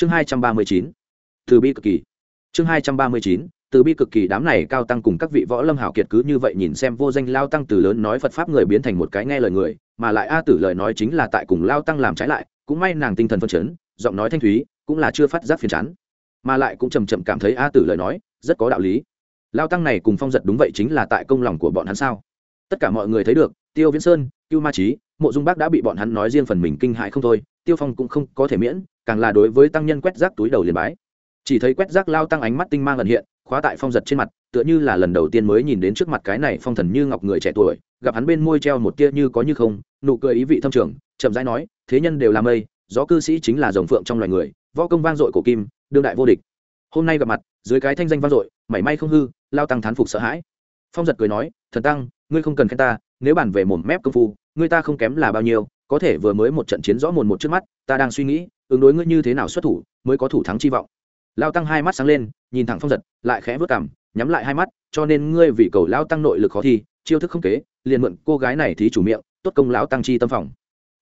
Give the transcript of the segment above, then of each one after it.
chương hai trăm ba mươi chín, từ bi cực kỳ. Chương hai trăm ba mươi chín, từ bi cực kỳ, đám này cao tăng cùng các vị võ lâm hảo kiệt cứ như vậy nhìn xem vô danh lao tăng từ lớn nói phật pháp người biến thành một cái nghe lời người, mà lại a tử lời nói chính là tại cùng lao tăng làm trái lại, cũng may nàng tinh thần phân chấn, giọng nói thanh thúy, cũng là chưa phát giác phiền chán, mà lại cũng chầm chậm cảm thấy a tử lời nói rất có đạo lý. Lao tăng này cùng phong giật đúng vậy chính là tại công lòng của bọn hắn sao? Tất cả mọi người thấy được, tiêu viễn sơn, cưu ma trí mộ dung bác đã bị bọn hắn nói riêng phần mình kinh hại không thôi, tiêu phong cũng không có thể miễn càng là đối với tăng nhân quét rác túi đầu liền bái. Chỉ thấy quét rác lao tăng ánh mắt tinh mang ẩn hiện, khóa tại phong giật trên mặt, tựa như là lần đầu tiên mới nhìn đến trước mặt cái này phong thần như ngọc người trẻ tuổi, gặp hắn bên môi treo một tia như có như không, nụ cười ý vị thâm trường, chậm rãi nói, thế nhân đều là mây, gió cư sĩ chính là dòng phượng trong loài người, võ công vang dội cổ kim, đương đại vô địch. Hôm nay gặp mặt, dưới cái thanh danh vang dội, mảy may không hư, lao tăng thán phục sợ hãi. Phong giật cười nói, thần tăng, ngươi không cần khen ta, nếu bàn về mồm mép công phu, ngươi ta không kém là bao nhiêu, có thể vừa mới một trận chiến rõ mồn một trước mắt, ta đang suy nghĩ ứng đối ngươi như thế nào xuất thủ mới có thủ thắng chi vọng. Lao tăng hai mắt sáng lên, nhìn thẳng phong giật, lại khẽ vớt cảm nhắm lại hai mắt, cho nên ngươi vì cầu lao tăng nội lực khó thi, chiêu thức không kế, liền mượn cô gái này thí chủ miệng, tốt công lão tăng chi tâm phòng.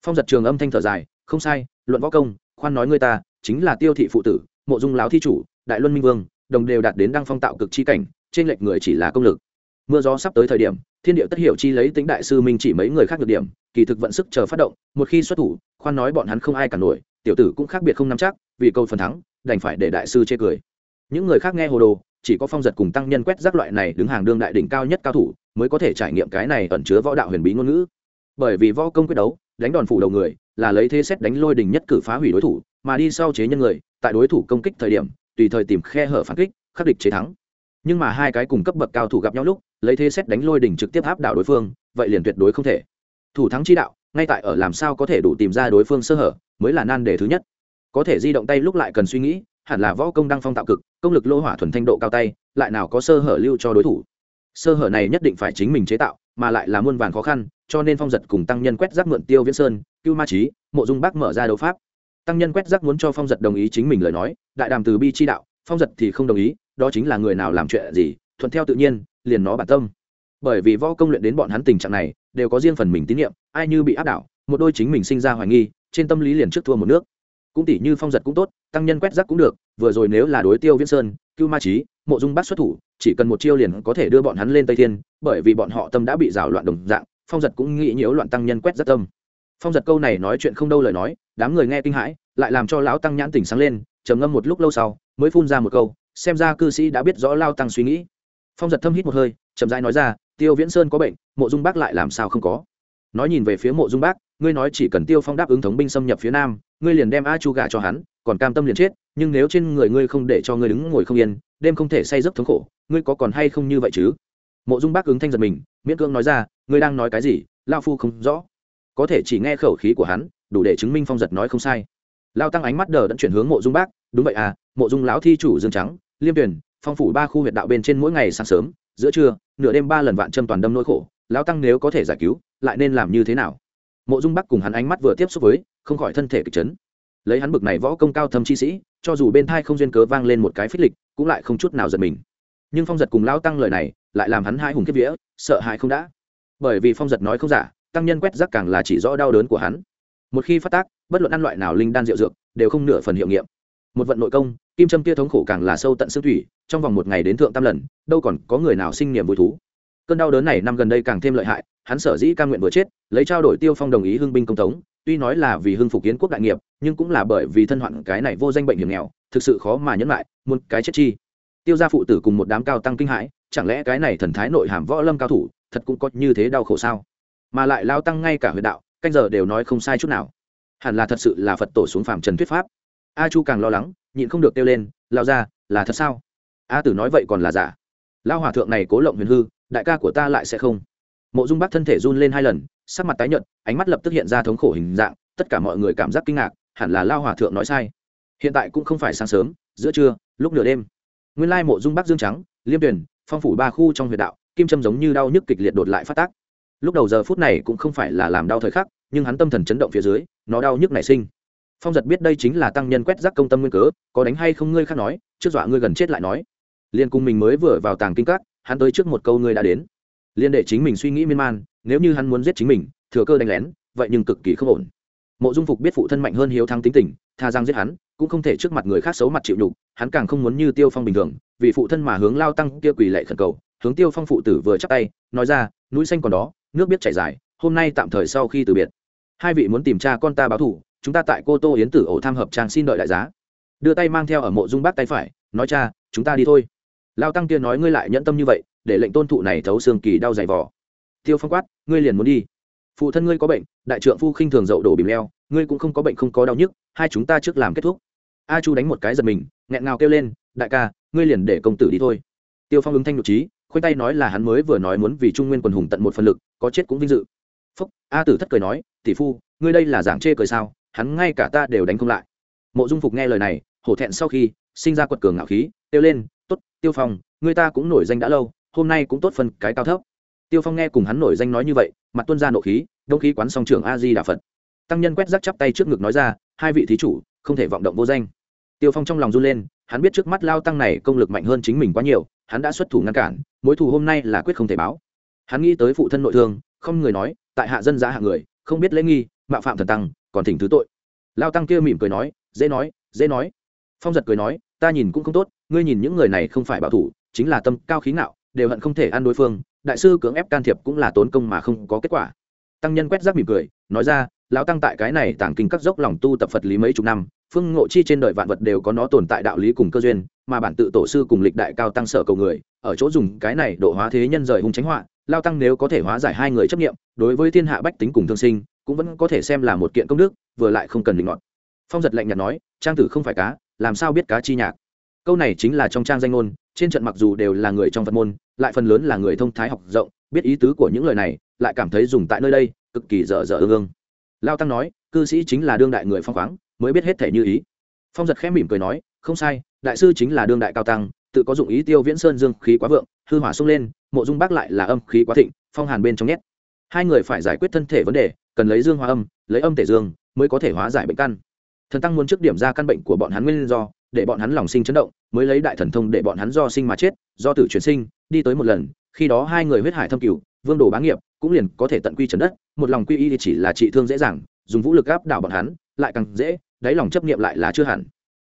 Phong giật trường âm thanh thở dài, không sai, luận võ công, khoan nói ngươi ta, chính là tiêu thị phụ tử, mộ dung lão thi chủ, đại luân minh vương, đồng đều đạt đến đăng phong tạo cực chi cảnh, trên lệch người chỉ là công lực. Mưa gió sắp tới thời điểm, thiên điệu tất hiểu chi lấy tính đại sư minh chỉ mấy người khác được điểm, kỳ thực vận sức chờ phát động, một khi xuất thủ, khoan nói bọn hắn không ai cả nổi tiểu tử cũng khác biệt không nắm chắc, vì câu phần thắng, đành phải để đại sư chê cười. Những người khác nghe hồ đồ, chỉ có phong giật cùng tăng nhân quét rác loại này đứng hàng đương đại đỉnh cao nhất cao thủ, mới có thể trải nghiệm cái này ẩn chứa võ đạo huyền bí ngôn ngữ. Bởi vì võ công quyết đấu, đánh đòn phủ đầu người, là lấy thế xét đánh lôi đình nhất cử phá hủy đối thủ, mà đi sau chế nhân người, tại đối thủ công kích thời điểm, tùy thời tìm khe hở phản kích, khắc địch chế thắng. Nhưng mà hai cái cùng cấp bậc cao thủ gặp nhau lúc, lấy thế xét đánh lôi đỉnh trực tiếp áp đảo đối phương, vậy liền tuyệt đối không thể. Thủ thắng chi đạo ngay tại ở làm sao có thể đủ tìm ra đối phương sơ hở, mới là nan đề thứ nhất. Có thể di động tay lúc lại cần suy nghĩ, hẳn là võ công đăng phong tạo cực, công lực lô hỏa thuần thanh độ cao tay, lại nào có sơ hở lưu cho đối thủ. Sơ hở này nhất định phải chính mình chế tạo, mà lại là muôn vàn khó khăn, cho nên phong giật cùng tăng nhân quét rác mượn tiêu viễn sơn, cưu ma trí, mộ dung bác mở ra đấu pháp. Tăng nhân quét rác muốn cho phong giật đồng ý chính mình lời nói, đại đàm từ bi chi đạo, phong giật thì không đồng ý, đó chính là người nào làm chuyện gì, thuận theo tự nhiên, liền nó bản tâm. Bởi vì võ công luyện đến bọn hắn tình trạng này đều có riêng phần mình tín nhiệm, ai như bị áp đảo, một đôi chính mình sinh ra hoài nghi, trên tâm lý liền trước thua một nước. Cũng tỷ như phong giật cũng tốt, tăng nhân quét rác cũng được, vừa rồi nếu là đối tiêu viễn sơn, cưu ma trí mộ dung bác xuất thủ, chỉ cần một chiêu liền có thể đưa bọn hắn lên tây thiên, bởi vì bọn họ tâm đã bị rào loạn đồng dạng, phong giật cũng nghĩ nhiễu loạn tăng nhân quét rất tâm. Phong giật câu này nói chuyện không đâu lời nói, đám người nghe kinh hãi, lại làm cho lão tăng nhãn tỉnh sáng lên, trầm ngâm một lúc lâu sau, mới phun ra một câu, xem ra cư sĩ đã biết rõ lao tăng suy nghĩ. Phong giật thâm hít một hơi, chậm rãi nói ra tiêu viễn sơn có bệnh, mộ dung bác lại làm sao không có? Nói nhìn về phía mộ dung bác, ngươi nói chỉ cần tiêu phong đáp ứng thống binh xâm nhập phía nam, ngươi liền đem a chu gà cho hắn, còn cam tâm liền chết, nhưng nếu trên người ngươi không để cho ngươi đứng ngồi không yên, đêm không thể say giấc thống khổ, ngươi có còn hay không như vậy chứ? Mộ dung bác ứng thanh giật mình, miễn cưỡng nói ra, ngươi đang nói cái gì? Lao phu không rõ. Có thể chỉ nghe khẩu khí của hắn, đủ để chứng minh phong giật nói không sai. Lao tăng ánh mắt đờ đẫn chuyển hướng mộ dung bác, đúng vậy à mộ dung lão thi chủ dương trắng, liêm tuyển, phong phủ ba khu huyệt đạo bên trên mỗi ngày sáng sớm giữa trưa, nửa đêm ba lần vạn châm toàn đâm nỗi khổ, lão tăng nếu có thể giải cứu, lại nên làm như thế nào? Mộ dung bắc cùng hắn ánh mắt vừa tiếp xúc với, không khỏi thân thể kịch chấn. Lấy hắn bực này võ công cao thâm chi sĩ, cho dù bên thai không duyên cớ vang lên một cái phích lịch, cũng lại không chút nào giật mình. Nhưng phong giật cùng lão tăng lời này, lại làm hắn hai hùng kiếp vía, sợ hãi không đã. Bởi vì phong giật nói không giả, tăng nhân quét rác càng là chỉ rõ đau đớn của hắn. Một khi phát tác, bất luận ăn loại nào linh đan rượu dược, đều không nửa phần hiệu nghiệm. Một vận nội công kim châm kia thống khổ càng là sâu tận xương thủy, trong vòng một ngày đến thượng tam lần, đâu còn có người nào sinh niềm vui thú. Cơn đau đớn này năm gần đây càng thêm lợi hại, hắn sở dĩ ca nguyện vừa chết, lấy trao đổi tiêu phong đồng ý hưng binh công tống, tuy nói là vì hưng phục kiến quốc đại nghiệp, nhưng cũng là bởi vì thân hoạn cái này vô danh bệnh hiểm nghèo, thực sự khó mà nhẫn lại, muốn cái chết chi. Tiêu gia phụ tử cùng một đám cao tăng kinh hãi, chẳng lẽ cái này thần thái nội hàm võ lâm cao thủ, thật cũng có như thế đau khổ sao? Mà lại lao tăng ngay cả huyệt đạo, canh giờ đều nói không sai chút nào. Hẳn là thật sự là phật tổ xuống phàm trần thuyết pháp a chu càng lo lắng, nhịn không được kêu lên lao ra là thật sao? A tử nói vậy còn là giả. Lao hòa thượng này cố lộng huyền hư, đại ca của ta lại sẽ không. Mộ dung bắc thân thể run lên hai lần, sắc mặt tái nhợt, ánh mắt lập tức hiện ra thống khổ hình dạng, tất cả mọi người cảm giác kinh ngạc, hẳn là lao hòa thượng nói sai. Hiện tại cũng không phải sáng sớm, giữa trưa, lúc nửa đêm. Nguyên lai mộ dung bắc dương trắng, liêm tuyển, phong phủ ba khu trong huyệt đạo, kim châm giống như đau nhức kịch liệt đột lại phát tác. Lúc đầu giờ phút này cũng không phải là làm đau thời khắc, nhưng hắn tâm thần chấn động phía dưới, nó đau nhức nảy sinh phong giật biết đây chính là tăng nhân quét rác công tâm nguyên cớ, có đánh hay không ngươi khác nói, trước dọa ngươi gần chết lại nói. Liền cùng mình mới vừa vào tàng kinh các, hắn tới trước một câu ngươi đã đến. Liền để chính mình suy nghĩ miên man, nếu như hắn muốn giết chính mình, thừa cơ đánh lén, vậy nhưng cực kỳ không ổn. Mộ dung phục biết phụ thân mạnh hơn hiếu thắng tính tình, tha giang giết hắn, cũng không thể trước mặt người khác xấu mặt chịu nhục, hắn càng không muốn như tiêu phong bình thường, vì phụ thân mà hướng lao tăng kia quỳ lệ khẩn cầu, hướng tiêu phong phụ tử vừa chắp tay, nói ra, núi xanh còn đó, nước biết chảy dài, hôm nay tạm thời sau khi từ biệt. Hai vị muốn tìm cha con ta báo thủ chúng ta tại cô tô yến tử ổ tham hợp trang xin đợi đại giá. Đưa tay mang theo ở mộ dung bác tay phải, nói cha, chúng ta đi thôi. Lao tăng kia nói ngươi lại nhẫn tâm như vậy, để lệnh tôn thụ này thấu xương kỳ đau dày vỏ tiêu phong quát, ngươi liền muốn đi. Phụ thân ngươi có bệnh, đại trượng phu khinh thường dậu đổ bìm leo, ngươi cũng không có bệnh không có đau nhức, hai chúng ta trước làm kết thúc. A chu đánh một cái giật mình, nghẹn ngào kêu lên, đại ca, ngươi liền để công tử đi thôi. Tiêu phong ứng thanh nhục trí khoanh tay nói là hắn mới vừa nói muốn vì trung nguyên quần hùng tận một phần lực, có chết cũng vinh dự. Phúc, a tử thất cười nói, tỷ phu, ngươi đây là giảng chê cười sao? Hắn ngay cả ta đều đánh không lại. Mộ dung phục nghe lời này, hổ thẹn sau khi, sinh ra quật cường ngạo khí tiêu lên t ố t tiêu phong, người ta cũng nổi danh đã lâu, hôm nay cũng tốt phần cái cao thấp. Tiêu phong nghe cùng hắn nổi danh nói như vậy, mặt tuân ra nộ khí, đông khí quán song trưởng a di đà phật. Tăng nhân quét rắc chắp tay trước ngực nói ra, hai vị thí chủ, không thể vọng động vô danh. Tiêu phong trong lòng run lên, hắn biết trước mắt lao tăng này công lực mạnh hơn chính mình quá nhiều, hắn đã xuất thủ ngăn cản, mối thù hôm nay là quyết không thể báo. Hắn nghĩ tới phụ thân nội thương, không người nói, tại hạ dân giá hạ người, không biết lễ nghi, mạo phạm thần tăng còn thỉnh thứ tội. Lao tăng kia mỉm cười nói, dễ nói dễ nói. Phong giật cười nói, ta nhìn cũng không tốt, ngươi nhìn những người này không phải bảo thủ, chính là tâm cao khí ngạo, đều hận không thể ăn đối phương, đại sư cưỡng ép can thiệp cũng là tốn công mà không có kết quả. Tăng nhân quét rác mỉm cười, nói ra, lão tăng tại cái này tàng kinh các dốc lòng tu tập phật lý mấy chục năm, phương ngộ chi trên đời vạn vật đều có nó tồn tại đạo lý cùng cơ duyên, mà bản tự tổ sư cùng lịch đại cao tăng sở cầu người, ở chỗ dùng cái này độ hóa thế nhân rời hung tránh họa, lao tăng nếu có thể hóa giải hai người chấp nghiệm đối với thiên hạ bách tính cùng thương sinh cũng vẫn có thể xem là một kiện công đức, vừa lại không cần định ngọn phong giật lạnh nhạt nói, trang tử không phải cá, làm sao biết cá chi nhạc? Câu này chính là trong trang danh ngôn, trên trận mặc dù đều là người trong phật môn, lại phần lớn là người thông thái học rộng, biết ý tứ của những lời này, lại cảm thấy dùng tại nơi đây, cực kỳ dở dở ương ương. Lao tăng nói, cư sĩ chính là đương đại người phong khoáng, mới biết hết thể như ý. Phong giật khẽ mỉm cười nói, không sai, đại sư chính là đương đại cao tăng, tự có dụng ý tiêu viễn sơn dương khí quá vượng, hư hỏa sung lên, mộ dung bác lại là âm khí quá thịnh, phong hàn bên trong nhét. Hai người phải giải quyết thân thể vấn đề cần lấy dương hóa âm, lấy âm thể dương mới có thể hóa giải bệnh căn. Thần tăng muốn trước điểm ra căn bệnh của bọn hắn nguyên do, để bọn hắn lòng sinh chấn động, mới lấy đại thần thông để bọn hắn do sinh mà chết, do tử chuyển sinh, đi tới một lần, khi đó hai người huyết hải thâm cửu, vương đồ bá nghiệp, cũng liền có thể tận quy trần đất, một lòng quy y thì chỉ là trị thương dễ dàng, dùng vũ lực áp đảo bọn hắn, lại càng dễ, đáy lòng chấp niệm lại là chưa hẳn.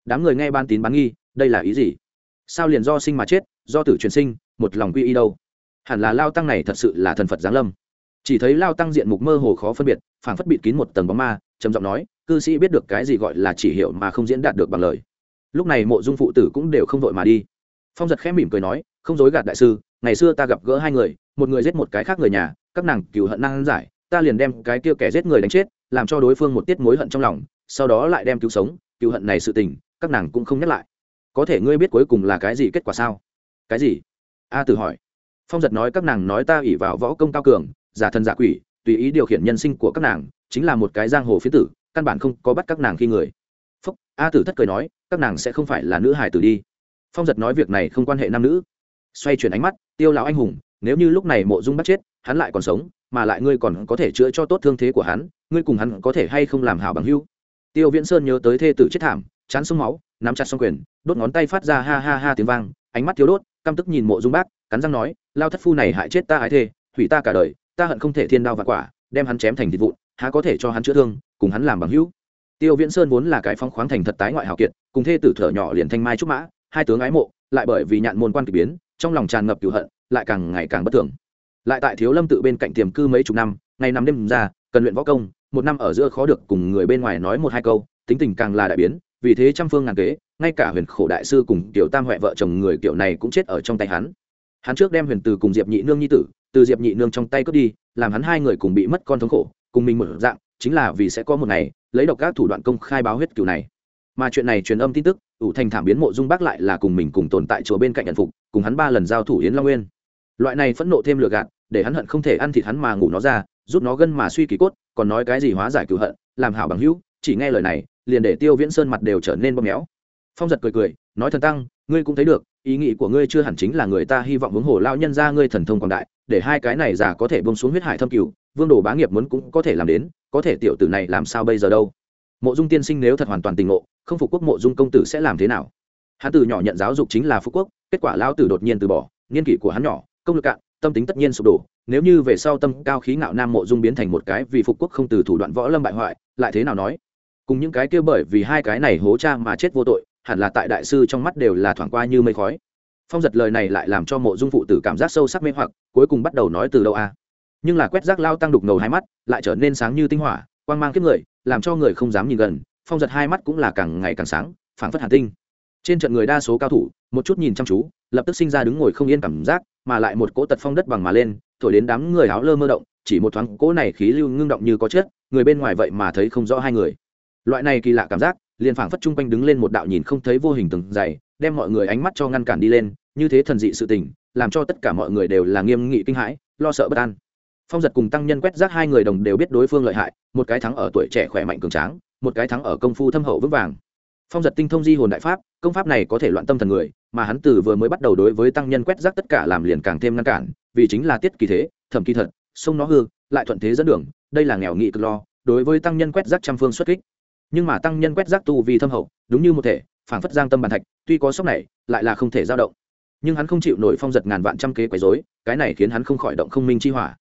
Đám người nghe ban tín bán nghi, đây là ý gì? Sao liền do sinh mà chết, do tử truyền sinh, một lòng quy y đâu? Hẳn là lao tăng này thật sự là thần phật giáng lâm chỉ thấy lao tăng diện mục mơ hồ khó phân biệt phản phất bịt kín một tầng bóng ma, trầm giọng nói, cư sĩ biết được cái gì gọi là chỉ hiểu mà không diễn đạt được bằng lời. Lúc này mộ dung phụ tử cũng đều không vội mà đi. Phong giật khẽ mỉm cười nói, không dối gạt đại sư, ngày xưa ta gặp gỡ hai người, một người giết một cái khác người nhà, các nàng cựu hận năng giải, ta liền đem cái kia kẻ giết người đánh chết, làm cho đối phương một tiết mối hận trong lòng, sau đó lại đem cứu sống cựu hận này sự tình, các nàng cũng không nhắc lại. Có thể ngươi biết cuối cùng là cái gì kết quả sao? Cái gì? A tử hỏi. Phong giật nói, các nàng nói ta ỉ vào võ công cao cường giả thân giả quỷ, tùy ý điều khiển nhân sinh của các nàng, chính là một cái giang hồ phía tử, căn bản không có bắt các nàng khi người. Phúc, a tử thất cười nói, các nàng sẽ không phải là nữ hài tử đi. Phong giật nói việc này không quan hệ nam nữ. Xoay chuyển ánh mắt, tiêu lão anh hùng, nếu như lúc này mộ dung bắt chết, hắn lại còn sống, mà lại ngươi còn có thể chữa cho tốt thương thế của hắn, ngươi cùng hắn có thể hay không làm hảo bằng hưu tiêu viễn sơn nhớ tới thê tử chết thảm, chán sông máu, nắm chặt xong quyền, đốt ngón tay phát ra ha ha ha tiếng vang, ánh mắt thiếu đốt, căm tức nhìn mộ dung bác, cắn răng nói, lao thất phu này hại chết ta ái thê, hủy ta cả đời ta hận không thể thiên đao và quả, đem hắn chém thành thịt vụn, há có thể cho hắn chữa thương, cùng hắn làm bằng hữu. Tiêu viễn sơn vốn là cái phong khoáng thành thật tái ngoại hào kiệt, cùng thê tử thở nhỏ liền thanh mai trúc mã, hai tướng ái mộ, lại bởi vì nhạn môn quan kỳ biến, trong lòng tràn ngập cửu hận, lại càng ngày càng bất thường. Lại tại thiếu lâm tự bên cạnh tiềm cư mấy chục năm, ngày nằm đêm ra, cần luyện võ công, một năm ở giữa khó được cùng người bên ngoài nói một hai câu, tính tình càng là đại biến, vì thế trăm phương ngàn kế, ngay cả huyền khổ đại sư cùng tiểu tam huệ vợ chồng người kiểu này cũng chết ở trong tay hắn. Hắn trước đem huyền từ cùng diệp nhị nương nhi tử từ diệp nhị nương trong tay cướp đi, làm hắn hai người cùng bị mất con thống khổ, cùng mình một dạng, chính là vì sẽ có một ngày, lấy độc các thủ đoạn công khai báo huyết cửu này. Mà chuyện này truyền âm tin tức, ủ thành thảm biến mộ dung bác lại là cùng mình cùng tồn tại chùa bên cạnh nhận phục, cùng hắn ba lần giao thủ yến long nguyên. Loại này phẫn nộ thêm lừa gạt, để hắn hận không thể ăn thịt hắn mà ngủ nó ra rút nó gân mà suy kỳ cốt, còn nói cái gì hóa giải cửu hận, làm hảo bằng hữu, chỉ nghe lời này, liền để tiêu viễn sơn mặt đều trở nên bóp méo. Phong giật cười cười, nói thần tăng, ngươi cũng thấy được ý nghĩ của ngươi chưa hẳn chính là người ta hy vọng hướng hồ lao nhân ra ngươi thần thông quảng đại, để hai cái này già có thể bông xuống huyết hải thâm cửu, vương đồ bá nghiệp muốn cũng có thể làm đến, có thể tiểu tử này làm sao bây giờ đâu? Mộ dung tiên sinh nếu thật hoàn toàn tình ngộ, không phục quốc mộ dung công tử sẽ làm thế nào? Hắn từ nhỏ nhận giáo dục chính là phú quốc, kết quả lao tử đột nhiên từ bỏ, niên kỷ của hắn nhỏ, công lực cạn, tâm tính tất nhiên sụp đổ, nếu như về sau tâm cao khí ngạo nam mộ dung biến thành một cái vì phục quốc không từ thủ đoạn võ lâm bại hoại, lại thế nào nói? Cùng những cái kia bởi vì hai cái này hố cha mà chết vô tội hẳn là tại đại sư trong mắt đều là thoảng qua như mây khói. Phong giật lời này lại làm cho mộ dung phụ tử cảm giác sâu sắc mê hoặc, cuối cùng bắt đầu nói từ đâu a? Nhưng là quét rác lao tăng đục ngầu hai mắt, lại trở nên sáng như tinh hỏa, quang mang kiếp người, làm cho người không dám nhìn gần, phong giật hai mắt cũng là càng ngày càng sáng, phảng phất hàn tinh. Trên trận người đa số cao thủ, một chút nhìn chăm chú, lập tức sinh ra đứng ngồi không yên cảm giác, mà lại một cỗ tật phong đất bằng mà lên, thổi đến đám người áo lơ mơ động, chỉ một thoáng cỗ này khí lưu ngưng động như có chết, người bên ngoài vậy mà thấy không rõ hai người. Loại này kỳ lạ cảm giác liền phảng phất chung quanh đứng lên một đạo nhìn không thấy vô hình từng dày, đem mọi người ánh mắt cho ngăn cản đi lên, như thế thần dị sự tình, làm cho tất cả mọi người đều là nghiêm nghị kinh hãi, lo sợ bất an. Phong giật cùng tăng nhân quét rác hai người đồng đều biết đối phương lợi hại, một cái thắng ở tuổi trẻ khỏe mạnh cường tráng, một cái thắng ở công phu thâm hậu vững vàng. Phong giật tinh thông di hồn đại pháp, công pháp này có thể loạn tâm thần người, mà hắn từ vừa mới bắt đầu đối với tăng nhân quét rác tất cả làm liền càng thêm ngăn cản, vì chính là tiết kỳ thế, thẩm kỳ thật, sông nó hư, lại thuận thế dẫn đường, đây là nghèo nghị cực lo, đối với tăng nhân quét rác trăm phương xuất kích nhưng mà tăng nhân quét rác tu vì thâm hậu, đúng như một thể, phảng phất giang tâm bàn thạch, tuy có sốc này, lại là không thể dao động. Nhưng hắn không chịu nổi phong giật ngàn vạn trăm kế quấy rối, cái này khiến hắn không khỏi động không minh chi hỏa.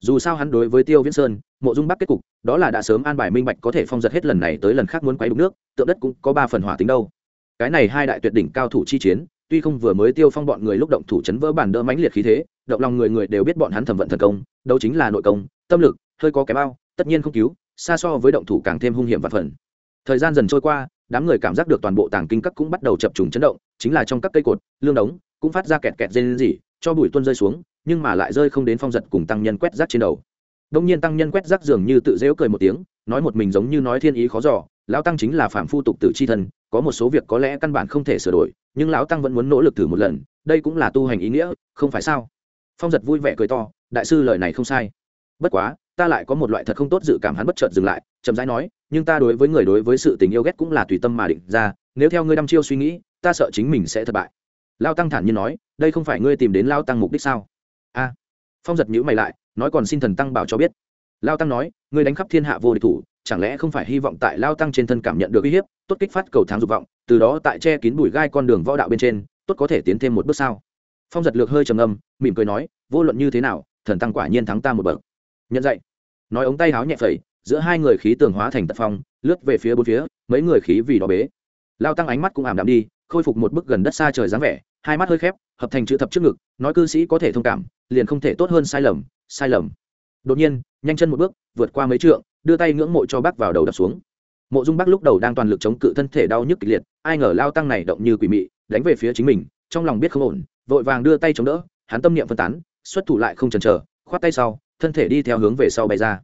Dù sao hắn đối với tiêu viễn sơn, mộ dung bắc kết cục, đó là đã sớm an bài minh bạch có thể phong giật hết lần này tới lần khác muốn quấy đục nước, tượng đất cũng có ba phần hỏa tính đâu. Cái này hai đại tuyệt đỉnh cao thủ chi chiến, tuy không vừa mới tiêu phong bọn người lúc động thủ chấn vỡ bản đỡ mãnh liệt khí thế, động lòng người người đều biết bọn hắn thẩm vận thần công, đâu chính là nội công, tâm lực, hơi có cái bao, tất nhiên không cứu, xa so với động thủ càng thêm hung hiểm và phần thời gian dần trôi qua, đám người cảm giác được toàn bộ tàng kinh các cũng bắt đầu chập trùng chấn động, chính là trong các cây cột, lương đống cũng phát ra kẹt kẹt dây lên gì cho bụi tuân rơi xuống, nhưng mà lại rơi không đến phong giật cùng tăng nhân quét rác trên đầu. Đông nhiên tăng nhân quét rác dường như tự dễu cười một tiếng, nói một mình giống như nói thiên ý khó giỏ lão tăng chính là phạm phu tục tử c h i thân, có một số việc có lẽ căn bản không thể sửa đổi, nhưng lão tăng vẫn muốn nỗ lực thử một lần, đây cũng là tu hành ý nghĩa, không phải sao? Phong giật vui vẻ cười to, đại sư lời này không sai. Bất quá ta lại có một loại thật không tốt dự cảm hắn bất chợt dừng lại, chậm rãi nói, nhưng ta đối với người đối với sự tình yêu ghét cũng là tùy tâm mà định ra, nếu theo ngươi đăm chiêu suy nghĩ, ta sợ chính mình sẽ thất bại. Lao tăng thản nhiên nói, đây không phải ngươi tìm đến lao tăng mục đích sao? A. Phong giật nhữ mày lại, nói còn xin thần tăng bảo cho biết. Lao tăng nói, ngươi đánh khắp thiên hạ vô địch thủ, chẳng lẽ không phải hy vọng tại lao tăng trên thân cảm nhận được uy hiếp, tốt kích phát cầu thang dục vọng, từ đó tại che kín bụi gai con đường võ đạo bên trên, tốt có thể tiến thêm một bước sao? Phong giật lược hơi trầm âm mỉm cười nói, vô luận như thế nào, thần tăng quả nhiên thắng ta một bậc nhận dạy. Nói ống tay háo nhẹ phẩy, giữa hai người khí tường hóa thành tật phong, lướt về phía bốn phía, mấy người khí vì đó bế. Lao tăng ánh mắt cũng ảm đạm đi, khôi phục một bức gần đất xa trời dáng vẻ, hai mắt hơi khép, hợp thành chữ thập trước ngực, nói cư sĩ có thể thông cảm, liền không thể tốt hơn sai lầm sai lầm. Đột nhiên, nhanh chân một bước, vượt qua mấy trượng, đưa tay ngưỡng mộ cho bác vào đầu đập xuống. Mộ dung bác lúc đầu đang toàn lực chống cự thân thể đau nhức kịch liệt, ai ngờ lao tăng này động như quỷ mị, đánh về phía chính mình, trong lòng biết không ổn, vội vàng đưa tay chống đỡ, hắn tâm niệm phân tán, xuất thủ lại không chần chờ, khoát tay sau thân thể đi theo hướng về sau bay ra.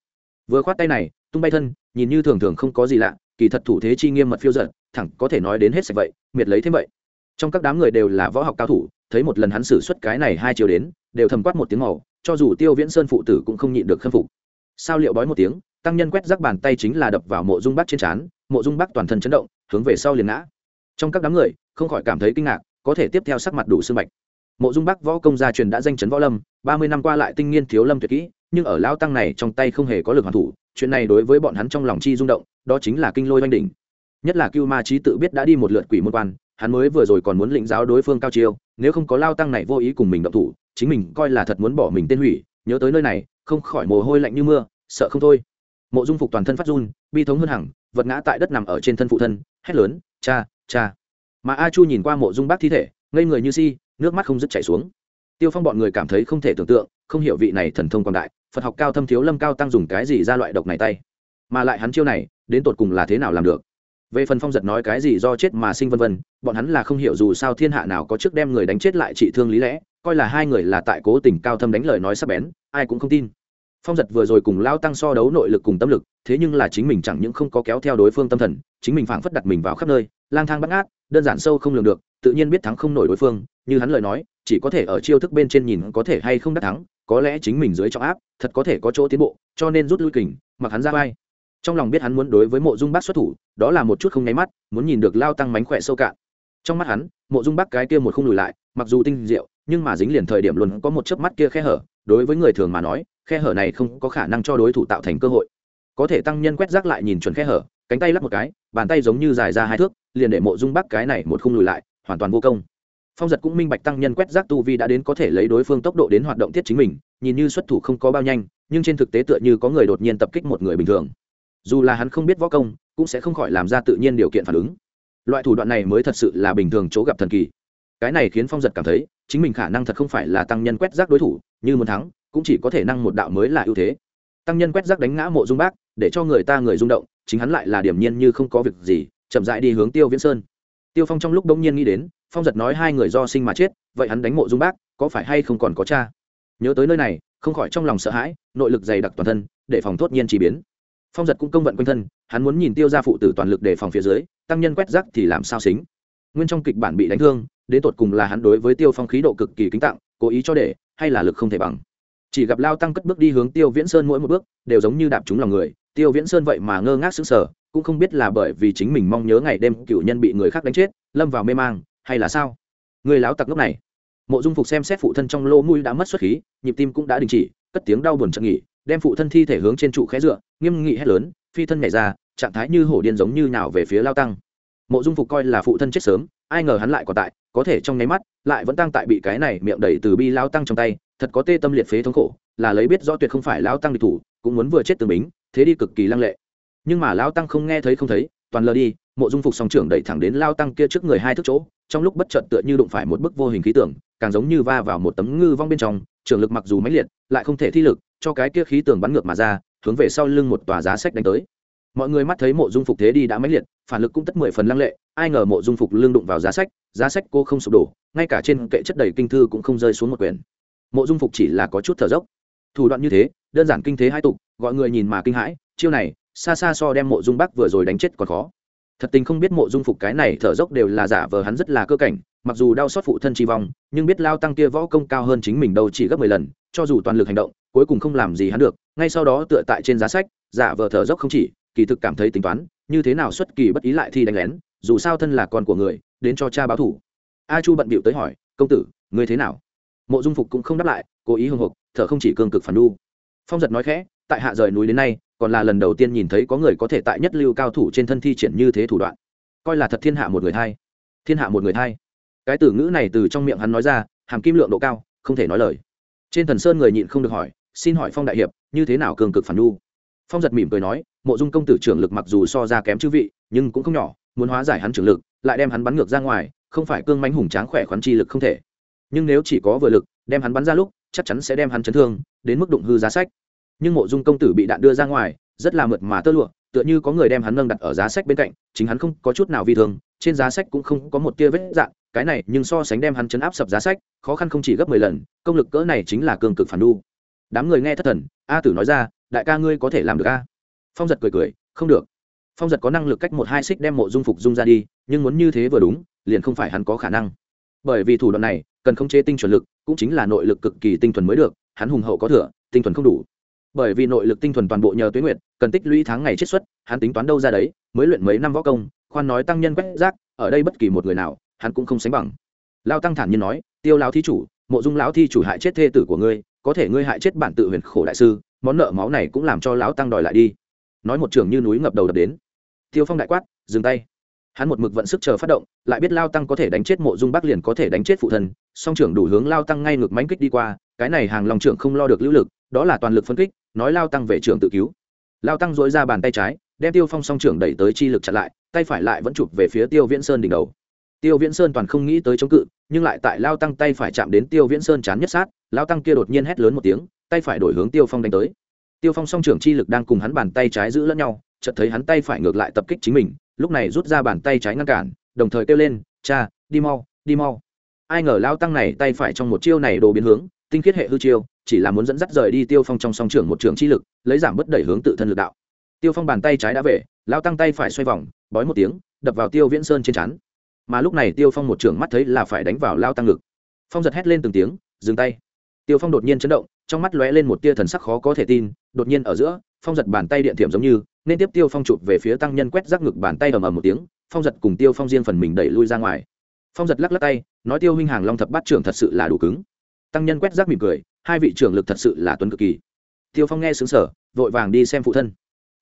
Vừa khoát tay này, tung bay thân, nhìn như thường thường không có gì lạ, kỳ thật thủ thế chi nghiêm mật phiêu giận thẳng có thể nói đến hết sạch vậy, miệt lấy thế vậy. Trong các đám người đều là võ học cao thủ, thấy một lần hắn xử suất cái này hai chiều đến, đều thầm quát một tiếng màu, cho dù tiêu viễn sơn phụ tử cũng không nhịn được khâm phục. Sao liệu bói một tiếng, tăng nhân quét rắc bàn tay chính là đập vào mộ dung bắc trên trán, mộ dung bắc toàn thân chấn động, hướng về sau liền ngã. Trong các đám người, không khỏi cảm thấy kinh ngạc, có thể tiếp theo sắc mặt đủ sương bạch. Mộ dung bắc võ công gia truyền đã danh chấn võ lâm, ba mươi năm qua lại tinh nghiên thiếu lâm tuyệt kỹ nhưng ở lao tăng này trong tay không hề có lực hoàn thủ, chuyện này đối với bọn hắn trong lòng chi rung động, đó chính là kinh lôi oanh đỉnh. Nhất là cưu ma trí tự biết đã đi một lượt quỷ môn quan, hắn mới vừa rồi còn muốn lĩnh giáo đối phương cao chiêu, nếu không có lao tăng này vô ý cùng mình động thủ, chính mình coi là thật muốn bỏ mình tên hủy, nhớ tới nơi này, không khỏi mồ hôi lạnh như mưa, sợ không thôi. Mộ dung phục toàn thân phát run, bi thống hơn hẳn, vật ngã tại đất nằm ở trên thân phụ thân, hét lớn, cha cha! Mà a chu nhìn qua mộ dung bác thi thể, ngây người như si, nước mắt không dứt chảy xuống. Tiêu phong bọn người cảm thấy không thể tưởng tượng, không hiểu vị này thần thông quảng đại phật học cao thâm thiếu lâm cao tăng dùng cái gì ra loại độc này tay? Mà lại hắn chiêu này, đến tột cùng là thế nào làm được? Về phần phong giật nói cái gì do chết mà sinh vân vân, bọn hắn là không hiểu dù sao thiên hạ nào có trước đem người đánh chết lại trị thương lý lẽ, coi là hai người là tại cố tình cao thâm đánh lời nói sắp bén, ai cũng không tin. Phong giật vừa rồi cùng lao tăng so đấu nội lực cùng tâm lực, thế nhưng là chính mình chẳng những không có kéo theo đối phương tâm thần, chính mình phảng phất đặt mình vào khắp nơi, lang thang bắt ngát, đơn giản sâu không lường được, tự nhiên biết thắng không nổi đối phương, như hắn lời nói, chỉ có thể ở chiêu thức bên trên nhìn có thể hay không đắc thắng có lẽ chính mình dưới trọng áp, thật có thể có chỗ tiến bộ, cho nên rút lui kình, mặc hắn ra vai. Trong lòng biết hắn muốn đối với mộ dung bác xuất thủ, đó là một chút không nháy mắt, muốn nhìn được lao tăng mánh khỏe sâu cạn. Trong mắt hắn, mộ dung bác cái kia một không lùi lại, mặc dù tinh diệu, nhưng mà dính liền thời điểm luôn có một chớp mắt kia khe hở, đối với người thường mà nói, khe hở này không có khả năng cho đối thủ tạo thành cơ hội. Có thể tăng nhân quét rác lại nhìn chuẩn khe hở, cánh tay lắp một cái, bàn tay giống như dài ra hai thước, liền để mộ dung bác cái này một không lùi lại, hoàn toàn vô công phong giật cũng minh bạch tăng nhân quét rác tu vi đã đến có thể lấy đối phương tốc độ đến hoạt động thiết chính mình, nhìn như xuất thủ không có bao nhanh, nhưng trên thực tế tựa như có người đột nhiên tập kích một người bình thường. Dù là hắn không biết võ công, cũng sẽ không khỏi làm ra tự nhiên điều kiện phản ứng. Loại thủ đoạn này mới thật sự là bình thường chỗ gặp thần kỳ. Cái này khiến phong giật cảm thấy, chính mình khả năng thật không phải là tăng nhân quét rác đối thủ, như muốn thắng, cũng chỉ có thể năng một đạo mới là ưu thế. Tăng nhân quét rác đánh ngã mộ dung bác, để cho người ta người rung động, chính hắn lại là điểm nhiên như không có việc gì, chậm dại đi hướng tiêu viễn sơn. Tiêu phong trong lúc đông nhiên nghĩ đến phong giật nói hai người do sinh mà chết, vậy hắn đánh mộ dung bác, có phải hay không còn có cha? Nhớ tới nơi này, không khỏi trong lòng sợ hãi, nội lực dày đặc toàn thân, để phòng thốt nhiên chỉ biến. Phong giật cũng công vận quanh thân, hắn muốn nhìn tiêu ra phụ tử toàn lực để phòng phía dưới, tăng nhân quét rác thì làm sao xính? Nguyên trong kịch bản bị đánh thương, đến tột cùng là hắn đối với tiêu phong khí độ cực kỳ kính tặng, cố ý cho để, hay là lực không thể bằng? Chỉ gặp lao tăng cất bước đi hướng tiêu viễn sơn mỗi một bước, đều giống như đạp trúng lòng người. Tiêu viễn sơn vậy mà ngơ ngác sững sờ, cũng không biết là bởi vì chính mình mong nhớ ngày đêm cựu nhân bị người khác đánh chết, lâm vào mê mang hay là sao? Người láo tặc lúc này. Mộ dung phục xem xét phụ thân trong lô mũi đã mất xuất khí, nhịp tim cũng đã đình chỉ, cất tiếng đau buồn chậm nghỉ, đem phụ thân thi thể hướng trên trụ khé dựa, nghiêm nghị hét lớn, phi thân nhảy ra, trạng thái như hổ điên giống như nào về phía lao tăng. Mộ dung phục coi là phụ thân chết sớm, ai ngờ hắn lại còn tại, có thể trong nháy mắt, lại vẫn tăng tại bị cái này miệng đẩy từ bi lao tăng trong tay, thật có tê tâm liệt phế thống khổ, là lấy biết rõ tuyệt không phải lao tăng địch thủ, cũng muốn vừa chết từ bính, thế đi cực kỳ lăng lệ. Nhưng mà lao tăng không nghe thấy không thấy, toàn lờ đi, mộ dung phục song trưởng đẩy thẳng đến lao tăng kia trước người hai thước chỗ trong lúc bất chợt tựa như đụng phải một bức vô hình khí tưởng, càng giống như va vào một tấm ngư vong bên trong, trường lực mặc dù mãnh liệt, lại không thể thi lực, cho cái kia khí tưởng bắn ngược mà ra, hướng về sau lưng một tòa giá sách đánh tới. Mọi người mắt thấy mộ dung phục thế đi đã mãnh liệt, phản lực cũng tất mười phần lăng lệ, ai ngờ mộ dung phục lưng đụng vào giá sách giá sách cô không sụp đổ, ngay cả trên kệ chất đầy kinh thư cũng không rơi xuống một quyển. Mộ dung phục chỉ là có chút thở dốc. Thủ đoạn như thế, đơn giản kinh thế hai tục, gọi người nhìn mà kinh hãi, chiêu này, xa xa so đem mộ dung bắc vừa rồi đánh chết còn khó thật tình không biết mộ dung phục cái này thở dốc đều là giả vờ hắn rất là cơ cảnh, mặc dù đau xót phụ thân chi vong, nhưng biết lao tăng kia võ công cao hơn chính mình đâu chỉ gấp mười lần, cho dù toàn lực hành động, cuối cùng không làm gì hắn được, ngay sau đó tựa tại trên giá sách, giả vờ thở dốc không chỉ, kỳ thực cảm thấy tính toán, như thế nào xuất kỳ bất ý lại thi đánh lén, dù sao thân là con của người, đến cho cha báo thủ a chu bận bịu tới hỏi, công tử, ngươi thế nào? Mộ dung phục cũng không đáp lại, cố ý hưng hục, thở không chỉ cương cực phản đu. Phong giật nói khẽ, tại hạ rời núi đến nay còn là lần đầu tiên nhìn thấy có người có thể tại nhất lưu cao thủ trên thân thi triển như thế thủ đoạn. Coi là thật thiên hạ một người thay. Thiên hạ một người thay. Cái từ ngữ này từ trong miệng hắn nói ra, hàm kim lượng độ cao, không thể nói lời. Trên thần sơn người nhịn không được hỏi, xin hỏi phong đại hiệp, như thế nào cường cực phản đu phong giật mỉm cười nói, mộ dung công tử trưởng lực mặc dù so ra kém chư vị, nhưng cũng không nhỏ, muốn hóa giải hắn trưởng lực, lại đem hắn bắn ngược ra ngoài, không phải cương mánh hùng tráng khỏe khoắn chi lực không thể. Nhưng nếu chỉ có vừa lực, đem hắn bắn ra lúc, chắc chắn sẽ đem hắn chấn thương, đến mức đụng hư giá sách nhưng mộ dung công tử bị đạn đưa ra ngoài, rất là mượt mà tơ lụa, tựa như có người đem hắn nâng đặt ở giá sách bên cạnh, chính hắn không có chút nào vi thường trên giá sách cũng không có một tia vết dạng, cái này nhưng so sánh đem hắn chấn áp sập giá sách, khó khăn không chỉ gấp mười lần, công lực cỡ này chính là cường cực phản đu. Đám người nghe thất thần, a tử nói ra, đại ca ngươi có thể làm được a? Phong giật cười cười, không được. Phong giật có năng lực cách một hai xích đem mộ dung phục dung ra đi, nhưng muốn như thế vừa đúng, liền không phải hắn có khả năng. Bởi vì thủ đoạn này, cần khống chế tinh chuẩn lực, cũng chính là nội lực cực kỳ tinh thuần mới được, hắn hùng hậu có thừa, tinh thuần không đủ bởi vì nội lực tinh thuần toàn bộ nhờ tuyến nguyệt, cần tích lũy tháng ngày chiết xuất, hắn tính toán đâu ra đấy, mới luyện mấy năm võ công, khoan nói tăng nhân quét rác, ở đây bất kỳ một người nào, hắn cũng không sánh bằng. Lao tăng thản nhiên nói, tiêu lão thi chủ, mộ dung lão thi chủ hại chết thê tử của ngươi, có thể ngươi hại chết bản tự huyền khổ đại sư, món nợ máu này cũng làm cho lão tăng đòi lại đi. Nói một trường như núi ngập đầu đập đến. Tiêu phong đại quát, dừng tay. Hắn một mực vận sức chờ phát động, lại biết lao tăng có thể đánh chết mộ dung bắc liền có thể đánh chết phụ thân, song trưởng đủ hướng lao tăng ngay ngược mánh kích đi qua, cái này hàng lòng trưởng không lo được lưu lực, đó là toàn lực phân kích nói lao tăng về trường tự cứu. Lao tăng dối ra bàn tay trái, đem tiêu phong song trưởng đẩy tới chi lực chặn lại, tay phải lại vẫn chụp về phía tiêu viễn sơn đỉnh đầu. Tiêu viễn sơn toàn không nghĩ tới chống cự, nhưng lại tại lao tăng tay phải chạm đến tiêu viễn sơn chán nhất sát, lao tăng kia đột nhiên hét lớn một tiếng, tay phải đổi hướng tiêu phong đánh tới. Tiêu phong song trưởng chi lực đang cùng hắn bàn tay trái giữ lẫn nhau, chợt thấy hắn tay phải ngược lại tập kích chính mình, lúc này rút ra bàn tay trái ngăn cản, đồng thời kêu lên, cha, đi mau đi mau. Ai ngờ lao tăng này tay phải trong một chiêu này đồ biến hướng tinh khiết hệ hư chiêu, chỉ là muốn dẫn dắt rời đi tiêu phong trong song trưởng một trường chi lực, lấy giảm bất đẩy hướng tự thân lực đạo. Tiêu phong bàn tay trái đã về, lao tăng tay phải xoay vòng, bói một tiếng, đập vào tiêu viễn sơn trên chắn mà lúc này tiêu phong một trường mắt thấy là phải đánh vào lao tăng ngực. Phong giật hét lên từng tiếng, dừng tay. Tiêu phong đột nhiên chấn động, trong mắt lóe lên một tia thần sắc khó có thể tin, đột nhiên ở giữa, phong giật bàn tay điện thiểm giống như, nên tiếp tiêu phong chụp về phía tăng nhân quét rác ngực bàn tay ầm ầm một tiếng, phong giật cùng tiêu phong riêng phần mình đẩy lui ra ngoài. Phong giật lắc lắc tay, nói tiêu huynh hàng long thập bát trưởng thật sự là đủ cứng tăng nhân quét rác mỉm cười, hai vị trưởng lực thật sự là tuấn cực kỳ. Tiêu phong nghe xứng sở vội vàng đi xem phụ thân.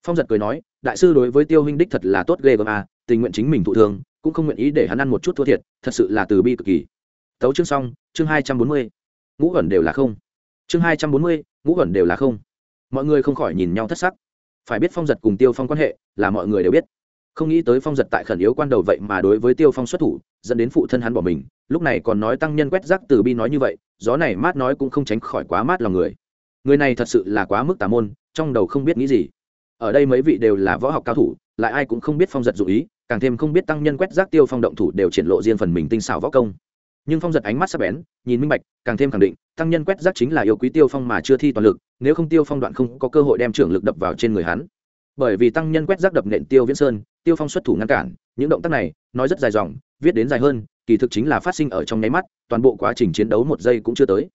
Phong giật cười nói, đại sư đối với tiêu huynh đích thật là tốt ghê gớm à tình nguyện chính mình thụ thương, cũng không nguyện ý để hắn ăn một chút thua thiệt, thật sự là từ bi cực kỳ. Tấu chương xong, chương hai trăm bốn mươi. Ngũ ẩn đều là không. Chương hai trăm bốn mươi, ngũ ẩn đều là không. Mọi người không khỏi nhìn nhau thất sắc. Phải biết phong giật cùng tiêu phong quan hệ, là mọi người đều biết không nghĩ tới phong giật tại khẩn yếu quan đầu vậy mà đối với tiêu phong xuất thủ, dẫn đến phụ thân hắn bỏ mình. Lúc này còn nói tăng nhân quét rác từ bi nói như vậy, gió này mát nói cũng không tránh khỏi quá mát lòng người. Người này thật sự là quá mức tà môn, trong đầu không biết nghĩ gì. Ở đây mấy vị đều là võ học cao thủ, lại ai cũng không biết phong giật dụ ý, càng thêm không biết tăng nhân quét rác tiêu phong động thủ đều triển lộ riêng phần mình tinh xảo võ công. Nhưng phong giật ánh mắt sắc bén, nhìn minh bạch, càng thêm khẳng định, tăng nhân quét rác chính là yêu quý tiêu phong mà chưa thi toàn lực, nếu không tiêu phong đoạn không có cơ hội đem trưởng lực đập vào trên người hắn. Bởi vì tăng nhân quét rác đập nện tiêu viễn sơn tiêu phong xuất thủ ngăn cản, những động tác này, nói rất dài dòng, viết đến dài hơn, kỳ thực chính là phát sinh ở trong nháy mắt, toàn bộ quá trình chiến đấu một giây cũng chưa tới.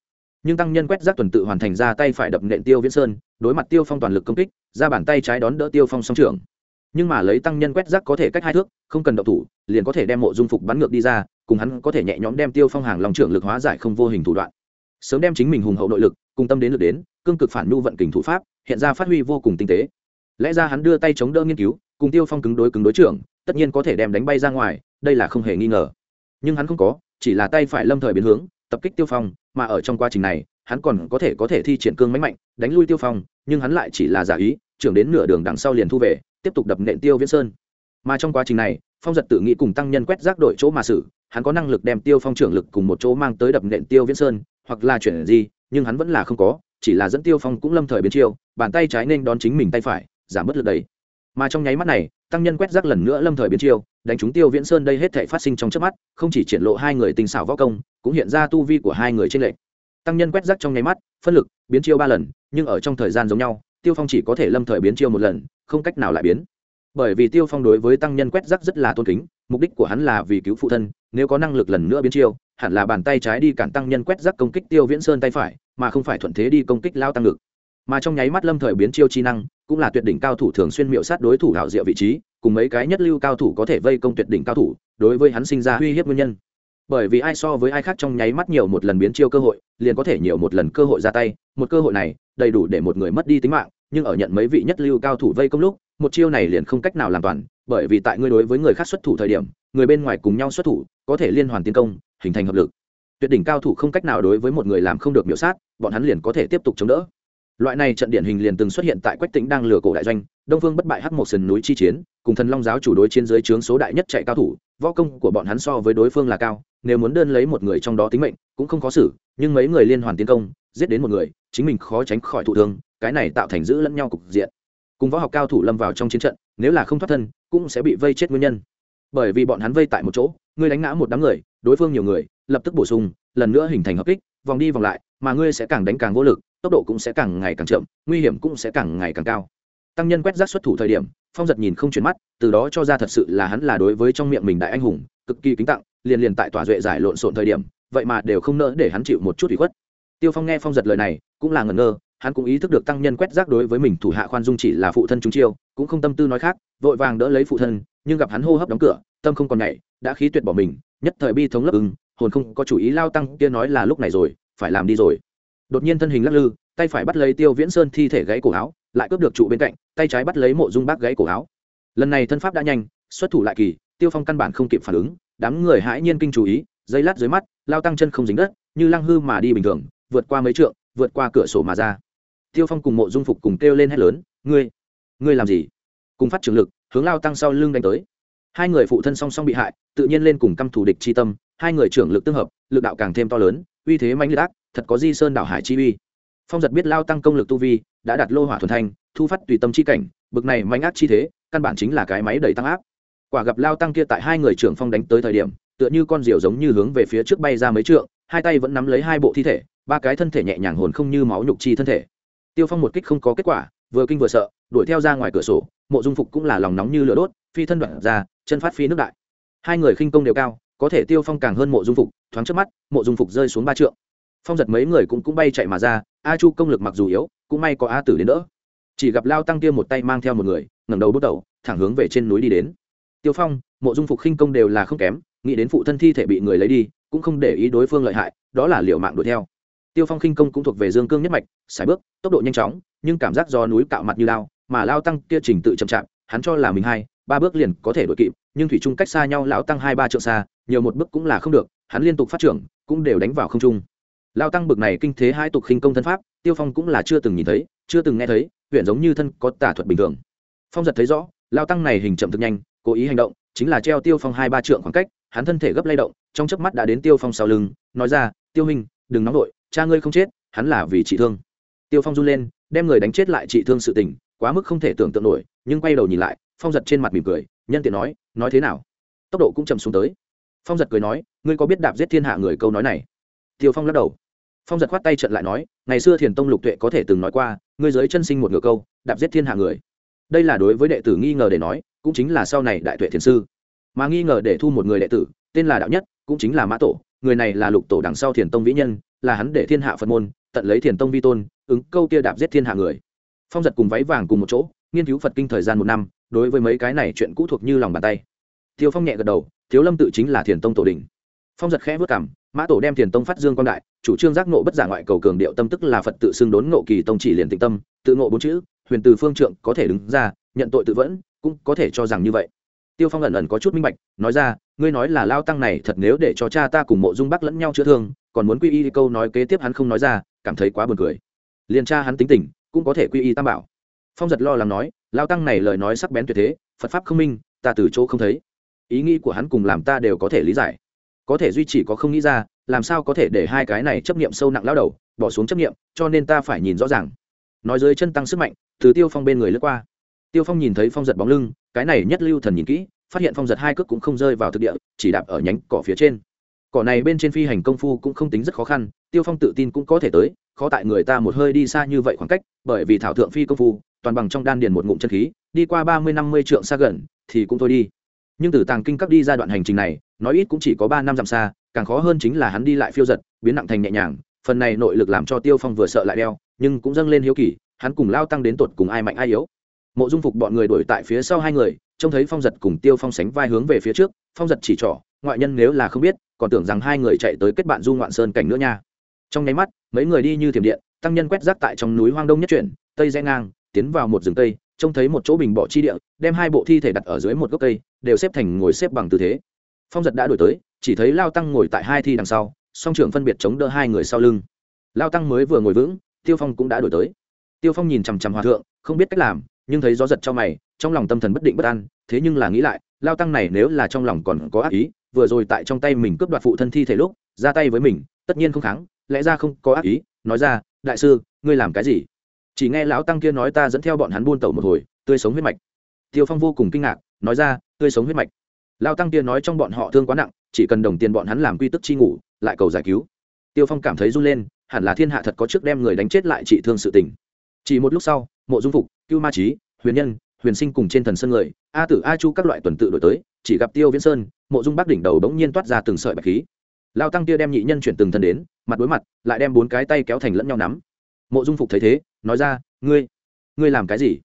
Nhưng tăng nhân quét rác tuần tự hoàn thành ra tay phải đập nện tiêu viễn sơn, đối mặt tiêu phong toàn lực công kích, ra bàn tay trái đón đỡ tiêu phong song trưởng. Nhưng mà lấy tăng nhân quét rác có thể cách hai thước, không cần động thủ, liền có thể đem mộ dung phục bắn ngược đi ra, cùng hắn có thể nhẹ nhõm đem tiêu phong hàng lòng trưởng lực hóa giải không vô hình thủ đoạn. Sớm đem chính mình hùng hậu nội lực, cùng tâm đến lực đến, cương cực phản nhu vận kình thủ pháp, hiện ra phát huy vô cùng tinh tế lẽ ra hắn đưa tay chống đỡ nghiên cứu, cùng tiêu phong cứng đối cứng đối trưởng, tất nhiên có thể đem đánh bay ra ngoài, đây là không hề nghi ngờ. Nhưng hắn không có, chỉ là tay phải lâm thời biến hướng, tập kích tiêu phong, mà ở trong quá trình này, hắn còn có thể có thể thi triển cương máy mạnh, đánh lui tiêu phong, nhưng hắn lại chỉ là giả ý, trưởng đến nửa đường đằng sau liền thu về, tiếp tục đập nện tiêu viễn sơn. Mà trong quá trình này, phong giật tự nghĩ cùng tăng nhân quét rác đội chỗ mà xử, hắn có năng lực đem tiêu phong trưởng lực cùng một chỗ mang tới đập nện tiêu viễn sơn, hoặc là chuyển gì, nhưng hắn vẫn là không có, chỉ là dẫn tiêu phong cũng lâm thời biến chiêu, bàn tay trái nên đón chính mình tay phải giảm bớt lực đầy. Mà trong nháy mắt này, tăng nhân quét rác lần nữa lâm thời biến chiêu, đánh chúng tiêu viễn sơn đây hết thể phát sinh trong trước mắt, không chỉ triển lộ hai người tình xảo võ công, cũng hiện ra tu vi của hai người trên lệnh tăng nhân quét rác trong nháy mắt, phân lực, biến chiêu ba lần, nhưng ở trong thời gian giống nhau, tiêu phong chỉ có thể lâm thời biến chiêu một lần, không cách nào lại biến. Bởi vì tiêu phong đối với tăng nhân quét rác rất là tôn kính, mục đích của hắn là vì cứu phụ thân, nếu có năng lực lần nữa biến chiêu, hẳn là bàn tay trái đi cản tăng nhân quét rác công kích tiêu viễn sơn tay phải, mà không phải thuận thế đi công kích lao tăng ngực mà trong nháy mắt lâm thời biến chiêu chi năng, cũng là tuyệt đỉnh cao thủ thường xuyên miệu sát đối thủ hảo diệu vị trí, cùng mấy cái nhất lưu cao thủ có thể vây công tuyệt đỉnh cao thủ, đối với hắn sinh ra uy hiếp nguyên nhân. Bởi vì ai so với ai khác trong nháy mắt nhiều một lần biến chiêu cơ hội, liền có thể nhiều một lần cơ hội ra tay, một cơ hội này, đầy đủ để một người mất đi tính mạng, nhưng ở nhận mấy vị nhất lưu cao thủ vây công lúc, một chiêu này liền không cách nào làm toàn, bởi vì tại ngươi đối với người khác xuất thủ thời điểm, người bên ngoài cùng nhau xuất thủ, có thể liên hoàn tiến công, hình thành hợp lực. Tuyệt đỉnh cao thủ không cách nào đối với một người làm không được miểu sát, bọn hắn liền có thể tiếp tục chống đỡ loại này trận điển hình liền từng xuất hiện tại quách tĩnh đang lừa cổ đại doanh, đông phương bất bại hắc một sườn núi chi chiến, cùng thần long giáo chủ đối chiến dưới trướng số đại nhất chạy cao thủ, võ công của bọn hắn so với đối phương là cao, nếu muốn đơn lấy một người trong đó tính mệnh, cũng không khó xử, nhưng mấy người liên hoàn tiến công, giết đến một người, chính mình khó tránh khỏi thụ thương, cái này tạo thành giữ lẫn nhau cục diện. Cùng võ học cao thủ lâm vào trong chiến trận, nếu là không thoát thân, cũng sẽ bị vây chết nguyên nhân. Bởi vì bọn hắn vây tại một chỗ, ngươi đánh ngã một đám người, đối phương nhiều người, lập tức bổ sung, lần nữa hình thành hợp kích, vòng đi vòng lại, mà ngươi sẽ càng đánh càng vô lực tốc độ cũng sẽ càng ngày càng chậm, nguy hiểm cũng sẽ càng ngày càng cao. Tăng nhân quét rác xuất thủ thời điểm, phong giật nhìn không chuyển mắt, từ đó cho ra thật sự là hắn là đối với trong miệng mình đại anh hùng, cực kỳ kính tặng, liền liền tại tòa duệ giải lộn xộn thời điểm, vậy mà đều không nỡ để hắn chịu một chút ủy khuất. Tiêu phong nghe phong giật lời này, cũng là ngẩn ngơ, hắn cũng ý thức được tăng nhân quét rác đối với mình thủ hạ khoan dung chỉ là phụ thân chúng chiêu, cũng không tâm tư nói khác, vội vàng đỡ lấy phụ thân, nhưng gặp hắn hô hấp đóng cửa, tâm không còn nhảy, đã khí tuyệt bỏ mình, nhất thời bi thống lấp ưng, hồn không có chủ ý lao tăng kia nói là lúc này rồi, phải làm đi rồi đột nhiên thân hình lắc lư, tay phải bắt lấy tiêu viễn sơn thi thể gãy cổ áo, lại cướp được trụ bên cạnh, tay trái bắt lấy mộ dung bác gãy cổ áo. Lần này thân pháp đã nhanh, xuất thủ lại kỳ, tiêu phong căn bản không kịp phản ứng, đám người hãi nhiên kinh chú ý, dây lát dưới mắt, lao tăng chân không dính đất, như lăng hư mà đi bình thường, vượt qua mấy trượng, vượt qua cửa sổ mà ra. Tiêu phong cùng mộ dung phục cùng kêu lên hét lớn, ngươi ngươi làm gì? Cùng phát trường lực, hướng lao tăng sau lưng đánh tới. Hai người phụ thân song song bị hại, tự nhiên lên cùng căm thù địch chi tâm, hai người trưởng lực tương hợp, lực đạo càng thêm to lớn, uy thế mãnh liệt ác thật có di sơn đảo hải chi uy. Phong giật biết lao tăng công lực tu vi, đã đặt lô hỏa thuần thanh, thu phát tùy tâm chi cảnh, bực này manh ác chi thế, căn bản chính là cái máy đẩy tăng áp. Quả gặp lao tăng kia tại hai người trưởng phong đánh tới thời điểm, tựa như con diều giống như hướng về phía trước bay ra mấy trượng, hai tay vẫn nắm lấy hai bộ thi thể, ba cái thân thể nhẹ nhàng hồn không như máu nhục chi thân thể. Tiêu phong một kích không có kết quả, vừa kinh vừa sợ, đuổi theo ra ngoài cửa sổ, mộ dung phục cũng là lòng nóng như lửa đốt, phi thân đoạn ra, chân phát phi nước đại. Hai người khinh công đều cao, có thể tiêu phong càng hơn mộ dung phục, thoáng trước mắt, mộ dung phục rơi xuống ba trượng phong giật mấy người cũng cũng bay chạy mà ra, a chu công lực mặc dù yếu, cũng may có a tử đến đỡ. Chỉ gặp lao tăng kia một tay mang theo một người, ngẩng đầu bước đầu, thẳng hướng về trên núi đi đến. Tiêu phong, mộ dung phục khinh công đều là không kém, nghĩ đến phụ thân thi thể bị người lấy đi, cũng không để ý đối phương lợi hại, đó là liệu mạng đuổi theo. Tiêu phong khinh công cũng thuộc về dương cương nhất mạch, sải bước, tốc độ nhanh chóng, nhưng cảm giác do núi cạo mặt như lao, mà lao tăng kia trình tự chậm chạp, hắn cho là mình hai, ba bước liền có thể đuổi kịp, nhưng thủy trung cách xa nhau lão tăng hai ba trượng xa, nhiều một bước cũng là không được, hắn liên tục phát trưởng, cũng đều đánh vào không trung lao tăng bực này kinh thế hai tục khinh công thân pháp, tiêu phong cũng là chưa từng nhìn thấy, chưa từng nghe thấy, huyện giống như thân có tả thuật bình thường. Phong giật thấy rõ, lao tăng này hình chậm thực nhanh, cố ý hành động, chính là treo tiêu phong hai ba trượng khoảng cách, hắn thân thể gấp lay động, trong chớp mắt đã đến tiêu phong sau lưng, nói ra, tiêu hình đừng nóng vội, cha ngươi không chết, hắn là vì chị thương. Tiêu phong run lên, đem người đánh chết lại chị thương sự tình, quá mức không thể tưởng tượng nổi, nhưng quay đầu nhìn lại, phong giật trên mặt mỉm cười, nhân tiện nói nói thế nào? Tốc độ cũng chậm xuống tới. Phong giật cười nói, ngươi có biết đạp giết thiên hạ người câu nói này? Tiêu phong lắc đầu phong giật khoát tay trận lại nói, ngày xưa thiền tông lục tuệ có thể từng nói qua, ngươi giới chân sinh một ngựa câu, đạp giết thiên hạ người. Đây là đối với đệ tử nghi ngờ để nói, cũng chính là sau này đại tuệ thiền sư. Mà nghi ngờ để thu một người đệ tử, tên là đạo nhất, cũng chính là mã tổ, người này là lục tổ đằng sau thiền tông vĩ nhân, là hắn để thiên hạ phật môn, tận lấy thiền tông vi tôn, ứng câu kia đạp giết thiên hạ người. Phong giật cùng váy vàng cùng một chỗ, nghiên cứu phật kinh thời gian một năm, đối với mấy cái này chuyện cũ thuộc như lòng bàn tay. Tiêu phong nhẹ gật đầu, thiếu lâm tự chính là thiền tông tổ đình phong giật khẽ vất cảm mã tổ đem thiền tông phát dương quan đại, chủ trương giác nộ bất giả ngoại cầu cường điệu tâm tức là phật tự xưng đốn ngộ kỳ tông chỉ liền tịnh tâm, tự ngộ bốn chữ, huyền từ phương trượng có thể đứng ra, nhận tội tự vẫn, cũng có thể cho rằng như vậy. Tiêu phong ẩn ẩn có chút minh bạch, nói ra, ngươi nói là lao tăng này thật nếu để cho cha ta cùng mộ dung bắc lẫn nhau chữa thương, còn muốn quy y câu nói kế tiếp hắn không nói ra, cảm thấy quá buồn cười. Liền cha hắn tính tình, cũng có thể quy y tam bảo. Phong giật lo lắng nói, lao tăng này lời nói sắc bén tuyệt thế, phật pháp không minh, ta từ chỗ không thấy. Ý nghĩ của hắn cùng làm ta đều có thể lý giải có thể duy trì có không nghĩ ra, làm sao có thể để hai cái này chấp nghiệm sâu nặng lao đầu, bỏ xuống chấp nghiệm cho nên ta phải nhìn rõ ràng. Nói dưới chân tăng sức mạnh, từ tiêu phong bên người lướt qua. Tiêu phong nhìn thấy phong giật bóng lưng, cái này nhất lưu thần nhìn kỹ, phát hiện phong giật hai cước cũng không rơi vào thực địa, chỉ đạp ở nhánh cỏ phía trên. Cỏ này bên trên phi hành công phu cũng không tính rất khó khăn, tiêu phong tự tin cũng có thể tới, khó tại người ta một hơi đi xa như vậy khoảng cách, bởi vì thảo thượng phi công phu, toàn bằng trong đan điền một ngụm chân khí, đi qua ba mươi năm mươi trượng xa gần, thì cũng thôi đi. Nhưng từ tàng kinh cấp đi ra đoạn hành trình này nói ít cũng chỉ có ba năm dặm xa, càng khó hơn chính là hắn đi lại phiêu giật, biến nặng thành nhẹ nhàng, phần này nội lực làm cho tiêu phong vừa sợ lại đeo, nhưng cũng dâng lên hiếu kỳ, hắn cùng lao tăng đến tột cùng ai mạnh ai yếu. Mộ dung phục bọn người đuổi tại phía sau hai người, trông thấy phong giật cùng tiêu phong sánh vai hướng về phía trước, phong giật chỉ trỏ, ngoại nhân nếu là không biết, còn tưởng rằng hai người chạy tới kết bạn du ngoạn sơn cảnh nữa nha. Trong nháy mắt, mấy người đi như thiểm điện, tăng nhân quét rác tại trong núi hoang đông nhất chuyển, tây rẽ ngang, tiến vào một rừng tây, trông thấy một chỗ bình bỏ chi địa, đem hai bộ thi thể đặt ở dưới một gốc cây, đều xếp thành ngồi xếp bằng tư thế phong giật đã đổi tới, chỉ thấy lao tăng ngồi tại hai thi đằng sau, song trưởng phân biệt chống đỡ hai người sau lưng. Lao tăng mới vừa ngồi vững, tiêu phong cũng đã đổi tới. Tiêu phong nhìn chằm chằm hòa thượng, không biết cách làm, nhưng thấy gió giật cho mày, trong lòng tâm thần bất định bất an, thế nhưng là nghĩ lại, lao tăng này nếu là trong lòng còn có ác ý, vừa rồi tại trong tay mình cướp đoạt phụ thân thi thể lúc, ra tay với mình, tất nhiên không kháng, lẽ ra không có ác ý, nói ra, đại sư, ngươi làm cái gì? Chỉ nghe lão tăng kia nói ta dẫn theo bọn hắn buôn tẩu một hồi, tươi sống huyết mạch. Tiêu phong vô cùng kinh ngạc, nói ra, tươi sống huyết mạch lao tăng kia nói trong bọn họ thương quá nặng, chỉ cần đồng tiền bọn hắn làm quy tức chi ngủ, lại cầu giải cứu. Tiêu phong cảm thấy run lên, hẳn là thiên hạ thật có trước đem người đánh chết lại trị thương sự tình. Chỉ một lúc sau, mộ dung phục, cưu ma trí huyền nhân, huyền sinh cùng trên thần sân người, a tử, a chu các loại tuần tự đổi tới, chỉ gặp tiêu viễn sơn, mộ dung bắc đỉnh đầu bỗng nhiên toát ra từng sợi bạch khí. Lao tăng kia đem nhị nhân chuyển từng thân đến, mặt đối mặt, lại đem bốn cái tay kéo thành lẫn nhau nắm. Mộ dung phục thấy thế, nói ra, ngươi ngươi làm cái gì?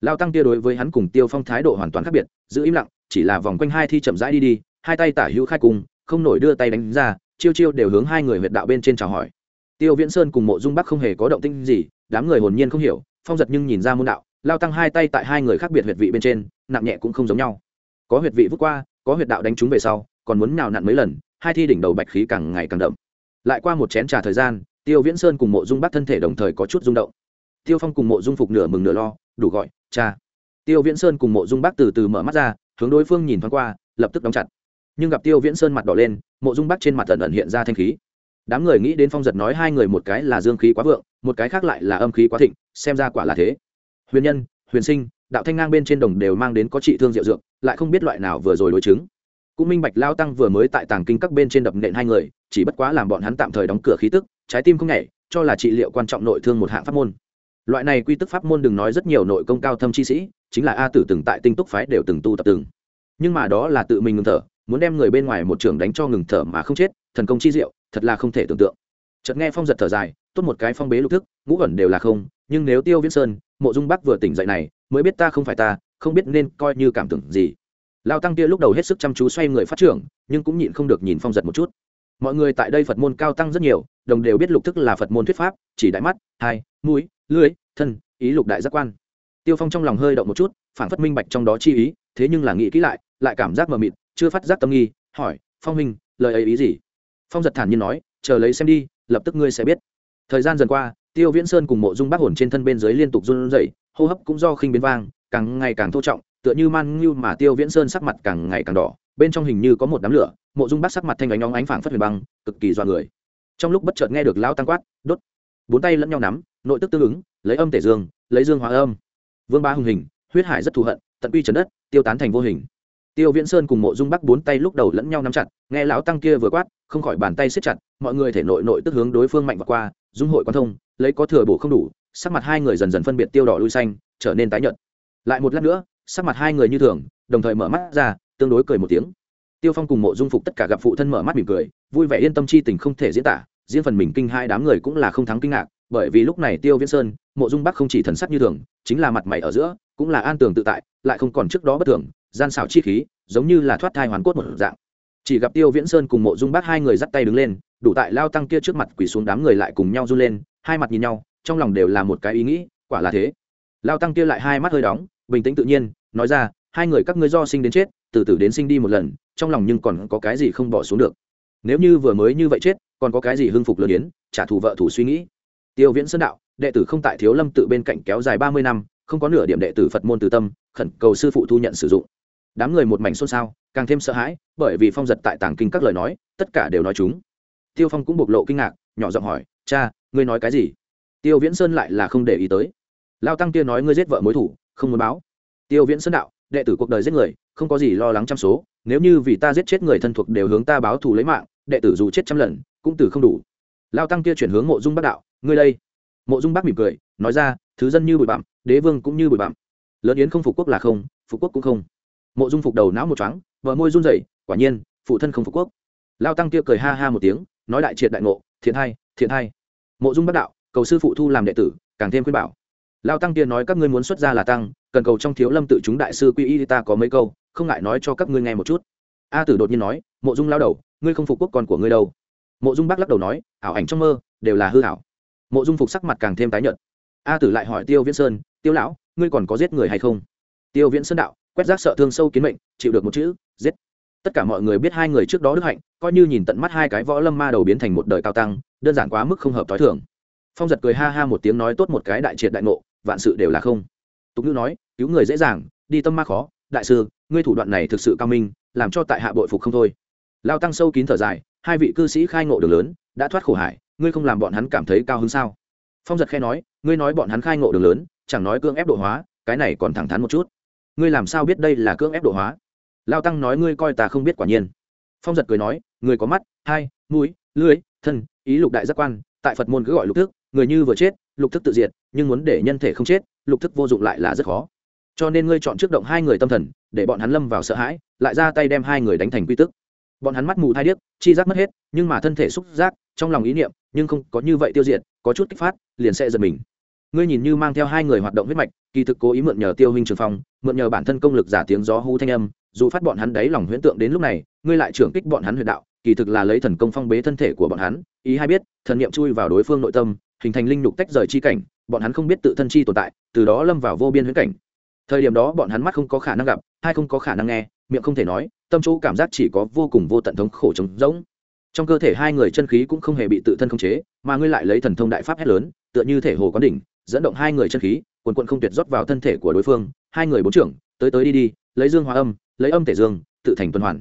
Lao tăng kia đối với hắn cùng tiêu phong thái độ hoàn toàn khác biệt, giữ im lặng chỉ là vòng quanh hai thi chậm rãi đi đi, hai tay tả hữu khai cùng, không nổi đưa tay đánh ra, chiêu chiêu đều hướng hai người huyệt đạo bên trên chào hỏi. Tiêu viễn sơn cùng mộ dung bắc không hề có động tinh gì, đám người hồn nhiên không hiểu, phong giật nhưng nhìn ra môn đạo, lao tăng hai tay tại hai người khác biệt huyệt vị bên trên, nặng nhẹ cũng không giống nhau. Có huyệt vị vút qua, có huyệt đạo đánh trúng về sau, còn muốn nào nặn mấy lần, hai thi đỉnh đầu bạch khí càng ngày càng đậm. Lại qua một chén trà thời gian, tiêu viễn sơn cùng mộ dung bắc thân thể đồng thời có chút rung động. Tiêu phong cùng mộ dung phục nửa mừng nửa lo, đủ gọi cha tiêu viễn sơn cùng mộ dung bắc từ từ mở mắt ra hướng đối phương nhìn thoáng qua, lập tức đóng chặt. Nhưng gặp tiêu viễn sơn mặt đỏ lên, mộ dung bắc trên mặt ẩn ẩn hiện ra thanh khí. Đám người nghĩ đến phong giật nói hai người một cái là dương khí quá vượng, một cái khác lại là âm khí quá thịnh, xem ra quả là thế. Huyền nhân, huyền sinh, đạo thanh ngang bên trên đồng đều mang đến có trị thương diệu dược, lại không biết loại nào vừa rồi đối chứng. Cũng minh bạch lao tăng vừa mới tại tàng kinh các bên trên đập nện hai người, chỉ bất quá làm bọn hắn tạm thời đóng cửa khí tức, trái tim không nhảy, cho là trị liệu quan trọng nội thương một hạng pháp môn loại này quy tức pháp môn đừng nói rất nhiều nội công cao thâm chi sĩ, chính là a tử từng tại tinh túc phái đều từng tu tập từng. Nhưng mà đó là tự mình ngừng thở, muốn đem người bên ngoài một trường đánh cho ngừng thở mà không chết, thần công chi diệu, thật là không thể tưởng tượng. Chợt nghe phong giật thở dài, tốt một cái phong bế lục thức, ngũ ẩn đều là không, nhưng nếu tiêu viễn sơn, mộ dung bắc vừa tỉnh dậy này, mới biết ta không phải ta, không biết nên coi như cảm tưởng gì. Lao tăng kia lúc đầu hết sức chăm chú xoay người phát trưởng, nhưng cũng nhịn không được nhìn phong giật một chút. Mọi người tại đây phật môn cao tăng rất nhiều, đồng đều biết lục thức là phật môn thuyết pháp, chỉ đại mắt, hai, mũi lưới, thân, ý lục đại giác quan. Tiêu phong trong lòng hơi động một chút, phản phất minh bạch trong đó chi ý, thế nhưng là nghĩ kỹ lại lại cảm giác mờ mịt, chưa phát giác tâm nghi, hỏi, phong minh lời ấy ý gì? Phong giật thản nhiên nói, chờ lấy xem đi, lập tức ngươi sẽ biết. Thời gian dần qua, tiêu viễn sơn cùng mộ dung bác hồn trên thân bên dưới liên tục run rẩy, hô hấp cũng do khinh biến vang, càng ngày càng thô trọng, tựa như man ngưu mà tiêu viễn sơn sắc mặt càng ngày càng đỏ, bên trong hình như có một đám lửa, mộ dung bác sắc mặt thanh ánh óng ánh phảng phất huyền băng, cực kỳ do người. Trong lúc bất chợt nghe được lão tăng quát, đốt! Bốn tay lẫn nhau nắm, nội tức tương ứng, lấy âm tể dương, lấy dương hóa âm. Vương ba hùng hình, huyết hải rất thù hận, tận quy trần đất, tiêu tán thành vô hình. Tiêu viễn sơn cùng mộ dung bắc bốn tay lúc đầu lẫn nhau nắm chặt, nghe lão tăng kia vừa quát, không khỏi bàn tay siết chặt, mọi người thể nội nội tức hướng đối phương mạnh và qua, dung hội quan thông, lấy có thừa bổ không đủ, sắc mặt hai người dần dần phân biệt tiêu đỏ lui xanh, trở nên tái nhợt. Lại một lát nữa, sắc mặt hai người như thường, đồng thời mở mắt ra, tương đối cười một tiếng. Tiêu phong cùng mộ dung phục tất cả gặp phụ thân mở mắt mỉm cười, vui vẻ yên tâm chi tình không thể diễn tả riêng phần mình kinh hai đám người cũng là không thắng kinh ngạc, bởi vì lúc này tiêu viễn sơn, mộ dung bắc không chỉ thần sắc như thường, chính là mặt mày ở giữa, cũng là an tường tự tại, lại không còn trước đó bất thường, gian xảo chi khí, giống như là thoát thai hoàn cốt một dạng. Chỉ gặp tiêu viễn sơn cùng mộ dung bác hai người dắt tay đứng lên, đủ tại lao tăng kia trước mặt quỳ xuống đám người lại cùng nhau run lên, hai mặt nhìn nhau, trong lòng đều là một cái ý nghĩ, quả là thế. Lao tăng kia lại hai mắt hơi đóng, bình tĩnh tự nhiên, nói ra, hai người các ngươi do sinh đến chết, từ từ đến sinh đi một lần, trong lòng nhưng còn có cái gì không bỏ xuống được. Nếu như vừa mới như vậy chết còn có cái gì hưng phục lớn yến, trả thù vợ thủ suy nghĩ. Tiêu viễn sơn đạo, đệ tử không tại thiếu lâm tự bên cạnh kéo dài ba mươi năm, không có nửa điểm đệ tử phật môn từ tâm, khẩn cầu sư phụ thu nhận sử dụng. Đám người một mảnh xôn xao, càng thêm sợ hãi, bởi vì phong giật tại tàng kinh các lời nói, tất cả đều nói chúng. Tiêu phong cũng bộc lộ kinh ngạc, nhỏ giọng hỏi, cha, ngươi nói cái gì? Tiêu viễn sơn lại là không để ý tới. Lao tăng kia nói ngươi giết vợ mối thủ, không muốn báo. Tiêu viễn sơn đạo, đệ tử cuộc đời giết người, không có gì lo lắng trăm số, nếu như vì ta giết chết người thân thuộc đều hướng ta báo thù lấy mạng, đệ tử dù chết trăm lần cũng từ không đủ. Lao tăng kia chuyển hướng mộ dung bắc đạo, ngươi đây. Mộ dung bắc mỉm cười, nói ra, thứ dân như bụi bặm, đế vương cũng như bụi bặm. Lớn yến không phục quốc là không, phục quốc cũng không. Mộ dung phục đầu não một chóng vợ môi run rẩy, quả nhiên, phụ thân không phục quốc. Lao tăng kia cười ha ha một tiếng, nói đại triệt đại ngộ, thiện hai thiện hai. Mộ dung bác đạo, cầu sư phụ thu làm đệ tử, càng thêm khuyên bảo. Lao tăng kia nói, các ngươi muốn xuất gia là tăng, cần cầu trong thiếu lâm tự chúng đại sư quy y ta có mấy câu, không ngại nói cho các ngươi nghe một chút. A tử đột nhiên nói, mộ dung lao đầu, ngươi không phục quốc con của ngươi đâu mộ dung bắc lắc đầu nói, ảo ảnh trong mơ, đều là hư ảo. Mộ dung phục sắc mặt càng thêm tái nhợt. A tử lại hỏi tiêu viễn sơn, tiêu lão, ngươi còn có giết người hay không? Tiêu viễn sơn đạo, quét rác sợ thương sâu kiến mệnh, chịu được một chữ, giết. Tất cả mọi người biết hai người trước đó đức hạnh, coi như nhìn tận mắt hai cái võ lâm ma đầu biến thành một đời cao tăng, đơn giản quá mức không hợp t h o i thường. Phong giật cười ha ha một tiếng nói tốt một cái đại triệt đại ngộ, vạn sự đều là không. Tục ngữ nói, cứu người dễ dàng, đi tâm ma khó, đại sư, ngươi thủ đoạn này thực sự cao minh, làm cho tại hạ bội phục không thôi. Lao tăng sâu kín thở dài hai vị cư sĩ khai ngộ đường lớn, đã thoát khổ hải, ngươi không làm bọn hắn cảm thấy cao hứng sao? Phong giật khe nói, ngươi nói bọn hắn khai ngộ đường lớn, chẳng nói cưỡng ép độ hóa, cái này còn thẳng thắn một chút. Ngươi làm sao biết đây là cưỡng ép độ hóa? Lao tăng nói ngươi coi ta không biết quả nhiên. Phong giật cười nói, người có mắt, hai, mũi lưới thân, ý lục đại giác quan, tại phật môn cứ gọi lục thức, người như vừa chết, lục thức tự diệt, nhưng muốn để nhân thể không chết, lục thức vô dụng lại là rất khó. Cho nên ngươi chọn trước động hai người tâm thần, để bọn hắn lâm vào sợ hãi, lại ra tay đem hai người đánh thành quy tức bọn hắn mắt mù thai điếc, chi giác mất hết, nhưng mà thân thể xúc giác, trong lòng ý niệm, nhưng không có như vậy tiêu diệt, có chút kích phát, liền sẽ giật mình. Ngươi nhìn như mang theo hai người hoạt động huyết mạch, kỳ thực cố ý mượn nhờ tiêu hình trường phong, mượn nhờ bản thân công lực giả tiếng gió hú thanh âm, dù phát bọn hắn đáy lòng huyễn tượng đến lúc này, ngươi lại trưởng kích bọn hắn huyệt đạo, kỳ thực là lấy thần công phong bế thân thể của bọn hắn, ý hay biết, thần niệm chui vào đối phương nội tâm, hình thành linh nhục tách rời chi cảnh, bọn hắn không biết tự thân chi tồn tại, từ đó lâm vào vô biên huyễn cảnh. Thời điểm đó bọn hắn mắt không có khả năng gặp, hai không có khả năng nghe, miệng không thể nói tâm chỗ cảm giác chỉ có vô cùng vô tận thống khổ trống rỗng. Trong cơ thể hai người chân khí cũng không hề bị tự thân khống chế, mà ngươi lại lấy thần thông đại pháp hét lớn, tựa như thể hồ quán đỉnh, dẫn động hai người chân khí, quần quận không tuyệt rót vào thân thể của đối phương. Hai người bốn trưởng, tới tới đi đi, lấy dương hóa âm, lấy âm thể dương, tự thành tuần hoàn.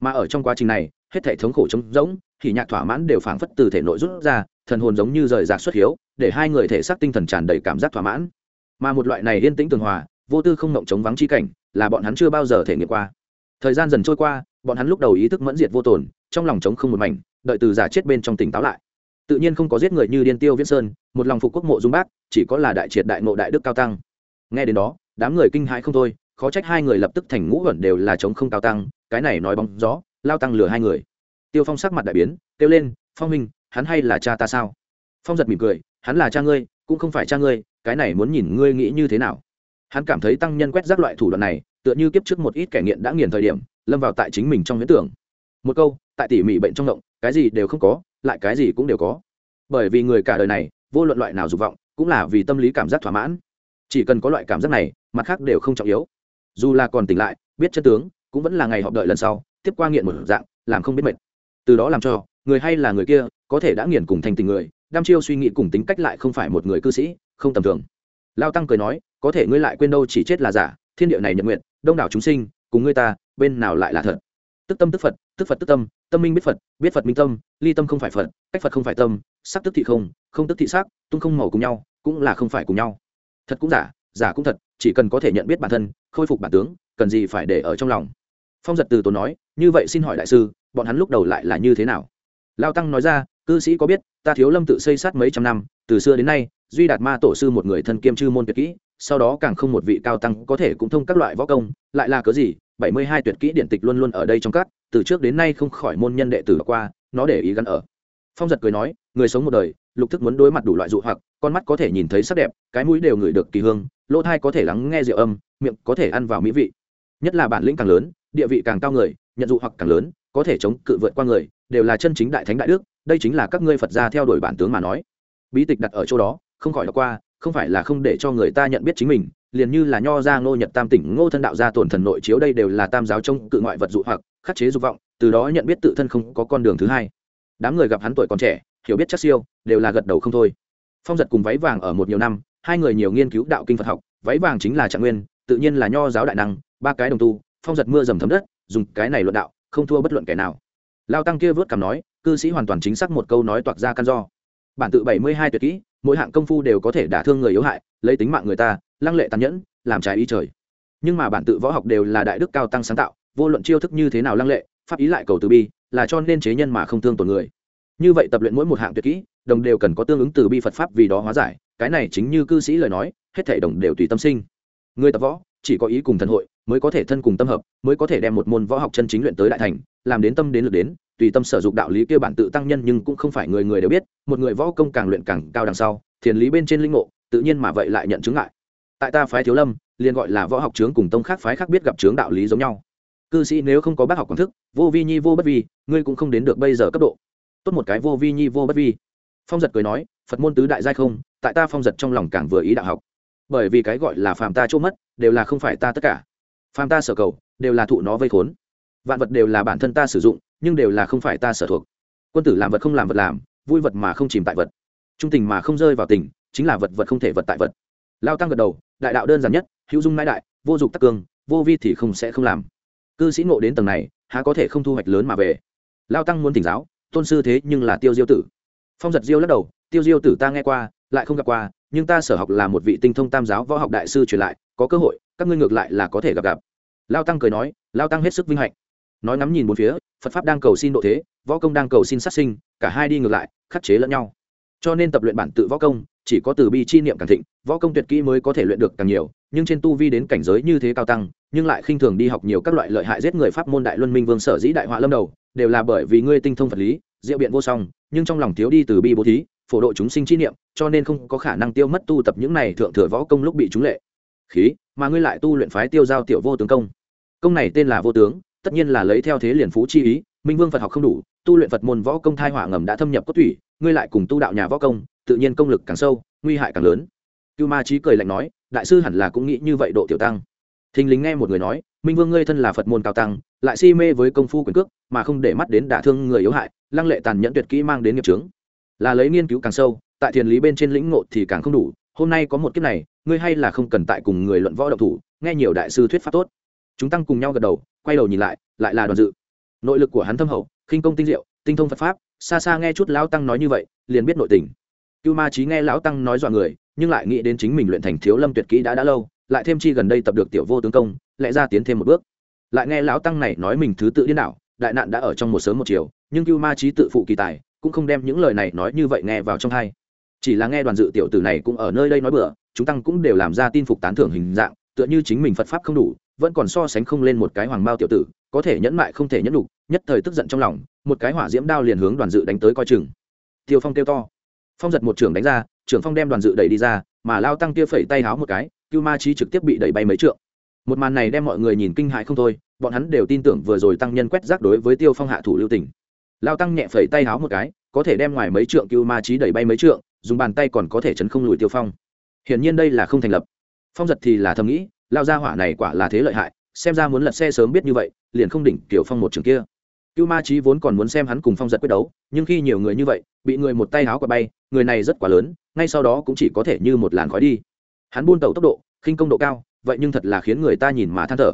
Mà ở trong quá trình này, hết thể thống khổ trống rỗng thì nhạc thỏa mãn đều phảng phất từ thể nội rút ra, thần hồn giống như rời rạc xuất hiếu, để hai người thể xác tinh thần tràn đầy cảm giác thỏa mãn. Mà một loại này yên tĩnh tường hòa, vô tư không mộng chống vắng chi cảnh, là bọn hắn chưa bao giờ thể nghiệm qua thời gian dần trôi qua, bọn hắn lúc đầu ý thức mẫn diệt vô tồn, trong lòng trống không một mảnh, đợi từ giả chết bên trong tỉnh táo lại. Tự nhiên không có giết người như điên tiêu viễn sơn, một lòng phục quốc mộ dung bác, chỉ có là đại triệt đại ngộ đại đức cao tăng. Nghe đến đó, đám người kinh hãi không thôi, khó trách hai người lập tức thành ngũ huẩn đều là chống không cao tăng, cái này nói bóng gió, lao tăng lừa hai người. Tiêu phong sắc mặt đại biến, kêu lên, phong minh hắn hay là cha ta sao? Phong giật mỉm cười, hắn là cha ngươi, cũng không phải cha ngươi, cái này muốn nhìn ngươi nghĩ như thế nào. Hắn cảm thấy tăng nhân quét rác loại thủ đoạn này tựa như kiếp trước một ít kẻ nghiện đã nghiền thời điểm, lâm vào tại chính mình trong huyễn tưởng. Một câu, tại tỉ mỉ bệnh trong động, cái gì đều không có, lại cái gì cũng đều có. Bởi vì người cả đời này, vô luận loại nào dục vọng, cũng là vì tâm lý cảm giác thỏa mãn. Chỉ cần có loại cảm giác này, mặt khác đều không trọng yếu. Dù là còn tỉnh lại, biết chân tướng, cũng vẫn là ngày họp đợi lần sau, tiếp qua nghiện một dạng, làm không biết mệt. Từ đó làm cho, người hay là người kia, có thể đã nghiền cùng thành tình người đam chiêu suy nghĩ cùng tính cách lại không phải một người cư sĩ, không tầm thường. Lao tăng cười nói, có thể ngươi lại quên đâu chỉ chết là giả, thiên địa này nhận nguyện đông đảo chúng sinh, cùng ngươi ta, bên nào lại là thật? Tức tâm tức phật tức phật tức tâm tâm minh biết phật biết phật minh tâm, ly tâm không phải phật, cách phật không phải tâm, sắc tức thị không không tức thị sắc, tung không màu cùng nhau, cũng là không phải cùng nhau. Thật cũng giả giả cũng thật, chỉ cần có thể nhận biết bản thân, khôi phục bản tướng, cần gì phải để ở trong lòng. Phong giật từ tốn nói, như vậy xin hỏi đại sư, bọn hắn lúc đầu lại là như thế nào? Lao tăng nói ra, cư sĩ có biết, ta thiếu lâm tự xây sát mấy trăm năm, từ xưa đến nay, duy đạt ma tổ sư một người thân kiêm chư môn tuyệt kỹ sau đó càng không một vị cao tăng có thể cũng thông các loại võ công, lại là cớ gì, bảy mươi hai tuyệt kỹ điện tịch luôn luôn ở đây trong các, từ trước đến nay không khỏi môn nhân đệ tử qua, nó để ý gắn ở. Phong giật cười nói, người sống một đời, lục thức muốn đối mặt đủ loại dụ hoặc, con mắt có thể nhìn thấy sắc đẹp, cái mũi đều ngửi được kỳ hương, lỗ thai có thể lắng nghe rượu âm, miệng có thể ăn vào mỹ vị. Nhất là bản lĩnh càng lớn, địa vị càng cao người, nhận dụ hoặc càng lớn, có thể chống cự vượt qua người, đều là chân chính đại thánh đại đức, đây chính là các ngươi phật gia theo đuổi bản tướng mà nói. Bí tịch đặt ở chỗ đó, không khỏi đọc qua không phải là không để cho người ta nhận biết chính mình, liền như là nho ra ngô nhật tam tỉnh, ngô thân đạo gia tổn thần nội chiếu đây đều là tam giáo trong cự ngoại vật dụ hoặc, khắc chế dục vọng, từ đó nhận biết tự thân không có con đường thứ hai. Đám người gặp hắn tuổi còn trẻ, hiểu biết chắc siêu, đều là gật đầu không thôi. Phong giật cùng váy vàng ở một nhiều năm, hai người nhiều nghiên cứu đạo kinh phật học, váy vàng chính là trạng nguyên, tự nhiên là nho giáo đại năng, ba cái đồng tu, phong giật mưa dầm thấm đất, dùng cái này luận đạo, không thua bất luận kẻ nào. Lao tăng kia vớt cảm nói, cư sĩ hoàn toàn chính xác một câu nói toạc ra căn do bản tự bảy mươi hai tuyệt kỹ, mỗi hạng công phu đều có thể đả thương người yếu hại, lấy tính mạng người ta, lăng lệ tàn nhẫn, làm trái ý trời. Nhưng mà bản tự võ học đều là đại đức cao tăng sáng tạo, vô luận chiêu thức như thế nào lăng lệ, pháp ý lại cầu từ bi, là cho nên chế nhân mà không thương tổn người. Như vậy tập luyện mỗi một hạng tuyệt kỹ, đồng đều cần có tương ứng từ bi phật pháp vì đó hóa giải, cái này chính như cư sĩ lời nói, hết thể đồng đều tùy tâm sinh. Người tập võ chỉ có ý cùng thần hội mới có thể thân cùng tâm hợp, mới có thể đem một môn võ học chân chính luyện tới đại thành, làm đến tâm đến lực đến, tùy tâm sở dụng đạo lý kia bản tự tăng nhân nhưng cũng không phải người người đều biết, một người võ công càng luyện càng cao đằng sau, thiền lý bên trên linh ngộ, tự nhiên mà vậy lại nhận chứng ngại. Tại ta phái thiếu lâm, liền gọi là võ học trướng cùng tông khác phái khác biết gặp trướng đạo lý giống nhau. Cư sĩ nếu không có bác học quảng thức, vô vi nhi vô bất vi, ngươi cũng không đến được bây giờ cấp độ. Tốt một cái vô vi nhi vô bất vi. Phong giật cười nói, phật môn tứ đại giai không, tại ta phong giật trong lòng càng vừa ý đạo học bởi vì cái gọi là phàm ta chỗ mất, đều là không phải ta tất cả. Phàm ta sở cầu, đều là thụ nó vây khốn. Vạn vật đều là bản thân ta sử dụng, nhưng đều là không phải ta sở thuộc. Quân tử làm vật không làm vật làm, vui vật mà không chìm tại vật. Trung tình mà không rơi vào tình, chính là vật vật không thể vật tại vật. Lao tăng gật đầu, đại đạo đơn giản nhất, hữu dung mãi đại, vô dụng tắc cương, vô vi thì không sẽ không làm. Cư sĩ ngộ đến tầng này, há có thể không thu hoạch lớn mà về. Lao tăng muốn tỉnh giáo, tôn sư thế nhưng là tiêu diêu tử. Phong giật diêu lắc đầu, tiêu diêu tử ta nghe qua, lại không gặp qua nhưng ta sở học là một vị tinh thông tam giáo võ học đại sư truyền lại, có cơ hội, các ngươi ngược lại là có thể gặp gặp. Lao tăng cười nói, lao tăng hết sức vinh hạnh. Nói ngắm nhìn bốn phía, phật pháp đang cầu xin độ thế, võ công đang cầu xin sát sinh, cả hai đi ngược lại, khắc chế lẫn nhau. Cho nên tập luyện bản tự võ công, chỉ có từ bi chi niệm càng thịnh, võ công tuyệt kỹ mới có thể luyện được càng nhiều, nhưng trên tu vi đến cảnh giới như thế cao tăng, nhưng lại khinh thường đi học nhiều các loại lợi hại giết người pháp môn đại luân minh vương sở dĩ đại họa lâm đầu, đều là bởi vì ngươi tinh thông vật lý, diệu biện vô song, nhưng trong lòng thiếu đi từ bi bố thí phổ độ chúng sinh chi niệm, cho nên không có khả năng tiêu mất tu tập những này thượng thừa võ công lúc bị chúng lệ. Khí, mà ngươi lại tu luyện phái tiêu giao tiểu vô tướng công. Công này tên là vô tướng, tất nhiên là lấy theo thế liền phú chi ý, minh vương phật học không đủ, tu luyện phật môn võ công thai hỏa ngầm đã thâm nhập cốt thủy ngươi lại cùng tu đạo nhà võ công, tự nhiên công lực càng sâu, nguy hại càng lớn. Cưu ma trí cười lạnh nói, đại sư hẳn là cũng nghĩ như vậy độ tiểu tăng. Thình lính nghe một người nói, minh vương ngươi thân là phật môn cao tăng, lại si mê với công phu quyền cước, mà không để mắt đến đả thương người yếu hại, lăng lệ tàn nhẫn tuyệt kỹ mang đến nghiệp trướng là lấy nghiên cứu càng sâu, tại thiền lý bên trên lĩnh ngộ thì càng không đủ. Hôm nay có một kiếp này, ngươi hay là không cần tại cùng người luận võ độc thủ, nghe nhiều đại sư thuyết pháp tốt. Chúng tăng cùng nhau gật đầu, quay đầu nhìn lại lại là đoàn dự. Nội lực của hắn thâm hậu, khinh công tinh diệu, tinh thông phật pháp, xa xa nghe chút lão tăng nói như vậy, liền biết nội tình. Cưu ma trí nghe lão tăng nói dọa người, nhưng lại nghĩ đến chính mình luyện thành thiếu lâm tuyệt kỹ đã đã lâu, lại thêm chi gần đây tập được tiểu vô tướng công, lẽ ra tiến thêm một bước. Lại nghe lão tăng này nói mình thứ tự điên đảo, đại nạn đã ở trong một sớm một chiều, nhưng cưu ma trí tự phụ kỳ tài cũng không đem những lời này nói như vậy nghe vào trong hai. Chỉ là nghe đoàn dự tiểu tử này cũng ở nơi đây nói bừa, chúng tăng cũng đều làm ra tin phục tán thưởng hình dạng, tựa như chính mình phật pháp không đủ, vẫn còn so sánh không lên một cái hoàng bao tiểu tử, có thể nhẫn mại không thể nhẫn đủ nhất thời tức giận trong lòng, một cái hỏa diễm đao liền hướng đoàn dự đánh tới coi chừng. Tiêu phong kêu to. Phong giật một trưởng đánh ra, trưởng phong đem đoàn dự đẩy đi ra, mà lao tăng kia phẩy tay háo một cái, cưu ma trí trực tiếp bị đẩy bay mấy trượng. Một màn này đem mọi người nhìn kinh hại không thôi, bọn hắn đều tin tưởng vừa rồi tăng nhân quét rác đối với tiêu phong hạ thủ lưu tỉnh lao tăng nhẹ phẩy tay háo một cái, có thể đem ngoài mấy trượng cưu ma trí đẩy bay mấy trượng, dùng bàn tay còn có thể chấn không lùi tiêu phong. Hiển nhiên đây là không thành lập. Phong giật thì là thầm nghĩ, lao ra hỏa này quả là thế lợi hại, xem ra muốn lật xe sớm biết như vậy, liền không đỉnh tiểu phong một trường kia. Cưu ma trí vốn còn muốn xem hắn cùng phong giật quyết đấu, nhưng khi nhiều người như vậy, bị người một tay háo quả bay, người này rất quá lớn, ngay sau đó cũng chỉ có thể như một làn khói đi. Hắn buôn tàu tốc độ, khinh công độ cao, vậy nhưng thật là khiến người ta nhìn mà than thở.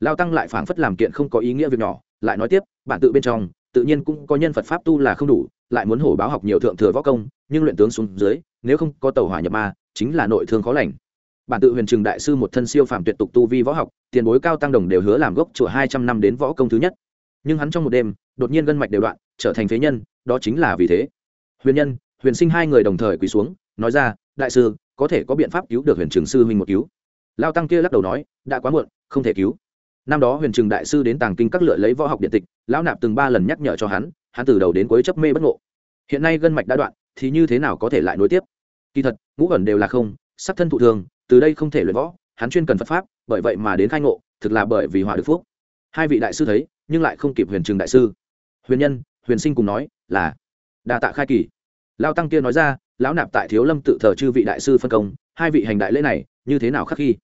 Lao tăng lại phảng phất làm kiện không có ý nghĩa việc nhỏ, lại nói tiếp, bản tự bên trong tự nhiên cũng có nhân phật pháp tu là không đủ, lại muốn hổ báo học nhiều thượng thừa võ công, nhưng luyện tướng xuống dưới, nếu không có tàu hỏa nhập ma, chính là nội thương khó lành. Bản tự huyền trường đại sư một thân siêu phàm tuyệt tục tu vi võ học, tiền bối cao tăng đồng đều hứa làm gốc chùa hai trăm năm đến võ công thứ nhất. Nhưng hắn trong một đêm, đột nhiên gân mạch đều đoạn, trở thành phế nhân, đó chính là vì thế. Huyền nhân, huyền sinh hai người đồng thời quỳ xuống, nói ra, đại sư, có thể có biện pháp cứu được huyền trường sư huynh một cứu. Lao tăng kia lắc đầu nói, đã quá muộn, không thể cứu năm đó huyền Trừng đại sư đến tàng kinh các lựa lấy võ học điện tịch, lão nạp từng ba lần nhắc nhở cho hắn hắn từ đầu đến cuối chấp mê bất ngộ. Hiện nay gân mạch đã đoạn, thì như thế nào có thể lại nối tiếp? Kỳ thật, ngũ ẩn đều là không, sắc thân thụ thường, từ đây không thể luyện võ, hắn chuyên cần phật pháp, bởi vậy mà đến khai ngộ, thực là bởi vì hòa được phúc. Hai vị đại sư thấy, nhưng lại không kịp huyền Trừng đại sư. Huyền nhân, huyền sinh cùng nói, là, đa tạ khai kỳ. Lao tăng kia nói ra, lão nạp tại thiếu lâm tự thờ chư vị đại sư phân công, hai vị hành đại lễ này, như thế nào khắc khi?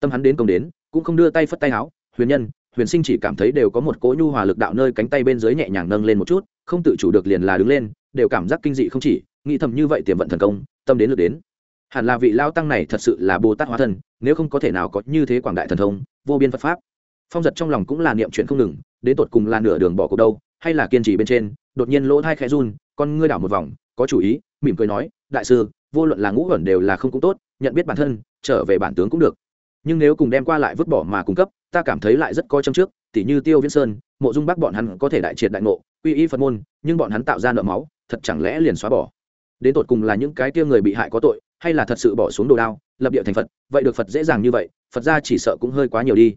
Tâm hắn đến công đến, cũng không đưa tay phất tay áo huyền nhân, huyền sinh chỉ cảm thấy đều có một cỗ nhu hòa lực đạo nơi cánh tay bên dưới nhẹ nhàng nâng lên một chút, không tự chủ được liền là đứng lên, đều cảm giác kinh dị không chỉ, nghĩ thầm như vậy tiềm vận thần công, tâm đến lực đến. Hẳn là vị lao tăng này thật sự là bồ tát hóa thân, nếu không có thể nào có như thế quảng đại thần thông, vô biên phật pháp. Phong giật trong lòng cũng là niệm chuyện không ngừng, đến tột cùng là nửa đường bỏ cuộc đâu, hay là kiên trì bên trên, đột nhiên lỗ thai khẽ run, con ngươi đảo một vòng, có chủ ý, mỉm cười nói, đại sư, vô luận là ngũ ẩn đều là không cũng tốt, nhận biết bản thân, trở về bản tướng cũng được nhưng nếu cùng đem qua lại vứt bỏ mà cung cấp, ta cảm thấy lại rất coi trong trước, tỉ như tiêu viễn sơn, mộ dung bác bọn hắn có thể đại triệt đại ngộ uy y phật môn, nhưng bọn hắn tạo ra nợ máu, thật chẳng lẽ liền xóa bỏ? Đến tột cùng là những cái tia người bị hại có tội, hay là thật sự bỏ xuống đồ đao, lập địa thành phật, vậy được phật dễ dàng như vậy, phật ra chỉ sợ cũng hơi quá nhiều đi.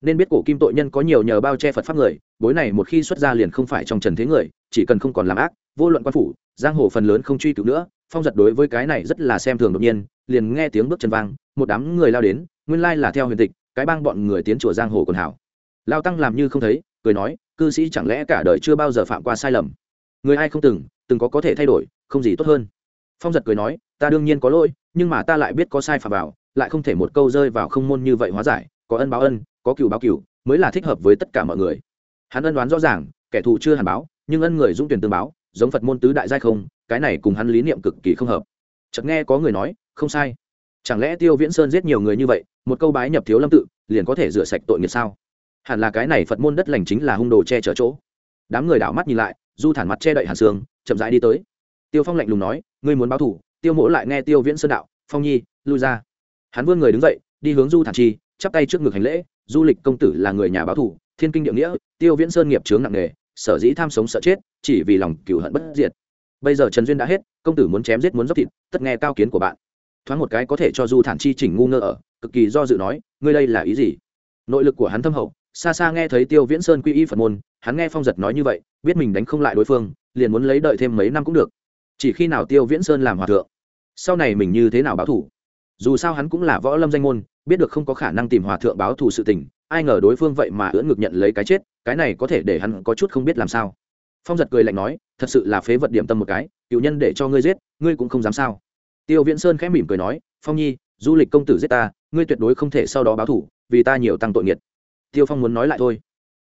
Nên biết cổ kim tội nhân có nhiều nhờ bao che phật pháp người, bối này một khi xuất ra liền không phải trong trần thế người, chỉ cần không còn làm ác, vô luận quan phủ, giang hồ phần lớn không truy cứu nữa, phong giật đối với cái này rất là xem thường đột nhiên, liền nghe tiếng bước chân vang, một đám người lao đến nguyên lai là theo huyền tịch, cái bang bọn người tiến chùa giang hồ quần hảo. Lao tăng làm như không thấy, cười nói, cư sĩ chẳng lẽ cả đời chưa bao giờ phạm qua sai lầm? Người ai không từng từng có có thể thay đổi, không gì tốt hơn. Phong giật cười nói, ta đương nhiên có lỗi, nhưng mà ta lại biết có sai phạm vào, lại không thể một câu rơi vào không môn như vậy hóa giải, có ân báo ân, có cựu báo cựu mới là thích hợp với tất cả mọi người. Hắn ân đoán rõ ràng, kẻ thù chưa hàn báo, nhưng ân người dũng tuyển tương báo, giống phật môn tứ đại giai không, cái này cùng hắn lý niệm cực kỳ không hợp. Chợt nghe có người nói, không sai chẳng lẽ tiêu viễn sơn giết nhiều người như vậy, một câu bái nhập thiếu lâm tự, liền có thể rửa sạch tội nghiệp sao? Hẳn là cái này phật môn đất lành chính là hung đồ che chở chỗ. Đám người đảo mắt nhìn lại, du thản mặt che đậy hàn sương chậm rãi đi tới. Tiêu phong lạnh lùng nói, ngươi muốn báo thủ tiêu mỗ lại nghe tiêu viễn sơn đạo, phong nhi, lui ra. Hắn vươn người đứng dậy, đi hướng du thản chi, chắp tay trước ngực hành lễ, du lịch công tử là người nhà báo thủ thiên kinh địa nghĩa, tiêu viễn sơn nghiệp chướng nặng nề, sở dĩ tham sống sợ chết, chỉ vì lòng cựu hận bất diệt. Bây giờ trần duyên đã hết, công tử muốn chém giết muốn dốc thịt, tất nghe cao kiến của bạn thoáng một cái có thể cho du thản chi chỉnh ngu ngơ ở, cực kỳ do dự nói, ngươi đây là ý gì? Nội lực của hắn thâm hậu, xa xa nghe thấy tiêu viễn sơn quy y phật môn, hắn nghe phong giật nói như vậy, biết mình đánh không lại đối phương, liền muốn lấy đợi thêm mấy năm cũng được. Chỉ khi nào tiêu viễn sơn làm hòa thượng, sau này mình như thế nào báo thủ? Dù sao hắn cũng là võ lâm danh môn, biết được không có khả năng tìm hòa thượng báo thù sự tình, ai ngờ đối phương vậy mà ưỡn ngực nhận lấy cái chết, cái này có thể để hắn có chút không biết làm sao. Phong giật cười lạnh nói, thật sự là phế vật điểm tâm một cái, cựu nhân để cho ngươi giết, ngươi cũng không dám sao tiêu viễn sơn khẽ mỉm cười nói, phong nhi, du lịch công tử giết ta, ngươi tuyệt đối không thể sau đó báo thủ, vì ta nhiều tăng tội nghiệt. Tiêu phong muốn nói lại thôi.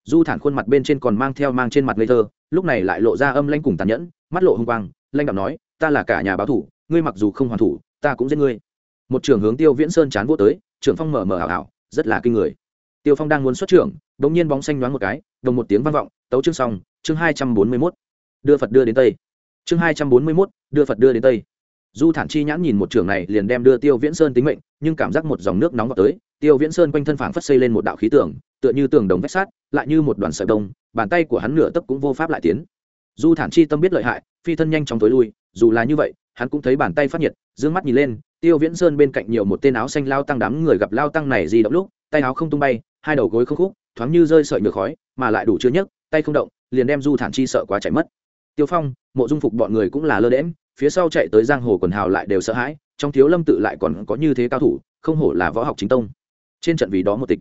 Du thản khuôn mặt bên trên còn mang theo mang trên mặt ngây thơ, lúc này lại lộ ra âm lanh cùng tàn nhẫn, mắt lộ h ư n g quang lanh đạo nói, ta là cả nhà báo thủ, ngươi mặc dù không hoàn thủ, ta cũng giết ngươi. Một trường hướng tiêu viễn sơn chán vô tới, trưởng phong mở mở ảo ảo, rất là kinh người. Tiêu phong đang muốn xuất trưởng đ ỗ n g nhiên bóng xanh nhoáng một cái, đồng một tiếng vang vọng, tấu chương xong, chương hai trăm bốn mươi mốt. Đưa phật đưa đến tây. Chương hai trăm bốn mươi mốt, đưa phật đưa đến tây du thản chi nhãn nhìn một trường này liền đem đưa tiêu viễn sơn tính mệnh, nhưng cảm giác một dòng nước nóng vào tới, tiêu viễn sơn quanh thân phảng phất xây lên một đạo khí tường, tựa như tường đồng vách sát lại như một đoàn sợi đông bàn tay của hắn nửa tấc cũng vô pháp lại tiến. Du thản chi tâm biết lợi hại, phi thân nhanh chóng tối lui, dù là như vậy, hắn cũng thấy bàn tay phát nhiệt d ư ơ n g mắt nhìn lên, tiêu viễn sơn bên cạnh nhiều một tên áo xanh lao tăng đám người gặp lao tăng này di động lúc, tay áo không tung bay, hai đầu gối không khúc, thoáng như rơi sợi nhựa khói, mà lại đủ chưa nhấc, tay không động, liền đem du thản chi sợ quá chạy mất. Tiêu phong, mộ dung phục bọn người cũng là lơ đễm phía sau chạy tới giang hồ quần hào lại đều sợ hãi, trong thiếu lâm tự lại còn có như thế cao thủ, không hổ là võ học chính tông. Trên trận vì đó một tịch.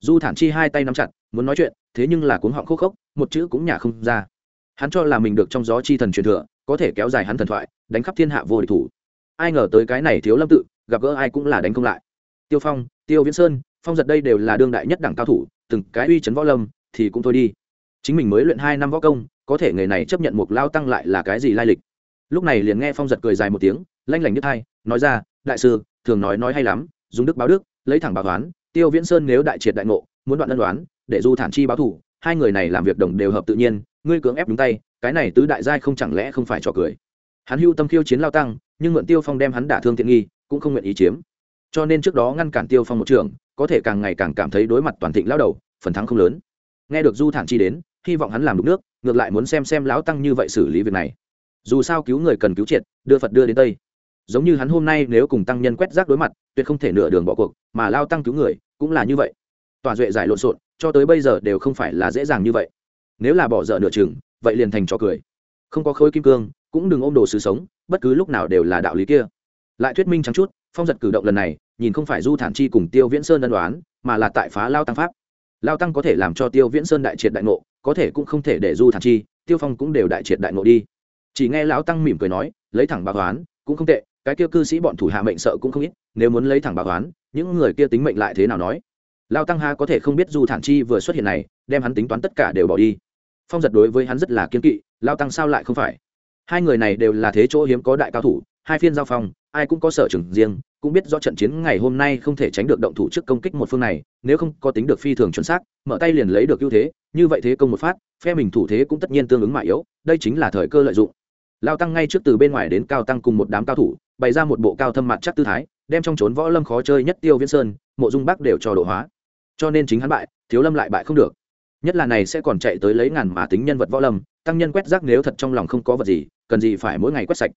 Du thản chi hai tay nắm chặt, muốn nói chuyện, thế nhưng là cuống họng khô khốc, một chữ cũng nhả không ra. Hắn cho là mình được trong gió chi thần truyền thừa, có thể kéo dài hắn thần thoại, đánh khắp thiên hạ vô địch thủ. Ai ngờ tới cái này thiếu lâm tự, gặp gỡ ai cũng là đánh không lại. Tiêu phong, tiêu viễn sơn, phong giật đây đều là đương đại nhất đẳng cao thủ, từng cái uy chấn võ lâm, thì cũng thôi đi. Chính mình mới luyện hai năm võ công, có thể người này chấp nhận một lao tăng lại là cái gì lai lịch? Lúc này liền nghe phong giật cười dài một tiếng, lanh lảnh nhất hai nói ra, đại sư, thường nói nói hay lắm, dùng đức báo đức, lấy thẳng báo toán, tiêu viễn sơn nếu đại triệt đại ngộ, muốn đoạn ân đoán, để du thản chi báo thủ, hai người này làm việc đồng đều hợp tự nhiên, ngươi cưỡng ép đúng tay, cái này tứ đại giai không chẳng lẽ không phải trò cười? Hắn hưu tâm khiêu chiến lao tăng, nhưng mượn tiêu phong đem hắn đả thương thiện nghi, cũng không nguyện ý chiếm. Cho nên trước đó ngăn cản tiêu phong một trường, có thể càng ngày càng cảm thấy đối mặt toàn thịnh lao đầu, phần thắng không lớn. Nghe được du thản chi đến, hy vọng hắn làm đúng nước, ngược lại muốn xem xem lão tăng như vậy xử lý việc này dù sao cứu người cần cứu triệt, đưa phật đưa đến tây. Giống như hắn hôm nay nếu cùng tăng nhân quét rác đối mặt, tuyệt không thể nửa đường bỏ cuộc, mà lao tăng cứu người, cũng là như vậy. Tòa duệ giải lộn xộn, cho tới bây giờ đều không phải là dễ dàng như vậy. Nếu là bỏ dở nửa chừng, vậy liền thành trò cười. Không có khối kim cương, cũng đừng ôm đồ sứ sống, bất cứ lúc nào đều là đạo lý kia. Lại thuyết minh trắng chút, phong giật cử động lần này, nhìn không phải du thản chi cùng tiêu viễn sơn ân đoán mà là tại phá lao tăng pháp. Lao tăng có thể làm cho tiêu viễn sơn đại triệt đại ngộ, có thể cũng không thể để du thản chi, tiêu phong cũng đều đại triệt đại ngộ đi chỉ nghe lão tăng mỉm cười nói, lấy thẳng bà toán, cũng không tệ, cái kia cư sĩ bọn thủ hạ mệnh sợ cũng không ít, nếu muốn lấy thẳng bà toán, những người kia tính mệnh lại thế nào nói? Lao tăng ha có thể không biết du thản chi vừa xuất hiện này, đem hắn tính toán tất cả đều bỏ đi. Phong giật đối với hắn rất là kiên kỵ lao tăng sao lại không phải? Hai người này đều là thế chỗ hiếm có đại cao thủ, hai phiên giao phong, ai cũng có sở trường riêng, cũng biết do trận chiến ngày hôm nay không thể tránh được động thủ trước công kích một phương này, nếu không có tính được phi thường chuẩn xác, mở tay liền lấy được ưu thế, như vậy thế công một phát, phe mình thủ thế cũng tất nhiên tương ứng mà yếu, đây chính là thời cơ lợi dụng lao tăng ngay trước từ bên ngoài đến cao tăng cùng một đám cao thủ, bày ra một bộ cao thâm mặt chắc tư thái, đem trong trốn võ lâm khó chơi nhất tiêu viễn sơn, mộ dung bắc đều cho độ hóa. Cho nên chính hắn bại, thiếu lâm lại bại không được. Nhất là này sẽ còn chạy tới lấy ngàn mà tính nhân vật võ lâm, tăng nhân quét rác nếu thật trong lòng không có vật gì, cần gì phải mỗi ngày quét sạch.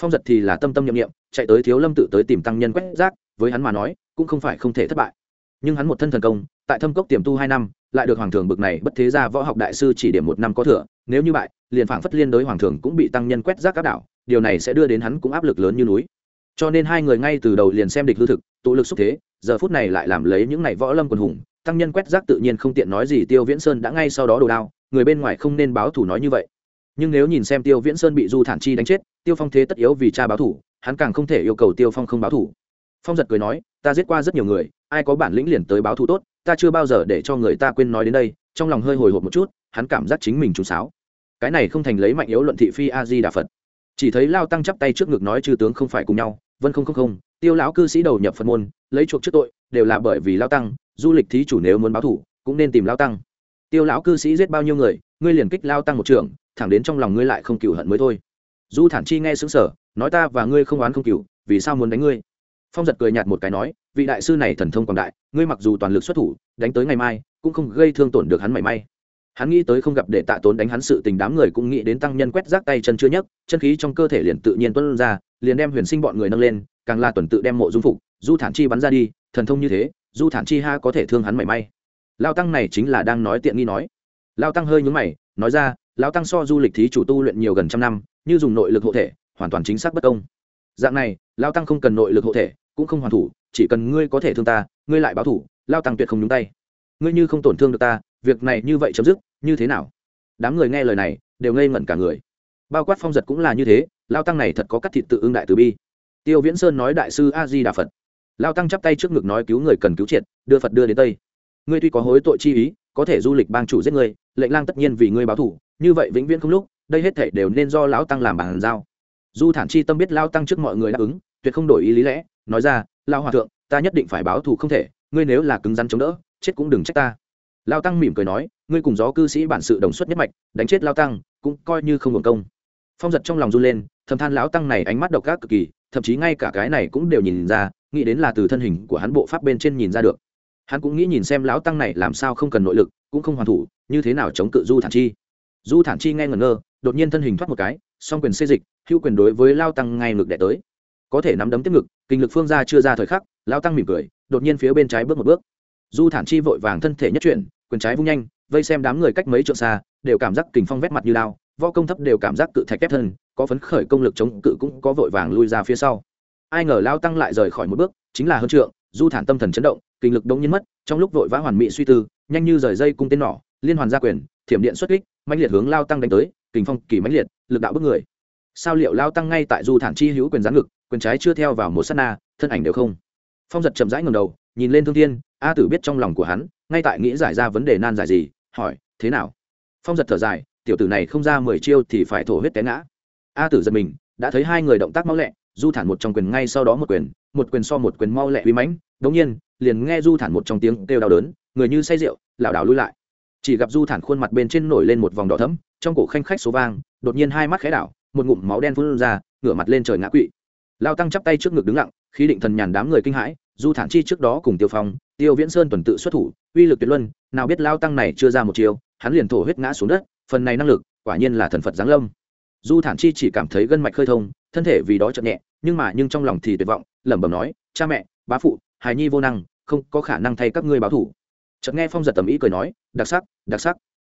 Phong giật thì là tâm tâm nhậm nghiệm chạy tới thiếu lâm tự tới tìm tăng nhân quét rác, với hắn mà nói, cũng không phải không thể thất bại. Nhưng hắn một thân thần công, tại thâm cốc tiềm tu hai năm, lại được hoàng thường bực này bất thế ra võ học đại sư chỉ điểm một năm có thừa, nếu như bại liền phảng phất liên đối hoàng thường cũng bị tăng nhân quét rác các đảo, điều này sẽ đưa đến hắn cũng áp lực lớn như núi. Cho nên hai người ngay từ đầu liền xem địch hư thực, tụ lực xúc thế, giờ phút này lại làm lấy những này võ lâm quần hùng, tăng nhân quét rác tự nhiên không tiện nói gì, tiêu viễn sơn đã ngay sau đó đồ đao, người bên ngoài không nên báo thủ nói như vậy. Nhưng nếu nhìn xem tiêu viễn sơn bị du thản chi đánh chết, tiêu phong thế tất yếu vì cha báo thủ hắn càng không thể yêu cầu tiêu phong không báo thủ phong giật cười nói, ta giết qua rất nhiều người, ai có bản lĩnh liền tới báo thủ tốt, ta chưa bao giờ để cho người ta quên nói đến đây. Trong lòng hơi hồi hộp một chút, hắn cảm giác chính mình trúng sáo cái này không thành lấy mạnh yếu luận thị phi a di đà phật chỉ thấy lao tăng chắp tay trước ngực nói chư tướng không phải cùng nhau vân không không không tiêu lão cư sĩ đầu nhập phật môn lấy chuộc trước tội đều là bởi vì lao tăng du lịch thí chủ nếu muốn báo thủ cũng nên tìm lao tăng tiêu lão cư sĩ giết bao nhiêu người ngươi liền kích lao tăng một trường thẳng đến trong lòng ngươi lại không cựu hận mới thôi du thản chi nghe xứng sở nói ta và ngươi không oán không cựu vì sao muốn đánh ngươi? Phong giật cười nhạt một cái nói, vị đại sư này thần thông quảng đại, ngươi mặc dù toàn lực xuất thủ, đánh tới ngày mai, cũng không gây thương tổn được hắn mảy may hắn nghĩ tới không gặp để tạ tốn đánh hắn sự tình đám người cũng nghĩ đến tăng nhân quét rác tay chân chưa nhấc, chân khí trong cơ thể liền tự nhiên tuân ra, liền đem huyền sinh bọn người nâng lên, càng là tuần tự đem mộ dung phục, du thản chi bắn ra đi, thần thông như thế, du thản chi ha có thể thương hắn mảy may. Lao tăng này chính là đang nói tiện nghi nói. Lao tăng hơi nhúng mày, nói ra, lao tăng so du lịch thí chủ tu luyện nhiều gần trăm năm, như dùng nội lực hộ thể, hoàn toàn chính xác bất công. Dạng này, lao tăng không cần nội lực hộ thể, cũng không hoàn thủ, chỉ cần ngươi có thể thương ta, ngươi lại báo thủ, lao tăng tuyệt không nhúng tay. Ngươi như không tổn thương được ta việc này như vậy chấm dứt, như thế nào? Đám người nghe lời này, đều ngây ngẩn cả người. Bao quát phong giật cũng là như thế, lao tăng này thật có cắt thịt tự ưng đại từ bi. Tiêu viễn sơn nói đại sư a di đà phật. Lao tăng chắp tay trước ngực nói cứu người cần cứu triệt, đưa phật đưa đến tây. Ngươi tuy có hối tội chi ý, có thể du lịch bang chủ giết ngươi, lệnh lang tất nhiên vì ngươi báo thủ, như vậy vĩnh viễn không lúc, đây hết thể đều nên do lão tăng làm bàn giao. Du thản chi tâm biết lao tăng trước mọi người đáp ứng, tuyệt không đổi ý lý lẽ, nói ra, lao hòa thượng, ta nhất định phải báo thù không thể, ngươi nếu là cứng rắn chống đỡ, chết cũng đừng trách ta lao tăng mỉm cười nói, ngươi cùng gió cư sĩ bản sự đồng xuất nhất mạch, đánh chết lao tăng, cũng coi như không hưởng công. Phong giật trong lòng run lên, thầm than lão tăng này ánh mắt độc ác cực kỳ, thậm chí ngay cả cái này cũng đều nhìn ra, nghĩ đến là từ thân hình của hắn bộ pháp bên trên nhìn ra được. Hắn cũng nghĩ nhìn xem lão tăng này làm sao không cần nội lực, cũng không hoàn thủ, như thế nào chống cự du thản chi. Du thản chi nghe ngẩn ngơ, đột nhiên thân hình thoát một cái, song quyền xê dịch, hữu quyền đối với lao tăng ngay ngực đẻ tới. Có thể nắm đấm tiếp ngực, kinh lực phương ra chưa ra thời khắc lao tăng mỉm cười, đột nhiên phía bên trái bước một bước du thản chi vội vàng thân thể nhất chuyển, quyền trái vung nhanh, vây xem đám người cách mấy trượng xa, đều cảm giác kình phong vét mặt như lao, võ công thấp đều cảm giác cự thạch kép thân, có phấn khởi công lực chống cự cũng có vội vàng lui ra phía sau. Ai ngờ lao tăng lại rời khỏi một bước, chính là hơn trượng, du thản tâm thần chấn động, kinh lực đống nhiên mất, trong lúc vội vã hoàn mỹ suy tư, nhanh như rời dây cung tên nỏ, liên hoàn gia quyền, thiểm điện xuất kích, mãnh liệt hướng lao tăng đánh tới, kình phong kỳ mãnh liệt, lực đạo bức người. Sao liệu lao tăng ngay tại du thản chi hữu quyền gián ngực, quyền trái chưa theo vào một sát na, thân ảnh đều không. Phong giật chậm rãi ngầm đầu, nhìn lên thương thiên a tử biết trong lòng của hắn, ngay tại nghĩ giải ra vấn đề nan giải gì, hỏi, thế nào? Phong giật thở dài, tiểu tử này không ra mười chiêu thì phải thổ huyết té ngã. A tử giật mình, đã thấy hai người động tác mau lẹ, du thản một trong quyền ngay sau đó một quyền một quyền so một quyền mau lẹ uy mãnh, đống nhiên, liền nghe du thản một trong tiếng kêu đau đớn, người như say rượu, lảo đảo lui lại. Chỉ gặp du thản khuôn mặt bên trên nổi lên một vòng đỏ thấm trong cổ khanh khách số vang, đột nhiên hai mắt khẽ đảo, một ngụm máu đen phun ra, ngửa mặt lên trời ngã quỵ. Lao tăng chắp tay trước ngực đứng lặng, khí định thần nhàn đám người kinh hãi, du thản chi trước đó cùng tiêu phong tiêu viễn sơn tuần tự xuất thủ, uy lực tuyệt luân, nào biết lao tăng này chưa ra một chiều hắn liền thổ huyết ngã xuống đất, phần này năng lực, quả nhiên là thần phật giáng lâm. Du thản chi chỉ cảm thấy gân mạch khơi thông, thân thể vì đó chậm nhẹ, nhưng mà nhưng trong lòng thì tuyệt vọng, lẩm bẩm nói, cha mẹ, bá phụ, hài nhi vô năng, không có khả năng thay các ngươi báo thủ. Chợt nghe phong giật tầm ý cười nói, đặc sắc đặc sắc.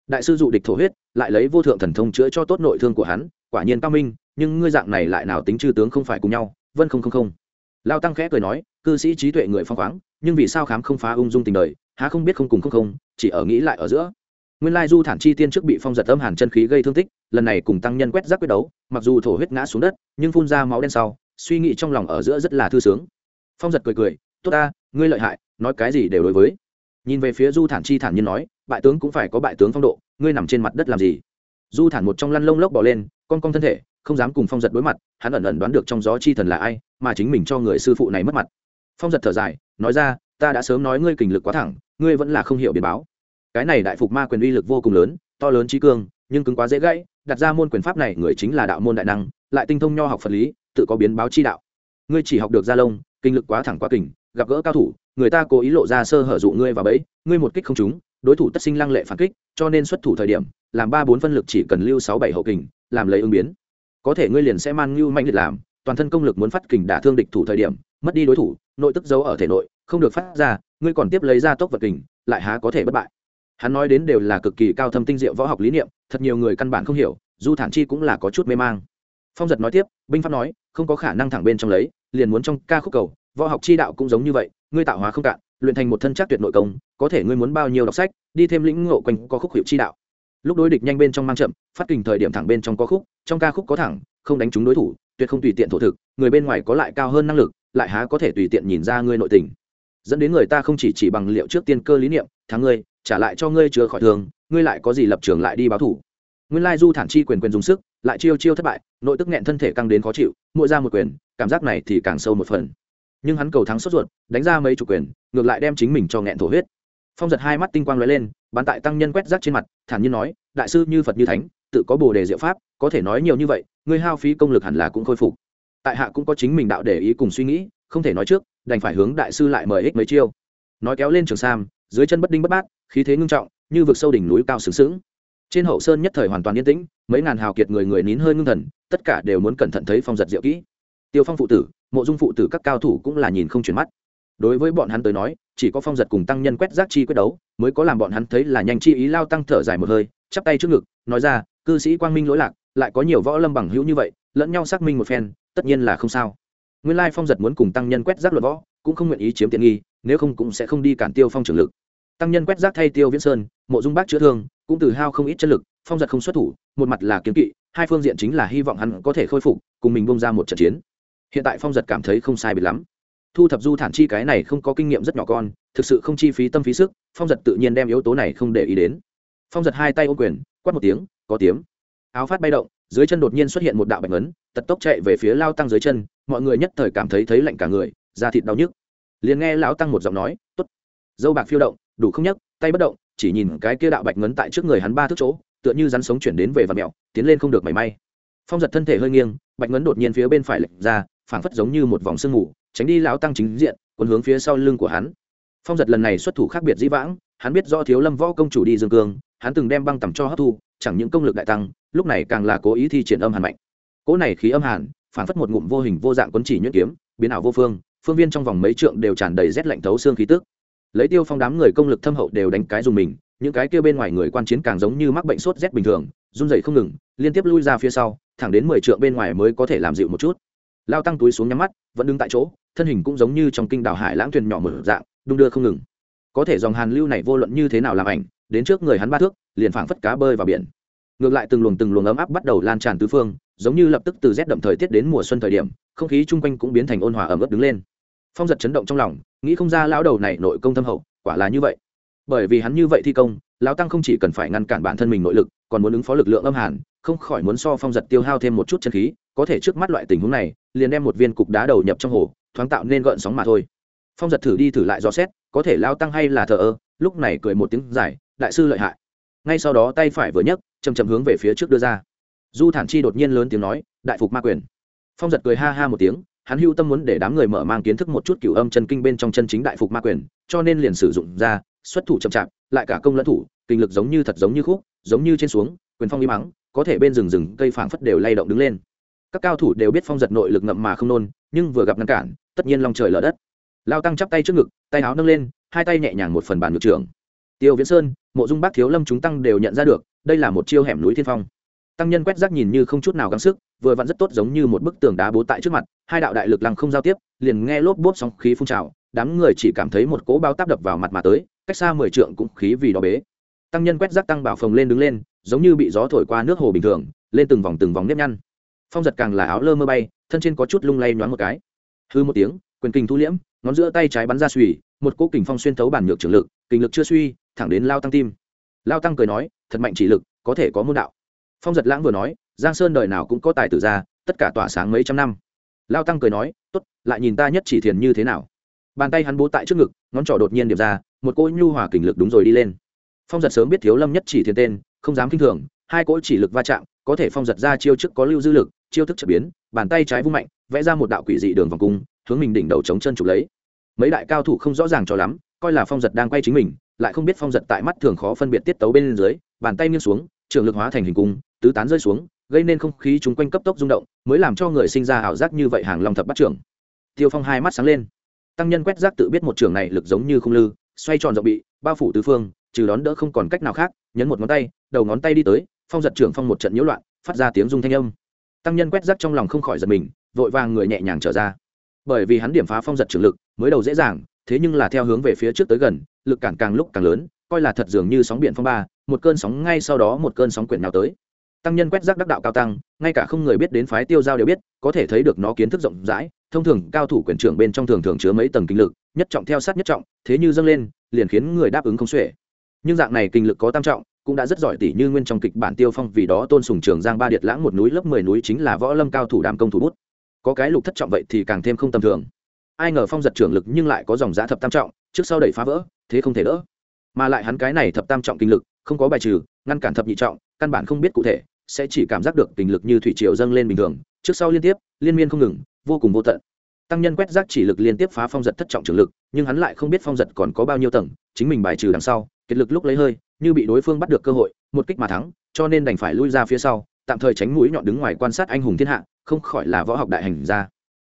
Đại sư dụ địch thổ huyết, lại lấy vô thượng thần thông chữa cho tốt nội thương của hắn, quả nhiên cao minh, nhưng ngươi dạng này lại nào tính chư tướng không phải cùng nhau, vân không không không. Lao tăng khẽ cười nói, cư sĩ trí tuệ người phong khoáng nhưng vì sao khám không phá ung dung tình đời, há không biết không cùng không không, chỉ ở nghĩ lại ở giữa. Nguyên lai du thản chi tiên trước bị phong giật âm hàn chân khí gây thương tích, lần này cùng tăng nhân quét rác quyết đấu, mặc dù thổ huyết ngã xuống đất, nhưng phun ra máu đen sau, suy nghĩ trong lòng ở giữa rất là thư sướng. Phong giật cười cười, tốt ta, ngươi lợi hại, nói cái gì đều đối với. Nhìn về phía du thản chi thản nhiên nói, bại tướng cũng phải có bại tướng phong độ, ngươi nằm trên mặt đất làm gì? Du thản một trong lăn lông lốc bỏ lên, con con thân thể, không dám cùng phong giật đối mặt, hắn ẩn ẩn đoán được trong gió chi thần là ai, mà chính mình cho người sư phụ này mất mặt. Phong giật thở dài nói ra, ta đã sớm nói ngươi kình lực quá thẳng, ngươi vẫn là không hiểu biến báo. Cái này đại phục ma quyền uy lực vô cùng lớn, to lớn trí cương, nhưng cứng quá dễ gãy, đặt ra môn quyền pháp này, người chính là đạo môn đại năng, lại tinh thông nho học phật lý, tự có biến báo chi đạo. Ngươi chỉ học được gia lông, kinh lực quá thẳng quá kình, gặp gỡ cao thủ, người ta cố ý lộ ra sơ hở dụ ngươi vào bẫy, ngươi một kích không trúng, đối thủ tất sinh lăng lệ phản kích, cho nên xuất thủ thời điểm, làm ba bốn phân lực chỉ cần lưu sáu bảy hậu kình, làm lấy ứng biến. Có thể ngươi liền sẽ man ngưu mạnh liệt làm, toàn thân công lực muốn phát kình đả thương địch thủ thời điểm, mất đi đối thủ nội tức giấu ở thể nội, không được phát ra, ngươi còn tiếp lấy ra tốc vật kình, lại há có thể bất bại. Hắn nói đến đều là cực kỳ cao thâm tinh diệu võ học lý niệm, thật nhiều người căn bản không hiểu, du thản chi cũng là có chút mê mang. Phong giật nói tiếp, binh pháp nói, không có khả năng thẳng bên trong lấy, liền muốn trong ca khúc cầu, võ học chi đạo cũng giống như vậy, ngươi tạo hóa không cạn, luyện thành một thân chắc tuyệt nội công, có thể ngươi muốn bao nhiêu đọc sách, đi thêm lĩnh ngộ quanh có khúc hiệu chi đạo. Lúc đối địch nhanh bên trong mang chậm, phát kình thời điểm thẳng bên trong có khúc, trong ca khúc có thẳng, không đánh trúng đối thủ, tuyệt không tùy tiện thổ thực, người bên ngoài có lại cao hơn năng lực lại há có thể tùy tiện nhìn ra ngươi nội tình. Dẫn đến người ta không chỉ chỉ bằng liệu trước tiên cơ lý niệm, thắng ngươi, trả lại cho ngươi chữa khỏi thường, ngươi lại có gì lập trường lại đi báo thủ. Nguyên lai du thản chi quyền quyền dùng sức, lại chiêu chiêu thất bại, nội tức nghẹn thân thể căng đến khó chịu, mỗi ra một quyền, cảm giác này thì càng sâu một phần. Nhưng hắn cầu thắng sốt ruột, đánh ra mấy chủ quyền, ngược lại đem chính mình cho nghẹn thổ huyết. Phong giật hai mắt tinh quang lóe lên bán tại tăng nhân quét rác trên mặt, thản nhiên nói, đại sư như phật như thánh, tự có bồ đề diệu pháp, có thể nói nhiều như vậy, ngươi hao phí công lực hẳn là cũng khôi phục tại hạ cũng có chính mình đạo để ý cùng suy nghĩ, không thể nói trước, đành phải hướng đại sư lại mời ích mấy chiêu. Nói kéo lên trường sam, dưới chân bất đinh bất bát, khí thế ngưng trọng, như vực sâu đỉnh núi cao sướng sướng trên hậu sơn nhất thời hoàn toàn yên tĩnh, mấy ngàn hào kiệt người người nín hơi ngưng thần, tất cả đều muốn cẩn thận thấy phong giật diệu kỹ. Tiêu phong phụ tử, mộ dung phụ tử các cao thủ cũng là nhìn không chuyển mắt. Đối với bọn hắn tới nói, chỉ có phong giật cùng tăng nhân quét rác chi quyết đấu, mới có làm bọn hắn thấy là nhanh chi ý lao tăng thở dài một hơi, chắp tay trước ngực, nói ra, cư sĩ quang minh lỗi lạc, lại có nhiều võ lâm bằng hữu như vậy, lẫn nhau xác minh một phen tất nhiên là không sao. Nguyên lai phong giật muốn cùng tăng nhân quét rác luận võ, cũng không nguyện ý chiếm tiện nghi, nếu không cũng sẽ không đi cản tiêu phong trưởng lực. Tăng nhân quét rác thay tiêu viễn sơn, mộ dung bác chữa thương, cũng từ hao không ít chân lực, phong giật không xuất thủ, một mặt là kiếm kỵ, hai phương diện chính là hy vọng hắn có thể khôi phục, cùng mình bông ra một trận chiến. Hiện tại phong giật cảm thấy không sai biệt lắm. Thu thập du thản chi cái này không có kinh nghiệm rất nhỏ con, thực sự không chi phí tâm phí sức, phong giật tự nhiên đem yếu tố này không để ý đến. Phong giật hai tay ô quyền, quát một tiếng, có tiếng áo phát bay động dưới chân đột nhiên xuất hiện một đạo bạch ấn tật tốc chạy về phía lao tăng dưới chân, mọi người nhất thời cảm thấy thấy lạnh cả người, da thịt đau nhức. Liền nghe lão tăng một giọng nói t ố t dâu bạc phiêu động, đủ không nhấc, tay bất động. Chỉ nhìn cái kia đạo bạch ngấn tại trước người hắn ba thước chỗ, tựa như rắn sống chuyển đến về vật mẹo, tiến lên không được mảy may. Phong giật thân thể hơi nghiêng, bạch ngấn đột nhiên phía bên phải lệch ra, phảng phất giống như một vòng sương mù, tránh đi lão tăng chính diện quân hướng phía sau lưng của hắn. Phong giật lần này xuất thủ khác biệt dĩ vãng, hắn biết do thiếu lâm võ công chủ đi dương cương, hắn từng đem băng tầm cho hấp thu chẳng những công lực đại tăng, lúc này càng là cố ý thi triển âm hàn mạnh. Cỗ này khí âm hàn phảng phất một ngụm vô hình vô dạng quấn chỉ nhuyễn kiếm, biến ảo vô phương phương viên trong vòng mấy trượng đều tràn đầy rét lạnh thấu xương khí tức. Lấy tiêu phong đám người công lực thâm hậu đều đánh cái dùng mình, những cái kia bên ngoài người quan chiến càng giống như mắc bệnh sốt rét bình thường, run rẩy không ngừng, liên tiếp lui ra phía sau, thẳng đến mười trượng bên ngoài mới có thể làm dịu một chút. Lao tăng túi xuống nhắm mắt, vẫn đứng tại chỗ, thân hình cũng giống như trong kinh đảo hải lãng thuyền nhỏ mở dạng, đung đưa không ngừng. Có thể dòng hàn lưu này vô luận như thế nào làm ảnh đến trước người hắn ba thước, liền phảng phất cá bơi vào biển. Ngược lại từng luồng từng luồng ấm áp bắt đầu lan tràn tứ phương, giống như lập tức từ rét đậm thời tiết đến mùa xuân thời điểm, không khí chung quanh cũng biến thành ôn hòa ẩm ướt đứng lên. Phong giật chấn động trong lòng, nghĩ không ra lão đầu này nội công thâm hậu, quả là như vậy. Bởi vì hắn như vậy thi công, lão tăng không chỉ cần phải ngăn cản bản thân mình nội lực, còn muốn ứng phó lực lượng âm hàn, không khỏi muốn so phong giật tiêu hao thêm một chút chân khí, có thể trước mắt loại tình huống này, liền đem một viên cục đá đầu nhập trong hồ, thoáng tạo nên gợn sóng mà thôi. Phong giật thử đi thử lại dò xét, có thể lao tăng hay là thờ ơ, lúc này cười một tiếng dài đại sư lợi hại. Ngay sau đó tay phải vừa nhấc chầm chầm hướng về phía trước đưa ra. Du thản chi đột nhiên lớn tiếng nói, đại phục ma quyền. Phong giật cười ha ha một tiếng, hắn hưu tâm muốn để đám người mở mang kiến thức một chút cửu âm chân kinh bên trong chân chính đại phục ma quyền, cho nên liền sử dụng ra, xuất thủ chậm chạp, lại cả công lẫn thủ, kinh lực giống như thật giống như khúc, giống như trên xuống, quyền phong im mắng có thể bên rừng rừng, cây phảng phất đều lay động đứng lên. Các cao thủ đều biết phong giật nội lực ngậm mà không nôn, nhưng vừa gặp ngăn cản, tất nhiên lòng trời lở đất. Lao tăng chắp tay trước ngực, tay áo nâng lên, hai tay nhẹ nhàng một phần bàn ngược trưởng. Tiêu viễn sơn mộ dung bác thiếu lâm chúng tăng đều nhận ra được, đây là một chiêu hẻm núi thiên phong. Tăng nhân quét rác nhìn như không chút nào gắng sức, vừa vặn rất tốt giống như một bức tường đá bố tại trước mặt, hai đạo đại lực lăng không giao tiếp, liền nghe lốp bốp sóng khí phun trào, đám người chỉ cảm thấy một cỗ bao táp đập vào mặt mà tới, cách xa mười trượng cũng khí vì đó bế. Tăng nhân quét rác tăng bảo phồng lên đứng lên, giống như bị gió thổi qua nước hồ bình thường, lên từng vòng từng vòng nếp nhăn. Phong giật càng là áo lơ mơ bay, thân trên có chút lung lay nhoáng một cái. Hư một tiếng, quyền kinh thu liễm, ngón giữa tay trái bắn ra suy một cỗ kình phong xuyên thấu bản nhược trường lực, kình lực chưa suy thẳng đến lao tăng tim. Lao tăng cười nói, thật mạnh chỉ lực, có thể có môn đạo. Phong giật lãng vừa nói, giang sơn đời nào cũng có tài tử ra, tất cả tỏa sáng mấy trăm năm. Lao tăng cười nói t ố t lại nhìn ta nhất chỉ thiền như thế nào. Bàn tay hắn bố tại trước ngực, ngón trỏ đột nhiên điệp ra, một cỗ nhu hòa kình lực đúng rồi đi lên. Phong giật sớm biết thiếu lâm nhất chỉ thiền tên, không dám k i n h thường, hai cỗ chỉ lực va chạm, có thể phong giật ra chiêu trước có lưu dư lực, chiêu thức chợ biến, bàn tay trái vung mạnh, vẽ ra một đạo quỷ dị đường vòng cung, hướng mình đỉnh đầu chống chân trục lấy. Mấy đại cao thủ không rõ ràng cho lắm, coi là phong giật đang quay chính mình lại không biết phong giật tại mắt thường khó phân biệt tiết tấu bên dưới, bàn tay nghiêng xuống, trường lực hóa thành hình cung, tứ tán rơi xuống, gây nên không khí chung quanh cấp tốc rung động, mới làm cho người sinh ra ảo giác như vậy hàng long thập bắt trưởng. Tiêu phong hai mắt sáng lên. Tăng nhân quét rác tự biết một trường này lực giống như không lư, xoay tròn rộng bị, bao phủ tứ phương, trừ đón đỡ không còn cách nào khác, nhấn một ngón tay, đầu ngón tay đi tới, phong giật trưởng phong một trận nhiễu loạn, phát ra tiếng rung thanh âm. Tăng nhân quét rác trong lòng không khỏi giật mình, vội vàng người nhẹ nhàng trở ra. Bởi vì hắn điểm phá phong giật trường lực, mới đầu dễ dàng, thế nhưng là theo hướng về phía trước tới gần lực cản càng lúc càng lớn, coi là thật dường như sóng biển phong ba, một cơn sóng ngay sau đó một cơn sóng quyển nào tới. Tăng nhân quét rác đắc đạo cao tăng, ngay cả không người biết đến phái tiêu giao đều biết, có thể thấy được nó kiến thức rộng rãi, thông thường cao thủ quyền trưởng bên trong thường thường chứa mấy tầng kinh lực, nhất trọng theo sát nhất trọng, thế như dâng lên, liền khiến người đáp ứng không xuể. Nhưng dạng này kinh lực có tam trọng, cũng đã rất giỏi tỷ như nguyên trong kịch bản tiêu phong, vì đó tôn sùng trường giang ba điệt lãng một núi lớp mười núi chính là võ lâm cao thủ đàm công thủ bút. Có cái lục thất trọng vậy thì càng thêm không tầm thường. Ai ngờ phong giật trưởng lực nhưng lại có dòng giá thập tam trọng trước sau đẩy phá vỡ, thế không thể đỡ. Mà lại hắn cái này thập tam trọng kinh lực, không có bài trừ, ngăn cản thập nhị trọng, căn bản không biết cụ thể, sẽ chỉ cảm giác được tình lực như thủy triều dâng lên bình thường, trước sau liên tiếp, liên miên không ngừng, vô cùng vô tận. Tăng nhân quét rác chỉ lực liên tiếp phá phong giật thất trọng trường lực, nhưng hắn lại không biết phong giật còn có bao nhiêu tầng, chính mình bài trừ đằng sau kiệt lực lúc lấy hơi, như bị đối phương bắt được cơ hội, một kích mà thắng, cho nên đành phải lui ra phía sau, tạm thời tránh mũi nhọn đứng ngoài quan sát anh hùng thiên hạ, không khỏi là võ học đại hành ra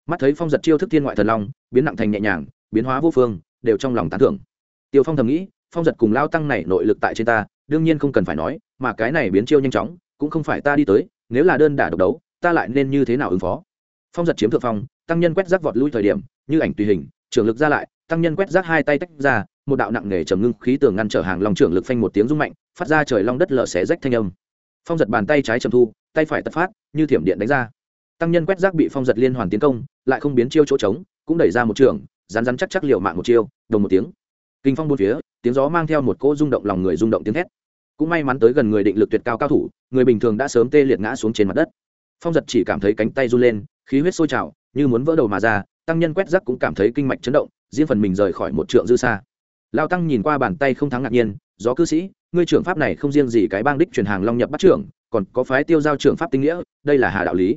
mắt thấy phong giật chiêu thức thiên ngoại thần long, biến nặng thành nhẹ nhàng, biến hóa vô phương đều trong lòng tán thưởng. Tiêu phong thầm nghĩ, phong giật cùng lao tăng này nội lực tại trên ta, đương nhiên không cần phải nói, mà cái này biến chiêu nhanh chóng, cũng không phải ta đi tới, nếu là đơn đả độc đấu, ta lại nên như thế nào ứng phó? Phong giật chiếm thượng phong, tăng nhân quét rác vọt lui thời điểm, như ảnh tùy hình trưởng lực ra lại, tăng nhân quét rác hai tay tách ra, một đạo nặng nề trầm ngưng khí tường ngăn trở hàng lòng trưởng lực phanh một tiếng rung mạnh, phát ra trời long đất lở xé rách thanh âm. Phong giật bàn tay trái trầm thu, tay phải tật phát, như thiểm điện đánh ra. Tăng nhân quét rác bị phong giật liên hoàn tiến công, lại không biến chiêu chỗ trống, cũng đẩy ra một trường rán rán chắc chắc liệu mạng một chiêu, đồng một tiếng. Kinh phong bốn phía, tiếng gió mang theo một cỗ rung động lòng người rung động tiếng thét. Cũng may mắn tới gần người định lực tuyệt cao cao thủ, người bình thường đã sớm tê liệt ngã xuống trên mặt đất. Phong giật chỉ cảm thấy cánh tay run lên, khí huyết sôi trào, như muốn vỡ đầu mà ra, tăng nhân quét rắc cũng cảm thấy kinh mạch chấn động, riêng phần mình rời khỏi một trượng dư xa. Lao tăng nhìn qua bàn tay không thắng ngạc nhiên, gió cư sĩ, ngươi trưởng pháp này không riêng gì cái bang đích truyền hàng long nhập bắt trưởng, còn có phái tiêu giao trưởng pháp tinh nghĩa, đây là hà đạo lý.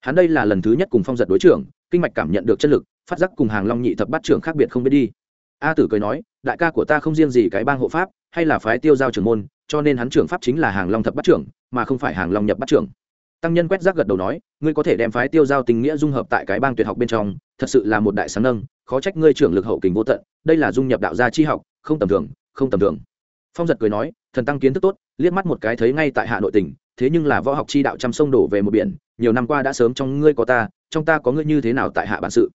Hắn đây là lần thứ nhất cùng phong giật đối trưởng, kinh mạch cảm nhận được chất lực phát giác cùng hàng long nhị thập bát trưởng khác biệt không biết đi. A tử cười nói, đại ca của ta không riêng gì cái bang hộ pháp, hay là phái tiêu giao trưởng môn, cho nên hắn trưởng pháp chính là hàng long thập bát trưởng, mà không phải hàng long nhập bát trưởng. Tăng nhân quét rác gật đầu nói, ngươi có thể đem phái tiêu giao tình nghĩa dung hợp tại cái bang tuyệt học bên trong, thật sự là một đại sáng nâng, khó trách ngươi trưởng lực hậu kình vô tận, đây là dung nhập đạo gia chi học, không tầm thường, không tầm thường. Phong giật cười nói, thần tăng kiến thức tốt, liếc mắt một cái thấy ngay tại hạ nội tỉnh thế nhưng là võ học chi đạo trăm sông đổ về một biển, nhiều năm qua đã sớm trong ngươi có ta, trong ta có ngươi như thế nào tại hạ bản sự?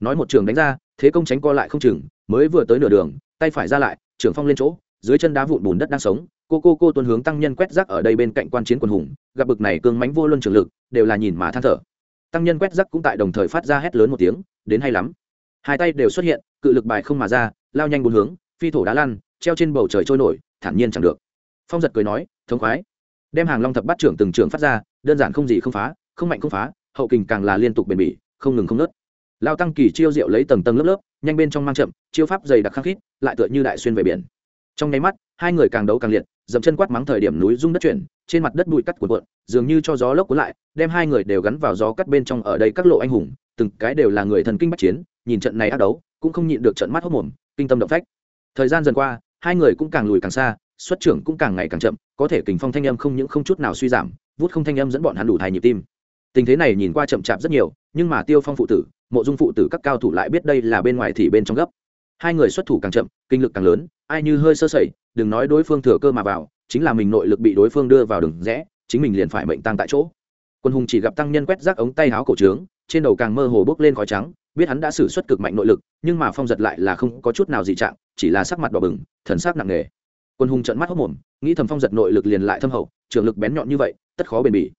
Nói một trường đánh ra, thế công tránh co lại không chừng, mới vừa tới nửa đường, tay phải ra lại, trưởng phong lên chỗ, dưới chân đá vụn bùn đất đang sống, cô cô cô tuân hướng tăng nhân quét rác ở đây bên cạnh quan chiến quần hùng, gặp bực này cương mánh vô luân trường lực, đều là nhìn mà than thở. Tăng nhân quét rác cũng tại đồng thời phát ra hét lớn một tiếng, đến hay lắm. Hai tay đều xuất hiện, cự lực bài không mà ra, lao nhanh bốn hướng, phi thổ đá lăn, treo trên bầu trời trôi nổi, thản nhiên chẳng được. Phong giật cười nói, thống khoái. Đem hàng long thập bắt trưởng từng trường phát ra, đơn giản không gì không phá, không mạnh không phá, hậu kình càng là liên tục bền bỉ, không ngừng không nớt lao tăng kỳ chiêu diệu lấy tầng tầng lớp lớp, nhanh bên trong mang chậm, chiêu pháp dày đặc khắc khít, lại tựa như đại xuyên về biển. Trong nháy mắt, hai người càng đấu càng liệt, dậm chân quát mắng thời điểm núi rung đất chuyển, trên mặt đất bụi cắt cuộn cuộn, dường như cho gió lốc cuốn lại, đem hai người đều gắn vào gió cắt bên trong ở đây các lộ anh hùng, từng cái đều là người thần kinh bắt chiến, nhìn trận này ác đấu, cũng không nhịn được trận mắt hốc mồm, kinh tâm động phách. Thời gian dần qua, hai người cũng càng lùi càng xa, xuất trưởng cũng càng ngày càng chậm, có thể kình phong thanh âm không những không chút nào suy giảm, vút không thanh âm dẫn bọn hắn đủ thai nhịp tim. Tình thế này nhìn qua chậm chạp rất nhiều, nhưng mà tiêu phong phụ tử mộ dung phụ tử các cao thủ lại biết đây là bên ngoài thì bên trong gấp. Hai người xuất thủ càng chậm, kinh lực càng lớn, ai như hơi sơ sẩy, đừng nói đối phương thừa cơ mà vào, chính là mình nội lực bị đối phương đưa vào đường rẽ, chính mình liền phải mệnh tăng tại chỗ. Quân hùng chỉ gặp tăng nhân quét rác ống tay áo cổ trướng, trên đầu càng mơ hồ bốc lên khói trắng, biết hắn đã xử suất cực mạnh nội lực, nhưng mà phong giật lại là không có chút nào dị trạng, chỉ là sắc mặt đỏ bừng, thần sắc nặng nề. Quân hùng trợn mắt hốc mồm, nghĩ thầm phong giật nội lực liền lại thâm hậu, trường lực bén nhọn như vậy, tất khó bền bỉ.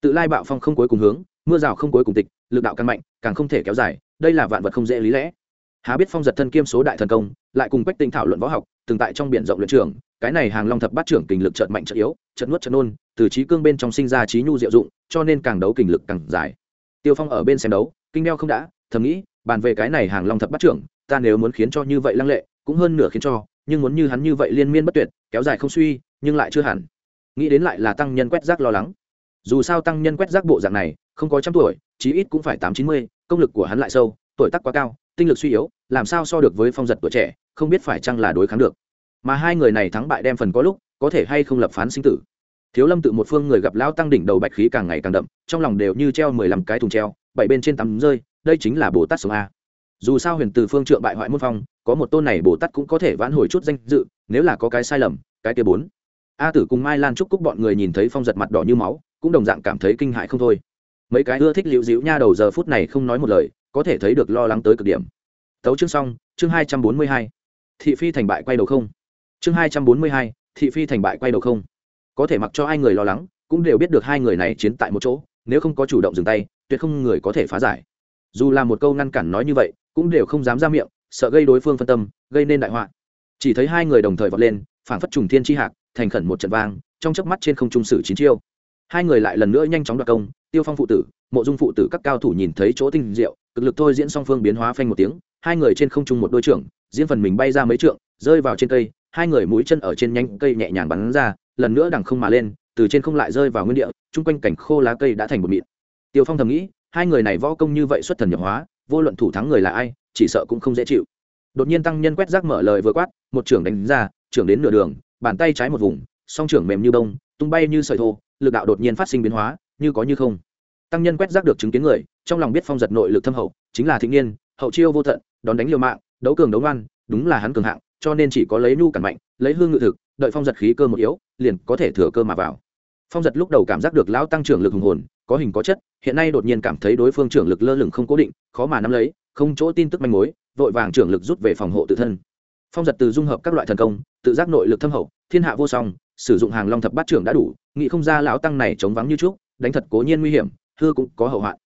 Tự lai bạo phong không cuối cùng hướng mưa rào không cuối cùng tịch, lực đạo càng mạnh, càng không thể kéo dài, đây là vạn vật không dễ lý lẽ. Há biết phong giật thân kiêm số đại thần công, lại cùng quách tinh thảo luận võ học, từng tại trong biển rộng luyện trường cái này hàng long thập bát trưởng kình lực trợt mạnh trợt yếu trợt nuốt trợt nôn, từ trí cương bên trong sinh ra trí nhu diệu dụng, cho nên càng đấu kình lực càng dài. Tiêu phong ở bên xem đấu, kinh đeo không đã, thầm nghĩ, bàn về cái này hàng long thập bát trưởng, ta nếu muốn khiến cho như vậy lăng lệ, cũng hơn nửa khiến cho, nhưng muốn như hắn như vậy liên miên bất tuyệt, kéo dài không suy, nhưng lại chưa hẳn. Nghĩ đến lại là tăng nhân quét rác lo lắng. Dù sao tăng nhân quét rác bộ dạng này không có trăm tuổi, chí ít cũng phải tám chín mươi, công lực của hắn lại sâu, tuổi tác quá cao, tinh lực suy yếu, làm sao so được với phong giật tuổi trẻ, không biết phải chăng là đối kháng được. Mà hai người này thắng bại đem phần có lúc, có thể hay không lập phán sinh tử. Thiếu lâm tự một phương người gặp lão tăng đỉnh đầu bạch khí càng ngày càng đậm, trong lòng đều như treo mười lăm cái thùng treo, bảy bên trên tắm rơi, đây chính là bồ tát sống a. Dù sao huyền từ phương trượng bại hoại môn phong, có một tôn này bồ tát cũng có thể vãn hồi chút danh dự, nếu là có cái sai lầm, cái kia bốn. A tử cùng mai lan trúc cúc bọn người nhìn thấy phong giật mặt đỏ như máu, cũng đồng dạng cảm thấy kinh hại không thôi mấy cái ưa thích liễu dĩu nha đầu giờ phút này không nói một lời, có thể thấy được lo lắng tới cực điểm. Tấu chương xong, chương hai trăm bốn mươi hai. Thị phi thành bại quay đầu không? Chương hai trăm bốn mươi hai, thị phi thành bại quay đầu không? Có thể mặc cho hai người lo lắng, cũng đều biết được hai người này chiến tại một chỗ, nếu không có chủ động dừng tay, tuyệt không người có thể phá giải. Dù là một câu ngăn cản nói như vậy, cũng đều không dám ra miệng, sợ gây đối phương phân tâm, gây nên đại họa. Chỉ thấy hai người đồng thời vọt lên, phảng phất trùng thiên tri hạc, thành khẩn một trận vang, trong chớp mắt trên không trung sử chín chiêu hai người lại lần nữa nhanh chóng đoạt công, tiêu phong phụ tử, mộ dung phụ tử các cao thủ nhìn thấy chỗ tinh diệu, cực lực thôi diễn song phương biến hóa phanh một tiếng, hai người trên không trung một đôi trưởng diễn phần mình bay ra mấy trượng, rơi vào trên cây, hai người mũi chân ở trên nhanh cây nhẹ nhàng bắn ra, lần nữa đằng không mà lên, từ trên không lại rơi vào nguyên địa, chung quanh cảnh khô lá cây đã thành một mịn. Tiêu phong thầm nghĩ, hai người này võ công như vậy xuất thần nhập hóa, vô luận thủ thắng người là ai, chỉ sợ cũng không dễ chịu. Đột nhiên tăng nhân quét rác mở lời vừa quát, một trưởng đánh ra, trưởng đến nửa đường, bàn tay trái một vùng, song trưởng mềm như bông, tung bay như sợi thô lực đạo đột nhiên phát sinh biến hóa, như có như không. Tăng nhân quét rác được chứng kiến người, trong lòng biết phong giật nội lực thâm hậu, chính là thịnh niên, hậu chiêu vô tận, đón đánh liều mạng, đấu cường đấu ngoan, đúng là hắn cường hạng, cho nên chỉ có lấy nhu cản mạnh, lấy hương ngự thực, đợi phong giật khí cơ một yếu, liền có thể thừa cơ mà vào. Phong giật lúc đầu cảm giác được lão tăng trưởng lực hùng hồn, có hình có chất, hiện nay đột nhiên cảm thấy đối phương trưởng lực lơ lửng không cố định, khó mà nắm lấy, không chỗ tin tức manh mối, vội vàng trưởng lực rút về phòng hộ tự thân. Phong giật từ dung hợp các loại thần công, tự giác nội lực thâm hậu, thiên hạ vô song sử dụng hàng long thập bát trưởng đã đủ, nghĩ không ra lão tăng này chống vắng như trước đánh thật cố nhiên nguy hiểm, hư cũng có hậu hoạn.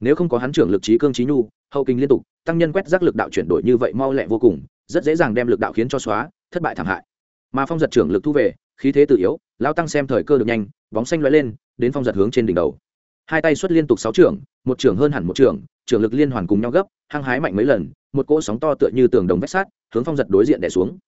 Nếu không có hắn trưởng lực trí cương trí nhu, hậu kinh liên tục, tăng nhân quét rác lực đạo chuyển đổi như vậy mau lẹ vô cùng, rất dễ dàng đem lực đạo khiến cho xóa, thất bại thảm hại. Mà phong giật trưởng lực thu về, khí thế tự yếu lao tăng xem thời cơ được nhanh, bóng xanh lóe lên, đến phong giật hướng trên đỉnh đầu. Hai tay xuất liên tục sáu trưởng, một trưởng hơn hẳn một trưởng trưởng lực liên hoàn cùng nhau gấp, hăng hái mạnh mấy lần, một cỗ sóng to tựa như tường đồng vách sát hướng phong giật đối diện đẻ xuống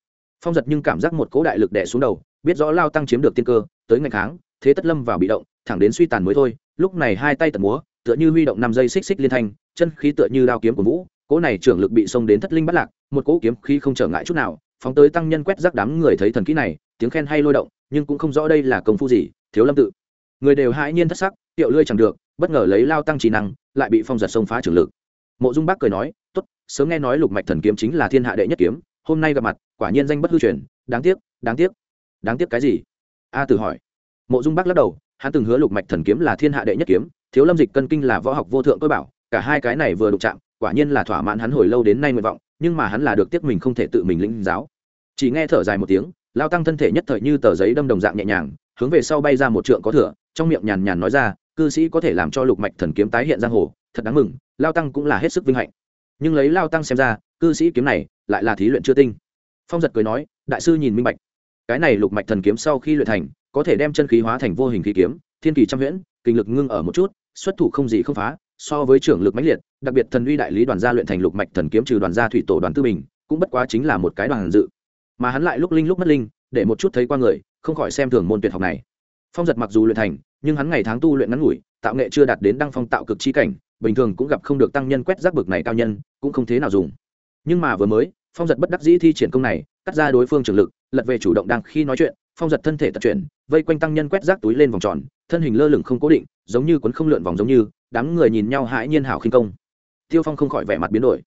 phong giật nhưng cảm giác một cỗ đại lực đẻ xuống đầu, biết rõ lao tăng chiếm được tiên cơ, tới ngày kháng, thế tất lâm vào bị động, thẳng đến suy tàn mới thôi, lúc này hai tay tật múa, tựa như huy động năm dây xích xích liên thanh, chân khí tựa như đao kiếm của vũ, cỗ này trưởng lực bị xông đến thất linh bắt lạc, một cỗ kiếm khí không trở ngại chút nào, phóng tới tăng nhân quét rác đám người thấy thần kỹ này, tiếng khen hay lôi động, nhưng cũng không rõ đây là công phu gì, thiếu lâm tự. Người đều hãi nhiên thất sắc, tiệu lươi chẳng được, bất ngờ lấy lao tăng trí năng, lại bị phong giật xông phá trường lực. Mộ dung bác cười nói, tốt, sớm nghe nói lục mạch thần kiếm chính là thiên hạ đệ nhất kiếm hôm nay gặp mặt, quả nhiên danh bất hư truyền, đáng tiếc đáng tiếc. Đáng tiếc cái gì? A tử hỏi. Mộ dung Bắc lắc đầu, hắn từng hứa lục mạch thần kiếm là thiên hạ đệ nhất kiếm, thiếu lâm dịch cân kinh là võ học vô thượng tôi bảo, cả hai cái này vừa đụng chạm, quả nhiên là thỏa mãn hắn hồi lâu đến nay nguyện vọng, nhưng mà hắn là được tiếc mình không thể tự mình lĩnh giáo. Chỉ nghe thở dài một tiếng, lao tăng thân thể nhất thời như tờ giấy đâm đồng dạng nhẹ nhàng, hướng về sau bay ra một trượng có thửa trong miệng nhàn nhàn nói ra, cư sĩ có thể làm cho lục mạch thần kiếm tái hiện giang hồ, thật đáng mừng, lao tăng cũng là hết sức vinh hạnh. Nhưng lấy lao tăng xem ra cư sĩ kiếm này lại là thí luyện chưa tinh. Phong giật cười nói, đại sư nhìn minh bạch. Cái này lục mạch thần kiếm sau khi luyện thành, có thể đem chân khí hóa thành vô hình khí kiếm, thiên kỳ trăm huyễn, kinh lực ngưng ở một chút, xuất thủ không gì không phá, so với trưởng lực mãnh liệt, đặc biệt thần uy đại lý đoàn gia luyện thành lục mạch thần kiếm trừ đoàn gia thủy tổ đoàn tư bình, cũng bất quá chính là một cái đoàn dự. Mà hắn lại lúc linh lúc mất linh, để một chút thấy qua người, không khỏi xem thường môn tuyệt học này. Phong giật mặc dù luyện thành, nhưng hắn ngày tháng tu luyện ngắn ngủi, tạo nghệ chưa đạt đến đăng phong tạo cực chi cảnh, bình thường cũng gặp không được tăng nhân quét rác bực này cao nhân, cũng không thế nào dùng nhưng mà vừa mới, phong giật bất đắc dĩ thi triển công này, cắt ra đối phương trường lực, lật về chủ động đang khi nói chuyện, phong giật thân thể tật chuyển, vây quanh tăng nhân quét rác túi lên vòng tròn, thân hình lơ lửng không cố định, giống như quấn không lượn vòng giống như, đám người nhìn nhau hãi nhiên hảo khinh công. Tiêu phong không khỏi vẻ mặt biến đổi.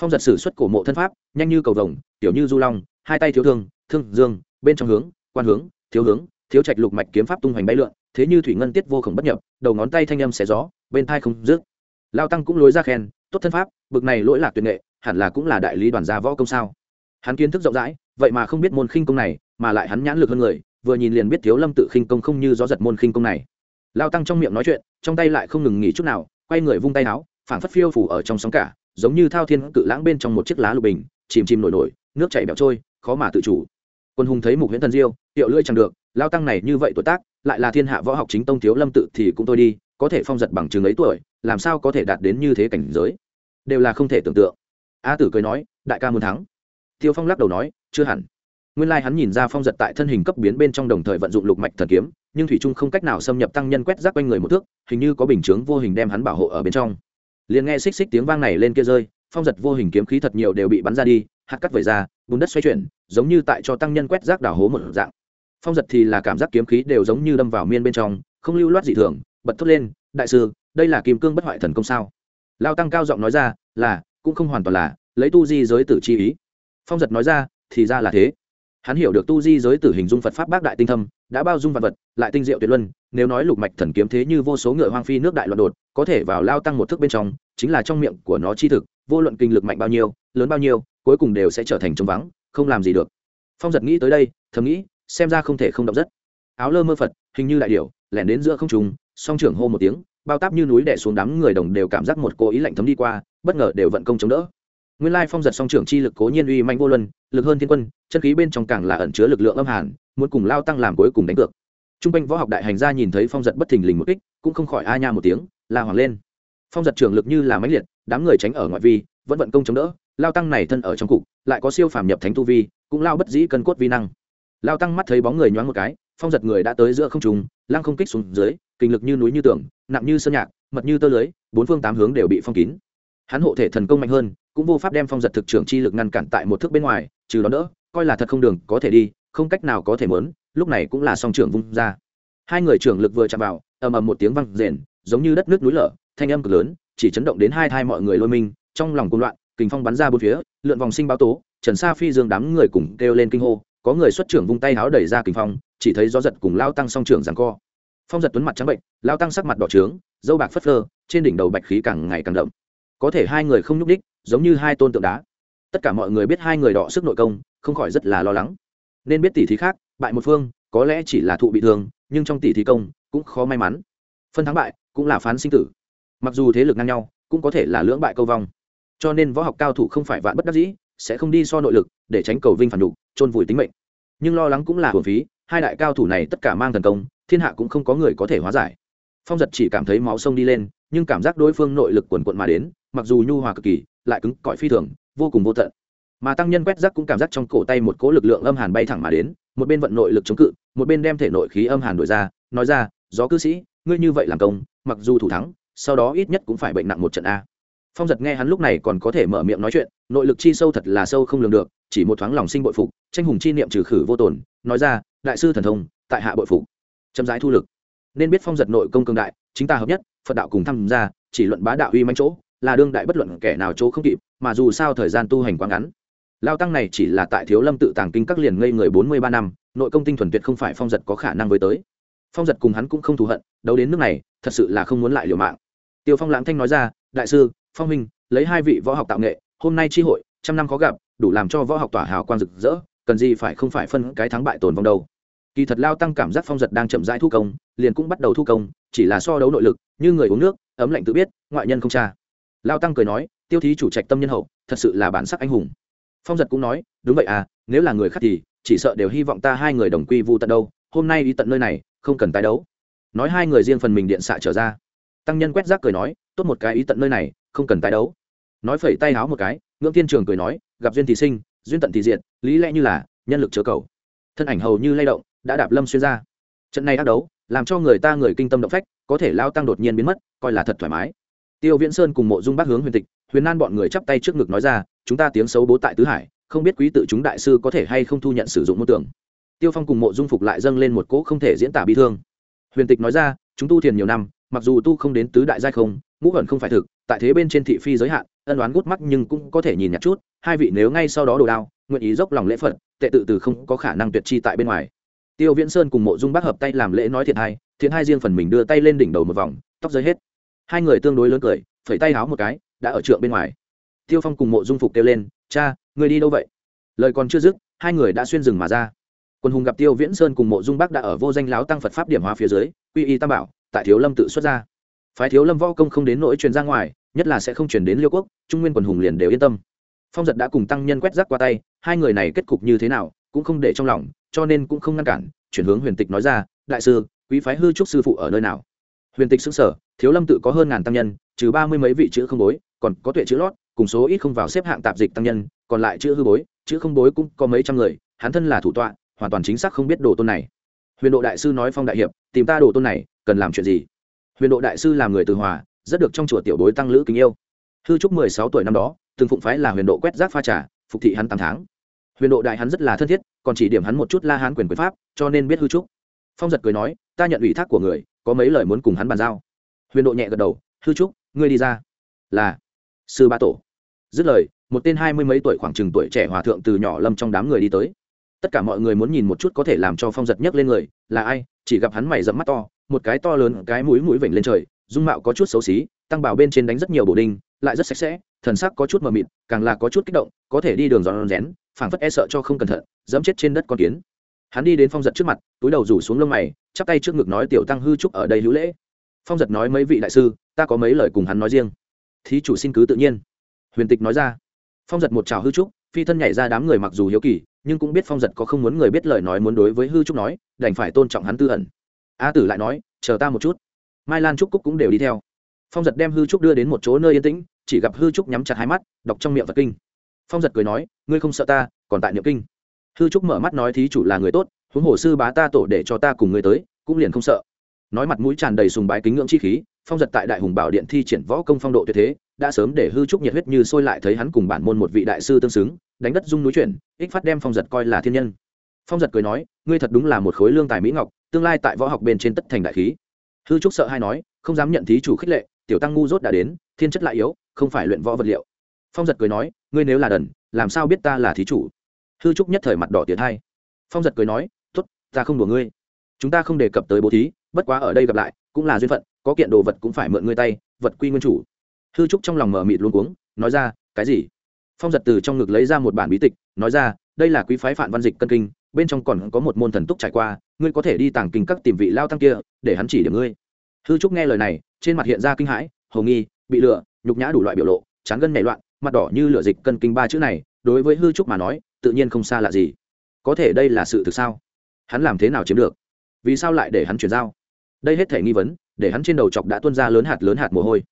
Phong giật sử xuất cổ mộ thân pháp, nhanh như cầu vồng, tiểu như du long, hai tay thiếu thương thương, dương, bên trong hướng, quan hướng, thiếu hướng, thiếu trạch lục mạch kiếm pháp tung hoành bay lượn, thế như thủy ngân tiết vô khổng bất nhập, đầu ngón tay thanh âm xé gió, bên thai không rước lao tăng cũng lối ra khen, tốt thân pháp, bực này lỗi lạc tuyệt nghệ hẳn là cũng là đại lý đoàn gia võ công sao? Hắn kiến thức rộng rãi, vậy mà không biết môn khinh công này, mà lại hắn nhãn lực hơn người, vừa nhìn liền biết thiếu lâm tự khinh công không như gió giật môn khinh công này. Lao tăng trong miệng nói chuyện, trong tay lại không ngừng nghỉ chút nào, quay người vung tay áo, phảng phất phiêu phủ ở trong sóng cả, giống như thao thiên cự lãng bên trong một chiếc lá lục bình, chìm chìm nổi nổi, nước chảy bẹo trôi, khó mà tự chủ. Quân hùng thấy mục huyễn thần diêu hiệu lưỡi chẳng được, lao tăng này như vậy tuổi tác, lại là thiên hạ võ học chính tông thiếu lâm tự thì cũng tôi đi, có thể phong giật bằng chừng ấy tuổi, làm sao có thể đạt đến như thế cảnh giới? Đều là không thể tưởng tượng a tử cười nói, đại ca muốn thắng. Tiêu phong lắc đầu nói, chưa hẳn. Nguyên lai hắn nhìn ra phong giật tại thân hình cấp biến bên trong đồng thời vận dụng lục mạch thần kiếm, nhưng thủy trung không cách nào xâm nhập tăng nhân quét rác quanh người một thước, hình như có bình chướng vô hình đem hắn bảo hộ ở bên trong. Liền nghe xích xích tiếng vang này lên kia rơi, phong giật vô hình kiếm khí thật nhiều đều bị bắn ra đi, hạt cắt vẩy ra, bùn đất xoay chuyển, giống như tại cho tăng nhân quét rác đảo hố một dạng. Phong giật thì là cảm giác kiếm khí đều giống như đâm vào miên bên trong, không lưu loát dị thường, bật thốt lên, đại sư, đây là kim cương bất hoại thần công sao? Lao tăng cao giọng nói ra, là cũng không hoàn toàn là lấy tu di giới tử chi ý. Phong giật nói ra, thì ra là thế. Hắn hiểu được tu di giới tử hình dung phật pháp bác đại tinh thâm, đã bao dung vật vật, lại tinh diệu tuyệt luân, nếu nói lục mạch thần kiếm thế như vô số ngựa hoang phi nước đại loạn đột, có thể vào lao tăng một thước bên trong, chính là trong miệng của nó chi thực, vô luận kinh lực mạnh bao nhiêu, lớn bao nhiêu, cuối cùng đều sẽ trở thành trống vắng, không làm gì được. Phong giật nghĩ tới đây, thầm nghĩ, xem ra không thể không động rất. Áo lơ mơ phật, hình như đại điểu, lẻn đến giữa không trùng song trưởng hô một tiếng, bao táp như núi đẻ xuống đám người đồng đều cảm giác một cô ý lạnh thấm đi qua bất ngờ đều vận công chống đỡ. Nguyên lai phong giật song trưởng chi lực cố nhiên uy manh vô luân, lực hơn thiên quân, chân khí bên trong càng là ẩn chứa lực lượng âm hàn, muốn cùng lao tăng làm cuối cùng đánh cược. T r u n g quanh võ học đại hành gia nhìn thấy phong giật bất thình lình một kích, cũng không khỏi a nha một tiếng, la hoàng lên. Phong giật trưởng lực như là máy liệt, đám người tránh ở ngoại vi, vẫn vận công chống đỡ, lao tăng này thân ở trong cục, lại có siêu phàm nhập thánh tu vi, cũng lao bất dĩ cân cốt vi năng. Lao tăng mắt thấy bóng người nhoáng một cái, phong giật người đã tới giữa không trùng lăng không kích xuống dưới, kinh lực như núi như tường, nặng như sơn nhạc, mật như tơ lưới, bốn phương tám hướng đều bị phong kín hắn hộ thể thần công mạnh hơn cũng vô pháp đem phong giật thực trưởng chi lực ngăn cản tại một thước bên ngoài trừ đó đỡ coi là thật không đường có thể đi không cách nào có thể mớn lúc này cũng là song trưởng vung ra. Hai người trưởng lực vừa chạm vào ầm ầm một tiếng văng rền giống như đất nước núi lở thanh âm cực lớn chỉ chấn động đến hai thai mọi người lôi mình, trong lòng cung loạn kình phong bắn ra bốn phía lượn vòng sinh báo tố trần sa phi dương đám người cùng kêu lên kinh hô có người xuất trưởng vung tay háo đẩy ra kình phong chỉ thấy gió giật cùng lao tăng song trưởng giằng co. Phong giật tuấn mặt trắng bệnh lao tăng sắc mặt đỏ trướng dâu bạc phất phơ trên đỉnh đầu bạch khí càng ngày càng đậm có thể hai người không nhúc đích giống như hai tôn tượng đá. Tất cả mọi người biết hai người đọ sức nội công, không khỏi rất là lo lắng. Nên biết tỷ thí khác, bại một phương, có lẽ chỉ là thụ bị thương, nhưng trong tỷ thí công, cũng khó may mắn. Phân thắng bại, cũng là phán sinh tử. Mặc dù thế lực ngang nhau, cũng có thể là lưỡng bại câu vong. Cho nên võ học cao thủ không phải vạn bất đắc dĩ, sẽ không đi so nội lực, để tránh cầu vinh phản đục trôn vùi tính mệnh. Nhưng lo lắng cũng là hồn phí, hai đại cao thủ này tất cả mang thần công, thiên hạ cũng không có người có thể hóa giải phong giật chỉ cảm thấy máu sông đi lên, nhưng cảm giác đối phương nội lực quần quận mà đến, mặc dù nhu hòa cực kỳ, lại cứng cỏi phi thường, vô cùng vô tận. Mà tăng nhân quét rác cũng cảm giác trong cổ tay một cỗ lực lượng âm hàn bay thẳng mà đến, một bên vận nội lực chống cự, một bên đem thể nội khí âm hàn đổi ra, nói ra, gió cư sĩ, ngươi như vậy làm công, mặc dù thủ thắng, sau đó ít nhất cũng phải bệnh nặng một trận a. Phong giật nghe hắn lúc này còn có thể mở miệng nói chuyện, nội lực chi sâu thật là sâu không lường được, chỉ một thoáng lòng sinh bội phục, tranh hùng chi niệm trừ khử vô tồn, nói ra, đại sư thần thông, tại hạ bội phục. Chậm rãi thu lực nên biết phong giật nội công cương đại, chính ta hợp nhất, phật đạo cùng tham gia, chỉ luận bá đạo uy manh chỗ, là đương đại bất luận kẻ nào chỗ không kịp, mà dù sao thời gian tu hành quá ngắn. Lao tăng này chỉ là tại thiếu lâm tự tàng kinh các liền ngây người bốn mươi ba năm, nội công tinh thuần tuyệt không phải phong giật có khả năng với tới. Phong giật cùng hắn cũng không thù hận, đấu đến nước này, thật sự là không muốn lại liều mạng. Tiêu phong lãng thanh nói ra, đại sư, phong minh lấy hai vị võ học tạo nghệ, hôm nay tri hội, trăm năm khó gặp, đủ làm cho võ học tỏa hào quang rực rỡ, cần gì phải không phải phân cái thắng bại tồn vong đâu? Kỳ thật lao tăng cảm giác phong giật đang chậm rãi thu công liền cũng bắt đầu thu công chỉ là so đấu nội lực như người uống nước ấm lạnh tự biết ngoại nhân không cha. Lao tăng cười nói tiêu thí chủ trạch tâm nhân hậu thật sự là bản sắc anh hùng. Phong giật cũng nói đúng vậy à nếu là người khác thì chỉ sợ đều hy vọng ta hai người đồng quy vu tận đâu hôm nay đi tận nơi này không cần tái đấu. Nói hai người riêng phần mình điện xạ trở ra. Tăng nhân quét rác cười nói tốt một cái ý tận nơi này không cần tái đấu. Nói phẩy tay háo một cái ngưỡng thiên trường cười nói gặp duyên thì sinh duyên tận thì diện, lý lẽ như là nhân lực chớ cầu. Thân ảnh hầu như lay động đã đạp lâm xuyên ra. Trận này ác đấu, làm cho người ta người kinh tâm động phách, có thể lao tăng đột nhiên biến mất, coi là thật thoải mái. Tiêu viễn sơn cùng mộ dung bác hướng huyền tịch, huyền nan bọn người chắp tay trước ngực nói ra, chúng ta tiếng xấu bố tại tứ hải, không biết quý tự chúng đại sư có thể hay không thu nhận sử dụng mô tưởng. Tiêu phong cùng mộ dung phục lại dâng lên một cỗ không thể diễn tả bi thương. Huyền tịch nói ra, chúng tu thiền nhiều năm, mặc dù tu không đến tứ đại giai không, ngũ ẩn không phải thực, tại thế bên trên thị phi giới hạn, ân đoán gút mắt nhưng cũng có thể nhìn nhặt chút, hai vị nếu ngay sau đó đồ đao, nguyện ý dốc lòng lễ phật, tệ tự từ không có khả năng tuyệt chi tại bên ngoài tiêu viễn sơn cùng mộ dung bác hợp tay làm lễ nói thiện hai thiện hai riêng phần mình đưa tay lên đỉnh đầu một vòng, tóc rơi hết. Hai người tương đối lớn cười, phẩy tay háo một cái, đã ở trượng bên ngoài. Tiêu phong cùng mộ dung phục kêu lên, cha, người đi đâu vậy? Lời còn chưa dứt, hai người đã xuyên rừng mà ra. Quân hùng gặp tiêu viễn sơn cùng mộ dung bắc đã ở vô danh láo tăng phật pháp điểm hóa phía dưới, quy y tam bảo, tại thiếu lâm tự xuất ra. Phái thiếu lâm võ công không đến nỗi truyền ra ngoài, nhất là sẽ không chuyển đến liêu quốc, trung nguyên quần hùng liền đều yên tâm. Phong giật đã cùng tăng nhân quét rác qua tay, hai người này kết cục như thế nào, cũng không để trong lòng cho nên cũng không ngăn cản, chuyển hướng huyền tịch nói ra, đại sư, quý phái hư trúc sư phụ ở nơi nào? Huyền tịch xứng sở thiếu lâm tự có hơn ngàn tăng nhân, trừ ba mươi mấy vị chữ không bối, còn có tuệ chữ lót, cùng số ít không vào xếp hạng tạp dịch tăng nhân, còn lại chữ hư bối, chữ không bối cũng có mấy trăm người, hắn thân là thủ tọa, hoàn toàn chính xác không biết đồ tôn này. Huyền độ đại sư nói phong đại hiệp, tìm ta đồ tôn này, cần làm chuyện gì? Huyền độ đại sư làm người từ hòa, rất được trong chùa tiểu bối tăng lữ kính yêu. Hư trúc mười sáu tuổi năm đó, từng phụng phái là huyền độ quét rác pha trà, phục thị hắn tám tháng. Huyền độ đại hắn rất là thân thiết còn chỉ điểm hắn một chút la hán quyền quyền pháp, cho nên biết hư trúc. Phong giật cười nói, ta nhận ủy thác của người, có mấy lời muốn cùng hắn bàn giao. Huyền độ nhẹ gật đầu, hư trúc, ngươi đi ra. Là. Sư ba tổ. Dứt lời, một tên hai mươi mấy tuổi khoảng chừng tuổi trẻ hòa thượng từ nhỏ lâm trong đám người đi tới. Tất cả mọi người muốn nhìn một chút có thể làm cho phong giật nhấc lên người, là ai? Chỉ gặp hắn mày dẫm mắt to, một cái to lớn, cái mũi mũi vểnh lên trời, dung mạo có chút xấu xí, tăng bảo bên trên đánh rất nhiều bổ đinh, lại rất sạch sẽ, thần sắc có chút mờ mịt, càng là có chút kích động, có thể đi đường giòn rén, phảng phất e sợ cho không cẩn thận dẫm chết trên đất con kiến. Hắn đi đến phong giật trước mặt, túi đầu rủ xuống lông mày, chắp tay trước ngực nói, tiểu tăng hư trúc ở đây hữu lễ. Phong giật nói, mấy vị đại sư, ta có mấy lời cùng hắn nói riêng. Thí chủ xin cứ tự nhiên. Huyền tịch nói ra. Phong giật một trào hư trúc, phi thân nhảy ra đám người mặc dù hiếu kỳ, nhưng cũng biết phong giật có không muốn người biết lời nói muốn đối với hư trúc nói, đành phải tôn trọng hắn tư ẩn. A tử lại nói, chờ ta một chút. Mai lan trúc cúc cũng đều đi theo. Phong giật đem hư trúc đưa đến một chỗ nơi yên tĩnh, chỉ gặp hư trúc nhắm chặt hai mắt, đọc trong miệng vật kinh. Phong giật cười nói, ngươi không sợ ta, còn tại niệm kinh hư trúc mở mắt nói thí chủ là người tốt, huống hồ sư bá ta tổ để cho ta cùng người tới, cũng liền không sợ. Nói mặt mũi tràn đầy sùng bái kính ngưỡng chi khí, phong giật tại đại hùng bảo điện thi triển võ công phong độ tuyệt thế, đã sớm để hư trúc nhiệt huyết như sôi lại thấy hắn cùng bản môn một vị đại sư tương xứng, đánh đất dung núi chuyển, ích phát đem phong giật coi là thiên nhân. Phong giật cười nói, ngươi thật đúng là một khối lương tài mỹ ngọc, tương lai tại võ học bên trên tất thành đại khí. Hư trúc sợ hay nói, không dám nhận thí chủ khích lệ, tiểu tăng ngu dốt đã đến, thiên chất lại yếu, không phải luyện võ vật liệu. Phong giật cười nói, ngươi nếu là đần, làm sao biết ta là thí chủ? Hư trúc nhất thời mặt đỏ tiệt hai. Phong giật cười nói t ố t ta không đùa ngươi. Chúng ta không đề cập tới bố thí, bất quá ở đây gặp lại, cũng là duyên phận, có kiện đồ vật cũng phải mượn ngươi tay, vật quy nguyên chủ. Hư trúc trong lòng mở mịt luôn cuống, nói ra, cái gì? Phong giật từ trong ngực lấy ra một bản bí tịch, nói ra, đây là quý phái phản văn dịch cân kinh, bên trong còn có một môn thần túc trải qua, ngươi có thể đi tàng kinh các tìm vị lao tăng kia, để hắn chỉ điểm ngươi. Hư trúc nghe lời này, trên mặt hiện ra kinh hãi hầu nghi, bị lừa nhục nhã đủ loại biểu lộ, chán gân nảy loạn, mặt đỏ như lửa dịch cân kinh ba chữ này, đối với hư trúc mà nói tự nhiên không xa lạ gì. Có thể đây là sự thực sao? Hắn làm thế nào chiếm được? Vì sao lại để hắn chuyển giao? Đây hết thể nghi vấn, để hắn trên đầu chọc đã tuôn ra lớn hạt lớn hạt mồ hôi.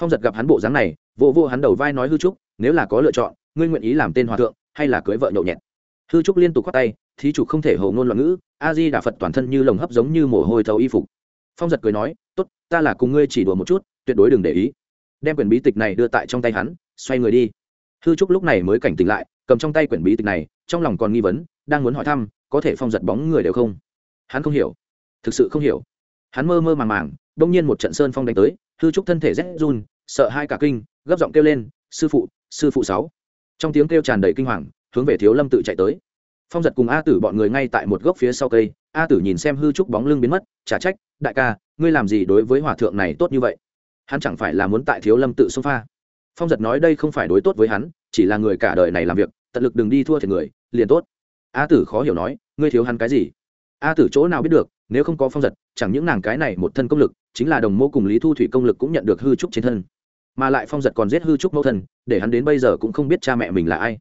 Phong giật gặp hắn bộ dáng này vô vô hắn đầu vai nói hư trúc, nếu là có lựa chọn, ngươi nguyện ý làm tên hòa thượng, hay là cưới vợ nhậu nhẹt? Hư trúc liên tục khoác tay, thí chủ không thể hầu ngôn loạn ngữ, a di đà phật toàn thân như lồng hấp giống như mồ hôi thấu y phục. Phong giật cười nói, tốt, ta là cùng ngươi chỉ đùa một chút, tuyệt đối đừng để ý. Đem quyển bí tịch này đưa tại trong tay hắn, xoay người đi. Hư trúc lúc này mới cảnh tỉnh lại cầm trong tay quyển bí tịch này, trong lòng còn nghi vấn, đang muốn hỏi thăm, có thể phong giật bóng người đều không? Hắn không hiểu. Thực sự không hiểu. Hắn mơ mơ màng màng đông nhiên một trận sơn phong đánh tới, hư trúc thân thể rét run, sợ hai cả kinh, gấp giọng kêu lên, sư phụ sư phụ sáu. Trong tiếng kêu tràn đầy kinh hoàng, hướng về thiếu lâm tự chạy tới. Phong giật cùng a tử bọn người ngay tại một gốc phía sau cây, a tử nhìn xem hư trúc bóng lưng biến mất trả trách, đại ca, ngươi làm gì đối với hòa thượng này tốt như vậy? Hắn chẳng phải là muốn tại thiếu lâm tự xông pha. Phong giật nói đây không phải đối tốt với hắn chỉ là người cả đời này làm việc, tận lực đừng đi thua thiệt người, liền tốt. A tử khó hiểu nói, ngươi thiếu hắn cái gì? A tử chỗ nào biết được, nếu không có phong giật, chẳng những nàng cái này một thân công lực, chính là đồng mô cùng lý thu thủy công lực cũng nhận được hư trúc trên thân. Mà lại phong giật còn giết hư trúc mẫu thân, để hắn đến bây giờ cũng không biết cha mẹ mình là ai.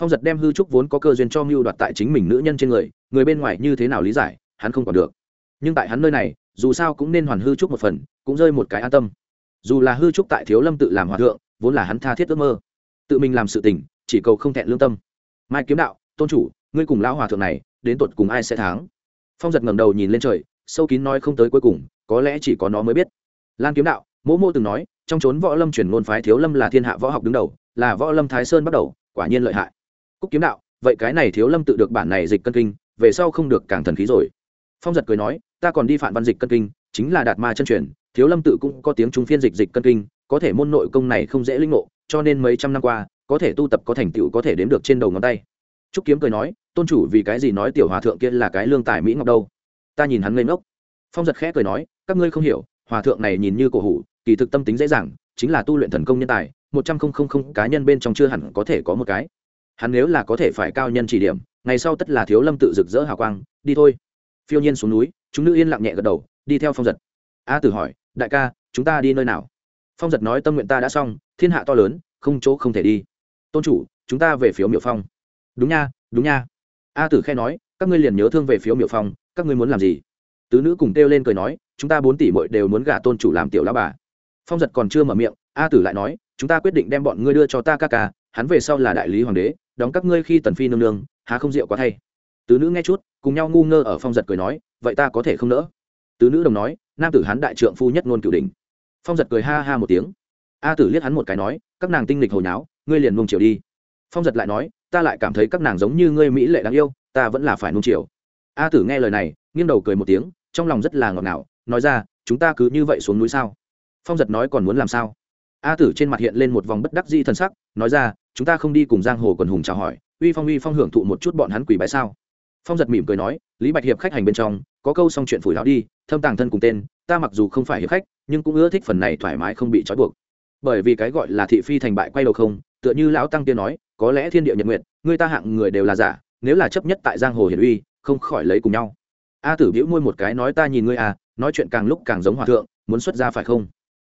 Phong giật đem hư trúc vốn có cơ duyên cho mưu đoạt tại chính mình nữ nhân trên người người bên ngoài như thế nào lý giải, hắn không còn được. Nhưng tại hắn nơi này, dù sao cũng nên hoàn hư trúc một phần, cũng rơi một cái an tâm. Dù là hư trúc tại thiếu lâm tự làm hòa thượng, vốn là hắn tha thiết ước mơ tự mình làm sự tình, chỉ cầu không thẹn lương tâm. Mai kiếm đạo, tôn chủ, ngươi cùng lão hòa thượng này, đến tột cùng ai sẽ thắng? Phong giật ngẩng đầu nhìn lên trời, sâu kín nói không tới cuối cùng, có lẽ chỉ có nó mới biết. Lan kiếm đạo, mỗ mô từng nói, trong chốn võ lâm chuyển ngôn phái thiếu lâm là thiên hạ võ học đứng đầu, là võ lâm thái sơn bắt đầu, quả nhiên lợi hại. Cúc kiếm đạo, vậy cái này thiếu lâm tự được bản này dịch cân kinh, về sau không được càng thần khí rồi. Phong giật cười nói, ta còn đi phản văn dịch cân kinh, chính là đạt ma chân truyền, thiếu lâm tự cũng có tiếng trung phiên dịch dịch cân kinh, có thể môn nội công này không dễ linh ngộ cho nên mấy trăm năm qua, có thể tu tập có thành tựu có thể đếm được trên đầu ngón tay. Trúc kiếm cười nói, tôn chủ vì cái gì nói tiểu hòa thượng kia là cái lương tài mỹ ngọc đâu? Ta nhìn hắn ngây ngốc. Phong giật khẽ cười nói, các ngươi không hiểu, hòa thượng này nhìn như cổ hủ, kỳ thực tâm tính dễ dàng, chính là tu luyện thần công nhân tài, một trăm không không không cá nhân bên trong chưa hẳn có thể có một cái. Hắn nếu là có thể phải cao nhân chỉ điểm, ngày sau tất là thiếu lâm tự rực rỡ hào quang, đi thôi. Phiêu nhiên xuống núi, chúng nữ yên lặng nhẹ gật đầu, đi theo phong giật. A tử hỏi, đại ca, chúng ta đi nơi nào? Phong giật nói tâm nguyện ta đã xong, thiên hạ to lớn, không chỗ không thể đi. Tôn chủ, chúng ta về phiếu miệu phong. Đúng nha đúng nha. A tử khe nói, các ngươi liền nhớ thương về phiếu miệu phong, các ngươi muốn làm gì? Tứ nữ cùng kêu lên cười nói, chúng ta bốn tỷ mội đều muốn gả tôn chủ làm tiểu lão bà. Phong giật còn chưa mở miệng, a tử lại nói, chúng ta quyết định đem bọn ngươi đưa cho ta ca ca, hắn về sau là đại lý hoàng đế, đóng các ngươi khi tần phi nương nương, há không rượu quá thay. Tứ nữ nghe chút, cùng nhau ngu ngơ ở phong giật cười nói, vậy ta có thể không nỡ. Tứ nữ đồng nói, nam tử hắn đại trượng phu nhất ngôn cửu đình phong giật cười ha ha một tiếng. A tử liếc hắn một cái nói, các nàng tinh lịch hồi nháo, ngươi liền mông chiều đi. Phong giật lại nói, ta lại cảm thấy các nàng giống như ngươi mỹ lệ đáng yêu, ta vẫn là phải nung chiều. A tử nghe lời này, nghiêng đầu cười một tiếng, trong lòng rất là ngọt ngào, nói ra, chúng ta cứ như vậy xuống núi sao? Phong giật nói còn muốn làm sao? A tử trên mặt hiện lên một vòng bất đắc di t sắc, nói ra, chúng ta không đi cùng giang hồ quần hùng chào hỏi, uy phong uy phong hưởng thụ một chút bọn hắn quỷ bái sao? Phong giật mỉm cười nói, lý bạch hiệp khách hành bên trong, có câu xong chuyện phủi lão đi, thâm tàng thân cùng tên, ta mặc dù không phải hiệp khách nhưng cũng ưa thích phần này thoải mái không bị trói buộc. Bởi vì cái gọi là thị phi thành bại quay đầu không, tựa như lão tăng tiên nói, có lẽ thiên địa nhật nguyện người ta hạng người đều là giả, nếu là chấp nhất tại giang hồ hiển uy, không khỏi lấy cùng nhau. A tử bĩu môi một cái nói ta nhìn ngươi à nói chuyện càng lúc càng giống hòa thượng, muốn xuất ra phải không?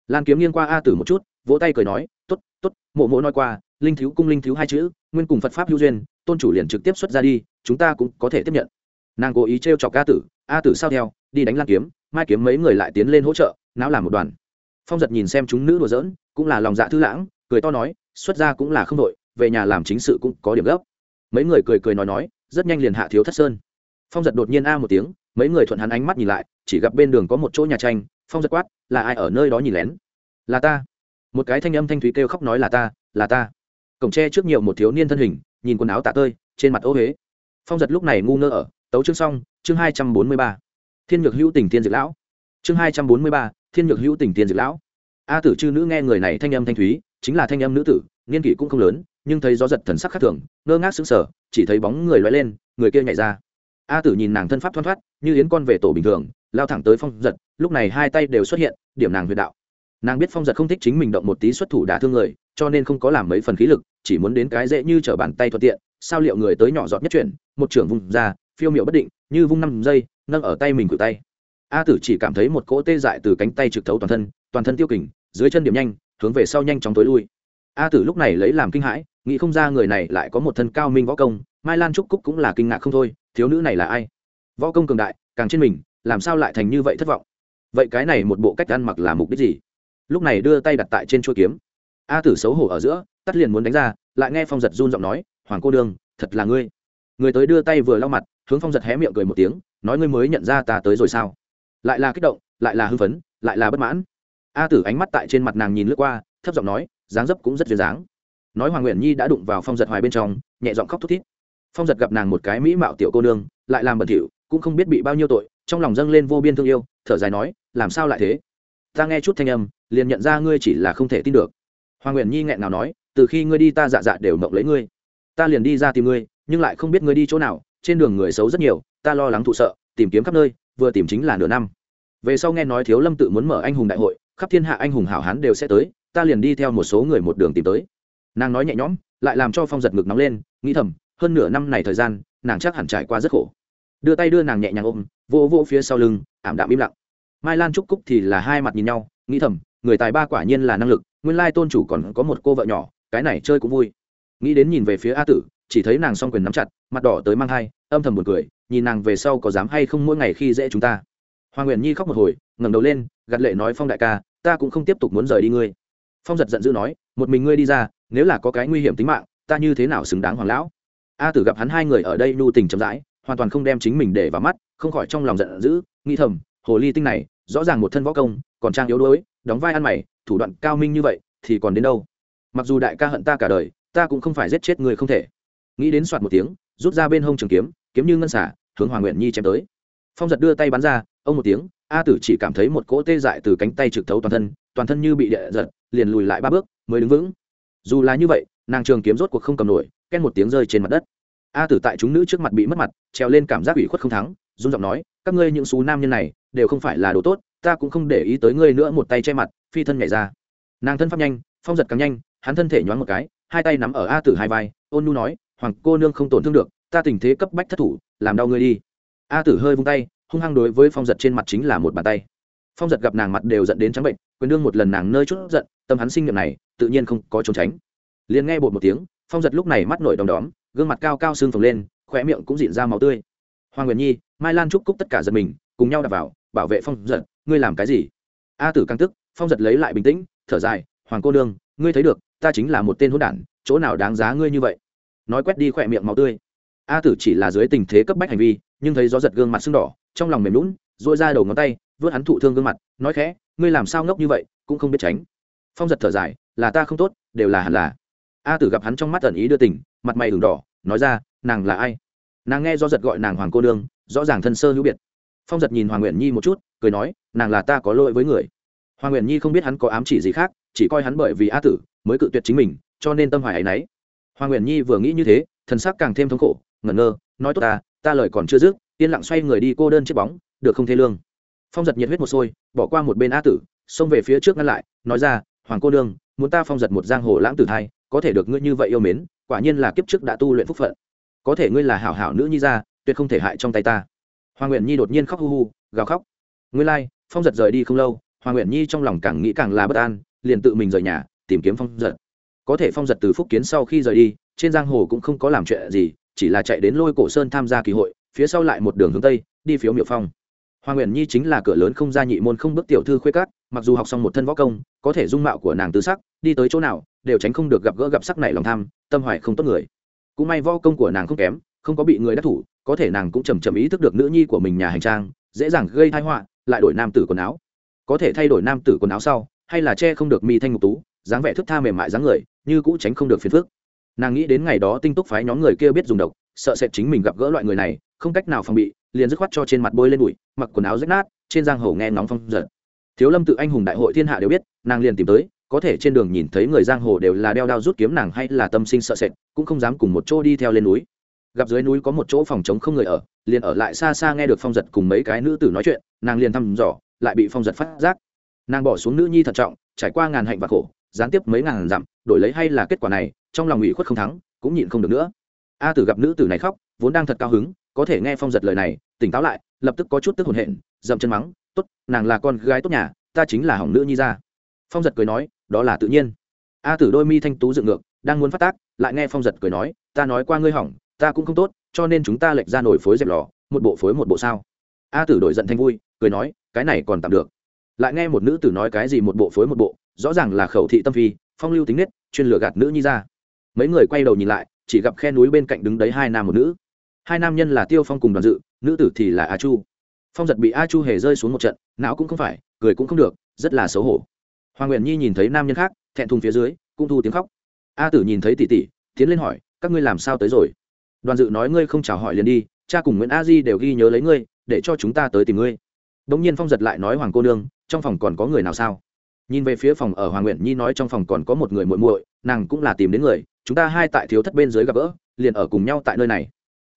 Lan kiếm nghiêng qua a tử một chút, vỗ tay cười nói t ố t t ố t mộ mộ nói qua, linh thiếu cung linh thiếu hai chữ, nguyên cùng phật pháp hữu duyên, tôn chủ liền trực tiếp xuất ra đi, chúng ta cũng có thể tiếp nhận. Nàng cố ý t r e o chọc a tử a tử sao theo, đi đánh lan kiếm, mai kiếm mấy người lại tiến lên hỗ trợ não làm một đoàn. Phong giật nhìn xem chúng nữ đùa giỡn, cũng là lòng dạ thư lãng, cười to nói, xuất ra cũng là không đội, về nhà làm chính sự cũng có điểm gấp. Mấy người cười cười nói nói, rất nhanh liền hạ thiếu thất sơn. Phong giật đột nhiên a một tiếng, mấy người thuận hắn ánh mắt nhìn lại, chỉ gặp bên đường có một chỗ nhà tranh, phong giật quát, là ai ở nơi đó nhìn lén? Là ta. Một cái thanh âm thanh thúy kêu khóc nói là ta là ta. Cổng tre trước nhiều một thiếu niên thân hình, nhìn quần áo tạ tơi, trên mặt ô huế phong giật lúc này ngu ngơ ở, tấu chương xong, chương hai trăm bốn mươi ba. Thiên nhược hữu tình tiên dược lão chương hai trăm bốn mươi ba, thiên nhược hữu tình tiên dược lão. A tử chư nữ nghe người này thanh âm thanh thúy, chính là thanh âm nữ tử, niên kỷ cũng không lớn, nhưng thấy gió giật thần sắc khác thường, ngơ ngác sững sờ, chỉ thấy bóng người loay lên, người kia nhảy ra. A tử nhìn nàng thân pháp thoăn thoắt, như yến con về tổ bình thường, lao thẳng tới phong giật, lúc này hai tay đều xuất hiện, điểm nàng huyệt đạo. Nàng biết phong giật không thích chính mình động một tí xuất thủ đả thương người, cho nên không có làm mấy phần khí lực, chỉ muốn đến cái dễ như t r ở bàn tay thuận tiện, sao liệu người tới nhỏ giọt nhất chuyển, một trưởng vùng ra, phiêu miệu bất định, như vung năm giây, nâng ở tay mình cử tay a tử chỉ cảm thấy một cỗ tê dại từ cánh tay trực thấu toàn thân toàn thân tiêu kình, dưới chân điểm nhanh, hướng về sau nhanh chóng tối lui. A tử lúc này lấy làm kinh hãi, nghĩ không ra người này lại có một thân cao minh võ công, mai lan trúc cúc cũng là kinh ngạc không thôi, thiếu nữ này là ai? Võ công cường đại, càng trên mình, làm sao lại thành như vậy thất vọng? Vậy cái này một bộ cách ăn mặc là mục đích gì? Lúc này đưa tay đặt tại trên chuôi kiếm. A tử xấu hổ ở giữa, tắt liền muốn đánh ra, lại nghe phong giật run giọng nói, hoàng cô đương, thật là ngươi. Người tới đưa tay vừa lau mặt, hướng phong giật hé miệng cười một tiếng, nói, ngươi mới nhận ra ta tới rồi sao? Lại là kích động, lại là hưng phấn, lại là bất mãn. A tử ánh mắt tại trên mặt nàng nhìn lướt qua, thấp giọng nói, dáng dấp cũng rất duyên dáng. Nói hoàng nguyện nhi đã đụng vào phong giật hoài bên trong, nhẹ giọng khóc thút thít. Phong giật gặp nàng một cái mỹ mạo tiểu cô nương, lại làm bẩn thỉu, cũng không biết bị bao nhiêu tội, trong lòng dâng lên vô biên thương yêu, thở dài nói, làm sao lại thế? Ta nghe chút thanh âm, liền nhận ra ngươi chỉ là không thể tin được. Hoàng nguyện nhi nghẹn nào nói, từ khi ngươi đi ta dạ dạ đều mộng lấy ngươi. Ta liền đi ra tìm ngươi, nhưng lại không biết ngươi đi chỗ nào, trên đường người xấu rất nhiều, ta lo lắng thụ sợ, tìm kiếm khắp nơi vừa tìm chính là nửa năm. Về sau nghe nói thiếu lâm tự muốn mở anh hùng đại hội, khắp thiên hạ anh hùng hảo hán đều sẽ tới, ta liền đi theo một số người một đường tìm tới. Nàng nói nhẹ nhõm, lại làm cho phong giật ngực nóng lên, nghĩ thầm, hơn nửa năm này thời gian, nàng chắc hẳn trải qua rất khổ. Đưa tay đưa nàng nhẹ nhàng ôm vỗ vỗ phía sau lưng, ảm đạm im lặng. Mai lan trúc cúc thì là hai mặt nhìn nhau, nghĩ thầm, người tài ba quả nhiên là năng lực, nguyên lai tôn chủ còn có một cô vợ nhỏ, cái này chơi cũng vui. Nghĩ đến nhìn về phía a tử, chỉ thấy nàng s o n g quyền nắm chặt, mặt đỏ tới mang thai, âm thầm buồn cười nhìn nàng về sau có dám hay không mỗi ngày khi dễ chúng ta. Hoàng nguyện nhi khóc một hồi, ngẩng đầu lên gặt lệ nói, phong đại ca, ta cũng không tiếp tục muốn rời đi ngươi. Phong giật giận dữ nói, một mình ngươi đi ra, nếu là có cái nguy hiểm tính mạng, ta như thế nào xứng đáng hoàng lão? A tử gặp hắn hai người ở đây nhu tình chậm rãi, hoàn toàn không đem chính mình để vào mắt, không khỏi trong lòng giận dữ, nghĩ thầm, hồ ly tinh này, rõ ràng một thân võ công, còn trang yếu đuối, đóng vai ăn mày, thủ đoạn cao minh như vậy, thì còn đến đâu? Mặc dù đại ca hận ta cả đời, ta cũng không phải giết chết người không thể. Nghĩ đến soạt một tiếng, rút ra bên hông trường kiếm kiếm như ngân xả hướng hoàng nguyện nhi chém tới. Phong giật đưa tay bắn ra, ông một tiếng, a tử chỉ cảm thấy một cỗ tê dại từ cánh tay trực thấu toàn thân toàn thân như bị địa giật, liền lùi lại ba bước, mới đứng vững. Dù là như vậy, nàng trường kiếm rốt cuộc không cầm nổi ken một tiếng rơi trên mặt đất. A tử tại chúng nữ trước mặt bị mất mặt trèo lên cảm giác ủy khuất không thắng, run giọng nói, các ngươi những xú nam nhân này, đều không phải là đồ tốt, ta cũng không để ý tới ngươi nữa một tay che mặt, phi thân nhảy ra. Nàng thân pháp nhanh, phong giật càng nhanh, hắn thân thể nhoáng một cái, hai tay nắm ở a tử hai vai, ôn nu nói, hoàng cô nương không tổn thương được, ta tình thế cấp bách thất thủ làm đau ngươi đi. A tử hơi vung tay, hung hăng đối với phong giật trên mặt chính là một bàn tay. Phong giật gặp nàng mặt đều dẫn đến trắng bệnh, quyền đương một lần nàng nơi chút giận, tâm hắn sinh nghiệm này, tự nhiên không có trốn tránh. Liền nghe bột một tiếng, phong giật lúc này mắt nổi đom đóm, gương mặt cao cao xương phồng lên, khóe miệng cũng dịn ra máu tươi. Hoàng nguyệt nhi, mai lan trúc cúc tất cả giật mình, cùng nhau đặt vào, bảo vệ phong giật, ngươi làm cái gì? A tử căng tức, phong giật lấy lại bình tĩnh, thở dài, hoàng cô nương, ngươi thấy được, ta chính là một tên hỗn đản, chỗ nào đáng giá ngươi như vậy? Nói quét đi khỏe miệng máu tươi a tử chỉ là dưới tình thế cấp bách hành vi, nhưng thấy gió giật gương mặt sưng đỏ, trong lòng mềm lún dội ra đầu ngón tay, vớt hắn thụ thương gương mặt, nói khẽ, ngươi làm sao ngốc như vậy, cũng không biết tránh. Phong giật thở dài, là ta không tốt, đều là hẳn là. A tử gặp hắn trong mắt ẩn ý đưa tỉnh mặt mày ửng đỏ, nói ra, nàng là ai? Nàng nghe do giật gọi nàng hoàng cô nương, rõ ràng thân sơ hữu biệt. Phong giật nhìn hoàng nguyện nhi một chút, cười nói, nàng là ta có lỗi với người. Hoàng nguyện nhi không biết hắn có ám chỉ gì khác, chỉ coi hắn bởi vì a tử mới cự tuyệt chính mình, cho nên tâm hoài ấy nấy hoàng nguyện nhi vừa nghĩ như thế, thần sắc càng thêm thống khổ ngẩn ngơ nói tốt ta ta lời còn chưa dứt yên lặng xoay người đi cô đơn chiếc bóng được không thế lương. Phong giật nhiệt huyết một sôi bỏ qua một bên a tử xông về phía trước ngăn lại nói ra hoàng cô đương, muốn ta phong giật một giang hồ lãng tử thai có thể được ngươi như vậy yêu mến quả nhiên là kiếp trước đã tu luyện phúc phận. Có thể ngươi là hảo hảo nữ nhi ra tuyệt không thể hại trong tay ta. Hoàng nguyện nhi đột nhiên khóc hu hu gào khóc. Ngươi lai、like, phong giật rời đi không lâu hoàng nguyện nhi trong lòng càng nghĩ càng là bất an liền tự mình rời nhà tìm kiếm phong giật. Có thể phong giật từ phúc kiến sau khi rời đi trên giang hồ cũng không có làm chuyện gì chỉ là chạy đến lôi cổ sơn tham gia kỳ hội, phía sau lại một đường hướng tây, đi phiếu miệu phong. Hoàng nguyện nhi chính là cửa lớn không ra nhị môn không bước tiểu thư khuê cát mặc dù học xong một thân võ công, có thể dung mạo của nàng tứ sắc, đi tới chỗ nào, đều tránh không được gặp gỡ gặp sắc này lòng tham, tâm hoài không tốt người. Cũng may võ công của nàng không kém, không có bị người đắc thủ, có thể nàng cũng chầm chầm ý thức được nữ nhi của mình nhà hành trang, dễ dàng gây thai họa, lại đổi nam tử quần áo. Có thể thay đổi nam tử quần áo sau, hay là che không được mi thanh ngục tú, dáng vẻ thức tha mềm mại dáng người, như cũ tránh không được phiền phức nàng nghĩ đến ngày đó tinh túc phái nhóm người kia biết dùng độc, sợ sẽ chính mình gặp gỡ loại người này, không cách nào phòng bị, liền dứt khoát cho trên mặt bôi lên bụi, mặc quần áo rách nát, trên giang hồ nghe nóng phong giật. Thiếu lâm tự anh hùng đại hội thiên hạ đều biết, nàng liền tìm tới, có thể trên đường nhìn thấy người giang hồ đều là đeo đao rút kiếm nàng hay là tâm sinh sợ sệt, cũng không dám cùng một chỗ đi theo lên núi. Gặp dưới núi có một chỗ phòng chống không người ở, liền ở lại xa xa nghe được phong giật cùng mấy cái nữ tử nói chuyện, nàng liền thăm dò, lại bị phong giật phát giác. Nàng bỏ xuống nữ nhi thận trọng, trải qua ngàn hạnh và khổ gián tiếp mấy ngàn dặm, đổi lấy hay là kết quả này, trong lòng ủy khuất không thắng, cũng nhịn không được nữa. A tử gặp nữ tử này khóc, vốn đang thật cao hứng, có thể nghe phong giật lời này, tỉnh táo lại, lập tức có chút tức hồn hện, dậm chân mắng, tốt, nàng là con gái tốt nhà, ta chính là hỏng nữ nhi ra. Phong giật cười nói, đó là tự nhiên. A tử đôi mi thanh tú dựng ngược, đang muốn phát tác, lại nghe phong giật cười nói, ta nói qua ngươi hỏng, ta cũng không tốt, cho nên chúng ta lệch ra nổi phối dẹp lò, một bộ phối một bộ sao. A tử đổi giận thanh vui, cười nói, cái này còn tạm được lại nghe một nữ tử nói cái gì một bộ phối một bộ, rõ ràng là khẩu thị tâm phi, phong lưu tính nết, chuyên lừa gạt nữ nhi ra. Mấy người quay đầu nhìn lại, chỉ gặp khe núi bên cạnh đứng đấy hai nam một nữ. Hai nam nhân là tiêu phong cùng đoàn dự, nữ tử thì là a chu. Phong giật bị a chu hề rơi xuống một trận, não cũng không phải, cười cũng không được, rất là xấu hổ. Hoàng nguyện nhi nhìn thấy nam nhân khác, thẹn thùng phía dưới, cũng thu tiếng khóc. A tử nhìn thấy tỷ tỷ, tiến lên hỏi, các ngươi làm sao tới rồi? Đoàn dự nói, ngươi không chào hỏi liền đi, cha cùng nguyễn a di đều ghi nhớ lấy ngươi, để cho chúng ta tới tìm ngươi đ ỗ n g nhiên phong giật lại nói, hoàng cô nương, trong phòng còn có người nào sao? Nhìn về phía phòng ở hoàng nguyện nhi nói, trong phòng còn có một người muội muội, nàng cũng là tìm đến người, chúng ta hai tại thiếu thất bên dưới gặp gỡ, liền ở cùng nhau tại nơi này.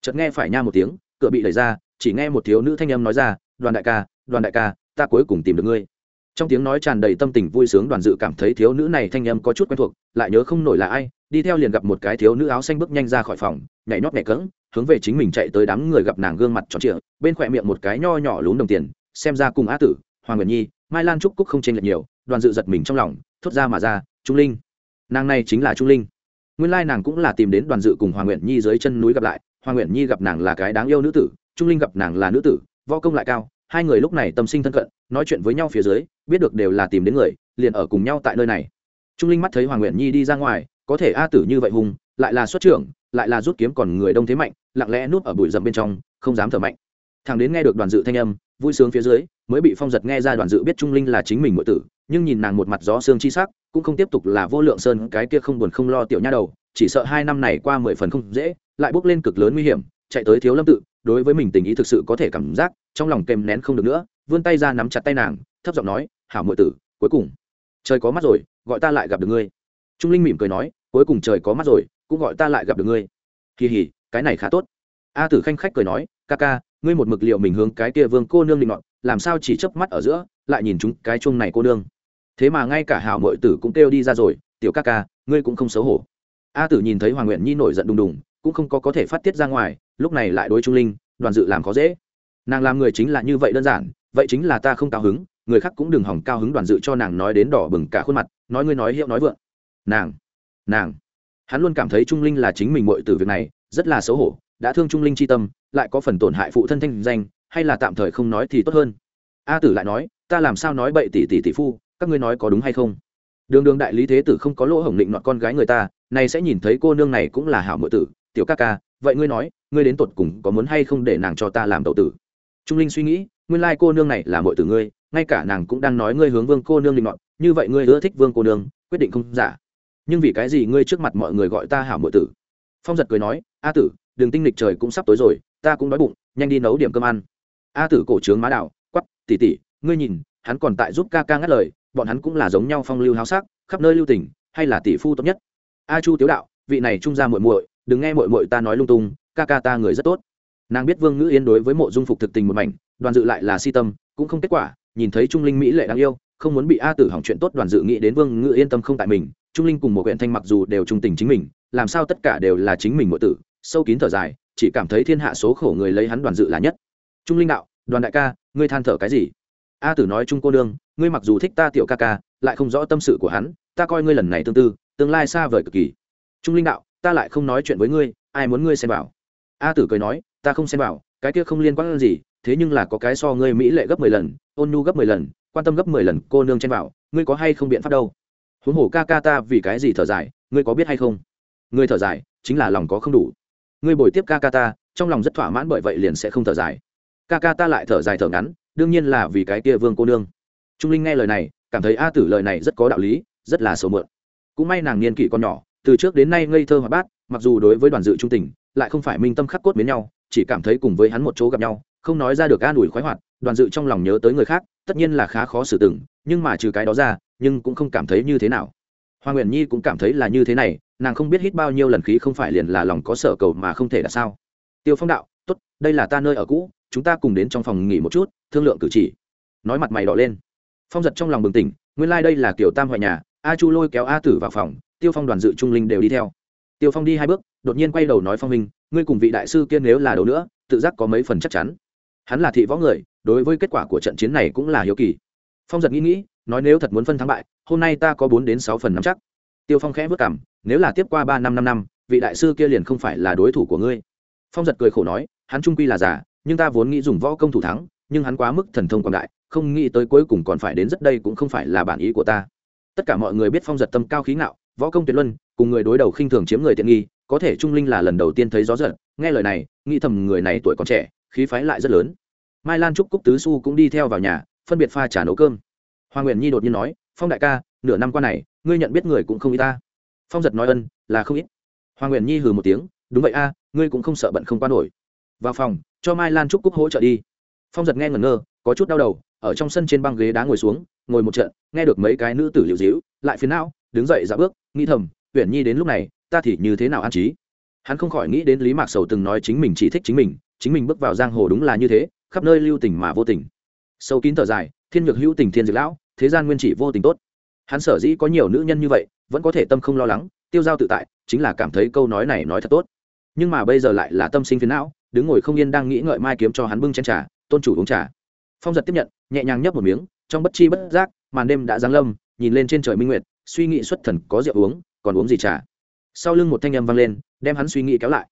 Chợt nghe phải nha một tiếng, cửa bị đẩy ra, chỉ nghe một thiếu nữ thanh âm nói ra, đoàn đại ca, đoàn đại ca, ta cuối cùng tìm được ngươi. Trong tiếng nói tràn đầy tâm tình vui sướng, đoàn dự cảm thấy thiếu nữ này thanh âm có chút quen thuộc, lại nhớ không nổi là ai, đi theo liền gặp một cái thiếu nữ áo xanh bước nhanh ra khỏi phòng, nhảy nhót nhảy cỡng hướng về chính mình chạy tới đám người gặp nàng gương mặt tròn trịa, bên khỏe miệng một cái nho nhỏ lún đồng tiền xem ra cùng á tử, hoàng nguyệt nhi, mai lan trúc cúc không chênh lệch nhiều, đoàn dự giật mình trong lòng, thốt ra mà ra, trung linh, nàng này chính là trung linh. Nguyên lai nàng cũng là tìm đến đoàn dự cùng hoàng nguyện nhi dưới chân núi gặp lại, hoàng nguyện nhi gặp nàng là cái đáng yêu nữ tử, trung linh gặp nàng là nữ tử, võ công lại cao, hai người lúc này tâm sinh thân cận, nói chuyện với nhau phía dưới, biết được đều là tìm đến người, liền ở cùng nhau tại nơi này. Trung linh mắt thấy hoàng nguyện nhi đi ra ngoài, có thể a tử như vậy hùng, lại là xuất trưởng, lại là rút kiếm còn người đông thế mạnh, lặng lẽ núp ở bụi rậm bên trong, không dám thở mạnh. Thằng đến nghe được đoàn dự thanh âm vui sướng phía dưới, mới bị phong giật nghe ra đoàn dự biết trung linh là chính mình ngụy tử, nhưng nhìn nàng một mặt gió xương chi sắc, cũng không tiếp tục là vô lượng sơn cái kia không buồn không lo tiểu nha đầu, chỉ sợ hai năm này qua mười phần không dễ, lại bước lên cực lớn nguy hiểm, chạy tới thiếu lâm tự, đối với mình tình ý thực sự có thể cảm giác, trong lòng kèm nén không được nữa, vươn tay ra nắm chặt tay nàng, thấp giọng nói, hảo ngụy tử, cuối cùng, trời có mắt rồi, gọi ta lại gặp được ngươi. Trung linh mỉm cười nói, cuối cùng trời có mắt rồi, cũng gọi ta lại gặp được ngươi. Kỳ hỉ, cái này khá tốt. A tử khanh khách cười nói ca ca, ngươi một mực liệu mình hướng cái kia vương cô nương định ngọn làm sao chỉ chớp mắt ở giữa, lại nhìn chúng cái chuông này cô nương. Thế mà ngay cả hào mội tử cũng kêu đi ra rồi, tiểu ca ca, ngươi cũng không xấu hổ. A tử nhìn thấy hoàng nguyện nhi nổi giận đùng đùng, cũng không có có thể phát tiết ra ngoài, lúc này lại đối trung linh, đoàn dự làm khó dễ. Nàng làm người chính là như vậy đơn giản, vậy chính là ta không cao hứng, người khác cũng đừng hỏng cao hứng đoàn dự cho nàng nói đến đỏ bừng cả khuôn mặt, nói ngươi nói hiệu nói vượng. Nàng nàng. Hắn luôn cảm thấy trung linh là chính mình mội từ việc này, rất là xấu hổ đã thương trung linh c h i tâm, lại có phần tổn hại phụ thân thanh danh, hay là tạm thời không nói thì tốt hơn. A tử lại nói, ta làm sao nói bậy tỷ tỷ tỷ phu, các ngươi nói có đúng hay không? Đường đường đại lý thế tử không có lỗ hổng định nọt con gái người ta này sẽ nhìn thấy cô nương này cũng là hảo mượn tử, tiểu ca ca, vậy ngươi nói, ngươi đến tột cùng có muốn hay không để nàng cho ta làm đầu tử? Trung linh suy nghĩ, nguyên lai cô nương này là mượn tử ngươi, ngay cả nàng cũng đang nói ngươi hướng vương cô nương định nọt, như vậy ngươi ưa thích vương cô nương, quyết định không giả. Nhưng vì cái gì ngươi trước mặt mọi người gọi ta hảo mượn tử? Phong giật cười nói, a tử đường tinh lịch trời cũng sắp tối rồi, ta cũng đói bụng, nhanh đi nấu điểm cơm ăn. A tử cổ trướng má đạo quắp tỉ tỉ ngươi nhìn, hắn còn tại giúp ca ca ngắt lời, bọn hắn cũng là giống nhau phong lưu háo sắc, khắp nơi lưu tình, hay là tỷ phu tốt nhất? A chu tiếu đạo, vị này trung ra muội muội, đừng nghe muội muội ta nói lung tung, ca ca ta người rất tốt. Nàng biết vương ngữ yên đối với mộ dung phục thực tình một mảnh, đoàn dự lại là si tâm, cũng không kết quả, nhìn thấy trung linh mỹ lệ đáng yêu, không muốn bị a tử hỏng chuyện tốt, đoàn dự nghĩ đến vương ngữ yên tâm không tại mình, trung linh cùng một huyện thanh mặc dù đều trung tình chính mình, làm sao tất cả đều là chính mình ngộ tử sâu kín thở dài chỉ cảm thấy thiên hạ số khổ người lấy hắn đoàn dự là nhất. Trung linh đạo đoàn đại ca ngươi than thở cái gì? A tử nói trung cô nương ngươi mặc dù thích ta tiểu ca ca lại không rõ tâm sự của hắn ta coi ngươi lần này tương tư tương lai xa vời cực kỳ. Trung linh đạo ta lại không nói chuyện với ngươi ai muốn ngươi xem bảo a tử cười nói ta không xem bảo cái kia không liên quan gì thế nhưng là có cái so ngươi mỹ lệ gấp mười lần ôn nhu gấp mười lần quan tâm gấp mười lần cô nương chen bảo, ngươi có hay không biện pháp đâu? Huống hồ ca ca ta vì cái gì thở dài ngươi có biết hay không? Ngươi thở dài chính là lòng có không đủ ngươi bồi tiếp ca ca ta, trong lòng rất thỏa mãn bởi vậy liền sẽ không thở dài. Ca ca ta lại thở dài thở ngắn, đương nhiên là vì cái kia vương cô nương. Trung linh nghe lời này, cảm thấy a tử lời này rất có đạo lý, rất là sầu mượn. Cũng may nàng niên kỷ còn nhỏ, từ trước đến nay ngây thơ hoạt bát, mặc dù đối với đoàn dự trung tình, lại không phải minh tâm khắc cốt biến nhau, chỉ cảm thấy cùng với hắn một chỗ gặp nhau, không nói ra được an ủi khoái hoạt, đoàn dự trong lòng nhớ tới người khác, tất nhiên là khá khó xử từng, nhưng mà trừ cái đó ra, nhưng cũng không cảm thấy như thế nào. Hoa nguyện nhi cũng cảm thấy là như thế này nàng không biết hít bao nhiêu lần khí không phải liền là lòng có sở cầu mà không thể là sao. Tiêu phong đạo, tốt, đây là ta nơi ở cũ, chúng ta cùng đến trong phòng nghỉ một chút, thương lượng cử chỉ. Nói mặt mày đỏ lên. Phong giật trong lòng bừng tỉnh, nguyên lai、like、đây là kiểu tam hoại nhà, a chu lôi kéo a tử vào phòng, tiêu phong đoàn dự trung linh đều đi theo. Tiêu phong đi hai bước, đột nhiên quay đầu nói phong minh, ngươi cùng vị đại sư kia nếu là đầu nữa, tự giác có mấy phần chắc chắn. Hắn là thị võ người, đối với kết quả của trận chiến này cũng là hiếu kỳ. Phong giật nghĩ nghĩ, nói nếu thật muốn phân thắng bại, hôm nay ta có bốn đến sáu phần nắm chắc tiêu phong khẽ vất cảm nếu là tiếp qua ba năm năm năm, vị đại sư kia liền không phải là đối thủ của ngươi. Phong giật cười khổ nói, hắn trung quy là giả, nhưng ta vốn nghĩ dùng võ công thủ thắng, nhưng hắn quá mức thần thông quảng đại, không nghĩ tới cuối cùng còn phải đến rất đây cũng không phải là bản ý của ta. Tất cả mọi người biết phong giật tâm cao khí ngạo, võ công tuyệt luân, cùng người đối đầu khinh thường chiếm người tiện nghi, có thể trung linh là lần đầu tiên thấy gió giật nghe lời này, nghĩ thầm người này tuổi còn trẻ, khí phái lại rất lớn. Mai lan trúc cúc tứ su cũng đi theo vào nhà, phân biệt pha trả nấu cơm. Hoàng nguyện nhi đột nhiên nói, phong đại ca nửa năm qua này, ngươi nhận biết người cũng không ít ta. Phong giật nói ân, là không ít. Hoàng nguyện nhi hừ một tiếng, đúng vậy a, ngươi cũng không sợ bận không qua nổi. Vào phòng, cho mai lan trúc cúc hỗ trợ đi. Phong giật nghe ngẩn ngơ, có chút đau đầu, ở trong sân trên băng ghế đá ngồi xuống, ngồi một trận, nghe được mấy cái nữ tử liệu dĩu, lại phiến não, đứng dậy dạo bước, nghĩ thầm, uyển nhi đến lúc này, ta thì như thế nào an trí? Hắn không khỏi nghĩ đến lý mạc sầu từng nói chính mình chỉ thích chính mình chính mình bước vào giang hồ đúng là như thế, khắp nơi lưu tình mà vô tình. Sâu kín thở dài, thiên nhược hữu tình thiên diệt lão, thế gian nguyên chỉ vô tình tốt hắn sở dĩ có nhiều nữ nhân như vậy, vẫn có thể tâm không lo lắng, tiêu giao tự tại, chính là cảm thấy câu nói này nói thật tốt. Nhưng mà bây giờ lại là tâm sinh phiến não, đứng ngồi không yên đang nghĩ ngợi mai kiếm cho hắn bưng chén trà, tôn chủ uống trà. Phong giật tiếp nhận, nhẹ nhàng nhấp một miếng, trong bất chi bất giác, màn đêm đã giáng lâm, nhìn lên trên trời minh nguyệt, suy nghĩ xuất thần có rượu uống, còn uống gì trà. Sau lưng một thanh âm vang lên, đem hắn suy nghĩ kéo lại.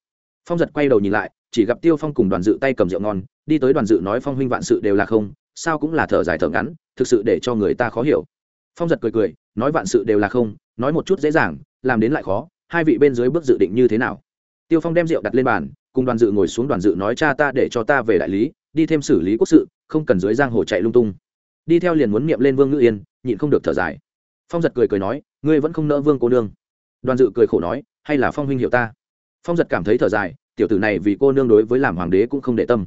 Phong giật quay đầu nhìn lại, chỉ gặp tiêu phong cùng đoàn dự tay cầm rượu ngon, đi tới đoàn dự nói phong huynh vạn sự đều là không, sao cũng là thở dài thở ngắn, thực sự để cho người ta khó hiểu phong giật cười cười, nói vạn sự đều là không, nói một chút dễ dàng, làm đến lại khó, hai vị bên dưới bước dự định như thế nào? Tiêu phong đem rượu đặt lên bàn, cùng đoàn dự ngồi xuống, đoàn dự nói, cha ta để cho ta về đại lý, đi thêm xử lý quốc sự, không cần dưới giang hồ chạy lung tung. Đi theo liền muốn niệm lên vương ngữ yên, nhịn không được thở dài. Phong giật cười cười nói, ngươi vẫn không nỡ vương cô nương. Đoàn dự cười khổ nói, hay là phong huynh hiểu ta? Phong giật cảm thấy thở dài, tiểu tử này vì cô nương đối với làm hoàng đế cũng không để tâm.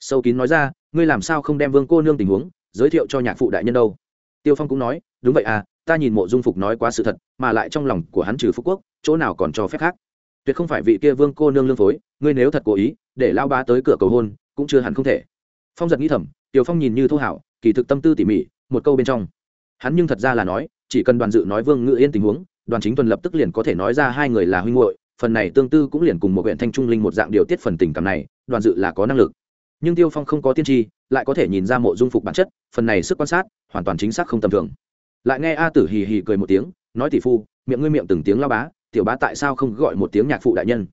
Sâu kín nói ra, ngươi làm sao không đem vương cô nương tình huống, giới thiệu cho nhạc phụ đại nhân đâu? Tiêu phong cũng nói, đúng vậy à ta nhìn mộ dung phục nói quá sự thật, mà lại trong lòng của hắn trừ phú quốc, chỗ nào còn cho phép khác? Tuyệt không phải vị kia vương cô nương lương phối, ngươi nếu thật cố ý, để lao bá tới cửa cầu hôn, cũng chưa hẳn không thể. Phong giật nghĩ thầm tiểu phong nhìn như thô hảo, kỳ thực tâm tư tỉ mỉ, một câu bên trong. Hắn nhưng thật ra là nói, chỉ cần đoàn dự nói vương ngự yên tình huống, đoàn chính tuần lập tức liền có thể nói ra hai người là huynh hội phần này tương tư cũng liền cùng một huyện thanh trung linh một dạng điều tiết phần tình cảm này, đoàn dự là có năng lực. Nhưng tiêu phong không có tiên tri lại có thể nhìn ra mộ dung phục bản chất, phần này sức quan sát, hoàn toàn chính xác không tầm thường. Lại nghe a tử hì hì cười một tiếng, nói tỷ phu, miệng ngươi miệng từng tiếng lao bá, tiểu bá tại sao không gọi một tiếng nhạc phụ đại nhân?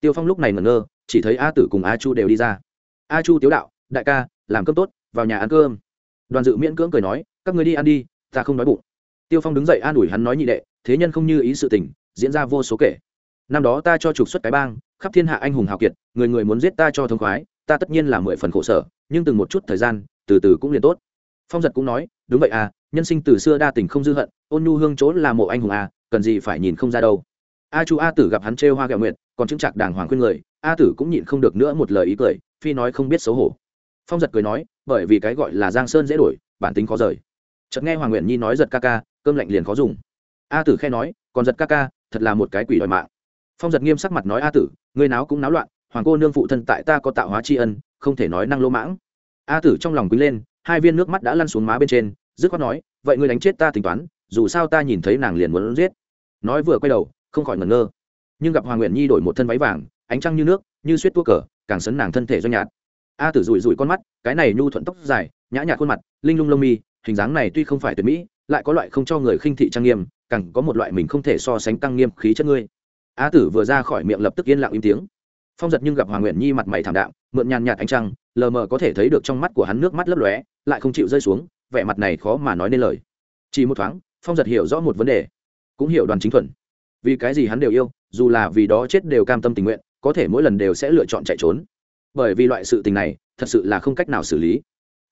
Tiêu phong lúc này ngẩn ngơ, chỉ thấy a tử cùng a chu đều đi ra. A chu tiếu đạo, đại ca, làm cơm tốt, vào nhà ăn cơm. Đoàn dự miễn cưỡng cười nói, các người đi ăn đi, ta không nói bụng. Tiêu phong đứng dậy an ủi hắn nói nhị đệ, thế nhân không như ý sự tình, diễn ra vô số kể. Năm đó ta cho trục xuất cái bang, khắp thiên hạ anh hùng hào kiệt, người người muốn giết ta cho thông khoái ta tất nhiên là mười phần khổ sở, nhưng từng một chút thời gian, từ từ cũng liền tốt. Phong giật cũng nói, đúng vậy à nhân sinh từ xưa đa tình không dư hận, ôn nhu hương chỗ là mộ anh hùng à cần gì phải nhìn không ra đâu. A chu a tử gặp hắn trêu hoa gạo nguyện còn chứng chặt đàng hoàng khuyên người a tử cũng nhịn không được nữa một lời ý cười, phi nói không biết xấu hổ. Phong giật cười nói, bởi vì cái gọi là giang sơn dễ đổi, bản tính khó rời. Chợt nghe hoàng nguyện nhi nói giật ca ca, cơm lạnh liền khó dùng. A tử khe nói, còn giật ca ca, thật là một cái quỷ đòi mạng. Phong giật nghiêm sắc mặt nói a tử, người náo cũng náo loạn hoàng cô nương phụ thân tại ta có tạo hóa tri ân, không thể nói năng lỗ mãng. A tử trong lòng quý lên, hai viên nước mắt đã lăn xuống má bên trên, dứt khoát nói, vậy ngươi đánh chết ta tính toán, dù sao ta nhìn thấy nàng liền muốn giết. Nói vừa quay đầu, không khỏi ngẩn ngơ. Nhưng gặp hoàng nguyện nhi đổi một thân váy vàng, ánh trăng như nước, như suýt tua cờ, càng sấn nàng thân thể do nhạt. A tử rủi rủi con mắt, cái này nhu thuận tóc dài, nhã nhạt khuôn mặt, linh lung lông mi, hình dáng này tuy không phải tuyệt mỹ, lại có loại không cho người khinh thị trang nghiêm, càng có một loại mình không thể so sánh tăng nghiêm khí chất ngươi. A tử vừa ra khỏi miệng lập tức yên lặng im tiếng phong giật nhưng gặp hoàng nguyện nhi mặt mày thảm đạm, mượn nhàn nhạt ánh trăng, lờ mờ có thể thấy được trong mắt của hắn nước mắt lấp lóe, lại không chịu rơi xuống, vẻ mặt này khó mà nói nên lời. Chỉ một thoáng, phong giật hiểu rõ một vấn đề, cũng hiểu đoàn chính thuần. Vì cái gì hắn đều yêu, dù là vì đó chết đều cam tâm tình nguyện, có thể mỗi lần đều sẽ lựa chọn chạy trốn. Bởi vì loại sự tình này, thật sự là không cách nào xử lý.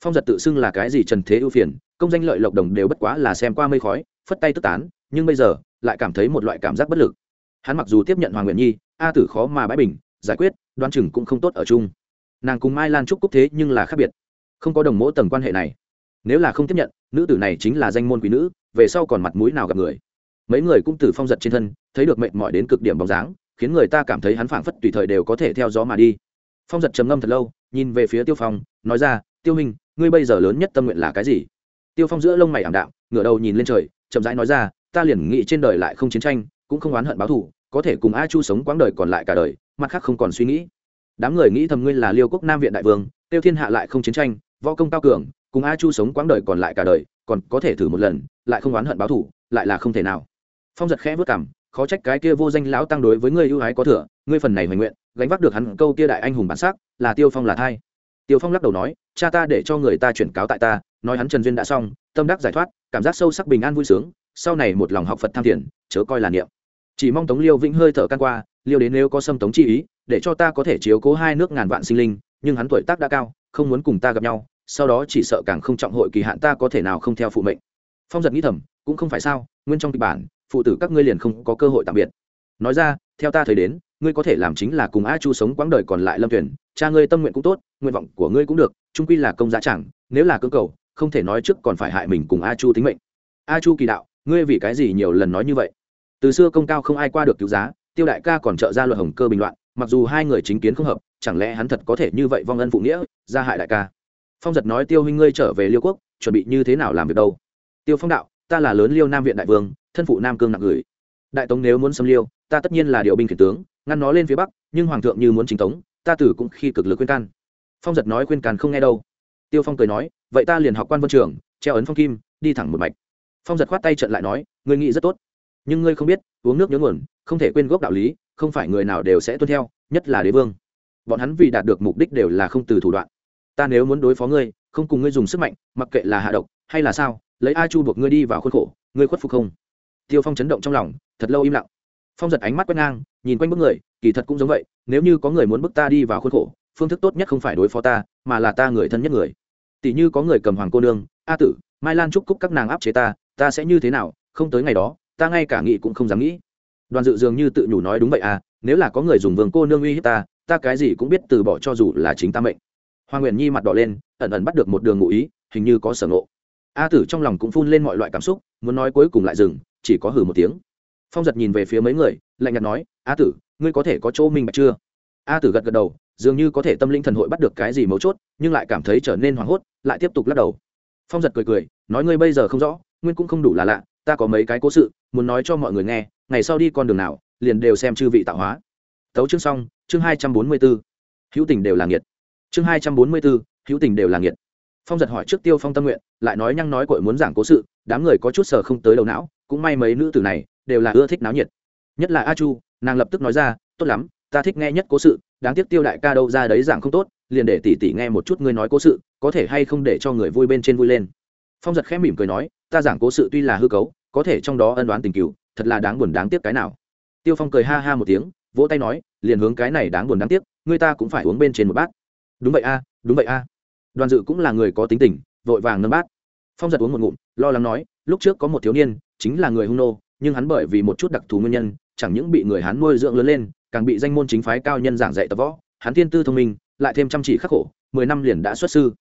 Phong giật tự xưng là cái gì trần thế ưu phiền, công danh lợi lộc đồng đều bất quá là xem qua mây khói, phất tay tức tán, nhưng bây giờ, lại cảm thấy một loại cảm giác bất lực. Hắn mặc dù tiếp nhận hoàng nguyện nhi, a tử khó mà bãi bình giải quyết đoan chừng cũng không tốt ở chung. Nàng cùng mai lan trúc cúc thế nhưng là khác biệt. Không có đồng mỗ tầng quan hệ này. Nếu là không tiếp nhận, nữ tử này chính là danh môn quý nữ, về sau còn mặt mũi nào gặp người? Mấy người cũng từ phong giật trên thân, thấy được mệt mỏi đến cực điểm bóng dáng, khiến người ta cảm thấy hắn phảng phất tùy thời đều có thể theo gió mà đi. Phong giật trầm ngâm thật lâu, nhìn về phía tiêu phong, nói ra, tiêu hình ngươi bây giờ lớn nhất tâm nguyện là cái gì? Tiêu phong giữa lông mày ảm đạm, ngửa đầu nhìn lên trời, chậm rãi nói ra, ta liền nghĩ trên đời lại không chiến tranh, cũng không oán hận báo thù, có thể cùng a chu sống quãng đời còn lại cả đời mặt khác không còn suy nghĩ. Đám người nghĩ thầm ngươi là liêu quốc nam viện đại vương, tiêu thiên hạ lại không chiến tranh, võ công cao cường, cùng a chu sống quãng đời còn lại cả đời, còn có thể thử một lần, lại không oán hận báo thù, lại là không thể nào. Phong giật khẽ vất cảm khó trách cái kia vô danh lão tăng đối với ngươi ưu ái có thừa, ngươi phần này hoành nguyện, gánh vác được hắn câu kia đại anh hùng bản sắc, là tiêu phong là thai. Tiêu phong lắc đầu nói, cha ta để cho người ta chuyển cáo tại ta, nói hắn trần duyên đã xong, tâm đắc giải thoát, cảm giác sâu sắc bình an vui sướng, sau này một lòng học phật tham thiền, chớ coi là niệm. Chỉ mong tống liêu vĩnh hơi thở căn qua liêu đến nếu có xâm tống chi ý, để cho ta có thể chiếu cố hai nước ngàn vạn sinh linh, nhưng hắn tuổi tác đã cao, không muốn cùng ta gặp nhau, sau đó chỉ sợ càng không trọng hội kỳ hạn ta có thể nào không theo phụ mệnh. Phong giật nghĩ thầm, cũng không phải sao, nguyên trong kịch bản, phụ tử các ngươi liền không có cơ hội tạm biệt. Nói ra, theo ta thấy đến, ngươi có thể làm chính là cùng a chu sống quãng đời còn lại lâm tuyển, cha ngươi tâm nguyện cũng tốt, nguyện vọng của ngươi cũng được trung quy là công giá chẳng, nếu là cơ cầu, không thể nói trước còn phải hại mình cùng a chu tính mệnh. A chu kỳ đạo, ngươi vì cái gì nhiều lần nói như vậy? Từ xưa công cao không ai qua được cứu giá tiêu đại ca còn trợ ra luật hồng cơ bình loạn, mặc dù hai người chính kiến không hợp, chẳng lẽ hắn thật có thể như vậy vong ân phụ nghĩa ra hại đại ca? Phong giật nói, tiêu huynh ngươi trở về liêu quốc, chuẩn bị như thế nào làm việc đâu? Tiêu phong đạo, ta là lớn liêu nam viện đại vương, thân phụ nam cương nặng gửi đại tống nếu muốn xâm liêu, ta tất nhiên là điều binh khiển tướng, ngăn nó lên phía bắc, nhưng hoàng thượng như muốn chính tống, ta tử cũng khi cực lực khuyên can. Phong giật nói, khuyên can không nghe đâu. Tiêu phong cười nói, vậy ta liền học quan vân trường, treo ấn phong kim, đi thẳng một mạch. Phong giật khoát tay trận lại nói, ngươi nghĩ rất tốt nhưng ngươi không biết, uống nước nhớ nguồn, không thể quên gốc đạo lý, không phải người nào đều sẽ tuân theo, nhất là đế vương. Bọn hắn vì đạt được mục đích đều là không từ thủ đoạn. Ta nếu muốn đối phó ngươi, không cùng ngươi dùng sức mạnh, mặc kệ là hạ độc, hay là sao, lấy a chu buộc ngươi đi vào khuôn khổ, ngươi khuất phục không? Tiêu phong chấn động trong lòng, thật lâu im lặng. Phong giật ánh mắt quét ngang, nhìn quanh bức người, kỳ thật cũng giống vậy, nếu như có người muốn bức ta đi vào khuôn khổ, phương thức tốt nhất không phải đối phó ta, mà là ta người thân nhất người. Tỷ như có người cầm hoàng cô nương, a tử, mai lan trúc cúc các nàng áp chế ta ta sẽ như thế nào, không tới ngày đó ta ngay cả nghĩ cũng không dám nghĩ. Đoàn dự dường như tự nhủ nói đúng vậy à nếu là có người dùng vương cô nương uy hiếp ta ta cái gì cũng biết từ bỏ cho dù là chính ta mệnh. Hoa nguyện nhi mặt đỏ lên, ẩn ẩn bắt được một đường ngụ ý, hình như có sở ngộ. A tử trong lòng cũng phun lên mọi loại cảm xúc, muốn nói cuối cùng lại dừng, chỉ có hử một tiếng. Phong giật nhìn về phía mấy người, lạnh nhạt nói, a tử, ngươi có thể có chỗ minh bạch chưa? A tử gật gật đầu, dường như có thể tâm linh thần hội bắt được cái gì mấu chốt, nhưng lại cảm thấy trở nên hoảng hốt, lại tiếp tục lắc đầu. Phong giật cười cười, nói, ngươi bây giờ không rõ, nguyên cũng không đủ là lạ ta có mấy cái cố sự, muốn nói cho mọi người nghe, ngày sau đi con đường nào, liền đều xem chư vị tạo hóa. Tấu chương xong, chương hai trăm bốn mươi b ố hữu tình đều là nghiệt. Chương hai trăm bốn mươi b ố hữu tình đều là nghiệt. Phong giật hỏi trước tiêu phong tâm nguyện, lại nói nhăng nói cội muốn giảng cố sự, đám người có chút sờ không tới đầu não, cũng may mấy nữ tử này, đều là ưa thích náo nhiệt. Nhất là a chu, nàng lập tức nói ra, tốt lắm, ta thích nghe nhất cố sự, đáng tiếc tiêu đại ca đâu ra đấy giảng không tốt, liền để tỷ tỷ nghe một chút ngươi nói cố sự, có thể hay không để cho người vui bên trên vui lên phong giật khẽ mỉm cười nói, ta giảng cố sự tuy là hư cấu, có thể trong đó ân đoán tình cựu thật là đáng buồn đáng tiếc cái nào. Tiêu phong cười ha ha một tiếng, vỗ tay nói, liền hướng cái này đáng buồn đáng tiếc, người ta cũng phải uống bên trên một bát. Đúng vậy a, đúng vậy a. Đoàn dự cũng là người có tính tình, vội vàng nâng bát. Phong giật uống một ngụm, lo lắng nói, lúc trước có một thiếu niên, chính là người hung nô, nhưng hắn bởi vì một chút đặc thù nguyên nhân, chẳng những bị người hắn nuôi dưỡng lớn lên, càng bị danh môn chính phái cao nhân giảng dạy tập võ, hắn thiên tư thông minh, lại thêm chăm chỉ khắc khổ, mười năm liền đã xuất sư.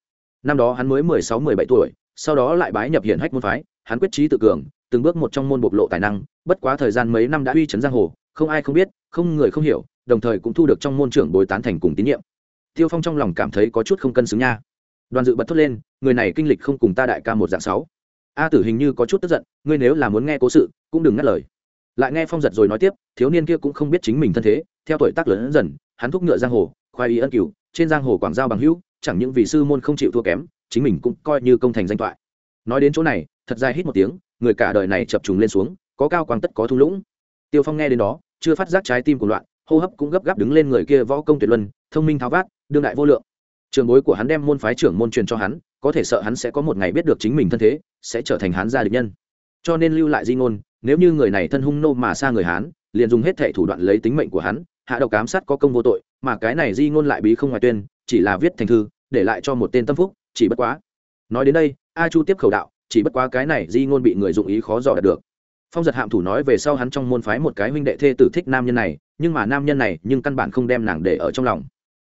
Năm đó hắn mới mười sáu, mười bảy tuổi sau đó lại bái nhập hiển hách môn phái, hắn quyết trí tự cường, từng bước một trong môn bộc lộ tài năng, bất quá thời gian mấy năm đã uy chấn giang hồ, không ai không biết, không người không hiểu, đồng thời cũng thu được trong môn trưởng bồi tán thành cùng tín nhiệm. Tiêu phong trong lòng cảm thấy có chút không cân xứng nha. Đoàn dự bật thốt lên, người này kinh lịch không cùng ta đại ca một dạng sáu. A tử hình như có chút tức giận, ngươi nếu là muốn nghe cố sự, cũng đừng ngắt lời. Lại nghe phong giật rồi nói tiếp, thiếu niên kia cũng không biết chính mình thân thế, theo tuổi tác lớn dần, hắn thúc ngựa giang hồ, khoai ý ân cửu, trên giang hồ quảng giao bằng hữu, chẳng những vì sư môn không chịu thua kém chính mình cũng coi như công thành danh toại nói đến chỗ này, thật dài hít một tiếng, người cả đời này chập trùng lên xuống, có cao quang tất có thung lũng. Tiêu phong nghe đến đó, chưa phát giác trái tim của loạn, hô hấp cũng gấp gáp đứng lên người kia võ công tuyệt luân, thông minh tháo vát, đương đại vô lượng. Trường bối của hắn đem môn phái trưởng môn truyền cho hắn, có thể sợ hắn sẽ có một ngày biết được chính mình thân thế, sẽ trở thành hắn gia địch nhân. Cho nên lưu lại di ngôn, nếu như người này thân hung nô mà xa người hán, liền dùng hết thệ thủ đoạn lấy tính mệnh của hắn, hạ độc cám sát có công vô tội, mà cái này di ngôn lại bí không ngoài tuyên, chỉ là viết thành thư, để lại cho một tên tâm phúc chỉ bất quá. Nói đến đây, a chu tiếp khẩu đạo, chỉ bất quá cái này di ngôn bị người dụng ý khó dò đạt được. Phong giật hạm thủ nói về sau hắn trong môn phái một cái huynh đệ thê tử thích nam nhân này, nhưng mà nam nhân này nhưng căn bản không đem nàng để ở trong lòng.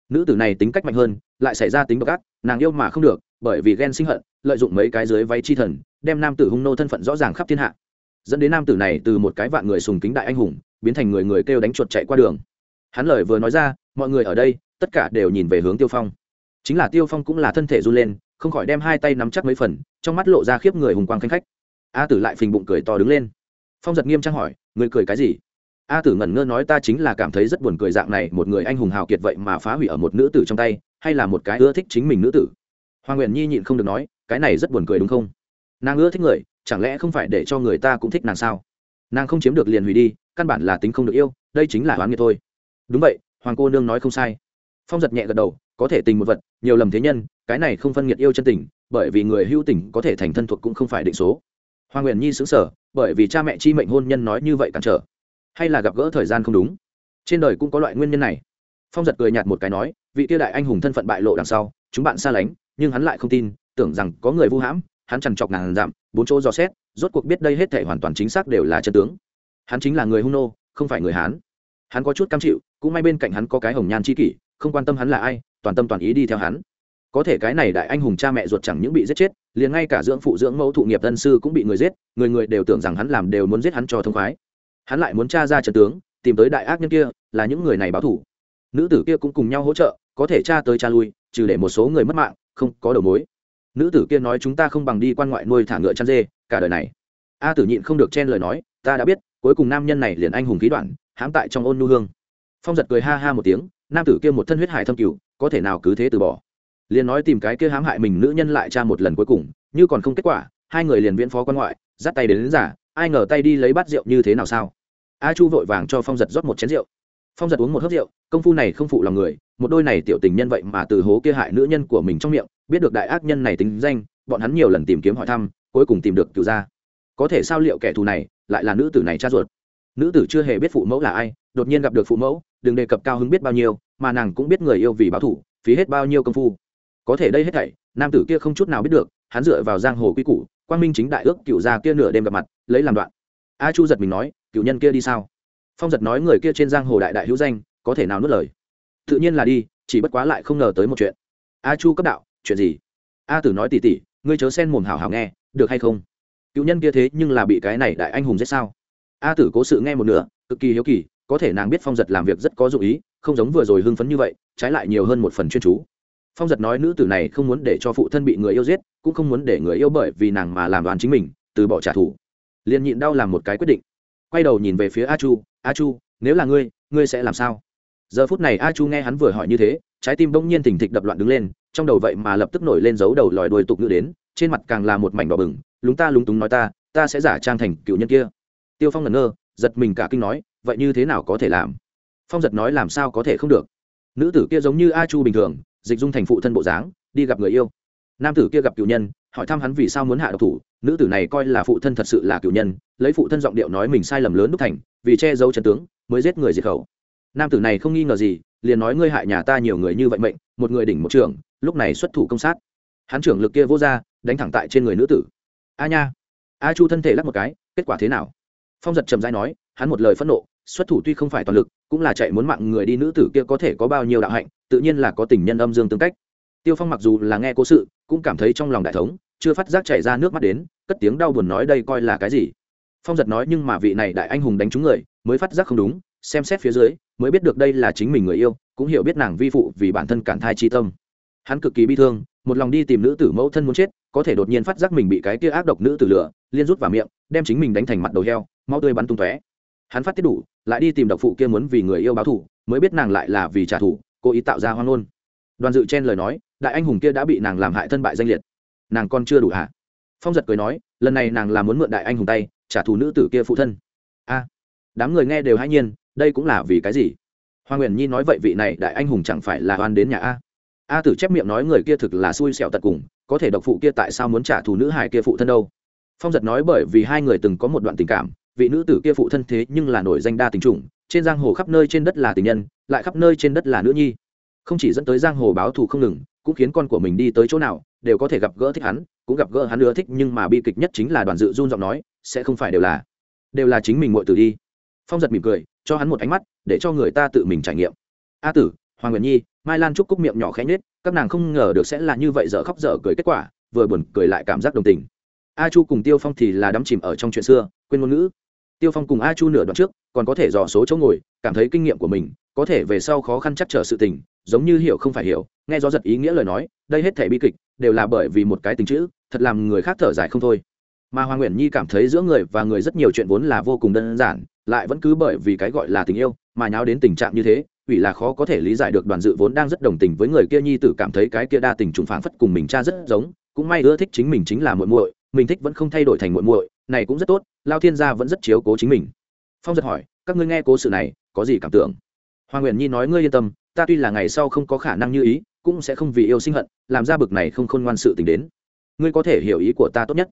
Nữ tử này tính cách mạnh hơn, lại xảy ra tính độc ác, nàng yêu mà không được, bởi vì ghen sinh hận, lợi dụng mấy cái dưới váy chi thần, đem nam tử hung nô thân phận rõ ràng khắp thiên hạ. Dẫn đến nam tử này từ một cái vạn người sùng kính đại anh hùng, biến thành người người kêu đánh chuột chạy qua đường. Hắn lời vừa nói ra, mọi người ở đây, tất cả đều nhìn về hướng tiêu phong chính là tiêu phong cũng là thân thể run lên, không khỏi đem hai tay nắm chắc mấy phần, trong mắt lộ ra khiếp người hùng quang khanh khách. A tử lại phình bụng cười to đứng lên. Phong giật nghiêm trang hỏi người cười cái gì? A tử ngẩn ngơ nói, ta chính là cảm thấy rất buồn cười dạng này, một người anh hùng hào kiệt vậy mà phá hủy ở một nữ tử trong tay, hay là một cái ưa thích chính mình nữ tử? Hoàng nguyện nhi nhịn không được nói, cái này rất buồn cười đúng không? Nàng ưa thích người, chẳng lẽ không phải để cho người ta cũng thích nàng sao? Nàng không chiếm được liền hủy đi, căn bản là tính không được yêu, đây chính là oán nghiệt thôi. Đúng vậy, hoàng cô nương nói không sai. Phong giật nhẹ gật đầu có thể tình một vật, nhiều lầm thế nhân, cái này không phân nghiệt yêu chân tình, bởi vì người hữu tình có thể thành thân thuộc cũng không phải định số. Hoàng nguyện nhi xứng sở bởi vì cha mẹ chi mệnh hôn nhân nói như vậy cản trở. Hay là gặp gỡ thời gian không đúng? Trên đời cũng có loại nguyên nhân này. Phong giật cười nhạt một cái nói, vị tiêu đại anh hùng thân phận bại lộ đằng sau, chúng bạn xa lánh, nhưng hắn lại không tin, tưởng rằng có người vu hãm, hắn chằn trọc ngàn dặm, bốn chỗ dò xét, rốt cuộc biết đây hết thể hoàn toàn chính xác đều là chân tướng. Hắn chính là người hung nô, không phải người hán. Hắn có chút cam chịu, cũng may bên cạnh hắn có cái hồng nhan c h i kỷ, không quan tâm hắn là ai toàn tâm toàn ý đi theo hắn. Có thể cái này đại anh hùng cha mẹ ruột chẳng những bị giết chết, liền ngay cả dưỡng phụ dưỡng mẫu thụ nghiệp tân sư cũng bị người giết, người người đều tưởng rằng hắn làm đều muốn giết hắn cho thông khoái. Hắn lại muốn t r a ra trận tướng, tìm tới đại ác nhân kia, là những người này báo thủ nữ tử kia cũng cùng nhau hỗ trợ, có thể tra tới tra lui, trừ để một số người mất mạng, không có đầu mối. Nữ tử kia nói chúng ta không bằng đi quan ngoại nuôi thả ngựa chăn dê, cả đời này. A tử nhịn không được chen lời nói, ta đã biết, cuối cùng nam nhân này liền anh hùng khí đoạn, hãm tại trong ôn nu hương. Phong giật cười ha ha một tiếng, nam tử kia một thân huyết hải thâm cửu có thể nào cứ thế từ bỏ. Liền nói tìm cái kia hãm hại mình nữ nhân lại cha một lần cuối cùng như còn không kết quả hai người liền viễn phó quan ngoại dắt tay đến, đến giả ai ngờ tay đi lấy bát rượu như thế nào sao? A chu vội vàng cho phong giật rót một chén rượu. Phong giật uống một hớp rượu công phu này không phụ lòng người một đôi này tiểu tình nhân vậy mà từ hố kia hại nữ nhân của mình trong miệng biết được đại ác nhân này tính danh bọn hắn nhiều lần tìm kiếm hỏi thăm cuối cùng tìm được cựu gia. Có thể sao liệu kẻ thù này lại là nữ tử này cha ruột? Nữ tử chưa hề biết phụ mẫu là ai đột nhiên gặp được phụ mẫu đừng đề cập cao hứng biết bao nhiêu, mà nàng cũng biết người yêu vì báo thủ, phí hết bao nhiêu công phu. Có thể đây hết thảy, nam tử kia không chút nào biết được, hắn dựa vào giang hồ quy củ, quang minh chính đại ước cựu gia kia nửa đêm gặp mặt, lấy làm đoạn. A chu giật mình nói, cựu nhân kia đi sao? Phong giật nói, người kia trên giang hồ đại đại hữu danh, có thể nào nuốt lời? Tự nhiên là đi, chỉ bất quá lại không ngờ tới một chuyện. A chu cấp đạo, chuyện gì? A tử nói tỉ tỉ ngươi chớ sen mồm hào hào nghe, được hay không? Cựu nhân kia thế nhưng là bị cái này đại anh hùng giết sao? A tử cố sự nghe một nửa, cực kỳ hiếu kỳ có thể nàng biết phong giật làm việc rất có dụ ý, không giống vừa rồi hưng phấn như vậy, trái lại nhiều hơn một phần chuyên chú. Phong giật nói nữ tử này không muốn để cho phụ thân bị người yêu giết, cũng không muốn để người yêu bởi vì nàng mà làm đoàn chính mình, từ bỏ trả thù. Liền nhịn đau làm một cái quyết định. Quay đầu nhìn về phía a chu a chu, nếu là ngươi ngươi sẽ làm sao? Giờ phút này a chu nghe hắn vừa hỏi như thế, trái tim bỗng nhiên thình thịch đập loạn đứng lên, trong đầu vậy mà lập tức nổi lên dấu đầu lòi đuôi tục ngữ đến, trên mặt càng là một mảnh đỏ bừng, lúng ta lúng túng nói ta ta sẽ giả trang thành cựu nhân kia. Tiêu phong ngẩn ngơ, giật mình cả kinh nói vậy như thế nào có thể làm? Phong giật nói làm sao có thể không được. Nữ tử kia giống như a chu bình thường, dịch dung thành phụ thân bộ dáng, đi gặp người yêu. Nam tử kia gặp cựu nhân, hỏi thăm hắn vì sao muốn hạ độc thủ, nữ tử này coi là phụ thân thật sự là cựu nhân, lấy phụ thân giọng điệu nói mình sai lầm lớn đúc thành, vì che giấu chân tướng, mới giết người diệt khẩu. Nam tử này không nghi ngờ gì, liền nói ngươi hại nhà ta nhiều người như vậy mệnh, một người đỉnh một trưởng, lúc này xuất thủ công sát. Hắn trưởng lực kia vô ra, đánh thẳng tại trên người nữ tử. A nha. A chu thân thể lắc một cái, kết quả thế nào? Phong giật trầm dai nói, hắn một lời phẫn nộ xuất thủ tuy không phải toàn lực, cũng là chạy muốn mạng người đi nữ tử kia có thể có bao nhiêu đạo hạnh, tự nhiên là có tình nhân âm dương tương cách. Tiêu phong mặc dù là nghe cố sự, cũng cảm thấy trong lòng đại thống, chưa phát giác chảy ra nước mắt đến, cất tiếng đau buồn nói đây coi là cái gì. Phong giật nói nhưng mà vị này đại anh hùng đánh trúng người, mới phát giác không đúng, xem xét phía dưới, mới biết được đây là chính mình người yêu, cũng hiểu biết nàng vi phụ vì bản thân cản thai chi tâm. Hắn cực kỳ bi thương, một lòng đi tìm nữ tử mẫu thân muốn chết, có thể đột nhiên phát giác mình bị cái kia ác độc nữ tử lửa liên rút vào miệng, đem chính mình đánh thành mặt đầu heo mau tươi bắn tung tóe hắn phát tiết đủ, lại đi tìm độc phụ kia muốn vì người yêu báo thù, mới biết nàng lại là vì trả thù, cố ý tạo ra hoang ngôn. Đoàn dự chen lời nói, đại anh hùng kia đã bị nàng làm hại thân bại danh liệt. Nàng còn chưa đủ hả? Phong giật cười nói, lần này nàng là muốn mượn đại anh hùng tay, trả thù nữ tử kia phụ thân. A, đám người nghe đều hãy nhiên, đây cũng là vì cái gì? Hoa nguyện nhi nói vậy vị này đại anh hùng chẳng phải là oan đến nhà a? A tử chép miệng nói người kia thực là xui xẻo tật cùng, có thể độc phụ kia tại sao muốn trả thù nữ hải kia phụ thân đâu? Phong giật nói bởi vì hai người từng có một đoạn tình cảm vị nữ tử kia phụ thân thế nhưng là nổi danh đa tình chủng, trên giang hồ khắp nơi trên đất là tình nhân, lại khắp nơi trên đất là nữ nhi. Không chỉ dẫn tới giang hồ báo thù không ngừng, cũng khiến con của mình đi tới chỗ nào, đều có thể gặp gỡ thích hắn, cũng gặp gỡ hắn ưa thích, nhưng mà bi kịch nhất chính là đoàn dự run giọng nói, sẽ không phải đều là đều là chính mình muội tử đi. Phong giật mỉm cười, cho hắn một ánh mắt, để cho người ta tự mình trải nghiệm. A tử, hoàng nguyện nhi, mai lan trúc cúc miệng nhỏ khẽ nhết các nàng không ngờ được sẽ là như vậy dở khóc dở cười kết quả, vừa buồn cười lại cảm giác đồng tình. A chu cùng tiêu phong thì là đắm chìm ở trong chuyện xưa, quên ngôn ngữ tiêu phong cùng a chu nửa đoạn trước, còn có thể dò số chỗ ngồi, cảm thấy kinh nghiệm của mình, có thể về sau khó khăn chắc trở sự tình, giống như hiểu không phải hiểu, nghe gió giật ý nghĩa lời nói, đây hết thể bi kịch, đều là bởi vì một cái tình chữ, thật làm người khác thở dài không thôi. Mà hoàng nguyện nhi cảm thấy giữa người và người rất nhiều chuyện vốn là vô cùng đơn giản, lại vẫn cứ bởi vì cái gọi là tình yêu, mà nháo đến tình trạng như thế, ủy là khó có thể lý giải được đoàn dự vốn đang rất đồng tình với người kia nhi tử cảm thấy cái kia đa tình trùng phảng phất cùng mình cha rất giống, cũng may ưa thích chính mình chính là muội muội, mình thích vẫn không thay đổi thành muội muội này cũng rất tốt, lao thiên gia vẫn rất chiếu cố chính mình. Phong giật hỏi, các ngươi nghe cố sự này, có gì cảm tưởng? Hoàng nguyện nhi nói, ngươi yên tâm, ta tuy là ngày sau không có khả năng như ý, cũng sẽ không vì yêu sinh hận, làm ra bực này không khôn ngoan sự tình đến. Ngươi có thể hiểu ý của ta tốt nhất.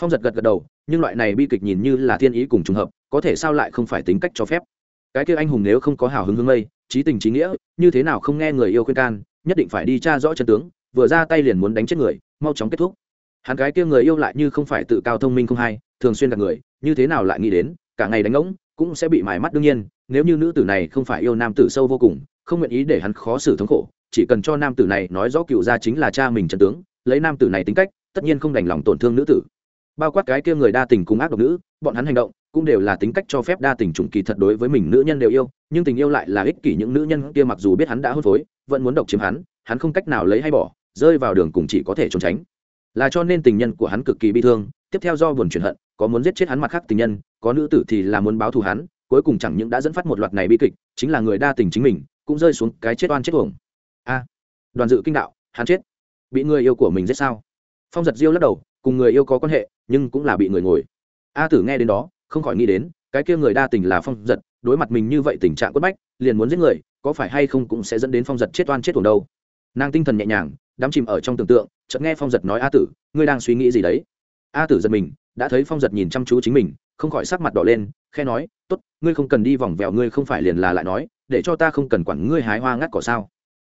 Phong giật gật gật đầu, nhưng loại này bi kịch nhìn như là thiên ý cùng trùng hợp, có thể sao lại không phải tính cách cho phép? Cái kia anh hùng nếu không có hào hứng hương mây trí tình trí nghĩa, như thế nào không nghe người yêu khuyên can, nhất định phải đi tra rõ chân tướng, vừa ra tay liền muốn đánh chết người, mau chóng kết thúc. Hắn cái kia người yêu lại như không phải tự cao thông minh không hay thường xuyên gặp người, như thế nào lại nghĩ đến, cả ngày đánh ngỗng cũng sẽ bị mài mắt đương nhiên, nếu như nữ tử này không phải yêu nam tử sâu vô cùng, không nguyện ý để hắn khó xử thống khổ, chỉ cần cho nam tử này nói rõ cựu gia chính là cha mình chân tướng, lấy nam tử này tính cách, tất nhiên không đành lòng tổn thương nữ tử. Bao quát cái kia người đa tình cùng ác độc nữ, bọn hắn hành động cũng đều là tính cách cho phép đa tình trùng kỳ thật đối với mình nữ nhân đều yêu, nhưng tình yêu lại là ích kỷ những nữ nhân kia mặc dù biết hắn đã hôn phối, vẫn muốn độc chiếm hắn hắn không cách nào lấy hay bỏ, rơi vào đường cùng chỉ có thể trốn tránh. Là cho nên tình nhân của hắn cực kỳ bi thương, tiếp theo do buồn chuyển hận có muốn giết chết hắn mặt khác tình nhân, có nữ tử thì là muốn báo thù hắn, cuối cùng chẳng những đã dẫn phát một loạt này bi kịch, chính là người đa tình chính mình, cũng rơi xuống cái chết oan chết uổng. A, đoàn dự kinh đạo, hắn chết. Bị người yêu của mình giết sao? Phong giật diêu lắc đầu, cùng người yêu có quan hệ, nhưng cũng là bị người ngồi. A tử nghe đến đó, không khỏi nghĩ đến, cái kia người đa tình là phong giật, đối mặt mình như vậy tình trạng quất bách, liền muốn giết người, có phải hay không cũng sẽ dẫn đến phong giật chết oan chết tuồng đâu? Nàng tinh thần nhẹ nhàng, đắm chìm ở trong tưởng tượng, chợt nghe phong giật nói a tử, ngươi đang suy nghĩ gì đấy? A tử giật mình đã thấy phong giật nhìn chăm chú chính mình, không khỏi sắc mặt đỏ lên khe nói, tốt, ngươi không cần đi vòng vèo, ngươi không phải liền là lại nói, để cho ta không cần quản ngươi hái hoa ngắt cỏ sao?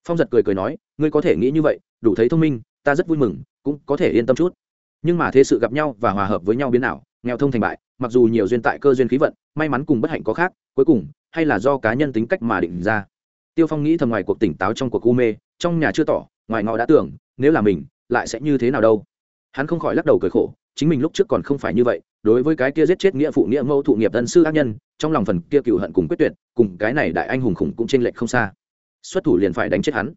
Phong giật cười cười nói, ngươi có thể nghĩ như vậy, đủ thấy thông minh, ta rất vui mừng, cũng có thể yên tâm chút. Nhưng mà thế sự gặp nhau và hòa hợp với nhau biến nào nghèo thông thành bại, mặc dù nhiều duyên tại cơ duyên khí vận, may mắn cùng bất hạnh có khác, cuối cùng, hay là do cá nhân tính cách mà định ra. Tiêu phong nghĩ thầm ngoài cuộc tỉnh táo trong cuộc u mê, trong nhà chưa tỏ, ngoài ngõ đã tưởng, nếu là mình, lại sẽ như thế nào đâu? Hắn không khỏi lắc đầu cười khổ chính mình lúc trước còn không phải như vậy, đối với cái kia giết chết nghĩa phụ, nghĩa mẫu, thụ nghiệp tân sư ác nhân, trong lòng phần kia cựu hận cùng quyết tuyệt, cùng cái này đại anh hùng khủng cũng chênh lệch không xa. Xuất thủ liền phải đánh chết hắn.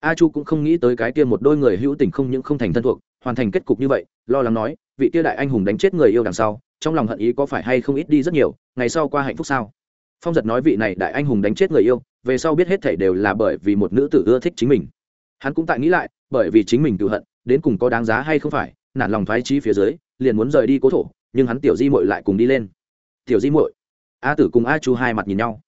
A chu cũng không nghĩ tới cái kia một đôi người hữu tình không những không thành thân thuộc, hoàn thành kết cục như vậy, lo lắng nói, vị kia đại anh hùng đánh chết người yêu đằng sau, trong lòng hận ý có phải hay không ít đi rất nhiều, ngày sau qua hạnh phúc sao? Phong giật nói vị này đại anh hùng đánh chết người yêu, về sau biết hết thảy đều là bởi vì một nữ tử ưa thích chính mình. Hắn cũng tại nghĩ lại, bởi vì chính mình tự hận, đến cùng có đáng giá hay không phải nản lòng thoái trí phía dưới, liền muốn rời đi cố thổ, nhưng hắn tiểu di mội lại cùng đi lên. Tiểu di mội a tử cùng a chu hai mặt nhìn nhau.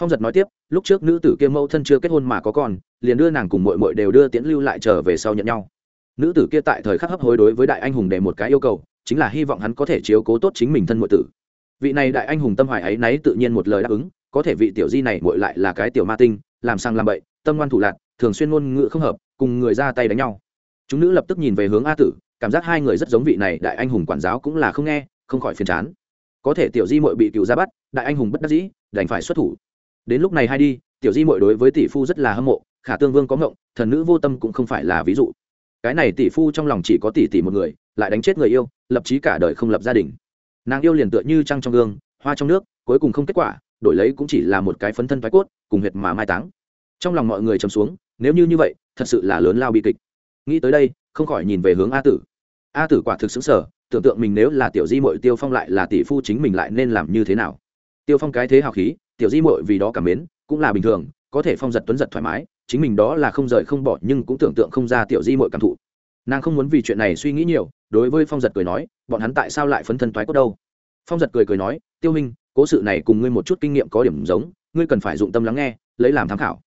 Phong giật nói tiếp, lúc trước nữ tử kia mẫu thân chưa kết hôn mà có con, liền đưa nàng cùng mội mội đều đưa tiễn lưu lại trở về sau nhận nhau. Nữ tử kia tại thời khắc hấp hối đối với đại anh hùng để một cái yêu cầu, chính là hy vọng hắn có thể chiếu cố tốt chính mình thân mội tử. Vị này đại anh hùng tâm hoài ấy náy tự nhiên một lời đáp ứng, có thể vị tiểu di này mội lại là cái tiểu ma tinh, làm sang làm bậy, tâm ngoan thủ lạc, thường xuyên ngôn ngữ không hợp, cùng người ra tay đánh nhau. Chúng nữ lập tức nhìn về hướng a tử cảm giác hai người rất giống vị này, đại anh hùng quản giáo cũng là không nghe, không khỏi phiền chán. Có thể tiểu di mội bị cựu ra bắt, đại anh hùng bất đắc dĩ, đành phải xuất thủ. Đến lúc này hay đi, tiểu di mội đối với tỷ phu rất là hâm mộ, khả tương vương có ngộng, thần nữ vô tâm cũng không phải là ví dụ. Cái này tỷ phu trong lòng chỉ có tỷ tỷ một người, lại đánh chết người yêu, lập trí cả đời không lập gia đình. Nàng yêu liền tựa như trăng trong gương, hoa trong nước, cuối cùng không kết quả, đổi lấy cũng chỉ là một cái phấn thân thoái cốt, cùng huyệt mà mai táng. Trong lòng mọi người trầm xuống, nếu như như vậy, thật sự là lớn lao bi kịch. Nghĩ tới đây, không khỏi nhìn về hướng a tử a tử quả thực xứng sở tưởng tượng mình nếu là tiểu di mội tiêu phong lại là tỷ phu chính mình lại nên làm như thế nào. Tiêu phong cái thế hào khí, tiểu di mội vì đó cảm mến, cũng là bình thường, có thể phong giật tuấn giật thoải mái, chính mình đó là không rời không bỏ nhưng cũng tưởng tượng không ra tiểu di mội cảm thụ. Nàng không muốn vì chuyện này suy nghĩ nhiều, đối với phong giật cười nói, bọn hắn tại sao lại phấn thân toái cốt đâu? Phong giật cười cười nói, tiêu minh cố sự này cùng ngươi một chút kinh nghiệm có điểm giống, ngươi cần phải dụng tâm lắng nghe, lấy làm tham khảo.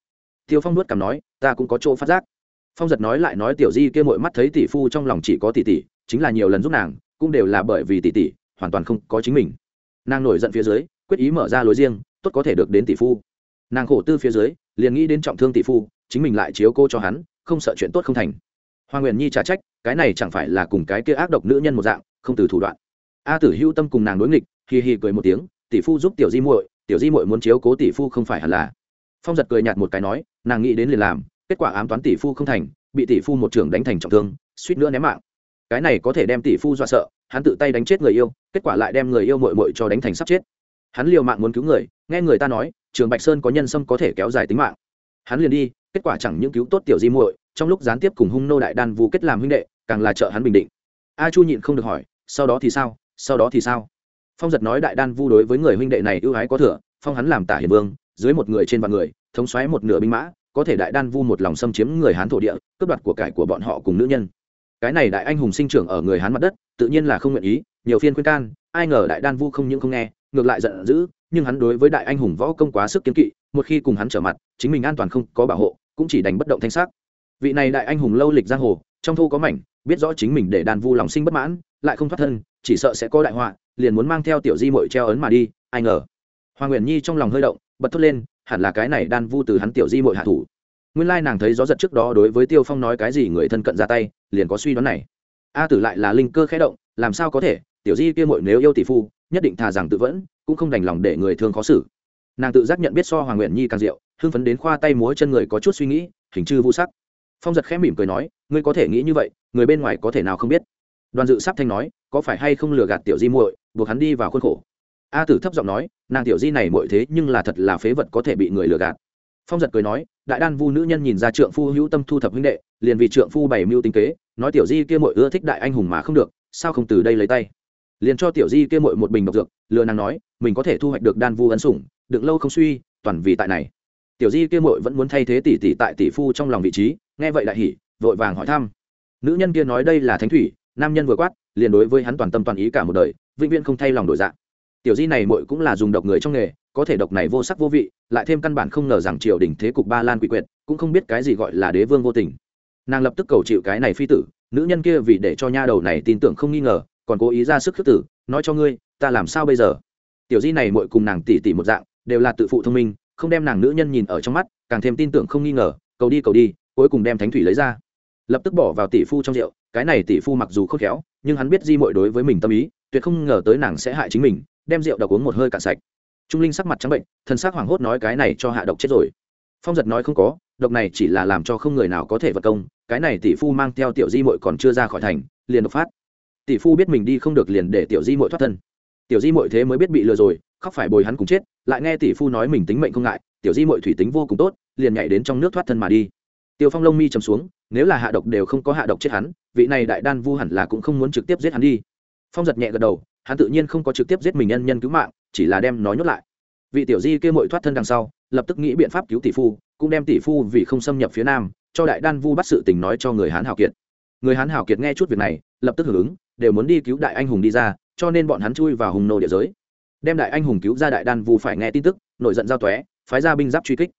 Tiêu phong nuốt cằm nói, ta cũng có chỗ phát giác. Phong giật nói lại nói tiểu di kia mội mắt thấy tỷ phu trong lòng chỉ có tỷ tỷ chính là nhiều lần giúp nàng, cũng đều là bởi vì tỷ tỷ, hoàn toàn không có chính mình. Nàng nổi giận phía dưới, quyết ý mở ra lối riêng, tốt có thể được đến tỷ phu. Nàng khổ tư phía dưới, liền nghĩ đến trọng thương tỷ phu, chính mình lại chiếu cô cho hắn, không sợ chuyện tốt không thành. Hoa nguyện nhi trả trách, cái này chẳng phải là cùng cái kia ác độc nữ nhân một dạng, không từ thủ đoạn. A tử Hưu tâm cùng nàng đối nghịch hì hì cười một tiếng, tỷ phu giúp tiểu di muội, tiểu di muội muốn chiếu cố tỷ phu không phải hẳn là. Phong giật cười nhạt một cái nói, nàng nghĩ đến liền làm, kết quả ám toán tỷ phu không thành, bị tỷ phu một trưởng đánh thành trọng thương, suýt nữa ném mạng cái này có thể đem tỷ phu dọa sợ, hắn tự tay đánh chết người yêu, kết quả lại đem người yêu mội mội cho đánh thành sắp chết. Hắn liều mạng muốn cứu người, nghe người ta nói, trường bạch sơn có nhân sâm có thể kéo dài tính mạng. Hắn liền đi, kết quả chẳng những cứu tốt tiểu di muội, trong lúc gián tiếp cùng hung nô đại đan vu kết làm huynh đệ, càng là trợ hắn bình định. A chu nhịn không được hỏi, sau đó thì sao, sau đó thì sao? Phong giật nói đại đan vu đối với người huynh đệ này ưu ái có thừa, phong hắn làm tả hiền vương, dưới một người trên vạn người, thống xoáy một nửa binh mã, có thể đại đan vu một lòng xâm chiếm người hán thổ địa, cướp đoạt của cải của bọn họ cùng nữ nhân cái này đại anh hùng sinh trưởng ở người hán mặt đất, tự nhiên là không nguyện ý, nhiều phiên khuyên can, ai ngờ đại đan vu không những không nghe, ngược lại giận dữ, nhưng hắn đối với đại anh hùng võ công quá sức kiến kỵ, một khi cùng hắn trở mặt, chính mình an toàn không có bảo hộ, cũng chỉ đánh bất động thanh sắc. Vị này đại anh hùng lâu lịch giang hồ, trong thu có mảnh, biết rõ chính mình để đàn vu lòng sinh bất mãn, lại không thoát thân, chỉ sợ sẽ có đại họa, liền muốn mang theo tiểu di mội treo ấn mà đi, ai ngờ. Hoàng nguyện nhi trong lòng hơi động, bật thốt lên, hẳn là cái này đan vu từ hắn tiểu di mội hạ thủ nguyên lai nàng thấy gió giật trước đó đối với tiêu phong nói cái gì người thân cận ra tay, liền có suy đoán này. A tử lại là linh cơ khẽ động, làm sao có thể, tiểu di kia mội nếu yêu tỷ phu, nhất định thà rằng tự vẫn, cũng không đành lòng để người thương khó xử. Nàng tự giác nhận biết so hoàng nguyện nhi càng diệu, hưng phấn đến khoa tay múa chân người có chút suy nghĩ, hình chư vũ sắc. Phong giật khẽ mỉm cười nói, ngươi có thể nghĩ như vậy, người bên ngoài có thể nào không biết? Đoàn dự sắp thanh nói, có phải hay không lừa gạt tiểu di muội, buộc hắn đi vào khuôn khổ. A tử thấp giọng nói, nàng tiểu di này muội thế nhưng là thật là phế vật có thể bị người lừa gạt. Phong giật cười nói đại đan vu nữ nhân nhìn ra trượng phu hữu tâm thu thập huynh đệ, liền vì trượng phu bày mưu tinh kế, nói tiểu di kia muội ưa thích đại anh hùng mà không được, sao không từ đây lấy tay? Liền cho tiểu di kia muội một bình độc dược, lừa nàng nói, mình có thể thu hoạch được đan vu ân sủng, đựng lâu không suy, toàn vì tại này. Tiểu di kia muội vẫn muốn thay thế tỷ tỷ tại tỷ phu trong lòng vị trí, nghe vậy đại hỉ, vội vàng hỏi thăm. Nữ nhân kia nói đây là thánh thủy, nam nhân vừa quát, liền đối với hắn toàn tâm toàn ý cả một đời, vĩnh viễn không thay lòng đổi dạng tiểu di này mội cũng là dùng độc người trong nghề, có thể độc này vô sắc vô vị, lại thêm căn bản không ngờ rằng triều đình thế cục ba lan quỷ quyệt, cũng không biết cái gì gọi là đế vương vô tình. Nàng lập tức cầu chịu cái này phi tử, nữ nhân kia vì để cho nha đầu này tin tưởng không nghi ngờ, còn cố ý ra sức khước tử, nói cho ngươi, ta làm sao bây giờ? Tiểu di này mội cùng nàng tỉ tỉ một dạng, đều là tự phụ thông minh, không đem nàng nữ nhân nhìn ở trong mắt, càng thêm tin tưởng không nghi ngờ, cầu đi cầu đi, cuối cùng đem thánh thủy lấy ra. Lập tức bỏ vào tỷ phu trong rượu, cái này tỷ phu mặc dù khôn khéo, nhưng hắn biết di mội đối với mình tâm ý, tuyệt không ngờ tới nàng sẽ hại chính mình đem rượu độc uống một hơi cạn sạch. Trung linh sắc mặt trắng bệnh thân xác hoảng hốt nói cái này cho hạ độc chết rồi. Phong giật nói không có, độc này chỉ là làm cho không người nào có thể vật công, cái này tỷ phu mang theo tiểu di mội còn chưa ra khỏi thành, liền độc phát. Tỷ phu biết mình đi không được liền để tiểu di mội thoát thân. Tiểu di mội thế mới biết bị lừa rồi, khóc phải bồi hắn cùng chết, lại nghe tỷ phu nói mình tính mệnh không ngại, tiểu di mội thủy tính vô cùng tốt, liền nhảy đến trong nước thoát thân mà đi. Tiêu phong lông mi chầm xuống, nếu là hạ độc đều không có hạ độc chết hắn, vị này đại đan vu hẳn là cũng không muốn trực tiếp giết hắn đi. Phong giật nhẹ gật đầu hắn tự nhiên không có trực tiếp giết mình nhân nhân cứu mạng, chỉ là đem nói nhốt lại. Vị tiểu di kêu mội thoát thân đằng sau, lập tức nghĩ biện pháp cứu tỷ phu, cũng đem tỷ phu vì không xâm nhập phía nam, cho đại đan vu bắt sự tình nói cho người hán hào kiệt. Người hán hào kiệt nghe chút việc này, lập tức hưởng ứng, đều muốn đi cứu đại anh hùng đi ra, cho nên bọn hắn chui vào hùng nô địa giới. Đem đại anh hùng cứu ra đại đan vu phải nghe tin tức, nổi giận giao tóe, phái ra binh giáp truy kích.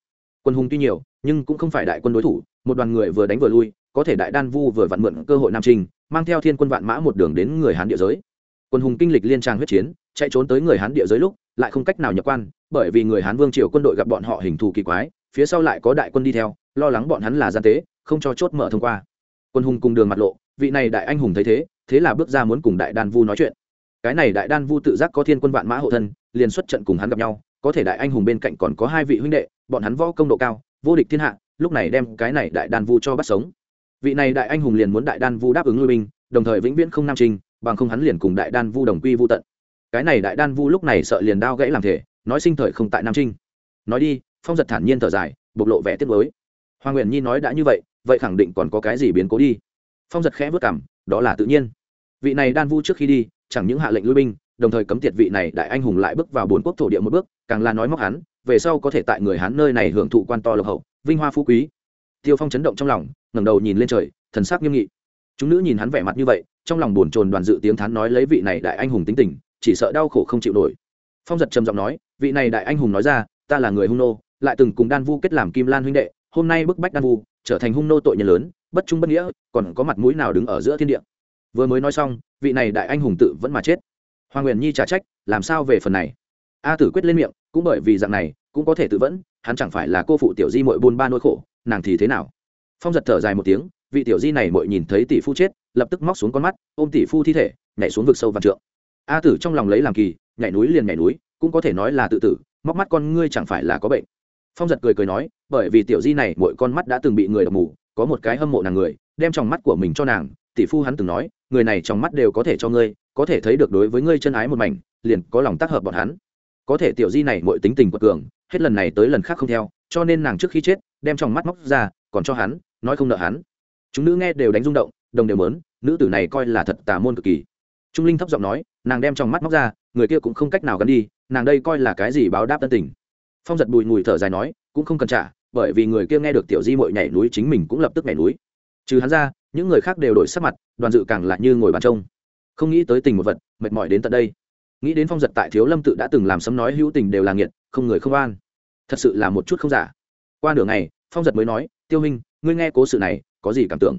Quân hùng tuy nhiều, nhưng cũng không phải đại quân đối thủ, một đoàn người vừa đánh vừa lui, có thể đại đan vu vừa vặn mượn cơ hội nam trình, mang theo thiên quân vạn mã một đường đến người hán địa giới quân hùng kinh lịch liên trang huyết chiến, chạy trốn tới người hán địa giới lúc, lại không cách nào nhập quan, bởi vì người hán vương triều quân đội gặp bọn họ hình thù kỳ quái, phía sau lại có đại quân đi theo, lo lắng bọn hắn là gian tế, không cho chốt mở thông qua. Quân hùng cùng đường mặt lộ, vị này đại anh hùng thấy thế thế là bước ra muốn cùng đại đan vu nói chuyện. Cái này đại đan vu tự giác có thiên quân vạn mã hộ thân, liền xuất trận cùng hắn gặp nhau, có thể đại anh hùng bên cạnh còn có hai vị huynh đệ, bọn hắn võ công độ cao, vô địch thiên hạ, lúc này đem cái này đại đan vu cho bắt sống. Vị này đại anh hùng liền muốn đại đan vu đáp ứng lui binh, đồng thời vĩnh viễn không nam trình bằng không hắn liền cùng đại đan vu đồng quy vu tận. Cái này đại đan vu lúc này sợ liền đao gãy làm thể nói sinh thời không tại nam trinh. Nói đi, phong giật thản nhiên thở dài, bộc lộ vẻ tiếc mới hoàng nguyện nhi nói đã như vậy vậy khẳng định còn có cái gì biến cố đi. Phong giật khẽ vất cảm đó là tự nhiên. Vị này đan vu trước khi đi, chẳng những hạ lệnh lui binh, đồng thời cấm tiệt vị này đại anh hùng lại bước vào bốn quốc thổ địa một bước, càng là nói móc hắn, về sau có thể tại người hắn nơi này hưởng thụ quan to lộc hậu, vinh hoa phú quý. Tiêu phong chấn động trong lòng, ngẩng đầu nhìn lên trời, thần sắc nghiêm nghị. Chúng nữ nhìn hắn vẻ mặt như vậy trong lòng buồn chồn đoàn dự tiếng thán nói lấy vị này đại anh hùng tính tình, chỉ sợ đau khổ không chịu nổi. Phong giật trầm giọng nói, vị này đại anh hùng nói ra, ta là người hung nô, lại từng cùng đan vu kết làm kim lan huynh đệ, hôm nay bức bách đan vu, trở thành hung nô tội nhân lớn, bất trung bất nghĩa, còn có mặt mũi nào đứng ở giữa thiên địa. Vừa mới nói xong, vị này đại anh hùng tự vẫn mà chết. Hoàng nguyện nhi trả trách, làm sao về phần này? A tử quyết lên miệng, cũng bởi vì dạng này, cũng có thể tự vẫn, hắn chẳng phải là cô phụ tiểu di mội buôn ba nỗi khổ, nàng thì thế nào? Phong giật thở dài một tiếng, vị tiểu di này mội nhìn thấy tỷ phu chết lập tức móc xuống con mắt, ôm tỷ phu thi thể, nhảy xuống vực sâu vạn trượng. A tử trong lòng lấy làm kỳ, nhảy núi liền nhảy núi, cũng có thể nói là tự tử, móc mắt con ngươi chẳng phải là có bệnh. Phong giật cười cười nói, bởi vì tiểu di này mỗi con mắt đã từng bị người đập mù, có một cái hâm mộ nàng người, đem trong mắt của mình cho nàng. Tỷ phu hắn từng nói, người này trong mắt đều có thể cho ngươi, có thể thấy được đối với ngươi chân ái một mảnh, liền có lòng tác hợp bọn hắn. Có thể tiểu di này mỗi tính tình quật cường, hết lần này tới lần khác không theo, cho nên nàng trước khi chết, đem trong mắt móc ra, còn cho hắn, nói không nợ hắn. Chúng nữ nghe đều đánh rung động, đồng đều mớn nữ tử này coi là thật tà môn cực kỳ. Trung linh thấp giọng nói nàng đem trong mắt móc ra người kia cũng không cách nào gắn đi nàng đây coi là cái gì báo đáp tân tình. Phong giật bùi ngùi thở dài nói cũng không cần trả bởi vì người kia nghe được tiểu di mội nhảy núi chính mình cũng lập tức nhảy núi. Trừ hắn ra những người khác đều đổi sắc mặt đoàn dự càng lại như ngồi bàn trông. Không nghĩ tới tình một vật mệt mỏi đến tận đây. Nghĩ đến phong giật tại thiếu lâm tự đã từng làm sấm nói hữu tình đều là nghiệt không người không an. Thật sự là một chút không giả. Qua nửa ngày phong giật mới nói tiêu minh, ngươi nghe cố sự này có gì cảm tưởng?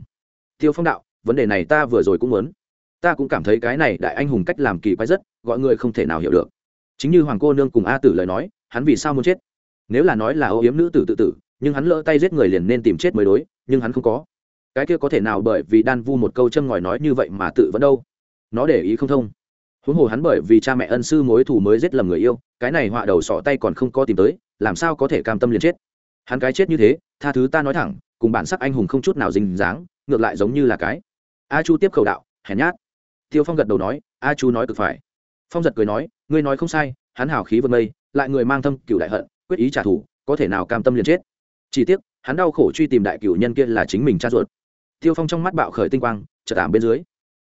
Tiêu phong đạo vấn đề này ta vừa rồi cũng muốn. Ta cũng cảm thấy cái này đại anh hùng cách làm kỳ quái rất, gọi người không thể nào hiểu được. Chính như hoàng cô nương cùng a tử lời nói, hắn vì sao muốn chết? Nếu là nói là ô yếm nữ tử tự tử, nhưng hắn lỡ tay giết người liền nên tìm chết mới đối, nhưng hắn không có. Cái kia có thể nào bởi vì đan vu một câu châm ngòi nói như vậy mà tự vẫn đâu? Nó để ý không thông. Huống hồ hắn bởi vì cha mẹ ân sư mối thủ mới giết lầm người yêu, cái này họa đầu sọ tay còn không có tìm tới, làm sao có thể cam tâm liền chết? Hắn cái chết như thế, tha thứ ta nói thẳng, cùng bản sắc anh hùng không chút nào dình dáng, ngược lại giống như là cái a chu tiếp khẩu đạo, hèn nhát. Tiêu phong gật đầu nói, a chu nói cực phải. Phong giật cười nói, ngươi nói không sai, hắn hào khí vượt mây lại người mang thâm cựu đại hận, quyết ý trả thù, có thể nào cam tâm liền chết. Chỉ tiếc, hắn đau khổ truy tìm đại cựu nhân kia là chính mình cha ruột. Tiêu phong trong mắt bạo khởi tinh quang, chợt tạm bên dưới.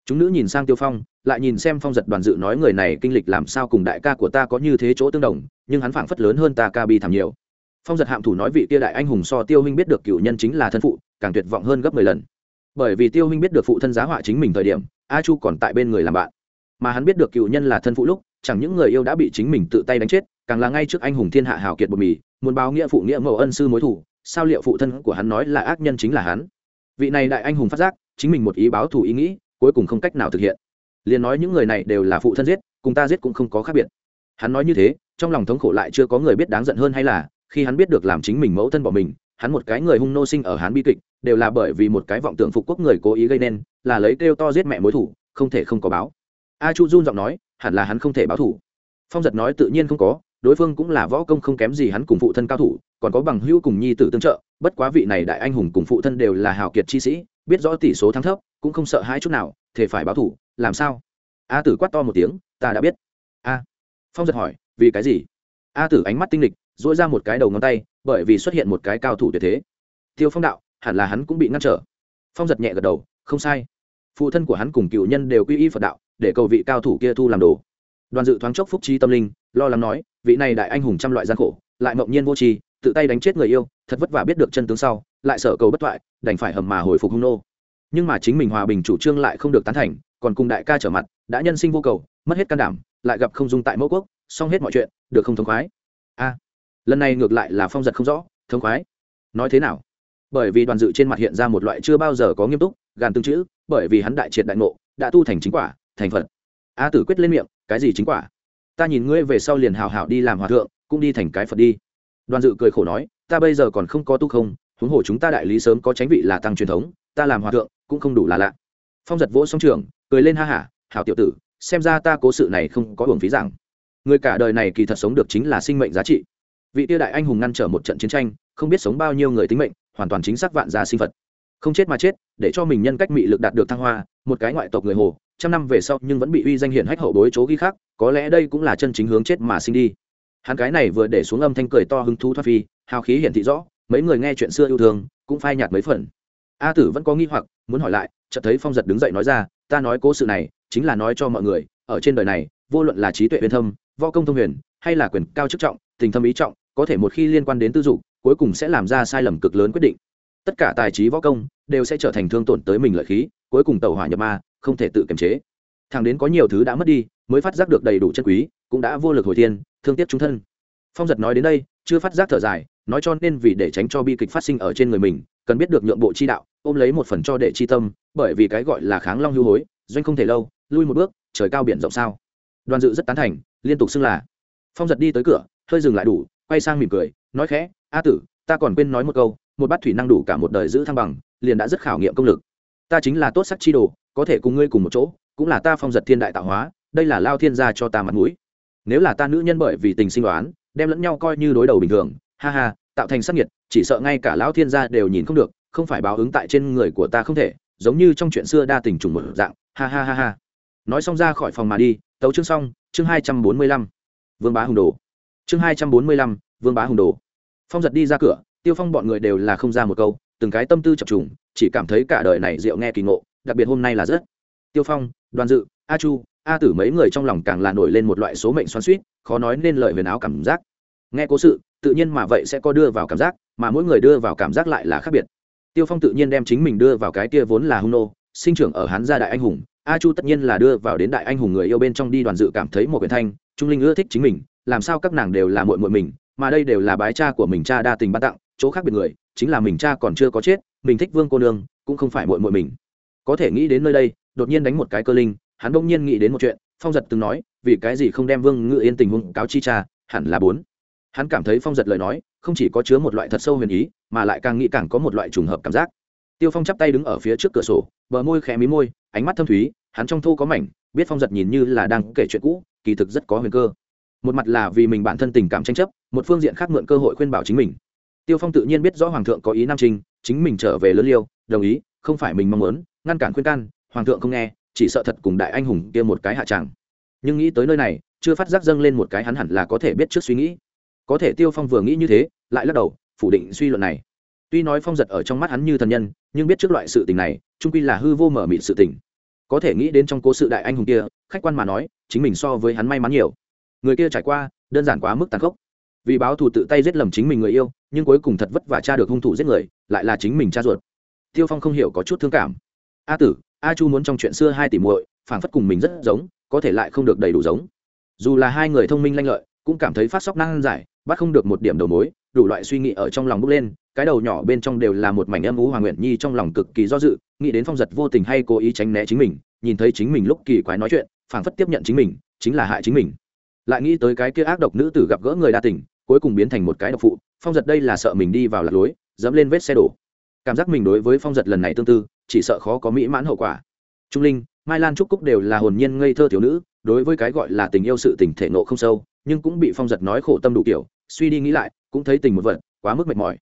Chúng nữ nhìn sang tiêu phong, lại nhìn xem phong giật đoàn dự nói người này kinh lịch làm sao cùng đại ca của ta có như thế chỗ tương đồng, nhưng hắn phảng phất lớn hơn ta ca bi thảm nhiều. Phong giật hạm thủ nói vị kia đại anh hùng so tiêu huynh biết được cựu nhân chính là thân phụ, càng tuyệt vọng hơn gấp mười lần bởi vì tiêu huynh biết được phụ thân giá họa chính mình thời điểm, a chu còn tại bên người làm bạn. Mà hắn biết được cựu nhân là thân phụ lúc, chẳng những người yêu đã bị chính mình tự tay đánh chết, càng là ngay trước anh hùng thiên hạ hào kiệt bột mì, muốn báo nghĩa phụ nghĩa mẫu ân sư mối thủ, sao liệu phụ thân của hắn nói là ác nhân chính là hắn? Vị này đại anh hùng phát giác, chính mình một ý báo thù ý nghĩ, cuối cùng không cách nào thực hiện. Liền nói những người này đều là phụ thân giết, cùng ta giết cũng không có khác biệt. Hắn nói như thế, trong lòng thống khổ lại chưa có người biết đáng giận hơn hay là, khi hắn biết được làm chính mình mẫu thân bỏ mình hắn một cái người hung nô sinh ở hắn bi kịch, đều là bởi vì một cái vọng tưởng phục quốc người cố ý gây nên, là lấy kêu to giết mẹ mối thủ, không thể không có báo. A chu run giọng nói, hẳn là hắn không thể báo thủ. Phong giật nói tự nhiên không có, đối phương cũng là võ công không kém gì hắn cùng phụ thân cao thủ, còn có bằng hữu cùng nhi tử tương trợ, bất quá vị này đại anh hùng cùng phụ thân đều là hào kiệt chi sĩ, biết rõ tỷ số thắng thấp, cũng không sợ hai chút nào thể phải báo thủ, làm sao? A tử quát to một tiếng, ta đã biết. A. Phong giật hỏi, vì cái gì? A tử ánh mắt tinh lịch dỗi ra một cái đầu ngón tay bởi vì xuất hiện một cái cao thủ tuyệt thế. Tiêu phong đạo, hẳn là hắn cũng bị ngăn trở. Phong giật nhẹ gật đầu, không sai. Phụ thân của hắn cùng cựu nhân đều quy y phật đạo, để cầu vị cao thủ kia thu làm đồ. Đoàn dự thoáng chốc phúc trí tâm linh, lo lắng nói, vị này đại anh hùng trăm loại gian khổ, lại mộng nhiên vô tri, tự tay đánh chết người yêu, thật vất vả biết được chân tướng sau, lại sợ cầu bất thoại đành phải hầm mà hồi phục hung nô. Nhưng mà chính mình hòa bình chủ trương lại không được tán thành, còn cùng đại ca trở mặt, đã nhân sinh vô cầu, mất hết can đảm, lại gặp không dung tại mẫu quốc, xong hết mọi chuyện, được không thống khoái? A lần này ngược lại là phong giật không rõ thống khoái. Nói thế nào? Bởi vì đoàn dự trên mặt hiện ra một loại chưa bao giờ có nghiêm túc, gàn tương chữ, bởi vì hắn đại triệt đại ngộ, đã tu thành chính quả, thành phật. A tử quyết lên miệng, cái gì chính quả? Ta nhìn ngươi về sau liền hào hào đi làm hòa thượng, cũng đi thành cái phật đi. Đoàn dự cười khổ nói, ta bây giờ còn không có tu không, huống hồ chúng ta đại lý sớm có tránh vị là tăng truyền thống, ta làm hòa thượng, cũng không đủ là lạ. Phong giật vỗ song trường, cười lên ha hả, hảo tiểu tử, xem ra ta cố sự này không có hưởng phí rằng. Người cả đời này kỳ thật sống được chính là sinh mệnh giá trị vị tiêu đại anh hùng ngăn trở một trận chiến tranh, không biết sống bao nhiêu người tính mệnh, hoàn toàn chính xác vạn gia sinh vật không chết mà chết, để cho mình nhân cách mị lực đạt được thăng hoa, một cái ngoại tộc người hồ, trăm năm về sau nhưng vẫn bị uy danh hiển hách hậu bối chố ghi khác có lẽ đây cũng là chân chính hướng chết mà sinh đi. Hắn cái này vừa để xuống âm thanh cười to hứng thú thoát phi, hào khí hiển thị rõ, mấy người nghe chuyện xưa yêu thương, cũng phai nhạt mấy phần. A tử vẫn có nghi hoặc, muốn hỏi lại, chợt thấy phong giật đứng dậy nói ra, ta nói cố sự này, chính là nói cho mọi người, ở trên đời này, vô luận là trí tuệ huyền thâm, võ công thông huyền, hay là quyền cao chức trọng, tình thâm ý trọng có thể một khi liên quan đến tư dục, cuối cùng sẽ làm ra sai lầm cực lớn quyết định. Tất cả tài trí võ công đều sẽ trở thành thương tổn tới mình lợi khí, cuối cùng tàu hỏa nhập ma, không thể tự kiềm chế. Thằng đến có nhiều thứ đã mất đi, mới phát giác được đầy đủ chân quý, cũng đã vô lực hồi thiên, thương tiếc chúng thân. Phong giật nói đến đây, chưa phát giác thở dài, nói cho nên vì để tránh cho bi kịch phát sinh ở trên người mình, cần biết được nhượng bộ chi đạo, ôm lấy một phần cho để chi tâm, bởi vì cái gọi là kháng long hưu hối, doanh không thể lâu, lui một bước, trời cao biển rộng sao. Đoàn dự rất tán thành, liên tục xưng là. Phong giật đi tới cửa, hơi dừng lại đủ quay sang mỉm cười, nói khẽ, a tử, ta còn quên nói một câu, một bát thủy năng đủ cả một đời giữ thăng bằng, liền đã rất khảo nghiệm công lực. Ta chính là tốt sắc chi đồ, có thể cùng ngươi cùng một chỗ, cũng là ta phong giật thiên đại tạo hóa, đây là lao thiên gia cho ta mặt mũi. Nếu là ta nữ nhân bởi vì tình sinh đoán đem lẫn nhau coi như đối đầu bình thường, ha ha, tạo thành sắc nhiệt, chỉ sợ ngay cả lão thiên gia đều nhìn không được, không phải báo ứng tại trên người của ta không thể, giống như trong chuyện xưa đa tình trùng một dạng, ha ha ha ha. Nói xong ra khỏi phòng mà đi, tấu chương xong, chương hai trăm bốn mươi lăm. Vương bá hùng đồ chương hai trăm bốn mươi lăm, vương bá hùng đồ. Phong giật đi ra cửa, tiêu phong bọn người đều là không ra một câu, từng cái tâm tư chập trùng, chỉ cảm thấy cả đời này rượu nghe kỳ ngộ, đặc biệt hôm nay là rất. Tiêu phong, đoàn dự, a chu, a tử mấy người trong lòng càng là nổi lên một loại số mệnh xoắn suýt khó nói nên lời huyền áo cảm giác. Nghe cố sự, tự nhiên mà vậy sẽ có đưa vào cảm giác, mà mỗi người đưa vào cảm giác lại là khác biệt. Tiêu phong tự nhiên đem chính mình đưa vào cái kia vốn là hung nô, sinh trưởng ở hán gia đại anh hùng, a chu tất nhiên là đưa vào đến đại anh hùng người yêu bên trong đi đoàn dự cảm thấy một quyển thanh, trung linh ưa thích chính mình làm sao các nàng đều là muội muội mình, mà đây đều là bái cha của mình cha đa tình ban tặng, chỗ khác biệt người, chính là mình cha còn chưa có chết, mình thích vương cô nương, cũng không phải muội muội mình. Có thể nghĩ đến nơi đây, đột nhiên đánh một cái cơ linh, hắn bỗng nhiên nghĩ đến một chuyện, phong giật từng nói, vì cái gì không đem vương ngự yên tình huống cáo chi cha, hẳn là bốn. Hắn cảm thấy phong giật lời nói, không chỉ có chứa một loại thật sâu huyền ý, mà lại càng nghĩ càng có một loại trùng hợp cảm giác. Tiêu phong chắp tay đứng ở phía trước cửa sổ, bờ môi khẽ mí môi, ánh mắt thâm thúy, hắn trong thô có mảnh, biết phong giật nhìn như là đang kể chuyện cũ, kỳ thực rất có huyền cơ một mặt là vì mình bản thân tình cảm tranh chấp, một phương diện khác mượn cơ hội khuyên bảo chính mình. Tiêu phong tự nhiên biết rõ hoàng thượng có ý nam trinh, chính mình trở về lớn liêu, đồng ý, không phải mình mong muốn, ngăn cản khuyên can, hoàng thượng không nghe, chỉ sợ thật cùng đại anh hùng kia một cái hạ tràng nhưng nghĩ tới nơi này, chưa phát giác dâng lên một cái hắn hẳn là có thể biết trước suy nghĩ. Có thể tiêu phong vừa nghĩ như thế, lại lắc đầu, phủ định suy luận này. Tuy nói phong giật ở trong mắt hắn như thần nhân, nhưng biết trước loại sự tình này trung quy là hư vô mở mịn sự tình. Có thể nghĩ đến trong cố sự đại anh hùng kia, khách quan mà nói, chính mình so với hắn may mắn nhiều người kia trải qua, đơn giản quá mức tàn khốc. Vì báo thù tự tay giết lầm chính mình người yêu, nhưng cuối cùng thật vất vả cha được hung thủ giết người, lại là chính mình cha ruột. Tiêu phong không hiểu có chút thương cảm. A tử, a chu muốn trong chuyện xưa hai tỷ muội, phảng phất cùng mình rất giống, có thể lại không được đầy đủ giống. Dù là hai người thông minh lanh lợi, cũng cảm thấy phát sóc năng giải, bắt không được một điểm đầu mối, đủ loại suy nghĩ ở trong lòng bốc lên, cái đầu nhỏ bên trong đều là một mảnh âm ú hoàng nguyện nhi trong lòng cực kỳ do dự, nghĩ đến phong giật vô tình hay cố ý tránh né chính mình, nhìn thấy chính mình lúc kỳ quái nói chuyện, phảng phất tiếp nhận chính mình, chính là hại chính mình lại nghĩ tới cái kia ác độc nữ tử gặp gỡ người đa tình, cuối cùng biến thành một cái độc phụ, phong giật đây là sợ mình đi vào lạc lối, dẫm lên vết xe đổ. Cảm giác mình đối với phong giật lần này tương tư, chỉ sợ khó có mỹ mãn hậu quả. Trung linh, mai lan trúc cúc đều là hồn nhiên ngây thơ thiếu nữ, đối với cái gọi là tình yêu sự tình thể nộ không sâu, nhưng cũng bị phong giật nói khổ tâm đủ kiểu, suy đi nghĩ lại, cũng thấy tình một vật, quá mức mệt mỏi.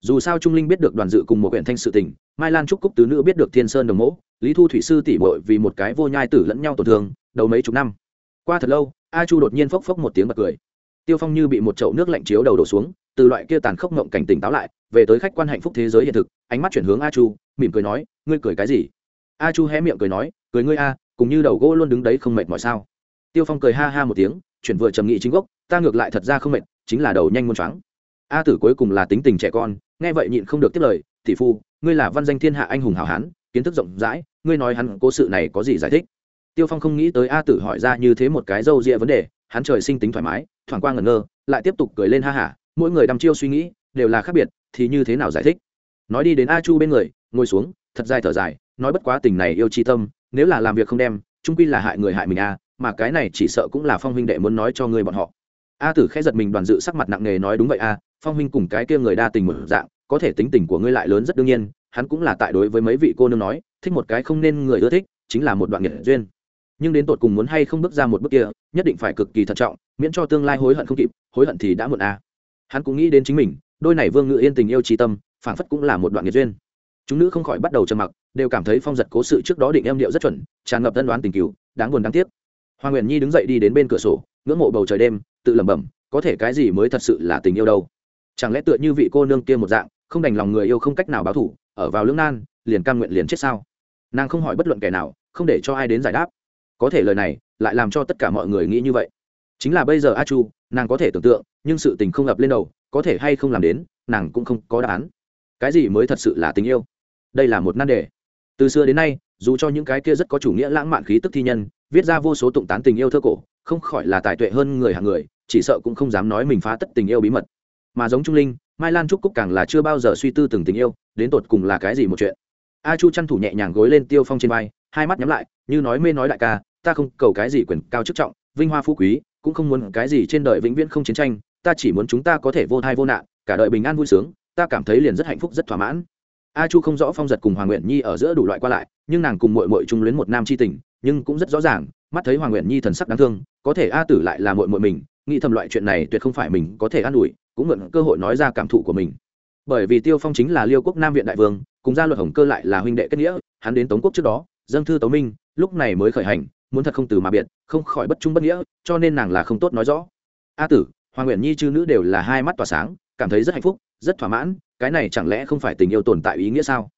Dù sao trung linh biết được đoàn dự cùng một quyển thanh sự tình, mai lan trúc cúc tứ nữ biết được thiên sơn đồng mẫu lý thu thủy sư tỉ bội vì một cái vô nhai tử lẫn nhau tổn thương, đầu mấy chục năm. Qua thật lâu a chu đột nhiên phốc phốc một tiếng bật cười. Tiêu phong như bị một chậu nước lạnh chiếu đầu đổ xuống, từ loại kia tàn khốc ngộng cảnh tỉnh táo lại, về tới khách quan hạnh phúc thế giới hiện thực, ánh mắt chuyển hướng a chu, mỉm cười nói, ngươi cười cái gì? A chu hé miệng cười nói, cười ngươi a, cùng như đầu gỗ luôn đứng đấy không mệt mỏi sao? Tiêu phong cười ha ha một tiếng, chuyển vừa trầm nghị chính gốc, ta ngược lại thật ra không mệt, chính là đầu nhanh muôn choáng. A tử cuối cùng là tính tình trẻ con, nghe vậy nhịn không được tiếp lời, tỷ phu, ngươi là văn danh thiên hạ anh hùng hào hán, kiến thức rộng rãi, ngươi nói hắn cố sự này có gì giải thích? Tiêu phong không nghĩ tới a tử hỏi ra như thế một cái râu rịa vấn đề, hắn trời sinh tính thoải mái, thoảng qua ngẩn ngơ, lại tiếp tục cười lên ha hả, mỗi người đăm chiêu suy nghĩ, đều là khác biệt, thì như thế nào giải thích? Nói đi đến a chu bên người, ngồi xuống, thật dài thở dài, nói bất quá tình này yêu chi tâm, nếu là làm việc không đem trung quy là hại người hại mình a mà cái này chỉ sợ cũng là phong huynh đệ muốn nói cho ngươi bọn họ. A tử khẽ giật mình đoàn dự sắc mặt nặng nề nói đúng vậy a phong huynh cùng cái kia người đa tình một dạng, có thể tính tình của ngươi lại lớn rất đương nhiên, hắn cũng là tại đối với mấy vị cô nương nói, thích một cái không nên người ưa thích, chính là một đoạn nghiệt duyên nhưng đến tột cùng muốn hay không bước ra một bước kia, nhất định phải cực kỳ thận trọng, miễn cho tương lai hối hận không kịp, hối hận thì đã muộn a hắn cũng nghĩ đến chính mình, đôi này vương ngự yên tình yêu trí tâm, phảng phất cũng là một đoạn nghiệt duyên. Chúng nữ không khỏi bắt đầu trầm mặc, đều cảm thấy phong giật cố sự trước đó định em điệu rất chuẩn, tràn ngập tân đoán tình cứu đáng buồn đáng tiếc. Hoa nguyện nhi đứng dậy đi đến bên cửa sổ, ngưỡng mộ bầu trời đêm, tự lẩm bẩm, có thể cái gì mới thật sự là tình yêu đâu. Chẳng lẽ tựa như vị cô nương kia một dạng, không đành lòng người yêu không cách nào báo thủ ở vào lưỡng nan, liền cam nguyện liền chết sao? Nàng không hỏi bất luận kẻ nào, không để cho ai đến giải đáp có thể lời này lại làm cho tất cả mọi người nghĩ như vậy. Chính là bây giờ a chu, nàng có thể tưởng tượng, nhưng sự tình không ập lên đầu, có thể hay không làm đến, nàng cũng không có đáp án. Cái gì mới thật sự là tình yêu? Đây là một nan đề. Từ xưa đến nay, dù cho những cái kia rất có chủ nghĩa lãng mạn khí tức thi nhân, viết ra vô số tụng tán tình yêu thơ cổ, không khỏi là tài tuệ hơn người hàng người, chỉ sợ cũng không dám nói mình phá tất tình yêu bí mật. Mà giống trung linh, mai lan trúc cúc càng là chưa bao giờ suy tư từng tình yêu, đến tột cùng là cái gì một chuyện. A chu chăn thủ nhẹ nhàng gối lên tiêu phong trên vai hai mắt nhắm lại, như nói mê nói đại ca, ta không cầu cái gì quyền cao chức trọng, vinh hoa phú quý, cũng không muốn cái gì trên đời vĩnh viễn không chiến tranh, ta chỉ muốn chúng ta có thể vô thai vô nạn, cả đời bình an vui sướng, ta cảm thấy liền rất hạnh phúc, rất thỏa mãn. A chu không rõ phong giật cùng hoàng nguyện nhi ở giữa đủ loại qua lại, nhưng nàng cùng mội mội trung luyến một nam c h i tình, nhưng cũng rất rõ ràng, mắt thấy hoàng nguyện nhi thần sắc đáng thương, có thể a tử lại là mội mội mình, nghĩ thầm loại chuyện này tuyệt không phải mình có thể an ủi, cũng mượn cơ hội nói ra cảm thụ của mình. Bởi vì tiêu phong chính là liêu quốc nam viện đại vương, cùng gia luật hồng cơ lại là huynh đệ kết nghĩa, hắn đến tống quốc trước đó dâng thư tấu minh, lúc này mới khởi hành, muốn thật không từ mà biệt, không khỏi bất trung bất nghĩa, cho nên nàng là không tốt nói rõ. A tử, hoàng nguyện nhi chư nữ đều là hai mắt tỏa sáng, cảm thấy rất hạnh phúc, rất thỏa mãn, cái này chẳng lẽ không phải tình yêu tồn tại ý nghĩa sao?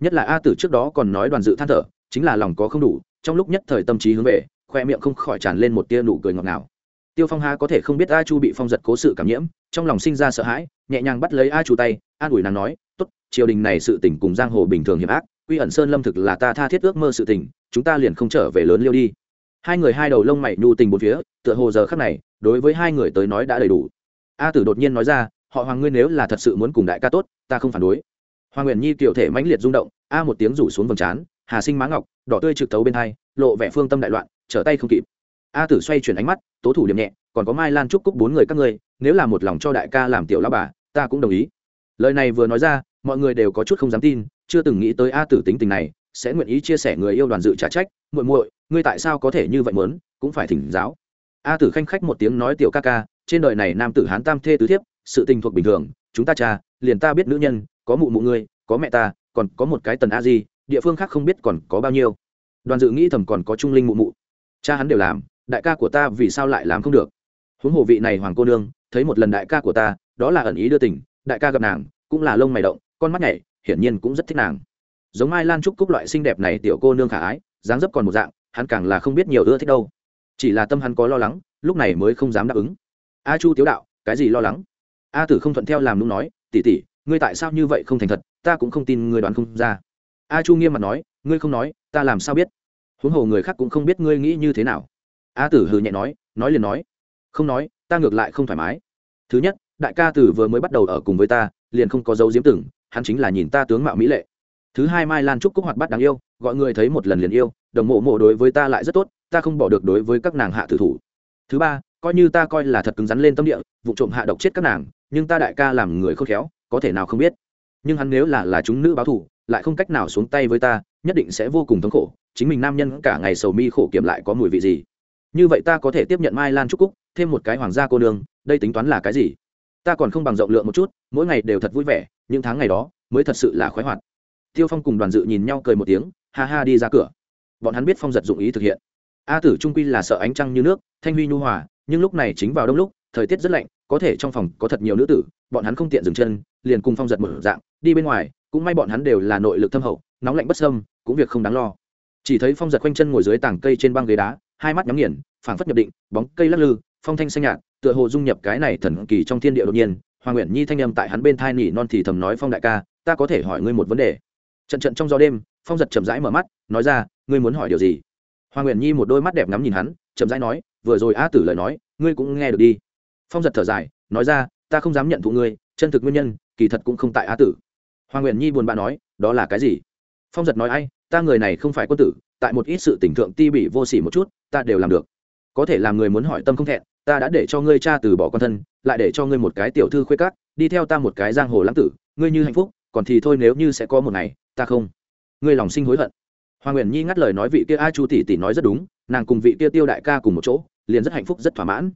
Nhất là a tử trước đó còn nói đoàn dự than thở, chính là lòng có không đủ, trong lúc nhất thời tâm trí hướng về, khoe miệng không khỏi tràn lên một tia nụ cười ngọt ngào. Tiêu phong ha có thể không biết a chu bị phong giật cố sự cảm nhiễm, trong lòng sinh ra sợ hãi, nhẹ nhàng bắt lấy a chu tay, an ủi nàng nói, tốt, triều đình này sự tình cùng giang hồ bình thường hiểm ác quy ẩn sơn lâm thực là ta tha thiết ước mơ sự tình, chúng ta liền không trở về lớn liêu đi. Hai người hai đầu lông mày nhu tình bốn phía, tựa hồ giờ khắc này, đối với hai người tới nói đã đầy đủ. A tử đột nhiên nói ra, họ hoàng nguyên nếu là thật sự muốn cùng đại ca tốt, ta không phản đối. Hoàng nguyện nhi tiểu thể mãnh liệt rung động, a một tiếng rủ xuống vầng trán, hà sinh má ngọc, đỏ tươi trực tấu bên hai, lộ vẻ phương tâm đại loạn, trở tay không kịp. A tử xoay chuyển ánh mắt, tố thủ điểm nhẹ, còn có mai lan trúc cúc bốn người các ngươi, nếu là một lòng cho đại ca làm tiểu lao bà, ta cũng đồng ý. Lời này vừa nói ra, mọi người đều có chút không dám tin chưa từng nghĩ tới a tử tính tình này, sẽ nguyện ý chia sẻ người yêu đoàn dự trả trách, muội muội, ngươi tại sao có thể như vậy muốn? Cũng phải thỉnh giáo. A tử khanh khách một tiếng nói tiểu ca ca, trên đời này nam tử hán tam thê tứ thiếp, sự tình thuộc bình thường, chúng ta cha, liền ta biết nữ nhân, có mụ mụ ngươi, có mẹ ta, còn có một cái tần a di, địa phương khác không biết còn có bao nhiêu. Đoàn dự nghĩ thầm còn có trung linh mụ mụ. Cha hắn đều làm, đại ca của ta vì sao lại làm không được? Huống hồ vị này hoàng cô nương, thấy một lần đại ca của ta, đó là ẩn ý đưa tình, đại ca gặp nàng, cũng là lông mày động, con mắt nhảy hiển nhiên cũng rất thích nàng. Giống mai lan trúc cúc loại xinh đẹp này tiểu cô nương khả ái, dáng dấp còn một dạng, hắn càng là không biết nhiều ưa thích đâu. Chỉ là tâm hắn có lo lắng, lúc này mới không dám đáp ứng. A chu tiếu đạo, cái gì lo lắng? A tử không thuận theo làm đúng nói tỉ tỉ ngươi tại sao như vậy không thành thật, ta cũng không tin ngươi đoán không ra. A chu nghiêm mặt nói, ngươi không nói, ta làm sao biết? Huống hồ người khác cũng không biết ngươi nghĩ như thế nào. A tử hừ nhẹ nói nói liền nói, không nói, ta ngược lại không thoải mái. Thứ nhất, đại ca tử vừa mới bắt đầu ở cùng với ta, liền không có dấu diếm từng hắn chính là nhìn ta tướng mạo mỹ lệ. Thứ hai mai lan trúc cúc hoạt bát đáng yêu, gọi người thấy một lần liền yêu, đồng mộ mộ đối với ta lại rất tốt, ta không bỏ được đối với các nàng hạ tử thủ. Thứ ba, coi như ta coi là thật cứng rắn lên tâm địa, vụ trộm hạ độc chết các nàng, nhưng ta đại ca làm người khôn khéo, có thể nào không biết. Nhưng hắn nếu là là chúng nữ báo thủ lại không cách nào xuống tay với ta, nhất định sẽ vô cùng thống khổ, chính mình nam nhân cả ngày sầu mi khổ kiểm lại có mùi vị gì. Như vậy ta có thể tiếp nhận mai lan trúc cúc, thêm một cái hoàng gia cô nương, đây tính toán là cái gì? Ta còn không bằng rộng lượng một chút, mỗi ngày đều thật vui vẻ, những tháng ngày đó mới thật sự là khoái hoạt. Tiêu phong cùng đoàn dự nhìn nhau cười một tiếng, ha ha đi ra cửa. Bọn hắn biết phong giật dụng ý thực hiện. A tử trung quy là sợ ánh trăng như nước, thanh huy nhu hòa, nhưng lúc này chính vào đông lúc, thời tiết rất lạnh, có thể trong phòng có thật nhiều nữ tử, bọn hắn không tiện dừng chân, liền cùng phong giật mở dạng, đi bên ngoài, cũng may bọn hắn đều là nội lực thâm hậu, nóng lạnh bất sâm cũng việc không đáng lo. Chỉ thấy phong giật quanh chân ngồi dưới tảng cây trên băng ghế đá, hai mắt nhắm nghiền, phảng phất nhập định, bóng cây lắc lư, phong thanh xanh nhạt tựa hồ dung nhập cái này thần kỳ trong thiên địa đột nhiên, hoàng nguyện nhi thanh âm tại hắn bên thai nỉ non thì thầm nói, phong đại ca, ta có thể hỏi ngươi một vấn đề. Trận trận trong gió đêm, phong giật chậm rãi mở mắt, nói ra, ngươi muốn hỏi điều gì? Hoàng nguyện nhi một đôi mắt đẹp ngắm nhìn hắn, chậm rãi nói, vừa rồi a tử lời nói, ngươi cũng nghe được đi. Phong giật thở dài, nói ra, ta không dám nhận thụ ngươi, chân thực nguyên nhân, kỳ thật cũng không tại a tử. Hoàng nguyện nhi buồn bã nói, đó là cái gì? Phong giật nói, ai, ta người này không phải quân tử, tại một ít sự tỉnh thượng ti bị vô sỉ một chút, ta đều làm được. Có thể làm người muốn hỏi tâm không thẹn ta đã để cho ngươi cha từ bỏ con thân lại để cho ngươi một cái tiểu thư khuê cát, đi theo ta một cái giang hồ lãng tử ngươi như hạnh phúc còn thì thôi nếu như sẽ có một ngày ta không. Ngươi lòng sinh hối hận. Hoàng nguyện nhi ngắt lời nói vị kia a chu tỷ tỷ nói rất đúng nàng cùng vị kia tiêu đại ca cùng một chỗ liền rất hạnh phúc rất thỏa mãn.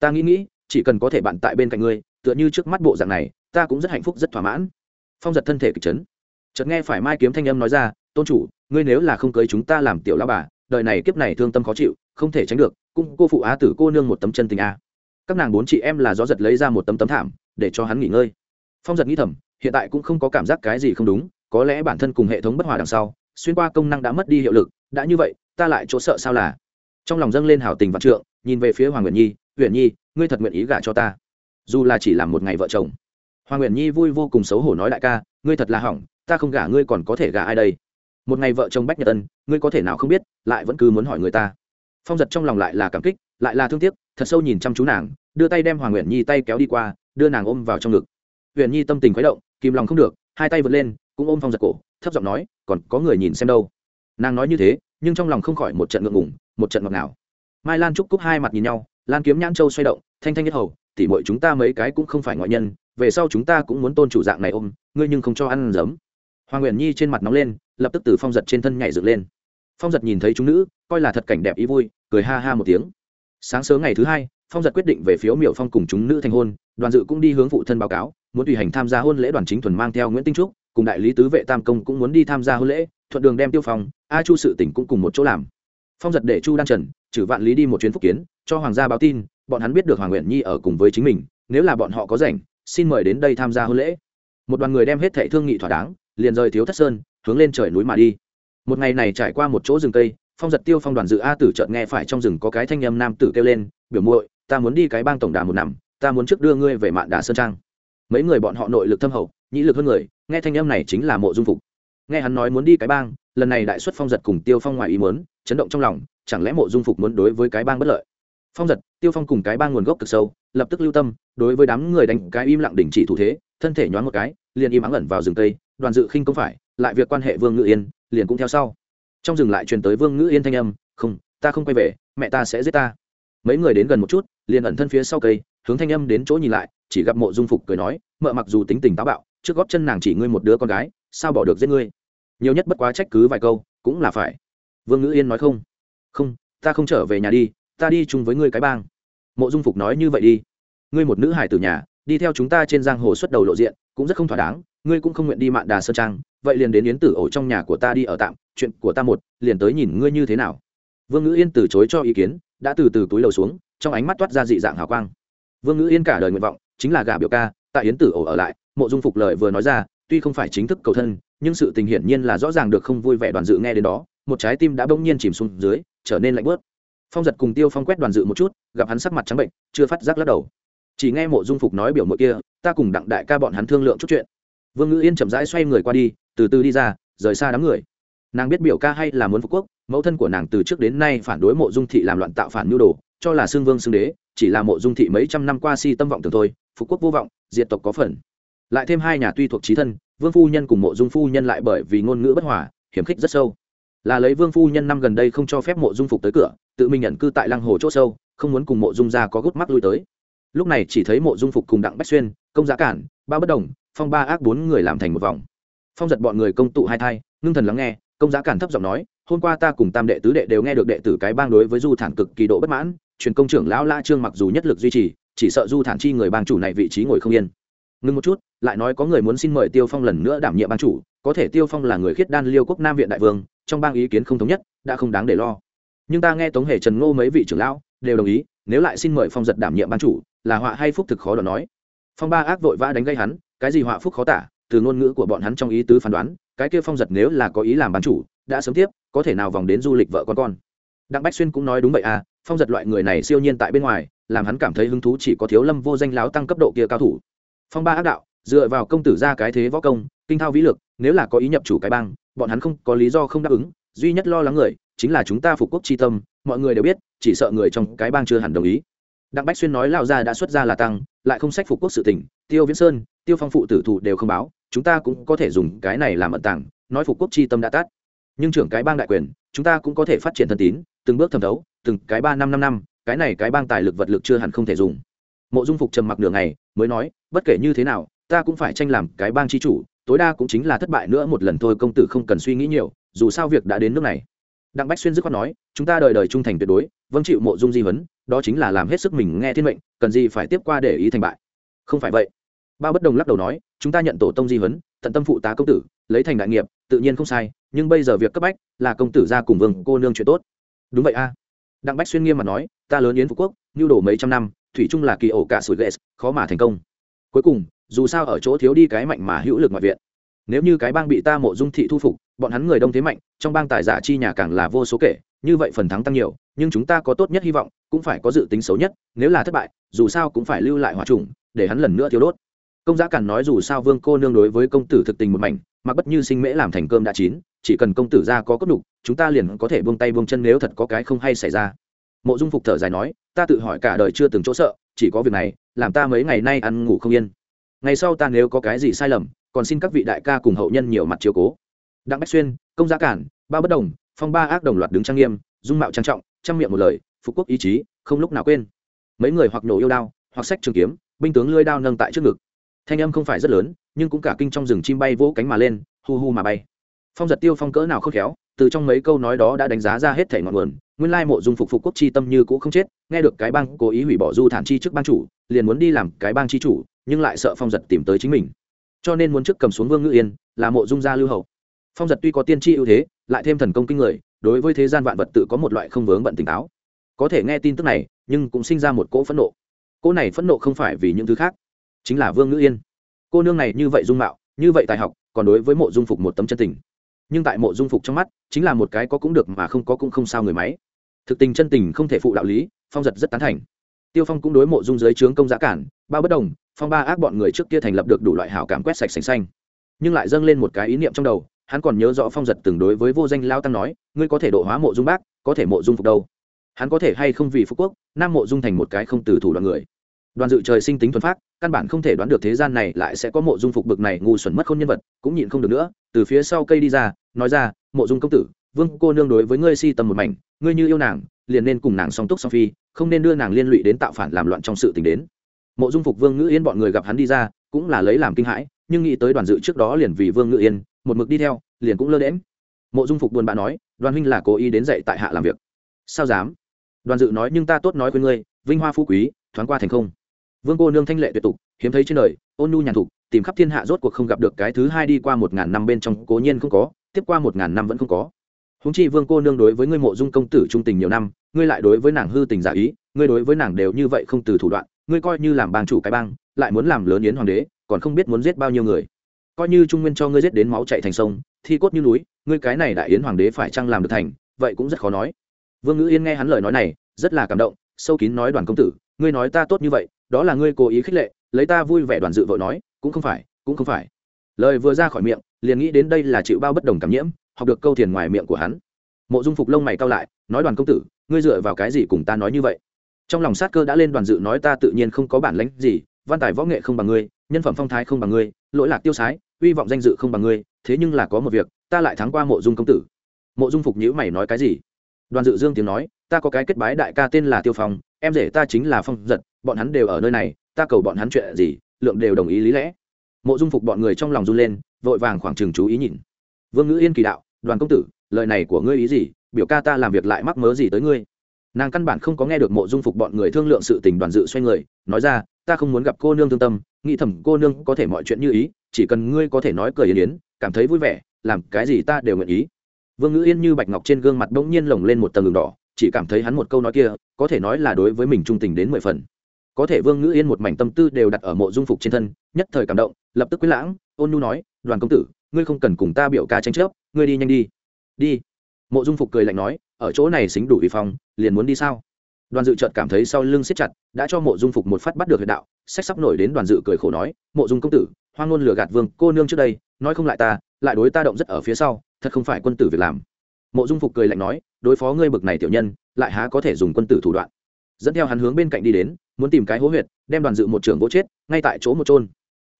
Ta nghĩ nghĩ chỉ cần có thể bạn tại bên cạnh ngươi tựa như trước mắt bộ dạng này ta cũng rất hạnh phúc rất thỏa mãn. Phong giật thân thể kịch chấn. Chợt nghe phải mai kiếm thanh âm nói ra tôn chủ ngươi nếu là không cưới chúng ta làm tiểu lao bà đời này kiếp này thương tâm khó chịu không thể tránh được cung cô phụ á tử cô nương một tấm chân tình a. Các nàng bốn chị em là gió giật lấy ra một tấm tấm thảm, để cho hắn nghỉ ngơi. Phong giật nghĩ thầm, hiện tại cũng không có cảm giác cái gì không đúng, có lẽ bản thân cùng hệ thống bất hòa đằng sau, xuyên qua công năng đã mất đi hiệu lực, đã như vậy, ta lại chỗ sợ sao là? Trong lòng dâng lên hảo tình vạn trượng, nhìn về phía hoàng nguyện nhi huyện nhi, ngươi thật nguyện ý gả cho ta? Dù là chỉ làm một ngày vợ chồng. Hoàng nguyện nhi vui vô cùng xấu hổ nói đại ca, ngươi thật là hỏng, ta không gả ngươi còn có thể gả ai đây? Một ngày vợ chồng bách nhật ân, ngươi có thể nào không biết, lại vẫn cứ muốn hỏi người ta phong giật trong lòng lại là cảm kích, lại là thương tiếc, thật sâu nhìn chăm chú nàng, đưa tay đem hoàng nguyện nhi tay kéo đi qua, đưa nàng ôm vào trong ngực. Huyền nhi tâm tình khuấy động, kìm lòng không được, hai tay vượt lên, cũng ôm phong giật cổ, thấp giọng nói, còn có người nhìn xem đâu? Nàng nói như thế, nhưng trong lòng không khỏi một trận ngượng ngủng một trận ngọt ngào. mai lan trúc cúc hai mặt nhìn nhau, lan kiếm nhãn châu xoay động, thanh thanh nhất hầu tỉ mọi chúng ta mấy cái cũng không phải ngoại nhân, về sau chúng ta cũng muốn tôn chủ dạng này ôm, ngươi nhưng không cho ăn giấm. Hoàng nguyện nhi trên mặt nóng lên, lập tức từ phong giật trên thân nhảy dựng lên phong giật nhìn thấy chúng nữ, coi là thật cảnh đẹp ý vui, cười ha ha một tiếng. Sáng sớm ngày thứ hai, phong giật quyết định về phiếu miểu phong cùng chúng nữ thành hôn, đoàn dự cũng đi hướng phụ thân báo cáo, muốn tùy hành tham gia hôn lễ đoàn chính thuần mang theo nguyễn tinh trúc, cùng đại lý tứ vệ tam công cũng muốn đi tham gia hôn lễ, thuận đường đem tiêu phong, a chu sự tỉnh cũng cùng một chỗ làm. Phong giật để chu đan trần, trừ vạn lý đi một chuyến phúc kiến, cho hoàng gia báo tin, bọn hắn biết được hoàng nguyện nhi ở cùng với chính mình, nếu là bọn họ có rảnh, xin mời đến đây tham gia hôn lễ. Một đoàn người đem hết thệ thương nghị thỏa đáng, liền rời thiếu thất sơn, hướng lên trời núi mà đi một ngày này trải qua một chỗ rừng cây, phong giật tiêu phong đoàn dự a tử chợt nghe phải trong rừng có cái thanh âm nam tử kêu lên, biểu muội, ta muốn đi cái bang tổng đà một nằm, ta muốn trước đưa ngươi về mạn đà sơn trang. Mấy người bọn họ nội lực thâm hậu, nhĩ lực hơn người, nghe thanh âm này chính là mộ dung phục. Nghe hắn nói muốn đi cái bang, lần này đại xuất phong giật cùng tiêu phong ngoài ý muốn, chấn động trong lòng, chẳng lẽ mộ dung phục muốn đối với cái bang bất lợi? Phong giật, tiêu phong cùng cái bang nguồn gốc cực sâu, lập tức lưu tâm, đối với đám người đánh cái im lặng đình chỉ thủ thế, thân thể nhoáng một cái, liền im ắng ẩn vào rừng tây đoàn dự khinh công phải, lại việc quan hệ vương ngự yên liền cũng theo sau. Trong rừng lại truyền tới vương ngữ yên thanh âm, không, ta không quay về, mẹ ta sẽ giết ta. Mấy người đến gần một chút, liền ẩn thân phía sau cây, hướng thanh âm đến chỗ nhìn lại, chỉ gặp mộ dung phục cười nói, mợ mặc dù tính tình táo bạo, trước góp chân nàng chỉ ngươi một đứa con gái, sao bỏ được giết ngươi? Nhiều nhất bất quá trách cứ vài câu, cũng là phải. Vương ngữ yên nói, không không, ta không trở về nhà đi, ta đi chung với ngươi cái bang. Mộ dung phục nói, như vậy đi. Ngươi một nữ hải từ nhà, đi theo chúng ta trên giang hồ xuất đầu lộ diện, cũng rất không thỏa đáng ngươi cũng không nguyện đi mạn đà sơn trang, vậy liền đến yến tử ổ trong nhà của ta đi ở tạm, chuyện của ta một, liền tới nhìn ngươi như thế nào. Vương ngữ yên từ chối cho ý kiến, đã từ từ túi lầu xuống, trong ánh mắt toát ra dị dạng hào quang. Vương ngữ yên cả đời nguyện vọng, chính là gả biểu ca, tại yến tử ổ ở lại, mộ dung phục lời vừa nói ra, tuy không phải chính thức cầu thân, nhưng sự tình hiển nhiên là rõ ràng được không vui vẻ đoàn dự nghe đến đó, một trái tim đã bỗng nhiên chìm xuống dưới, trở nên lạnh bớt phong giật cùng tiêu phong quét đoàn dự một chút, gặp hắn sắc mặt trắng bệnh, chưa phát giác lắc đầu. Chỉ nghe mộ dung phục nói biểu mộ kia, ta cùng đặng đại ca bọn hắn thương lượng chút chuyện vương ngữ yên chậm rãi xoay người qua đi từ từ đi ra rời xa đám người nàng biết biểu ca hay là muốn phục quốc mẫu thân của nàng từ trước đến nay phản đối mộ dung thị làm loạn tạo phản nhu đồ cho là xương vương xương đế chỉ là mộ dung thị mấy trăm năm qua si tâm vọng tưởng thôi phục quốc vô vọng diệt tộc có phần lại thêm hai nhà tuy thuộc trí thân vương phu nhân cùng mộ dung phu nhân lại bởi vì ngôn ngữ bất hòa hiểm khích rất sâu là lấy vương phu nhân năm gần đây không cho phép mộ dung phục tới cửa tự mình nhận cư tại lăng hồ c h ỗ sâu không muốn cùng mộ dung ra có gút mắt lui tới lúc này chỉ thấy mộ dung phục cùng đặng bách xuyên công giá cản ba bất đồng phong ba ác bốn người làm thành một vòng. Phong giật bọn người công tụ hai thai, ngưng thần lắng nghe, công giá cản thấp giọng nói, hôm qua ta cùng tam đệ tứ đệ đều nghe được đệ tử cái bang đối với du thản cực kỳ độ bất mãn, truyền công trưởng lão la trương mặc dù nhất lực duy trì, chỉ sợ du thản chi người bang chủ này vị trí ngồi không yên. Ngưng một chút, lại nói có người muốn xin mời tiêu phong lần nữa đảm nhiệm bang chủ, có thể tiêu phong là người khiết đan liêu quốc nam viện đại vương, trong bang ý kiến không thống nhất, đã không đáng để lo. Nhưng ta nghe tống hệ trần ngô mấy vị trưởng lão đều đồng ý, nếu lại xin mời phong giật đảm nhiệm bang chủ, là họa hay phúc thực khó đoán nói. Phong ba ác vội vã đánh gây hắn cái gì họa phúc khó tả, từ ngôn ngữ của bọn hắn trong ý tứ phán đoán, cái kia phong giật nếu là có ý làm bán chủ, đã sớm tiếp, có thể nào vòng đến du lịch vợ con con. Đặng bách xuyên cũng nói đúng vậy à phong giật loại người này siêu nhiên tại bên ngoài, làm hắn cảm thấy hứng thú chỉ có thiếu lâm vô danh láo tăng cấp độ kia cao thủ. Phong ba ác đạo, dựa vào công tử ra cái thế võ công, kinh thao vĩ lực, nếu là có ý nhập chủ cái bang, bọn hắn không có lý do không đáp ứng, duy nhất lo lắng người, chính là chúng ta phục quốc tri tâm, mọi người đều biết, chỉ sợ người trong cái bang chưa hẳn đồng ý đặng bách xuyên nói lao ra đã xuất ra là tăng, lại không sách phục quốc sự tỉnh tiêu viễn sơn, tiêu phong phụ tử thủ đều không báo, chúng ta cũng có thể dùng cái này làm ẩn tàng, nói phục quốc chi tâm đã tắt. Nhưng trưởng cái bang đại quyền, chúng ta cũng có thể phát triển thân tín, từng bước thẩm thấu, từng cái ba năm năm năm, cái này cái bang tài lực vật lực chưa hẳn không thể dùng. Mộ dung phục trầm mặc đường này mới nói, bất kể như thế nào, ta cũng phải tranh làm cái bang chi chủ, tối đa cũng chính là thất bại nữa một lần thôi, công tử không cần suy nghĩ nhiều, dù sao việc đã đến nước này. Đặng bách xuyên dứt khoát nói, chúng ta đời đời trung thành tuyệt đối vâng chịu mộ dung di vấn đó chính là làm hết sức mình nghe thiên mệnh, cần gì phải tiếp qua để ý thành bại. Không phải vậy. Ba bất đồng lắc đầu nói, chúng ta nhận tổ tông di vấn tận tâm phụ tá công tử, lấy thành đại nghiệp, tự nhiên không sai, nhưng bây giờ việc cấp bách là công tử ra cùng vương cô nương chuyện tốt. Đúng vậy a. Đặng bách xuyên nghiêm mà nói, ta lớn yến phú quốc nhu đổ mấy trăm năm, thủy chung là kỳ ổ cả sủi ghệ khó mà thành công. Cuối cùng, dù sao ở chỗ thiếu đi cái mạnh mà hữu lực ngoại viện. Nếu như cái bang bị ta mộ dung thị thu phục, bọn hắn người đông thế mạnh, trong bang tài giả chi nhà càng là vô số kể như vậy phần thắng tăng nhiều, nhưng chúng ta có tốt nhất hy vọng, cũng phải có dự tính xấu nhất, nếu là thất bại, dù sao cũng phải lưu lại hòa trùng để hắn lần nữa thiếu đốt. Công giá cản nói dù sao vương cô nương đối với công tử thực tình một mảnh, mà bất như sinh mễ làm thành cơm đã chín, chỉ cần công tử ra có cốt đục chúng ta liền có thể buông tay buông chân nếu thật có cái không hay xảy ra. Mộ dung phục thở dài nói, ta tự hỏi cả đời chưa từng chỗ sợ, chỉ có việc này, làm ta mấy ngày nay ăn ngủ không yên. Ngày sau ta nếu có cái gì sai lầm, còn xin các vị đại ca cùng hậu nhân nhiều mặt chiếu cố. Đặng bách xuyên, công giá cản ba bất đồng phong ba ác đồng loạt đứng trang nghiêm, dung mạo trang trọng trang miệng một lời, phục quốc ý chí, không lúc nào quên. Mấy người hoặc nổ yêu đao, hoặc sách trường kiếm, binh tướng lưỡi đao nâng tại trước ngực. Thanh âm không phải rất lớn, nhưng cũng cả kinh trong rừng chim bay vỗ cánh mà lên, hu hu mà bay. Phong giật tiêu phong cỡ nào khôn khéo, từ trong mấy câu nói đó đã đánh giá ra hết thể ngọn nguồn, nguyên lai mộ dung phục phục quốc chi tâm như cũ không chết, nghe được cái bang cố ý hủy bỏ du thản chi trước ban chủ, liền muốn đi làm cái bang chi chủ, nhưng lại sợ phong giật tìm tới chính mình. Cho nên muốn trước cầm xuống vương ngự yên, là mộ dung gia lưu hậu phong giật tuy có tiên tri ưu thế, lại thêm thần công kinh người, đối với thế gian vạn vật tự có một loại không vướng bận tỉnh táo. Có thể nghe tin tức này, nhưng cũng sinh ra một cỗ phẫn nộ. Cỗ này phẫn nộ không phải vì những thứ khác, chính là vương ngữ yên. Cô nương này như vậy dung mạo, như vậy tài học, còn đối với mộ dung phục một tấm chân tình. Nhưng tại mộ dung phục trong mắt, chính là một cái có cũng được mà không có cũng không sao người máy. Thực tình chân tình không thể phụ đạo lý, phong giật rất tán thành. Tiêu phong cũng đối mộ dung giới trướng công giá cản, bao bất đồng, phong ba ác bọn người trước kia thành lập được đủ loại hảo cảm quét sạch sành xanh. Nhưng lại dâng lên một cái ý niệm trong đầu hắn còn nhớ rõ phong giật từng đối với vô danh lao tăng nói, ngươi có thể độ hóa mộ dung bác, có thể mộ dung phục đâu? Hắn có thể hay không vì phú quốc, nam mộ dung thành một cái không từ thủ đoạn người. Đoàn dự trời sinh tính thuần phát căn bản không thể đoán được thế gian này lại sẽ có mộ dung phục bực này ngu xuẩn mất khôn nhân vật, cũng nhịn không được nữa, từ phía sau cây đi ra, nói ra, mộ dung công tử, vương cô nương đối với ngươi si tầm một mảnh, ngươi như yêu nàng, liền nên cùng nàng song túc song phi, không nên đưa nàng liên lụy đến tạo phản làm loạn trong sự tình đến. Mộ dung phục vương ngữ yên bọn người gặp hắn đi ra, cũng là lấy làm kinh hãi, nhưng nghĩ tới đoàn dự trước đó liền vì vương ngữ yên một mực đi theo, liền cũng lơ đễm mộ dung phục buồn bã nói, đoàn huynh là cố ý đến dạy tại hạ làm việc. Sao dám? Đoàn dự nói nhưng ta tốt nói với ngươi, vinh hoa phú quý, thoáng qua thành không. Vương cô nương thanh lệ tuyệt tục, hiếm thấy trên đời, ôn nhu nhàn thục, tìm khắp thiên hạ rốt cuộc không gặp được cái thứ hai đi qua một ngàn năm bên trong cố nhiên không có, tiếp qua một ngàn năm vẫn không có. Húng chi vương cô nương đối với ngươi mộ dung công tử trung tình nhiều năm, ngươi lại đối với nàng hư tình giả ý, ngươi đối với nàng đều như vậy không từ thủ đoạn, ngươi coi như làm bang chủ cái bang, lại muốn làm lớn yến hoàng đế, còn không biết muốn giết bao nhiêu người coi như trung nguyên cho ngươi giết đến máu chạy thành sông, thi cốt như núi, ngươi cái này đại yến hoàng đế phải chăng làm được thành, vậy cũng rất khó nói. Vương ngữ yên nghe hắn lời nói này, rất là cảm động, sâu kín nói đoàn công tử, ngươi nói ta tốt như vậy, đó là ngươi cố ý khích lệ, lấy ta vui vẻ đoàn dự vội nói, cũng không phải, cũng không phải. Lời vừa ra khỏi miệng, liền nghĩ đến đây là chịu bao bất đồng cảm nhiễm, học được câu thiền ngoài miệng của hắn. Mộ dung phục lông mày cao lại, nói đoàn công tử, ngươi dựa vào cái gì cùng ta nói như vậy? Trong lòng sát cơ đã lên đoàn dự nói ta tự nhiên không có bản lãnh gì, văn tài võ nghệ không bằng ngươi nhân phẩm phong thái không bằng ngươi, lỗi lạc tiêu sái uy vọng danh dự không bằng ngươi, thế nhưng là có một việc, ta lại thắng qua mộ dung công tử. Mộ dung phục nhữ mày nói cái gì? Đoàn dự dương tiếng nói, ta có cái kết bái đại ca tên là tiêu phong, em rể ta chính là phong giật, bọn hắn đều ở nơi này, ta cầu bọn hắn chuyện gì, lượng đều đồng ý lý lẽ. Mộ dung phục bọn người trong lòng run lên, vội vàng khoảng chừng chú ý nhìn. Vương ngữ yên kỳ đạo, đoàn công tử, lời này của ngươi ý gì, biểu ca ta làm việc lại mắc mớ gì tới ngươi? Nàng căn bản không có nghe được mộ dung phục bọn người thương lượng sự tình, đoàn dự xoay người, nói ra ta không muốn gặp cô nương thương tâm, nghĩ thầm cô nương có thể mọi chuyện như ý, chỉ cần ngươi có thể nói cười yên yến, cảm thấy vui vẻ, làm cái gì ta đều nguyện ý. Vương ngữ yên như bạch ngọc trên gương mặt bỗng nhiên lồng lên một tầng đường đỏ, chỉ cảm thấy hắn một câu nói kia, có thể nói là đối với mình trung tình đến mười phần. Có thể vương ngữ yên một mảnh tâm tư đều đặt ở mộ dung phục trên thân, nhất thời cảm động, lập tức quyết lãng, ôn nhu nói, đoàn công tử, ngươi không cần cùng ta biểu ca tranh chấp, ngươi đi nhanh đi. Đi. Mộ dung phục cười lạnh nói, ở chỗ này xính đủ vi phong, liền muốn đi sao? Đoàn dự chợt cảm thấy sau lưng siết chặt, đã cho mộ dung phục một phát bắt được huyệt đạo, sách sắp nổi đến đoàn dự cười khổ nói, mộ dung công tử, hoang ngôn lừa gạt vương, cô nương trước đây, nói không lại ta, lại đối ta động rất ở phía sau, thật không phải quân tử việc làm. Mộ dung phục cười lạnh nói, đối phó ngươi bực này tiểu nhân, lại há có thể dùng quân tử thủ đoạn? Dẫn theo hắn hướng bên cạnh đi đến, muốn tìm cái hố huyệt, đem đoàn dự một trường gỗ chết, ngay tại chỗ một trôn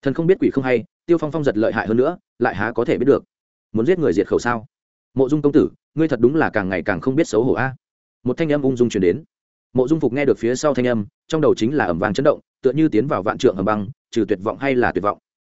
thần không biết quỷ không hay, tiêu phong phong giật lợi hại hơn nữa, lại há có thể biết được. Muốn giết người diệt khẩu sao? Mộ dung công tử, ngươi thật đúng là càng ngày càng không biết xấu hổ a. Một thanh âm ung dung truyền đến mộ dung phục nghe được phía sau thanh âm, trong đầu chính là ẩm vàng chấn động, tựa như tiến vào vạn trượng hầm băng, trừ tuyệt vọng hay là tuyệt vọng.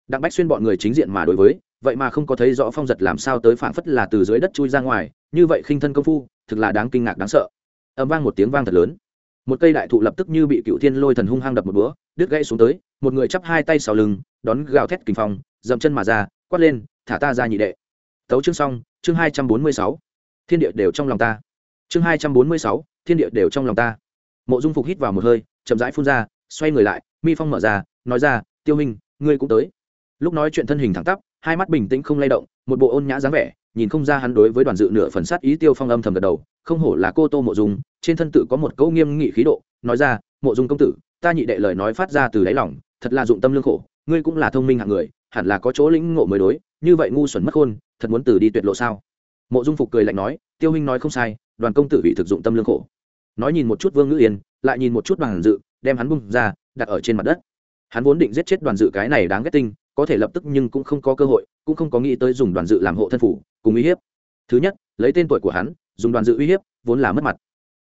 Đặng bách xuyên bọn người chính diện mà đối với, vậy mà không có thấy rõ phong giật làm sao tới phảng phất là từ dưới đất chui ra ngoài, như vậy khinh thân công phu, thực là đáng kinh ngạc đáng sợ. Ẩm vang một tiếng vang thật lớn. Một cây đại thụ lập tức như bị cựu thiên lôi thần hung hăng đập một búa đứt gãy xuống tới, một người chắp hai tay sau lưng, đón gào thét kinh phong, dậm chân mà ra, quát lên, thả ta ra nhị đệ. Tấu chương xong, chương hai trăm bốn mươi sáu. Thiên địa đều trong lòng ta. Chương hai trăm bốn mươi sáu, thiên địa đều trong lòng ta mộ dung phục hít vào một hơi, chậm rãi phun ra, xoay người lại, mi phong mở ra, nói ra, tiêu minh, ngươi cũng tới. Lúc nói chuyện thân hình thẳng tắp, hai mắt bình tĩnh không lay động, một bộ ôn nhã dáng vẻ, nhìn không ra hắn đối với đoàn dự nửa phần sát ý tiêu phong âm thầm gật đầu, không hổ là cô tô mộ dung, trên thân tự có một câu nghiêm nghị khí độ, nói ra, mộ dung công tử, ta nhị đệ lời nói phát ra từ đáy lòng, thật là dụng tâm lương khổ, ngươi cũng là thông minh hạng người, hẳn là có chỗ lĩnh ngộ mới đối, như vậy ngu xuẩn mất khôn, thật muốn từ đi tuyệt lộ sao? Mộ dung phục cười lạnh nói, tiêu huynh nói không sai, đoàn công tử bị thực dụng tâm lương khổ nói nhìn một chút vương ngữ yên, lại nhìn một chút đoàn dự, đem hắn bung ra, đặt ở trên mặt đất. Hắn vốn định giết chết đoàn dự cái này đáng ghét tinh, có thể lập tức nhưng cũng không có cơ hội, cũng không có nghĩ tới dùng đoàn dự làm hộ thân phủ, cùng uy hiếp. Thứ nhất, lấy tên tuổi của hắn, dùng đoàn dự uy hiếp, vốn là mất mặt.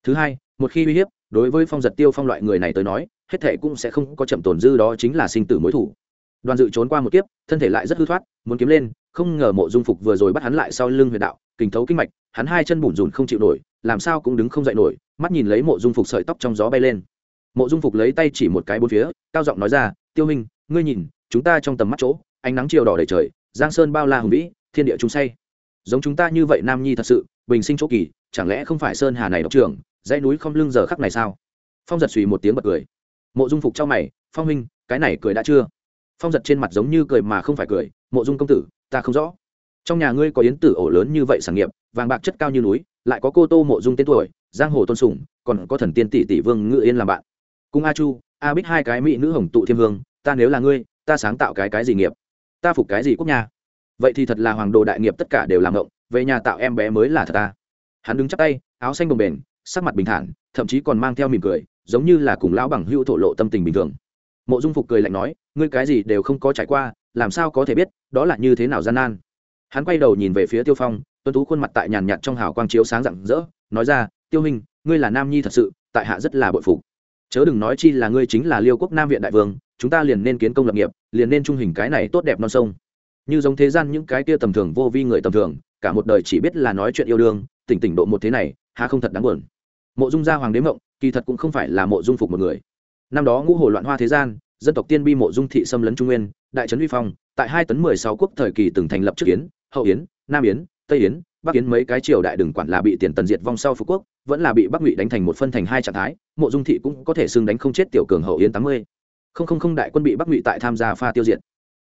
Thứ hai, một khi uy hiếp, đối với phong giật tiêu phong loại người này tới nói, hết thể cũng sẽ không có chậm tổn dư đó chính là sinh tử mối thủ. Đoàn dự trốn qua một kiếp, thân thể lại rất hư thoát, muốn kiếm lên không ngờ mộ dung phục vừa rồi bắt hắn lại sau lưng huyền đạo, kình thấu kinh mạch, hắn hai chân bủn rủn không chịu nổi, làm sao cũng đứng không dậy nổi, mắt nhìn lấy mộ dung phục sợi tóc trong gió bay lên. Mộ dung phục lấy tay chỉ một cái bốn phía, cao giọng nói ra, tiêu hình ngươi nhìn, chúng ta trong tầm mắt chỗ, ánh nắng chiều đỏ đầy trời, giang sơn bao la hùng vĩ, thiên địa chúng say. Giống chúng ta như vậy nam nhi thật sự, bình sinh chỗ kỳ, chẳng lẽ không phải sơn hà này độc trưởng dãy núi không lưng giờ khắc này sao? Phong giật suy một tiếng bật cười. Mộ dung phục trong mày, phong huynh, cái này cười đã chưa? Phong giật trên mặt giống như cười mà không phải cười, mộ dung công tử ta không rõ. Trong nhà ngươi có yến tử ổ lớn như vậy sản nghiệp, vàng bạc chất cao như núi, lại có cô tô mộ dung tên tuổi, giang hồ tôn sùng, còn có thần tiên tỷ tỷ vương ngự yên làm bạn. Cung a chu, a bích hai cái mỹ nữ hồng tụ thiên hương ta nếu là ngươi, ta sáng tạo cái cái gì nghiệp? Ta phục cái gì quốc nhà? Vậy thì thật là hoàng đồ đại nghiệp tất cả đều làm ngộng, về nhà tạo em bé mới là thật ta. Hắn đứng chắp tay, áo xanh bồng bềnh, sắc mặt bình thản, thậm chí còn mang theo mỉm cười, giống như là cùng lão bằng hữu thổ lộ tâm tình bình thường. Mộ dung phục cười lạnh nói, ngươi cái gì đều không có trải qua, làm sao có thể biết đó là như thế nào gian nan? Hắn quay đầu nhìn về phía tiêu phong tuân tú khuôn mặt tại nhàn nhạt trong hào quang chiếu sáng rạng rỡ, nói ra, tiêu hình ngươi là nam nhi thật sự, tại hạ rất là bội phục. Chớ đừng nói chi là ngươi chính là liêu quốc nam viện đại vương, chúng ta liền nên kiến công lập nghiệp, liền nên trung hình cái này tốt đẹp non sông. Như giống thế gian những cái kia tầm thường vô vi người tầm thường, cả một đời chỉ biết là nói chuyện yêu đương, tỉnh tỉnh độ một thế này, há không thật đáng buồn. Mộ dung gia hoàng đế mộng, kỳ thật cũng không phải là mộ dung phục một người. Năm đó ngũ hồ loạn hoa thế gian dân tộc tiên bi mộ dung thị xâm lấn trung nguyên, đại trấn uy phong, tại hai tấn mười sáu quốc thời kỳ từng thành lập trước yến, hậu yến, nam yến, tây yến, bắc yến mấy cái triều đại đừng quản là bị tiền tần diệt vong sau phú quốc, vẫn là bị bắc ngụy đánh thành một phân thành hai trạng thái, mộ dung thị cũng có thể xưng đánh không chết tiểu cường hậu yến tám mươi. Không không không đại quân bị bắc ngụy tại tham gia pha tiêu diệt.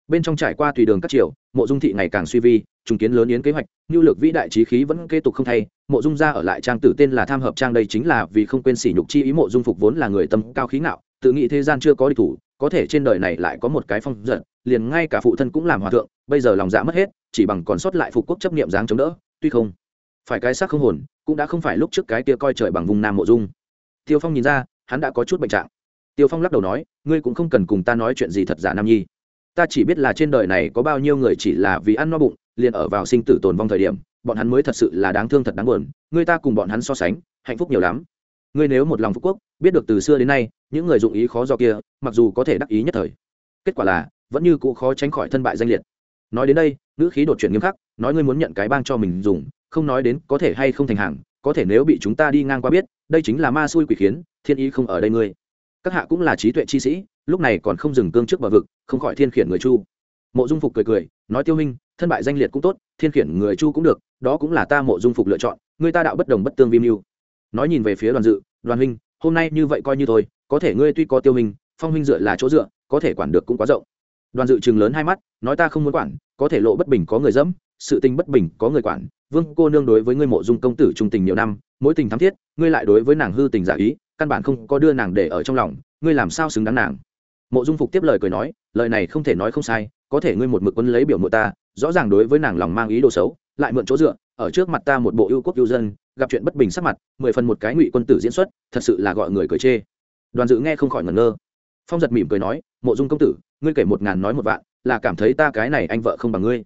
Bên trong trải qua tùy đường các triều, mộ dung thị ngày càng suy vi, trùng kiến lớn yến kế hoạch nhu lược vĩ đại trí khí vẫn kế tục không thay, mộ dung gia ở lại trang tử tên là tham hợp trang đây chính là vì không quên sỉ nhục chi ý mộ dung phục vốn là người tâm cao khí ngạo, tự nghĩ thế gian chưa có địch thủ có thể trên đời này lại có một cái phong giận liền ngay cả phụ thân cũng làm hòa thượng, bây giờ lòng dạ mất hết, chỉ bằng còn sót lại phục quốc chấp niệm dáng chống đỡ, tuy không phải cái xác không hồn, cũng đã không phải lúc trước cái kia coi trời bằng vùng nam mộ dung. Tiêu phong nhìn ra, hắn đã có chút bệnh trạng. Tiêu phong lắc đầu nói, ngươi cũng không cần cùng ta nói chuyện gì thật giả nam nhi. Ta chỉ biết là trên đời này có bao nhiêu người chỉ là vì ăn no bụng, liền ở vào sinh tử tồn vong thời điểm, bọn hắn mới thật sự là đáng thương thật đáng buồn, người ta cùng bọn hắn so sánh, hạnh phúc nhiều lắm ngươi nếu một lòng phú quốc, biết được từ xưa đến nay, những người dụng ý khó do kia, mặc dù có thể đắc ý nhất thời. Kết quả là, vẫn như cũ khó tránh khỏi thân bại danh liệt. Nói đến đây, ngữ khí đột chuyển nghiêm khắc, nói ngươi muốn nhận cái bang cho mình dùng, không nói đến có thể hay không thành hàng, có thể nếu bị chúng ta đi ngang qua biết, đây chính là ma xui quỷ khiến, thiên ý không ở đây ngươi. Các hạ cũng là trí tuệ chi sĩ, lúc này còn không dừng cương trước bờ vực, không khỏi thiên khiển người chu. Mộ dung phục cười cười, nói tiêu minh, thân bại danh liệt cũng tốt, thiên khiển người chu cũng được, đó cũng là ta mộ dung phục lựa chọn, người ta đạo bất đồng bất tương vi mưu nói nhìn về phía đoàn dự, đoàn huynh, hôm nay như vậy coi như thôi, có thể ngươi tuy có tiêu hình phong huynh dựa là chỗ dựa, có thể quản được cũng quá rộng. Đoàn dự chừng lớn hai mắt, nói ta không muốn quản, có thể lộ bất bình có người dẫm, sự tình bất bình có người quản, vương cô nương đối với ngươi mộ dung công tử trung tình nhiều năm, mối tình thắm thiết, ngươi lại đối với nàng hư tình giả ý, căn bản không có đưa nàng để ở trong lòng, ngươi làm sao xứng đáng nàng? Mộ dung phục tiếp lời cười nói, lời này không thể nói không sai, có thể ngươi một mực quân lấy biểu mộ ta, rõ ràng đối với nàng lòng mang ý đồ xấu, lại mượn chỗ dựa, ở trước mặt ta một bộ ưu quốc ưu dân gặp chuyện bất bình sắc mặt, mười phần một cái ngụy quân tử diễn xuất, thật sự là gọi người cười chê. Đoàn dự nghe không khỏi ngẩn ngơ. Phong giật mỉm cười nói, mộ dung công tử, ngươi kể một ngàn nói một vạn, là cảm thấy ta cái này anh vợ không bằng ngươi.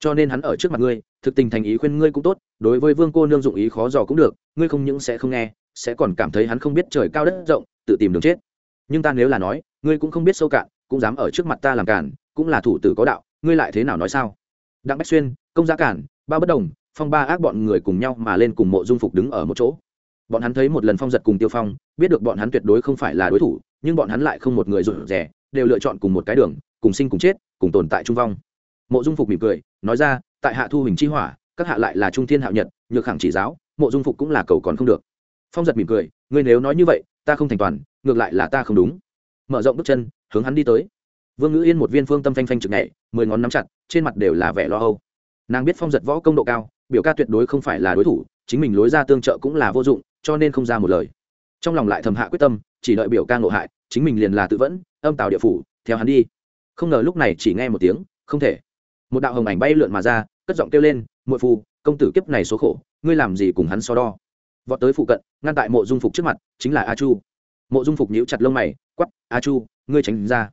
Cho nên hắn ở trước mặt ngươi, thực tình thành ý khuyên ngươi cũng tốt, đối với vương cô nương dụng ý khó dò cũng được, ngươi không những sẽ không nghe, sẽ còn cảm thấy hắn không biết trời cao đất rộng, tự tìm đường chết. Nhưng ta nếu là nói, ngươi cũng không biết sâu cạn, cũng dám ở trước mặt ta làm cản cũng là thủ tử có đạo, ngươi lại thế nào nói sao? Đặng bách xuyên, công giá cản, ba bất đồng phong ba ác bọn người cùng nhau mà lên cùng mộ dung phục đứng ở một chỗ. Bọn hắn thấy một lần phong giật cùng tiêu phong, biết được bọn hắn tuyệt đối không phải là đối thủ, nhưng bọn hắn lại không một người rủ rẻ đều lựa chọn cùng một cái đường, cùng sinh cùng chết, cùng tồn tại trung vong. Mộ dung phục mỉm cười, nói ra, tại hạ thu hình chi hỏa, các hạ lại là trung thiên hạo nhật, nhược khẳng chỉ giáo, mộ dung phục cũng là cầu còn không được. Phong giật mỉm cười, ngươi nếu nói như vậy, ta không thành toàn, ngược lại là ta không đúng. Mở rộng bước chân, hướng hắn đi tới. Vương ngữ yên một viên phương tâm phanh phanh trực nhẹ mười ngón nắm chặt, trên mặt đều là vẻ lo âu. Nàng biết phong giật võ công độ cao biểu ca tuyệt đối không phải là đối thủ, chính mình lối ra tương trợ cũng là vô dụng, cho nên không ra một lời. Trong lòng lại thầm hạ quyết tâm, chỉ đợi biểu ca ngộ hại, chính mình liền là tự vẫn, âm tào địa phủ, theo hắn đi. Không ngờ lúc này chỉ nghe một tiếng, không thể. Một đạo hồng ảnh bay lượn mà ra, cất giọng kêu lên, muội phù công tử kiếp này số khổ, ngươi làm gì cùng hắn so đo? Vọt tới phụ cận, ngăn tại mộ dung phục trước mặt, chính là a chu. Mộ dung phục nhíu chặt lông mày quắp a chu, ngươi tránh ra.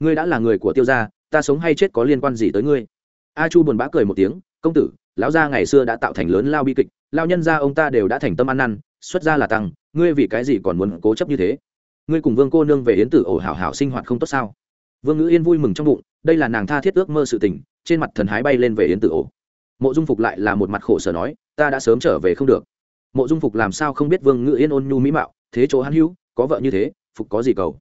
Ngươi đã là người của tiêu gia, ta sống hay chết có liên quan gì tới ngươi? A chu buồn bã cười một tiếng, công tử lão gia ngày xưa đã tạo thành lớn lao bi kịch, lao nhân gia ông ta đều đã thành tâm ăn năn, xuất gia là tăng, ngươi vì cái gì còn muốn cố chấp như thế? Ngươi cùng vương cô nương về yến tử ổ hảo hảo sinh hoạt không tốt sao? Vương ngữ yên vui mừng trong bụng, đây là nàng tha thiết ước mơ sự tình, trên mặt thần hái bay lên về yến tử ổ. Mộ dung phục lại là một mặt khổ sở nói, ta đã sớm trở về không được. Mộ dung phục làm sao không biết vương ngữ yên ôn nhu mỹ mạo, thế chỗ hắn hữu, có vợ như thế, phục có gì cầu?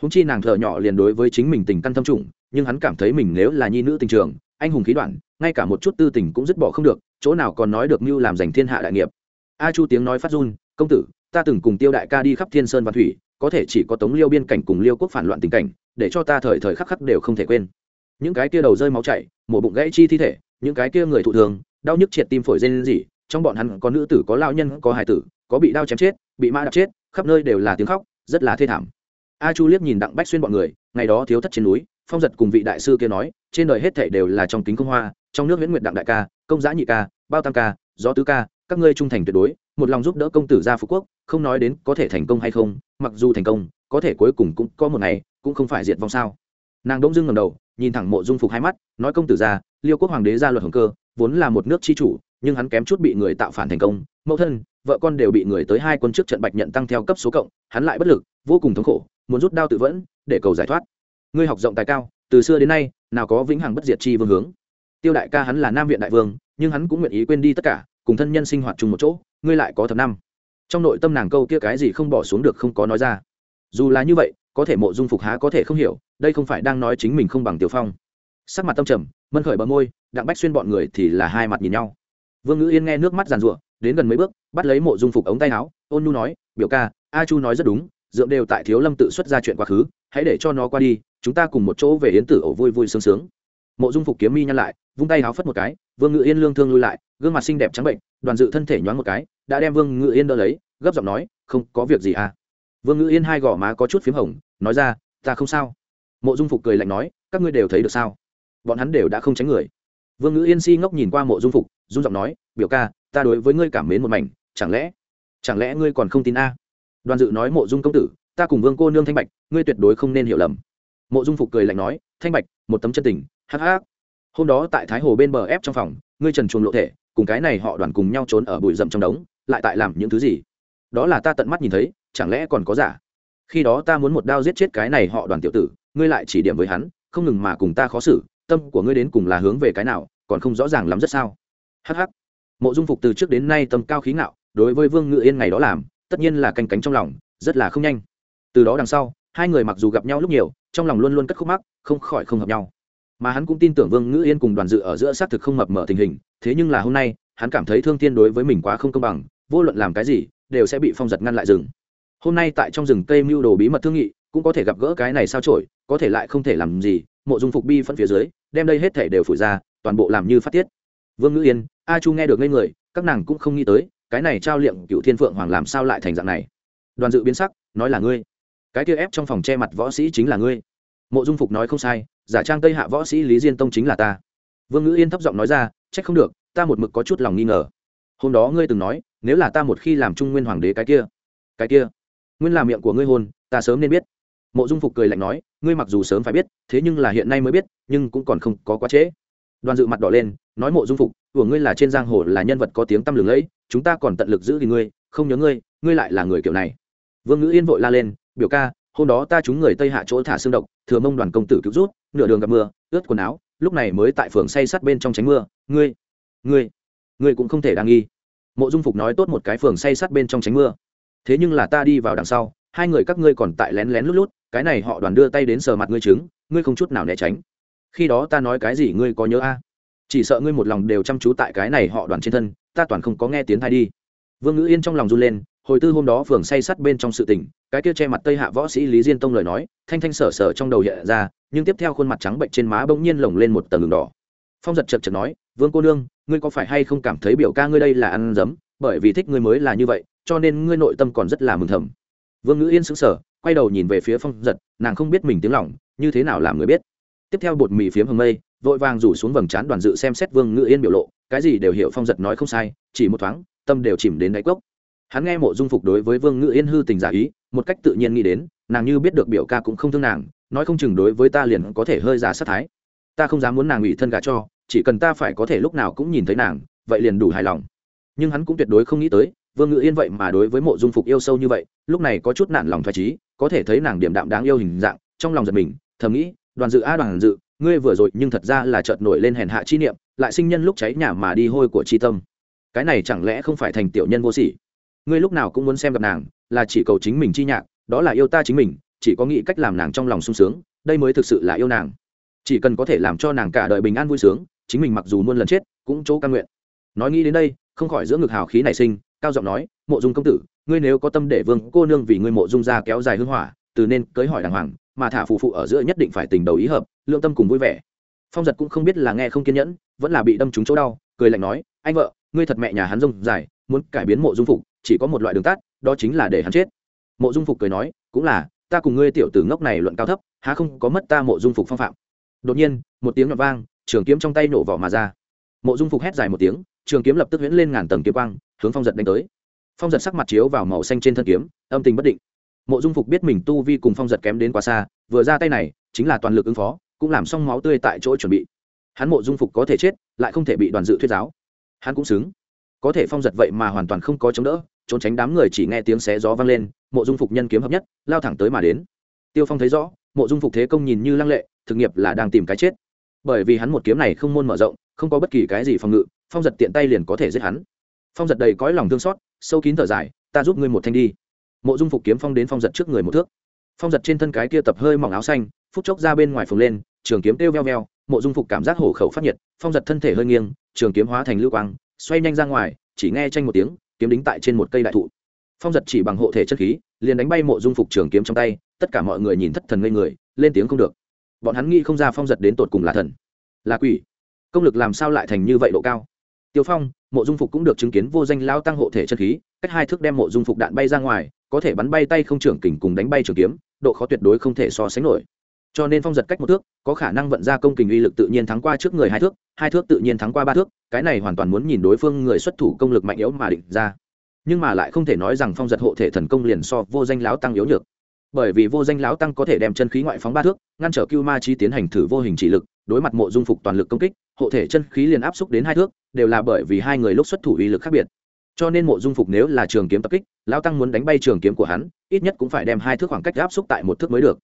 Húng chi nàng thợ nhỏ liền đối với chính mình tình căn thâm trùng, nhưng hắn cảm thấy mình nếu là nhi nữ tình trường anh hùng khí đoạn, ngay cả một chút tư tình cũng dứt bỏ không được, chỗ nào còn nói được mưu làm giành thiên hạ đại nghiệp. A chu tiếng nói phát run, công tử, ta từng cùng tiêu đại ca đi khắp thiên sơn và thủy, có thể chỉ có tống liêu biên cảnh cùng liêu quốc phản loạn tình cảnh, để cho ta thời thời khắc khắc đều không thể quên. Những cái kia đầu rơi máu chảy, mổ bụng gãy chi thi thể, những cái kia người thụ thường đau nhức triệt tim phổi dên gì trong bọn hắn có nữ tử, có lao nhân, có hải tử, có bị đau chém chết, bị mã đập chết, khắp nơi đều là tiếng khóc, rất là thê thảm. A chu liếc nhìn đặng bách xuyên bọn người, ngày đó thiếu thất trên núi phong giật cùng vị đại sư kia nói, trên đời hết thảy đều là trong kính công hoa, trong nước nguyễn nguyện đặng đại ca, công giã nhị ca, bao tam ca, gió tứ ca, các ngươi trung thành tuyệt đối, một lòng giúp đỡ công tử gia phú quốc, không nói đến có thể thành công hay không, mặc dù thành công, có thể cuối cùng cũng có một ngày, cũng không phải diệt vong sao. Nàng đông dưng ngầm đầu, nhìn thẳng mộ dung phục hai mắt, nói công tử gia, liêu quốc hoàng đế gia luật hồng cơ, vốn là một nước chi chủ, nhưng hắn kém chút bị người tạo phản thành công, mẫu thân, vợ con đều bị người tới hai quân trước trận bạch nhận tăng theo cấp số cộng, hắn lại bất lực, vô cùng thống khổ, muốn rút đao tự vẫn, để cầu giải thoát ngươi học rộng tài cao, từ xưa đến nay, nào có vĩnh hằng bất diệt chi vương hướng. Tiêu đại ca hắn là nam viện đại vương, nhưng hắn cũng nguyện ý quên đi tất cả, cùng thân nhân sinh hoạt chung một chỗ, ngươi lại có thập năm. Trong nội tâm nàng câu kia cái gì không bỏ xuống được không có nói ra. Dù là như vậy, có thể mộ dung phục há có thể không hiểu, đây không phải đang nói chính mình không bằng tiểu phong. Sắc mặt tâm trầm, mân khởi bờ môi, đặng bách xuyên bọn người thì là hai mặt nhìn nhau. Vương ngữ yên nghe nước mắt giàn rụa đến gần mấy bước, bắt lấy mộ dung phục ống tay áo, ôn nhu nói, biểu ca, a chu nói rất đúng, dượng đều tại thiếu lâm tự xuất ra chuyện quá khứ, hãy để cho nó qua đi chúng ta cùng một chỗ về yến tử ổ vui vui sướng sướng. Mộ dung phục kiếm mi nhăn lại, vung tay háo phất một cái, vương ngự yên lương thương lui lại, gương mặt xinh đẹp trắng bệnh, đoàn dự thân thể nhoáng một cái, đã đem vương ngự yên đỡ lấy, gấp giọng nói, không, có việc gì à? Vương ngự yên hai gò má có chút p h í m hồng, nói ra, ta không sao. Mộ dung phục cười lạnh nói, các ngươi đều thấy được sao? Bọn hắn đều đã không tránh người. Vương ngự yên si ngốc nhìn qua mộ dung phục dung giọng nói, biểu ca, ta đối với ngươi cảm mến một mảnh, chẳng lẽ chẳng lẽ ngươi còn không tin a? Đoàn dự nói mộ dung công tử, ta cùng vương cô nương thanh bạch, ngươi tuyệt đối không nên hiểu lầm mộ dung phục cười lạnh nói, thanh bạch, một tấm chân tình, hắc hắc. Hôm đó tại thái hồ bên bờ ép trong phòng, ngươi trần chuồng lộ thể, cùng cái này họ đoàn cùng nhau trốn ở bụi rậm trong đống, lại tại làm những thứ gì? Đó là ta tận mắt nhìn thấy, chẳng lẽ còn có giả? Khi đó ta muốn một đao giết chết cái này họ đoàn tiểu tử, ngươi lại chỉ điểm với hắn, không ngừng mà cùng ta khó xử, tâm của ngươi đến cùng là hướng về cái nào, còn không rõ ràng lắm rất sao? Hh mộ dung phục từ trước đến nay tâm cao khí ngạo, đối với vương ngự yên ngày đó làm, tất nhiên là canh cánh trong lòng, rất là không nhanh. Từ đó đằng sau hai người mặc dù gặp nhau lúc nhiều, trong lòng luôn luôn cất khúc mắc, không khỏi không hợp nhau. Mà hắn cũng tin tưởng vương ngữ yên cùng đoàn dự ở giữa xác thực không mập mở tình hình, thế nhưng là hôm nay, hắn cảm thấy thương thiên đối với mình quá không công bằng, vô luận làm cái gì, đều sẽ bị phong giật ngăn lại rừng. Hôm nay tại trong rừng cây mưu đồ bí mật thương nghị, cũng có thể gặp gỡ cái này sao trổi có thể lại không thể làm gì, mộ dung phục bi phân phía dưới, đem đây hết thể đều phủ ra, toàn bộ làm như phát tiết. Vương ngữ yên, a chu nghe được ngây người, các nàng cũng không nghĩ tới, cái này trao liệm cựu thiên phượng hoàng làm sao lại thành dạng này? Đoàn dự biến sắc, nói là ngươi cái kia ép trong phòng che mặt võ sĩ chính là ngươi. Mộ dung phục nói không sai, giả trang tây hạ võ sĩ lý diên tông chính là ta. Vương ngữ yên thấp giọng nói ra, trách không được, ta một mực có chút lòng nghi ngờ. Hôm đó ngươi từng nói, nếu là ta một khi làm trung nguyên hoàng đế cái kia cái kia, nguyên là miệng của ngươi hôn, ta sớm nên biết. Mộ dung phục cười lạnh nói, ngươi mặc dù sớm phải biết, thế nhưng là hiện nay mới biết, nhưng cũng còn không có quá trễ. Đoàn dự mặt đỏ lên, nói mộ dung phục của ngươi là trên giang hồ là nhân vật có tiếng tăm lừng lẫy, chúng ta còn tận lực giữ thì ngươi, không nhớ ngươi ngươi lại là người kiểu này. Vương ngữ yên vội la lên biểu ca, hôm đó ta chúng người tây hạ chỗ thả xương độc, thừa mông đoàn công tử cứu rút nửa đường gặp mưa, ướt quần áo, lúc này mới tại phường say sắt bên trong tránh mưa. Ngươi ngươi ngươi cũng không thể đang nghi. Mộ dung phục nói tốt một cái phường say sắt bên trong tránh mưa. Thế nhưng là ta đi vào đằng sau, hai người các ngươi còn tại lén lén lút lút, cái này họ đoàn đưa tay đến sờ mặt ngươi trứng, ngươi không chút nào né tránh. Khi đó ta nói cái gì ngươi có nhớ a? Chỉ sợ ngươi một lòng đều chăm chú tại cái này họ đoàn trên thân, ta toàn không có nghe tiếng thai đi. Vương ngữ yên trong lòng run lên hồi tư hôm đó phường say sắt bên trong sự tình, cái kia che mặt tây hạ võ sĩ lý diên tông lời nói, thanh thanh sở sở trong đầu hiện ra, nhưng tiếp theo khuôn mặt trắng bệnh trên má bỗng nhiên lồng lên một tầng đường đỏ. Phong giật chật chật nói, vương cô nương, ngươi có phải hay không cảm thấy biểu ca ngươi đây là ăn dấm? Bởi vì thích ngươi mới là như vậy, cho nên ngươi nội tâm còn rất là mừng thầm. Vương ngữ yên sững sờ, quay đầu nhìn về phía phong giật, nàng không biết mình tiếng lòng, như thế nào làm người biết. Tiếp theo bột mì phiếm hầm mây, vội vàng rủ xuống vầng trán đoàn dự xem xét vương ngữ yên biểu lộ, cái gì đều hiểu phong giật nói không sai, chỉ một thoáng, tâm đều chìm đến đáy cốc hắn nghe mộ dung phục đối với vương ngữ yên hư tình giả ý, một cách tự nhiên nghĩ đến, nàng như biết được biểu ca cũng không thương nàng, nói không chừng đối với ta liền có thể hơi giả sát thái. Ta không dám muốn nàng ủy thân gà cho, chỉ cần ta phải có thể lúc nào cũng nhìn thấy nàng, vậy liền đủ hài lòng. Nhưng hắn cũng tuyệt đối không nghĩ tới, vương ngữ yên vậy mà đối với mộ dung phục yêu sâu như vậy, lúc này có chút nản lòng thoải trí, có thể thấy nàng điểm đạm đáng yêu hình dạng, trong lòng giật mình, thầm nghĩ, đoàn dự a, đoàn dự, ngươi vừa rồi nhưng thật ra là chợt nổi lên hèn hạ chi niệm, lại sinh nhân lúc cháy nhà mà đi hôi của chi tâm. Cái này chẳng lẽ không phải thành tiểu nhân vô sỉ? Ngươi lúc nào cũng muốn xem gặp nàng, là chỉ cầu chính mình chi nhạc, đó là yêu ta chính mình, chỉ có nghĩ cách làm nàng trong lòng sung sướng, đây mới thực sự là yêu nàng. Chỉ cần có thể làm cho nàng cả đời bình an vui sướng, chính mình mặc dù muôn lần chết, cũng chỗ căn nguyện. Nói nghĩ đến đây, không khỏi giữa ngực hào khí nảy sinh, cao giọng nói, mộ dung công tử, ngươi nếu có tâm để vương cô nương vì ngươi mộ dung ra kéo dài hương hỏa, từ nên cưới hỏi đàng hoàng, mà thả phù phụ ở giữa nhất định phải tình đầu ý hợp, lương tâm cùng vui vẻ. Phong giật cũng không biết là nghe không kiên nhẫn, vẫn là bị đâm trúng chỗ đau, cười lạnh nói, anh vợ, ngươi thật mẹ nhà hắn rông dài, muốn cải biến mộ dung phục chỉ có một loại đường tắt, đó chính là để hắn chết. Mộ dung phục cười nói, cũng là, ta cùng ngươi tiểu tử ngốc này luận cao thấp, há không có mất ta mộ dung phục phong phạm. Đột nhiên, một tiếng nhọn vang, trường kiếm trong tay nổ vỏ mà ra. Mộ dung phục hét dài một tiếng, trường kiếm lập tức huyễn lên ngàn tầng kiếm quang, hướng phong giật đánh tới. Phong giật sắc mặt chiếu vào màu xanh trên thân kiếm, âm tình bất định. Mộ dung phục biết mình tu vi cùng phong giật kém đến quá xa, vừa ra tay này, chính là toàn lực ứng phó, cũng làm xong máu tươi tại chỗ chuẩn bị. Hắn mộ dung phục có thể chết, lại không thể bị đoàn dự thuyết giáo. Hắn cũng xứng có thể phong giật vậy mà hoàn toàn không có chống đỡ, trốn tránh đám người chỉ nghe tiếng xé gió vang lên, mộ dung phục nhân kiếm hợp nhất, lao thẳng tới mà đến. Tiêu phong thấy rõ, mộ dung phục thế công nhìn như lăng lệ, thực nghiệp là đang tìm cái chết. Bởi vì hắn một kiếm này không môn mở rộng, không có bất kỳ cái gì phòng ngự, phong giật tiện tay liền có thể giết hắn. Phong giật đầy cõi lòng thương xót, sâu kín thở dài, ta giúp ngươi một thanh đi. Mộ dung phục kiếm phong đến phong giật trước người một thước. Phong giật trên thân cái kia tập hơi mỏng áo xanh, phút chốc ra bên ngoài phồng lên, trường kiếm kêu veo veo, mộ dung phục cảm giác hổ khẩu phát nhiệt, phong giật thân thể hơi nghiêng, trường kiếm hóa thành lưu quang xoay nhanh ra ngoài, chỉ nghe tranh một tiếng, kiếm đính tại trên một cây đại thụ. Phong giật chỉ bằng hộ thể chất khí, liền đánh bay mộ dung phục trường kiếm trong tay, tất cả mọi người nhìn thất thần ngây người, lên tiếng không được. Bọn hắn nghĩ không ra phong giật đến tột cùng là thần, là quỷ. Công lực làm sao lại thành như vậy độ cao? Tiêu phong, mộ dung phục cũng được chứng kiến vô danh lao tăng hộ thể chất khí, cách hai thước đem mộ dung phục đạn bay ra ngoài, có thể bắn bay tay không trưởng kình cùng đánh bay trường kiếm, độ khó tuyệt đối không thể so sánh nổi cho nên phong giật cách một thước, có khả năng vận ra công kình uy lực tự nhiên thắng qua trước người hai thước hai thước tự nhiên thắng qua ba thước, cái này hoàn toàn muốn nhìn đối phương người xuất thủ công lực mạnh yếu mà định ra. Nhưng mà lại không thể nói rằng phong giật hộ thể thần công liền so vô danh láo tăng yếu nhược. Bởi vì vô danh lão tăng có thể đem chân khí ngoại phóng ba thước, ngăn trở cưu ma chi tiến hành thử vô hình chỉ lực, đối mặt mộ dung phục toàn lực công kích, hộ thể chân khí liền áp xúc đến hai thước, đều là bởi vì hai người lúc xuất thủ uy lực khác biệt. Cho nên mộ dung phục nếu là trường kiếm tập kích, lão tăng muốn đánh bay trường kiếm của hắn, ít nhất cũng phải đem hai thước khoảng cách áp xúc tại một thước mới được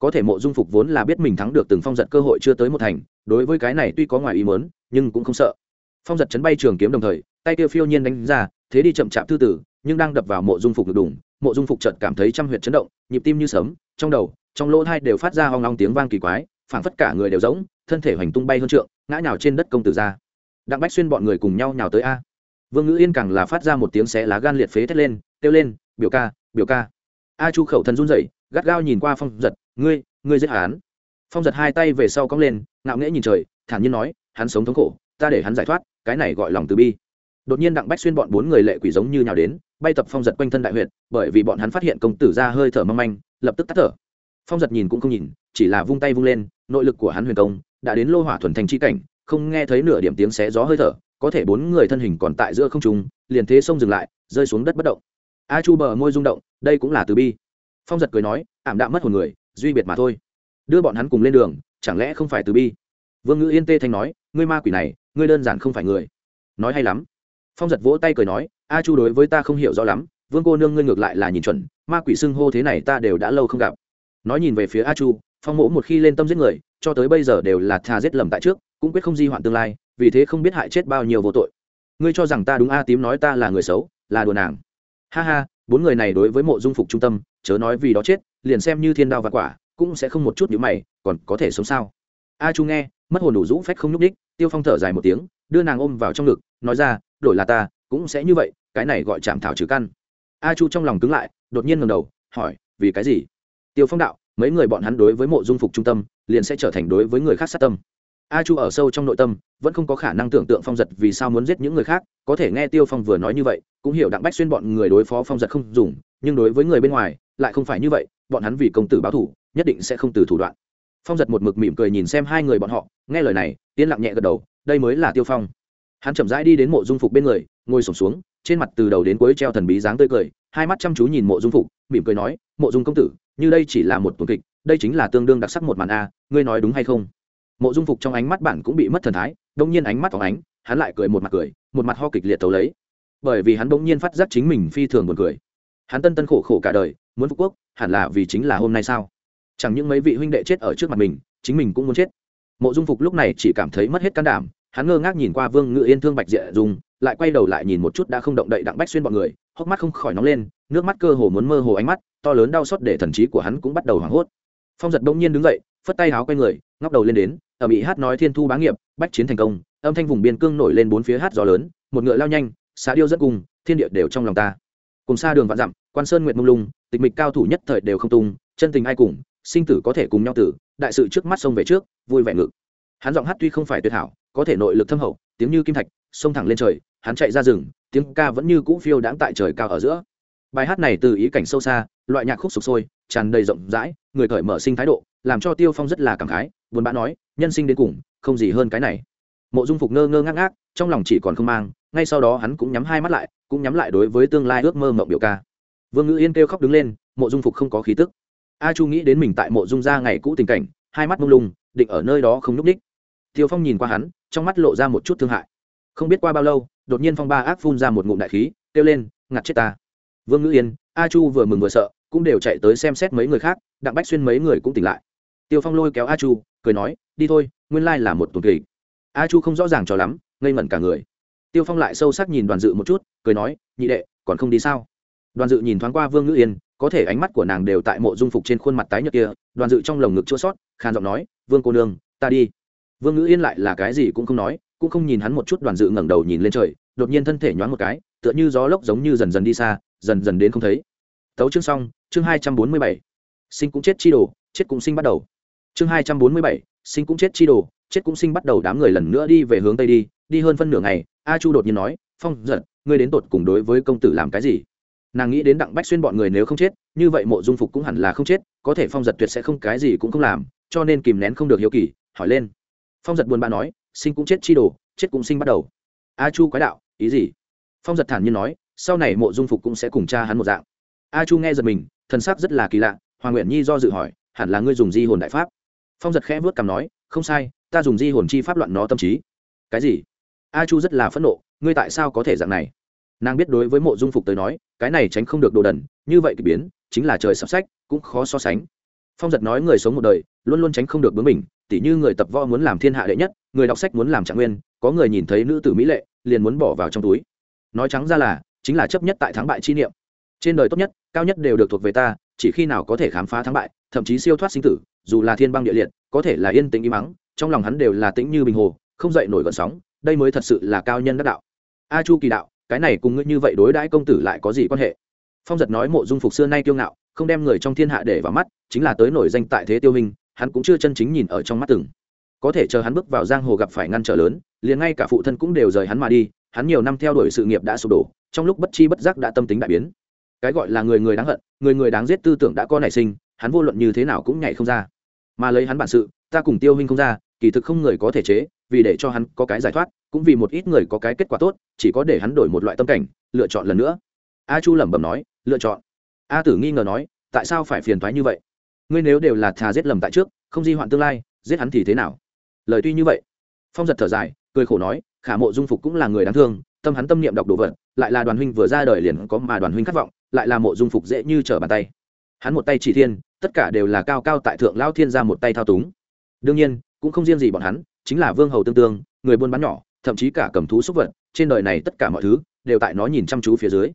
có thể mộ dung phục vốn là biết mình thắng được từng phong giật cơ hội chưa tới một thành, đối với cái này tuy có ngoài ý mớn nhưng cũng không sợ. Phong giật chấn bay trường kiếm đồng thời, tay kia phiêu nhiên đánh ra, thế đi chậm chạp thư tử, nhưng đang đập vào mộ dung phục được đủng, mộ dung phục chợt cảm thấy trăm huyệt chấn động, nhịp tim như sấm, trong đầu, trong lỗ thai đều phát ra hoang long tiếng vang kỳ quái, phảng phất cả người đều rỗng, thân thể hoành tung bay hơn trượng, ngã nhào trên đất công tử ra. Đặng bách xuyên bọn người cùng nhau nhào tới a. Vương ngữ yên càng là phát ra một tiếng xé lá gan liệt phế thét lên, kêu lên, biểu ca biểu ca. A chu khẩu thần run rẩy, gắt gao nhìn qua phong giật ngươi ngươi giết hắn. Phong giật hai tay về sau cong lên ngạo nghễ nhìn trời thản nhiên nói hắn sống thống khổ ta để hắn giải thoát cái này gọi lòng từ bi. Đột nhiên đặng bách xuyên bọn bốn người lệ quỷ giống như nhào đến bay tập phong giật quanh thân đại huyệt, bởi vì bọn hắn phát hiện công tử ra hơi thở mâm anh, lập tức tắt thở. Phong giật nhìn cũng không nhìn chỉ là vung tay vung lên nội lực của hắn huyền công đã đến lô hỏa thuần thành chi cảnh không nghe thấy nửa điểm tiếng xé gió hơi thở có thể bốn người thân hình còn tại giữa không trung liền thế sông dừng lại rơi xuống đất bất động. A chu bờ môi rung động đây cũng là từ bi. Phong giật cười nói ảm đạm mất hồn người duy biệt mà thôi. Đưa bọn hắn cùng lên đường, chẳng lẽ không phải từ bi? Vương ngữ yên tê thanh nói, ngươi ma quỷ này, ngươi đơn giản không phải người. Nói hay lắm. Phong giật vỗ tay cười nói, a chu đối với ta không hiểu rõ lắm, vương cô nương ngươi ngược lại là nhìn chuẩn, ma quỷ xưng hô thế này ta đều đã lâu không gặp. Nói nhìn về phía a chu, phong mỗ một khi lên tâm giết người, cho tới bây giờ đều là thà giết lầm tại trước, cũng quyết không di hoạn tương lai, vì thế không biết hại chết bao nhiêu vô tội. Ngươi cho rằng ta đúng a tím nói ta là người xấu, là đùa nàng. Ha ha bốn người này đối với mộ dung phục trung tâm, chớ nói vì đó chết, liền xem như thiên đao và quả, cũng sẽ không một chút nhữ mày, còn có thể sống sao? A chu nghe, mất hồn đủ rũ phách không nhúc ních tiêu phong thở dài một tiếng, đưa nàng ôm vào trong ngực, nói ra, đổi là ta, cũng sẽ như vậy, cái này gọi chạm thảo trừ căn. A chu trong lòng cứng lại, đột nhiên ngầm đầu, hỏi, vì cái gì? Tiêu phong đạo, mấy người bọn hắn đối với mộ dung phục trung tâm, liền sẽ trở thành đối với người khác sát tâm a chu ở sâu trong nội tâm, vẫn không có khả năng tưởng tượng phong giật vì sao muốn giết những người khác, có thể nghe tiêu phong vừa nói như vậy, cũng hiểu đặng bách xuyên bọn người đối phó phong giật không dùng, nhưng đối với người bên ngoài, lại không phải như vậy, bọn hắn vì công tử báo thủ, nhất định sẽ không từ thủ đoạn. Phong giật một mực mỉm cười nhìn xem hai người bọn họ, nghe lời này, yên lặng nhẹ gật đầu, đây mới là tiêu phong. Hắn chậm rãi đi đến mộ dung phục bên người, ngồi sổm xuống, trên mặt từ đầu đến cuối treo thần bí dáng tươi cười, hai mắt chăm chú nhìn mộ dung phục, mỉm cười nói, mộ dung công tử, như đây chỉ là một tuần kịch, đây chính là tương đương đặc sắc một màn a, ngươi nói đúng hay không? Mộ dung phục trong ánh mắt bản cũng bị mất thần thái, đông nhiên ánh mắt phóng ánh, hắn lại cười một mặt cười, một mặt ho kịch liệt tấu lấy. Bởi vì hắn bỗng nhiên phát giác chính mình phi thường buồn cười. Hắn tân tân khổ khổ cả đời, muốn phục quốc, hẳn là vì chính là hôm nay sao? Chẳng những mấy vị huynh đệ chết ở trước mặt mình, chính mình cũng muốn chết. Mộ dung phục lúc này chỉ cảm thấy mất hết can đảm, hắn ngơ ngác nhìn qua vương ngự yên thương bạch diệ dùng lại quay đầu lại nhìn một chút đã không động đậy đặng bách xuyên bọn người, hốc mắt không khỏi nóng lên, nước mắt cơ hồ muốn mơ hồ ánh mắt, to lớn đau xót để thần trí của hắn cũng bắt đầu hoảng hốt. Phong giật bỗng nhiên đứng dậy phất tay háo quay người, ngóc đầu lên đến ở bị hát nói thiên thu bá nghiệp, bách chiến thành công, âm thanh vùng biên cương nổi lên bốn phía hát gió lớn, một ngựa lao nhanh, xá điêu rất cùng, thiên địa đều trong lòng ta. Cùng xa đường vạn dặm, quan sơn nguyệt mông lung, tịch mịch cao thủ nhất thời đều không tung, chân tình ai cùng, sinh tử có thể cùng nhau tử, đại sự trước mắt sông về trước, vui vẻ ngự hắn giọng hát tuy không phải tuyệt hảo, có thể nội lực thâm hậu, tiếng như kim thạch sông thẳng lên trời, hắn chạy ra rừng, tiếng ca vẫn như cũ phiêu đãng tại trời cao ở giữa. Bài hát này từ ý cảnh sâu xa, loại nhạc khúc sục sôi, tràn đầy rộng rãi, người cởi mở sinh thái độ làm cho tiêu phong rất là cảm khái, buồn bã nói, nhân sinh đến cùng, không gì hơn cái này. Mộ dung phục ngơ ngơ ngác ngác, trong lòng chỉ còn không mang, ngay sau đó hắn cũng nhắm hai mắt lại, cũng nhắm lại đối với tương lai ước mơ mộng biểu ca. Vương ngữ yên kêu khóc đứng lên, mộ dung phục không có khí tức. A chu nghĩ đến mình tại mộ dung ra ngày cũ tình cảnh, hai mắt mông lung, định ở nơi đó không nhúc ních tiêu phong nhìn qua hắn, trong mắt lộ ra một chút thương hại. Không biết qua bao lâu, đột nhiên phong ba ác phun ra một ngụm đại khí, kêu lên ngặt chết ta. Vương ngữ yên, a chu vừa mừng vừa sợ, cũng đều chạy tới xem xét mấy người khác, đặng bách xuyên mấy người cũng tỉnh lại tiêu phong lôi kéo a chu, cười nói, đi thôi, nguyên lai là một tuần kỳ a chu không rõ ràng cho lắm, ngây ngẩn cả người. Tiêu phong lại sâu sắc nhìn đoàn dự một chút, cười nói, nhị đệ, còn không đi sao? Đoàn dự nhìn thoáng qua vương ngữ yên, có thể ánh mắt của nàng đều tại mộ dung phục trên khuôn mặt tái nhợt kia, đoàn dự trong lồng ngực chua sót, khàn giọng nói, vương cô nương, ta đi. Vương ngữ yên lại là cái gì cũng không nói, cũng không nhìn hắn một chút đoàn dự ngẩng đầu nhìn lên trời, đột nhiên thân thể nhoáng một cái, tựa như gió lốc giống như dần dần đi xa, dần dần đến không thấy. Tấu chương xong, chương hai trăm bốn mươi bảy. Sinh cũng chết chi đồ, chết cũng sinh bắt đầu chương hai trăm bốn mươi bảy, sinh cũng chết chi đồ, chết cũng sinh bắt đầu đám người lần nữa đi về hướng tây đi đi hơn phân nửa ngày, a chu đột nhiên nói, phong giật ngươi đến tột cùng đối với công tử làm cái gì? Nàng nghĩ đến đặng bách xuyên bọn người nếu không chết, như vậy mộ dung phục cũng hẳn là không chết, có thể phong giật tuyệt sẽ không cái gì cũng không làm, cho nên kìm nén không được hiếu kỳ, hỏi lên. Phong giật buồn bã nói, sinh cũng chết chi đồ, chết cũng sinh bắt đầu. A chu quái đạo, ý gì? Phong giật thản nhiên nói, sau này mộ dung phục cũng sẽ cùng cha hắn một dạng. A chu nghe giật mình thân xác rất là kỳ lạ, hoàng nguyện nhi do dự hỏi, hẳn là ngươi dùng di hồn đại pháp? Phong giật khẽ vớt cằm nói, không sai, ta dùng di hồn chi pháp loạn nó tâm trí. Cái gì? A chu rất là phẫn nộ, ngươi tại sao có thể dạng này? Nàng biết đối với mộ dung phục tới nói, cái này tránh không được đồ đần, như vậy k ỳ biến, chính là trời sắp sách, cũng khó so sánh. Phong giật nói, người sống một đời, luôn luôn tránh không được bướng mình tỉ như người tập võ muốn làm thiên hạ đệ nhất, người đọc sách muốn làm trạng nguyên, có người nhìn thấy nữ tử mỹ lệ, liền muốn bỏ vào trong túi. Nói trắng ra là, chính là chấp nhất tại thắng bại chi niệm. Trên đời tốt nhất, cao nhất đều được thuộc về ta, chỉ khi nào có thể khám phá thắng bại thậm chí siêu thoát sinh tử, dù là thiên băng địa liệt, có thể là yên tĩnh im mắng trong lòng hắn đều là tĩnh như bình hồ, không dậy nổi gợn sóng, đây mới thật sự là cao nhân đắc đạo. A chu kỳ đạo, cái này cùng ngươi như vậy đối đãi công tử lại có gì quan hệ? Phong giật nói mộ dung phục xưa nay kiêu ngạo, không đem người trong thiên hạ để vào mắt, chính là tới nổi danh tại thế tiêu hình, hắn cũng chưa chân chính nhìn ở trong mắt từng. Có thể chờ hắn bước vào giang hồ gặp phải ngăn trở lớn, liền ngay cả phụ thân cũng đều rời hắn mà đi, hắn nhiều năm theo đuổi sự nghiệp đã sụp đổ, trong lúc bất chi bất giác đã tâm tính đại biến. Cái gọi là người người đáng hận, người người đáng giết tư tưởng đã có nảy sinh hắn vô luận như thế nào cũng nhảy không ra. Mà lấy hắn bản sự, ta cùng tiêu huynh không ra, kỳ thực không người có thể chế, vì để cho hắn có cái giải thoát, cũng vì một ít người có cái kết quả tốt, chỉ có để hắn đổi một loại tâm cảnh, lựa chọn lần nữa. A chu lẩm bẩm nói, lựa chọn. A tử nghi ngờ nói, tại sao phải phiền thoái như vậy? Ngươi nếu đều là thà giết lầm tại trước, không di hoạn tương lai, giết hắn thì thế nào? Lời tuy như vậy. Phong giật thở dài, cười khổ nói, khả mộ dung phục cũng là người đáng thương, tâm hắn tâm niệm đọc đồ vật, lại là đoàn huynh vừa ra đời liền có mà đoàn huynh khát vọng, lại là mộ dung phục dễ như trở bàn tay. Hắn một tay chỉ thiên tất cả đều là cao cao tại thượng lao thiên ra một tay thao túng. Đương nhiên, cũng không riêng gì bọn hắn, chính là vương hầu tương tương, người buôn bán nhỏ, thậm chí cả cầm thú súc vật, trên đời này tất cả mọi thứ đều tại nó nhìn chăm chú phía dưới.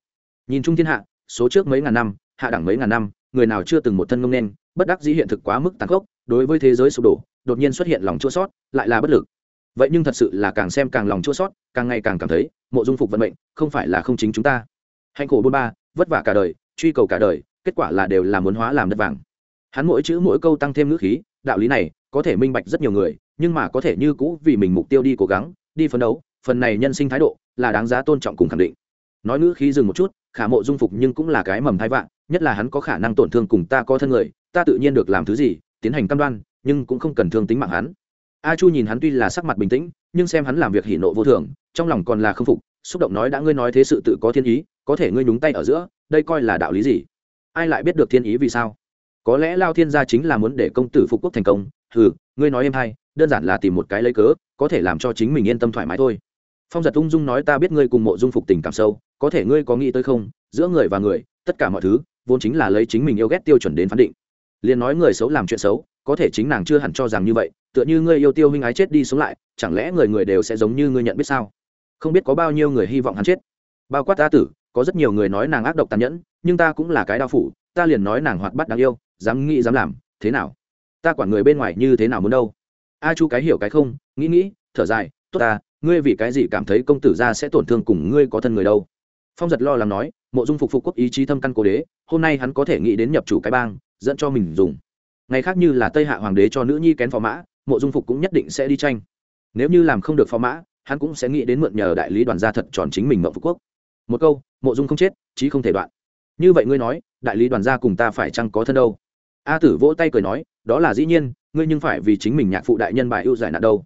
Nhìn chung thiên hạ, số trước mấy ngàn năm, hạ đẳng mấy ngàn năm, người nào chưa từng một thân ngông nên, bất đắc dĩ hiện thực quá mức tàn khốc, đối với thế giới sụp đổ, đột nhiên xuất hiện lòng chua sót lại là bất lực. Vậy nhưng thật sự là càng xem càng lòng chua sót càng ngày càng cảm thấy, mộ dung phục vận mệnh, không phải là không chính chúng ta. Hạnh khổ bôn ba, vất vả cả đời, truy cầu cả đời, kết quả là đều là muốn hóa làm đất vàng hắn mỗi chữ mỗi câu tăng thêm ngữ khí, đạo lý này có thể minh bạch rất nhiều người, nhưng mà có thể như cũ vì mình mục tiêu đi cố gắng, đi phấn đấu, phần này nhân sinh thái độ là đáng giá tôn trọng cùng khẳng định. Nói ngữ khí dừng một chút, khả mộ dung phục nhưng cũng là cái mầm thai vạn, nhất là hắn có khả năng tổn thương cùng ta có thân người, ta tự nhiên được làm thứ gì, tiến hành cam đoan, nhưng cũng không cần thương tính mạng hắn. A chu nhìn hắn tuy là sắc mặt bình tĩnh, nhưng xem hắn làm việc hỉ nộ vô thường, trong lòng còn là k phục, xúc động nói đã ngươi nói thế sự tự có thiên ý, có thể ngươi nhúng tay ở giữa, đây coi là đạo lý gì? Ai lại biết được thiên ý vì sao? Có lẽ lao thiên gia chính là muốn để công tử phục quốc thành công. Hừ, ngươi nói em hay đơn giản là tìm một cái lấy cớ, có thể làm cho chính mình yên tâm thoải mái thôi. Phong giật ung dung nói ta biết ngươi cùng mộ dung phục tình cảm sâu, có thể ngươi có nghĩ tới không? Giữa người và người, tất cả mọi thứ, vốn chính là lấy chính mình yêu ghét tiêu chuẩn đến phán định. Liền nói người xấu làm chuyện xấu, có thể chính nàng chưa hẳn cho rằng như vậy, tựa như ngươi yêu tiêu huynh ái chết đi sống lại, chẳng lẽ người người đều sẽ giống như ngươi nhận biết sao? Không biết có bao nhiêu người hy vọng hắn chết. Bao quát ta tử, có rất nhiều người nói nàng ác độc tàn nhẫn, nhưng ta cũng là cái đau phủ, ta liền nói nàng hoạt bát đáng yêu dám nghĩ dám làm, thế nào? Ta quản người bên ngoài như thế nào muốn đâu? A chu cái hiểu cái không, nghĩ nghĩ, thở dài, tốt ta, ngươi vì cái gì cảm thấy công tử gia sẽ tổn thương cùng ngươi có thân người đâu? Phong giật lo lắng nói, mộ dung phục phục quốc ý chí thâm căn cố đế, hôm nay hắn có thể nghĩ đến nhập chủ cái bang, dẫn cho mình dùng. Ngày khác như là tây hạ hoàng đế cho nữ nhi kén phò mã, mộ dung phục cũng nhất định sẽ đi tranh. Nếu như làm không được phò mã, hắn cũng sẽ nghĩ đến mượn nhờ đại lý đoàn gia thật tròn chính mình mậu phục quốc. Một câu, mộ dung không chết, chí không thể đoạn. Như vậy ngươi nói, đại lý đoàn gia cùng ta phải chăng có thân đâu? A tử vỗ tay cười nói, đó là dĩ nhiên, ngươi nhưng phải vì chính mình nhạc phụ đại nhân bài ưu giải nạn đâu.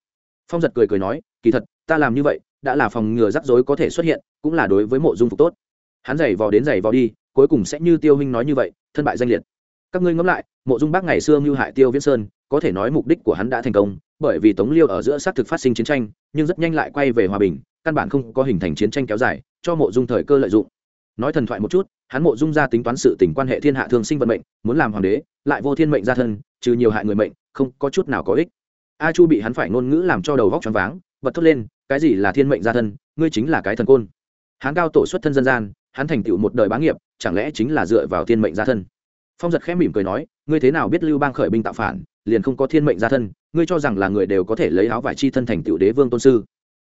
Phong giật cười cười nói, kỳ thật, ta làm như vậy, đã là phòng ngừa rắc rối có thể xuất hiện, cũng là đối với mộ dung phục tốt. Hắn giày vò đến giày vò đi, cuối cùng sẽ như tiêu huynh nói như vậy, thân bại danh liệt. Các ngươi ngẫm lại, mộ dung bác ngày xưa mưu hại tiêu viễn sơn, có thể nói mục đích của hắn đã thành công, bởi vì tống liêu ở giữa xác thực phát sinh chiến tranh, nhưng rất nhanh lại quay về hòa bình, căn bản không có hình thành chiến tranh kéo dài, cho mộ dung thời cơ lợi dụng. Nói thần thoại một chút hắn mộ dung ra tính toán sự tình quan hệ thiên hạ thường sinh vận mệnh, muốn làm hoàng đế, lại vô thiên mệnh ra thân, trừ nhiều hại người mệnh, không có chút nào có ích. A chu bị hắn phải ngôn ngữ làm cho đầu vóc choáng váng, bật thốt lên, cái gì là thiên mệnh gia thân? Ngươi chính là cái thần côn. Hắn cao tổ xuất thân dân gian, hắn thành tựu một đời bá nghiệp, chẳng lẽ chính là dựa vào thiên mệnh gia thân? Phong giật khẽ mỉm cười nói, ngươi thế nào biết lưu bang khởi binh tạo phản, liền không có thiên mệnh gia thân, ngươi cho rằng là người đều có thể lấy áo vải chi thân thành tựu đế vương tôn sư?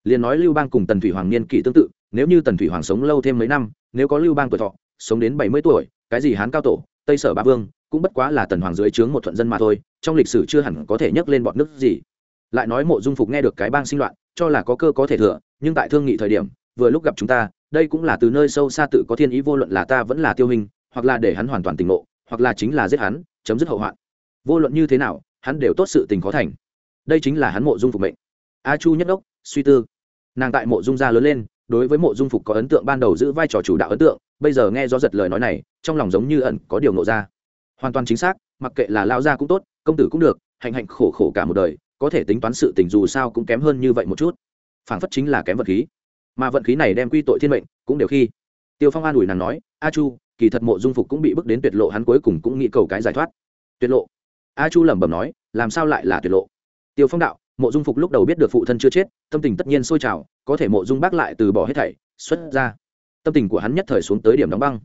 Liền nói lưu bang cùng tần thủy hoàng niên kỷ tương tự, nếu như tần thủy hoàng sống lâu thêm mấy năm, nếu có lưu bang tuổi thọ sống đến bảy mươi tuổi, cái gì hán cao tổ, tây sở ba vương, cũng bất quá là tần hoàng dưới trướng một thuận dân mà thôi, trong lịch sử chưa hẳn có thể nhắc lên bọn nước gì. Lại nói mộ dung phục nghe được cái bang sinh loạn, cho là có cơ có thể thừa, nhưng tại thương nghị thời điểm, vừa lúc gặp chúng ta, đây cũng là từ nơi sâu xa tự có thiên ý vô luận là ta vẫn là tiêu hình, hoặc là để hắn hoàn toàn tỉnh ngộ, hoặc là chính là giết hắn, chấm dứt hậu hoạn. Vô luận như thế nào, hắn đều tốt sự tình khó thành. Đây chính là hắn mộ dung phục mệnh. A chu nhất đốc, suy tư. Nàng tại mộ dung gia lớn lên đối với mộ dung phục có ấn tượng ban đầu giữ vai trò chủ đạo ấn tượng, bây giờ nghe gió giật lời nói này, trong lòng giống như ẩn có điều nộ ra. Hoàn toàn chính xác, mặc kệ là lao gia cũng tốt, công tử cũng được, hạnh hạnh khổ khổ cả một đời, có thể tính toán sự tình dù sao cũng kém hơn như vậy một chút. Phảng phất chính là kém vật khí. Mà vận khí này đem quy tội thiên mệnh, cũng đều khi. Tiêu phong an ủi nàng nói, a chu, kỳ thật mộ dung phục cũng bị bước đến tuyệt lộ, hắn cuối cùng cũng nghĩ cầu cái giải thoát. Tuyệt lộ? A chu lẩm bẩm nói, làm sao lại là tuyệt lộ? Tiêu phong đạo mộ dung phục lúc đầu biết được phụ thân chưa chết, tâm tình tất nhiên sôi trào, có thể mộ dung bác lại từ bỏ hết thảy, xuất ra. Tâm tình của hắn nhất thời xuống tới điểm đóng băng.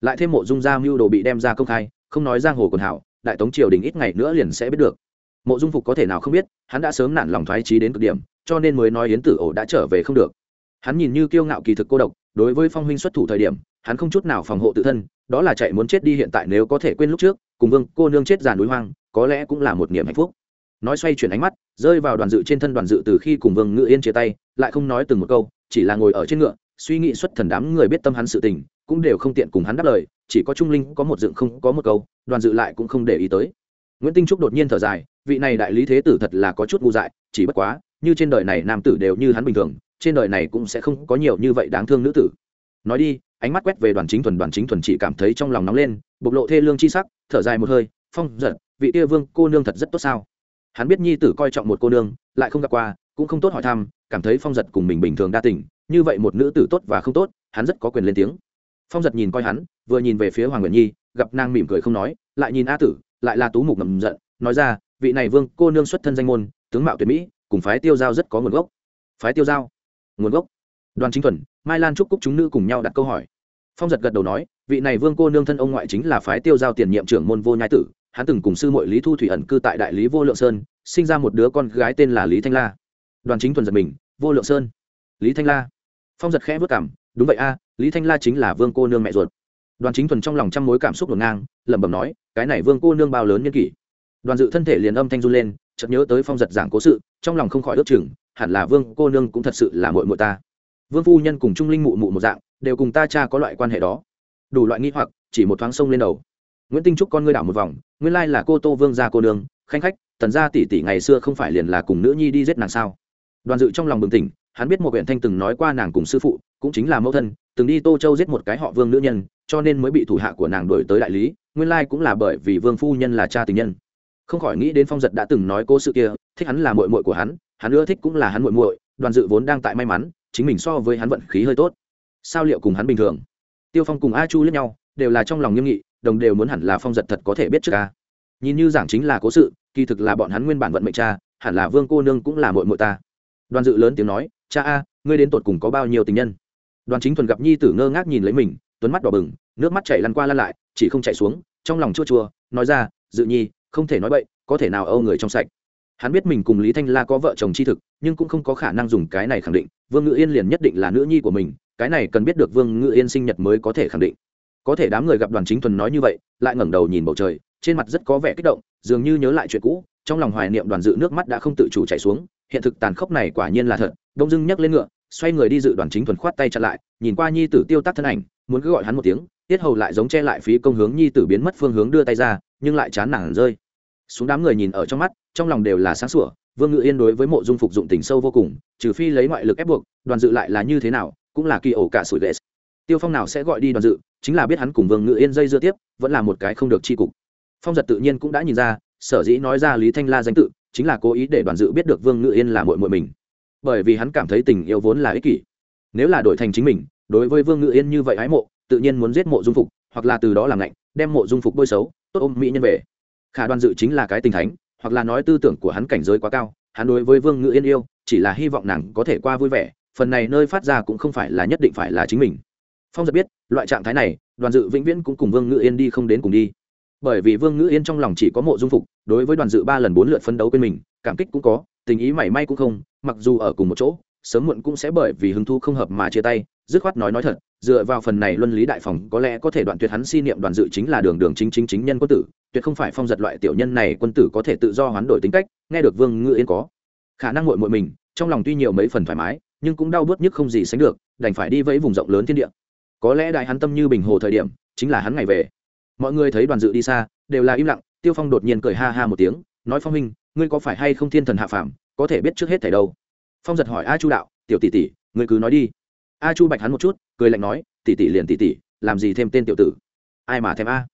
Lại thêm mộ dung gia mưu đồ bị đem ra công khai, không nói giang hồ còn hảo, đại tống triều đình ít ngày nữa liền sẽ biết được. Mộ dung phục có thể nào không biết, hắn đã sớm nản lòng thoái trí đến cực điểm, cho nên mới nói yến tử ổ đã trở về không được. Hắn nhìn như kiêu ngạo kỳ thực cô độc, đối với phong huynh xuất thủ thời điểm, hắn không chút nào phòng hộ tự thân, đó là chạy muốn chết đi hiện tại nếu có thể quên lúc trước, cùng vương cô nương chết già núi hoang, có lẽ cũng là một niềm hạnh phúc nói xoay chuyển ánh mắt, rơi vào đoàn dự trên thân đoàn dự từ khi cùng vương ngự yên chia tay, lại không nói từng một câu, chỉ là ngồi ở trên ngựa, suy nghĩ xuất thần đám người biết tâm hắn sự tình, cũng đều không tiện cùng hắn đáp lời, chỉ có trung linh có một dựng không có một câu, đoàn dự lại cũng không để ý tới. Nguyễn tinh trúc đột nhiên thở dài, vị này đại lý thế tử thật là có chút ngu dại, chỉ bất quá, như trên đời này nam tử đều như hắn bình thường, trên đời này cũng sẽ không có nhiều như vậy đáng thương nữ tử. Nói đi, ánh mắt quét về đoàn chính thuần, đoàn chính thuần chỉ cảm thấy trong lòng nóng lên, bộc lộ thê lương chi sắc, thở dài một hơi, phong giật, vị tia vương cô nương thật rất tốt sao? Hắn biết nhi tử coi trọng một cô nương, lại không gặp qua, cũng không tốt hỏi thăm, cảm thấy phong giật cùng mình bình thường đa tình, như vậy một nữ tử tốt và không tốt, hắn rất có quyền lên tiếng. Phong giật nhìn coi hắn, vừa nhìn về phía hoàng nguyện nhi, gặp nàng mỉm cười không nói, lại nhìn a tử, lại là tú mục ngầm giận, nói ra, vị này vương, cô nương xuất thân danh môn, tướng mạo tuyệt mỹ, cùng phái tiêu giao rất có nguồn gốc. Phái tiêu giao? Nguồn gốc? Đoàn chính thuần, mai lan trúc cúc chúng nữ cùng nhau đặt câu hỏi. Phong giật gật đầu nói, vị này vương, cô nương thân ông ngoại chính là phái tiêu giao tiền nhiệm trưởng môn vô nhai tử hắn từng cùng sư mội lý thu thủy ẩn cư tại đại lý vô lượng sơn, sinh ra một đứa con gái tên là lý thanh la. Đoàn chính thuần giật mình, vô lượng sơn? Lý thanh la? Phong giật khẽ vất cảm, đúng vậy a, lý thanh la chính là vương cô nương mẹ ruột. Đoàn chính thuần trong lòng trăm mối cảm xúc ngổn ngang, lẩm bẩm nói, cái này vương cô nương bao lớn nhân kỷ. Đoàn dự thân thể liền âm thanh run lên, chợt nhớ tới phong giật giảng cố sự, trong lòng không khỏi ước chừng, hẳn là vương cô nương cũng thật sự là mội mội ta. Vương phu nhân cùng trung linh mụ mụ một dạng, đều cùng ta cha có loại quan hệ đó. Đủ loại nghi hoặc, chỉ một thoáng sông lên đầu nguyễn tinh trúc con ngươi đảo một vòng, nguyên lai là cô tô vương gia cô nương, khanh khách, tần gia tỷ tỷ ngày xưa không phải liền là cùng nữ nhi đi giết nàng sao? Đoàn dự trong lòng bừng tỉnh, hắn biết một huyện thanh từng nói qua nàng cùng sư phụ, cũng chính là mẫu thân, từng đi tô châu giết một cái họ vương nữ nhân, cho nên mới bị thủ hạ của nàng đổi tới đại lý, nguyên lai cũng là bởi vì vương phu nhân là cha tình nhân. Không khỏi nghĩ đến phong giật đã từng nói cô sự kia, thích hắn là mội mội của hắn hắn ưa thích cũng là hắn mội mội đoàn dự vốn đang tại may mắn, chính mình so với hắn vận khí hơi tốt. Sao liệu cùng hắn bình thường? Tiêu phong cùng a chu lẫn nhau, đều là trong lòng nghiêm nghị đồng đều muốn hẳn là phong giật thật có thể biết trước ca. Nhìn như giảng chính là cố sự, kỳ thực là bọn hắn nguyên bản vận mệnh cha, hẳn là vương cô nương cũng là mội mội ta. Đoàn dự lớn tiếng nói, cha a, ngươi đến tột cùng có bao nhiêu tình nhân? Đoàn chính thuần gặp nhi tử ngơ ngác nhìn lấy mình, tuấn mắt đỏ bừng, nước mắt chảy lăn qua lăn lại, chỉ không chạy xuống, trong lòng chua chua, nói ra, dự nhi, không thể nói bậy, có thể nào âu người trong sạch? Hắn biết mình cùng lý thanh la có vợ chồng chi thực, nhưng cũng không có khả năng dùng cái này khẳng định, vương ngự yên liền nhất định là nữ nhi của mình, cái này cần biết được vương ngự yên sinh nhật mới có thể khẳng định có thể đám người gặp đoàn chính thuần nói như vậy, lại ngẩng đầu nhìn bầu trời, trên mặt rất có vẻ kích động, dường như nhớ lại chuyện cũ, trong lòng hoài niệm đoàn dự nước mắt đã không tự chủ chảy xuống, hiện thực tàn khốc này quả nhiên là thật. Đông dưng nhấc lên ngựa, xoay người đi dự đoàn chính thuần khoát tay chặn lại, nhìn qua nhi tử tiêu tắc thân ảnh, muốn cứ gọi hắn một tiếng, tiết hầu lại giống che lại phí công hướng nhi tử biến mất phương hướng đưa tay ra, nhưng lại chán nản rơi. Xuống đám người nhìn ở trong mắt, trong lòng đều là sáng sủa, vương ngự yên đối với mộ dung phục dụng tình sâu vô cùng, trừ phi lấy ngoại lực ép buộc, đoàn dự lại là như thế nào, cũng là kỳ ổ cả sủi lệ tiêu phong nào sẽ gọi đi đoàn dự, chính là biết hắn cùng vương ngự yên dây dưa tiếp, vẫn là một cái không được chi cục. Phong giật tự nhiên cũng đã nhìn ra, sở dĩ nói ra lý thanh la danh tự, chính là cố ý để đoàn dự biết được vương ngự yên là mội mội mình. Bởi vì hắn cảm thấy tình yêu vốn là ích kỷ. Nếu là đổi thành chính mình, đối với vương ngự yên như vậy ái mộ, tự nhiên muốn giết mộ dung phục, hoặc là từ đó làm lạnh, đem mộ dung phục bôi xấu, tốt ôm mỹ nhân về. Khả đoàn dự chính là cái tình thánh, hoặc là nói tư tưởng của hắn cảnh giới quá cao, hắn đối với vương ngự yên yêu, chỉ là hy vọng nàng có thể qua vui vẻ, phần này nơi phát ra cũng không phải là nhất định phải là chính mình phong giật biết, loại trạng thái này, đoàn dự vĩnh viễn cũng cùng vương ngự yên đi không đến cùng đi. Bởi vì vương ngự yên trong lòng chỉ có mộ dung phục, đối với đoàn dự ba lần bốn lượt phấn đấu quên mình, cảm kích cũng có, tình ý mảy may cũng không, mặc dù ở cùng một chỗ, sớm muộn cũng sẽ bởi vì hứng thu không hợp mà chia tay, dứt khoát nói nói thật, dựa vào phần này luân lý đại phòng, có lẽ có thể đoạn tuyệt hắn si niệm đoàn dự chính là đường đường chính chính chính nhân quân tử, tuyệt không phải phong giật loại tiểu nhân này quân tử có thể tự do hoán đổi tính cách, nghe được vương ngự yên có khả năng ngội muội mình, trong lòng tuy nhiều mấy phần thoải mái, nhưng cũng đau bớt nhức không gì sánh được, đành phải đi vẫy vùng rộng lớn thiên địa có lẽ đại hắn tâm như bình hồ thời điểm, chính là hắn ngày về. Mọi người thấy đoàn dự đi xa, đều là im lặng, tiêu phong đột nhiên cười ha ha một tiếng, nói, phong minh ngươi có phải hay không thiên thần hạ phàm, có thể biết trước hết thể đâu? Phong giật hỏi, a chu đạo, tiểu tỷ tỷ, ngươi cứ nói đi. A chu bạch hắn một chút, cười lạnh nói, tỷ tỷ liền tỷ tỷ, làm gì thêm tên tiểu tử? Ai mà thèm a?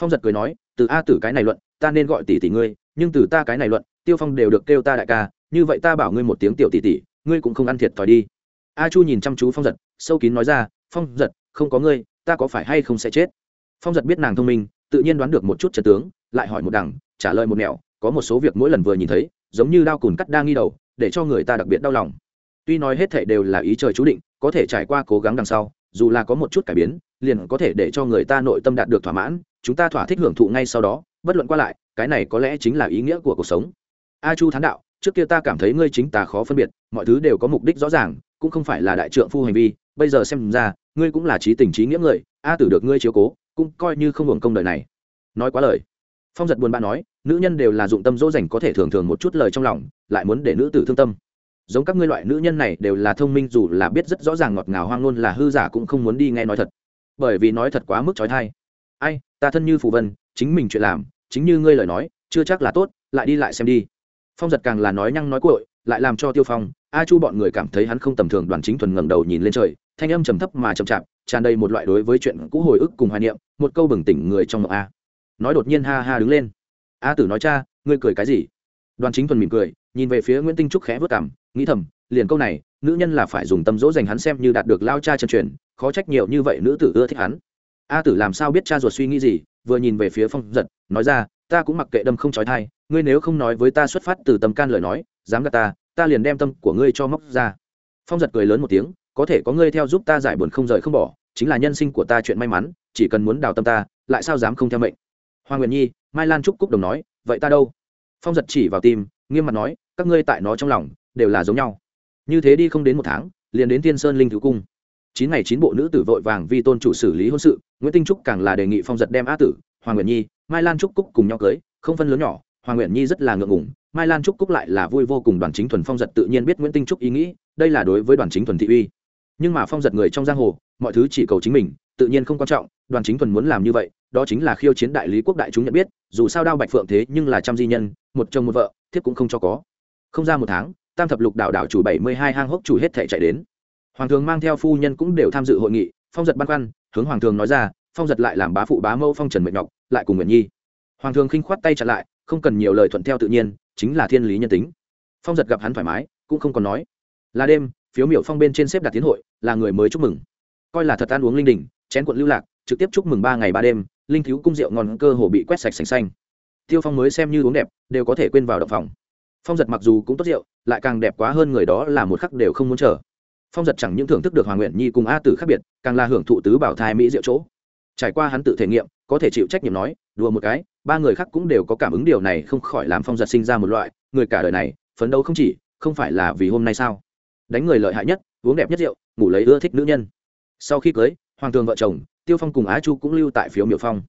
Phong giật cười nói, từ a tử cái này luận, ta nên gọi tỷ tỷ ngươi, nhưng từ ta cái này luận, tiêu phong đều được kêu ta đại ca, như vậy ta bảo ngươi một tiếng tiểu tỷ tỷ, ngươi cũng không ăn thiệt thòi đi. A chu nhìn chăm chú phong giật, sâu kín nói ra, phong giật không có ngươi, ta có phải hay không sẽ chết? Phong giật biết nàng thông minh, tự nhiên đoán được một chút trật tướng, lại hỏi một đằng, trả lời một nẻo, có một số việc mỗi lần vừa nhìn thấy, giống như đao cùn cắt đa nghi đầu, để cho người ta đặc biệt đau lòng. Tuy nói hết thảy đều là ý trời chú định, có thể trải qua cố gắng đằng sau, dù là có một chút cải biến, liền có thể để cho người ta nội tâm đạt được thỏa mãn, chúng ta thỏa thích hưởng thụ ngay sau đó, bất luận qua lại, cái này có lẽ chính là ý nghĩa của cuộc sống. A chu thán đạo, trước kia ta cảm thấy ngươi chính ta khó phân biệt, mọi thứ đều có mục đích rõ ràng, cũng không phải là đại trượng phu hành vi, bây giờ xem ra ngươi cũng là trí tình trí nghĩa người, a tử được ngươi chiếu cố, cũng coi như không hưởng công đời này. Nói quá lời. Phong giật buồn bã nói, nữ nhân đều là dụng tâm dỗ dành có thể thường thường một chút lời trong lòng, lại muốn để nữ tử thương tâm. Giống các ngươi loại nữ nhân này đều là thông minh dù là biết rất rõ ràng ngọt ngào hoang ngôn là hư giả cũng không muốn đi nghe nói thật. Bởi vì nói thật quá mức trói thai. Ai, ta thân như phù vân, chính mình chuyện làm, chính như ngươi lời nói, chưa chắc là tốt, lại đi lại xem đi. Phong giật càng là nói nhăng nói cội lại làm cho tiêu phong, a chu bọn người cảm thấy hắn không tầm thường đoàn chính thuần ngẩng đầu nhìn lên trời thanh âm trầm thấp mà chậm chạp, tràn đầy một loại đối với chuyện cũ hồi ức cùng hoài niệm, một câu bừng tỉnh người trong mộng a. Nói đột nhiên ha ha đứng lên. A tử nói cha, ngươi cười cái gì? Đoàn chính thuần mỉm cười, nhìn về phía nguyễn tinh trúc khẽ vớt cảm nghĩ thầm, liền câu này, nữ nhân là phải dùng tâm dỗ dành hắn xem như đạt được lao cha chân truyền, khó trách nhiều như vậy nữ tử ưa thích hắn. A tử làm sao biết cha ruột suy nghĩ gì, vừa nhìn về phía phong giật, nói ra, ta cũng mặc kệ đâm không trói thai, ngươi nếu không nói với ta xuất phát từ tâm can lời nói, dám gạt ta ta liền đem tâm của ngươi cho móc ra. Phong giật cười lớn một tiếng có thể có ngươi theo giúp ta giải buồn không rời không bỏ, chính là nhân sinh của ta chuyện may mắn, chỉ cần muốn đào tâm ta, lại sao dám không theo mệnh? Hoàng nguyện nhi, mai lan trúc cúc đồng nói, vậy ta đâu? Phong giật chỉ vào tim, nghiêm mặt nói, các ngươi tại nó trong lòng, đều là giống nhau. Như thế đi không đến một tháng, liền đến tiên sơn linh thứ cung. Chín ngày chín bộ nữ tử vội vàng vì tôn chủ xử lý hôn sự, nguyễn tinh trúc càng là đề nghị phong giật đem Á tử, hoàng nguyện nhi, mai lan trúc cúc cùng nhau cưới, không phân lớn nhỏ, hoàng nguyện nhi rất là ngượng ngùng, mai lan trúc cúc lại là vui vô cùng đoàn chính thuần phong giật tự nhiên biết nguyễn tinh trúc ý nghĩ, đây là đối với đoàn chính thuần thị uy nhưng mà phong giật người trong giang hồ, mọi thứ chỉ cầu chính mình, tự nhiên không quan trọng, đoàn chính thuần muốn làm như vậy, đó chính là khiêu chiến đại lý quốc đại chúng nhận biết, dù sao đao bạch phượng thế nhưng là trăm di nhân, một chồng một vợ, thiếp cũng không cho có. Không ra một tháng, tam thập lục đạo đạo chủ bảy mươi hai hang hốc chủ hết thể chạy đến. Hoàng thường mang theo phu nhân cũng đều tham dự hội nghị, phong giật băn khoăn, hướng hoàng thường nói ra, phong giật lại làm bá phụ bá mẫu phong trần mệnh ngọc lại cùng nguyện nhi. Hoàng thường khinh khoát tay chặn lại, không cần nhiều lời thuận theo tự nhiên, chính là thiên lý nhân tính. Phong giật gặp hắn thoải mái, cũng không còn nói. Là đêm phiếu miểu phong bên trên xếp đặt tiến hội, là người mới chúc mừng. Coi là thật ăn uống linh đình, chén quận lưu lạc, trực tiếp chúc mừng ba ngày ba đêm, linh thiếu cung rượu ngon cơ hồ bị quét sạch sành xanh. Tiêu phong mới xem như uống đẹp, đều có thể quên vào động phòng. Phong giật mặc dù cũng tốt rượu, lại càng đẹp quá hơn người đó là một khắc đều không muốn chờ. Phong giật chẳng những thưởng thức được hoàng nguyện nhi cùng a tử khác biệt, càng là hưởng thụ tứ bảo thai mỹ rượu chỗ. Trải qua hắn tự thể nghiệm, có thể chịu trách nhiệm nói, đùa một cái, ba người khác cũng đều có cảm ứng điều này không khỏi làm phong giật sinh ra một loại, người cả đời này, phấn đấu không chỉ, không phải là vì hôm nay sao? Đánh người lợi hại nhất, uống đẹp nhất rượu, ngủ lấy ưa thích nữ nhân. Sau khi cưới, hoàng tường vợ chồng, tiêu phong cùng á chu cũng lưu tại phiếu Miểu phong.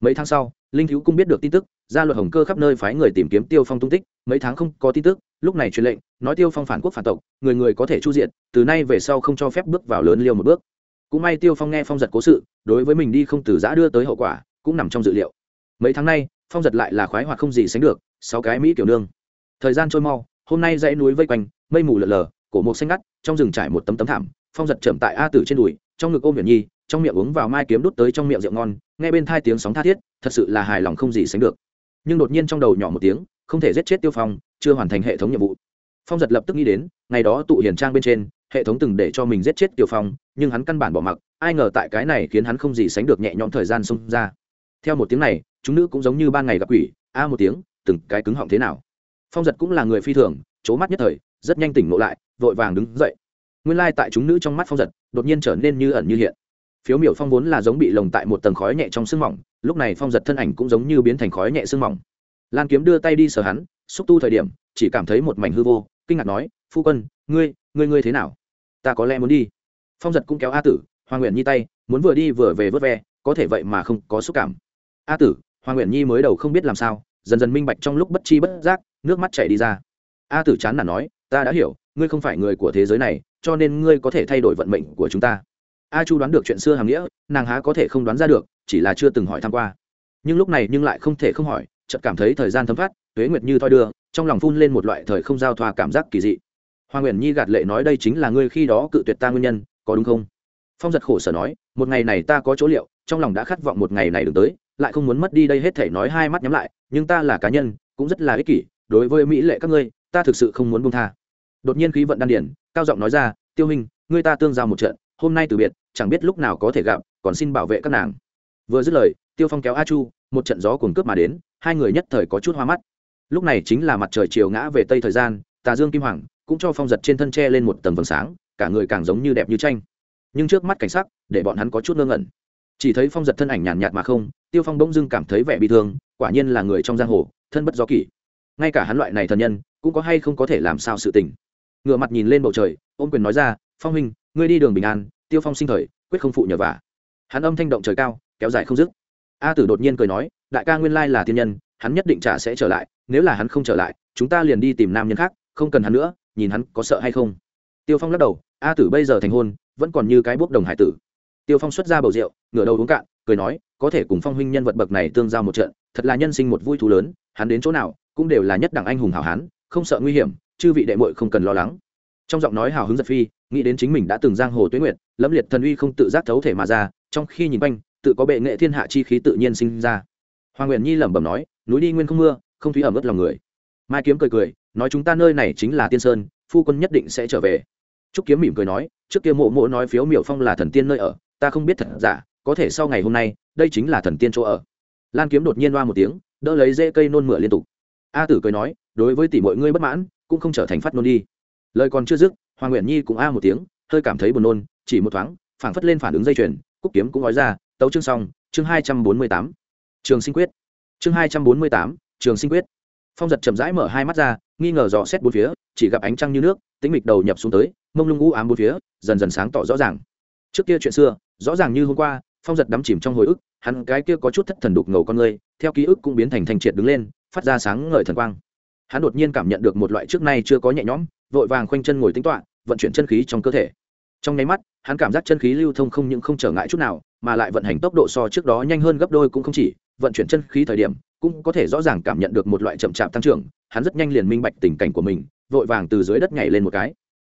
Mấy tháng sau, linh thiếu cũng biết được tin tức gia luật hồng cơ khắp nơi phái người tìm kiếm tiêu phong tung tích, mấy tháng không có tin tức, lúc này truyền lệnh, nói tiêu phong phản quốc phản tộc, người người có thể chu diện, từ nay về sau không cho phép bước vào lớn liêu một bước. Cũng may tiêu phong nghe phong giật cố sự, đối với mình đi không từ giã đưa tới hậu quả, cũng nằm trong dự liệu. Mấy tháng nay, phong giật lại là khoái hoạt không gì sánh được, sáu cái mỹ kiểu nương. Thời gian trôi mau, hôm nay dãy núi vây quanh, mây mù lờ lờ cổ mộc xanh ngắt, trong rừng trải một tấm tấm thảm, phong giật chậm tại a tử trên đùi, trong ngực ôm huyền nhi, trong miệng uống vào mai kiếm đút tới trong miệng rượu ngon, nghe bên thai tiếng sóng tha thiết, thật sự là hài lòng không gì sánh được. Nhưng đột nhiên trong đầu nhỏ một tiếng, không thể giết chết tiêu phong, chưa hoàn thành hệ thống nhiệm vụ. Phong giật lập tức nghĩ đến, ngày đó tụ hiền trang bên trên, hệ thống từng để cho mình giết chết tiêu phong, nhưng hắn căn bản bỏ mặc, ai ngờ tại cái này khiến hắn không gì sánh được nhẹ nhõm thời gian xông ra. Theo một tiếng này, chúng nữ cũng giống như ban ngày gặp quỷ, a một tiếng, từng cái cứng họng thế nào. Phong giật cũng là người phi thường c mắt nhất thời, rất nhanh tỉnh ngộ lại vội vàng đứng dậy. Nguyên lai tại chúng nữ trong mắt phong giật, đột nhiên trở nên như ẩn như hiện. Phiếu miểu phong vốn là giống bị lồng tại một tầng khói nhẹ trong sương mỏng, lúc này phong giật thân ảnh cũng giống như biến thành khói nhẹ sương mỏng. Lan kiếm đưa tay đi sờ hắn, xúc tu thời điểm, chỉ cảm thấy một mảnh hư vô, kinh ngạc nói, phu quân, ngươi ngươi ngươi thế nào? Ta có lẽ muốn đi. Phong giật cũng kéo a tử, hoàng nguyện nhi tay, muốn vừa đi vừa về vớt ve, có thể vậy mà không có xúc cảm. A tử, hoàng nguyện nhi mới đầu không biết làm sao, dần dần minh bạch trong lúc bất chi bất giác, nước mắt chảy đi ra. A tử chán là nói, ta đã hiểu ngươi không phải người của thế giới này, cho nên ngươi có thể thay đổi vận mệnh của chúng ta. A chu đoán được chuyện xưa hàm nghĩa, nàng há có thể không đoán ra được, chỉ là chưa từng hỏi tham q u a nhưng lúc này nhưng lại không thể không hỏi, chợt cảm thấy thời gian thấm phát tuế nguyệt như thoi đưa, trong lòng phun lên một loại thời không giao thoa cảm giác kỳ dị. Hoa nguyện nhi gạt lệ nói đây chính là ngươi khi đó cự tuyệt ta nguyên nhân, có đúng không? Phong giật khổ sở nói, một ngày này ta có chỗ liệu, trong lòng đã khát vọng một ngày này được tới, lại không muốn mất đi đây hết thể nói hai mắt nhắm lại, nhưng ta là cá nhân, cũng rất là ích kỷ, đối với mỹ lệ các ngươi, ta thực sự không muốn buông tha đột nhiên khí vận đan điển cao giọng nói ra, tiêu hình ngươi ta tương giao một trận, hôm nay từ biệt, chẳng biết lúc nào có thể gặp, còn xin bảo vệ các nàng. Vừa dứt lời, tiêu phong kéo a chu, một trận gió cuồng cướp mà đến, hai người nhất thời có chút hoa mắt. Lúc này chính là mặt trời chiều ngã về tây thời gian, tà dương kim hoàng cũng cho phong giật trên thân tre lên một tầng vầng sáng, cả người càng giống như đẹp như tranh. Nhưng trước mắt cảnh sắc, để bọn hắn có chút ngơ ngẩn. Chỉ thấy phong giật thân ảnh nhàn nhạt mà không, tiêu phong bỗng dưng cảm thấy vẻ bị thương, quả nhiên là người trong giang hồ, thân bất gió kỷ. Ngay cả hắn loại này thần nhân, cũng có hay không có thể làm sao sự tình ngựa mặt nhìn lên bầu trời, ôm quyền nói ra, phong huynh, ngươi đi đường bình an, tiêu phong sinh thời, quyết không phụ nhờ vả. Hắn âm thanh động trời cao, kéo dài không dứt. A tử đột nhiên cười nói, đại ca nguyên lai là thiên nhân, hắn nhất định trả sẽ trở lại, nếu là hắn không trở lại, chúng ta liền đi tìm nam nhân khác, không cần hắn nữa, nhìn hắn có sợ hay không. Tiêu phong lắc đầu, a tử bây giờ thành hôn, vẫn còn như cái bốc đồng hải tử. Tiêu phong xuất ra bầu rượu, ngửa đầu uống cạn, cười nói, có thể cùng phong huynh nhân vật bậc này tương giao một trận, thật là nhân sinh một vui thú lớn, hắn đến chỗ nào, cũng đều là nhất đẳng anh hùng hảo hán, không sợ nguy hiểm chư vị đệ muội không cần lo lắng. Trong giọng nói hào hứng giật phi, nghĩ đến chính mình đã từng giang hồ tuyết nguyệt lẫm liệt thần uy không tự giác thấu thể mà ra, trong khi nhìn quanh, tự có bệ nghệ thiên hạ chi khí tự nhiên sinh ra. Hoàng nguyện nhi lẩm bẩm nói, núi đi nguyên không mưa, không thúy ẩm ướt lòng người. Mai kiếm cười cười, nói chúng ta nơi này chính là tiên sơn, phu quân nhất định sẽ trở về. Trúc kiếm mỉm cười nói, trước kia mộ mộ nói phiếu miểu phong là thần tiên nơi ở, ta không biết thật giả, có thể sau ngày hôm nay, đây chính là thần tiên chỗ ở. Lan kiếm đột nhiên loa một tiếng, đỡ lấy dễ cây nôn mửa liên tục. A tử cười nói, đối với tỷ mọi ngươi bất mãn cũng không trở thành phát nôn đi. Lời còn chưa dứt, hoàng nguyện nhi cũng a một tiếng, hơi cảm thấy buồn nôn, chỉ một thoáng, phảng phất lên phản ứng dây chuyền, cúc kiếm cũng nói ra, tấu chương xong, chương hai trăm bốn mươi tám, trường sinh quyết. Chương hai trăm bốn mươi tám, trường sinh quyết. Phong giật chậm rãi mở hai mắt ra, nghi ngờ dò xét bốn phía, chỉ gặp ánh trăng như nước, tĩnh mịch đầu nhập xuống tới, mông lung u ám bốn phía, dần dần sáng tỏ rõ ràng. Trước kia chuyện xưa, rõ ràng như hôm qua, phong giật đắm chìm trong hồi ức, hắn cái kia có chút thất thần đục ngầu con người, theo ký ức cũng biến thành thành triệt đứng lên, phát ra sáng ngời thần quang hắn đột nhiên cảm nhận được một loại trước nay chưa có nhẹ nhõm, vội vàng khoanh chân ngồi tính toạ vận chuyển chân khí trong cơ thể. Trong nháy mắt, hắn cảm giác chân khí lưu thông không những không trở ngại chút nào, mà lại vận hành tốc độ so trước đó nhanh hơn gấp đôi cũng không chỉ, vận chuyển chân khí thời điểm cũng có thể rõ ràng cảm nhận được một loại chậm chạp tăng trưởng, hắn rất nhanh liền minh bạch tình cảnh của mình, vội vàng từ dưới đất nhảy lên một cái.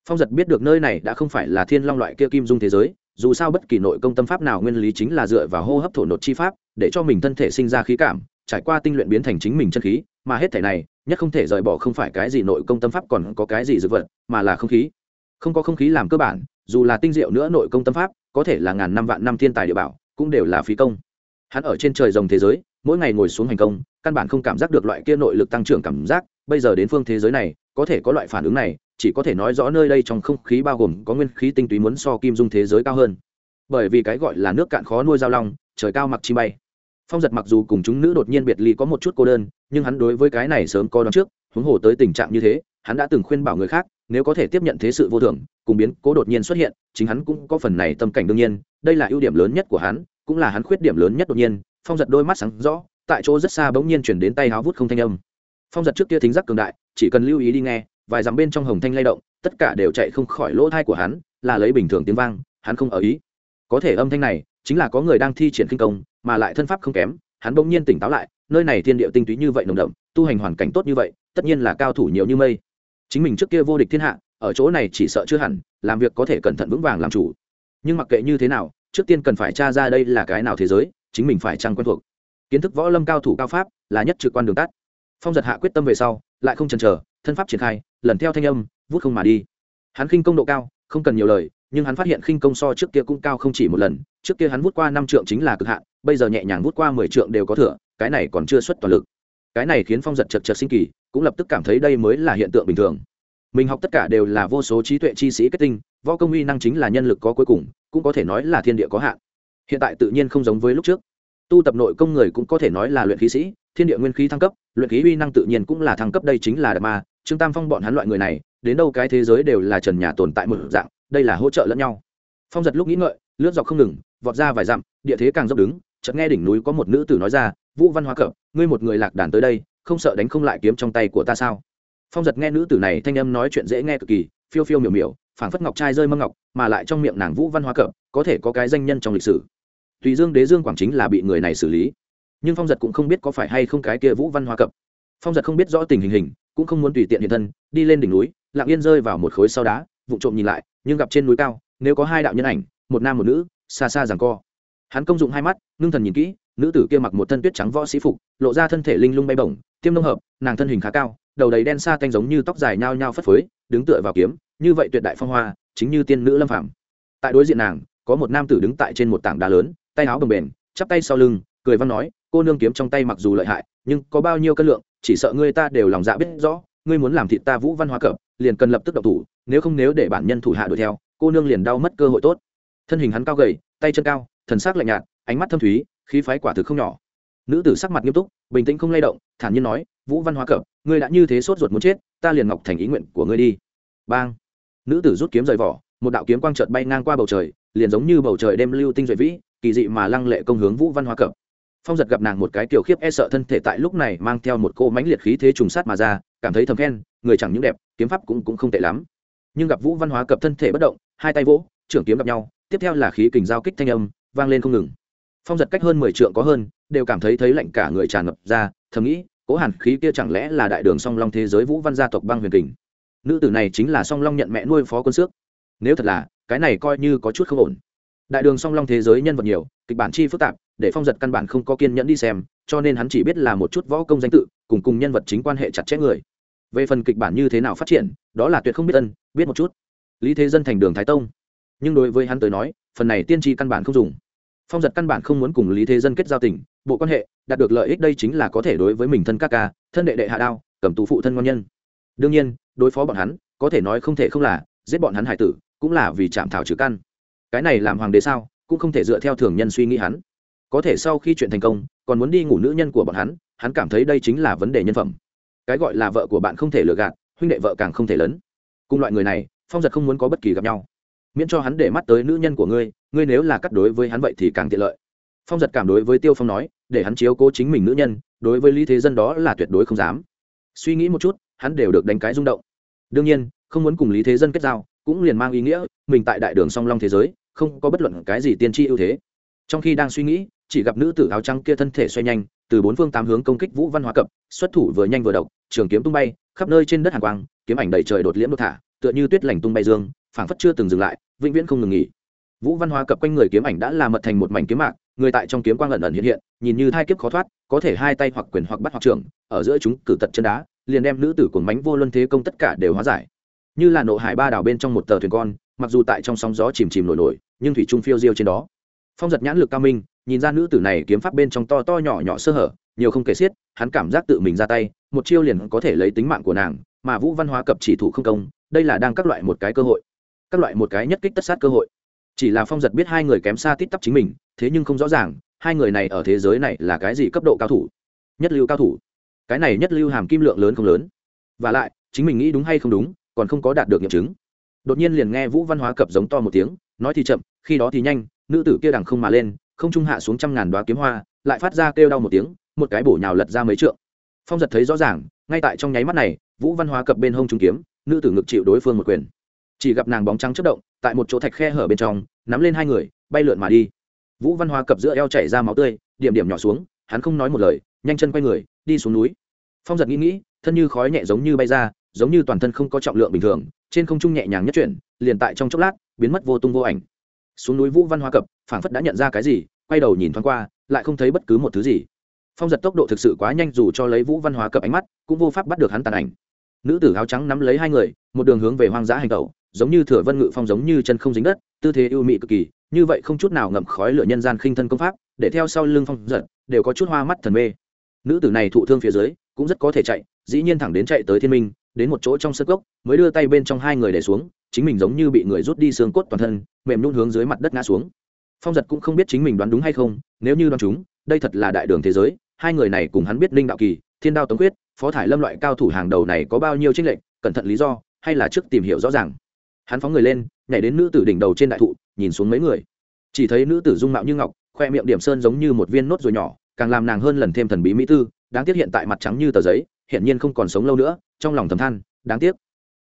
Phong giật biết được nơi này đã không phải là thiên long loại kia kim dung thế giới, dù sao bất kỳ nội công tâm pháp nào nguyên lý chính là dựa vào hô hấp thổ nột chi pháp, để cho mình thân thể sinh ra khí cảm, trải qua tinh luyện biến thành chính mình chân khí mà hết thể này, nhất không thể rời bỏ không phải cái gì nội công tâm pháp còn có cái gì dược vật, mà là không khí. Không có không khí làm cơ bản, dù là tinh diệu nữa nội công tâm pháp, có thể là ngàn năm vạn năm thiên tài địa bảo, cũng đều là phí công. Hắn ở trên trời rồng thế giới, mỗi ngày ngồi xuống hành công, căn bản không cảm giác được loại kia nội lực tăng trưởng cảm giác, bây giờ đến phương thế giới này, có thể có loại phản ứng này, chỉ có thể nói rõ nơi đây trong không khí bao gồm có nguyên khí tinh túy muốn so kim dung thế giới cao hơn. Bởi vì cái gọi là nước cạn khó nuôi giao long, trời cao mặc chi bay phong giật mặc dù cùng chúng nữ đột nhiên biệt ly có một chút cô đơn, nhưng hắn đối với cái này sớm có đón trước, huống hồ tới tình trạng như thế, hắn đã từng khuyên bảo người khác, nếu có thể tiếp nhận thế sự vô thường, cùng biến cố đột nhiên xuất hiện, chính hắn cũng có phần này tâm cảnh đương nhiên, đây là ưu điểm lớn nhất của hắn, cũng là hắn khuyết điểm lớn nhất đột nhiên. Phong giật đôi mắt sáng rõ, tại chỗ rất xa bỗng nhiên chuyển đến tay háo vút không thanh âm. Phong giật trước kia thính giác cường đại, chỉ cần lưu ý đi nghe, vài dặm bên trong hồng thanh lay động, tất cả đều chạy không khỏi lỗ thai của hắn, là lấy bình thường tiếng vang, hắn không ở ý. Có thể âm thanh này, chính là có người đang thi triển kinh công mà lại thân pháp không kém, hắn bỗng nhiên tỉnh táo lại, nơi này thiên địa tinh túy như vậy nồng đậm, tu hành hoàn cảnh tốt như vậy, tất nhiên là cao thủ nhiều như mây. Chính mình trước kia vô địch thiên hạ, ở chỗ này chỉ sợ chưa hẳn, làm việc có thể cẩn thận vững vàng làm chủ. Nhưng mặc kệ như thế nào, trước tiên cần phải tra ra đây là cái nào thế giới, chính mình phải chăng quen thuộc. Kiến thức võ lâm cao thủ cao pháp là nhất trực quan đường tắt. Phong giật hạ quyết tâm về sau, lại không chần chờ, thân pháp triển khai, lần theo thanh âm, vút không mà đi. Hắn khinh công độ cao, không cần nhiều lời, nhưng hắn phát hiện khinh công so trước kia cũng cao không chỉ một lần, trước kia hắn vút qua năm trượng chính là cực hạn bây giờ nhẹ nhàng vút qua mười trượng đều có thừa, cái này còn chưa xuất toàn lực. Cái này khiến phong giật chật chật sinh kỳ, cũng lập tức cảm thấy đây mới là hiện tượng bình thường. Mình học tất cả đều là vô số trí tuệ chi sĩ kết tinh, võ công uy năng chính là nhân lực có cuối cùng, cũng có thể nói là thiên địa có hạn. Hiện tại tự nhiên không giống với lúc trước. Tu tập nội công người cũng có thể nói là luyện khí sĩ, thiên địa nguyên khí thăng cấp, luyện khí uy năng tự nhiên cũng là thăng cấp, đây chính là đạt ma, trương tam phong bọn hắn loại người này, đến đâu cái thế giới đều là trần nhà tồn tại một dạng, đây là hỗ trợ lẫn nhau. Phong giật lúc nghĩ ngợi, lướt dọc không ngừng, vọt ra vài dặm, địa thế càng dốc đứng chợt nghe đỉnh núi có một nữ tử nói ra, vũ văn hóa cập ngươi một người lạc đàn tới đây, không sợ đánh không lại kiếm trong tay của ta sao? Phong giật nghe nữ tử này thanh âm nói chuyện dễ nghe cực kỳ, phiêu phiêu miểu miểu, phảng phất ngọc trai rơi mâm ngọc, mà lại trong miệng nàng vũ văn hóa cập có thể có cái danh nhân trong lịch sử. Tùy dương đế dương quảng chính là bị người này xử lý. Nhưng phong giật cũng không biết có phải hay không cái kia vũ văn hóa cập phong giật không biết rõ tình hình hình, cũng không muốn tùy tiện hiện thân, đi lên đỉnh núi, lặng yên rơi vào một khối sau đá vụ trộm nhìn lại, nhưng gặp trên núi cao, nếu có hai đạo nhân ảnh, một nam một nữ, xa xa rằng co hắn công dụng hai mắt, ngưng thần nhìn kỹ, nữ tử kia mặc một thân tuyết trắng võ sĩ phục, lộ ra thân thể linh lung bay bổng, tiêm nông hợp, nàng thân hình khá cao, đầu đầy đen xa tanh giống như tóc dài nhao nhao phất phới, đứng tựa vào kiếm, như vậy tuyệt đại phong hoa, chính như tiên nữ lâm phạm tại đối diện nàng, có một nam tử đứng tại trên một tảng đá lớn, tay áo bồng bềnh, chắp tay sau lưng, cười văn nói, cô nương kiếm trong tay mặc dù lợi hại, nhưng có bao nhiêu cân lượng, chỉ sợ ngươi ta đều lòng dạ biết rõ, ngươi muốn làm thịt ta vũ văn hóa cập liền cần lập tức độc thủ, nếu không nếu để bản nhân thủ hạ đuổi theo, cô nương liền đau mất cơ hội tốt. Thân hình hắn cao gầy, tay chân cao thần sắc lạnh nhạt, ánh mắt thâm thúy, khí phái quả thực không nhỏ. Nữ tử sắc mặt nghiêm túc, bình tĩnh không lay động, thản nhiên nói, vũ văn hóa cập ngươi đã như thế sốt ruột muốn chết, ta liền ngọc thành ý nguyện của ngươi đi. Bang. Nữ tử rút kiếm rời vỏ, một đạo kiếm quang chợt bay ngang qua bầu trời, liền giống như bầu trời đêm lưu tinh duệ vĩ, kỳ dị mà lăng lệ công hướng vũ văn hóa cập phong giật gặp nàng một cái tiểu khiếp e sợ thân thể tại lúc này mang theo một cô mãnh liệt khí thế trùng sát mà ra, cảm thấy thầm khen, người chẳng những đẹp, kiếm pháp cũng cũng không tệ lắm. Nhưng gặp vũ văn hóa cập thân thể bất động, hai tay vỗ, trưởng kiếm gặp nhau, tiếp theo là khí kình giao kích thanh âm vang lên không ngừng. Phong giật cách hơn mười trượng có hơn, đều cảm thấy thấy lạnh cả người tràn ngập ra, thầm nghĩ, cố hàn khí kia chẳng lẽ là đại đường song long thế giới vũ văn gia tộc băng huyền kình? Nữ tử này chính là song long nhận mẹ nuôi phó quân xước. Nếu thật là, cái này coi như có chút không ổn. Đại đường song long thế giới nhân vật nhiều, kịch bản chi phức tạp, để phong giật căn bản không có kiên nhẫn đi xem, cho nên hắn chỉ biết là một chút võ công danh tự, cùng cùng nhân vật chính quan hệ chặt chẽ người. Về phần kịch bản như thế nào phát triển, đó là tuyệt không biết ân, biết một chút. Lý thế dân thành đường thái tông. Nhưng đối với hắn tới nói, phần này tiên tri căn bản không dùng phong giật căn bản không muốn cùng lý thế dân kết giao tình, bộ quan hệ, đạt được lợi ích đây chính là có thể đối với mình thân các ca, thân đệ đệ hạ đao, cầm tù phụ thân ngon nhân. Đương nhiên, đối phó bọn hắn, có thể nói không thể không là, giết bọn hắn hải tử, cũng là vì chạm thảo trừ căn. Cái này làm hoàng đế sao, cũng không thể dựa theo thường nhân suy nghĩ hắn. Có thể sau khi chuyện thành công, còn muốn đi ngủ nữ nhân của bọn hắn hắn cảm thấy đây chính là vấn đề nhân phẩm. Cái gọi là vợ của bạn không thể lừa gạt, huynh đệ vợ càng không thể lớn cùng loại người này, phong giật không muốn có bất kỳ gặp nhau. Miễn cho hắn để mắt tới nữ nhân của ngươi ngươi nếu là cắt đối với hắn vậy thì càng tiện lợi. Phong giật cảm đối với tiêu phong nói, để hắn chiếu cố chính mình nữ nhân, đối với lý thế dân đó là tuyệt đối không dám. Suy nghĩ một chút, hắn đều được đánh cái rung động. Đương nhiên, không muốn cùng lý thế dân kết giao, cũng liền mang ý nghĩa, mình tại đại đường song long thế giới, không có bất luận cái gì tiên tri ưu thế. Trong khi đang suy nghĩ, chỉ gặp nữ tử áo trắng kia thân thể xoay nhanh, từ bốn phương tám hướng công kích vũ văn hóa cập, xuất thủ vừa nhanh vừa độc, trường kiếm tung bay, khắp nơi trên đất hàng quang, kiếm ảnh đầy trời đột liễm đột thả, tựa như tuyết lành tung bay dương, phảng phất chưa từng dừng lại, vĩnh viễn không ngừng nghỉ vũ văn hóa cập quanh người kiếm ảnh đã làm mật thành một mảnh kiếm mạc, người tại trong kiếm quang ẩn ẩn hiện hiện, nhìn như thai kiếp khó thoát, có thể hai tay hoặc quyền hoặc bắt hoặc trường ở giữa chúng cử tật chân đá, liền đem nữ tử cuồng mánh vô luân thế công tất cả đều hóa giải. Như là nộ hải ba đảo bên trong một tờ thuyền con, mặc dù tại trong sóng gió chìm chìm nổi nổi, nhưng thủy trung phiêu diêu trên đó. Phong giật nhãn lực cao minh, nhìn ra nữ tử này kiếm pháp bên trong to to nhỏ nhỏ sơ hở, nhiều không kể xiết, hắn cảm giác tự mình ra tay, một chiêu liền có thể lấy tính mạng của nàng, mà vũ văn hóa cập chỉ thủ không công, đây là đang các loại một cái cơ hội. Các loại một cái nhất kích tất sát cơ hội chỉ là phong giật biết hai người kém xa tít tắp chính mình, thế nhưng không rõ ràng, hai người này ở thế giới này là cái gì cấp độ cao thủ. Nhất lưu cao thủ. Cái này nhất lưu hàm kim lượng lớn không lớn. Và lại, chính mình nghĩ đúng hay không đúng, còn không có đạt được nghiệm chứng. Đột nhiên liền nghe vũ văn hóa cập giống to một tiếng, nói thì chậm, khi đó thì nhanh, nữ tử kia đằng không mà lên, không trung hạ xuống trăm ngàn đoá kiếm hoa, lại phát ra kêu đau một tiếng, một cái bổ nhào lật ra mấy trượng. Phong giật thấy rõ ràng, ngay tại trong nháy mắt này, vũ văn hóa cập bên hông trung kiếm, nữ tử ngực chịu đối phương một quyền chỉ gặp nàng bóng trắng chất động, tại một chỗ thạch khe hở bên trong, nắm lên hai người, bay lượn mà đi. Vũ văn Hoa cập giữa eo chảy ra máu tươi, điểm điểm nhỏ xuống, hắn không nói một lời, nhanh chân quay người, đi xuống núi. Phong giật nghĩ nghĩ, thân như khói nhẹ giống như bay ra, giống như toàn thân không có trọng lượng bình thường, trên không trung nhẹ nhàng nhất chuyển, liền tại trong chốc lát, biến mất vô tung vô ảnh. Xuống núi vũ văn hoa cập phảng phất đã nhận ra cái gì, quay đầu nhìn thoáng qua, lại không thấy bất cứ một thứ gì. Phong giật tốc độ thực sự quá nhanh dù cho lấy vũ văn hóa cập ánh mắt, cũng vô pháp bắt được hắn tàn ảnh. Nữ tử áo trắng nắm lấy hai người, một đường hướng về hoang dã hành tẩu giống như thừa vân ngự phong giống như chân không dính đất, tư thế ưu mị cực kỳ, như vậy không chút nào ngậm khói lửa nhân gian khinh thân công pháp, để theo sau lưng phong giật, đều có chút hoa mắt thần mê. Nữ tử này thụ thương phía dưới, cũng rất có thể chạy, dĩ nhiên thẳng đến chạy tới thiên minh, đến một chỗ trong sơ gốc mới đưa tay bên trong hai người để xuống, chính mình giống như bị người rút đi xương cốt toàn thân, mềm nhún hướng dưới mặt đất ngã xuống. Phong giật cũng không biết chính mình đoán đúng hay không, nếu như đoán chúng, đây thật là đại đường thế giới, hai người này cùng hắn biết linh đạo kỳ, thiên đao tống quyết phó thải lâm loại cao thủ hàng đầu này có bao nhiêu trinh lệnh cẩn thận lý do, hay là trước tìm hiểu rõ ràng hắn phóng người lên, nhảy đến nữ tử đỉnh đầu trên đại thụ, nhìn xuống mấy người. Chỉ thấy nữ tử dung mạo như ngọc, khoe miệng điểm sơn giống như một viên nốt rồi nhỏ, càng làm nàng hơn lần thêm thần bí mỹ tư, đáng tiếc hiện tại mặt trắng như tờ giấy hiện nhiên không còn sống lâu nữa, trong lòng thầm than, đáng tiếc.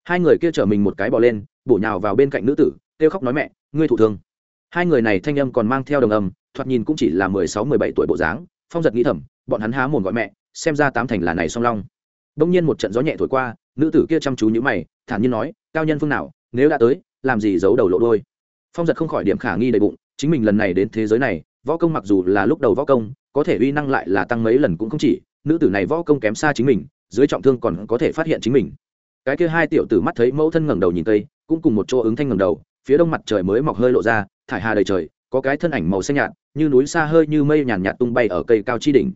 Hai người kia chở mình một cái bỏ lên, bổ nhào vào bên cạnh nữ tử, kêu khóc nói mẹ, ngươi thụ thương. Hai người này thanh âm còn mang theo đồng âm, thoạt nhìn cũng chỉ là mười sáu, mười bảy tuổi bộ dáng, phong giật nghĩ thầm, bọn hắn há mồn gọi mẹ, xem ra tám thành là này song long. Đông nhiên một trận gió nhẹ thổi qua, nữ tử kia chăm chú nhữ mày, thản nhiên nói, cao nhân phương nào nếu đã tới, làm gì giấu đầu lộ đôi phong giật không khỏi điểm khả nghi đầy bụng, chính mình lần này đến thế giới này, võ công mặc dù là lúc đầu võ công, có thể uy năng lại là tăng mấy lần cũng không chỉ, nữ tử này võ công kém xa chính mình, dưới trọng thương còn có thể phát hiện chính mình. Cái kia hai tiểu tử mắt thấy mẫu thân ngẩng đầu nhìn tây, cũng cùng một chỗ ứng thanh ngẩng đầu, phía đông mặt trời mới mọc hơi lộ ra, thải hà đầy trời, có cái thân ảnh màu xanh nhạt, như núi xa hơi như mây nhàn nhạt tung bay ở cây cao chi đỉnh.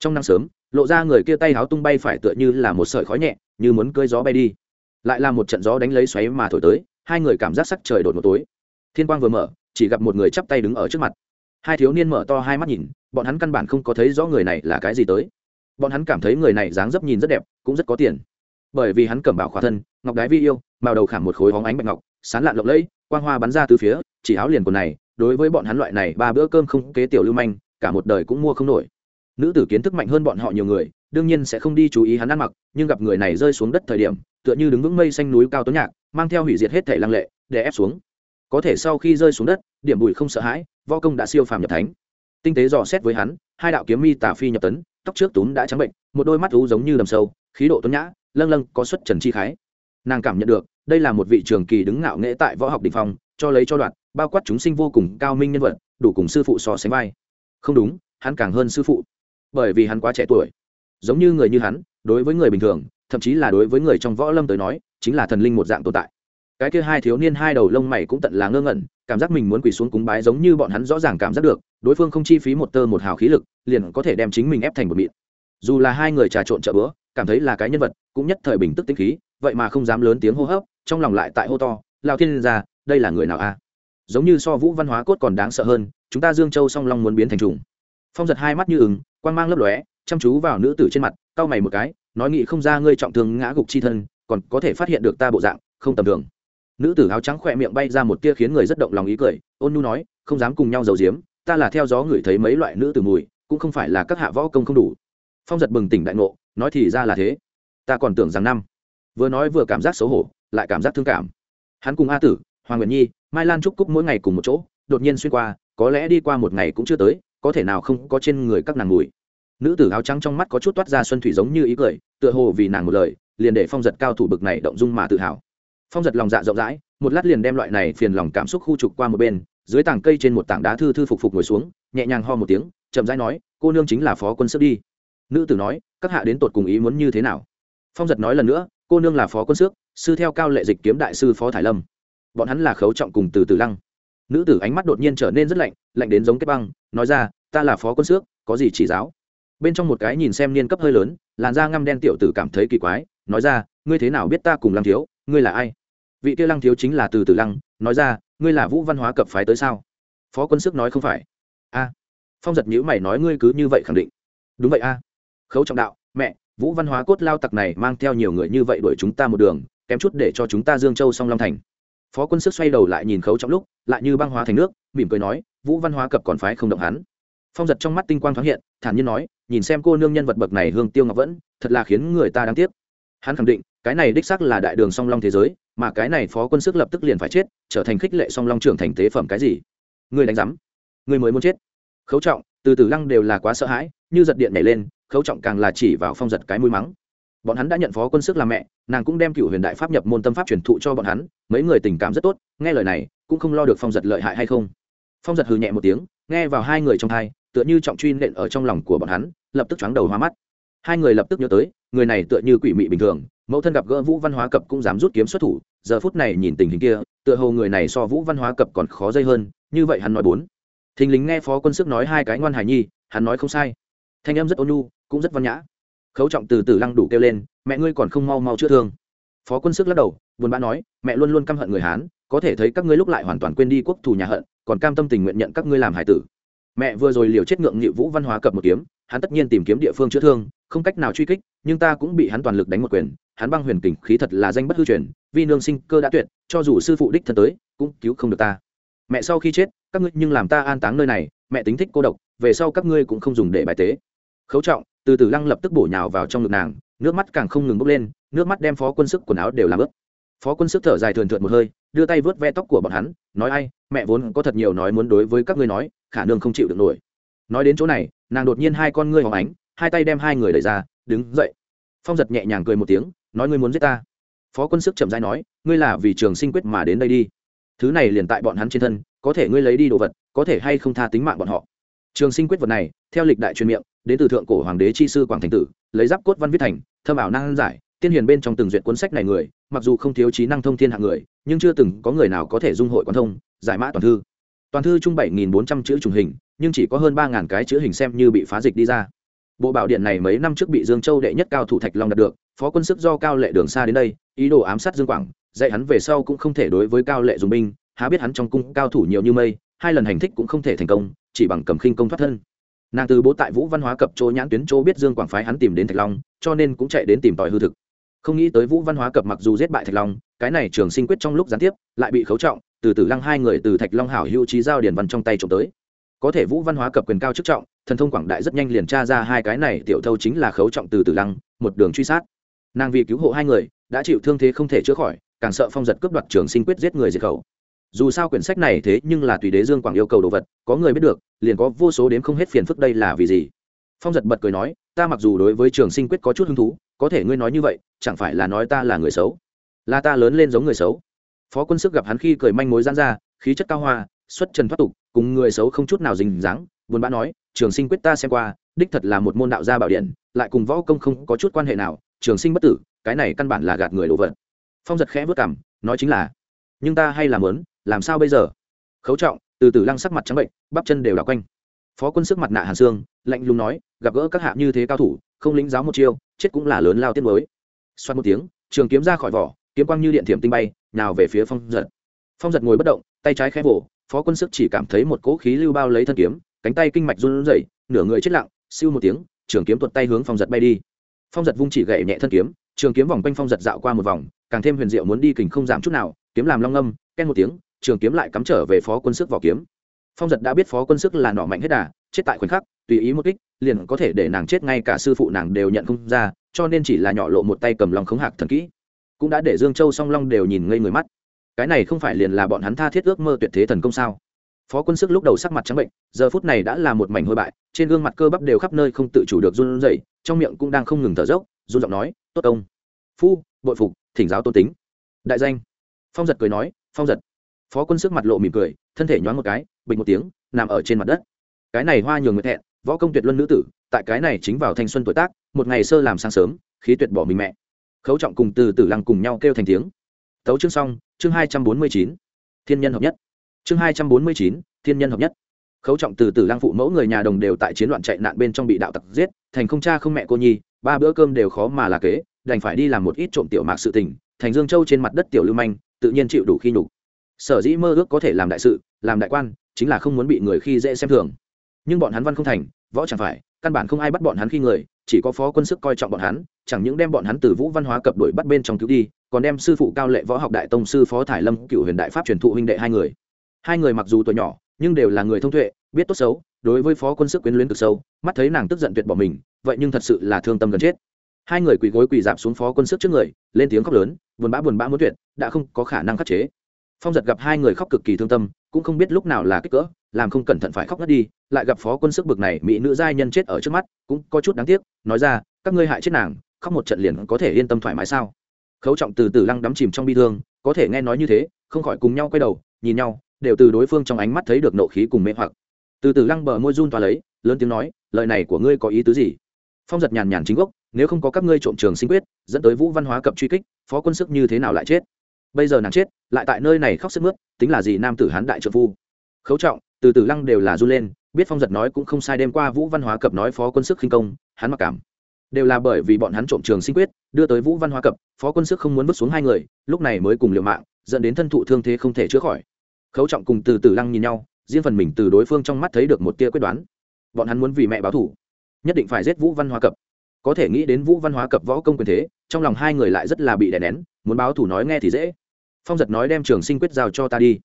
Trong nắng sớm, lộ ra người kia tay háo tung bay phải tựa như là một sợi khói nhẹ, như muốn cơi gió bay đi lại là một trận gió đánh lấy xoáy mà thổi tới, hai người cảm giác sắc trời đột một tối. Thiên quang vừa mở, chỉ gặp một người chắp tay đứng ở trước mặt. Hai thiếu niên mở to hai mắt nhìn, bọn hắn căn bản không có thấy rõ người này là cái gì tới. Bọn hắn cảm thấy người này dáng dấp nhìn rất đẹp, cũng rất có tiền. Bởi vì hắn cầm bảo khỏa thân, ngọc đái vi yêu, màu đầu khảm một khối hóng ánh bạch ngọc, sán lạn lộng lẫy, quang hoa bắn ra từ phía, chỉ áo liền quần này, đối với bọn hắn loại này ba bữa cơm không kế tiểu lưu manh, cả một đời cũng mua không nổi. Nữ tử kiến thức mạnh hơn bọn họ nhiều người, đương nhiên sẽ không đi chú ý hắn ăn mặc, nhưng gặp người này rơi xuống đất thời điểm tựa như đứng vững mây xanh núi cao tố nhạc, mang theo hủy diệt hết thể lăng lệ, để ép xuống. Có thể sau khi rơi xuống đất, điểm bùi không sợ hãi, võ công đã siêu phàm nhập thánh. Tinh tế dò xét với hắn, hai đạo kiếm mi tả phi nhập tấn, tóc trước túm đã trắng bệnh, một đôi mắt thú giống như đầm sâu, khí độ tuấn nhã, lâng lâng, có xuất trần chi khái. Nàng cảm nhận được, đây là một vị trường kỳ đứng ngạo nghễ tại võ học đình phong, cho lấy cho đoạn, bao quát chúng sinh vô cùng cao minh nhân vật, đủ cùng sư phụ so sánh vai. Không đúng, hắn càng hơn sư phụ. Bởi vì hắn quá trẻ tuổi. Giống như người như hắn, đối với người bình thường thậm chí là đối với người trong võ lâm tới nói, chính là thần linh một dạng tồn tại. Cái kia hai thiếu niên hai đầu lông mày cũng tận là ngơ ngẩn, cảm giác mình muốn quỳ xuống cúng bái giống như bọn hắn rõ ràng cảm giác được, đối phương không chi phí một tơ một hào khí lực, liền có thể đem chính mình ép thành một mịn. Dù là hai người trà trộn chợ bữa, cảm thấy là cái nhân vật, cũng nhất thời bình tức tinh khí, vậy mà không dám lớn tiếng hô hấp, trong lòng lại tại hô to lao thiên ra đây là người nào a? À? Giống như so vũ văn hóa cốt còn đáng sợ hơn, chúng ta dương châu song long muốn biến thành trùng. Phong giật hai mắt như ứng quan mang lấp lóe chăm chú vào nữ tử trên mặt, cau mày một cái, nói nghị không ra ngươi trọng thương ngã gục chi thân, còn có thể phát hiện được ta bộ dạng, không tầm thường. Nữ tử áo trắng khỏe miệng bay ra một tia khiến người rất động lòng ý cười, ôn nu nói, không dám cùng nhau giấu giếm, ta là theo gió ngửi thấy mấy loại nữ tử mùi, cũng không phải là các hạ võ công không đủ. Phong giật bừng tỉnh đại ngộ, nói thì ra là thế. Ta còn tưởng rằng năm. Vừa nói vừa cảm giác xấu hổ, lại cảm giác thương cảm. Hắn cùng a tử, hoàng nguyện nhi, mai lan trúc cúc mỗi ngày cùng một chỗ, đột nhiên xuyên qua, có lẽ đi qua một ngày cũng chưa tới, có thể nào không có trên người các nàng mùi nữ tử áo trắng trong mắt có chút toát ra xuân thủy giống như ý cười, tựa hồ vì nàng một lời, liền để phong giật cao thủ bực này động dung mà tự hào. Phong giật lòng dạ rộng rãi, một lát liền đem loại này phiền lòng cảm xúc khu trục qua một bên, dưới tảng cây trên một tảng đá thư thư phục phục ngồi xuống, nhẹ nhàng ho một tiếng, chậm rãi nói, cô nương chính là phó quân sức đi. Nữ tử nói, các hạ đến tột cùng ý muốn như thế nào? Phong giật nói lần nữa, cô nương là phó quân sức sư theo cao lệ dịch kiếm đại sư phó thải lâm. Bọn hắn là khấu trọng cùng từ từ lăng. Nữ tử ánh mắt đột nhiên trở nên rất lạnh lạnh đến giống cái băng, nói ra, ta là phó quân sức có gì chỉ giáo? Bên trong một cái nhìn xem niên cấp hơi lớn, làn da ngăm đen tiểu tử cảm thấy kỳ quái, nói ra, ngươi thế nào biết ta cùng lăng thiếu, ngươi là ai? Vị kia lăng thiếu chính là từ từ lăng, nói ra, ngươi là vũ văn hóa cập phái tới sao? Phó quân sức nói không phải. A. Phong giật nhữ mày nói, ngươi cứ như vậy khẳng định. Đúng vậy a. Khấu trọng đạo, mẹ, vũ văn hóa cốt lao tặc này mang theo nhiều người như vậy đuổi chúng ta một đường, kém chút để cho chúng ta dương châu song long thành. Phó quân sức xoay đầu lại nhìn khấu trọng lúc, lại như băng hóa thành nước, mỉm cười nói, vũ văn hóa cập còn phái không động hắn phong giật trong mắt tinh quang thoáng hiện, thản nhiên nói, nhìn xem cô nương nhân vật bậc này hương tiêu ngọc vẫn, thật là khiến người ta đáng tiếc. Hắn khẳng định, cái này đích xác là đại đường song long thế giới, mà cái này phó quân sức lập tức liền phải chết, trở thành khích lệ song long trưởng thành tế phẩm cái gì? Người đánh giám, người mới muốn chết. Khấu trọng, từ từ lăng đều là quá sợ hãi, như giật điện nhảy lên, khấu trọng càng là chỉ vào phong giật cái mũi mắng. Bọn hắn đã nhận phó quân sức làm mẹ, nàng cũng đem cựu huyền đại pháp nhập môn tâm pháp truyền thụ cho bọn hắn, mấy người tình cảm rất tốt, nghe lời này, cũng không lo được phong giật lợi hại hay không. Phong giật hừ nhẹ một tiếng, nghe vào hai người trong thai tựa như trọng truy nện ở trong lòng của bọn hắn, lập tức chóng đầu hoa mắt. Hai người lập tức nhớ tới, người này tựa như quỷ mị bình thường, mẫu thân gặp gỡ vũ văn hóa cập cũng dám rút kiếm xuất thủ, giờ phút này nhìn tình hình kia, tựa hồ người này so vũ văn hóa cập còn khó dây hơn, như vậy hắn nói bốn. Thình lính nghe phó quân sức nói hai cái ngoan hải nhi, hắn nói không sai. Thanh em rất ôn nhu, cũng rất văn nhã. Khấu trọng từ từ lăng đủ kêu lên, mẹ ngươi còn không mau mau chữa thương. Phó quân sức lắc đầu, buồn bã nói, mẹ luôn luôn căm hận người hán, có thể thấy các ngươi lúc lại hoàn toàn quên đi quốc thù nhà hận, còn cam tâm tình nguyện nhận các ngươi làm hải tử mẹ vừa rồi liều chết ngượng nghịu vũ văn hóa cập một kiếm, hắn tất nhiên tìm kiếm địa phương chữa thương, không cách nào truy kích, nhưng ta cũng bị hắn toàn lực đánh một quyền, hắn băng huyền kình khí thật là danh bất hư truyền vì nương sinh cơ đã tuyệt, cho dù sư phụ đích thân tới, cũng cứu không được ta. Mẹ sau khi chết, các ngươi nhưng làm ta an táng nơi này, mẹ tính thích cô độc, về sau các ngươi cũng không dùng để bài tế. Khấu trọng, từ từ lăng lập tức bổ nhào vào trong ngực nàng, nước mắt càng không ngừng bốc lên, nước mắt đem phó quân sức quần áo đều làm ướt. Phó quân sức thở dài thườn thượt một hơi, đưa tay vớt ve tóc của bọn hắn, nói ai, mẹ vốn có thật nhiều nói muốn đối với các ngươi nói khả năng không chịu được nổi. Nói đến chỗ này, nàng đột nhiên hai con ngươi hóng ánh, hai tay đem hai người đẩy ra, đứng dậy. Phong giật nhẹ nhàng cười một tiếng, nói ngươi muốn giết ta. Phó quân sức chậm dai nói, ngươi là vì trường sinh quyết mà đến đây đi. Thứ này liền tại bọn hắn trên thân, có thể ngươi lấy đi đồ vật, có thể hay không tha tính mạng bọn họ. Trường sinh quyết vật này, theo lịch đại truyền miệng, đến từ thượng cổ hoàng đế chi sư quảng thành tử, lấy giáp cốt văn viết thành thâm ảo năng giải, tiên hiền bên trong từng duyệt cuốn sách này người, mặc dù không thiếu trí năng thông thiên hạng người, nhưng chưa từng có người nào có thể dung hội quan thông, giải mã toàn thư toàn thư chung bảy nghìn bốn trăm chữ trùng hình, nhưng chỉ có hơn ba ngàn cái chữ hình xem như bị phá dịch đi ra. Bộ bảo điện này mấy năm trước bị dương châu đệ nhất cao thủ thạch long đạt được, phó quân sức do cao lệ đường xa đến đây, ý đồ ám sát dương quảng, dạy hắn về sau cũng không thể đối với cao lệ dùng binh, há biết hắn trong cung cao thủ nhiều như mây, hai lần hành thích cũng không thể thành công, chỉ bằng cầm khinh công thoát thân. Nàng từ bố tại vũ văn hóa cập chỗ nhãn tuyến chỗ biết dương quảng phái hắn tìm đến thạch long, cho nên cũng chạy đến tìm tòi hư thực. Không nghĩ tới vũ văn hóa cập mặc dù giết bại thạch long, cái này trường sinh quyết trong lúc gián tiếp, lại bị khấu trọng từ từ lăng hai người từ thạch long hảo hữu trí giao điển văn trong tay trộm tới. Có thể vũ văn hóa cập quyền cao chức trọng, thần thông quảng đại rất nhanh liền tra ra hai cái này, tiểu thâu chính là khấu trọng từ từ lăng, một đường truy sát. Nàng vì cứu hộ hai người, đã chịu thương thế không thể chữa khỏi, càng sợ phong giật cướp đoạt trường sinh quyết giết người diệt khẩu. Dù sao quyển sách này thế nhưng là tùy đế dương quảng yêu cầu đồ vật, có người biết được, liền có vô số đến không hết phiền phức đây là vì gì. Phong giật bật cười nói, ta mặc dù đối với trường sinh quyết có chút hứng thú, có thể ngươi nói như vậy, chẳng phải là nói ta là người xấu? Là ta lớn lên giống người xấu phó quân sức gặp hắn khi cười manh mối gian ra, khí chất cao hoa, xuất trần thoát tục, cùng người xấu không chút nào dình dáng buồn bã nói, trường sinh quyết ta xem qua, đích thật là một môn đạo gia bảo điện, lại cùng võ công không có chút quan hệ nào, trường sinh bất tử, cái này căn bản là gạt người đồ vật. Phong giật khẽ vớt cảm nói chính là, nhưng ta hay làm lớn, làm sao bây giờ? Khấu trọng, từ từ lăng sắc mặt trắng bệnh, bắp chân đều đảo quanh. Phó quân sức mặt nạ hàn xương, lạnh lùng nói, gặp gỡ các hạ như thế cao thủ, không lĩnh giáo một chiêu, chết cũng là lớn lao tiết mới xoát một tiếng, trường kiếm ra khỏi vỏ, kiếm quang như điện thiểm tinh bay nào về phía phong giật. Phong giật ngồi bất động, tay trái khẽ vỗ, phó quân sức chỉ cảm thấy một cỗ khí lưu bao lấy thân kiếm, cánh tay kinh mạch run rẩy, nửa người chết lặng, siêu một tiếng, trường kiếm tuột tay hướng phong giật bay đi. Phong giật vung chỉ gậy nhẹ thân kiếm, trường kiếm vòng quanh phong giật dạo qua một vòng, càng thêm huyền diệu muốn đi kình không giảm chút nào, kiếm làm long âm ken một tiếng, trường kiếm lại cắm trở về phó quân sức vào kiếm. Phong giật đã biết phó quân sức là nọ mạnh hết đà, chết tại khoảnh khắc, tùy ý một kích, liền có thể để nàng chết ngay cả sư phụ nàng đều nhận không ra, cho nên chỉ là nhỏ lộ một tay cầm lòng khống hạc thần kỹ cũng đã để dương châu song long đều nhìn ngây người mắt. Cái này không phải liền là bọn hắn tha thiết ước mơ tuyệt thế thần công sao? Phó quân sức lúc đầu sắc mặt trắng bệnh, giờ phút này đã là một mảnh hôi bại, trên gương mặt cơ bắp đều khắp nơi không tự chủ được run rẩy, trong miệng cũng đang không ngừng thở dốc, run giọng nói, tốt công phu, bội phục, thỉnh giáo tôn tính. Đại danh. Phong giật cười nói, phong giật. Phó quân sức mặt lộ mỉm cười, thân thể nhoáng một cái, bình một tiếng, nằm ở trên mặt đất. Cái này hoa nhường người thẹn, võ công tuyệt luân nữ tử, tại cái này chính vào thanh xuân tuổi tác, một ngày sơ làm sáng sớm, khí tuyệt bỏ mình mẹ khấu trọng cùng từ tử lăng cùng nhau kêu thành tiếng. Tấu chương xong, chương hai trăm bốn mươi chín, thiên nhân hợp nhất. Chương hai trăm bốn mươi chín, thiên nhân hợp nhất. Khấu trọng, từ tử lăng phụ mẫu người nhà đồng đều tại chiến loạn chạy nạn bên trong bị đạo tặc giết, thành không cha không mẹ cô nhi, ba bữa cơm đều khó mà là kế, đành phải đi làm một ít trộm tiểu mạc sự tình, thành dương châu trên mặt đất tiểu lưu manh, tự nhiên chịu đủ khi nhục. Sở dĩ mơ ước có thể làm đại sự, làm đại quan, chính là không muốn bị người khi dễ xem thường. Nhưng bọn hắn văn không thành, võ chẳng phải, căn bản không ai bắt bọn hắn khi người, chỉ có phó quân sức coi trọng bọn hắn chẳng những đem bọn hắn từ vũ văn hóa cập đuổi bắt bên trong cứu đi, còn đem sư phụ cao lệ võ học đại tông sư phó thải lâm cựu huyền đại pháp truyền thụ huynh đệ hai người. Hai người mặc dù tuổi nhỏ, nhưng đều là người thông tuệ, biết tốt xấu, đối với phó quân sức quyến luyến cực sâu, mắt thấy nàng tức giận tuyệt bỏ mình, vậy nhưng thật sự là thương tâm gần chết. Hai người quỳ gối quỳ dạp xuống phó quân sức trước người, lên tiếng khóc lớn, buồn bã buồn bã muốn tuyệt, đã không có khả năng khắc chế. Phong giật gặp hai người khóc cực kỳ thương tâm, cũng không biết lúc nào là kích cỡ, làm không cẩn thận phải khóc ngất đi, lại gặp phó quân sức bực này, mỹ nữ giai nhân chết ở trước mắt, cũng có chút đáng tiếc, nói ra, các ngươi hại chết nàng khóc một trận liền có thể yên tâm thoải mái sao? Khấu trọng từ từ lăng đắm chìm trong bi thương, có thể nghe nói như thế, không khỏi cùng nhau quay đầu, nhìn nhau, đều từ đối phương trong ánh mắt thấy được nộ khí cùng mê hoặc. Từ từ lăng bờ môi run toa lấy, lớn tiếng nói, lời này của ngươi có ý tứ gì? Phong giật nhàn nhàn chính gốc, nếu không có các ngươi trộm trường sinh quyết, dẫn tới vũ văn hóa cập truy kích, phó quân sức như thế nào lại chết? Bây giờ nàng chết, lại tại nơi này khóc sức mướt, tính là gì nam tử hán đại trợ phu? Khấu trọng, từ từ lăng đều là run lên, biết phong giật nói cũng không sai, đêm qua vũ văn hóa cập nói phó quân sức khinh công, hắn mặc cảm đều là bởi vì bọn hắn trộm trường sinh quyết đưa tới vũ văn hóa cập phó quân sức không muốn vứt xuống hai người lúc này mới cùng liều mạng dẫn đến thân thụ thương thế không thể chữa khỏi. Khấu trọng cùng từ từ lăng nhìn nhau riêng phần mình từ đối phương trong mắt thấy được một tia quyết đoán. Bọn hắn muốn vì mẹ báo thủ nhất định phải giết vũ văn hóa cập. Có thể nghĩ đến vũ văn hóa cập võ công quyền thế trong lòng hai người lại rất là bị đè nén muốn báo thủ nói nghe thì dễ. Phong giật nói đem trường sinh quyết giao cho ta đi.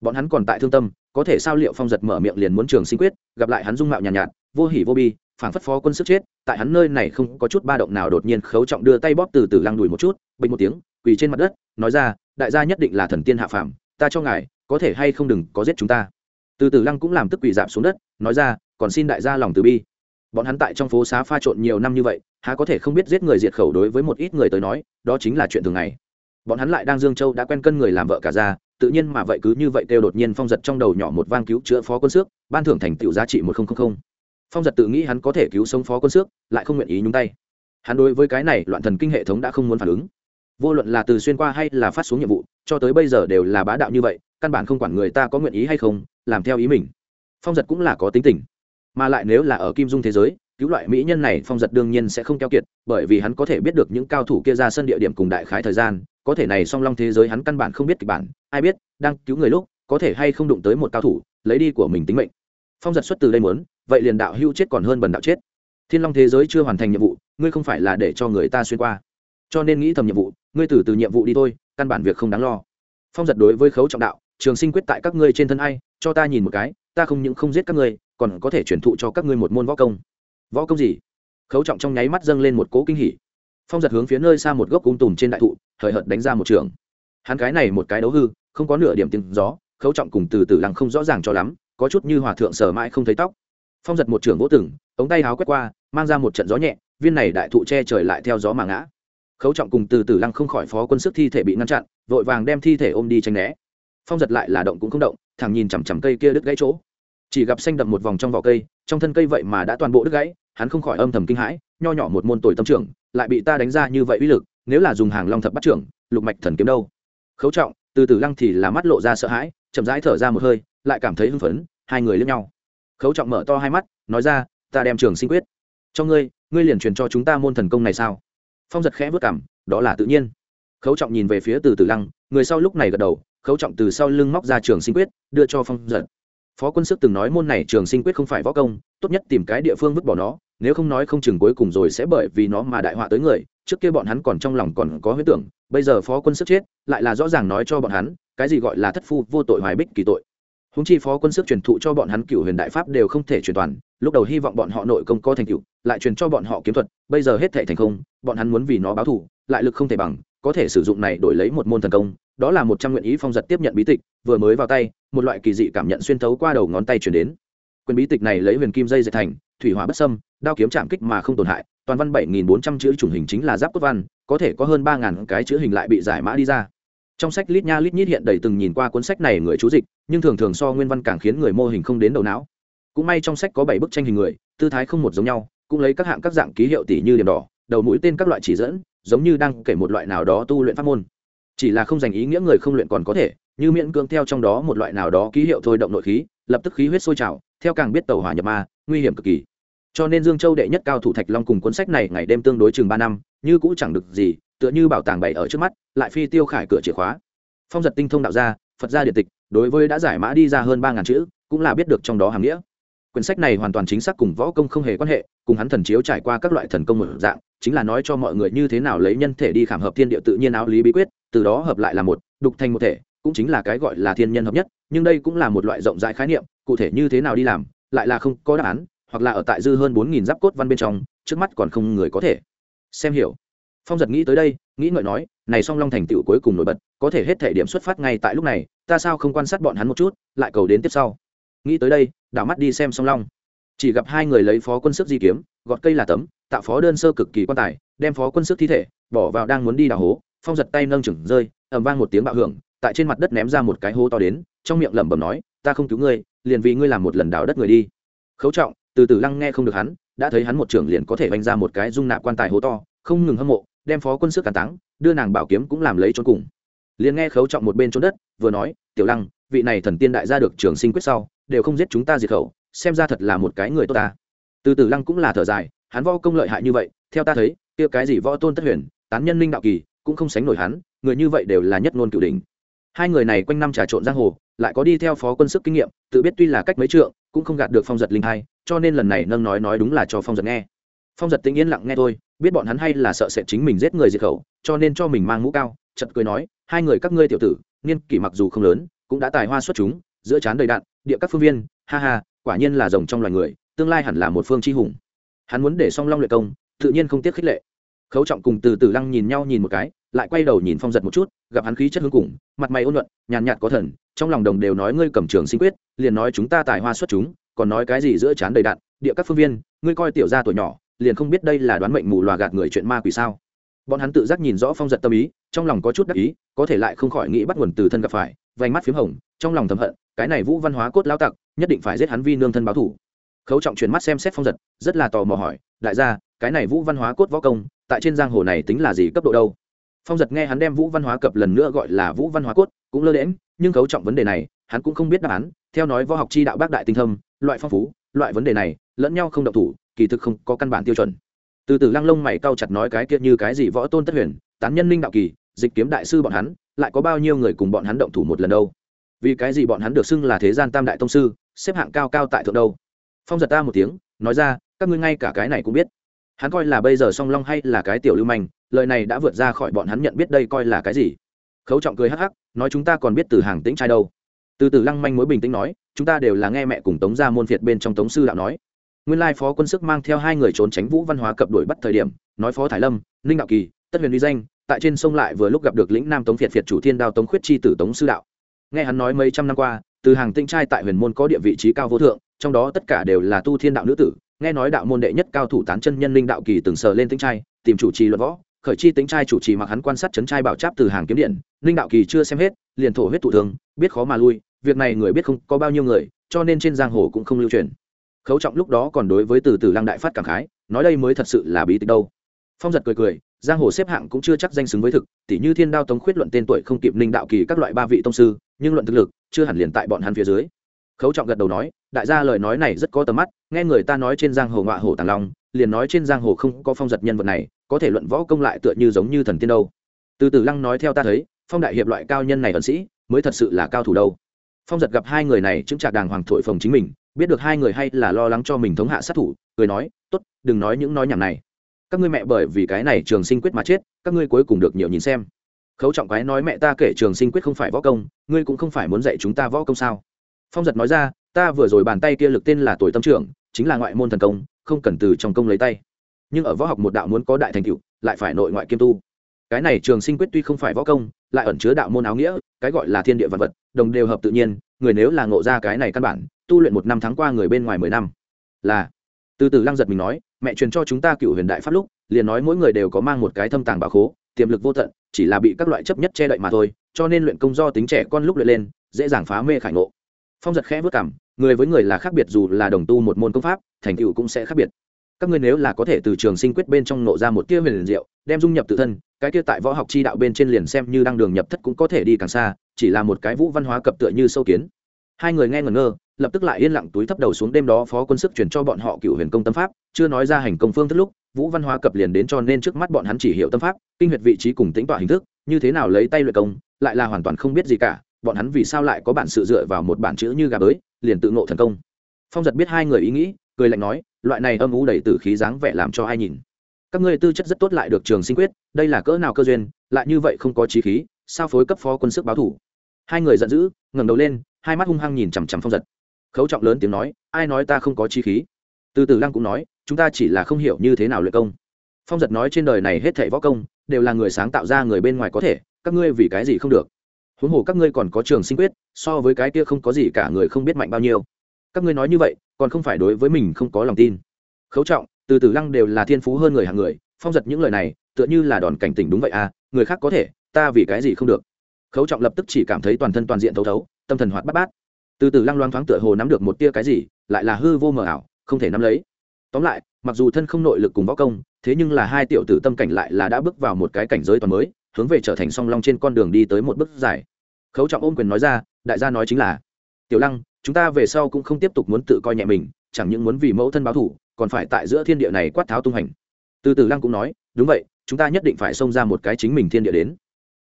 Bọn hắn còn tại thương tâm có thể sao liệu phong giật mở miệng liền muốn trường sinh quyết gặp lại hắn dung mạo nhàn nhạt, nhạt vô hỉ vô bi phảng phất phó quân sức chết, tại hắn nơi này không có chút ba động nào đột nhiên khấu trọng đưa tay bóp từ từ lăng đùi một chút, bình một tiếng, quỳ trên mặt đất, nói ra, đại gia nhất định là thần tiên hạ phàm, ta cho ngài, có thể hay không đừng có giết chúng ta. Từ từ lăng cũng làm tức quỳ dạp xuống đất, nói ra, còn xin đại gia lòng từ bi. Bọn hắn tại trong phố xá pha trộn nhiều năm như vậy, há có thể không biết giết người diệt khẩu đối với một ít người tới nói, đó chính là chuyện thường ngày. Bọn hắn lại đang dương châu đã quen cân người làm vợ cả ra tự nhiên mà vậy cứ như vậy kêu đột nhiên phong giật trong đầu nhỏ một vang cứu chữa phó quân xước, ban thưởng thành tựu giá trị một nghìn phong giật tự nghĩ hắn có thể cứu sống phó quân xước, lại không nguyện ý nhúng tay. Hắn đối với cái này loạn thần kinh hệ thống đã không muốn phản ứng. Vô luận là từ xuyên qua hay là phát xuống nhiệm vụ, cho tới bây giờ đều là bá đạo như vậy, căn bản không quản người ta có nguyện ý hay không, làm theo ý mình. Phong giật cũng là có tính tình. Mà lại nếu là ở kim dung thế giới, cứu loại mỹ nhân này, phong giật đương nhiên sẽ không keo kiệt, bởi vì hắn có thể biết được những cao thủ kia ra sân địa điểm cùng đại khái thời gian, có thể này song long thế giới hắn căn bản không biết kịch bản, ai biết, đang cứu người lúc, có thể hay không đụng tới một cao thủ, lấy đi của mình tính mệnh. Phong giật xuất từ đây muốn vậy liền đạo hưu chết còn hơn bần đạo chết. Thiên long thế giới chưa hoàn thành nhiệm vụ, ngươi không phải là để cho người ta xuyên qua. Cho nên nghĩ thầm nhiệm vụ, ngươi từ từ nhiệm vụ đi thôi, căn bản việc không đáng lo. Phong giật đối với khấu trọng đạo, trường sinh quyết tại các ngươi trên thân ai, cho ta nhìn một cái, ta không những không giết các ngươi, còn có thể truyền thụ cho các ngươi một môn võ công. Võ công gì? Khấu trọng trong nháy mắt dâng lên một cỗ kinh hỉ. Phong giật hướng phía nơi xa một gốc cung tùm trên đại thụ, hời hợt đánh ra một trường. Hắn cái này một cái đấu hư, không có nửa điểm tiếng gió, khấu trọng cùng từ từ lặng không rõ ràng cho lắm, có chút như hòa thượng sở mãi không thấy tóc phong giật một trưởng gỗ từng, ống tay háo quét qua, mang ra một trận gió nhẹ, viên này đại thụ che trời lại theo gió mà ngã. Khấu trọng cùng từ từ lăng không khỏi phó quân sức thi thể bị ngăn chặn, vội vàng đem thi thể ôm đi tranh né. Phong giật lại là động cũng không động, thẳng nhìn chằm chằm cây kia đứt gãy chỗ. Chỉ gặp xanh đậm một vòng trong vỏ cây, trong thân cây vậy mà đã toàn bộ đứt gãy, hắn không khỏi âm thầm kinh hãi, nho nhỏ một môn tồi tâm trưởng, lại bị ta đánh ra như vậy uy lực, nếu là dùng hàng long thập bắt trưởng, lục mạch thần kiếm đâu? Khấu trọng, từ từ lăng thì là mắt lộ ra sợ hãi, chậm rãi thở ra một hơi, lại cảm thấy hưng phấn, hai người lướt nhau khấu trọng mở to hai mắt, nói ra, ta đem trường sinh quyết cho ngươi ngươi liền truyền cho chúng ta môn thần công này sao? Phong giật khẽ vất cảm đó là tự nhiên. Khấu trọng nhìn về phía từ Tử lăng, người sau lúc này gật đầu, khấu trọng từ sau lưng móc ra trường sinh quyết, đưa cho phong giật. Phó quân sức từng nói môn này trường sinh quyết không phải võ công, tốt nhất tìm cái địa phương vứt bỏ nó, nếu không nói không chừng cuối cùng rồi sẽ bởi vì nó mà đại họa tới người, trước kia bọn hắn còn trong lòng còn có huyết tưởng, bây giờ phó quân sức chết, lại là rõ ràng nói cho bọn hắn, cái gì gọi là thất phu vô tội hoài bích kỳ tội húng chi phó quân sức truyền thụ cho bọn hắn cựu huyền đại pháp đều không thể truyền toàn, lúc đầu hy vọng bọn họ nội công có thành cựu lại truyền cho bọn họ kiếm thuật, bây giờ hết thể thành không bọn hắn muốn vì nó báo thù, lại lực không thể bằng, có thể sử dụng này đổi lấy một môn thần công, đó là một trăm nguyện ý phong giật tiếp nhận bí tịch, vừa mới vào tay, một loại kỳ dị cảm nhận xuyên thấu qua đầu ngón tay chuyển đến. Quyền bí tịch này lấy huyền kim dây dệt thành, thủy hỏa bất sâm đao kiếm chạm kích mà không tổn hại, toàn văn bảy nghìn bốn trăm chữ chủng hình chính là giáp cốt văn, có thể có hơn ba ngàn cái chữ hình lại bị giải mã đi ra trong sách lít nha lít nhít hiện đầy từng nhìn qua cuốn sách này người chú dịch, nhưng thường thường so nguyên văn càng khiến người mô hình không đến đầu não. Cũng may trong sách có bảy bức tranh hình người, tư thái không một giống nhau, cũng lấy các hạng các dạng ký hiệu tỷ như điểm đỏ, đầu mũi tên các loại chỉ dẫn, giống như đang kể một loại nào đó tu luyện pháp môn. Chỉ là không dành ý nghĩa người không luyện còn có thể, như miễn cưỡng theo trong đó một loại nào đó ký hiệu thôi động nội khí, lập tức khí huyết sôi trào, theo càng biết tàu hỏa nhập ma, nguy hiểm cực kỳ. Cho nên dương châu đệ nhất cao thủ thạch long cùng cuốn sách này ngày đêm tương đối chừng ba năm, như cũng chẳng được gì tựa như bảo tàng bày ở trước mắt, lại phi tiêu khải cửa chìa khóa. Phong giật tinh thông đạo gia, phật gia điện tịch, đối với đã giải mã đi ra hơn ba ngàn chữ, cũng là biết được trong đó hàm nghĩa. Quyển sách này hoàn toàn chính xác cùng võ công không hề quan hệ, cùng hắn thần chiếu trải qua các loại thần công một dạng, chính là nói cho mọi người như thế nào lấy nhân thể đi khảm hợp thiên địa tự nhiên áo lý bí quyết, từ đó hợp lại là một, đục thành một thể, cũng chính là cái gọi là thiên nhân hợp nhất, nhưng đây cũng là một loại rộng rãi khái niệm, cụ thể như thế nào đi làm, lại là không có đáp án, hoặc là ở tại dư hơn bốn nghìn giáp cốt văn bên trong, trước mắt còn không người có thể xem hiểu phong giật nghĩ tới đây, nghĩ ngợi nói, này song long thành tựu cuối cùng nổi bật, có thể hết thể điểm xuất phát ngay tại lúc này, ta sao không quan sát bọn hắn một chút, lại cầu đến tiếp sau. Nghĩ tới đây, đảo mắt đi xem song long. Chỉ gặp hai người lấy phó quân sức di kiếm, gọt cây là tấm, tạo phó đơn sơ cực kỳ quan tài, đem phó quân sức thi thể, bỏ vào đang muốn đi đào hố, phong giật tay nâng chừng rơi ẩm vang một tiếng bạo hưởng, tại trên mặt đất ném ra một cái hố to đến, trong miệng lẩm bẩm nói, ta không cứu ngươi, liền vì ngươi làm một lần đào đất người đi. Khấu trọng, từ từ lăng nghe không được hắn, đã thấy hắn một trưởng liền có thể vanh ra một cái dung nạp quan tài hố to, không ngừng hâm mộ đem phó quân sức càn táng, đưa nàng bảo kiếm cũng làm lấy trốn cùng. Liền nghe khấu trọng một bên trốn đất, vừa nói, tiểu lăng, vị này thần tiên đại gia được trường sinh quyết sau, đều không giết chúng ta diệt khẩu, xem ra thật là một cái người tốt ta. Từ từ lăng cũng là thở dài, hắn võ công lợi hại như vậy, theo ta thấy, kia cái gì võ tôn tất huyền, tán nhân linh đạo kỳ, cũng không sánh nổi hắn, người như vậy đều là nhất ngôn cửu đỉnh. Hai người này quanh năm trà trộn giang hồ, lại có đi theo phó quân sức kinh nghiệm, tự biết tuy là cách mấy trượng, cũng không gạt được phong giật linh hai, cho nên lần này nâng nói nói đúng là cho phong giật nghe phong giật tĩnh yên lặng nghe thôi, biết bọn hắn hay là sợ sẽ chính mình giết người diệt khẩu, cho nên cho mình mang mũ cao, chật cười nói, hai người các ngươi tiểu tử, niên kỷ mặc dù không lớn, cũng đã tài hoa xuất chúng, giữa trán đầy đạn, địa các phương viên, ha ha, quả nhiên là rồng trong loài người, tương lai hẳn là một phương chi hùng. Hắn muốn để song long luyện công, tự nhiên không tiếc khích lệ. Khấu trọng cùng từ từ lăng nhìn nhau nhìn một cái, lại quay đầu nhìn phong giật một chút, gặp hắn khí chất hướng cùng, mặt mày ôn luận nhàn nhạt có thần, trong lòng đồng đều nói ngươi cầm trường sinh quyết, liền nói chúng ta tài hoa xuất chúng, còn nói cái gì giữa trán đầy đạn, địa các phương viên, ngươi coi tiểu gia tuổi nhỏ liền không biết đây là đoán mệnh mù loà gạt người chuyện ma quỷ sao. Bọn hắn tự giác nhìn rõ phong giật tâm ý, trong lòng có chút đắc ý, có thể lại không khỏi nghĩ bắt nguồn từ thân gặp phải, vành mắt p h í m hồng, trong lòng thầm hận, cái này vũ văn hóa cốt lao tặc, nhất định phải giết hắn vi nương thân báo thủ. Khấu trọng chuyển mắt xem xét phong giật, rất là tò mò hỏi, đại gia, cái này vũ văn hóa cốt võ công, tại trên giang hồ này tính là gì cấp độ đâu? Phong giật nghe hắn đem vũ văn hóa cập lần nữa gọi là vũ văn hóa cốt, cũng lơ lễm nhưng khấu trọng vấn đề này, hắn cũng không biết đáp án, theo nói võ học chi đạo bác đại tinh thâm, loại phong phú loại vấn đề này, lẫn nhau không độc thủ, kỳ thực không có căn bản tiêu chuẩn. Từ từ lăng lông mày cau chặt nói cái kia như cái gì võ tôn tất huyền, tán nhân linh đạo kỳ, dịch kiếm đại sư bọn hắn, lại có bao nhiêu người cùng bọn hắn động thủ một lần đâu? Vì cái gì bọn hắn được xưng là thế gian tam đại tông sư, xếp hạng cao cao tại thượng đâu? Phong giật ta một tiếng, nói ra, các ngươi ngay cả cái này cũng biết. Hắn coi là bây giờ song long hay là cái tiểu lưu manh, lời này đã vượt ra khỏi bọn hắn nhận biết đây coi là cái gì? Khấu trọng cười hắc hắc, nói chúng ta còn biết từ hàng tĩnh trai đâu? Từ từ lăng manh mối bình tĩnh nói chúng ta đều là nghe mẹ cùng tống ra môn phiệt bên trong tống sư đạo nói. Nguyên lai phó quân sức mang theo hai người trốn tránh vũ văn hóa cập đuổi bắt thời điểm, nói phó thái lâm, ninh đạo kỳ, tất huyền uy danh, tại trên sông lại vừa lúc gặp được lĩnh nam tống phiệt phiệt chủ thiên đao tống khuyết chi tử tống sư đạo. Nghe hắn nói mấy trăm năm qua, từ hàng tinh trai tại huyền môn có địa vị trí cao vô thượng, trong đó tất cả đều là tu thiên đạo nữ tử, nghe nói đạo môn đệ nhất cao thủ tán chân nhân linh đạo kỳ từng sờ lên tinh trai, tìm chủ trì luận võ, khởi chi tính trai chủ trì mặc hắn quan sát chấn trai bảo cháp từ hàng kiếm điện linh đạo kỳ chưa xem hết, liền thổ huyết thủ thường biết khó mà lui việc này người biết không có bao nhiêu người, cho nên trên giang hồ cũng không lưu truyền. Khấu trọng lúc đó còn đối với từ từ lăng đại phát cảm khái, nói đây mới thật sự là bí tịch đâu. Phong giật cười cười, giang hồ xếp hạng cũng chưa chắc danh xứng với thực tỷ như thiên đao tống khuyết luận tên tuổi không kịp ninh đạo kỳ các loại ba vị tông sư, nhưng luận thực lực chưa hẳn liền tại bọn hắn phía dưới. Khấu trọng gật đầu nói, đại gia lời nói này rất có tầm mắt, nghe người ta nói trên giang hồ ngọa hồ tàng long, liền nói trên giang hồ không có phong giật nhân vật này, có thể luận võ công lại tựa như giống như thần tiên đâu. Từ từ lăng nói theo ta thấy, phong đại hiệp loại cao nhân này ẩn sĩ, mới thật sự là cao thủ đâu phong giật gặp hai người này chứng trạc đàng hoàng thổi phồng chính mình, biết được hai người hay là lo lắng cho mình thống hạ sát thủ, cười nói, tốt, đừng nói những nói nhảm này. Các ngươi mẹ bởi vì cái này trường sinh quyết mà chết, các ngươi cuối cùng được nhiều nhìn xem. Khấu trọng quái nói mẹ ta kể trường sinh quyết không phải võ công, ngươi cũng không phải muốn dạy chúng ta võ công sao? Phong giật nói ra, ta vừa rồi bàn tay kia lực tên là tuổi tâm trưởng, chính là ngoại môn thần công, không cần từ trong công lấy tay. Nhưng ở võ học một đạo muốn có đại thành tựu, lại phải nội ngoại kiêm tu. Cái này trường sinh quyết tuy không phải võ công, lại ẩn chứa đạo môn áo nghĩa cái gọi là thiên địa vật vật, đồng đều hợp tự nhiên, người nếu là ngộ ra cái này căn bản, tu luyện một năm tháng qua người bên ngoài mười năm. Là, từ từ lăng giật mình nói, mẹ truyền cho chúng ta cựu huyền đại pháp lúc, liền nói mỗi người đều có mang một cái thâm tàng bảo khố, tiềm lực vô tận, chỉ là bị các loại chấp nhất che đậy mà thôi, cho nên luyện công do tính trẻ con lúc luyện lên, dễ dàng phá mê khải ngộ. Phong giật khẽ vất cảm, người với người là khác biệt dù là đồng tu một môn công pháp, thành tựu cũng sẽ khác biệt. Các ngươi nếu là có thể từ trường sinh quyết bên trong nộ ra một tia huyền diệu, đem dung nhập tự thân cái kia tại võ học chi đạo bên trên liền xem như đang đường nhập thất cũng có thể đi càng xa, chỉ là một cái vũ văn hóa cập tựa như sâu kiến. Hai người nghe ngẩn ngơ, lập tức lại yên lặng túi thấp đầu xuống đêm đó phó quân sức chuyển cho bọn họ cựu huyền công tâm pháp, chưa nói ra hành công phương thức lúc, vũ văn hóa cập liền đến cho nên trước mắt bọn hắn chỉ hiểu tâm pháp, kinh huyệt vị trí cùng tính tọa hình thức, như thế nào lấy tay luyện công, lại là hoàn toàn không biết gì cả, bọn hắn vì sao lại có bản sự dựa vào một bản chữ như gà bới, liền tự ngộ thần công. Phong giật biết hai người ý nghĩ, cười lạnh nói, loại này âm u đầy tử khí dáng vẻ làm cho ai nhìn các ngươi tư chất rất tốt lại được trường sinh quyết, đây là cỡ nào cơ duyên, lại như vậy không có trí khí, sao phối cấp phó quân sức báo thủ? Hai người giận dữ, ngẩng đầu lên, hai mắt hung hăng nhìn chằm chằm phong giật. Khấu trọng lớn tiếng nói, ai nói ta không có trí khí? Từ từ lăng cũng nói, chúng ta chỉ là không hiểu như thế nào luyện công. Phong giật nói trên đời này hết thảy võ công, đều là người sáng tạo ra người bên ngoài có thể, các ngươi vì cái gì không được? Huống hồ các ngươi còn có trường sinh quyết, so với cái kia không có gì cả người không biết mạnh bao nhiêu. Các ngươi nói như vậy, còn không phải đối với mình không có lòng tin. Khấu trọng từ từ lăng đều là thiên phú hơn người hàng người, phong giật những lời này, tựa như là đòn cảnh tỉnh đúng vậy à người khác có thể, ta vì cái gì không được. Khấu trọng lập tức chỉ cảm thấy toàn thân toàn diện thấu thấu, tâm thần hoạt bát bát. Từ từ lăng loáng thoáng tựa hồ nắm được một tia cái gì, lại là hư vô mờ ảo, không thể nắm lấy. Tóm lại, mặc dù thân không nội lực cùng võ công, thế nhưng là hai tiểu tử tâm cảnh lại là đã bước vào một cái cảnh giới toàn mới, hướng về trở thành song long trên con đường đi tới một bước dài. Khấu trọng ôm quyền nói ra, đại gia nói chính là, tiểu lăng, chúng ta về sau cũng không tiếp tục muốn tự coi nhẹ mình, chẳng những muốn vì mẫu thân báo thủ còn phải tại giữa thiên địa này quát tháo tung hành. Từ từ lăng cũng nói, đúng vậy, chúng ta nhất định phải xông ra một cái chính mình thiên địa đến.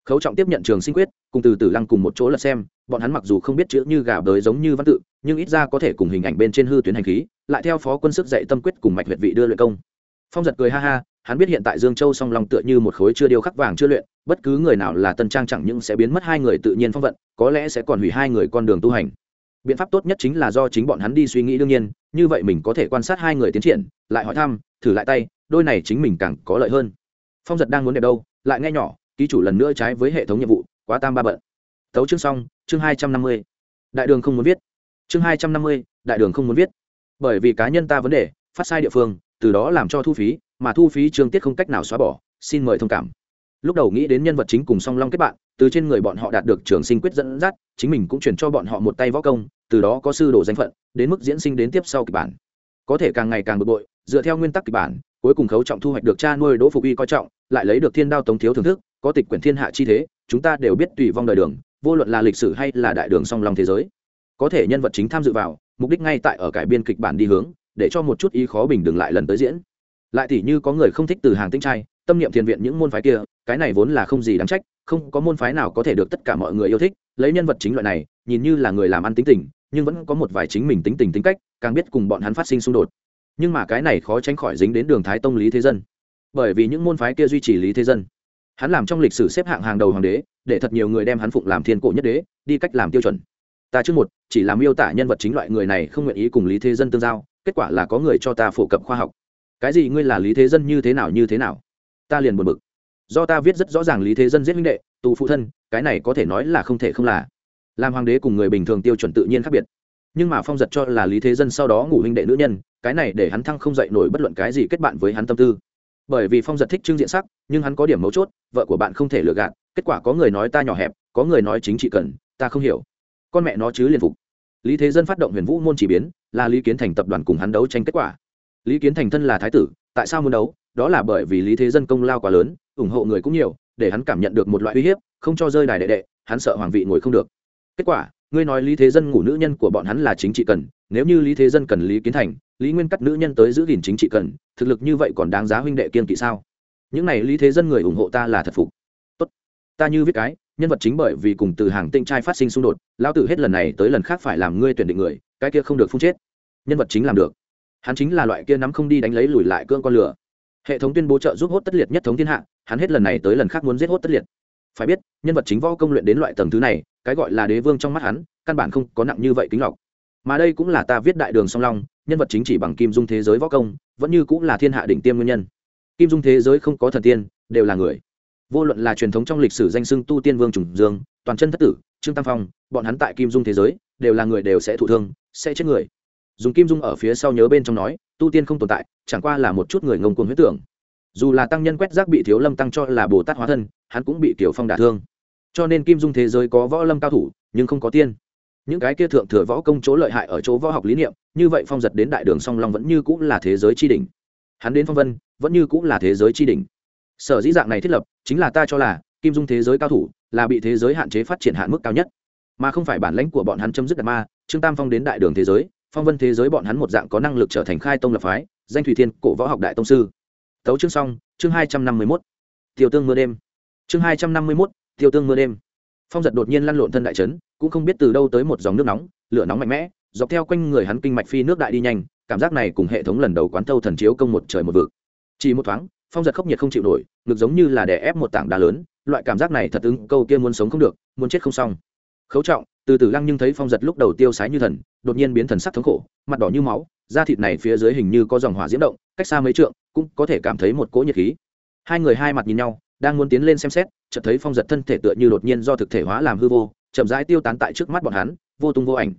Khấu trọng tiếp nhận trường sinh quyết, cùng từ từ lăng cùng một chỗ lật xem, bọn hắn mặc dù không biết chữ như gà bới giống như văn tự, nhưng ít ra có thể cùng hình ảnh bên trên hư tuyến hành khí, lại theo phó quân sức dạy tâm quyết cùng mạch huyệt vị đưa luyện công. Phong giật cười ha ha, hắn biết hiện tại dương châu song long tựa như một khối chưa điêu khắc vàng chưa luyện, bất cứ người nào là tân trang chẳng những sẽ biến mất hai người tự nhiên phong vận, có lẽ sẽ còn hủy hai người con đường tu hành biện pháp tốt nhất chính là do chính bọn hắn đi suy nghĩ đương nhiên, như vậy mình có thể quan sát hai người tiến triển, lại hỏi thăm, thử lại tay, đôi này chính mình càng có lợi hơn. Phong giật đang muốn đẹp đâu, lại nghe nhỏ, ký chủ lần nữa trái với hệ thống nhiệm vụ, quá tam ba bận. Tấu chương xong, chương hai trăm năm mươi. Đại đường không muốn viết. Chương hai trăm năm mươi, đại đường không muốn viết. Bởi vì cá nhân ta vấn đề, phát sai địa phương, từ đó làm cho thu phí, mà thu phí chương tiết không cách nào xóa bỏ, xin mời thông cảm lúc đầu nghĩ đến nhân vật chính cùng song long kết bạn, từ trên người bọn họ đạt được trường sinh quyết dẫn dắt, chính mình cũng chuyển cho bọn họ một tay võ công, từ đó có sư đồ danh phận, đến mức diễn sinh đến tiếp sau kịch bản. Có thể càng ngày càng bực bội, dựa theo nguyên tắc kịch bản, cuối cùng khấu trọng thu hoạch được cha nuôi đỗ phục uy coi trọng, lại lấy được thiên đao tống thiếu thưởng thức, có tịch quyển thiên hạ chi thế, chúng ta đều biết tùy vong đời đường, vô luận là lịch sử hay là đại đường song long thế giới. Có thể nhân vật chính tham dự vào, mục đích ngay tại ở cải biên kịch bản đi hướng, để cho một chút ý khó bình đừng lại lần tới diễn. Lại thì như có người không thích từ hàng tinh trai tâm niệm thiền viện những môn phái kia, cái này vốn là không gì đáng trách, không có môn phái nào có thể được tất cả mọi người yêu thích, lấy nhân vật chính loại này, nhìn như là người làm ăn tính tình, nhưng vẫn có một vài chính mình tính tình tính cách, càng biết cùng bọn hắn phát sinh xung đột. Nhưng mà cái này khó tránh khỏi dính đến đường thái tông lý thế dân. Bởi vì những môn phái kia duy trì lý thế dân. Hắn làm trong lịch sử xếp hạng hàng đầu hoàng đế, để thật nhiều người đem hắn phụng làm thiên cổ nhất đế, đi cách làm tiêu chuẩn. Ta trước một, chỉ làm miêu tả nhân vật chính loại người này không nguyện ý cùng lý thế dân tương giao, kết quả là có người cho ta phổ cập khoa học. Cái gì ngươi là lý thế dân như thế nào, như thế nào? Ta liền buồn bực. Do ta viết rất rõ ràng lý thế dân giết minh đệ, tù phụ thân, cái này có thể nói là không thể không là. Làm hoàng đế cùng người bình thường tiêu chuẩn tự nhiên khác biệt. Nhưng mà phong giật cho là lý thế dân sau đó ngủ huynh đệ nữ nhân, cái này để hắn thăng không dậy nổi bất luận cái gì kết bạn với hắn tâm tư. Bởi vì phong giật thích trưng diện sắc, nhưng hắn có điểm mấu chốt, vợ của bạn không thể lừa gạt, kết quả có người nói ta nhỏ hẹp, có người nói chính trị cần ta không hiểu. Con mẹ nó chứ liền phục. Lý thế dân phát động huyền vũ môn chỉ biến, là lý kiến thành tập đoàn cùng hắn đấu tranh kết quả. Lý kiến thành thân là thái tử, tại sao muốn đấu? Đó là bởi vì lý thế dân công lao quá lớn, ủng hộ người cũng nhiều, để hắn cảm nhận được một loại uy hiếp, không cho rơi đài đệ đệ, hắn sợ hoàng vị ngồi không được. Kết quả, ngươi nói lý thế dân ngủ nữ nhân của bọn hắn là chính trị cần, nếu như lý thế dân cần lý kiến thành, lý nguyên cắt nữ nhân tới giữ gìn chính trị cần, thực lực như vậy còn đáng giá huynh đệ kiên kỵ sao? Những này lý thế dân người ủng hộ ta là thật phục. Tốt. Ta như viết cái, nhân vật chính bởi vì cùng từ hàng tinh trai phát sinh xung đột, lão tử hết lần này tới lần khác phải làm ngươi tuyển định người, cái kia không được phung chết. Nhân vật chính làm được. Hắn chính là loại kia nắm không đi đánh lấy lùi lại cương con lửa hệ thống tuyên bố trợ giúp hốt tất liệt nhất thống thiên hạ, hắn hết lần này tới lần khác muốn giết hốt tất liệt. Phải biết, nhân vật chính võ công luyện đến loại tầng thứ này, cái gọi là đế vương trong mắt hắn, căn bản không có nặng như vậy kính lọc. Mà đây cũng là ta viết đại đường song long, nhân vật chính chỉ bằng kim dung thế giới võ công, vẫn như cũng là thiên hạ đỉnh tiêm nguyên nhân. Kim dung thế giới không có thần tiên, đều là người. Vô luận là truyền thống trong lịch sử danh sưng tu tiên vương trùng dương, toàn chân thất tử, trương tam phong, bọn hắn tại kim dung thế giới, đều là người đều sẽ thụ thương, sẽ chết người dùng kim dung ở phía sau nhớ bên trong nói, tu tiên không tồn tại, chẳng qua là một chút người ngông cuồng huyết tưởng. Dù là tăng nhân quét rác bị thiếu lâm tăng cho là bồ tát hóa thân, hắn cũng bị tiểu phong đả thương. Cho nên kim dung thế giới có võ lâm cao thủ, nhưng không có tiên. Những cái kia thượng thừa võ công chỗ lợi hại ở chỗ võ học lý niệm, như vậy phong giật đến đại đường song long vẫn như cũng là thế giới tri đỉnh. Hắn đến phong vân, vẫn như cũng là thế giới tri đỉnh. Sở dĩ dạng này thiết lập, chính là ta cho là, kim dung thế giới cao thủ, là bị thế giới hạn chế phát triển hạn mức cao nhất. Mà không phải bản lãnh của bọn hắn chấm dứt đạt ma, trương tam phong đến đại đường thế giới phong vân thế giới bọn hắn một dạng có năng lực trở thành khai tông lập phái, danh thủy thiên, cổ võ học đại tông sư. Tấu chương xong, chương hai trăm năm mươi mốt. Tiêu tương mưa đêm. Chương hai trăm năm mươi mốt tiêu tương mưa đêm. Phong giật đột nhiên lăn lộn thân đại trấn, cũng không biết từ đâu tới một dòng nước nóng, lửa nóng mạnh mẽ, dọc theo quanh người hắn kinh mạch phi nước đại đi nhanh, cảm giác này cùng hệ thống lần đầu quán thâu thần chiếu công một trời một vực. Chỉ một thoáng, phong giật khốc nhiệt không chịu nổi, ngực giống như là đè ép một tảng đá lớn, loại cảm giác này thật ứng câu kia muốn sống không được, muốn chết không xong khấu trọng, từ từ lăng nhưng thấy phong giật lúc đầu tiêu sái như thần, đột nhiên biến thần sắc thống khổ, mặt đỏ như máu, da thịt này phía dưới hình như có dòng hỏa diễm động, cách xa mấy trượng, cũng có thể cảm thấy một cỗ nhiệt khí. Hai người hai mặt nhìn nhau, đang muốn tiến lên xem xét, chợt thấy phong giật thân thể tựa như đột nhiên do thực thể hóa làm hư vô, chậm rãi tiêu tán tại trước mắt bọn hắn, vô tung vô ảnh.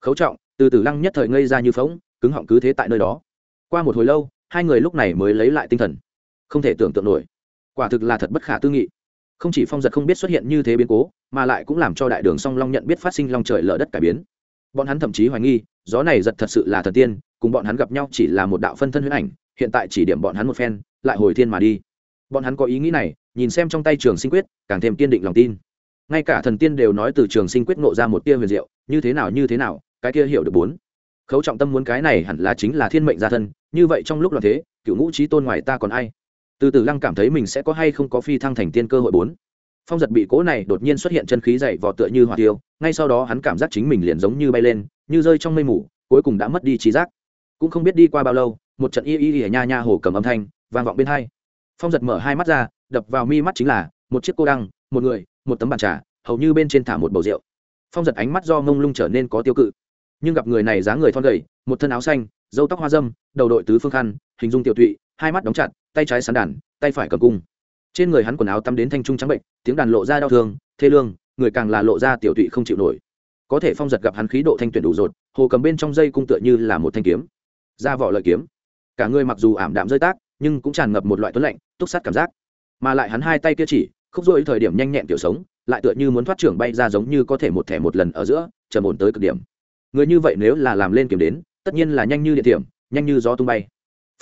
Khấu trọng, từ từ lăng nhất thời ngây ra như phóng cứng họng cứ thế tại nơi đó. Qua một hồi lâu, hai người lúc này mới lấy lại tinh thần. Không thể tưởng tượng nổi. Quả thực là thật bất khả tư nghị không chỉ phong giật không biết xuất hiện như thế biến cố, mà lại cũng làm cho đại đường song long nhận biết phát sinh long trời lở đất cải biến. Bọn hắn thậm chí hoài nghi, gió này giật thật sự là thần tiên, cùng bọn hắn gặp nhau chỉ là một đạo phân thân huyết ảnh, hiện tại chỉ điểm bọn hắn một phen, lại hồi thiên mà đi. Bọn hắn có ý nghĩ này, nhìn xem trong tay trường sinh quyết, càng thêm kiên định lòng tin. Ngay cả thần tiên đều nói từ trường sinh quyết ngộ ra một tia huyền diệu, như thế nào, như thế nào, cái kia hiểu được bốn. Khấu trọng tâm muốn cái này hẳn là chính là thiên mệnh gia thân, như vậy trong lúc là thế, cựu ngũ trí tôn ngoài ta còn ai? Từ từ lăng cảm thấy mình sẽ có hay không có phi thăng thành tiên cơ hội bốn. Phong giật bị cố này đột nhiên xuất hiện chân khí dày vò tựa như hỏa tiêu, ngay sau đó hắn cảm giác chính mình liền giống như bay lên, như rơi trong mây mù, cuối cùng đã mất đi trí giác. Cũng không biết đi qua bao lâu, một trận y y y nha nha hồ cầm âm thanh vang vọng bên hai. Phong giật mở hai mắt ra, đập vào mi mắt chính là một chiếc cô đăng, một người, một tấm bàn trà, hầu như bên trên thả một bầu rượu. Phong giật ánh mắt do mông lung trở nên có tiêu cự. Nhưng gặp người này dáng người thon gầy, một thân áo xanh dâu tóc hoa dâm, đầu đội tứ phương khăn, hình dung tiểu tụy hai mắt đóng chặt, tay trái sán đàn, tay phải cầm cung. Trên người hắn quần áo tắm đến thanh trung trắng bệnh, tiếng đàn lộ ra đau thương, thê lương, người càng là lộ ra tiểu tụy không chịu nổi. Có thể phong giật gặp hắn khí độ thanh tuyển đủ rột, hồ cầm bên trong dây cung tựa như là một thanh kiếm. Ra vỏ lợi kiếm. Cả người mặc dù ảm đạm rơi tác, nhưng cũng tràn ngập một loại tuấn lạnh, túc sát cảm giác. Mà lại hắn hai tay kia chỉ, khúc rỗi thời điểm nhanh nhẹn kiểu sống, lại tựa như muốn thoát trưởng bay ra giống như có thể một thẻ một lần ở giữa trầm ổn tới cực điểm. Người như vậy nếu là làm lên kiểm đến, tất nhiên là nhanh như địa điểm nhanh như gió tung bay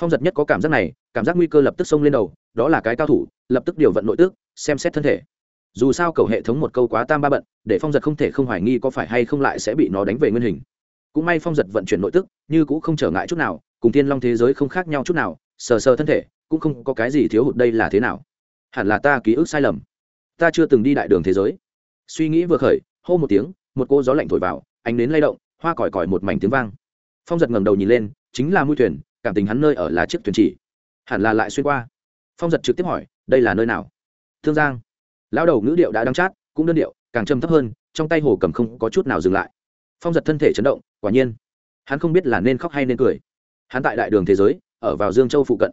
phong giật nhất có cảm giác này, cảm giác nguy cơ lập tức xông lên đầu, đó là cái cao thủ, lập tức điều vận nội tức xem xét thân thể. Dù sao cầu hệ thống một câu quá tam ba bận, để phong giật không thể không hoài nghi có phải hay không lại sẽ bị nó đánh về nguyên hình. Cũng may phong giật vận chuyển nội tức như cũng không trở ngại chút nào, cùng thiên long thế giới không khác nhau chút nào, sờ sờ thân thể, cũng không có cái gì thiếu hụt đây là thế nào. Hẳn là ta ký ức sai lầm. Ta chưa từng đi đại đường thế giới. Suy nghĩ vừa khởi, hô một tiếng, một cô gió lạnh thổi vào, ánh đến lay động, hoa còi còi một mảnh tiếng vang. Phong giật ngẩng đầu nhìn lên, chính là mũi thuyền cảm tình hắn nơi ở là chiếc thuyền chỉ. Hẳn là lại xuyên qua. Phong giật trực tiếp hỏi, đây là nơi nào? Thương giang. Lão đầu ngữ điệu đã đăng chát, cũng đơn điệu, càng trầm thấp hơn, trong tay hồ cầm không có chút nào dừng lại. Phong giật thân thể chấn động, quả nhiên, hắn không biết là nên khóc hay nên cười. Hắn tại đại đường thế giới, ở vào dương châu phụ cận.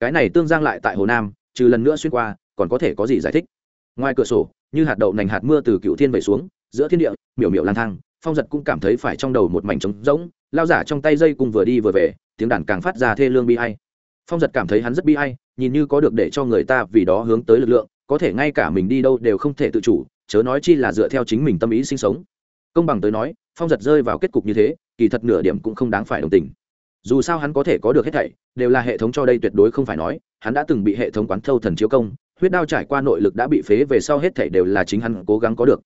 Cái này tương giang lại tại hồ nam, trừ lần nữa xuyên qua, còn có thể có gì giải thích? Ngoài cửa sổ, như hạt đậu nành hạt mưa từ cựu thiên vẩy xuống, giữa thiên địa, miểu miểu lang thang phong giật cũng cảm thấy phải trong đầu một mảnh trống rỗng, lao giả trong tay dây cùng vừa đi vừa về, tiếng đàn càng phát ra thê lương bi hay phong giật cảm thấy hắn rất bi hay nhìn như có được để cho người ta vì đó hướng tới lực lượng, có thể ngay cả mình đi đâu đều không thể tự chủ, chớ nói chi là dựa theo chính mình tâm ý sinh sống. Công bằng tới nói, phong giật rơi vào kết cục như thế, kỳ thật nửa điểm cũng không đáng phải đồng tình. Dù sao hắn có thể có được hết thảy, đều là hệ thống cho đây tuyệt đối không phải nói, hắn đã từng bị hệ thống quán thâu thần chiếu công, huyết đao trải qua nội lực đã bị phế về sau hết thảy đều là chính hắn cố gắng có được.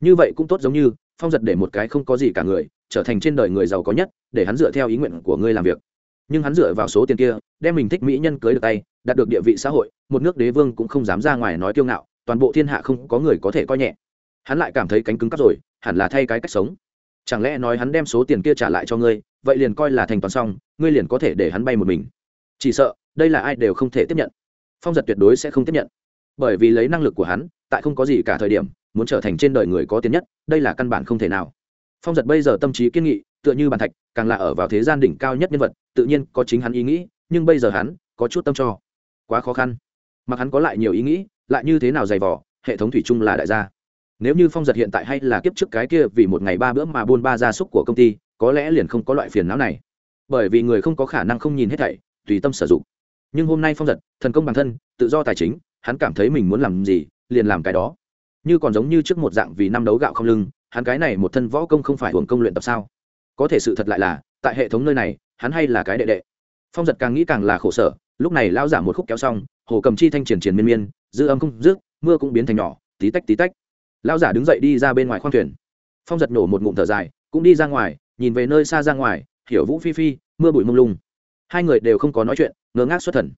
Như vậy cũng tốt giống như phong giật để một cái không có gì cả người, trở thành trên đời người giàu có nhất, để hắn dựa theo ý nguyện của ngươi làm việc. Nhưng hắn dựa vào số tiền kia, đem mình thích mỹ nhân cưới được tay, đạt được địa vị xã hội, một nước đế vương cũng không dám ra ngoài nói kiêu ngạo, toàn bộ thiên hạ không có người có thể coi nhẹ. Hắn lại cảm thấy cánh cứng cắp rồi, hẳn là thay cái cách sống. Chẳng lẽ nói hắn đem số tiền kia trả lại cho ngươi, vậy liền coi là thành toàn xong, ngươi liền có thể để hắn bay một mình. Chỉ sợ, đây là ai đều không thể tiếp nhận. Phong giật tuyệt đối sẽ không tiếp nhận. Bởi vì lấy năng lực của hắn, tại không có gì cả thời điểm muốn trở thành trên đời người có tiền nhất, đây là căn bản không thể nào. Phong giật bây giờ tâm trí kiên nghị, tựa như bàn thạch, càng là ở vào thế gian đỉnh cao nhất nhân vật, tự nhiên có chính hắn ý nghĩ, nhưng bây giờ hắn có chút tâm cho. Quá khó khăn. Mặc hắn có lại nhiều ý nghĩ, lại như thế nào dày vỏ hệ thống thủy chung là đại gia. Nếu như phong giật hiện tại hay là kiếp trước cái kia vì một ngày ba bữa mà buôn ba gia súc của công ty, có lẽ liền không có loại phiền não này. Bởi vì người không có khả năng không nhìn hết thảy, tùy tâm sử dụng. Nhưng hôm nay phong giật, thần công bản thân, tự do tài chính, hắn cảm thấy mình muốn làm gì, liền làm cái đó như còn giống như trước một dạng vì năm đấu gạo không lưng, hắn cái này một thân võ công không phải hưởng công luyện tập sao? Có thể sự thật lại là, tại hệ thống nơi này, hắn hay là cái đệ đệ. Phong giật càng nghĩ càng là khổ sở, lúc này lao giả một khúc kéo xong, hồ cầm chi thanh triển triển miên miên, dư âm không rước mưa cũng biến thành nhỏ, tí tách tí tách. Lao giả đứng dậy đi ra bên ngoài khoang thuyền. Phong giật nổ một ngụm thở dài, cũng đi ra ngoài, nhìn về nơi xa ra ngoài, hiểu vũ phi phi, mưa bụi mông lung. Hai người đều không có nói chuyện, ngơ ngác xuất thần.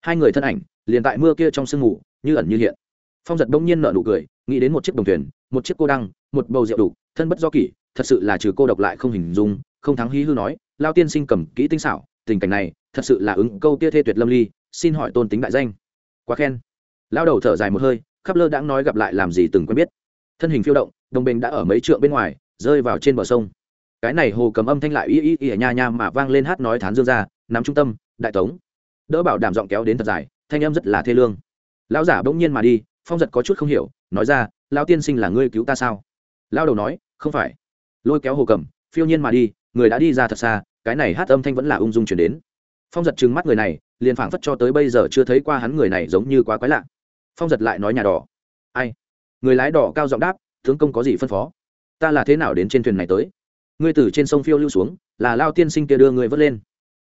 Hai người thân ảnh, liền tại mưa kia trong sương mù, như ẩn như hiện. Phong giật đông nhiên nở nụ cười nghĩ đến một chiếc đồng thuyền, một chiếc cô đăng, một bầu rượu đủ, thân bất do kỷ, thật sự là trừ cô độc lại không hình dung, không thắng hí hư nói, lao tiên sinh cầm kỹ tinh xảo, tình cảnh này, thật sự là ứng câu tia thê tuyệt lâm ly, xin hỏi tôn tính đại danh. Quá khen. Lao đầu thở dài một hơi, khắp lơ đãng nói gặp lại làm gì từng quen biết. Thân hình phiêu động, đồng bình đã ở mấy trượng bên ngoài, rơi vào trên bờ sông. Cái này hồ cầm âm thanh lại y y y nha nha mà vang lên hát nói thán dương ra, nắm trung tâm, đại tống. Đỡ bảo đảm giọng kéo đến thật dài, thanh âm rất là thê lương. Lão giả bỗng nhiên mà đi phong giật có chút không hiểu, nói ra, lão tiên sinh là ngươi cứu ta sao? Lao đầu nói, không phải. Lôi kéo hồ cầm, phiêu nhiên mà đi, người đã đi ra thật xa, cái này hát âm thanh vẫn là ung dung chuyển đến. Phong giật trừng mắt người này, liền phảng phất cho tới bây giờ chưa thấy qua hắn người này giống như quá quái lạ. Phong giật lại nói nhà đỏ. Ai? Người lái đỏ cao giọng đáp, tướng công có gì phân phó? Ta là thế nào đến trên thuyền này tới? Ngươi từ trên sông phiêu lưu xuống, là lao tiên sinh kia đưa ngươi vớt lên.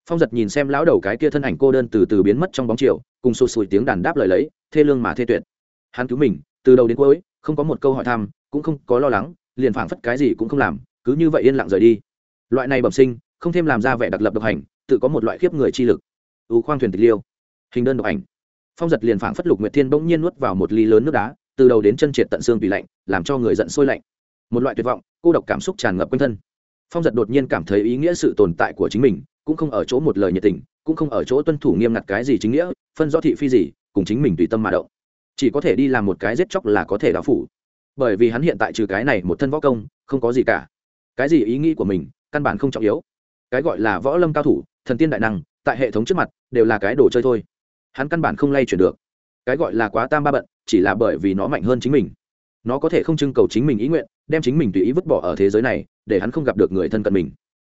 Phong giật nhìn xem lão đầu cái kia thân ảnh cô đơn từ từ biến mất trong bóng chiều, cùng sụt sùi tiếng đàn đáp lời lấy, thê lương mà thê tuyệt hắn cứu mình, từ đầu đến cuối, không có một câu hỏi thăm, cũng không có lo lắng, liền phảng phất cái gì cũng không làm, cứ như vậy yên lặng rời đi. Loại này bẩm sinh, không thêm làm ra vẻ đặc lập độc hành, tự có một loại khiếp người chi lực. U khoang thuyền tịch liêu. Hình đơn độc ảnh. Phong giật liền phảng phất lục nguyệt thiên bỗng nhiên nuốt vào một ly lớn nước đá, từ đầu đến chân triệt tận xương tùy lạnh, làm cho người giận sôi lạnh. Một loại tuyệt vọng, cô độc cảm xúc tràn ngập quanh thân. Phong giật đột nhiên cảm thấy ý nghĩa sự tồn tại của chính mình, cũng không ở chỗ một lời nhiệt tình, cũng không ở chỗ tuân thủ nghiêm ngặt cái gì chính nghĩa, phân rõ thị phi gì, cùng chính mình tùy tâm mà động chỉ có thể đi làm một cái giết chóc là có thể đạo phủ. Bởi vì hắn hiện tại trừ cái này một thân võ công, không có gì cả. Cái gì ý nghĩ của mình, căn bản không trọng yếu. Cái gọi là võ lâm cao thủ, thần tiên đại năng, tại hệ thống trước mặt, đều là cái đồ chơi thôi. Hắn căn bản không lay chuyển được. Cái gọi là quá tam ba bận, chỉ là bởi vì nó mạnh hơn chính mình. Nó có thể không trưng cầu chính mình ý nguyện, đem chính mình tùy ý vứt bỏ ở thế giới này, để hắn không gặp được người thân cận mình.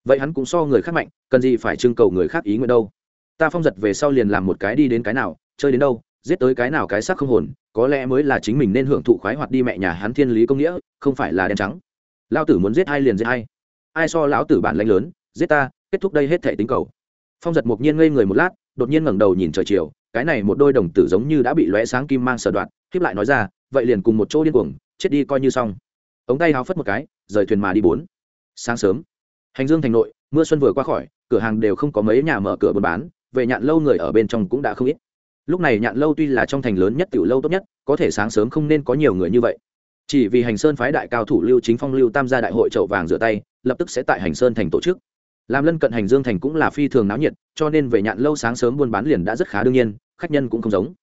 Vậy hắn cũng so người khác mạnh, cần gì phải trưng cầu người khác ý nguyện đâu? Ta phong giật về sau liền làm một cái đi đến cái nào, chơi đến đâu giết tới cái nào cái xác không hồn, có lẽ mới là chính mình nên hưởng thụ khoái hoạt đi mẹ nhà hắn thiên lý công nghĩa, không phải là đen trắng. Lao tử muốn giết ai liền giết ai. Ai so lão tử bản lãnh lớn, giết ta, kết thúc đây hết thể tính cầu. Phong giật mục nhiên ngây người một lát, đột nhiên ngẩng đầu nhìn trời chiều, cái này một đôi đồng tử giống như đã bị lóe sáng kim mang sờ đoạn khiếp lại nói ra, vậy liền cùng một chỗ điên cuồng, chết đi coi như xong. Ống tay háo phất một cái, rời thuyền mà đi bốn. Sáng sớm, hành dương thành nội, mưa xuân vừa qua khỏi, cửa hàng đều không có mấy nhà mở cửa buôn bán, về nhạn lâu người ở bên trong cũng đã không ít lúc này nhạn lâu tuy là trong thành lớn nhất, tiểu lâu tốt nhất, có thể sáng sớm không nên có nhiều người như vậy. Chỉ vì hành sơn phái đại cao thủ lưu chính phong, lưu tam gia đại hội chậu vàng rửa tay, lập tức sẽ tại hành sơn thành tổ chức. Làm lân cận hành dương thành cũng là phi thường náo nhiệt, cho nên về nhạn lâu sáng sớm buôn bán liền đã rất khá đương nhiên, khách nhân cũng không giống.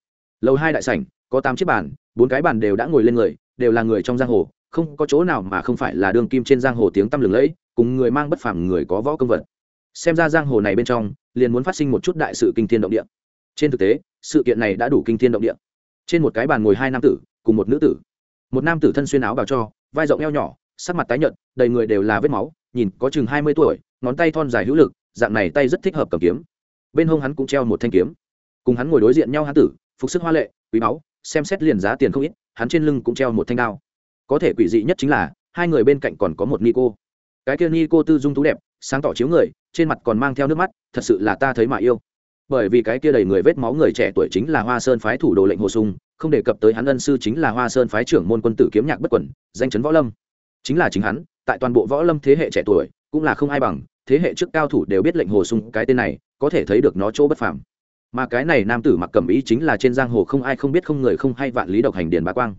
Lâu hai đại sảnh, có tám chiếc bàn, bốn cái bàn đều đã ngồi lên người, đều là người trong giang hồ, không có chỗ nào mà không phải là đường kim trên giang hồ tiếng tăm lừng lẫy, cùng người mang bất phẳng người có võ công vật. Xem ra giang hồ này bên trong, liền muốn phát sinh một chút đại sự kinh thiên động địa. Trên thực tế sự kiện này đã đủ kinh thiên động địa. Trên một cái bàn ngồi hai nam tử, cùng một nữ tử. Một nam tử thân xuyên áo bào cho, vai rộng eo nhỏ, sắc mặt tái nhợt, đầy người đều là vết máu, nhìn có chừng hai mươi tuổi, ngón tay thon dài hữu lực, dạng này tay rất thích hợp cầm kiếm. Bên hông hắn cũng treo một thanh kiếm. Cùng hắn ngồi đối diện nhau hắn tử, phục sức hoa lệ, quý báu, xem xét liền giá tiền không ít, hắn trên lưng cũng treo một thanh đao. Có thể quỷ dị nhất chính là, hai người bên cạnh còn có một ni cô cái kia ni cô tư dung tú đẹp, sáng tỏ chiếu người, trên mặt còn mang theo nước mắt, thật sự là ta thấy mà yêu bởi vì cái kia đầy người vết máu người trẻ tuổi chính là hoa sơn phái thủ đồ lệnh hồ sung, không đề cập tới hắn ân sư chính là hoa sơn phái trưởng môn quân tử kiếm nhạc bất quẩn, danh chấn võ lâm. Chính là chính hắn, tại toàn bộ võ lâm thế hệ trẻ tuổi, cũng là không ai bằng, thế hệ trước cao thủ đều biết lệnh hồ sung cái tên này, có thể thấy được nó chỗ bất phàm. Mà cái này nam tử mặc cẩm ý chính là trên giang hồ không ai không biết không người không hay vạn lý độc hành điền bá quang.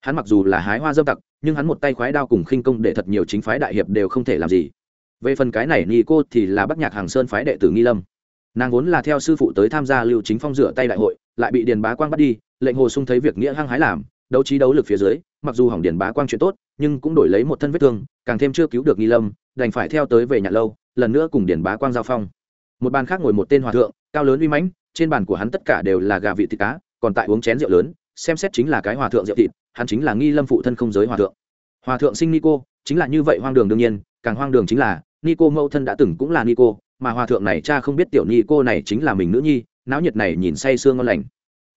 Hắn mặc dù là hái hoa dâm tặc, nhưng hắn một tay khoái đao cùng khinh công để thật nhiều chính phái đại hiệp đều không thể làm gì. Về phần cái này ni cô thì là bắc nhạc hàng sơn phái đệ tử nghi lâm nàng vốn là theo sư phụ tới tham gia lưu chính phong rửa tay đại hội, lại bị điền bá quang bắt đi, lệnh hồ sung thấy việc nghĩa hăng hái làm, đấu trí đấu lực phía dưới, mặc dù hỏng điền bá quang chuyện tốt, nhưng cũng đổi lấy một thân vết thương, càng thêm chưa cứu được nghi lâm, đành phải theo tới về nhà lâu, lần nữa cùng điền bá quang giao phong. Một bàn khác ngồi một tên hòa thượng, cao lớn uy mãnh, trên bàn của hắn tất cả đều là gà vị thịt cá, còn tại uống chén rượu lớn, xem xét chính là cái hòa thượng rượu thịt, hắn chính là nghi lâm phụ thân không giới hòa thượng. Hòa thượng sinh nico chính là như vậy hoang đường đương nhiên, càng hoang đường chính là nico mẫu thân đã từng cũng là nico mà hòa thượng này cha không biết tiểu nhi cô này chính là mình nữ nhi, náo nhiệt này nhìn say sương ngon lành.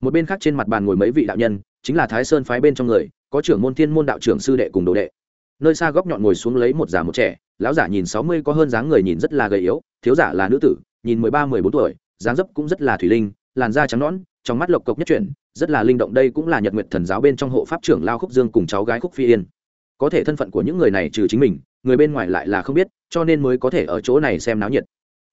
Một bên khác trên mặt bàn ngồi mấy vị đạo nhân, chính là thái sơn phái bên trong người, có trưởng môn thiên môn đạo trưởng sư đệ cùng đồ đệ. Nơi xa góc nhọn ngồi xuống lấy một già một trẻ, lão giả nhìn sáu mươi có hơn dáng người nhìn rất là gầy yếu, thiếu giả là nữ tử, nhìn mười ba, mười bốn tuổi, dáng dấp cũng rất là thủy linh, làn da trắng nõn, trong mắt lộc cộc nhất chuyển, rất là linh động đây cũng là nhật nguyện thần giáo bên trong hộ pháp trưởng lao khúc dương cùng cháu gái khúc phi yên. Có thể thân phận của những người này trừ chính mình, người bên ngoài lại là không biết, cho nên mới có thể ở chỗ này xem náo nhiệt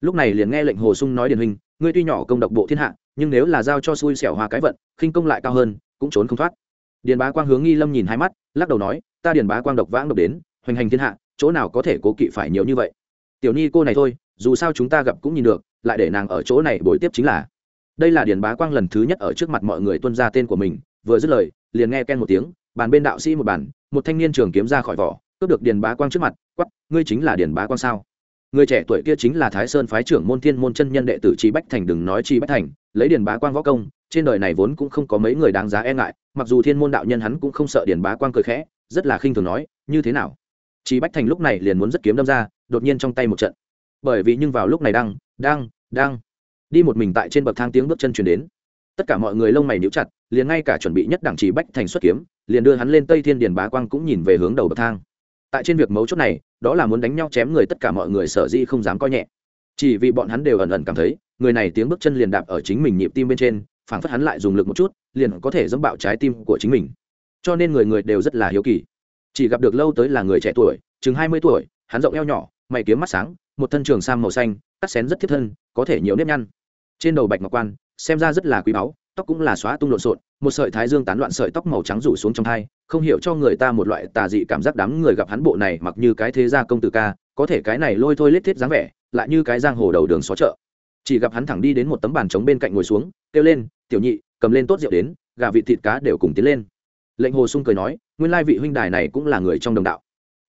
lúc này liền nghe lệnh hồ sung nói điển hình ngươi tuy nhỏ công độc bộ thiên hạ, nhưng nếu là giao cho xui xẻo hoa cái vận, khinh công lại cao hơn, cũng trốn không thoát. Điền bá quang hướng nghi lâm nhìn hai mắt, lắc đầu nói, ta điền bá quang độc vãng độc đến, hoành hành thiên hạ, chỗ nào có thể cố kỵ phải nhiều như vậy. Tiểu nhi cô này thôi, dù sao chúng ta gặp cũng nhìn được, lại để nàng ở chỗ này bồi tiếp chính là. Đây là điền bá quang lần thứ nhất ở trước mặt mọi người tuân ra tên của mình, vừa dứt lời, liền nghe ken một tiếng, bàn bên đạo sĩ một bàn, một thanh niên trường kiếm ra khỏi vỏ, cướp được điền bá quang trước mặt quắp ngươi chính là điền bá quang sao? Người trẻ tuổi kia chính là thái sơn phái trưởng môn thiên môn chân nhân đệ tử chi bách thành, đừng nói chi bách thành, lấy điền bá quang võ công, trên đời này vốn cũng không có mấy người đáng giá e ngại, mặc dù thiên môn đạo nhân hắn cũng không sợ điền bá quang cười khẽ, rất là khinh thường nói, như thế nào? Chi bách thành lúc này liền muốn rất kiếm đâm ra, đột nhiên trong tay một trận. Bởi vì nhưng vào lúc này đang đang đang, đi một mình tại trên bậc thang tiếng bước chân chuyển đến. Tất cả mọi người lông mày níu chặt, liền ngay cả chuẩn bị nhất đảng chỉ bách thành xuất kiếm, liền đưa hắn lên tây thiên điền bá quang cũng nhìn về hướng đầu bậc thang tại trên việc mấu chốt này, đó là muốn đánh nhau chém người tất cả mọi người sở dĩ không dám coi nhẹ. Chỉ vì bọn hắn đều ẩn ẩn cảm thấy, người này tiếng bước chân liền đạp ở chính mình nhịp tim bên trên, phảng phất hắn lại dùng lực một chút, liền có thể dẫm bạo trái tim của chính mình. Cho nên người người đều rất là hiếu kỳ. Chỉ gặp được lâu tới là người trẻ tuổi, chừng hai mươi tuổi, hắn rộng eo nhỏ, mày kiếm mắt sáng, một thân trường sam màu xanh, cắt xén rất thiết thân, có thể nhiều nếp nhăn. Trên đầu bạch ngọc quan, xem ra rất là quý báu, tóc cũng là xóa tung lộn xộn một sợi thái dương tán loạn sợi tóc màu trắng rủ xuống trong thai không hiểu cho người ta một loại tà dị cảm giác đám người gặp hắn bộ này mặc như cái thế gia công tử ca, có thể cái này lôi thôi lết thiết dáng vẻ, lại như cái giang hồ đầu đường xó chợ. Chỉ gặp hắn thẳng đi đến một tấm bàn trống bên cạnh ngồi xuống, kêu lên, tiểu nhị, cầm lên tốt rượu đến, gà vịt thịt cá đều cùng tiến lên. Lệnh hồ sung cười nói, nguyên lai vị huynh đài này cũng là người trong đồng đạo.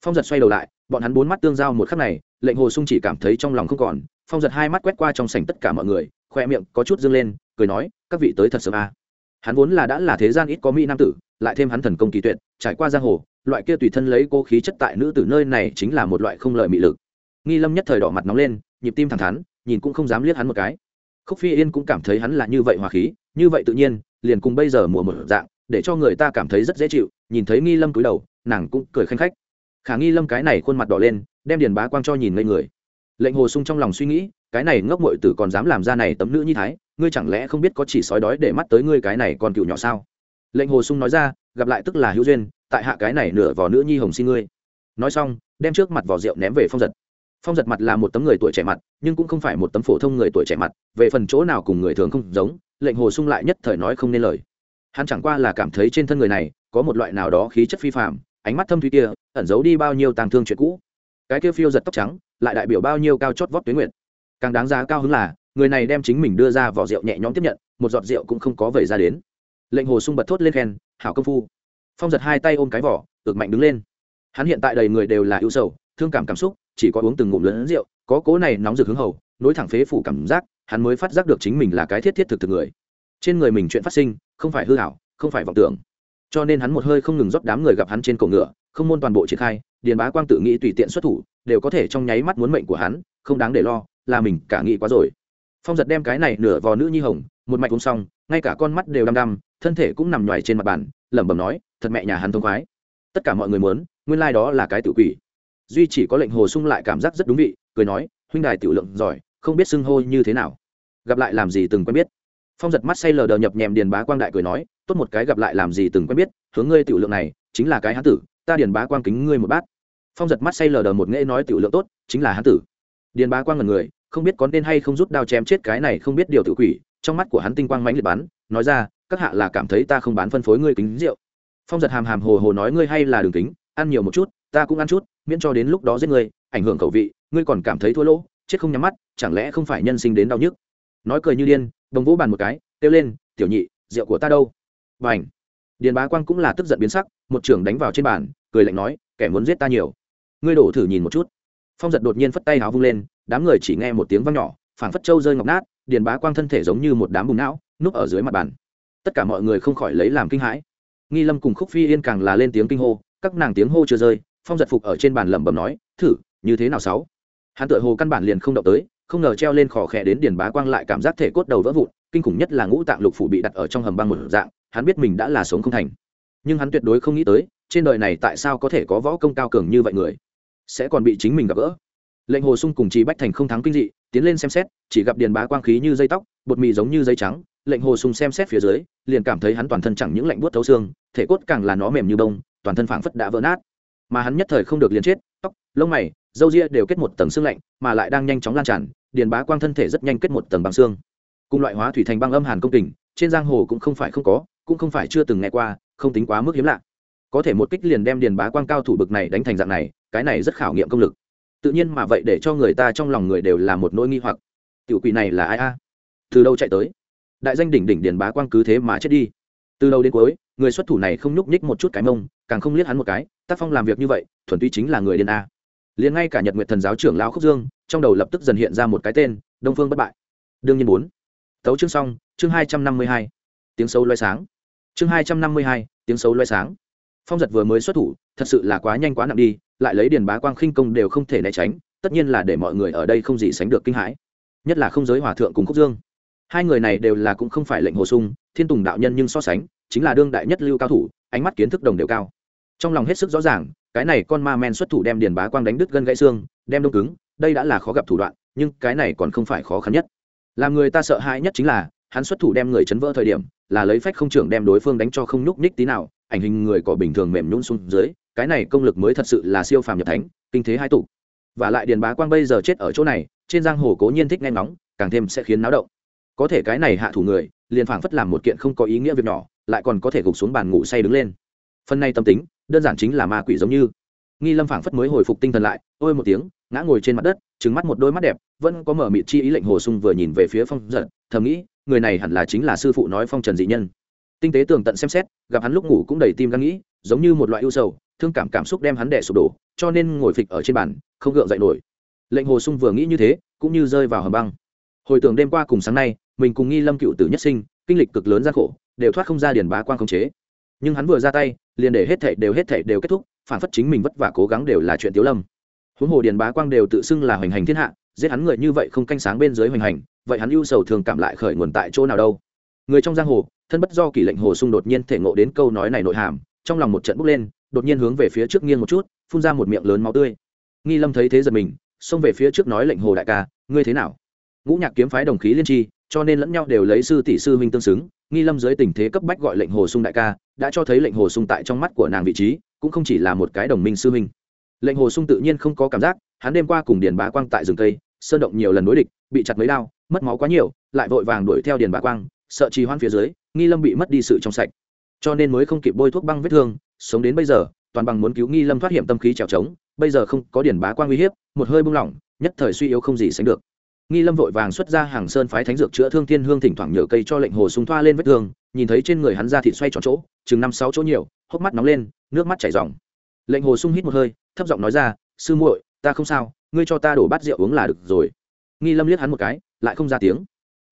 Phong giật xoay đầu lại, bọn hắn bốn mắt tương giao một khắc này, lệnh hồ sung chỉ cảm thấy trong lòng không còn, phong giật hai mắt quét qua trong sảnh tất cả mọi người, khoe miệng có chút dâng lên, cười nói, các vị tới thật sớm à hắn vốn là đã là thế gian ít có mỹ nam tử, lại thêm hắn thần công kỳ tuyệt, trải qua giang hồ, loại kia tùy thân lấy cô khí chất tại nữ tử nơi này chính là một loại không lợi mị lực. Nghi lâm nhất thời đỏ mặt nóng lên, nhịp tim thẳng thắn, nhìn cũng không dám liếc hắn một cái. Khúc phi yên cũng cảm thấy hắn là như vậy hòa khí, như vậy tự nhiên, liền cùng bây giờ mùa một dạng, để cho người ta cảm thấy rất dễ chịu, nhìn thấy nghi lâm cúi đầu, nàng cũng cười khanh khách. Khả nghi lâm cái này khuôn mặt đỏ lên, đem điền bá quang cho nhìn ngây người. Lệnh hồ sung trong lòng suy nghĩ, cái này ngốc mội tử còn dám làm ra này tấm nữ như thái ngươi chẳng lẽ không biết có chỉ sói đói để mắt tới ngươi cái này còn cựu nhỏ sao? Lệnh hồ sung nói ra, gặp lại tức là hữu duyên, tại hạ cái này nửa vỏ nữ nhi hồng xin ngươi. Nói xong, đem trước mặt vỏ rượu ném về phong giật. Phong giật mặt là một tấm người tuổi trẻ mặt, nhưng cũng không phải một tấm phổ thông người tuổi trẻ mặt, về phần chỗ nào cùng người thường không giống, lệnh hồ sung lại nhất thời nói không nên lời. Hắn chẳng qua là cảm thấy trên thân người này, có một loại nào đó khí chất phi phạm ánh mắt thâm thúy kia, ẩn giấu đi bao nhiêu tàng thương chuyện cũ. Cái kia phiêu giật tóc trắng, lại đại biểu bao nhiêu cao chót vót tuyến nguyện càng đáng giá cao hứng là người này đem chính mình đưa ra vỏ rượu nhẹ nhõm tiếp nhận, một giọt rượu cũng không có vẩy ra đến. Lệnh hồ sung bật thốt lên khen, hảo công phu. Phong giật hai tay ôm cái vỏ, ực mạnh đứng lên. Hắn hiện tại đầy người đều là ưu sầu, thương cảm cảm xúc, chỉ có uống từng ngụm lớn rượu, có cố này nóng rực hướng hầu, nối thẳng phế phủ cảm giác, hắn mới phát giác được chính mình là cái thiết thiết thực thực người. Trên người mình chuyện phát sinh, không phải hư hảo không phải vọng tưởng. Cho nên hắn một hơi không ngừng rót đám người gặp hắn trên cổ ngựa, không môn toàn bộ triển khai, điền bá quang tự nghĩ tùy tiện xuất thủ, đều có thể trong nháy mắt muốn mệnh của hắn, không đáng để lo, là mình cả nghĩ quá rồi phong giật đem cái này nửa vò nữ nhi hồng, một mạch uống xong, ngay cả con mắt đều đăm đăm, thân thể cũng nằm nhoài trên mặt bàn, lẩm bẩm nói, thật mẹ nhà hắn thông khoái. Tất cả mọi người muốn, nguyên lai、like、đó là cái tự quỷ. Duy chỉ có lệnh hồ sung lại cảm giác rất đúng vị, cười nói, huynh đài tiểu lượng giỏi, không biết xưng hô như thế nào. Gặp lại làm gì từng quen biết. Phong giật mắt say lờ đờ nhập nhèm điền bá quang đại cười nói, tốt một cái gặp lại làm gì từng quen biết, hướng ngươi tiểu lượng này, chính là cái hán tử, ta điền bá quang kính ngươi một bát. Phong giật mắt say lờ đờ một nghệ nói, tiểu lượng tốt, chính là hán tử. Điền bá quang ngần người không biết có nên hay không rút đao chém chết cái này không biết điều tự quỷ, trong mắt của hắn tinh quang mãnh liệt bắn, nói ra, các hạ là cảm thấy ta không bán phân phối ngươi kính rượu. Phong giật hàm hàm hồ hồ nói ngươi hay là đường kính, ăn nhiều một chút, ta cũng ăn chút, miễn cho đến lúc đó giết ngươi, ảnh hưởng khẩu vị, ngươi còn cảm thấy thua lỗ, chết không nhắm mắt, chẳng lẽ không phải nhân sinh đến đau nhức? Nói cười như điên, đồng vỗ bàn một cái, kêu lên, tiểu nhị, rượu của ta đâu? Và ảnh điền bá quang cũng là tức giận biến sắc, một trưởng đánh vào trên bàn, cười lạnh nói, kẻ muốn giết ta nhiều. Ngươi đổ thử nhìn một chút phong giật đột nhiên phất tay áo vung lên, đám người chỉ nghe một tiếng vang nhỏ, phảng phất trâu rơi ngọc nát, điền bá quang thân thể giống như một đám bùn não, núp ở dưới mặt bàn. Tất cả mọi người không khỏi lấy làm kinh hãi. Nghi lâm cùng khúc phi yên càng là lên tiếng kinh hô, các nàng tiếng hô chưa rơi, phong giật phục ở trên bàn lẩm bẩm nói, thử, như thế nào sáu? Hắn tựa hồ căn bản liền không động tới, không ngờ treo lên khò khẽ đến điền bá quang lại cảm giác thể cốt đầu vỡ vụn, kinh khủng nhất là ngũ tạng lục phủ bị đặt ở trong hầm băng một dạng, hắn biết mình đã là sống không thành. Nhưng hắn tuyệt đối không nghĩ tới, trên đời này tại sao có thể có võ công cao cường như vậy người sẽ còn bị chính mình gặp gỡ. Lệnh hồ sung cùng chị bách thành không thắng kinh dị, tiến lên xem xét, chỉ gặp điền bá quang khí như dây tóc, bột mì giống như dây trắng. Lệnh hồ sung xem xét phía dưới, liền cảm thấy hắn toàn thân chẳng những lạnh buốt thấu xương, thể cốt càng là nó mềm như bông, toàn thân phảng phất đã vỡ nát. Mà hắn nhất thời không được liền chết, tóc, lông mày, râu ria đều kết một tầng xương lạnh, mà lại đang nhanh chóng lan tràn, điền bá quang thân thể rất nhanh kết một tầng băng xương. Cùng loại hóa thủy thành băng âm hàn công tình trên giang hồ cũng không phải không có, cũng không phải chưa từng nghe qua, không tính quá mức hiếm lạ. Có thể một kích liền đem điền bá quang cao thủ bực này đánh thành dạng này cái này rất khảo nghiệm công lực. Tự nhiên mà vậy để cho người ta trong lòng người đều là một nỗi nghi hoặc. Tiểu quỷ này là ai a? Từ đâu chạy tới? Đại danh đỉnh đỉnh điền bá quang cứ thế mà chết đi. Từ đầu đến cuối, người xuất thủ này không nhúc nhích một chút cái mông, càng không liếc hắn một cái, tác phong làm việc như vậy, thuần túy chính là người điên a. Liền ngay cả nhật nguyệt thần giáo trưởng lão khúc dương, trong đầu lập tức dần hiện ra một cái tên, đông phương bất bại. Đương nhiên bốn. Tấu chương xong, chương hai trăm năm mươi hai. Tiếng sâu loay sáng. Chương hai trăm năm mươi hai, tiếng sâu loay sáng. Phong giật vừa mới xuất thủ, thật sự là quá nhanh quá nặng đi lại lấy điền bá quang khinh công đều không thể né tránh, tất nhiên là để mọi người ở đây không gì sánh được kinh hãi. Nhất là không giới hòa thượng cùng khúc dương. Hai người này đều là cũng không phải lệnh hồ sung, thiên tùng đạo nhân nhưng so sánh, chính là đương đại nhất lưu cao thủ, ánh mắt kiến thức đồng đều cao. Trong lòng hết sức rõ ràng, cái này con ma men xuất thủ đem điền bá quang đánh đứt gân gãy xương, đem đông cứng, đây đã là khó gặp thủ đoạn, nhưng cái này còn không phải khó khăn nhất. Làm người ta sợ hãi nhất chính là, hắn xuất thủ đem người chấn vỡ thời điểm, là lấy phách không trưởng đem đối phương đánh cho không nhúc nhích tí nào, ảnh hình người cỏ bình thường mềm nhún xuống dưới cái này công lực mới thật sự là siêu phàm nhập thánh, kinh thế hai tụ. Và lại điền bá quang bây giờ chết ở chỗ này, trên giang hồ cố nhiên thích nghe ngóng, càng thêm sẽ khiến náo động. Có thể cái này hạ thủ người, liền phảng phất làm một kiện không có ý nghĩa việc nhỏ, lại còn có thể gục xuống bàn ngủ say đứng lên. Phần này tâm tính, đơn giản chính là ma quỷ giống như. Nghi lâm phảng phất mới hồi phục tinh thần lại, ôi một tiếng, ngã ngồi trên mặt đất trứng mắt một đôi mắt đẹp, vẫn có mở mịt chi ý lệnh hồ sung vừa nhìn về phía phong giật, thầm nghĩ, người này hẳn là chính là sư phụ nói phong trần dị nhân. Tinh tế tường tận xem xét, gặp hắn lúc ngủ cũng đầy tim gan nghĩ, giống như một loại ưu sầu thương cảm cảm xúc đem hắn đẻ sụp đổ, cho nên ngồi phịch ở trên bàn, không gượng dậy nổi. Lệnh hồ sung vừa nghĩ như thế, cũng như rơi vào hầm băng. Hồi tưởng đêm qua cùng sáng nay, mình cùng nghi lâm cựu tử nhất sinh, kinh lịch cực lớn gian khổ, đều thoát không ra điền bá quang khống chế. Nhưng hắn vừa ra tay, liền để hết thảy đều hết thảy đều kết thúc, phản phất chính mình vất vả cố gắng đều là chuyện tiếu lâm. Huống hồ điền bá quang đều tự xưng là hoành hành thiên hạ, giết hắn người như vậy không canh sáng bên dưới hoành hành, vậy hắn ưu sầu thường cảm lại khởi nguồn tại chỗ nào đâu? Người trong giang hồ, thân bất do kỷ lệnh hồ sung đột nhiên thể ngộ đến câu nói này nội hàm, trong lòng một trận bốc lên đột nhiên hướng về phía trước nghiêng một chút, phun ra một miệng lớn máu tươi. Nghi lâm thấy thế giật mình, xông về phía trước nói lệnh hồ đại ca, ngươi thế nào? Ngũ nhạc kiếm phái đồng khí liên tri, cho nên lẫn nhau đều lấy sư tỷ sư huynh tương xứng. Nghi lâm dưới tình thế cấp bách gọi lệnh hồ sung đại ca, đã cho thấy lệnh hồ sung tại trong mắt của nàng vị trí, cũng không chỉ là một cái đồng minh sư huynh. Lệnh hồ sung tự nhiên không có cảm giác, hắn đêm qua cùng điền bá quang tại rừng tây sơn động nhiều lần đối địch, bị chặt mấy đao, mất máu quá nhiều, lại vội vàng đuổi theo điền bá quang, sợ trì hoãn phía dưới, nghi lâm bị mất đi sự trong sạch. Cho nên mới không kịp bôi thuốc băng vết thương sống đến bây giờ, toàn bằng muốn cứu nghi lâm thoát hiểm tâm khí trèo trống, bây giờ không có điển bá quan uy hiếp, một hơi buông lỏng, nhất thời suy yếu không gì sánh được. Nghi lâm vội vàng xuất ra hàng sơn phái thánh dược chữa thương thiên hương thỉnh thoảng nhựa cây cho lệnh hồ sung thoa lên vết thương, nhìn thấy trên người hắn ra thịt xoay tròn chỗ, chừng năm sáu chỗ nhiều, hốc mắt nóng lên, nước mắt chảy ròng. Lệnh hồ sung hít một hơi, thấp giọng nói ra, sư muội, ta không sao, ngươi cho ta đổ bát rượu uống là được rồi. Nghi lâm liếc hắn một cái, lại không ra tiếng.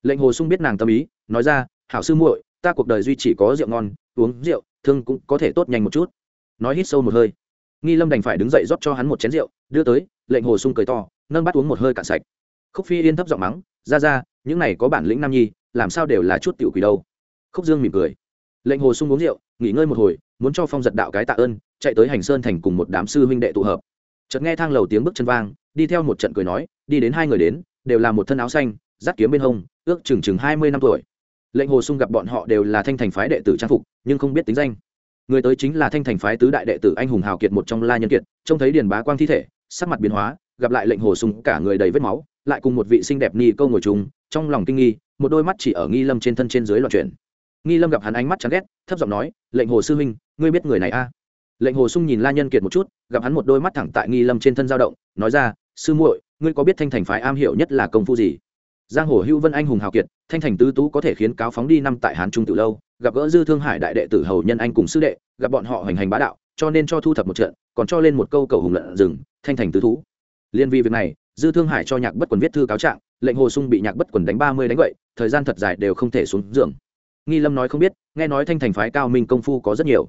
Lệnh hồ sung biết nàng tâm ý, nói ra, hảo sư muội, ta cuộc đời duy chỉ có rượu ngon uống rượu, thương cũng có thể tốt nhanh một chút. Nói hít sâu một hơi. Nghi lâm đành phải đứng dậy rót cho hắn một chén rượu, đưa tới, lệnh hồ sung cười to, nâng bắt uống một hơi cạn sạch. Khúc phi yên thấp giọng mắng, ra ra, những này có bản lĩnh nam nhi, làm sao đều là chút tiểu quỷ đâu. Khúc dương mỉm cười. Lệnh hồ sung uống rượu, nghỉ ngơi một hồi, muốn cho phong giật đạo cái tạ ơn, chạy tới hành sơn thành cùng một đám sư huynh đệ tụ hợp. Chợt nghe thang lầu tiếng bước chân vang, đi theo một trận cười nói, đi đến hai người đến, đều là một thân áo xanh dắt kiếm bên hông, ước chừng chừng hai mươi năm tuổi lệnh hồ sung gặp bọn họ đều là thanh thành phái đệ tử trang phục, nhưng không biết tính danh. Người tới chính là thanh thành phái tứ đại đệ tử anh hùng hào kiệt một trong la nhân kiệt, trông thấy điền bá quang thi thể, sắc mặt biến hóa, gặp lại lệnh hồ sung cả người đầy vết máu, lại cùng một vị xinh đẹp ni câu ngồi chung, trong lòng kinh nghi, một đôi mắt chỉ ở nghi lâm trên thân trên dưới loạn chuyển. Nghi lâm gặp hắn ánh mắt chán ghét, thấp giọng nói, lệnh hồ sư huynh, ngươi biết người này a? Lệnh hồ sung nhìn la nhân kiệt một chút, gặp hắn một đôi mắt thẳng tại nghi lâm trên thân dao động, nói ra, sư muội, ngươi có biết thanh thành phái am hiểu nhất là công phu gì? Giang hồ hữu vân anh hùng hào kiệt, thanh thành tứ tú có thể khiến cáo phóng đi năm tại hán trung từ lâu, gặp gỡ dư thương hải đại đệ tử hầu nhân anh cùng sư đệ, gặp bọn họ hoành hành bá đạo, cho nên cho thu thập một trận, còn cho lên một câu cầu hùng lợn rừng, thanh thành tứ thú liên vi việc này, dư thương hải cho nhạc bất quần viết thư cáo trạng, lệnh hồ sung bị nhạc bất quần đánh ba mươi đánh vậy thời gian thật dài đều không thể xuống giường. Nghi lâm nói không biết, nghe nói thanh thành phái cao minh công phu có rất nhiều.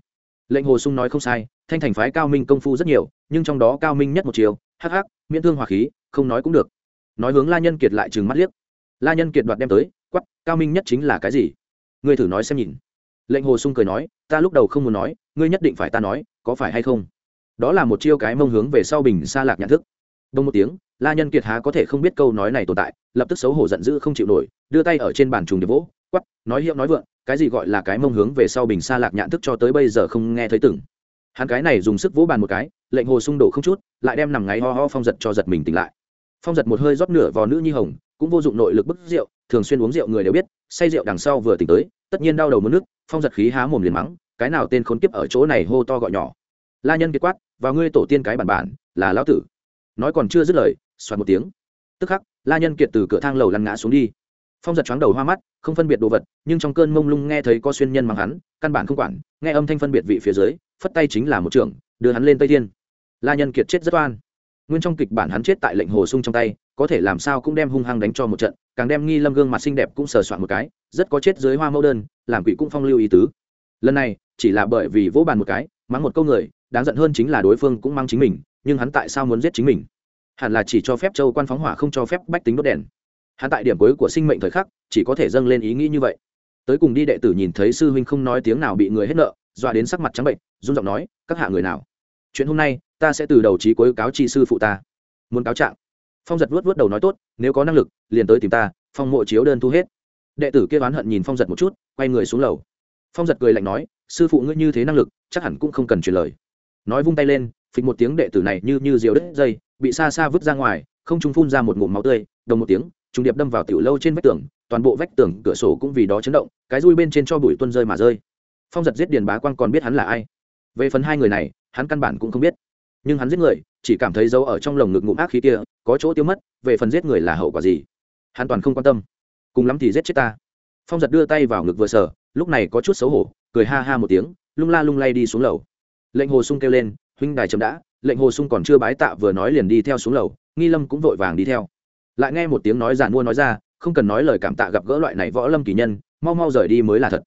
Lệnh hồ sung nói không sai, thanh thành phái cao minh công phu rất nhiều, nhưng trong đó cao minh nhất một chiều, hắc hắc, miễn thương hòa khí, không nói cũng được. Nói hướng la nhân kiệt lại trừng mắt liếc la nhân kiệt đoạt đem tới quắp cao minh nhất chính là cái gì? Ngươi thử nói xem nhìn. Lệnh hồ sung cười nói, ta lúc đầu không muốn nói, ngươi nhất định phải ta nói, có phải hay không? Đó là một chiêu cái mông hướng về sau bình xa lạc nhận thức. Đông một tiếng, la nhân kiệt há có thể không biết câu nói này tồn tại, lập tức xấu hổ giận dữ không chịu nổi, đưa tay ở trên bàn trùng để vỗ quắp nói hiệu nói vượng, cái gì gọi là cái mông hướng về sau bình xa lạc nhạn thức cho tới bây giờ không nghe thấy từng. Hắn cái này dùng sức vỗ bàn một cái, lệnh hồ xung đổ không chút, lại đem nằm ngáy ho ho phong giật cho giật mình tỉnh lại. Phong giật một hơi rót nửa vào nữ nhi hồng cũng vô dụng nội lực bức rượu, thường xuyên uống rượu người đều biết, say rượu đằng sau vừa tỉnh tới, tất nhiên đau đầu mất nước, phong giật khí há mồm liền mắng, cái nào tên khốn kiếp ở chỗ này hô to gọi nhỏ. La nhân kiệt quát và ngươi tổ tiên cái bản bản, là lão tử. Nói còn chưa dứt lời xoạt một tiếng. Tức khắc, la nhân kiệt từ cửa thang lầu lăn ngã xuống đi. Phong giật choáng đầu hoa mắt, không phân biệt đồ vật, nhưng trong cơn mông lung nghe thấy có xuyên nhân mang hắn, căn bản không quản, nghe âm thanh phân biệt vị phía dưới, phất tay chính là một trưởng, đưa hắn lên tây thiên. La nhân kiệt chết rất oan. Nguyên trong kịch bản hắn chết tại lệnh hồ sung trong tay có thể làm sao cũng đem hung hăng đánh cho một trận, càng đem nghi lâm gương mặt xinh đẹp cũng sờ soạn một cái, rất có chết dưới hoa mẫu đơn, làm quỷ cũng phong lưu ý tứ. Lần này, chỉ là bởi vì vỗ bàn một cái, mắng một câu người, đáng giận hơn chính là đối phương cũng mang chính mình, nhưng hắn tại sao muốn giết chính mình? Hẳn là chỉ cho phép châu quan phóng hỏa không cho phép bách tính đốt đèn. Hắn tại điểm cuối của sinh mệnh thời khắc, chỉ có thể dâng lên ý nghĩ như vậy. Tới cùng đi đệ tử nhìn thấy sư huynh không nói tiếng nào bị người hết nợ, dọa đến sắc mặt trắng bệnh, run giọng nói, các hạ người nào? Chuyện hôm nay, ta sẽ từ đầu trí cuối cáo chi sư phụ ta. Muốn cáo trạng phong giật vuốt vuốt đầu nói tốt, nếu có năng lực, liền tới tìm ta, phong mộ chiếu đơn thu hết. Đệ tử kia oán hận nhìn phong giật một chút, quay người xuống lầu. Phong giật cười lạnh nói, sư phụ ngươi như thế năng lực, chắc hẳn cũng không cần truyền lời. Nói vung tay lên, phịch một tiếng đệ tử này như như diều đứt dây, bị xa xa vứt ra ngoài, không trung phun ra một ngụm máu tươi, đồng một tiếng, trùng điệp đâm vào tiểu lâu trên vách tường, toàn bộ vách tường, cửa sổ cũng vì đó chấn động, cái rui bên trên cho bụi tuân rơi mà rơi. Phong giật giết điền bá quang còn biết hắn là ai. Về phần hai người này, hắn căn bản cũng không biết. Nhưng hắn giết người chỉ cảm thấy dấu ở trong lồng ngực ngụm ác khí kia, có chỗ tiêu mất, về phần giết người là hậu quả gì? Hắn toàn không quan tâm. Cùng lắm thì giết chết ta. Phong giật đưa tay vào ngực vừa sở lúc này có chút xấu hổ, cười ha ha một tiếng, lung la lung lay đi xuống lầu. Lệnh hồ sung kêu lên, huynh đài chấm đã, lệnh hồ sung còn chưa bái tạ vừa nói liền đi theo xuống lầu, nghi lâm cũng vội vàng đi theo. Lại nghe một tiếng nói giản mua nói ra, không cần nói lời cảm tạ gặp gỡ loại này võ lâm kỳ nhân, mau mau rời đi mới là thật.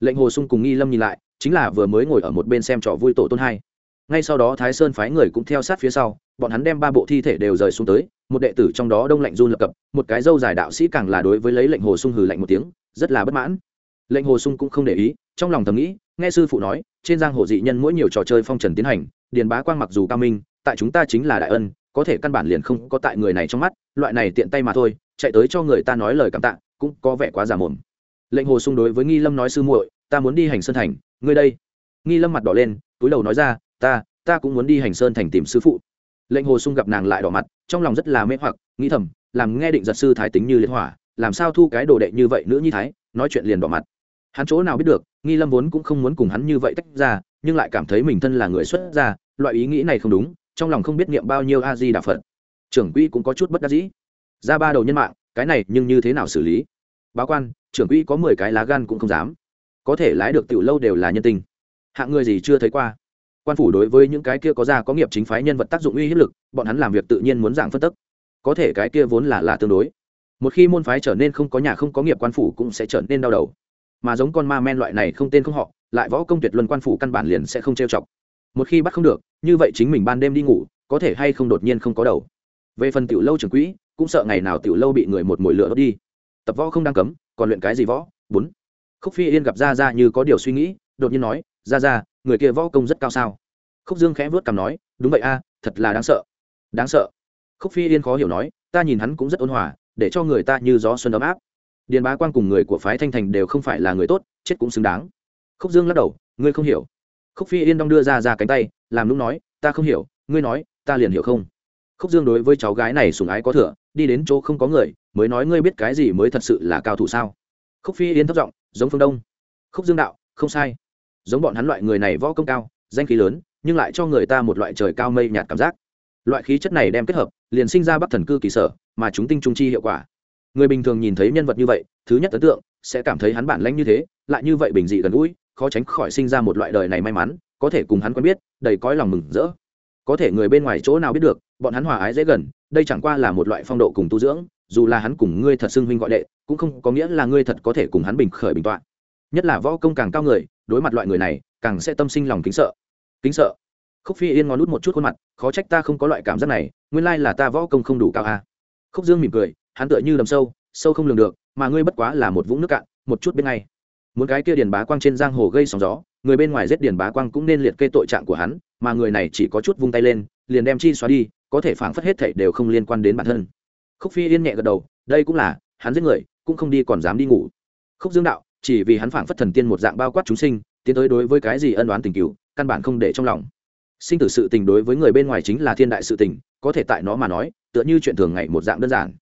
Lệnh hồ sung cùng nghi lâm nhìn lại, chính là vừa mới ngồi ở một bên xem trò vui tổ tôn hai ngay sau đó thái sơn phái người cũng theo sát phía sau, bọn hắn đem ba bộ thi thể đều rời xuống tới, một đệ tử trong đó đông lạnh run lập cập, một cái dâu dài đạo sĩ càng là đối với lấy lệnh hồ sung hừ lạnh một tiếng, rất là bất mãn. Lệnh hồ sung cũng không để ý, trong lòng thầm nghĩ, nghe sư phụ nói, trên giang hồ dị nhân mỗi nhiều trò chơi phong trần tiến hành, điền bá quang mặc dù cao minh, tại chúng ta chính là đại ân, có thể căn bản liền không có tại người này trong mắt, loại này tiện tay mà thôi, chạy tới cho người ta nói lời cảm tạ, cũng có vẻ quá giả mồm. Lệnh hồ sung đối với nghi lâm nói, sư muội, ta muốn đi hành sơn thành, ngươi đây. Nghi lâm mặt đỏ lên, túi đầu nói ra ta ta cũng muốn đi hành sơn thành tìm sư phụ. Lệnh hồ sung gặp nàng lại đỏ mặt, trong lòng rất là mê hoặc, nghĩ thầm, làm nghe định giật sư thái tính như liên hỏa, làm sao thu cái đồ đệ như vậy nữ nhi thái, nói chuyện liền đỏ mặt. Hắn chỗ nào biết được, nghi lâm vốn cũng không muốn cùng hắn như vậy tách ra, nhưng lại cảm thấy mình thân là người xuất gia, loại ý nghĩ này không đúng, trong lòng không biết niệm bao nhiêu a di đà phật. Trưởng quỹ cũng có chút bất đắc dĩ. Ra ba đầu nhân mạng, cái này nhưng như thế nào xử lý? Báo quan, trưởng quỹ có mười cái lá gan cũng không dám. Có thể lái được tiểu lâu đều là nhân tình. Hạng người gì chưa thấy qua? Quan phủ đối với những cái kia có ra có nghiệp chính phái nhân vật tác dụng uy hiếp lực, bọn hắn làm việc tự nhiên muốn dạng phân tức. Có thể cái kia vốn là là tương đối. Một khi môn phái trở nên không có nhà không có nghiệp quan phủ cũng sẽ trở nên đau đầu. Mà giống con ma men loại này không tên không họ, lại võ công tuyệt luân quan phủ căn bản liền sẽ không trêu chọc. Một khi bắt không được, như vậy chính mình ban đêm đi ngủ, có thể hay không đột nhiên không có đầu. Về phần tiểu lâu trưởng quỹ, cũng sợ ngày nào tiểu lâu bị người một mồi lửa đốt đi. Tập võ không đang cấm, còn luyện cái gì võ? Bốn. Khúc phi yên gặp ra ra như có điều suy nghĩ, đột nhiên nói ra ra người kia võ công rất cao sao? Khúc dương khẽ vớt cằm nói, đúng vậy a, thật là đáng sợ. Đáng sợ. Khúc phi yên khó hiểu nói, ta nhìn hắn cũng rất ôn hòa, để cho người ta như gió xuân ấm áp. Điền bá quan cùng người của phái thanh thành đều không phải là người tốt, chết cũng xứng đáng. Khúc dương lắc đầu, ngươi không hiểu. Khúc phi yên đong đưa ra ra cánh tay, làm lúc nói, ta không hiểu, ngươi nói, ta liền hiểu không? Khúc dương đối với cháu gái này sùng ái có thừa, đi đến chỗ không có người, mới nói ngươi biết cái gì mới thật sự là cao thủ sao? Khúc phi yên thất giọng, giống phương đông. Khúc dương đạo, không sai giống bọn hắn loại người này võ công cao, danh khí lớn, nhưng lại cho người ta một loại trời cao mây nhạt cảm giác. Loại khí chất này đem kết hợp, liền sinh ra bắc thần cư kỳ sở, mà chúng tinh trung chi hiệu quả. Người bình thường nhìn thấy nhân vật như vậy, thứ nhất ấn tượng, sẽ cảm thấy hắn bản lãnh như thế, lại như vậy bình dị gần gũi, khó tránh khỏi sinh ra một loại đời này may mắn, có thể cùng hắn quen biết, đầy cõi lòng mừng rỡ. Có thể người bên ngoài chỗ nào biết được, bọn hắn hòa ái dễ gần, đây chẳng qua là một loại phong độ cùng tu dưỡng, dù là hắn cùng ngươi thật xưng huynh gọi đệ, cũng không có nghĩa là ngươi thật có thể cùng hắn bình khởi bình tọa. Nhất là võ công càng cao người đối mặt loại người này, càng sẽ tâm sinh lòng kính sợ. Kính sợ? Khúc phi yên ngón nút một chút khuôn mặt, khó trách ta không có loại cảm giác này, nguyên lai là ta võ công không đủ cao a à. khúc dương mỉm cười, hắn tựa như đầm sâu sâu không lường được, mà ngươi bất quá là một vũng nước cạn, một chút bên ngay. Muốn cái kia điền bá quang trên giang hồ gây sóng gió, người bên ngoài giết điền bá quang cũng nên liệt kê tội trạng của hắn, mà người này chỉ có chút vung tay lên, liền đem chi xóa đi, có thể phảng phất hết thảy đều không liên quan đến bản thân. Khúc phi yên nhẹ gật đầu, đây cũng là, hắn giết người, cũng không đi còn dám đi ngủ. Khúc dương đạo chỉ vì hắn phảng phất thần tiên một dạng bao quát chúng sinh, tiến tới đối với cái gì ân oán tình cựu căn bản không để trong lòng. Sinh tử sự tình đối với người bên ngoài chính là thiên đại sự tình, có thể tại nó mà nói, tựa như chuyện thường ngày một dạng đơn giản.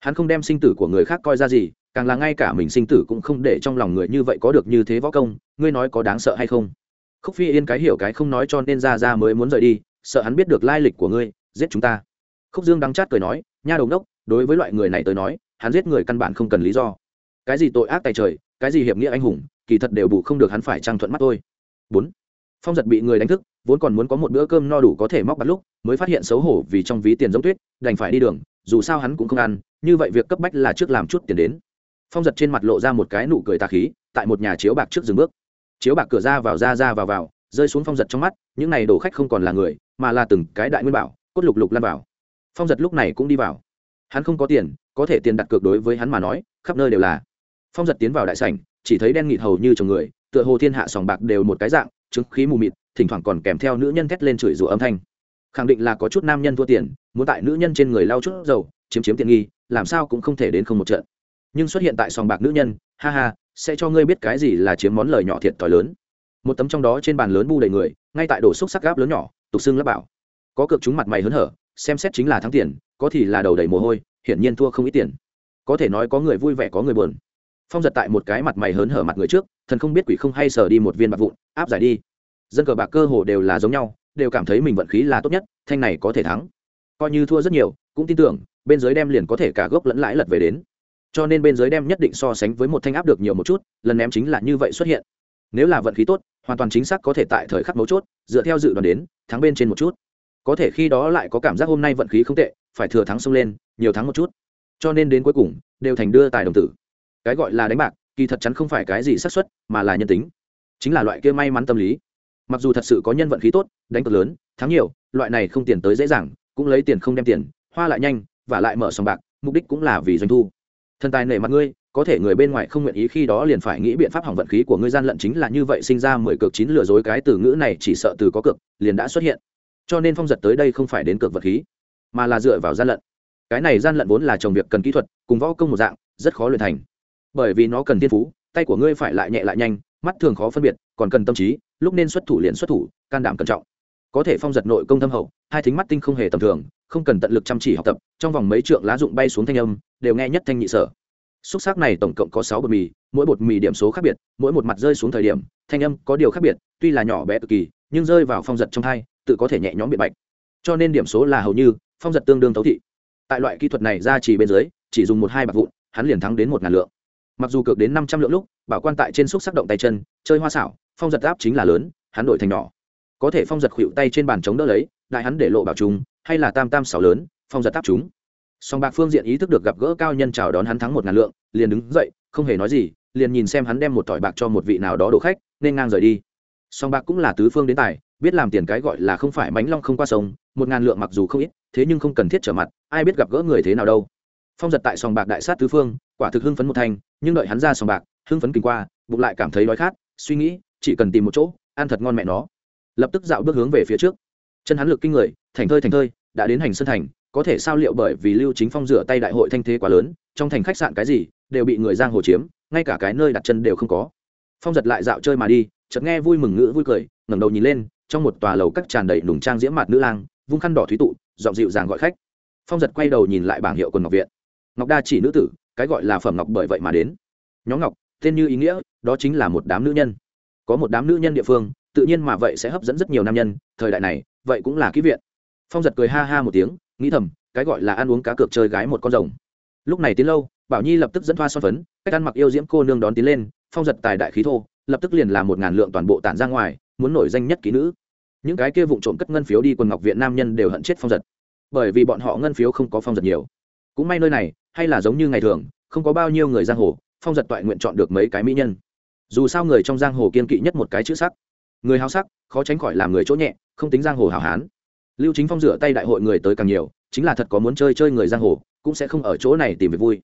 Hắn không đem sinh tử của người khác coi ra gì, càng là ngay cả mình sinh tử cũng không để trong lòng người như vậy có được như thế võ công, ngươi nói có đáng sợ hay không? Khúc phi yên cái hiểu cái không nói cho nên ra ra mới muốn rời đi, sợ hắn biết được lai lịch của ngươi, giết chúng ta. Khúc dương đắng chát cười nói, nha đồng đốc, đối với loại người này tới nói, hắn giết người căn bản không cần lý do. Cái gì tội ác tài trời cái gì hiệp nghĩa anh hùng, kỳ thật đều bù không được hắn phải trang thuận mắt thôi. Bốn, phong giật bị người đánh thức, vốn còn muốn có một bữa cơm no đủ có thể móc bắt lúc, mới phát hiện xấu hổ vì trong ví tiền giống tuyết, đành phải đi đường, dù sao hắn cũng không ăn, như vậy việc cấp bách là trước làm chút tiền đến. Phong giật trên mặt lộ ra một cái nụ cười tà khí, tại một nhà chiếu bạc trước dừng bước. Chiếu bạc cửa ra vào, ra ra vào vào, rơi xuống phong giật trong mắt, những này đổ khách không còn là người, mà là từng cái đại nguyên bảo, cốt lục lục lan vào. Phong giật lúc này cũng đi vào. Hắn không có tiền, có thể tiền đặt cược đối với hắn mà nói, khắp nơi đều là phong giật tiến vào đại sảnh, chỉ thấy đen nghịt hầu như chồng người, tựa hồ thiên hạ sòng bạc đều một cái dạng chứng khí mù mịt, thỉnh thoảng còn kèm theo nữ nhân thét lên chửi rủa âm thanh. Khẳng định là có chút nam nhân thua tiền, muốn tại nữ nhân trên người lau chút dầu, chiếm chiếm tiện nghi, làm sao cũng không thể đến không một trận. Nhưng xuất hiện tại sòng bạc nữ nhân, ha ha, sẽ cho ngươi biết cái gì là chiếm món lời nhỏ thiệt thòi lớn. Một tấm trong đó trên bàn lớn bu đầy người, ngay tại đổ xúc sắc gáp lớn nhỏ, tục xưng lắp bảo. Có cược chúng mặt mày hớn hở, xem xét chính là thắng tiền, có thì là đầu đầy mồ hôi, hiển nhiên thua không ít tiền. Có thể nói có người vui vẻ có người buồn phong giật tại một cái mặt mày hớn hở mặt người trước, thần không biết quỷ không hay sờ đi một viên bạc vụn, áp giải đi. Dân cờ bạc cơ hồ đều là giống nhau, đều cảm thấy mình vận khí là tốt nhất, thanh này có thể thắng. Coi như thua rất nhiều, cũng tin tưởng, bên dưới đem liền có thể cả gốc lẫn lãi lật về đến. Cho nên bên dưới đem nhất định so sánh với một thanh áp được nhiều một chút, lần ném chính là như vậy xuất hiện. Nếu là vận khí tốt, hoàn toàn chính xác có thể tại thời khắc mấu chốt, dựa theo dự đoán đến, thắng bên trên một chút. Có thể khi đó lại có cảm giác hôm nay vận khí không tệ, phải thừa thắng xông lên, nhiều thắng một chút. Cho nên đến cuối cùng, đều thành đưa tài đồng tử cái gọi là đánh bạc, kỳ thật chắn không phải cái gì xác suất, mà là nhân tính. Chính là loại kia may mắn tâm lý. Mặc dù thật sự có nhân vận khí tốt, đánh cược lớn, thắng nhiều, loại này không tiền tới dễ dàng, cũng lấy tiền không đem tiền, hoa lại nhanh, và lại mở sòng bạc, mục đích cũng là vì doanh thu. Thần tài nể mặt ngươi, có thể người bên ngoài không nguyện ý khi đó liền phải nghĩ biện pháp hỏng vận khí của ngươi gian lận chính là như vậy sinh ra mười cược chín lừa dối cái từ ngữ này chỉ sợ từ có cược, liền đã xuất hiện. Cho nên phong giật tới đây không phải đến cược vật khí, mà là dựa vào gian lận. Cái này gian lận vốn là trồng việc cần kỹ thuật, cùng võ công một dạng, rất khó luyện thành bởi vì nó cần thiên phú, tay của ngươi phải lại nhẹ lại nhanh, mắt thường khó phân biệt, còn cần tâm trí, lúc nên xuất thủ liền xuất thủ, can đảm cẩn trọng. Có thể phong giật nội công thâm hậu, hai thính mắt tinh không hề tầm thường, không cần tận lực chăm chỉ học tập, trong vòng mấy trượng lá dụng bay xuống thanh âm, đều nghe nhất thanh nhị sở. Xúc xác này tổng cộng có sáu bột mì, mỗi bột mì điểm số khác biệt, mỗi một mặt rơi xuống thời điểm, thanh âm có điều khác biệt, tuy là nhỏ bé cực kỳ, nhưng rơi vào phong giật trong hai, tự có thể nhẹ nhõm biện bạch. Cho nên điểm số là hầu như, phong giật tương đương thấu thị. Tại loại kỹ thuật này ra chỉ bên dưới, chỉ dùng một hai bạc vụn, hắn liền thắng đến một ngàn lượng mặc dù cược đến năm trăm lượng lúc, bảo quan tại trên xúc sắc động tay chân, chơi hoa xảo, phong giật áp chính là lớn, hắn đổi thành nhỏ. Có thể phong giật khuỵu tay trên bàn chống đỡ lấy, đại hắn để lộ bảo chúng hay là tam tam xảo lớn, phong giật áp chúng. Song bạc phương diện ý thức được gặp gỡ cao nhân chào đón hắn thắng một ngàn lượng, liền đứng dậy, không hề nói gì, liền nhìn xem hắn đem một tỏi bạc cho một vị nào đó đổ khách, nên ngang rời đi. Song bạc cũng là tứ phương đến tài, biết làm tiền cái gọi là không phải mánh long không qua sông, một ngàn lượng mặc dù không ít, thế nhưng không cần thiết trở mặt, ai biết gặp gỡ người thế nào đâu. Phong giật tại sòng bạc đại sát tứ phương quả thực hưng phấn một thanh, nhưng đợi hắn ra sòng bạc, hưng phấn kinh qua, bụng lại cảm thấy đói khát, suy nghĩ, chỉ cần tìm một chỗ, ăn thật ngon mẹ nó. Lập tức dạo bước hướng về phía trước. Chân hắn lực kinh người, thành thơi thành thơi, đã đến hành sân thành, có thể sao liệu bởi vì lưu chính phong rửa tay đại hội thanh thế quá lớn, trong thành khách sạn cái gì, đều bị người giang hồ chiếm, ngay cả cái nơi đặt chân đều không có. Phong giật lại dạo chơi mà đi, chợt nghe vui mừng ngữ vui cười, ngẩng đầu nhìn lên, trong một tòa lầu các tràn đầy nùng trang diễm mặt nữ lang, vung khăn đỏ thúy tụ dọn dịu dàng gọi khách. Phong giật quay đầu nhìn lại bảng hiệu quần ngọc viện. Ngọc đa chỉ nữ tử cái gọi là phẩm ngọc bởi vậy mà đến. Nhóm ngọc, tên như ý nghĩa, đó chính là một đám nữ nhân. Có một đám nữ nhân địa phương, tự nhiên mà vậy sẽ hấp dẫn rất nhiều nam nhân, thời đại này, vậy cũng là ký viện. Phong giật cười ha ha một tiếng, nghĩ thầm, cái gọi là ăn uống cá cược chơi gái một con rồng. Lúc này tiến lâu, bảo nhi lập tức dẫn thoa son phấn, cách ăn mặc yêu diễm cô nương đón tiến lên, phong giật tài đại khí thô, lập tức liền làm một ngàn lượng toàn bộ tản ra ngoài, muốn nổi danh nhất kỹ nữ. Những cái kia vụ trộm cất ngân phiếu đi quần ngọc viện nam nhân đều hận chết phong giật. Bởi vì bọn họ ngân phiếu không có phong giật nhiều. Cũng may nơi này hay là giống như ngày thường, không có bao nhiêu người giang hồ, phong giật toại nguyện chọn được mấy cái mỹ nhân. Dù sao người trong giang hồ kiên kỵ nhất một cái chữ sắc. Người háo sắc, khó tránh khỏi làm người chỗ nhẹ, không tính giang hồ hảo hán. Lưu chính phong rửa tay đại hội người tới càng nhiều, chính là thật có muốn chơi chơi người giang hồ, cũng sẽ không ở chỗ này tìm việc vui.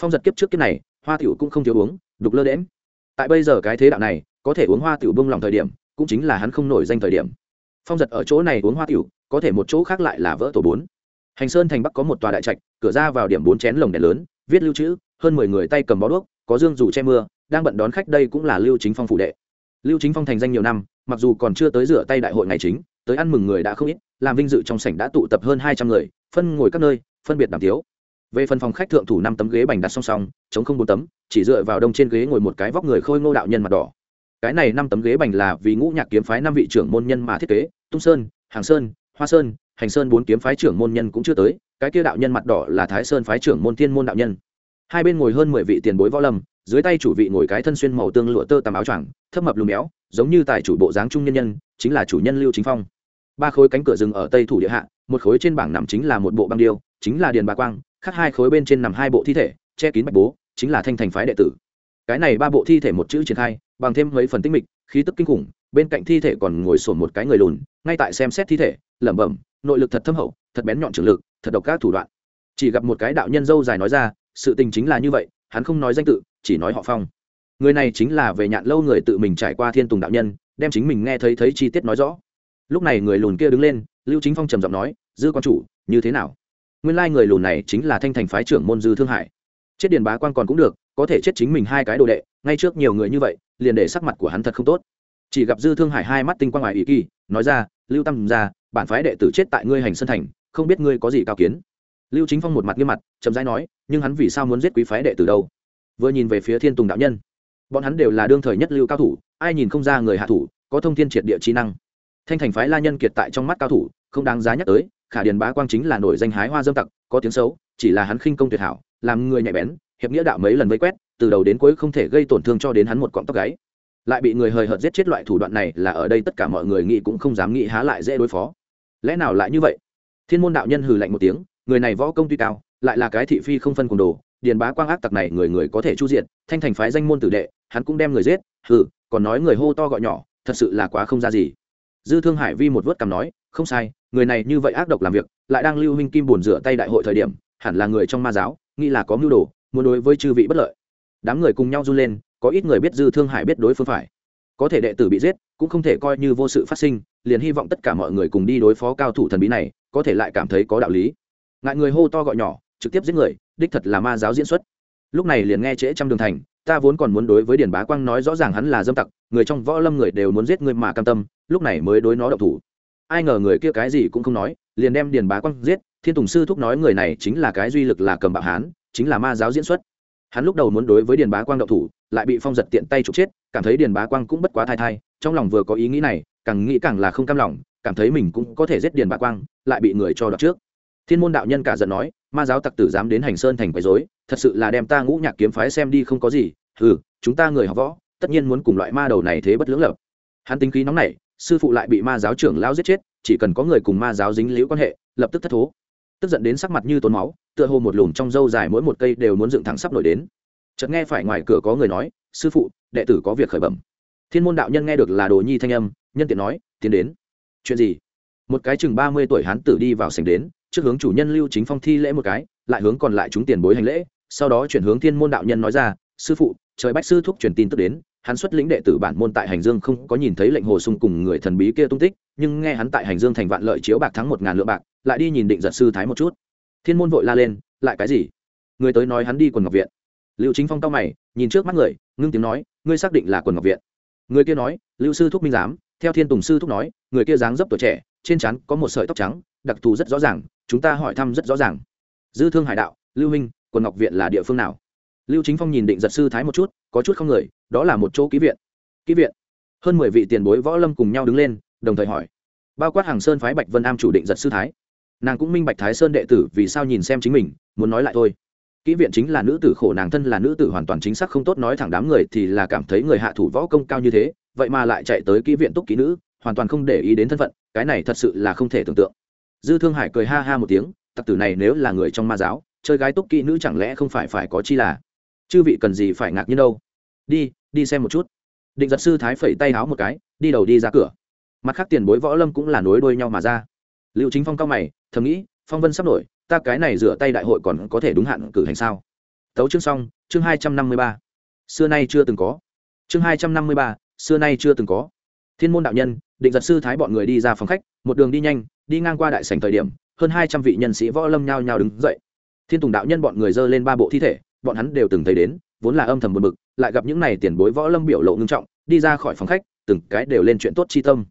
Phong giật kiếp trước kiếp này, hoa tiểu cũng không thiếu uống, đục lơ đễm. Tại bây giờ cái thế đạo này, có thể uống hoa tiểu bông lòng thời điểm, cũng chính là hắn không nổi danh thời điểm. Phong giật ở chỗ này uống hoa tiểu, có thể một chỗ khác lại là vỡ tổ bốn hành sơn thành bắc có một tòa đại trạch, cửa ra vào điểm bốn chén lồng đèn lớn, viết lưu trữ, hơn mười người tay cầm bó đuốc, có dương dù che mưa, đang bận đón khách đây cũng là lưu chính phong phủ đệ. Lưu chính phong thành danh nhiều năm, mặc dù còn chưa tới rửa tay đại hội ngày chính, tới ăn mừng người đã không ít, làm vinh dự trong sảnh đã tụ tập hơn hai trăm người, phân ngồi các nơi, phân biệt đàm tiếu. Về phần phòng khách thượng thủ năm tấm ghế bành đặt song song chống không bốn tấm, chỉ dựa vào đông trên ghế ngồi một cái vóc người khôi ngô đạo nhân mặt đỏ. Cái này năm tấm ghế bành là vì ngũ nhạc kiếm phái năm vị trưởng môn nhân mà thiết kế, tung sơn, hàng sơn, hoa sơn hành sơn bốn kiếm phái trưởng môn nhân cũng chưa tới, cái kia đạo nhân mặt đỏ là thái sơn phái trưởng môn thiên môn đạo nhân. Hai bên ngồi hơn mười vị tiền bối võ lâm, dưới tay chủ vị ngồi cái thân xuyên màu tương lụa tơ tằm áo choàng, thấp mập lùm béo, giống như tài chủ bộ dáng trung nhân nhân, chính là chủ nhân lưu chính phong. Ba khối cánh cửa rừng ở tây thủ địa hạ, một khối trên bảng nằm chính là một bộ băng điêu, chính là điền bà quang, khác hai khối bên trên nằm hai bộ thi thể, che kín bạch bố, chính là thanh thành phái đệ tử. Cái này ba bộ thi thể một chữ triển khai, bằng thêm mấy phần tinh mịch, khí tức kinh khủng, bên cạnh thi thể còn ngồi sổn một cái người lùn, ngay tại xem xét thi thể, lẩm bẩm nội lực thật thâm hậu, thật bén nhọn trường lực, thật độc các thủ đoạn. Chỉ gặp một cái đạo nhân dâu dài nói ra, sự tình chính là như vậy, hắn không nói danh tự, chỉ nói họ phong. Người này chính là về nhạn lâu người tự mình trải qua thiên tùng đạo nhân, đem chính mình nghe thấy thấy chi tiết nói rõ. Lúc này người lùn kia đứng lên, lưu chính phong trầm giọng nói, dư quan chủ, như thế nào? Nguyên lai người lùn này chính là thanh thành phái trưởng môn dư thương hải. Chết điền bá quan còn cũng được, có thể chết chính mình hai cái đồ đệ, ngay trước nhiều người như vậy, liền để sắc mặt của hắn thật không tốt. Chỉ gặp dư thương hải hai mắt tinh quang ngoài ý kỳ, nói ra, lưu tâm ra bản phái đệ tử chết tại ngươi hành sân thành, không biết ngươi có gì cao kiến. Lưu chính phong một mặt nghiêm mặt, chậm rãi nói, nhưng hắn vì sao muốn giết quý phái đệ tử đâu? Vừa nhìn về phía thiên tùng đạo nhân, bọn hắn đều là đương thời nhất lưu cao thủ, ai nhìn không ra người hạ thủ, có thông thiên triệt địa trí năng. Thanh thành phái la nhân kiệt tại trong mắt cao thủ, không đáng giá nhắc tới, khả điền bá quang chính là nổi danh hái hoa dâm tặc, có tiếng xấu, chỉ là hắn khinh công tuyệt hảo, làm người nhạy bén, hiệp nghĩa đạo mấy lần vây quét, từ đầu đến cuối không thể gây tổn thương cho đến hắn một cọng tóc gáy. Lại bị người hời hợt giết chết loại thủ đoạn này là ở đây tất cả mọi người nghĩ cũng không dám nghĩ há lại dễ đối phó lẽ nào lại như vậy? Thiên môn đạo nhân hừ lạnh một tiếng, người này võ công tuy cao, lại là cái thị phi không phân cùng đồ, điền bá quang ác tặc này người người có thể chu diện, thanh thành phái danh môn tử đệ, hắn cũng đem người giết, hừ, còn nói người hô to gọi nhỏ, thật sự là quá không ra gì. Dư thương hải vi một vớt cằm nói, không sai, người này như vậy ác độc làm việc, lại đang lưu huynh kim buồn rửa tay đại hội thời điểm, hẳn là người trong ma giáo, nghĩ là có mưu đồ, muốn đối với chư vị bất lợi. Đám người cùng nhau run lên, có ít người biết dư thương hải biết đối phương phải có thể đệ tử bị giết, cũng không thể coi như vô sự phát sinh, liền hy vọng tất cả mọi người cùng đi đối phó cao thủ thần bí này, có thể lại cảm thấy có đạo lý. Ngại người hô to gọi nhỏ, trực tiếp giết người, đích thật là ma giáo diễn xuất. Lúc này liền nghe trễ trăm đường thành, ta vốn còn muốn đối với điền bá quang nói rõ ràng hắn là dâm tặc, người trong võ lâm người đều muốn giết người mà cam tâm, lúc này mới đối nó độc thủ. Ai ngờ người kia cái gì cũng không nói, liền đem điền bá quang giết, thiên tùng sư thúc nói người này chính là cái duy lực là cầm bạo hán, chính là ma giáo diễn xuất. Hắn lúc đầu muốn đối với điền bá quang độc thủ lại bị phong giật tiện tay trục chết, cảm thấy điền bá quang cũng bất quá thai thai, trong lòng vừa có ý nghĩ này, càng nghĩ càng là không cam lòng, cảm thấy mình cũng có thể giết điền bá quang, lại bị người cho đọc trước. Thiên môn đạo nhân cả giận nói, ma giáo tặc tử dám đến hành sơn thành quấy dối thật sự là đem ta ngũ nhạc kiếm phái xem đi không có gì ừ chúng ta người học võ, tất nhiên muốn cùng loại ma đầu này thế bất lưỡng lập. Hắn tính khí nóng nảy, sư phụ lại bị ma giáo trưởng lao giết chết, chỉ cần có người cùng ma giáo dính liễu quan hệ, lập tức thất thố. Tức giận đến sắc mặt như tốn máu, tựa hồ một lùm trong dâu dài mỗi một cây đều muốn dựng thẳng sắp nổi đến chợt nghe phải ngoài cửa có người nói, sư phụ, đệ tử có việc khởi bẩm. Thiên môn đạo nhân nghe được là đồ nhi thanh âm, nhân tiện nói, tiến đến. Chuyện gì? Một cái chừng ba mươi tuổi hán tử đi vào sành đến, trước hướng chủ nhân lưu chính phong thi lễ một cái, lại hướng còn lại chúng tiền bối hành lễ, sau đó chuyển hướng thiên môn đạo nhân nói ra, sư phụ, trời bách sư thúc truyền tin tức đến, hắn xuất lĩnh đệ tử bản môn tại hành dương không có nhìn thấy lệnh hồ sung cùng người thần bí kia tung tích, nhưng nghe hắn tại hành dương thành vạn lợi chiếu bạc thắng một ngàn lượng bạc, lại đi nhìn định giật sư thái một chút. Thiên môn vội la lên, lại cái gì? Người tới nói hắn đi quần ngọc viện lưu chính phong cao mày, nhìn trước mắt người, ngưng tiếng nói, ngươi xác định là quần ngọc viện? Người kia nói, lưu sư thúc minh giám, theo thiên tùng sư thúc nói, người kia dáng dấp tuổi trẻ, trên trán có một sợi tóc trắng, đặc thù rất rõ ràng, chúng ta hỏi thăm rất rõ ràng. Dư thương hải đạo, lưu minh quần ngọc viện là địa phương nào? Lưu chính phong nhìn định giật sư thái một chút, có chút không người, đó là một chỗ ký viện. Ký viện? Hơn mười vị tiền bối võ lâm cùng nhau đứng lên, đồng thời hỏi. Bao quát hàng sơn phái bạch vân am chủ định giật sư thái. Nàng cũng minh bạch thái sơn đệ tử vì sao nhìn xem chính mình, muốn nói lại thôi kỹ viện chính là nữ tử khổ nàng thân là nữ tử hoàn toàn chính xác không tốt nói thẳng đám người thì là cảm thấy người hạ thủ võ công cao như thế, vậy mà lại chạy tới kỹ viện túc kỹ nữ, hoàn toàn không để ý đến thân phận, cái này thật sự là không thể tưởng tượng. Dư thương hải cười ha ha một tiếng, tặc tử này nếu là người trong ma giáo, chơi gái túc kỹ nữ chẳng lẽ không phải phải có chi là? Chư vị cần gì phải ngạc nhiên đâu. Đi đi xem một chút. Định giật sư thái phẩy tay háo một cái, đi đầu đi ra cửa. Mặt khác tiền bối võ lâm cũng là nối đuôi nhau mà ra. Liệu chính phong cao mày, thầm nghĩ, phong vân sắp nổi ta cái này rửa tay đại hội còn có thể đúng hạn cử hành sao? Tấu chương xong, chương hai trăm năm mươi ba. Xưa nay chưa từng có. Chương hai trăm năm mươi ba, xưa nay chưa từng có. Thiên môn đạo nhân, định giật sư thái bọn người đi ra phòng khách, một đường đi nhanh, đi ngang qua đại sảnh thời điểm, hơn hai trăm vị nhân sĩ võ lâm nhao nhao đứng dậy. Thiên tùng đạo nhân bọn người dơ lên ba bộ thi thể, bọn hắn đều từng thấy đến, vốn là âm thầm buồn bực, lại gặp những này tiền bối võ lâm biểu lộ ngưng trọng, đi ra khỏi phòng khách, từng cái đều lên chuyện tốt chi tâm.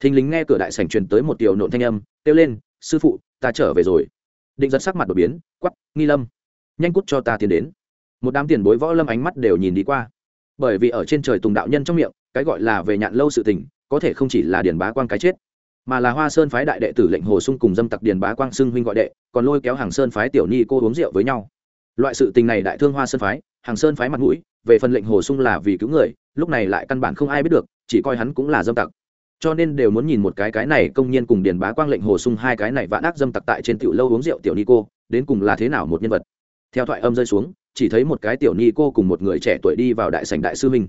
Thình lính nghe cửa đại sảnh truyền tới một tiểu nộn thanh âm, kêu lên, sư phụ, ta trở về rồi định giật sắc mặt đột biến quắp nghi lâm. Nhanh cút cho ta tiến đến. Một đám tiền bối võ lâm ánh mắt đều nhìn đi qua. Bởi vì ở trên trời tùng đạo nhân trong miệng, cái gọi là về nhạn lâu sự tình, có thể không chỉ là điền bá quang cái chết, mà là hoa sơn phái đại đệ tử lệnh hồ sung cùng dâm tặc điền bá quang xưng huynh gọi đệ, còn lôi kéo hàng sơn phái tiểu nhi cô uống rượu với nhau. Loại sự tình này đại thương hoa sơn phái, hàng sơn phái mặt mũi, về phần lệnh hồ sung là vì cứu người, lúc này lại căn bản không ai biết được, chỉ coi hắn cũng là dâm tặc cho nên đều muốn nhìn một cái cái này công nhiên cùng điền bá quang lệnh hồ sung hai cái này vạn ác dâm tặc tại trên tiểu lâu uống rượu tiểu ni cô, đến cùng là thế nào một nhân vật? Theo thoại âm rơi xuống, chỉ thấy một cái tiểu ni cô cùng một người trẻ tuổi đi vào đại sảnh đại sư minh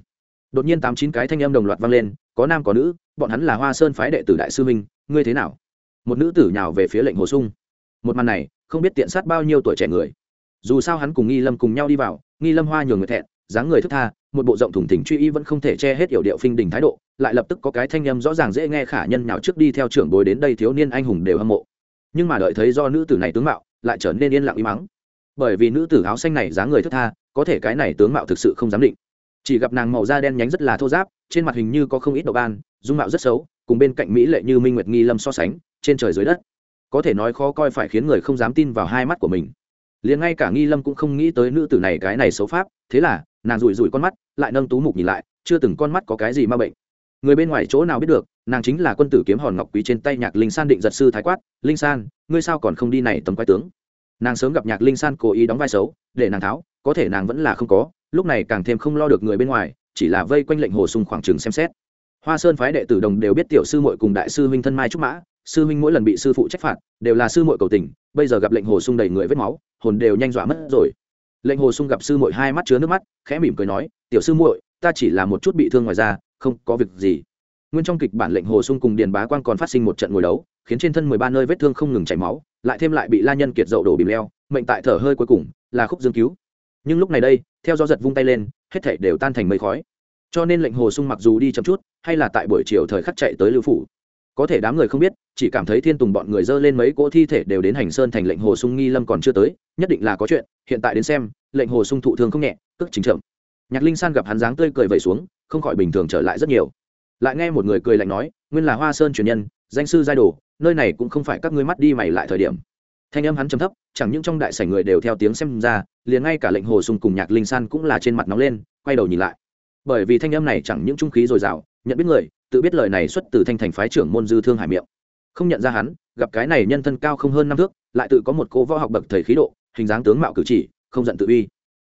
đột nhiên tám chín cái thanh âm đồng loạt vang lên, có nam có nữ, bọn hắn là hoa sơn phái đệ tử đại sư minh ngươi thế nào? Một nữ tử nhào về phía lệnh hồ sung. Một màn này, không biết tiện sát bao nhiêu tuổi trẻ người. Dù sao hắn cùng nghi lâm cùng nhau đi vào, nghi lâm hoa nhường người thẹn, dáng người thức tha một bộ rộng thủng thỉnh truy y vẫn không thể che hết yểu điệu phinh đình thái độ, lại lập tức có cái thanh âm rõ ràng dễ nghe khả nhân nào trước đi theo trưởng bối đến đây thiếu niên anh hùng đều hâm mộ. Nhưng mà đợi thấy do nữ tử này tướng mạo, lại trở nên yên lặng im mắng bởi vì nữ tử áo xanh này dáng người thức tha, có thể cái này tướng mạo thực sự không dám định. Chỉ gặp nàng màu da đen nhánh rất là thô giáp trên mặt hình như có không ít độ ban, dung mạo rất xấu, cùng bên cạnh mỹ lệ như minh nguyệt nghi lâm so sánh, trên trời dưới đất. Có thể nói khó coi phải khiến người không dám tin vào hai mắt của mình. Liền ngay cả nghi lâm cũng không nghĩ tới nữ tử này cái này xấu pháp, thế là nàng rủi rủi con mắt, lại nâng tú mục nhìn lại, chưa từng con mắt có cái gì ma bệnh. Người bên ngoài chỗ nào biết được, nàng chính là quân tử kiếm hòn ngọc quý trên tay nhạc linh san định giật sư thái quát, linh san, ngươi sao còn không đi này tầm quái tướng? Nàng sớm gặp nhạc linh san cố ý đóng vai xấu, để nàng tháo, có thể nàng vẫn là không có, lúc này càng thêm không lo được người bên ngoài, chỉ là vây quanh lệnh hồ sung khoảng trường xem xét. Hoa sơn phái đệ tử đồng đều biết tiểu sư muội cùng đại sư huynh thân mai trúc mã, sư huynh mỗi lần bị sư phụ trách phạt, đều là sư muội cầu tình, bây giờ gặp lệnh hồ sung đầy người vết máu, hồn đều nhanh dọa mất rồi lệnh hồ sung gặp sư muội hai mắt chứa nước mắt, khẽ mỉm cười nói, tiểu sư muội, ta chỉ là một chút bị thương ngoài ra không có việc gì. Nguyên trong kịch bản lệnh hồ sung cùng điền bá quang còn phát sinh một trận ngồi đấu, khiến trên thân mười ba nơi vết thương không ngừng chảy máu, lại thêm lại bị la nhân kiệt dậu đổ bìm leo, mệnh tại thở hơi cuối cùng là khúc dương cứu. Nhưng lúc này đây, theo gió giật vung tay lên, hết thảy đều tan thành mây khói. Cho nên lệnh hồ sung mặc dù đi chậm chút, hay là tại buổi chiều thời khắc chạy tới lưu phủ có thể đám người không biết, chỉ cảm thấy thiên tùng bọn người dơ lên mấy cỗ thi thể đều đến hành sơn thành lệnh hồ sung nghi lâm còn chưa tới, nhất định là có chuyện, hiện tại đến xem, lệnh hồ sung thụ thương không nhẹ, tức chính chậm. Nhạc linh san gặp hắn dáng tươi cười vẩy xuống, không khỏi bình thường trở lại rất nhiều. Lại nghe một người cười lạnh nói, nguyên là hoa sơn truyền nhân, danh sư giai đồ, nơi này cũng không phải các ngươi mắt đi mày lại thời điểm. Thanh âm hắn trầm thấp, chẳng những trong đại sảnh người đều theo tiếng xem ra, liền ngay cả lệnh hồ sung cùng nhạc linh san cũng là trên mặt nóng lên, quay đầu nhìn lại. Bởi vì thanh âm này chẳng những trung khí dồi dào, nhận biết người tự biết lời này xuất từ thanh thành phái trưởng môn dư thương hải miệng. Không nhận ra hắn, gặp cái này nhân thân cao không hơn năm thước, lại tự có một cô võ học bậc thầy khí độ, hình dáng tướng mạo cử chỉ, không giận tự uy.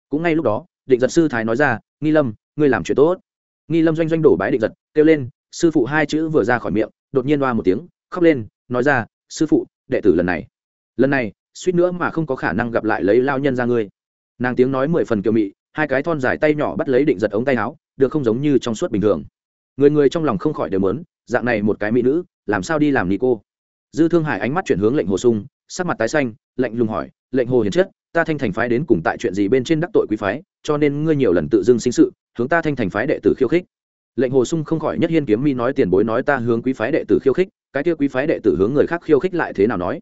Cũng ngay lúc đó, định giật sư thái nói ra, nghi lâm, ngươi làm chuyện tốt. Nghi lâm doanh doanh đổ bái định giật, kêu lên, sư phụ hai chữ vừa ra khỏi miệng, đột nhiên đoa một tiếng, khóc lên, nói ra, sư phụ, đệ tử lần này lần này, suýt nữa mà không có khả năng gặp lại lấy lao nhân ra ngươi. Nàng tiếng nói mười phần kiều mị, hai cái thon dài tay nhỏ bắt lấy định giật ống tay áo, được không giống như trong suốt bình thường người người trong lòng không khỏi đều mớn, dạng này một cái mỹ nữ, làm sao đi làm ni cô dư thương hải ánh mắt chuyển hướng lệnh hồ sung, sắc mặt tái xanh lệnh lùng hỏi, lệnh hồ hiền chất ta thanh thành phái đến cùng tại chuyện gì bên trên đắc tội quý phái, cho nên ngươi nhiều lần tự dưng sinh sự, hướng ta thanh thành phái đệ tử khiêu khích. Lệnh hồ sung không khỏi nhất hiên kiếm mi nói, tiền bối nói ta hướng quý phái đệ tử khiêu khích, cái kia quý phái đệ tử hướng người khác khiêu khích lại thế nào nói?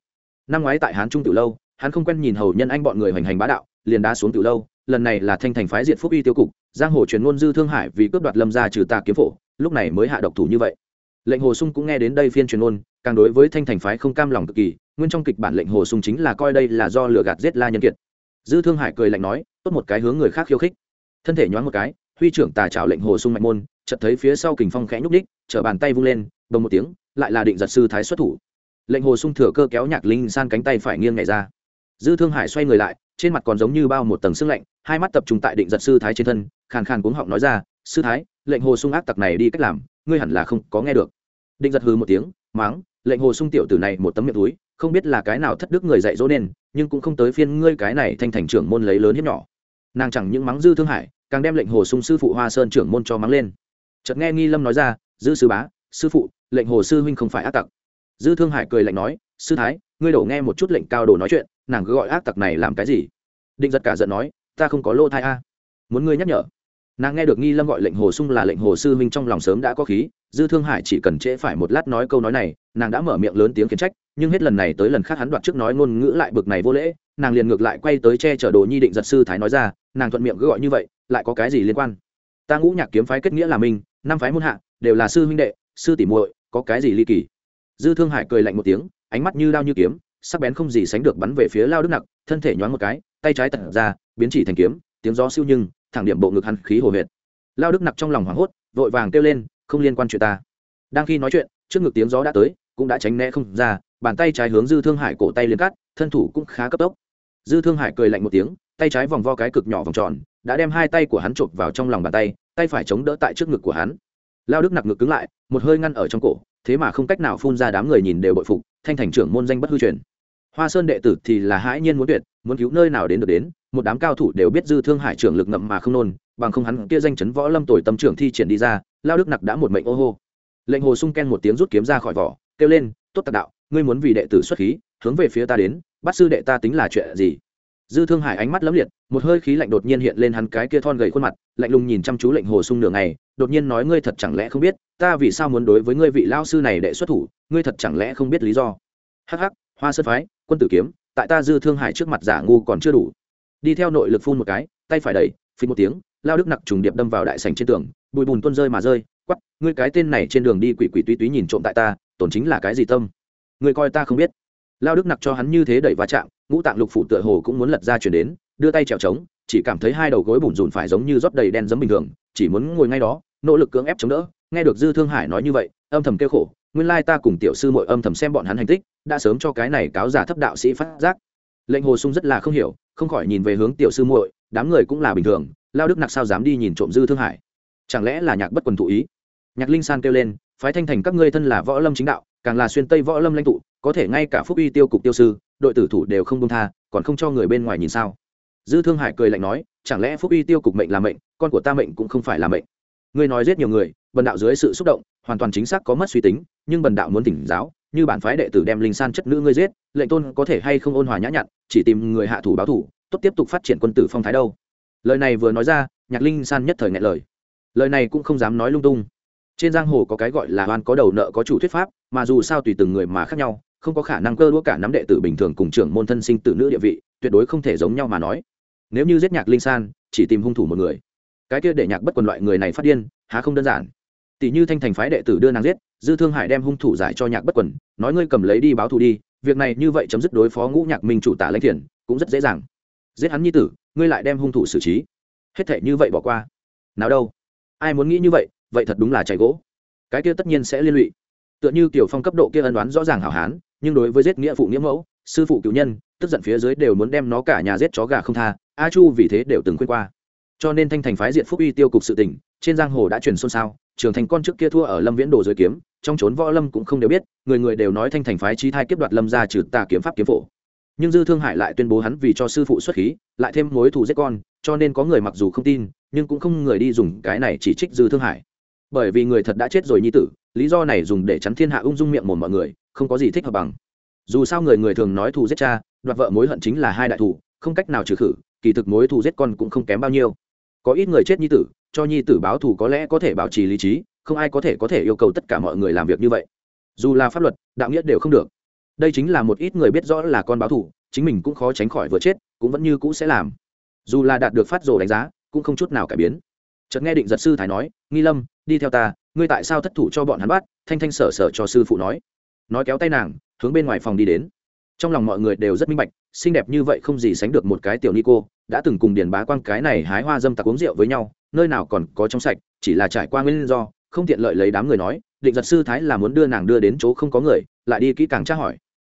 Năm ngoái tại hán trung tiểu lâu, hắn không quen nhìn hầu nhân anh bọn người hoành hành bá đạo, liền đá xuống tiểu lâu, lần này là thanh thành phái diện phúc y tiêu cục, giang hồ truyền ngôn dư thương hải vì cướp đoạt lâm gia trừ tà kiếm phổ lúc này mới hạ độc thủ như vậy. Lệnh hồ sung cũng nghe đến đây phiên truyền ngôn càng đối với thanh thành phái không cam lòng cực kỳ, nguyên trong kịch bản lệnh hồ sung chính là coi đây là do lừa gạt giết la nhân kiệt. Dư thương hải cười lạnh nói, tốt một cái hướng người khác khiêu khích. Thân thể nhoáng một cái, huy trưởng tà trảo lệnh hồ sung mạnh môn, chợt thấy phía sau kình phong khẽ nhúc đích chở bàn tay vung lên, bồng một tiếng, lại là định giật sư thái xuất thủ. Lệnh hồ sung thừa cơ kéo nhạc linh san cánh tay phải nghiêng nhảy ra. Dư thương hải xoay người lại, trên mặt còn giống như bao một tầng sức lạnh, hai mắt tập trung tại định giật sư thái trên thân, khàn khàn cuống họng nói ra, sư thái lệnh hồ sung ác tặc này đi cách làm, ngươi hẳn là không có nghe được. Định giật hừ một tiếng, máng, lệnh hồ sung tiểu tử này một tấm miệng túi, không biết là cái nào thất đức người dạy dỗ nên, nhưng cũng không tới phiên ngươi cái này thanh thành trưởng môn lấy lớn hiếp nhỏ. Nàng chẳng những mắng dư thương hải, càng đem lệnh hồ sung sư phụ hoa sơn trưởng môn cho mắng lên. Chợt nghe nghi lâm nói ra, dư sư bá, sư phụ, lệnh hồ sư huynh không phải ác tặc. Dư thương hải cười lạnh nói, sư thái, ngươi đổ nghe một chút lệnh cao đồ nói chuyện, nàng cứ gọi ác tặc này làm cái gì? Định giật cả giận nói, ta không có lô thai a, muốn ngươi nhắc nhở nàng nghe được nghi lâm gọi lệnh hồ sung là lệnh hồ sư huynh trong lòng sớm đã có khí, dư thương hải chỉ cần trễ phải một lát nói câu nói này, nàng đã mở miệng lớn tiếng khiển trách, nhưng hết lần này tới lần khác hắn đoạt trước nói ngôn ngữ lại bực này vô lễ, nàng liền ngược lại quay tới che chở đồ nhi định giật sư thái nói ra, nàng thuận miệng cứ gọi như vậy, lại có cái gì liên quan? Ta ngũ nhạc kiếm phái kết nghĩa là mình, năm phái môn hạ, đều là sư huynh đệ, sư tỷ muội, có cái gì ly kỳ? Dư thương hải cười lạnh một tiếng, ánh mắt như đao như kiếm, sắc bén không gì sánh được bắn về phía lao đức nặc, thân thể nhoáng một cái, tay trái tận ra, biến chỉ thành kiếm, tiếng gió siêu nhưng thẳng điểm bộ ngực hắn khí hồ huyệt. Lao đức nặc trong lòng hoảng hốt, vội vàng kêu lên, không liên quan chuyện ta. Đang khi nói chuyện, trước ngực tiếng gió đã tới, cũng đã tránh né không ra, bàn tay trái hướng dư thương hải cổ tay liên cắt, thân thủ cũng khá cấp tốc. Dư thương hải cười lạnh một tiếng, tay trái vòng vo cái cực nhỏ vòng tròn, đã đem hai tay của hắn chộp vào trong lòng bàn tay tay phải chống đỡ tại trước ngực của hắn. Lao đức nặc ngực cứng lại, một hơi ngăn ở trong cổ, thế mà không cách nào phun ra đám người nhìn đều bội phục, thanh thành trưởng môn danh bất hư truyền hoa sơn đệ tử thì là hãi nhiên muốn tuyệt, muốn cứu nơi nào đến được đến, một đám cao thủ đều biết dư thương hải trưởng lực ngậm mà không nôn, bằng không hắn kia danh chấn võ lâm tồi tâm trưởng thi triển đi ra, lao đức nặc đã một mệnh ô hô. Lệnh hồ sung ken một tiếng rút kiếm ra khỏi vỏ, kêu lên, tốt tạc đạo, ngươi muốn vì đệ tử xuất khí, hướng về phía ta đến, bắt sư đệ ta tính là chuyện gì? Dư thương hải ánh mắt lấm liệt, một hơi khí lạnh đột nhiên hiện lên hắn cái kia thon gầy khuôn mặt, lạnh lùng nhìn chăm chú lệnh hồ sung nửa ngày, đột nhiên nói, ngươi thật chẳng lẽ không biết, ta vì sao muốn đối với ngươi vị lao sư này đệ xuất thủ, ngươi thật chẳng lẽ không biết lý do? Hắc hắc, hoa sơn phái quân tử kiếm, tại ta dư thương hải trước mặt giả ngu còn chưa đủ. Đi theo nội lực phun một cái, tay phải đẩy phí một tiếng, lao đức nặc trùng điệp đâm vào đại sành trên tường, bụi bùn tuôn rơi mà rơi quắp ngươi cái tên này trên đường đi quỷ quỷ tuy túy nhìn trộm tại ta, tổn chính là cái gì tâm? Ngươi coi ta không biết. Lao đức nặc cho hắn như thế đẩy va chạm, ngũ tạng lục phủ tựa hồ cũng muốn lật ra chuyển đến, đưa tay trèo trống, chỉ cảm thấy hai đầu gối bùn rùn phải giống như rót đầy đen giấm bình thường, chỉ muốn ngồi ngay đó, nỗ lực cưỡng ép chống đỡ, nghe được dư thương hải nói như vậy, âm thầm kêu khổ nguyên lai ta cùng tiểu sư mội âm thầm xem bọn hắn hành tích, đã sớm cho cái này cáo giả thấp đạo sĩ phát giác. Lệnh hồ sung rất là không hiểu, không khỏi nhìn về hướng tiểu sư muội, đám người cũng là bình thường, lao đức nặc sao dám đi nhìn trộm dư thương hải? Chẳng lẽ là nhạc bất quần thụ ý? Nhạc linh san kêu lên, phái thanh thành các ngươi thân là võ lâm chính đạo, càng là xuyên tây võ lâm lãnh tụ, có thể ngay cả phúc uy tiêu cục tiêu sư, đội tử thủ đều không công tha, còn không cho người bên ngoài nhìn sao? Dư thương hải cười lạnh nói, chẳng lẽ phúc uy tiêu cục mệnh là mệnh, con của ta mệnh cũng không phải là mệnh. Ngươi nói giết nhiều người, bần đạo dưới sự xúc động hoàn toàn chính xác có mất suy tính, nhưng bần đạo muốn tỉnh giáo, như bản phái đệ tử đem linh san chất nữ ngươi giết, lệnh tôn có thể hay không ôn hòa nhã nhặn, chỉ tìm người hạ thủ báo thủ, tốt tiếp tục phát triển quân tử phong thái đâu. Lời này vừa nói ra, nhạc linh san nhất thời ngại lời. Lời này cũng không dám nói lung tung. Trên giang hồ có cái gọi là oan có đầu nợ có chủ thuyết pháp, mà dù sao tùy từng người mà khác nhau, không có khả năng cơ đua cả nắm đệ tử bình thường cùng trưởng môn thân sinh tử nữ địa vị, tuyệt đối không thể giống nhau mà nói. Nếu như giết nhạc linh san, chỉ tìm hung thủ một người. Cái kia để nhạc bất quần loại người này phát điên, há không đơn giản tỷ như thanh thành phái đệ tử đưa nàng giết, dư thương hải đem hung thủ giải cho nhạc bất quần, nói ngươi cầm lấy đi báo thù đi, việc này như vậy chấm dứt đối phó ngũ nhạc minh chủ tả lãnh thiền cũng rất dễ dàng. Giết hắn nhi tử, ngươi lại đem hung thủ xử trí. Hết thể như vậy bỏ qua. Nào đâu? Ai muốn nghĩ như vậy vậy thật đúng là chạy gỗ. Cái kia tất nhiên sẽ liên lụy. Tựa như kiểu phong cấp độ kia ân đoán rõ ràng hảo hán, nhưng đối với giết nghĩa phụ nghĩa mẫu, sư phụ cựu nhân, tức giận phía dưới đều muốn đem nó cả nhà giết chó gà không tha, a chu vì thế đều từng quên qua. Cho nên thanh thành phái diện phúc uy tiêu cục sự tình trên giang hồ đã truyền xôn xao trường thành con trước kia thua ở lâm viễn đồ dưới kiếm, trong trốn võ lâm cũng không đều biết, người người đều nói thanh thành phái trí thai kiếp đoạt lâm ra trừ tà kiếm pháp kiếm phổ. Nhưng dư thương hải lại tuyên bố hắn vì cho sư phụ xuất khí, lại thêm mối thù giết con, cho nên có người mặc dù không tin, nhưng cũng không người đi dùng cái này chỉ trích dư thương hải. Bởi vì người thật đã chết rồi nhi tử, lý do này dùng để chắn thiên hạ ung dung miệng một mọi người, không có gì thích hợp bằng. Dù sao người người thường nói thù giết cha, đoạt vợ mối hận chính là hai đại thù, không cách nào trừ khử, kỳ thực mối thù giết con cũng không kém bao nhiêu. Có ít người chết nhi tử cho nhi tử báo thù có lẽ có thể bảo trì lý trí, không ai có thể có thể yêu cầu tất cả mọi người làm việc như vậy. Dù là pháp luật, đạo nghĩa đều không được. Đây chính là một ít người biết rõ là con báo thù, chính mình cũng khó tránh khỏi vừa chết, cũng vẫn như cũ sẽ làm. Dù là đạt được phát rồ đánh giá, cũng không chút nào cải biến. Chợt nghe định giật sư thái nói, nghi lâm, đi theo ta, ngươi tại sao thất thủ cho bọn hắn bắt? Thanh thanh sở sở cho sư phụ nói. Nói kéo tay nàng, hướng bên ngoài phòng đi đến. Trong lòng mọi người đều rất minh bạch, xinh đẹp như vậy không gì sánh được một cái tiểu ni cô, đã từng cùng điền bá quang cái này hái hoa dâm tặc uống rượu với nhau nơi nào còn có trong sạch, chỉ là trải qua nguyên do, không tiện lợi lấy đám người nói, định giật sư thái là muốn đưa nàng đưa đến chỗ không có người, lại đi kỹ càng tra hỏi.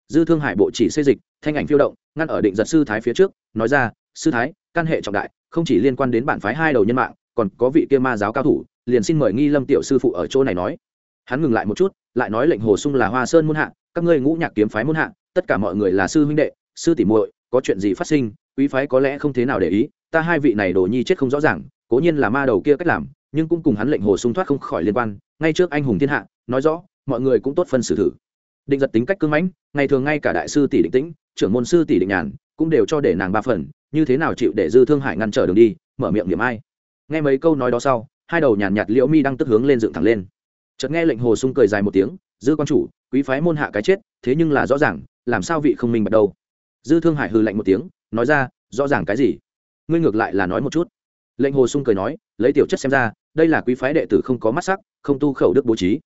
Dư thương hải bộ chỉ xây dịch, thanh ảnh phiêu động, ngăn ở định giật sư thái phía trước, nói ra, sư thái, căn hệ trọng đại, không chỉ liên quan đến bản phái hai đầu nhân mạng, còn có vị kia ma giáo cao thủ, liền xin mời nghi lâm tiểu sư phụ ở chỗ này nói. Hắn ngừng lại một chút, lại nói lệnh hồ sung là hoa sơn muôn hạ, các ngươi ngũ nhạc kiếm phái muôn hạ, tất cả mọi người là sư huynh đệ, sư tỷ muội, có chuyện gì phát sinh, quý phái có lẽ không thế nào để ý, ta hai vị này đồ nhi chết không rõ ràng cố nhiên là ma đầu kia cách làm, nhưng cũng cùng hắn lệnh hồ sung thoát không khỏi liên quan, ngay trước anh hùng thiên hạ, nói rõ, mọi người cũng tốt phân xử thử. Định giật tính cách cưng mãnh, ngày thường ngay cả đại sư tỷ định tĩnh, trưởng môn sư tỷ định nhàn, cũng đều cho để nàng ba phần, như thế nào chịu để dư thương hải ngăn trở đường đi, mở miệng điểm ai. Nghe mấy câu nói đó sau, hai đầu nhàn nhạt liễu mi đang tức hướng lên dựng thẳng lên. Chợt nghe lệnh hồ sung cười dài một tiếng, dư quan chủ, quý phái môn hạ cái chết, thế nhưng là rõ ràng, làm sao vị không minh bạch đâu? Dư thương hải hư lạnh một tiếng, nói ra, rõ ràng cái gì? Ngươi ngược lại là nói một chút lệnh hồ sung cười nói, lấy tiểu chất xem ra, đây là quý phái đệ tử không có mắt sắc, không tu khẩu đức bố trí.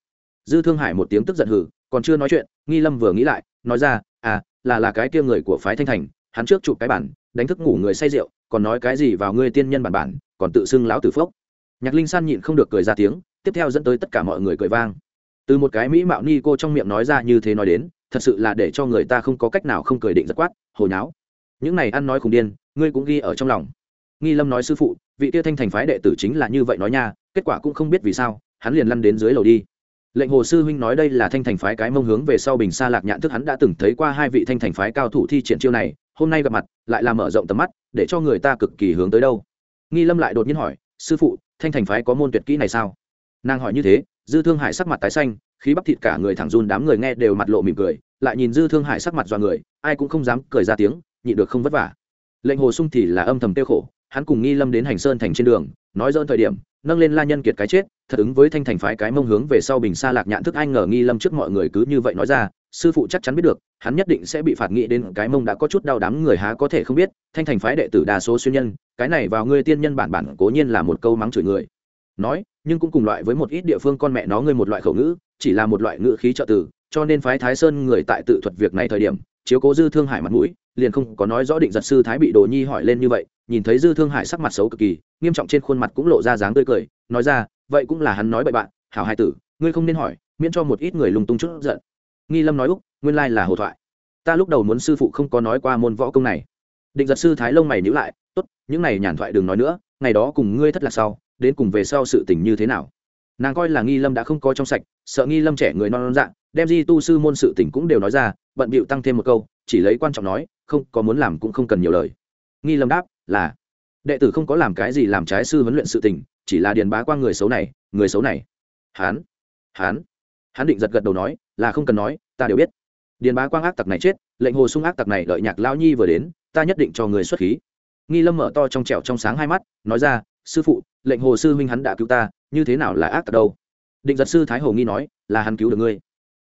Dư thương hải một tiếng tức giận hử, còn chưa nói chuyện, nghi lâm vừa nghĩ lại, nói ra à là là cái kia người của phái thanh thành, hắn trước chụp cái bản, đánh thức ngủ người say rượu, còn nói cái gì vào ngươi tiên nhân bản bản, còn tự xưng lão tử phốc. Nhạc linh san nhịn không được cười ra tiếng, tiếp theo dẫn tới tất cả mọi người cười vang. Từ một cái mỹ mạo ni cô trong miệng nói ra như thế nói đến, thật sự là để cho người ta không có cách nào không cười định giật quát hồi nháo, những này ăn nói khùng điên, ngươi cũng ghi ở trong lòng nghi lâm nói sư phụ, vị tia thanh thành phái đệ tử chính là như vậy nói nha, kết quả cũng không biết vì sao, hắn liền lăn đến dưới lầu đi. Lệnh hồ sư huynh nói đây là thanh thành phái cái mông hướng về sau bình xa lạc nhạn thức hắn đã từng thấy qua hai vị thanh thành phái cao thủ thi triển chiêu này, hôm nay gặp mặt, lại là mở rộng tầm mắt, để cho người ta cực kỳ hướng tới đâu. Nghi lâm lại đột nhiên hỏi, sư phụ, thanh thành phái có môn tuyệt kỹ này sao? Nàng hỏi như thế, dư thương hải sắc mặt tái xanh, khí bắp thịt cả người thẳng run đám người nghe đều mặt lộ mỉm cười, lại nhìn dư thương hải sắc mặt dọa người, ai cũng không dám cười ra tiếng, nhịn được không vất vả. Lệnh hồ sung thì là âm thầm tiêu khổ hắn cùng nghi lâm đến hành sơn thành trên đường, nói dỡn thời điểm, nâng lên la nhân kiệt cái chết, thật ứng với thanh thành phái cái mông hướng về sau bình xa lạc nhạn thức anh ngờ nghi lâm trước mọi người cứ như vậy nói ra, sư phụ chắc chắn biết được, hắn nhất định sẽ bị phạt nghị đến cái mông đã có chút đau đắm người há có thể không biết, thanh thành phái đệ tử đa số xuyên nhân, cái này vào ngươi tiên nhân bản bản cố nhiên là một câu mắng chửi người. Nói, nhưng cũng cùng loại với một ít địa phương con mẹ nó ngươi một loại khẩu ngữ, chỉ là một loại ngữ khí trợ tử cho nên phái thái sơn người tại tự thuật việc này thời điểm, chiếu cố dư thương hải mặt mũi, liền không có nói rõ định giật sư thái bị đồ nhi hỏi lên như vậy nhìn thấy dư thương hải sắc mặt xấu cực kỳ, nghiêm trọng trên khuôn mặt cũng lộ ra dáng tươi cười, nói ra, vậy cũng là hắn nói bậy bạn, hảo hai tử, ngươi không nên hỏi, miễn cho một ít người lung tung chút giận. Nghi lâm nói úc, nguyên lai là hồ thoại. Ta lúc đầu muốn sư phụ không có nói qua môn võ công này. Định giật sư thái lông mày nhữ lại, tốt, những này nhàn thoại đừng nói nữa, ngày đó cùng ngươi thất lạc sau, đến cùng về sau sự tình như thế nào? Nàng coi là nghi lâm đã không có trong sạch, sợ nghi lâm trẻ người non non dạng, đem di tu sư môn sự tình cũng đều nói ra, bận bịu tăng thêm một câu, chỉ lấy quan trọng nói, không, có muốn làm cũng không cần nhiều lời. Nghi lâm đáp là, đệ tử không có làm cái gì làm trái sư huấn luyện sự tình, chỉ là điền bá qua người xấu này, người xấu này. Hán hắn hắn định giật gật đầu nói, là không cần nói, ta đều biết. Điền bá quang ác tặc này chết, lệnh hồ sung ác tặc này đợi nhạc lao nhi vừa đến, ta nhất định cho người xuất khí. Nghi lâm mở to trong trẻo trong sáng hai mắt, nói ra, sư phụ, lệnh hồ sư huynh hắn đã cứu ta, như thế nào là ác tặc đâu? Định giật sư thái hồ nghi nói, là hắn cứu được ngươi.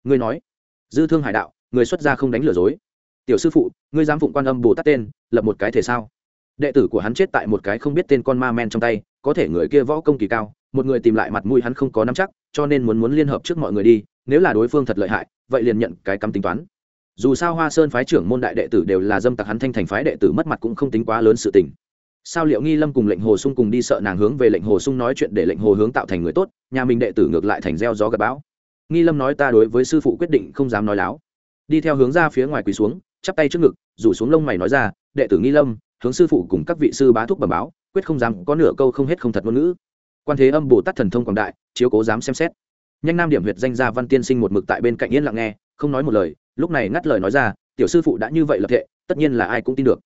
Ngươi nói, dư thương hải đạo, người xuất gia không đánh lừa dối. Tiểu sư phụ, ngươi dám phụng quan âm bồ tát tên, lập một cái thể sao? Đệ tử của hắn chết tại một cái không biết tên con ma men trong tay, có thể người kia võ công kỳ cao, một người tìm lại mặt mũi hắn không có nắm chắc, cho nên muốn muốn liên hợp trước mọi người đi, nếu là đối phương thật lợi hại, vậy liền nhận cái cắm tính toán. Dù sao hoa sơn phái trưởng môn đại đệ tử đều là dâm tặc hắn thanh thành phái đệ tử mất mặt cũng không tính quá lớn sự tình. Sao liệu nghi lâm cùng lệnh hồ sung cùng đi sợ nàng hướng về lệnh hồ sung nói chuyện để lệnh hồ hướng tạo thành người tốt, nhà mình đệ tử ngược lại thành gieo gió gặp bão. Nghi lâm nói ta đối với sư phụ quyết định không dám nói láo. Đi theo hướng ra phía ngoài quỳ xuống, chắp tay trước ngực, rủ xuống lông mày nói ra, đệ tử nghi lâm hướng sư phụ cùng các vị sư bá thúc bẩm báo, quyết không dám có nửa câu không hết không thật ngôn ngữ. Quan thế âm bồ tát thần thông quảng đại, chiếu cố dám xem xét. Nhanh nam điểm huyệt danh gia văn tiên sinh một mực tại bên cạnh yên lặng nghe, không nói một lời, lúc này ngắt lời nói ra, tiểu sư phụ đã như vậy lập thệ, tất nhiên là ai cũng tin được.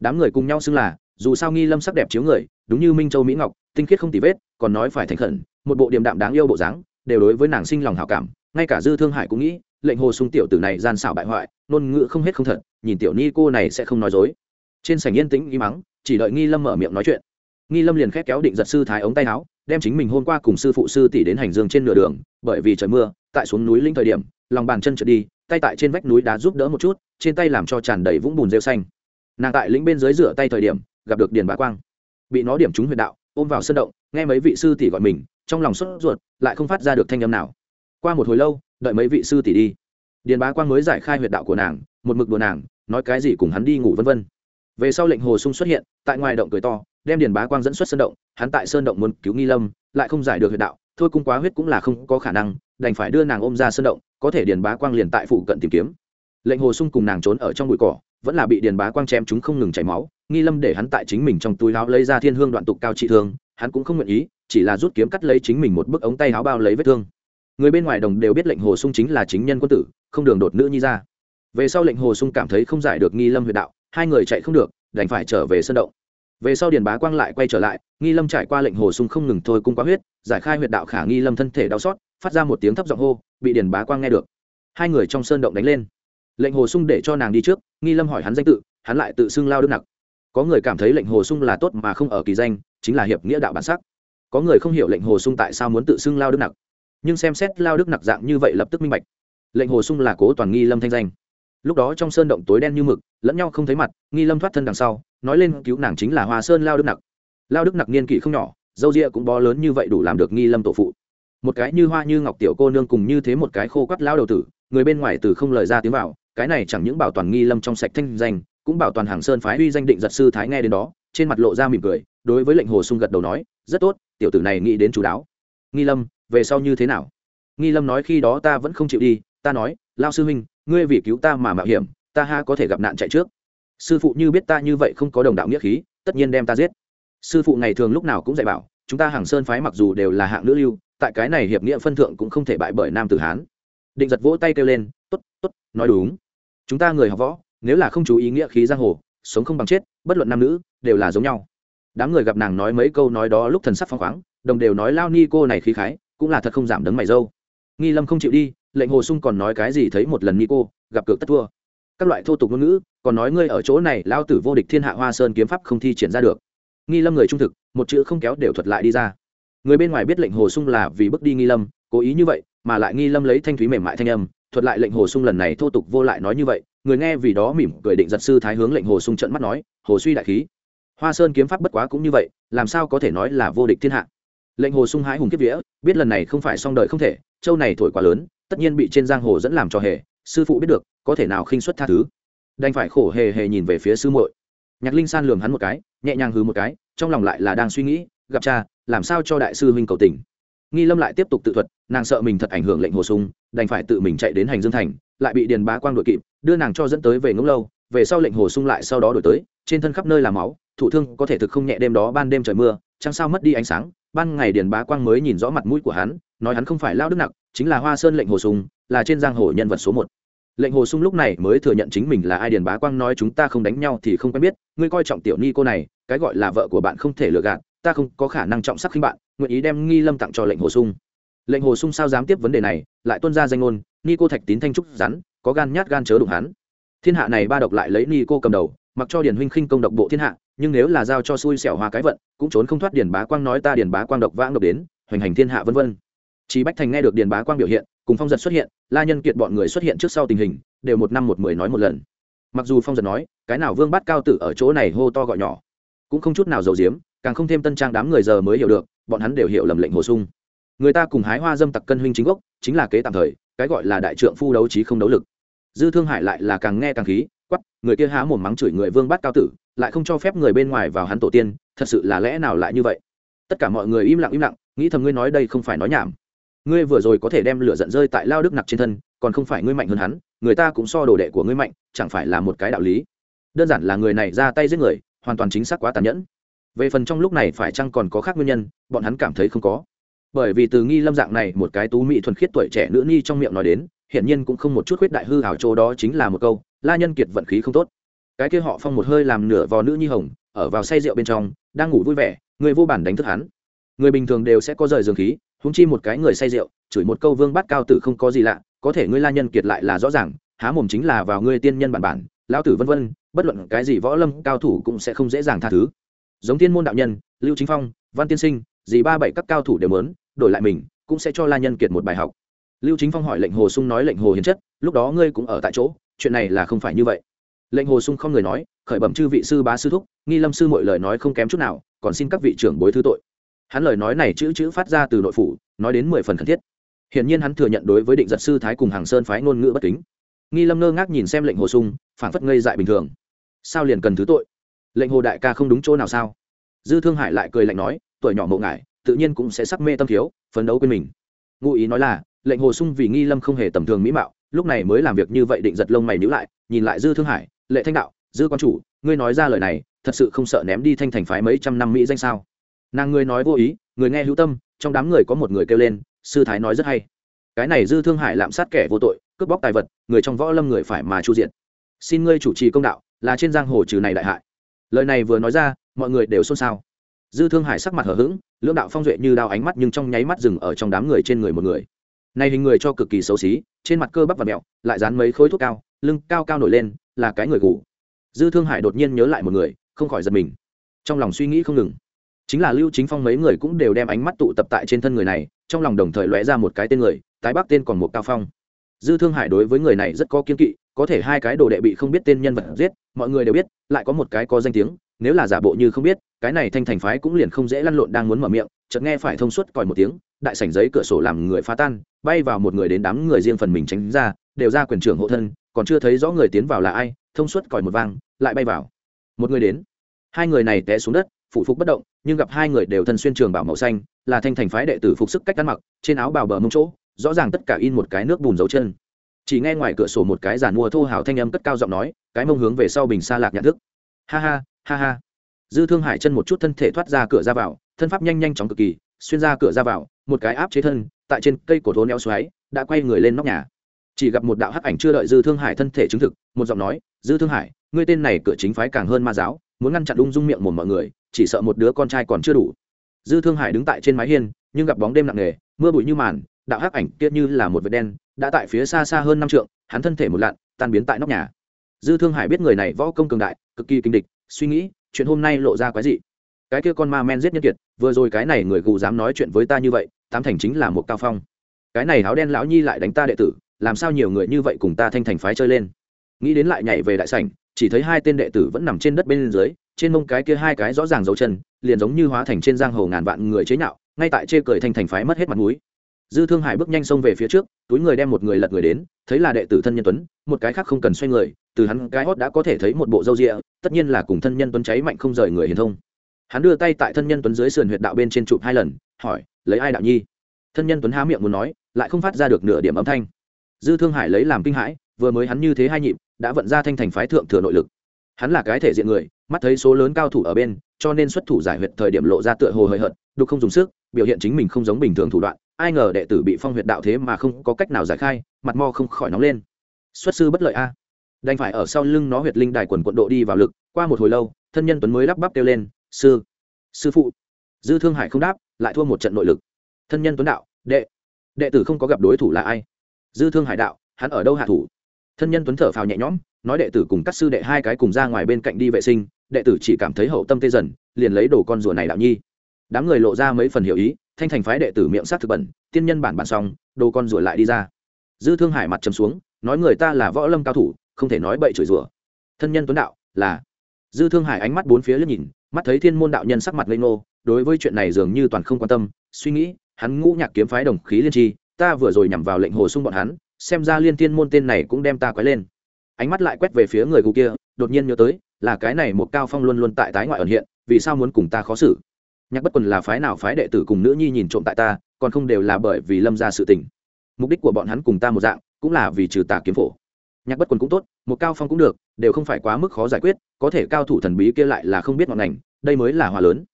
Đám người cùng nhau xưng là, dù sao nghi lâm sắc đẹp chiếu người, đúng như minh châu mỹ ngọc, tinh khiết không tì vết, còn nói phải thành khẩn, một bộ điềm đạm đáng yêu bộ dáng, đều đối với nàng sinh lòng hảo cảm, ngay cả dư thương hải cũng nghĩ, lệnh hồ sung tiểu tử này gian xảo bại hoại, ngôn ngữ không hết không thật, nhìn tiểu ni cô này sẽ không nói dối trên sảnh yên tĩnh y mắng, chỉ đợi nghi lâm mở miệng nói chuyện. Nghi lâm liền khét kéo định giật sư thái ống tay áo, đem chính mình hôm qua cùng sư phụ sư tỷ đến hành dương trên nửa đường, bởi vì trời mưa, tại xuống núi linh thời điểm, lòng bàn chân trượt đi, tay tại trên vách núi đá giúp đỡ một chút, trên tay làm cho tràn đầy vũng bùn rêu xanh. Nàng tại lĩnh bên dưới rửa tay thời điểm, gặp được điền bá quang. Bị nó điểm trúng huyệt đạo, ôm vào sân động, nghe mấy vị sư tỷ gọi mình, trong lòng sốt ruột, lại không phát ra được thanh âm nào. Qua một hồi lâu, đợi mấy vị sư tỷ đi. Điền bá quang mới giải khai huyệt đạo của nàng, một mực đùa nàng, nói cái gì cùng hắn đi ngủ vân vân về sau lệnh hồ sung xuất hiện, tại ngoài động cười to, đem điền bá quang dẫn xuất sơn động, hắn tại sơn động muốn cứu nghi lâm, lại không giải được huyệt đạo, thôi cung quá huyết cũng là không có khả năng, đành phải đưa nàng ôm ra sơn động, có thể điền bá quang liền tại phụ cận tìm kiếm. Lệnh hồ sung cùng nàng trốn ở trong bụi cỏ, vẫn là bị điền bá quang chém chúng không ngừng chảy máu, nghi lâm để hắn tại chính mình trong túi áo lấy ra thiên hương đoạn tục cao trị thương, hắn cũng không nguyện ý, chỉ là rút kiếm cắt lấy chính mình một bức ống tay áo bao lấy vết thương. Người bên ngoài đồng đều biết lệnh hồ sung chính là chính nhân quân tử, không đường đột nữ nhi ra. Về sau lệnh hồ sung cảm thấy không giải được nghi lâm huyệt đạo hai người chạy không được, đành phải trở về sân động. Về sau điền bá quang lại quay trở lại, nghi lâm trải qua lệnh hồ sung không ngừng thôi cung quá huyết, giải khai huyệt đạo khả nghi lâm thân thể đau xót, phát ra một tiếng thấp giọng hô, bị điền bá quang nghe được. Hai người trong sơn động đánh lên. Lệnh hồ sung để cho nàng đi trước, nghi lâm hỏi hắn danh tự, hắn lại tự xưng lao đức nặc. Có người cảm thấy lệnh hồ sung là tốt mà không ở kỳ danh, chính là hiệp nghĩa đạo bản sắc. Có người không hiểu lệnh hồ sung tại sao muốn tự xưng lao đức nặc. Nhưng xem xét lao đức nặc dạng như vậy lập tức minh bạch. Lệnh hồ sung là cố toàn nghi lâm thanh danh lúc đó trong sơn động tối đen như mực, lẫn nhau không thấy mặt, nghi lâm thoát thân đằng sau, nói lên cứu nàng chính là hoa sơn lao đức nặc. Lao đức nặc niên kỷ không nhỏ, dâu ria cũng bó lớn như vậy đủ làm được nghi lâm tổ phụ. Một cái như hoa như ngọc tiểu cô nương cùng như thế một cái khô quắt lao đầu tử, người bên ngoài từ không lời ra tiếng vào, cái này chẳng những bảo toàn nghi lâm trong sạch thanh danh, cũng bảo toàn hàng sơn phái uy danh định giật sư thái nghe đến đó, trên mặt lộ ra mỉm cười, đối với lệnh hồ sung gật đầu nói, rất tốt, tiểu tử này nghĩ đến chú đáo. Nghi lâm, về sau như thế nào? Nghi lâm nói, khi đó ta vẫn không chịu đi, ta nói, lao sư huynh ngươi vì cứu ta mà mạo hiểm, ta ha có thể gặp nạn chạy trước. Sư phụ như biết ta như vậy không có đồng đạo nghĩa khí, tất nhiên đem ta giết. Sư phụ ngày thường lúc nào cũng dạy bảo, chúng ta hàng sơn phái mặc dù đều là hạng nữ lưu, tại cái này hiệp nghĩa phân thượng cũng không thể bại bởi nam tử hán. Định giật vỗ tay kêu lên t ố t t ố t nói đúng. Chúng ta người học võ, nếu là không chú ý nghĩa khí giang hồ, sống không bằng chết, bất luận nam nữ, đều là giống nhau. Đám người gặp nàng nói mấy câu nói đó lúc thần sắc phong khoáng, đồng đều nói, lao ni cô này khí khái, cũng là thật không giảm đấng mày dâu. Nghi lâm không chịu đi lệnh hồ sung còn nói cái gì thấy một lần ni cô gặp cược tất thua. Các loại thô tục ngôn ngữ, còn nói ngươi ở chỗ này lao tử vô địch thiên hạ hoa sơn kiếm pháp không thi triển ra được. Nghi lâm người trung thực, một chữ không kéo đều thuật lại đi ra. Người bên ngoài biết lệnh hồ sung là vì bước đi nghi lâm, cố ý như vậy, mà lại nghi lâm lấy thanh thúy mềm mại thanh âm, thuật lại lệnh hồ sung lần này thô tục vô lại nói như vậy. Người nghe vì đó mỉm cười định giật sư thái hướng lệnh hồ sung trận mắt nói, hồ suy đại khí, hoa sơn kiếm pháp bất quá cũng như vậy, làm sao có thể nói là vô địch thiên hạ? Lệnh hồ sung hái hùng kiếp vía, biết lần này không phải xong đời không thể, châu này thổi quá lớn tất nhiên bị trên giang hồ dẫn làm cho hề, sư phụ biết được, có thể nào khinh xuất tha thứ. Đành phải khổ hề hề nhìn về phía sư muội. Nhạc linh san lường hắn một cái, nhẹ nhàng hừ một cái, trong lòng lại là đang suy nghĩ, gặp cha, làm sao cho đại sư huynh cầu tình. Nghi lâm lại tiếp tục tự thuật, nàng sợ mình thật ảnh hưởng lệnh hồ sung, đành phải tự mình chạy đến hành dương thành, lại bị điền bá quang đội kịp, đưa nàng cho dẫn tới về ngỗng lâu, về sau lệnh hồ sung lại sau đó đổi tới, trên thân khắp nơi là máu, thụ thương có thể thực không nhẹ đêm đó ban đêm trời mưa, chẳng sao mất đi ánh sáng. Ban ngày điền bá quang mới nhìn rõ mặt mũi của hắn, nói hắn không phải lao đức nặc chính là hoa sơn lệnh hồ sung, là trên giang hồ nhân vật số một. Lệnh hồ sung lúc này mới thừa nhận chính mình là ai điền bá quang nói chúng ta không đánh nhau thì không quen biết, ngươi coi trọng tiểu ni cô này, cái gọi là vợ của bạn không thể lừa gạt, ta không có khả năng trọng sắc khinh bạn, nguyện ý đem nghi lâm tặng cho lệnh hồ sung. Lệnh hồ sung sao dám tiếp vấn đề này, lại tuân ra danh ngôn, ni cô thạch tín thanh trúc rắn, có gan nhát gan chớ đụng hắn. Thiên hạ này ba độc lại lấy ni cô cầm đầu, mặc cho điền huynh khinh công độc bộ thiên hạ, nhưng nếu là giao cho xui xẻo hoa cái vận, cũng trốn không thoát điền bá quang nói ta điền bá quang độc vãng độc đến, hoành hành thiên hạ vân vân. Chí bách thành nghe được điền bá quang biểu hiện, cùng phong giật xuất hiện, la nhân kiệt bọn người xuất hiện trước sau tình hình, đều một năm một mười nói một lần. Mặc dù phong giật nói, cái nào vương Bát cao tử ở chỗ này hô to gọi nhỏ, cũng không chút nào giàu diếm càng không thêm tân trang đám người giờ mới hiểu được, bọn hắn đều hiểu lầm lệnh hồ sung. Người ta cùng hái hoa dâm tặc cân huynh chính gốc, chính là kế tạm thời, cái gọi là đại trượng phu đấu trí không đấu lực. Dư thương hải lại là càng nghe càng khí quát người kia há mồm mắng chửi người vương bát cao tử, lại không cho phép người bên ngoài vào hắn tổ tiên, thật sự là lẽ nào lại như vậy? Tất cả mọi người im lặng im lặng, nghĩ thầm ngươi nói đây không phải nói nhảm ngươi vừa rồi có thể đem lửa giận rơi tại lao đức nặc trên thân, còn không phải ngươi mạnh hơn hắn, người ta cũng so đồ đệ của ngươi mạnh, chẳng phải là một cái đạo lý. Đơn giản là người này ra tay giết người, hoàn toàn chính xác quá tàn nhẫn. Về phần trong lúc này phải chăng còn có khác nguyên nhân, bọn hắn cảm thấy không có. Bởi vì từ nghi lâm dạng này một cái tú mỹ thuần khiết tuổi trẻ nữ nhi trong miệng nói đến, hiển nhiên cũng không một chút khuyết đại hư hảo chỗ đó chính là một câu, la nhân kiệt vận khí không tốt. Cái kia họ phong một hơi làm nửa vò nữ nhi hồng, ở vào say rượu bên trong, đang ngủ vui vẻ, người vô bản đánh thức hắn người bình thường đều sẽ có rời dương khí húng chi một cái người say rượu, chửi một câu vương bắt cao tử không có gì lạ, có thể ngươi la nhân kiệt lại là rõ ràng, há mồm chính là vào ngươi tiên nhân bản bản, lão tử vân vân, bất luận cái gì võ lâm cao thủ cũng sẽ không dễ dàng tha thứ. Giống thiên môn đạo nhân, lưu chính phong, văn tiên sinh gì ba bảy các cao thủ đều lớn đổi lại mình, cũng sẽ cho la nhân kiệt một bài học. Lưu chính phong hỏi lệnh hồ sung nói lệnh hồ hiền chất, lúc đó ngươi cũng ở tại chỗ, chuyện này là không phải như vậy. Lệnh hồ sung không người nói, khởi bẩm chư vị sư bá sư thúc, nghi lâm sư mọi lời nói không kém chút nào, còn xin các vị trưởng bối thứ tội hắn lời nói này chữ chữ phát ra từ nội phủ, nói đến mười phần cần thiết. Hiển nhiên hắn thừa nhận đối với định giật sư thái cùng hàng sơn phái ngôn ngữ bất kính. Nghi lâm ngơ ngác nhìn xem lệnh hồ sung phản phất ngây dại bình thường. Sao liền cần thứ tội? Lệnh hồ đại ca không đúng chỗ nào sao? Dư thương hải lại cười lạnh nói, tuổi nhỏ mộ ngại tự nhiên cũng sẽ sắc mê tâm thiếu, phấn đấu quên mình. Ngụ ý nói là, lệnh hồ sung vì nghi lâm không hề tầm thường mỹ mạo, lúc này mới làm việc như vậy định giật lông mày nhữ lại, nhìn lại dư thương hải, lệ thanh đạo, dư quan chủ, ngươi nói ra lời này, thật sự không sợ ném đi thanh thành phái mấy trăm năm mỹ danh sao? Nàng ngươi nói vô ý, người nghe hữu tâm, trong đám người có một người kêu lên, sư thái nói rất hay. Cái này dư thương hải lạm sát kẻ vô tội, cướp bóc tài vật, người trong võ lâm người phải mà chu diện. Xin ngươi chủ trì công đạo, là trên giang hồ trừ này đại hại. Lời này vừa nói ra, mọi người đều xôn xao. Dư thương hải sắc mặt hở h ữ g lưỡng đạo phong duệ như đao ánh mắt nhưng trong nháy mắt dừng ở trong đám người trên người một người. Này hình người cho cực kỳ xấu xí, trên mặt cơ bắp và mẹo, lại dán mấy khối thuốc cao, lưng cao cao nổi lên, là cái người gù. Dư thương hải đột nhiên nhớ lại một người, không khỏi giật mình. Trong lòng suy nghĩ không ngừng chính là lưu chính phong mấy người cũng đều đem ánh mắt tụ tập tại trên thân người này, trong lòng đồng thời lóe ra một cái tên người, tái bắc tên còn một cao phong. Dư thương hải đối với người này rất có kiên kỵ, có thể hai cái đồ đệ bị không biết tên nhân vật giết, mọi người đều biết, lại có một cái có danh tiếng, nếu là giả bộ như không biết, cái này thanh thành phái cũng liền không dễ lăn lộn đang muốn mở miệng, chợt nghe phải thông suốt còi một tiếng, đại sảnh giấy cửa sổ làm người phá tan, bay vào một người đến đám người riêng phần mình tránh ra, đều ra quyền trưởng hộ thân, còn chưa thấy rõ người tiến vào là ai, thông suốt còi một vang, lại bay vào. Một người đến. Hai người này té xuống đất phụ phục bất động nhưng gặp hai người đều thân xuyên trường bảo màu xanh, là thanh thành phái đệ tử phục sức cách ăn mặc, trên áo bào bờ mông chỗ, rõ ràng tất cả in một cái nước bùn dấu chân. Chỉ nghe ngoài cửa sổ một cái giàn mua thô hào thanh âm cất cao giọng nói, cái mông hướng về sau bình xa lạc nhận thức. Ha ha ha ha. Dư thương hải chân một chút thân thể thoát ra cửa ra vào, thân pháp nhanh nhanh chóng cực kỳ, xuyên ra cửa ra vào, một cái áp chế thân, tại trên cây cổ thố neo xoáy, đã quay người lên nóc nhà. Chỉ gặp một đạo hắc ảnh chưa đợi dư thương hải thân thể chứng thực, một giọng nói, dư thương hải, ngươi tên này cửa chính phái càng hơn ma giáo, muốn ngăn chặn ung dung miệng mồm mọi người chỉ sợ một đứa con trai còn chưa đủ. Dư thương hải đứng tại trên mái hiên, nhưng gặp bóng đêm nặng nề, mưa bụi như màn, đạo hắc ảnh kia như là một vệt đen, đã tại phía xa xa hơn năm trượng, hắn thân thể một lặn, tan biến tại nóc nhà. Dư thương hải biết người này võ công cường đại, cực kỳ kinh địch, suy nghĩ, chuyện hôm nay lộ ra quái dị. Cái kia con ma men giết nhân kiệt, vừa rồi cái này người gù dám nói chuyện với ta như vậy, tám thành chính là một cao phong. Cái này áo đen lão nhi lại đánh ta đệ tử, làm sao nhiều người như vậy cùng ta thanh thành phái chơi lên? Nghĩ đến lại nhảy về đại sảnh, chỉ thấy hai tên đệ tử vẫn nằm trên đất bên dưới trên mông cái kia hai cái rõ ràng dấu chân, liền giống như hóa thành trên giang hồ ngàn vạn người chế nhạo, ngay tại chê cười thành thành phái mất hết mặt mũi. Dư thương hải bước nhanh xông về phía trước, túi người đem một người lật người đến, thấy là đệ tử thân nhân tuấn, một cái khác không cần xoay người, từ hắn cái hót đã có thể thấy một bộ râu rịa, tất nhiên là cùng thân nhân tuấn cháy mạnh không rời người hiền thông. Hắn đưa tay tại thân nhân tuấn dưới sườn huyệt đạo bên trên chụp hai lần, hỏi, lấy ai đạo nhi? Thân nhân tuấn há miệng muốn nói, lại không phát ra được nửa điểm âm thanh. Dư thương hải lấy làm kinh hãi, vừa mới hắn như thế hai nhịp, đã vận ra thanh thành phái thượng thừa nội lực hắn là cái thể diện người, mắt thấy số lớn cao thủ ở bên, cho nên xuất thủ giải huyệt thời điểm lộ ra tựa hồ hời hợt, đục không dùng sức, biểu hiện chính mình không giống bình thường thủ đoạn, ai ngờ đệ tử bị phong huyệt đạo thế mà không có cách nào giải khai, mặt mo không khỏi nóng lên. Xuất sư bất lợi a. Đành phải ở sau lưng nó huyệt linh đài quần quận độ đi vào lực, qua một hồi lâu, thân nhân tuấn mới lắp bắp kêu lên, sư sư phụ. Dư thương hải không đáp, lại thua một trận nội lực. Thân nhân tuấn đạo, đệ đệ tử không có gặp đối thủ là ai? Dư thương hải đạo, hắn ở đâu hạ thủ? Thân nhân tuấn thở phào nhẹ nhõm, nói đệ tử cùng các sư đệ hai cái cùng ra ngoài bên cạnh đi vệ sinh, đệ tử chỉ cảm thấy hậu tâm tê dần, liền lấy đồ con rùa này đạo nhi. Đám người lộ ra mấy phần hiểu ý, thanh thành phái đệ tử miệng sát thực bẩn, tiên nhân bản bản xong, đồ con rùa lại đi ra. Dư thương hải mặt chấm xuống, nói người ta là võ lâm cao thủ, không thể nói bậy chửi rủa. Thân nhân tuấn đạo, là. Dư thương hải ánh mắt bốn phía liếc nhìn, mắt thấy thiên môn đạo nhân sắc mặt lây ngô, đối với chuyện này dường như toàn không quan tâm, suy nghĩ, hắn ngũ nhạc kiếm phái đồng khí liên tri, ta vừa rồi nhằm vào lệnh hồ sung bọn hắn xem ra liên thiên môn tên này cũng đem ta quấy lên. Ánh mắt lại quét về phía người cụ kia, đột nhiên nhớ tới, là cái này một cao phong luôn luôn tại tái ngoại ẩn hiện, vì sao muốn cùng ta khó xử? Nhạc bất quần là phái nào phái đệ tử cùng nữ nhi nhìn trộm tại ta, còn không đều là bởi vì lâm ra sự tình. Mục đích của bọn hắn cùng ta một dạng, cũng là vì trừ tà kiếm phổ. Nhạc bất quần cũng tốt, một cao phong cũng được, đều không phải quá mức khó giải quyết, có thể cao thủ thần bí kia lại là không biết ngọn ngành, đây mới là hòa lớn.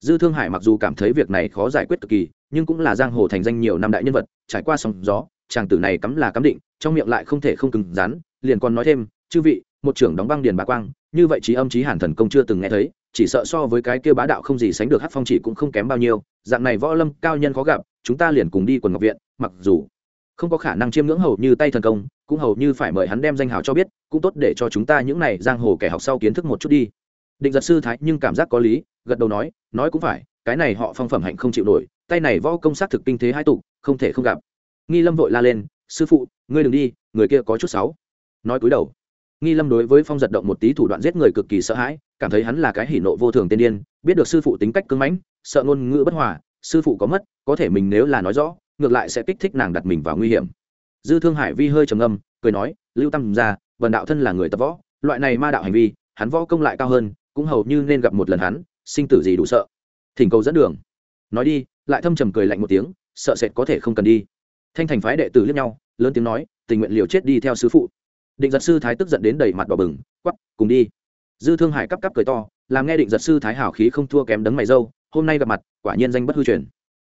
Dư thương hải mặc dù cảm thấy việc này khó giải quyết cực kỳ, nhưng cũng là giang hồ thành danh nhiều năm đại nhân vật, trải qua sóng gió chàng tử này cắm là cắm định, trong miệng lại không thể không cứng rắn, liền còn nói thêm, chư vị, một trưởng đóng băng điền bá quang, như vậy trí âm trí hàn thần công chưa từng nghe thấy, chỉ sợ so với cái kia bá đạo không gì sánh được hát phong chỉ cũng không kém bao nhiêu, dạng này võ lâm cao nhân khó gặp, chúng ta liền cùng đi quần ngọc viện, mặc dù không có khả năng chiêm ngưỡng hầu như tay thần công, cũng hầu như phải mời hắn đem danh hào cho biết, cũng tốt để cho chúng ta những này giang hồ kẻ học sau kiến thức một chút đi. Định giật sư thái nhưng cảm giác có lý, gật đầu nói nói cũng phải, cái này họ phong phẩm hạnh không chịu nổi, tay này võ công sát thực kinh thế hai tục không thể không gặp nghi lâm vội la lên, sư phụ, ngươi đừng đi, người kia có chút sáu nói cúi đầu. Nghi lâm đối với phong giật động một tí thủ đoạn giết người cực kỳ sợ hãi, cảm thấy hắn là cái hỉ nộ vô thường tiên điên, biết được sư phụ tính cách cứng mãnh, sợ ngôn ngữ bất hòa, sư phụ có mất, có thể mình nếu là nói rõ, ngược lại sẽ kích thích nàng đặt mình vào nguy hiểm. Dư thương hải vi hơi trầm âm cười nói, lưu tâm ra vần đạo thân là người tập võ, loại này ma đạo hành vi, hắn võ công lại cao hơn, cũng hầu như nên gặp một lần hắn, sinh tử gì đủ sợ. Thỉnh cầu dẫn đường. Nói đi, lại thâm trầm cười lạnh một tiếng, sợ sệt có thể không cần đi thanh thành phái đệ tử liếc nhau, lớn tiếng nói, tình nguyện liều chết đi theo sư phụ. Định giật sư thái tức giận đến đầy mặt đỏ bừng quắp cùng đi. Dư thương hải cắp cắp cười to, làm nghe định giật sư thái hảo khí không thua kém đấng mày dâu, hôm nay gặp mặt, quả nhiên danh bất hư truyền.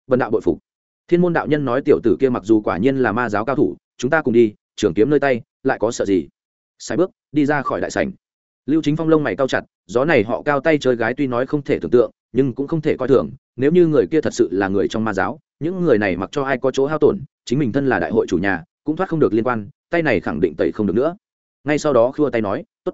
Vần đạo bội phục. Thiên môn đạo nhân nói tiểu tử kia mặc dù quả nhiên là ma giáo cao thủ, chúng ta cùng đi, trường kiếm nơi tay, lại có sợ gì? Sai bước, đi ra khỏi đại sảnh. Lưu chính phong lông mày cao chặt, gió này họ cao tay chơi gái tuy nói không thể tưởng tượng, nhưng cũng không thể coi thường, nếu như người kia thật sự là người trong ma giáo, những người này mặc cho ai có chỗ hao tổn chính mình thân là đại hội chủ nhà, cũng thoát không được liên quan, tay này khẳng định tẩy không được nữa. Ngay sau đó khua tay nói, tốt,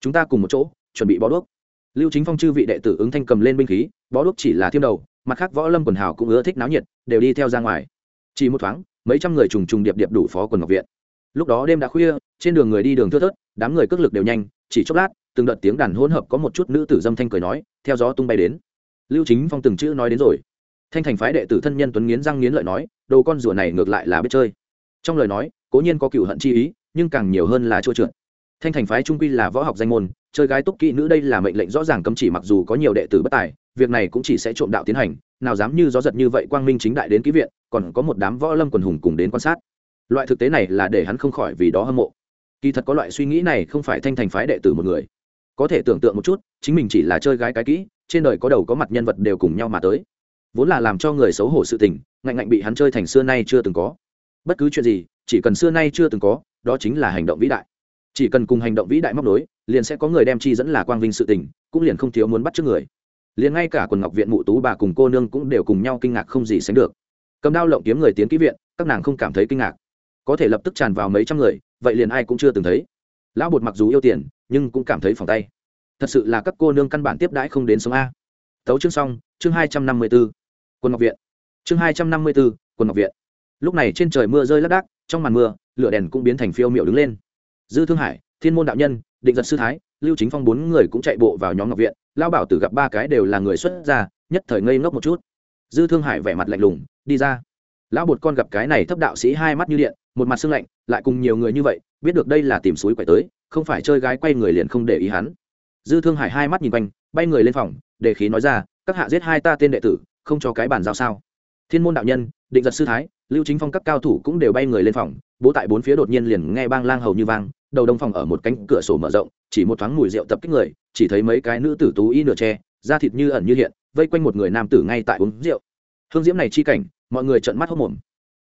chúng ta cùng một chỗ, chuẩn bị bó đuốc. Lưu chính phong chư vị đệ tử ứng thanh cầm lên binh khí, bó đuốc chỉ là thiêm đầu, mặt khác võ lâm quần hào cũng ưa thích náo nhiệt, đều đi theo ra ngoài. Chỉ một thoáng, mấy trăm người trùng trùng điệp điệp đủ phó quần ngọc viện. Lúc đó đêm đã khuya, trên đường người đi đường thưa thớt, đám người cước lực đều nhanh, chỉ chốc lát, từng đợt tiếng đàn hỗn hợp có một chút nữ tử dâm thanh cười nói, theo gió tung bay đến. Lưu chính phong từng chữ nói đến rồi thanh thành phái đệ tử thân nhân tuấn nghiến răng nghiến lợi nói, đồ con rùa này ngược lại là biết chơi. Trong lời nói, cố nhiên có cựu hận chi ý, nhưng càng nhiều hơn là trôi trượt thanh thành phái trung quy là võ học danh môn, chơi gái túc kỹ nữ đây là mệnh lệnh rõ ràng cấm chỉ mặc dù có nhiều đệ tử bất tài, việc này cũng chỉ sẽ trộm đạo tiến hành, nào dám như gió giật như vậy quang minh chính đại đến ký viện, còn có một đám võ lâm quần hùng cùng đến quan sát. Loại thực tế này là để hắn không khỏi vì đó hâm mộ. Kỳ thật có loại suy nghĩ này không phải thanh thành phái đệ tử một người. Có thể tưởng tượng một chút, chính mình chỉ là chơi gái cái kỹ, trên đời có đầu có mặt nhân vật đều cùng nhau mà tới vốn là làm cho người xấu hổ sự tình, ngạnh ngạnh bị hắn chơi thành xưa nay chưa từng có. Bất cứ chuyện gì, chỉ cần xưa nay chưa từng có, đó chính là hành động vĩ đại. Chỉ cần cùng hành động vĩ đại móc nối, liền sẽ có người đem chi dẫn là quang vinh sự tình, cũng liền không thiếu muốn bắt trước người. Liền ngay cả quần ngọc viện mụ tú bà cùng cô nương cũng đều cùng nhau kinh ngạc không gì sánh được. Cầm đao lộng kiếm người tiến kỹ viện, các nàng không cảm thấy kinh ngạc. Có thể lập tức tràn vào mấy trăm người, vậy liền ai cũng chưa từng thấy. Lão bột mặc dù yêu tiền, nhưng cũng cảm thấy phòng tay. Thật sự là các cô nương căn bản tiếp đãi không đến sống a. Tấu chương xong, chương hai trăm năm mươi b ố quân ngọc viện. Chương hai trăm năm mươi b ố quân ngọc viện. Lúc này trên trời mưa rơi lác đác, trong màn mưa, lửa đèn cũng biến thành phiêu miệu đứng lên. Dư thương hải, thiên môn đạo nhân, định giật sư thái, lưu chính phong bốn người cũng chạy bộ vào nhóm ngọc viện. Lao bảo tử gặp ba cái đều là người xuất gia, nhất thời ngây ngốc một chút. Dư thương hải vẻ mặt lạnh lùng, đi ra. Lão bột con gặp cái này thấp đạo sĩ hai mắt như điện, một mặt xương lạnh, lại cùng nhiều người như vậy, biết được đây là tìm suối quậy tới, không phải chơi gái quay người liền không để ý hắn. Dư thương hải hai mắt nhìn quanh, bay người lên phòng, để khí nói ra, các hạ giết hai ta tên đệ tử không cho cái bản giao sao? Thiên môn đạo nhân, định giật sư thái, lưu chính phong các cao thủ cũng đều bay người lên phòng, bố tại bốn phía đột nhiên liền nghe bang lang hầu như vang, đầu đông phòng ở một cánh cửa sổ mở rộng, chỉ một thoáng mùi rượu tập kích người, chỉ thấy mấy cái nữ tử tú y nửa tre da thịt như ẩn như hiện, vây quanh một người nam tử ngay tại uống rượu. Hương diễm này chi cảnh, mọi người trợn mắt hốc mồm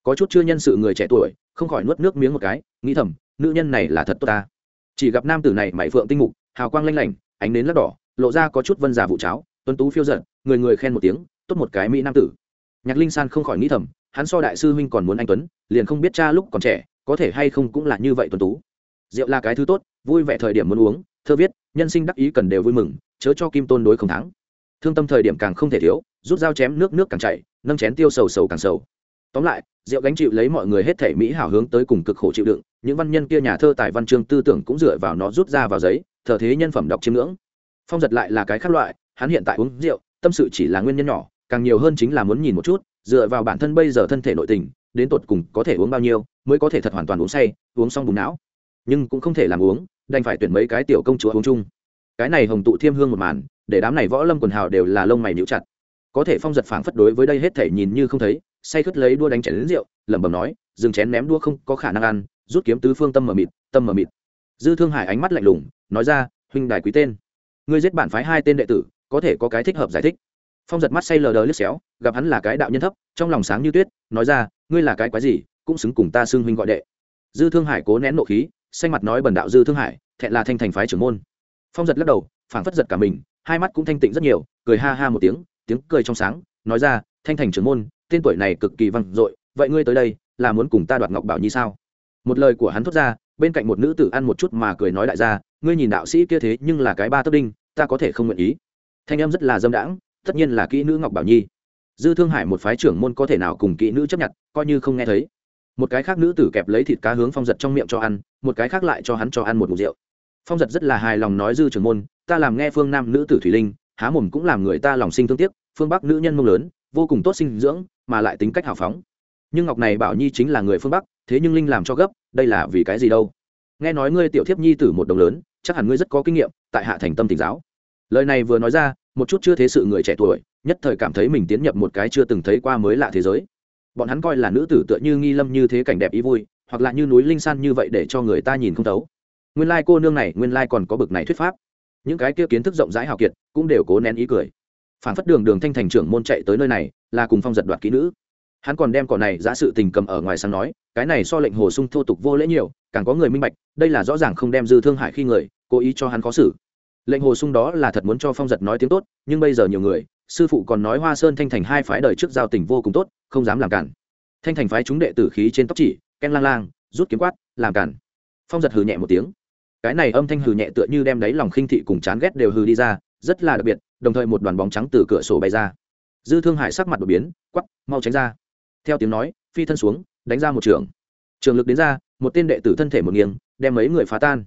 có chút chưa nhân sự người trẻ tuổi, không khỏi nuốt nước miếng một cái, nghĩ thầm, nữ nhân này là thật tốt ta. Chỉ gặp nam tử này mày phượng tinh mục, hào quang lanh lảnh, ánh nến lắc đỏ, lộ ra có chút vân già vụ cháo, tuấn tú phiêu giận người người khen một tiếng tốt một cái mỹ nam tử. Nhạc linh san không khỏi nghĩ thầm, hắn so đại sư huynh còn muốn anh tuấn, liền không biết cha lúc còn trẻ, có thể hay không cũng là như vậy tuấn tú. Rượu là cái thứ tốt, vui vẻ thời điểm muốn uống, thơ viết, nhân sinh đắc ý cần đều vui mừng, chớ cho kim tôn đối không thắng. Thương tâm thời điểm càng không thể thiếu, rút dao chém nước nước càng chảy, nâng chén tiêu sầu sầu càng sầu. Tóm lại, rượu gánh chịu lấy mọi người hết thể mỹ hảo hướng tới cùng cực khổ chịu đựng, những văn nhân kia nhà thơ tài văn chương tư tưởng cũng dựa vào nó rút ra vào giấy, thờ thế nhân phẩm đọc chiêm ngưỡng. Phong giật lại là cái khác loại, hắn hiện tại uống rượu, tâm sự chỉ là nguyên nhân nhỏ càng nhiều hơn chính là muốn nhìn một chút, dựa vào bản thân bây giờ thân thể nội tình, đến tột cùng có thể uống bao nhiêu, mới có thể thật hoàn toàn uống say, uống xong bùng não. Nhưng cũng không thể làm uống, đành phải tuyển mấy cái tiểu công chúa uống chung. Cái này hồng tụ thiêm hương một màn, để đám này võ lâm quần hào đều là lông mày nhíu chặt. Có thể phong giật phảng phất đối với đây hết thể nhìn như không thấy, say khất lấy đua đánh chén đến rượu, lẩm bẩm nói, dừng chén ném đua không có khả năng ăn, rút kiếm tứ phương tâm mờ mịt, tâm mờ mịt. Dư thương hải ánh mắt lạnh lùng, nói ra, huynh đài quý tên, ngươi giết bản phái hai tên đệ tử, có thể có cái thích hợp giải thích phong giật mắt say lờ đờ lướt xéo, gặp hắn là cái đạo nhân thấp, trong lòng sáng như tuyết, nói ra, ngươi là cái quái gì, cũng xứng cùng ta xưng huynh gọi đệ. Dư thương hải cố nén nộ khí, xanh mặt nói bần đạo dư thương hải, thẹn là thanh thành phái trưởng môn. Phong giật lắc đầu, phảng phất giật cả mình, hai mắt cũng thanh tịnh rất nhiều, cười ha ha một tiếng tiếng cười trong sáng, nói ra, thanh thành trưởng môn, tên tuổi này cực kỳ vang dội, vậy ngươi tới đây, là muốn cùng ta đoạt ngọc bảo nhi sao? Một lời của hắn thốt ra, bên cạnh một nữ tử ăn một chút mà cười nói đại gia, ngươi nhìn đạo sĩ kia thế nhưng là cái ba tấc đinh, ta có thể không nguyện ý. Thanh em rất là dâm đãng tất nhiên là kỹ nữ ngọc bảo nhi. Dư thương hải một phái trưởng môn có thể nào cùng kỹ nữ chấp nhận, coi như không nghe thấy. Một cái khác nữ tử kẹp lấy thịt cá hướng phong giật trong miệng cho ăn, một cái khác lại cho hắn cho ăn một mục rượu. Phong giật rất là hài lòng nói dư trưởng môn, ta làm nghe phương nam nữ tử thủy linh, há mồm cũng làm người ta lòng sinh thương tiếc, phương bắc nữ nhân mông lớn, vô cùng tốt sinh dưỡng, mà lại tính cách hào phóng. Nhưng ngọc này bảo nhi chính là người phương bắc, thế nhưng linh làm cho gấp, đây là vì cái gì đâu? Nghe nói ngươi tiểu thiếp nhi tử một đồng lớn, chắc hẳn ngươi rất có kinh nghiệm, tại hạ thành tâm tỉnh giáo. Lời này vừa nói ra một chút chưa thế sự người trẻ tuổi, nhất thời cảm thấy mình tiến nhập một cái chưa từng thấy qua mới lạ thế giới. Bọn hắn coi là nữ tử tựa như nghi lâm như thế cảnh đẹp ý vui, hoặc là như núi linh san như vậy để cho người ta nhìn không thấu. Nguyên lai cô nương này, nguyên lai còn có bực này thuyết pháp. Những cái kia kiến thức rộng rãi hào kiệt cũng đều cố nén ý cười. Phản phất đường đường thanh thành trưởng môn chạy tới nơi này, là cùng phong giật đoạt kỹ nữ. Hắn còn đem cỏ này giá sự tình cầm ở ngoài sáng nói, cái này so lệnh hồ sung thô tục vô lễ nhiều, càng có người minh bạch, đây là rõ ràng không đem dư thương hại khi người, cố ý cho hắn khó xử lệnh hồ sung đó là thật muốn cho phong giật nói tiếng tốt, nhưng bây giờ nhiều người, sư phụ còn nói hoa sơn thanh thành hai phái đời trước giao tình vô cùng tốt, không dám làm cản. Thanh thành phái chúng đệ tử khí trên tóc chỉ, ken lang lang, rút kiếm quát, làm cản. Phong giật hừ nhẹ một tiếng. Cái này âm thanh hừ nhẹ tựa như đem đáy lòng khinh thị cùng chán ghét đều hừ đi ra, rất là đặc biệt, đồng thời một đoàn bóng trắng từ cửa sổ bay ra. Dư thương hải sắc mặt đột biến quắp mau tránh ra. Theo tiếng nói, phi thân xuống, đánh ra một trường. Trường lực đến ra, một tên đệ tử thân thể một nghiêng, đem mấy người phá tan.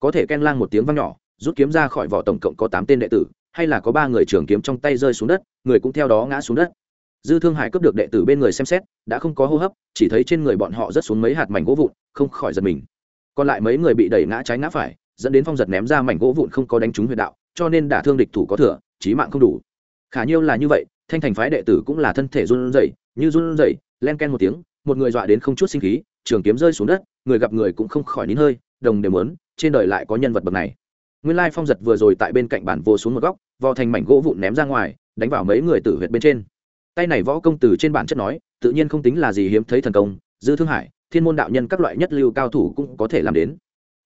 Có thể ken lang một tiếng văng nhỏ rút kiếm ra khỏi vỏ tổng cộng có tám tên đệ tử, hay là có ba người trường kiếm trong tay rơi xuống đất, người cũng theo đó ngã xuống đất. Dư thương hải cướp được đệ tử bên người xem xét, đã không có hô hấp, chỉ thấy trên người bọn họ rất xuống mấy hạt mảnh gỗ vụn, không khỏi giật mình. Còn lại mấy người bị đẩy ngã trái ngã phải, dẫn đến phong giật ném ra mảnh gỗ vụn không có đánh trúng huyệt đạo, cho nên đả thương địch thủ có thừa trí mạng không đủ. Khả nhiêu là như vậy, thanh thành phái đệ tử cũng là thân thể run rẩy, như run rẩy, len ken một tiếng, một người dọa đến không chút sinh khí, trường kiếm rơi xuống đất, người gặp người cũng không khỏi nín hơi, đồng đều muốn, trên đời lại có nhân vật bậc này nguyên lai phong giật vừa rồi tại bên cạnh bản vô xuống một góc, vò thành mảnh gỗ vụn ném ra ngoài, đánh vào mấy người tử huyệt bên trên. Tay này võ công từ trên bản chất nói, tự nhiên không tính là gì hiếm thấy thần công, dư thương hải, thiên môn đạo nhân các loại nhất lưu cao thủ cũng có thể làm đến.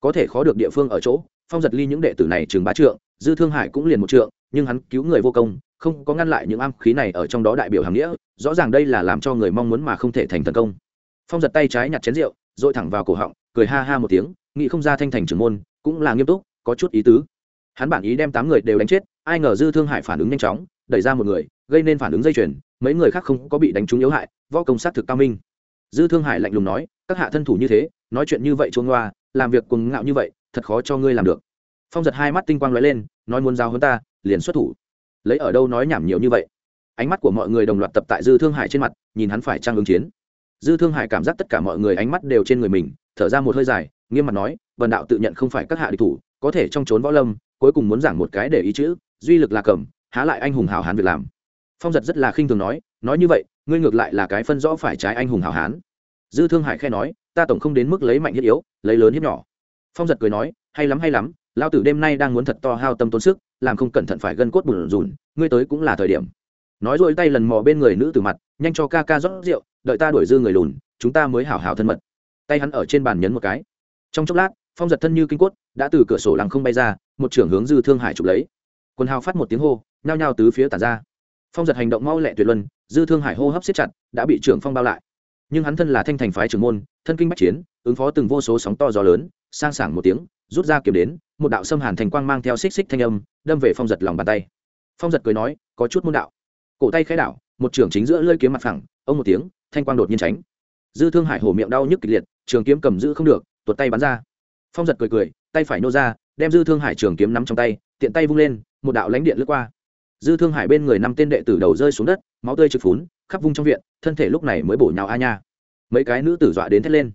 Có thể khó được địa phương ở chỗ, phong giật ly những đệ tử này chừng ba trượng, dư thương hải cũng liền một trượng, nhưng hắn cứu người vô công, không có ngăn lại những am khí này ở trong đó đại biểu hàm nghĩa, rõ ràng đây là làm cho người mong muốn mà không thể thành thần công. Phong giật tay trái nhặt chén rượu dội thẳng vào cổ họng, cười ha ha một tiếng, nghĩ không ra thanh thành trưởng môn, cũng là nghiêm túc có chút ý tứ. Hắn bản ý đem tám người đều đánh chết, ai ngờ dư thương hải phản ứng nhanh chóng, đẩy ra một người, gây nên phản ứng dây chuyền, mấy người khác không có bị đánh trúng yếu hại, võ công sát thực cao minh. Dư thương hải lạnh lùng nói, các hạ thân thủ như thế, nói chuyện như vậy chuông loa làm việc cuồng ngạo như vậy, thật khó cho ngươi làm được. Phong giật hai mắt tinh quang lóe lên, nói muốn giao hơn ta, liền xuất thủ. Lấy ở đâu nói nhảm nhiều như vậy? Ánh mắt của mọi người đồng loạt tập tại dư thương hải trên mặt, nhìn hắn phải trang ứng chiến. Dư thương hải cảm giác tất cả mọi người ánh mắt đều trên người mình, thở ra một hơi dài, nghiêm mặt nói vần đạo tự nhận không phải các hạ địch thủ có thể trong trốn võ lâm, cuối cùng muốn giảng một cái để ý chữ, duy lực là cầm, há lại anh hùng hảo hán việc làm. Phong giật rất là khinh thường nói nói như vậy, ngươi ngược lại là cái phân rõ phải trái anh hùng hảo hán. Dư thương hải khe nói, ta tổng không đến mức lấy mạnh hiếp yếu, lấy lớn hiếp nhỏ. Phong giật cười nói, hay lắm hay lắm lao tử đêm nay đang muốn thật to hao tâm tốn sức, làm không cẩn thận phải gân cốt bùn rùn, ngươi tới cũng là thời điểm. Nói rồi tay lần mò bên người nữ từ mặt, nhanh cho ca ca rót rượu, đợi ta đuổi dư người lùn, chúng ta mới hảo hảo thân mật. Tay hắn ở trên bàn nhấn một cái. Trong chốc lát phong giật thân như kinh cốt, đã từ cửa sổ lăng không bay ra, một trưởng hướng dư thương hải chụp lấy. Quân hào phát một tiếng hô, nhao nhao tứ phía tàn ra. Phong giật hành động mau lẹ tuyệt luân, dư thương hải hô hấp siết chặt, đã bị trưởng phong bao lại. Nhưng hắn thân là thanh thành phái trưởng môn, thân kinh bách chiến, ứng phó từng vô số sóng to gió lớn, sang sảng một tiếng, rút ra kiểm đến, một đạo xâm hàn thành quang mang theo xích xích thanh âm, đâm về phong giật lòng bàn tay. Phong giật cười nói, có chút môn đạo. Cổ tay khai đạo một trưởng chính giữa lơi kiếm mặt phẳng, ông một tiếng, thanh quang đột nhiên tránh. Dư thương hải hổ miệng đau nhức kịch liệt, trường kiếm cầm giữ không được, tuột tay bắn ra phong giật cười cười, tay phải nô ra, đem dư thương hải trường kiếm nắm trong tay, tiện tay vung lên, một đạo lánh điện lướt qua. Dư thương hải bên người năm tên đệ tử đầu rơi xuống đất, máu tươi trực phún, khắp vung trong viện, thân thể lúc này mới bổ nhào a nha. Mấy cái nữ tử dọa đến thét lên.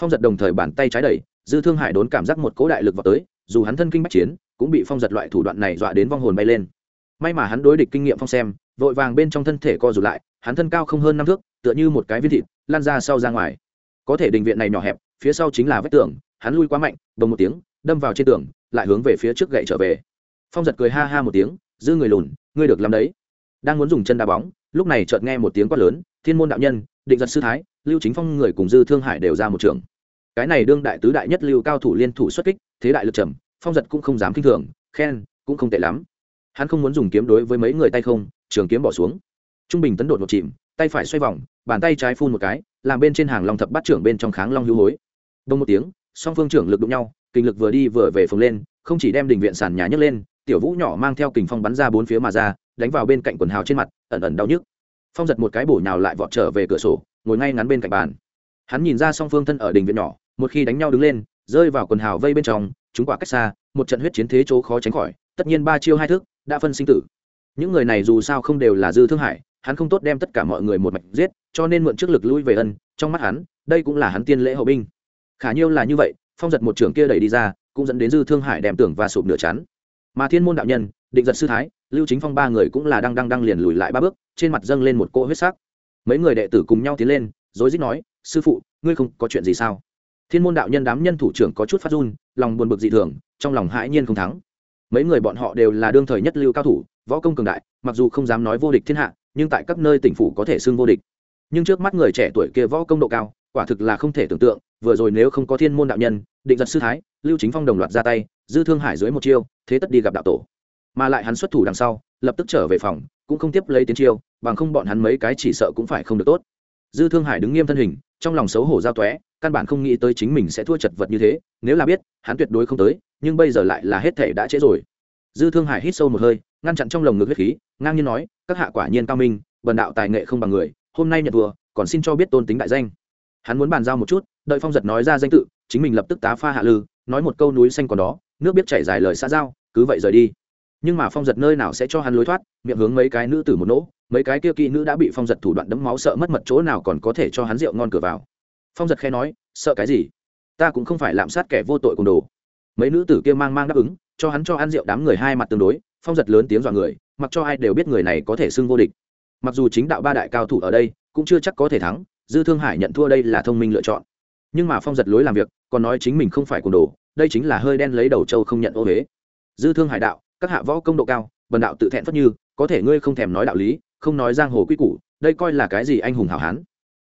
Phong giật đồng thời bàn tay trái đẩy, dư thương hải đốn cảm giác một cỗ đại lực vào tới, dù hắn thân kinh bách chiến, cũng bị phong giật loại thủ đoạn này dọa đến vong hồn bay lên. May mà hắn đối địch kinh nghiệm phong xem, vội vàng bên trong thân thể co rụt lại, hắn thân cao không hơn năm thước, tựa như một cái viên thịt lan ra sau ra ngoài. Có thể đình viện này nhỏ hẹp phía sau chính là vách tường, hắn lui quá mạnh, bồng một tiếng, đâm vào trên tường, lại hướng về phía trước gậy trở về. Phong giật cười ha ha một tiếng, dư người lùn, ngươi được làm đấy. Đang muốn dùng chân đá bóng, lúc này chợt nghe một tiếng quát lớn, thiên môn đạo nhân, định giật sư thái, lưu chính phong người cùng dư thương hải đều ra một trường. Cái này đương đại tứ đại nhất lưu cao thủ liên thủ xuất kích, thế đại lực trầm, phong giật cũng không dám k i n h thường, khen, cũng không tệ lắm. Hắn không muốn dùng kiếm đối với mấy người tay không, trường kiếm bỏ xuống. Trung bình tấn đột một chìm, tay phải xoay vòng, bàn tay trái phun một cái, làm bên trên hàng long thập bắt trưởng bên trong kháng long hữu hối đông một tiếng, song phương trưởng lực đụng nhau, kinh lực vừa đi vừa về phồng lên, không chỉ đem đình viện sàn nhà nhấc lên, tiểu vũ nhỏ mang theo kình phong bắn ra bốn phía mà ra, đánh vào bên cạnh quần hào trên mặt, ẩn ẩn đau nhức. Phong giật một cái bổ nhào lại vọt trở về cửa sổ, ngồi ngay ngắn bên cạnh bàn. Hắn nhìn ra song phương thân ở đình viện nhỏ, một khi đánh nhau đứng lên, rơi vào quần hào vây bên trong, chúng quả cách xa, một trận huyết chiến thế chỗ khó tránh khỏi, tất nhiên ba chiêu hai thức, đã phân sinh tử. Những người này dù sao không đều là dư thương hải hắn không tốt đem tất cả mọi người một mạch giết, cho nên mượn trước lực lui về ân, trong mắt hắn, đây cũng là hắn tiên lễ hậu binh khả nhiêu là như vậy, phong giật một trưởng kia đẩy đi ra, cũng dẫn đến dư thương hải đem tưởng và sụp nửa chắn. Mà thiên môn đạo nhân, định giật sư thái, lưu chính phong ba người cũng là đang đang đang liền lùi lại ba bước, trên mặt dâng lên một cỗ huyết sắc. Mấy người đệ tử cùng nhau tiến lên, rối rít nói, sư phụ, ngươi không có chuyện gì sao? Thiên môn đạo nhân đám nhân thủ trưởng có chút phát run, lòng buồn bực dị thường, trong lòng hãi nhiên không thắng. Mấy người bọn họ đều là đương thời nhất lưu cao thủ, võ công cường đại, mặc dù không dám nói vô địch thiên hạ, nhưng tại các nơi tỉnh phủ có thể xưng vô địch. Nhưng trước mắt người trẻ tuổi kia võ công độ cao, quả thực là không thể tưởng tượng vừa rồi nếu không có thiên môn đạo nhân, định giật sư thái, lưu chính phong đồng loạt ra tay, dư thương hải dưới một chiêu, thế tất đi gặp đạo tổ. Mà lại hắn xuất thủ đằng sau, lập tức trở về phòng, cũng không tiếp lấy tiến chiêu, bằng không bọn hắn mấy cái chỉ sợ cũng phải không được tốt. Dư thương hải đứng nghiêm thân hình, trong lòng xấu hổ giao tóe, căn bản không nghĩ tới chính mình sẽ thua chật vật như thế, nếu là biết, hắn tuyệt đối không tới, nhưng bây giờ lại là hết thể đã trễ rồi. Dư thương hải hít sâu một hơi, ngăn chặn trong lồng ngực huyết khí, ngang nhiên nói, các hạ quả nhiên cao minh, bần đạo tài nghệ không bằng người, hôm nay nhận thua, còn xin cho biết tôn tính đại danh hắn muốn bàn giao một chút, đợi phong giật nói ra danh tự, chính mình lập tức tá pha hạ lư, nói một câu núi xanh còn đó, nước biết chảy dài lời xã giao, cứ vậy rời đi. Nhưng mà phong giật nơi nào sẽ cho hắn lối thoát, miệng hướng mấy cái nữ tử một nỗ, mấy cái kia kỹ nữ đã bị phong giật thủ đoạn đấm máu sợ mất mật chỗ nào còn có thể cho hắn rượu ngon cửa vào. Phong giật khe nói, sợ cái gì? Ta cũng không phải lạm sát kẻ vô tội cùng đồ. Mấy nữ tử kia mang mang đáp ứng, cho hắn cho ăn rượu đám người hai mặt tương đối, phong giật lớn tiếng dọa người, mặc cho ai đều biết người này có thể xưng vô địch. Mặc dù chính đạo ba đại cao thủ ở đây, cũng chưa chắc có thể thắng dư thương hải nhận thua đây là thông minh lựa chọn. Nhưng mà phong giật lối làm việc, còn nói chính mình không phải cùng đồ, đây chính là hơi đen lấy đầu châu không nhận ô huế. Dư thương hải đạo, các hạ võ công độ cao, bần đạo tự thẹn phất như, có thể ngươi không thèm nói đạo lý, không nói giang hồ quy củ, đây coi là cái gì anh hùng hảo hán?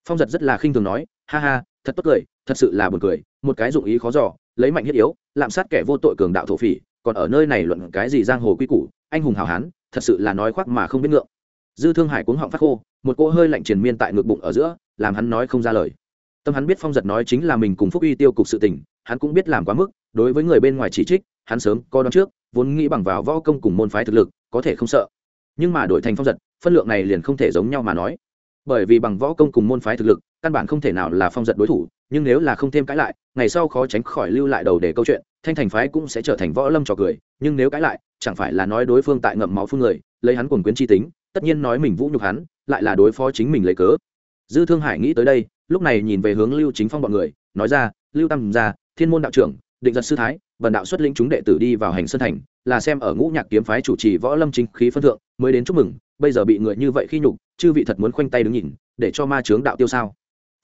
Phong giật rất là khinh thường nói, ha ha, thật tốt cười, thật sự là buồn cười, một cái dụng ý khó giỏ lấy mạnh thiết yếu, lạm sát kẻ vô tội cường đạo thổ phỉ, còn ở nơi này luận cái gì giang hồ quy củ, anh hùng hảo hán, thật sự là nói khoác mà không biết ngượng. Dư thương hải cuống họng phát khô, một cỗ hơi lạnh triền miên tại ngực bụng ở giữa làm hắn nói không ra lời. Tâm hắn biết phong giật nói chính là mình cùng phúc uy tiêu cục sự tình, hắn cũng biết làm quá mức, đối với người bên ngoài chỉ trích, hắn sớm co đón trước, vốn nghĩ bằng vào võ công cùng môn phái thực lực, có thể không sợ. Nhưng mà đổi thành phong giật, phân lượng này liền không thể giống nhau mà nói. Bởi vì bằng võ công cùng môn phái thực lực, căn bản không thể nào là phong giật đối thủ, nhưng nếu là không thêm cãi lại, ngày sau khó tránh khỏi lưu lại đầu để câu chuyện, thanh thành phái cũng sẽ trở thành võ lâm trò cười, nhưng nếu cãi lại, chẳng phải là nói đối phương tại ngậm máu phương người, lấy hắn quần quyến chi tính, tất nhiên nói mình vũ nhục hắn, lại là đối phó chính mình lấy cớ dư thương hải nghĩ tới đây, lúc này nhìn về hướng lưu chính phong bọn người, nói ra, lưu tam gia, thiên môn đạo trưởng, định giật sư thái vần đạo xuất lĩnh chúng đệ tử đi vào hành sơn thành, là xem ở ngũ nhạc kiếm phái chủ trì võ lâm chính khí phân thượng, mới đến chúc mừng, bây giờ bị người như vậy khi nhục, chư vị thật muốn khoanh tay đứng nhìn, để cho ma chướng đạo tiêu sao?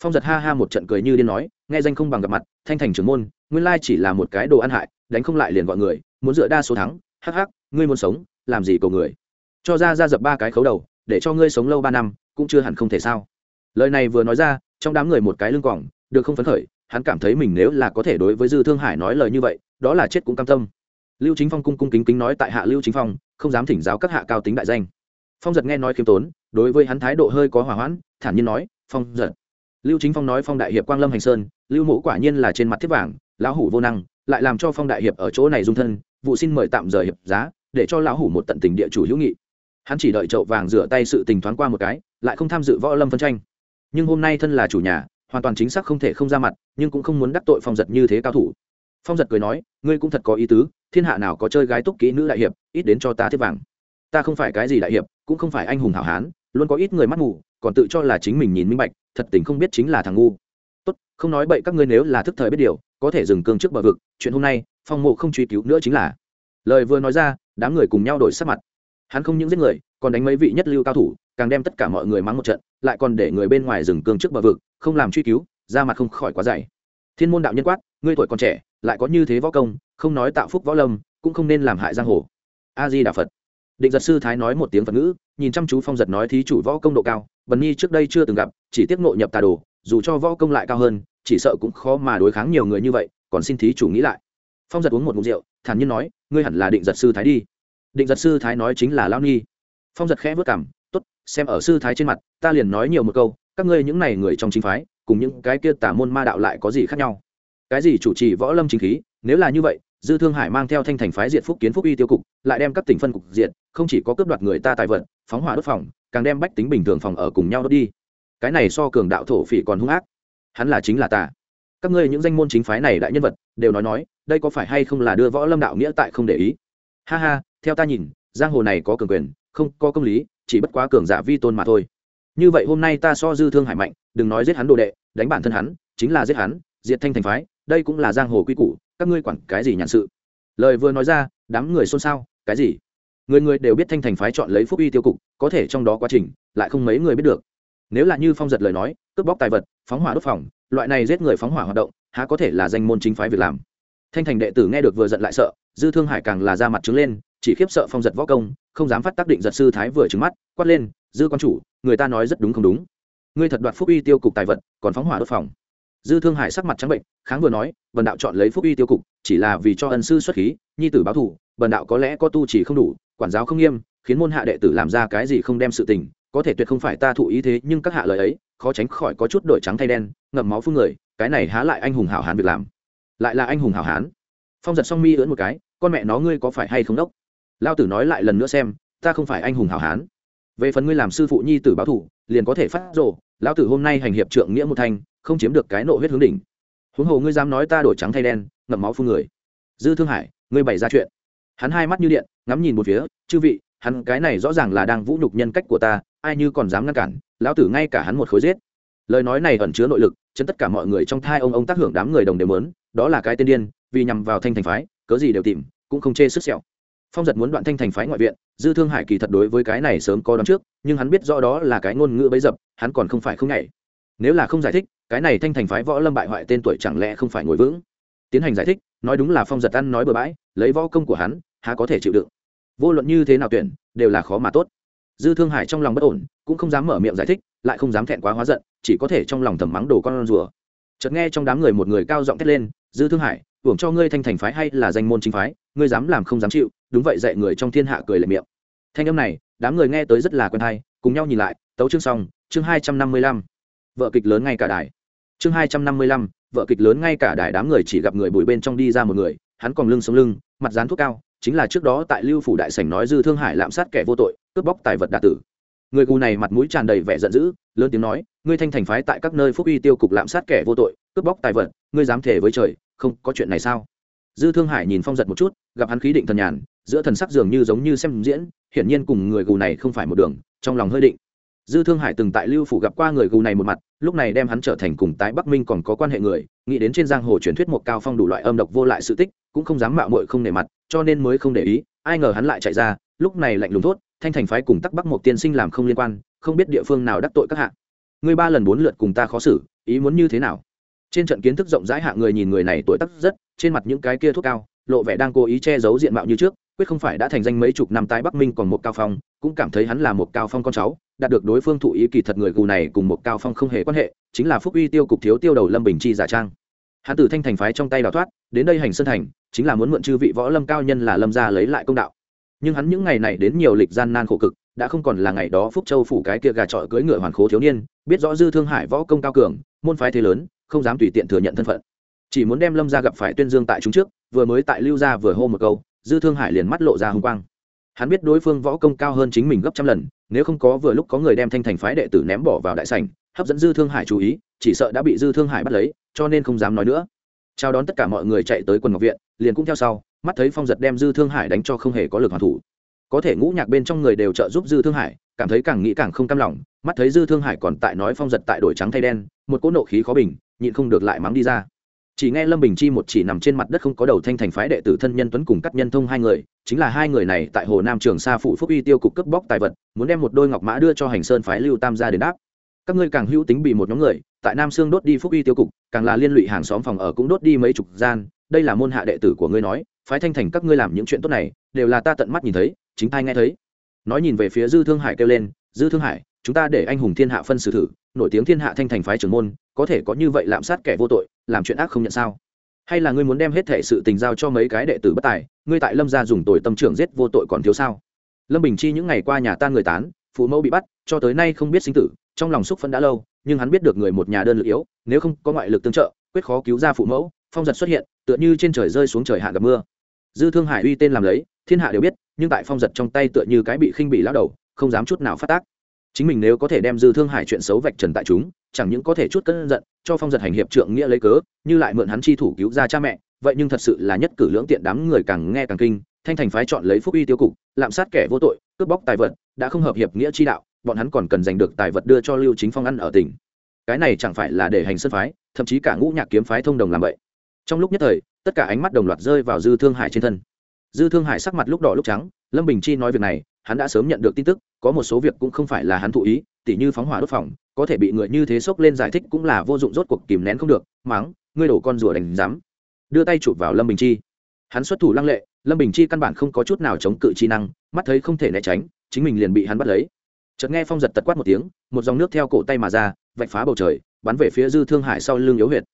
Phong giật ha ha một trận cười như điên nói, nghe danh không bằng gặp mặt, thanh thành trưởng môn, nguyên lai chỉ là một cái đồ ăn hại, đánh không lại liền gọi người, muốn dựa đa số thắng, hắc hắc, ngươi muốn sống, làm gì cầu người? Cho ra ra dập ba cái khấu đầu, để cho ngươi sống lâu ba năm, cũng chưa hẳn không thể sao? Lời này vừa nói ra, trong đám người một cái lưng quỏng được không phấn khởi, hắn cảm thấy mình nếu là có thể đối với dư thương hải nói lời như vậy, đó là chết cũng cam tâm. Lưu chính phong cung cung kính kính nói tại hạ lưu chính phong, không dám thỉnh giáo các hạ cao tính đại danh. Phong giật nghe nói khiêm tốn, đối với hắn thái độ hơi có hỏa hoãn, thản nhiên nói, phong giật. Lưu chính phong nói phong đại hiệp quang lâm hành sơn, lưu mẫu quả nhiên là trên mặt thiết vàng, lão hủ vô năng, lại làm cho phong đại hiệp ở chỗ này dung thân, vụ xin mời tạm rời hiệp giá, để cho lão hủ một tận tình địa chủ hữu nghị. Hắn chỉ đợi chậu vàng rửa tay sự tình thoáng qua một cái, lại không tham dự võ lâm phân tranh nhưng hôm nay thân là chủ nhà, hoàn toàn chính xác không thể không ra mặt, nhưng cũng không muốn đắc tội phong giật như thế cao thủ. Phong giật cười nói, ngươi cũng thật có ý tứ, thiên hạ nào có chơi gái túc kỹ nữ đại hiệp, ít đến cho ta thiết vàng. Ta không phải cái gì đại hiệp, cũng không phải anh hùng hảo hán, luôn có ít người mắt mù, còn tự cho là chính mình nhìn minh bạch, thật tình không biết chính là thằng ngu. Tốt, không nói bậy các ngươi nếu là thức thời biết điều, có thể dừng cương trước bờ vực, chuyện hôm nay, phong mộ không truy cứu nữa chính là. Lời vừa nói ra, đám người cùng nhau đổi sắc mặt. Hắn không những giết người, còn đánh mấy vị nhất lưu cao thủ càng đem tất cả mọi người mắng một trận, lại còn để người bên ngoài dừng cương trước bờ vực, không làm truy cứu, ra mặt không khỏi quá dày. Thiên môn đạo nhân quát, ngươi tuổi còn trẻ, lại có như thế võ công, không nói tạo phúc võ lâm, cũng không nên làm hại giang hồ. A di đà phật định giật sư thái nói một tiếng phật ngữ, nhìn chăm chú phong giật nói thí chủ võ công độ cao, bần nhi trước đây chưa từng gặp, chỉ tiếp nội nhập tà đồ, dù cho võ công lại cao hơn, chỉ sợ cũng khó mà đối kháng nhiều người như vậy, còn xin thí chủ nghĩ lại. Phong giật uống một mục rượu, thản nhiên nói, ngươi hẳn là định giật sư thái đi. Định giật sư thái nói chính là lao nhi. Phong giật khẽ vất cảm tốt, xem ở sư thái trên mặt, ta liền nói nhiều một câu, các ngươi những này người trong chính phái, cùng những cái kia tả môn ma đạo lại có gì khác nhau? Cái gì chủ trì võ lâm chính khí? Nếu là như vậy, dư thương hải mang theo thanh thành phái diện phúc kiến phúc uy tiêu cục, lại đem các tỉnh phân cục diện không chỉ có cướp đoạt người ta tài vật, phóng hỏa đốt phòng, càng đem bách tính bình thường phòng ở cùng nhau đốt đi. Cái này so cường đạo thổ phỉ còn hung ác. Hắn là chính là ta các ngươi những danh môn chính phái này đại nhân vật, đều nói nói, đây có phải hay không là đưa võ lâm đạo nghĩa tại không để ý? Ha ha, theo ta nhìn, giang hồ này có cường quyền, không có công lý chỉ bất quá cường giả vi tôn mà thôi. Như vậy hôm nay ta so dư thương hải mạnh, đừng nói giết hắn đồ đệ, đánh bản thân hắn, chính là giết hắn, diệt thanh thành phái, đây cũng là giang hồ quy củ, các ngươi quản cái gì nhàn sự? Lời vừa nói ra, đám người xôn xao, cái gì? Người người đều biết thanh thành phái chọn lấy phúc uy tiêu cục, có thể trong đó quá trình, lại không mấy người biết được. Nếu là như phong giật lời nói, cướp bóc tài vật, phóng hỏa đốt phòng, loại này giết người phóng hỏa hoạt động, há có thể là danh môn chính phái việc làm? Thanh thành đệ tử nghe được vừa giận lại sợ, dư thương hải càng là ra mặt trứng lên, chỉ khiếp sợ phong giật võ công không dám phát tác định giật sư thái vừa trứng mắt, quát lên, dư quan chủ, người ta nói rất đúng không đúng. Ngươi thật đoạt phúc uy tiêu cục tài vật, còn phóng hỏa đốt phòng. Dư thương hải sắc mặt trắng bệnh, kháng vừa nói vần đạo chọn lấy phúc uy tiêu cục, chỉ là vì cho ân sư xuất khí, nhi tử báo thủ vần đạo có lẽ có tu chỉ không đủ, quản giáo không nghiêm, khiến môn hạ đệ tử làm ra cái gì không đem sự tình, có thể tuyệt không phải ta thụ ý thế, nhưng các hạ lời ấy, khó tránh khỏi có chút đổi trắng thay đen, ngậm máu phun người, cái này há lại anh hùng hảo hán việc làm. Lại là anh hùng hảo hán. Phong giật song mi ưỡn một cái, con mẹ nó ngươi có phải hay không đốc? Lao tử nói lại lần nữa xem, ta không phải anh hùng hảo hán. Về phần ngươi làm sư phụ nhi tử báo thủ liền có thể phát rồ. Lão tử hôm nay hành hiệp trượng nghĩa một thanh, không chiếm được cái nộ huyết hướng đỉnh. Huống hồ ngươi dám nói ta đổi trắng thay đen, ngậm máu phun người. Dư thương hải, ngươi bày ra chuyện. Hắn hai mắt như điện, ngắm nhìn một phía, chư vị, hắn cái này rõ ràng là đang vũ nhục nhân cách của ta, ai như còn dám ngăn cản, lão tử ngay cả hắn một khối giết. Lời nói này ẩn chứa nội lực chân tất cả mọi người trong thai ông ông tác hưởng đám người đồng đều mớn, đó là cái tên điên, vì nhằm vào thanh thành phái, cớ gì đều tìm, cũng không chê sức sẹo phong giật muốn đoạn thanh thành phái ngoại viện, dư thương hải kỳ thật đối với cái này sớm có đón trước, nhưng hắn biết rõ đó là cái ngôn ngữ bấy dập, hắn còn không phải không nhảy. Nếu là không giải thích, cái này thanh thành phái võ lâm bại hoại tên tuổi chẳng lẽ không phải ngồi vững? Tiến hành giải thích, nói đúng là phong giật ăn nói bừa bãi, lấy võ công của hắn, há có thể chịu đựng? Vô luận như thế nào tuyển, đều là khó mà tốt. Dư thương hải trong lòng bất ổn, cũng không dám mở miệng giải thích, lại không dám thẹn quá hóa giận, chỉ có thể trong lòng thầm mắng đồ con rùa. Chợt nghe trong đám người một người cao giọng thét lên, dư thương hải, hưởng cho ngươi thanh thành phái hay là danh môn chính phái, ngươi dám làm không dám chịu đúng vậy, dạy người trong thiên hạ cười lệ miệng. Thanh âm này, đám người nghe tới rất là quen hay cùng nhau nhìn lại, tấu chương xong, chương hai trăm năm mươi lăm. Vợ kịch lớn ngay cả đài. Chương hai trăm năm mươi lăm, vợ kịch lớn ngay cả đài, đám người chỉ gặp người bùi bên trong đi ra một người, hắn còn lưng sống lưng, mặt dán thuốc cao, chính là trước đó tại lưu phủ đại sảnh nói dư thương hải lạm sát kẻ vô tội, cướp bóc tài vật đạ tử. Người cù này mặt mũi tràn đầy vẻ giận dữ, lớn tiếng nói, ngươi thanh thành phái tại các nơi phúc uy tiêu cục lạm sát kẻ vô tội, cướp bóc tài vật, ngươi dám thể với trời, không có chuyện này sao? Dư thương hải nhìn phong giật một chút, gặp hắn khí định thần nhàn giữa thần sắc dường như giống như xem diễn, hiển nhiên cùng người gù này không phải một đường, trong lòng hơi định. Dư thương hải từng tại lưu phủ gặp qua người gù này một mặt, lúc này đem hắn trở thành cùng tái bắc minh còn có quan hệ người, nghĩ đến trên giang hồ truyền thuyết một cao phong đủ loại âm độc vô lại sự tích, cũng không dám mạo muội không nể mặt, cho nên mới không để ý, ai ngờ hắn lại chạy ra, lúc này lạnh lùng thốt, thanh thành phái cùng tắc bắc một tiên sinh làm không liên quan, không biết địa phương nào đắc tội các hạ. Ngươi ba lần bốn lượt cùng ta khó xử, ý muốn như thế nào? Trên trận kiến thức rộng rãi hạ người nhìn người này tuổi tác rất, trên mặt những cái kia thuốc cao, lộ vẻ đang cố ý che giấu diện mạo như trước quyết không phải đã thành danh mấy chục năm tái bắc minh còn một cao phong, cũng cảm thấy hắn là một cao phong con cháu, đạt được đối phương thụ ý kỳ thật người gù này cùng một cao phong không hề quan hệ, chính là phúc uy tiêu cục thiếu tiêu đầu lâm bình chi giả trang. Hắn từ thanh thành phái trong tay đào thoát, đến đây hành sơn thành, chính là muốn mượn chư vị võ lâm cao nhân là lâm ra lấy lại công đạo. Nhưng hắn những ngày này đến nhiều lịch gian nan khổ cực, đã không còn là ngày đó phúc châu phủ cái kia gà trọi cưỡi ngựa hoàn khố thiếu niên, biết rõ dư thương hải võ công cao cường, môn phái thế lớn, không dám tùy tiện thừa nhận thân phận. Chỉ muốn đem lâm ra gặp phải tuyên dương tại chúng trước, vừa mới tại lưu gia vừa hô một câu dư thương hải liền mắt lộ ra hùng quang. Hắn biết đối phương võ công cao hơn chính mình gấp trăm lần, nếu không có vừa lúc có người đem thanh thành phái đệ tử ném bỏ vào đại sảnh, hấp dẫn dư thương hải chú ý, chỉ sợ đã bị dư thương hải bắt lấy, cho nên không dám nói nữa. Chào đón tất cả mọi người chạy tới quần ngọc viện, liền cũng theo sau, mắt thấy phong giật đem dư thương hải đánh cho không hề có lực hoàn thủ. Có thể ngũ nhạc bên trong người đều trợ giúp dư thương hải, cảm thấy càng nghĩ càng không cam lòng, mắt thấy dư thương hải còn tại nói phong giật tại đổi trắng thay đen, một cỗ nộ khí khó bình, nhịn không được lại mắng đi ra chỉ nghe lâm bình chi một chỉ nằm trên mặt đất không có đầu thanh thành phái đệ tử thân nhân tuấn cùng cắt nhân thông hai người, chính là hai người này tại hồ nam trường sa phụ phúc uy tiêu cục cướp bóc tài vật, muốn đem một đôi ngọc mã đưa cho hành sơn phái lưu tam gia đến đáp. Các ngươi càng hữu tính bị một nhóm người, tại nam sương đốt đi phúc uy tiêu cục, càng là liên lụy hàng xóm phòng ở cũng đốt đi mấy chục gian, đây là môn hạ đệ tử của ngươi nói, phái thanh thành các ngươi làm những chuyện tốt này, đều là ta tận mắt nhìn thấy, chính thai nghe thấy. Nói nhìn về phía dư thương hải kêu lên, dư thương hải, chúng ta để anh hùng thiên hạ phân xử thử, nổi tiếng thiên hạ thanh thành phái trưởng môn có thể có như vậy lạm sát kẻ vô tội, làm chuyện ác không nhận sao? Hay là ngươi muốn đem hết thể sự tình giao cho mấy cái đệ tử bất tài, ngươi tại lâm gia dùng tội tâm trưởng giết vô tội còn thiếu sao? Lâm bình chi những ngày qua nhà tan người tán, phụ mẫu bị bắt, cho tới nay không biết sinh tử, trong lòng xúc phấn đã lâu, nhưng hắn biết được người một nhà đơn lực yếu, nếu không có ngoại lực tương trợ, quyết khó cứu ra phụ mẫu, phong giật xuất hiện, tựa như trên trời rơi xuống trời hạ gặp mưa. Dư thương hải uy tên làm lấy, thiên hạ đều biết, nhưng tại phong giật trong tay tựa như cái bị khinh bị lao đầu, không dám chút nào phát tác chính mình nếu có thể đem dư thương hải chuyện xấu vạch trần tại chúng, chẳng những có thể chút cân giận, cho phong giật hành hiệp trượng nghĩa lấy cớ, như lại mượn hắn chi thủ cứu ra cha mẹ, vậy nhưng thật sự là nhất cử lưỡng tiện đám người càng nghe càng kinh, thanh thành phái chọn lấy phúc uy tiêu cục, lạm sát kẻ vô tội, cướp bóc tài vật, đã không hợp hiệp nghĩa chi đạo, bọn hắn còn cần giành được tài vật đưa cho lưu chính phong ăn ở tỉnh. Cái này chẳng phải là để hành sân phái, thậm chí cả ngũ nhạc kiếm phái thông đồng làm vậy. Trong lúc nhất thời, tất cả ánh mắt đồng loạt rơi vào dư thương hải trên thân. Dư thương hải sắc mặt lúc đỏ lúc trắng, lâm bình chi nói việc này hắn đã sớm nhận được tin tức, có một số việc cũng không phải là hắn thụ ý, tỉ như phóng hỏa đốt phòng, có thể bị người như thế sốc lên giải thích cũng là vô dụng, rốt cuộc kìm nén không được, mắng, ngươi đổ con rùa đánh dám. Đưa tay chụp vào lâm bình chi. Hắn xuất thủ lăng lệ, lâm bình chi căn bản không có chút nào chống cự chi năng, mắt thấy không thể né tránh, chính mình liền bị hắn bắt lấy. Chợt nghe phong giật tật quát một tiếng, một dòng nước theo cổ tay mà ra, vạch phá bầu trời, bắn về phía dư thương hải sau lưng yếu huyệt.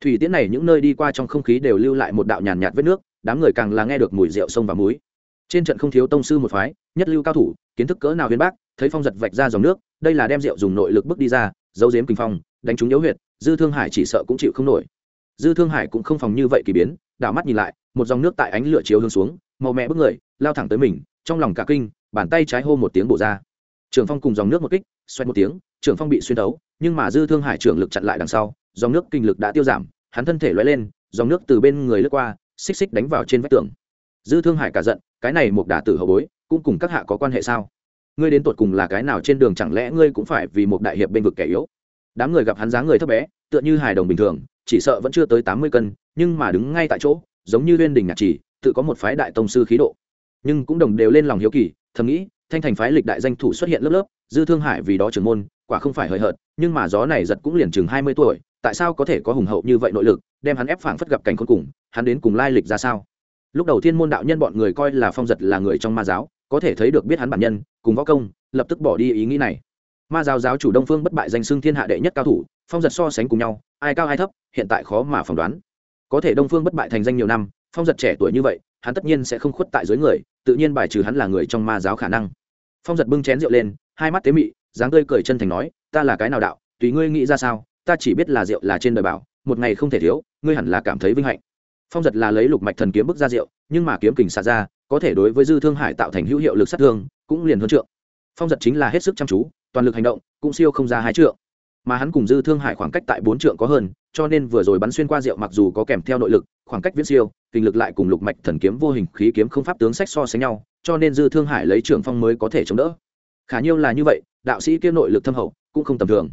Thủy tiễn này những nơi đi qua trong không khí đều lưu lại một đạo nhàn nhạt vết nước, đám người càng là nghe được mùi rượu sông và muối trên trận không thiếu tông sư một phái, nhất lưu cao thủ, kiến thức cỡ nào viên bác, thấy phong giật vạch ra dòng nước, đây là đem rượu dùng nội lực bước đi ra dấu giếm kinh phong, đánh trúng yếu huyệt, dư thương hải chỉ sợ cũng chịu không nổi. Dư thương hải cũng không phòng như vậy kỳ biến, đảo mắt nhìn lại, một dòng nước tại ánh lửa chiếu hướng xuống, màu mẹ bước người, lao thẳng tới mình, trong lòng cả kinh, bàn tay trái hô một tiếng bổ ra. Trường phong cùng dòng nước một kích xoay một tiếng trường phong bị xuyên đấu nhưng mà dư thương hải trưởng lực chặn lại đằng sau, dòng nước kinh lực đã tiêu giảm, hắn thân thể loay lên, dòng nước từ bên người lướt qua, xích xích đánh vào trên vách tường dư thương hải cả giận, cái này một đả tử hậu bối, cũng cùng các hạ có quan hệ sao? Ngươi đến tột cùng là cái nào trên đường chẳng lẽ ngươi cũng phải vì một đại hiệp bên vực kẻ yếu? Đám người gặp hắn dáng người thấp bé, tựa như hài đồng bình thường, chỉ sợ vẫn chưa tới tám mươi cân, nhưng mà đứng ngay tại chỗ, giống như viên đình nhạc chỉ, tự có một phái đại tông sư khí độ. Nhưng cũng đồng đều lên lòng hiếu kỳ, thầm nghĩ, thanh thành phái lịch đại danh thủ xuất hiện lớp lớp, dư thương hải vì đó trưởng môn, quả không phải hời hợt, nhưng mà gió này giật cũng liền chừng hai mươi tuổi, tại sao có thể có hùng hậu như vậy nội lực, đem hắn ép phảng phất gặp cảnh khốn cùng, hắn đến cùng lai lịch ra sao? Lúc đầu thiên môn đạo nhân bọn người coi là phong giật là người trong ma giáo, có thể thấy được biết hắn bản nhân, cùng võ công, lập tức bỏ đi ý nghĩ này. Ma giáo giáo chủ đông phương bất bại danh xưng thiên hạ đệ nhất cao thủ, phong giật so sánh cùng nhau, ai cao ai thấp, hiện tại khó mà phỏng đoán. Có thể đông phương bất bại thành danh nhiều năm, phong giật trẻ tuổi như vậy, hắn tất nhiên sẽ không khuất tại dưới người, tự nhiên bài trừ hắn là người trong ma giáo khả năng. Phong giật bưng chén rượu lên, hai mắt tế mị, dáng tươi cười chân thành nói, ta là cái nào đạo, tùy ngươi nghĩ ra sao, ta chỉ biết là rượu là trên đời bảo, một ngày không thể thiếu, ngươi hẳn là cảm thấy vinh hạnh phong giật là lấy lục mạch thần kiếm bức ra rượu, nhưng mà kiếm kình xả ra, có thể đối với dư thương hải tạo thành hữu hiệu lực sát thương, cũng liền hơn trượng. Phong giật chính là hết sức chăm chú, toàn lực hành động, cũng siêu không ra hai trượng. Mà hắn cùng dư thương hải khoảng cách tại bốn trượng có hơn, cho nên vừa rồi bắn xuyên qua rượu mặc dù có kèm theo nội lực, khoảng cách viễn siêu, kinh lực lại cùng lục mạch thần kiếm vô hình khí kiếm không pháp tướng sách so sánh nhau, cho nên dư thương hải lấy trưởng phong mới có thể chống đỡ. Khả nhiêu là như vậy, đạo sĩ kiếm nội lực thâm hậu, cũng không tầm thường.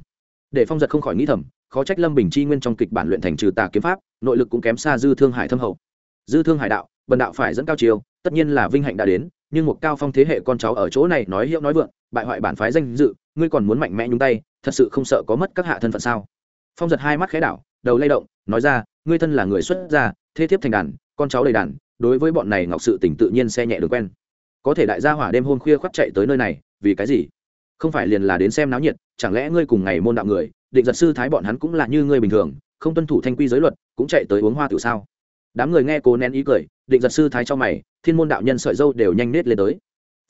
Để phong giật không khỏi nghĩ thầm khó trách lâm bình chi nguyên trong kịch bản luyện thành trừ tà kiếm pháp, nội lực cũng kém xa dư thương hải thâm hậu. Dư thương hải đạo, bần đạo phải dẫn cao chiều tất nhiên là vinh hạnh đã đến, nhưng một cao phong thế hệ con cháu ở chỗ này nói hiệu nói vượng, bại hoại bản phái danh dự, ngươi còn muốn mạnh mẽ nhúng tay, thật sự không sợ có mất các hạ thân phận sao? Phong giật hai mắt khẽ đảo, đầu lay động, nói ra, ngươi thân là người xuất gia, thế thiếp thành đàn, con cháu đầy đàn, đối với bọn này ngọc sự tỉnh tự nhiên xe nhẹ được quen. Có thể đại gia hỏa đêm hôm khuya khoác chạy tới nơi này, vì cái gì? Không phải liền là đến xem náo nhiệt, chẳng lẽ ngươi cùng ngày môn đạo người, định giật sư thái bọn hắn cũng là như ngươi bình thường, không tuân thủ thanh quy giới luật, cũng chạy tới uống hoa tiểu sao? Đám người nghe cố nén ý cười, định giật sư thái cho mày, thiên môn đạo nhân sợi dâu đều nhanh nết lên tới.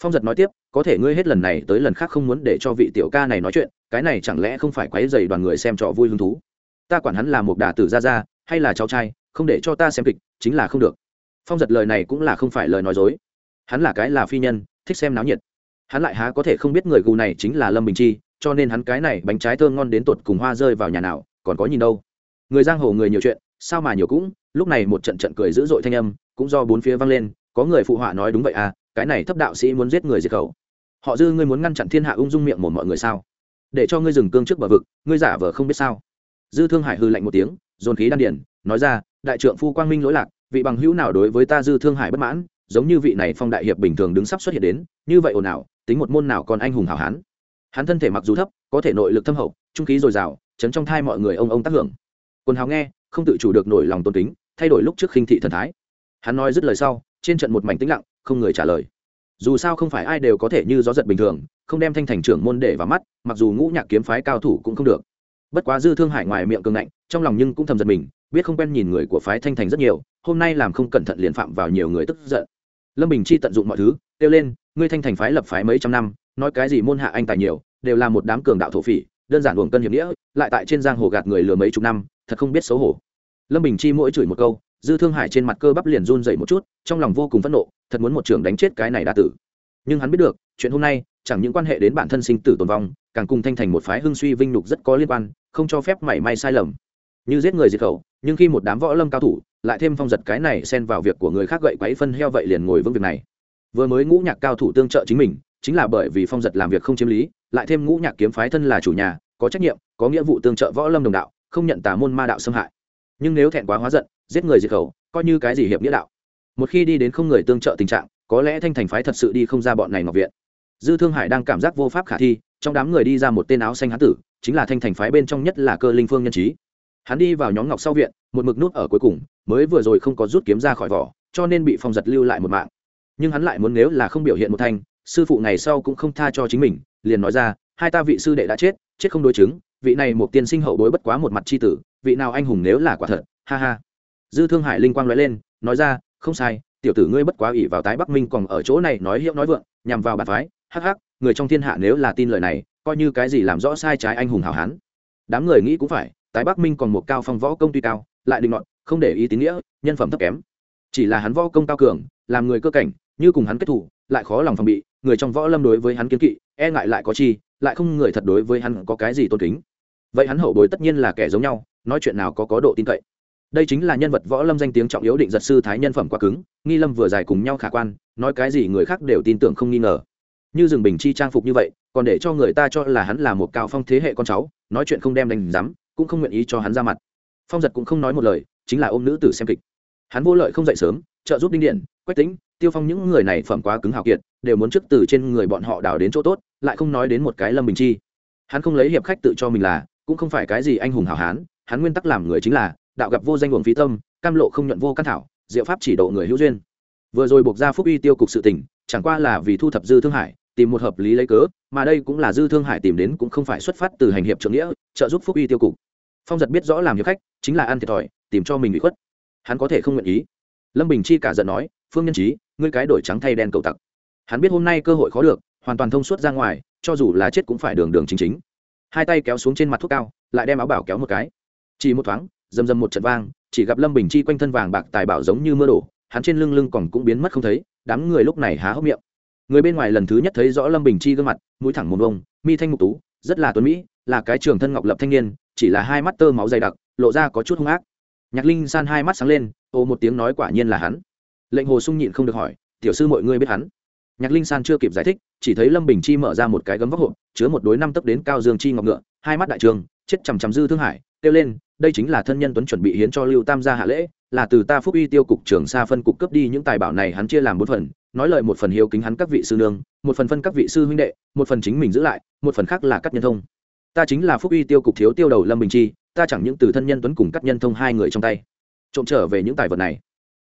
Phong giật nói tiếp, có thể ngươi hết lần này tới lần khác không muốn để cho vị tiểu ca này nói chuyện, cái này chẳng lẽ không phải quấy dày đoàn người xem trò vui hứng thú? Ta quản hắn là một đà tử ra ra hay là cháu trai, không để cho ta xem kịch, chính là không được. Phong giật lời này cũng là không phải lời nói dối. Hắn là cái là phi nhân, thích xem náo nhiệt hắn lại há có thể không biết người gù này chính là lâm bình chi, cho nên hắn cái này bánh trái thơ ngon đến tột cùng hoa rơi vào nhà nào, còn có nhìn đâu. Người giang hồ người nhiều chuyện, sao mà nhiều cũng, lúc này một trận trận cười dữ dội thanh âm, cũng do bốn phía vang lên, có người phụ họa nói đúng vậy à cái này thấp đạo sĩ muốn giết người diệt khẩu. Họ dư ngươi muốn ngăn chặn thiên hạ ung dung miệng một mọi người sao? Để cho ngươi dừng cương trước bờ vực, ngươi giả vờ không biết sao. Dư thương hải hư lạnh một tiếng, dồn khí đan điển nói ra, đại trượng phu quang minh lỗi lạc, vị bằng hữu nào đối với ta dư thương hải bất mãn, giống như vị này phong đại hiệp bình thường đứng sắp xuất hiện đến, như vậy ồn ào tính một môn nào còn anh hùng hảo hán. Hắn thân thể mặc dù thấp, có thể nội lực thâm hậu, trung khí dồi dào, chấn trong thai mọi người ông ông tác hưởng. Quần hào nghe, không tự chủ được nổi lòng tôn kính, thay đổi lúc trước khinh thị thần thái. Hắn nói dứt lời sau, trên trận một mảnh tĩnh lặng, không người trả lời. Dù sao không phải ai đều có thể như gió giật bình thường, không đem thanh thành trưởng môn để vào mắt, mặc dù ngũ nhạc kiếm phái cao thủ cũng không được. Bất quá dư thương hải ngoài miệng cường ngạnh, trong lòng nhưng cũng thầm giật mình, biết không quen nhìn người của phái thanh thành rất nhiều, hôm nay làm không cẩn thận liền phạm vào nhiều người tức giận. Lâm bình chi tận dụng mọi thứ, kêu lên ngươi thanh thành phái lập phái mấy trăm năm, nói cái gì môn hạ anh tài nhiều, đều là một đám cường đạo thổ phỉ, đơn giản uổng cân hiểm nghĩa, lại tại trên giang hồ gạt người lừa mấy chục năm, thật không biết xấu hổ. Lâm bình chi mỗi chửi một câu, dư thương hải trên mặt cơ bắp liền run dậy một chút, trong lòng vô cùng phẫn nộ, thật muốn một trưởng đánh chết cái này đa tử. Nhưng hắn biết được, chuyện hôm nay, chẳng những quan hệ đến bản thân sinh tử tồn vong, càng cùng thanh thành một phái hưng suy vinh nhục rất có liên quan, không cho phép mảy may sai lầm. Như giết người diệt khẩu, nhưng khi một đám võ lâm cao thủ, lại thêm phong giật cái này xen vào việc của người khác gậy quấy phân heo vậy liền ngồi vững việc này vừa mới ngũ nhạc cao thủ tương trợ chính mình, chính là bởi vì phong giật làm việc không chiếm lý, lại thêm ngũ nhạc kiếm phái thân là chủ nhà, có trách nhiệm, có nghĩa vụ tương trợ võ lâm đồng đạo, không nhận tà môn ma đạo xâm hại. Nhưng nếu thẹn quá hóa giận, giết người diệt khẩu, coi như cái gì hiệp nghĩa đạo. Một khi đi đến không người tương trợ tình trạng, có lẽ thanh thành phái thật sự đi không ra bọn này ngọc viện. Dư thương hải đang cảm giác vô pháp khả thi, trong đám người đi ra một tên áo xanh hán tử, chính là thanh thành phái bên trong nhất là cơ linh phương nhân trí. Hắn đi vào nhóm ngọc sau viện, một mực nút ở cuối cùng, mới vừa rồi không có rút kiếm ra khỏi vỏ, cho nên bị phong giật lưu lại một mạng nhưng hắn lại muốn nếu là không biểu hiện một thanh, sư phụ ngày sau cũng không tha cho chính mình, liền nói ra, hai ta vị sư đệ đã chết chết không đối chứng, vị này một tiên sinh hậu bối bất quá một mặt c h i tử, vị nào anh hùng nếu là quả thật, ha ha. Dư thương hải linh quang nói lên, nói ra, không sai, tiểu tử ngươi bất quá ủy vào tái bắc minh còn ở chỗ này nói hiệu nói vượng, nhằm vào bàn phái, hắc hắc, người trong thiên hạ nếu là tin lời này, coi như cái gì làm rõ sai trái anh hùng hảo hán. Đám người nghĩ cũng phải, tái bắc minh còn một cao phong võ công tuy cao, lại định luận không để ý tín nghĩa, nhân phẩm thấp kém. Chỉ là hắn võ công cao cường, làm người cơ cảnh như cùng hắn kết thủ, lại khó lòng phòng bị, người trong võ lâm đối với hắn kiến kỵ e ngại lại có chi, lại không người thật đối với hắn có cái gì tôn kính. Vậy hắn hậu bối tất nhiên là kẻ giống nhau, nói chuyện nào có có độ tin cậy. Đây chính là nhân vật võ lâm danh tiếng trọng yếu định giật sư thái nhân phẩm quá cứng, nghi lâm vừa dài cùng nhau khả quan, nói cái gì người khác đều tin tưởng không nghi ngờ. Như rừng bình chi trang phục như vậy, còn để cho người ta cho là hắn là một cao phong thế hệ con cháu, nói chuyện không đem đánh rắm cũng không nguyện ý cho hắn ra mặt. Phong giật cũng không nói một lời, chính là ôm nữ tử xem kịch. Hắn vô lợi không dậy sớm, trợ giúp đinh điện quách tính tiêu phong những người này phẩm quá cứng hào kiệt, đều muốn trước từ trên người bọn họ đào đến chỗ tốt, lại không nói đến một cái lâm bình chi. Hắn không lấy hiệp khách tự cho mình là, cũng không phải cái gì anh hùng hảo hán, hắn nguyên tắc làm người chính là, đạo gặp vô danh luồng phí tâm, cam lộ không nhuận vô căn thảo, diệu pháp chỉ độ người hữu duyên. Vừa rồi buộc ra phúc uy tiêu cục sự tình, chẳng qua là vì thu thập dư thương hải, tìm một hợp lý lấy cớ, mà đây cũng là dư thương hải tìm đến cũng không phải xuất phát từ hành hiệp trưởng nghĩa, trợ giúp phúc uy tiêu cục. Phong giật biết rõ làm hiệp khách, chính là ăn thiệt thòi, tìm cho mình bị khuất. Hắn có thể không nguyện ý lâm bình chi cả giận nói, phương nhân trí ngươi cái đổi trắng thay đen cầu tặc. Hắn biết hôm nay cơ hội khó được, hoàn toàn thông suốt ra ngoài, cho dù là chết cũng phải đường đường chính chính. Hai tay kéo xuống trên mặt thuốc cao, lại đem áo bảo kéo một cái. Chỉ một thoáng dầm dầm một trận vang, chỉ gặp lâm bình chi quanh thân vàng bạc tài bảo giống như mưa đổ, hắn trên lưng lưng còn cũng biến mất không thấy, đám người lúc này há hốc miệng. Người bên ngoài lần thứ nhất thấy rõ lâm bình chi gương mặt, mũi thẳng một vông, mi thanh mục tú, rất là tuấn mỹ, là cái trường thân ngọc lập thanh niên, chỉ là hai mắt tơ máu dày đặc, lộ ra có chút hung ác nhạc linh san hai mắt sáng lên, ô một tiếng nói quả nhiên là hắn. Lệnh hồ sung nhịn không được hỏi, tiểu sư mọi người biết hắn? Nhạc linh san chưa kịp giải thích, chỉ thấy lâm bình chi mở ra một cái gấm vóc hộp, chứa một đối năm tấc đến cao dương chi ngọc ngựa, hai mắt đại trường, chết chằm chằm dư thương hải, kêu lên, đây chính là thân nhân tuấn chuẩn bị hiến cho lưu tam gia hạ lễ, là từ ta phúc uy tiêu cục trưởng xa phân cục cấp đi những tài bảo này hắn chia làm bốn phần, nói lời một phần hiếu kính hắn các vị sư nương, một phần phân các vị sư huynh đệ, một phần chính mình giữ lại, một phần khác là cắt nhân thông. Ta chính là phúc uy tiêu cục thiếu tiêu đầu lâm bình chi ta chẳng những từ thân nhân tuấn cùng cắt nhân thông hai người trong tay, trộm trở về những tài vật này.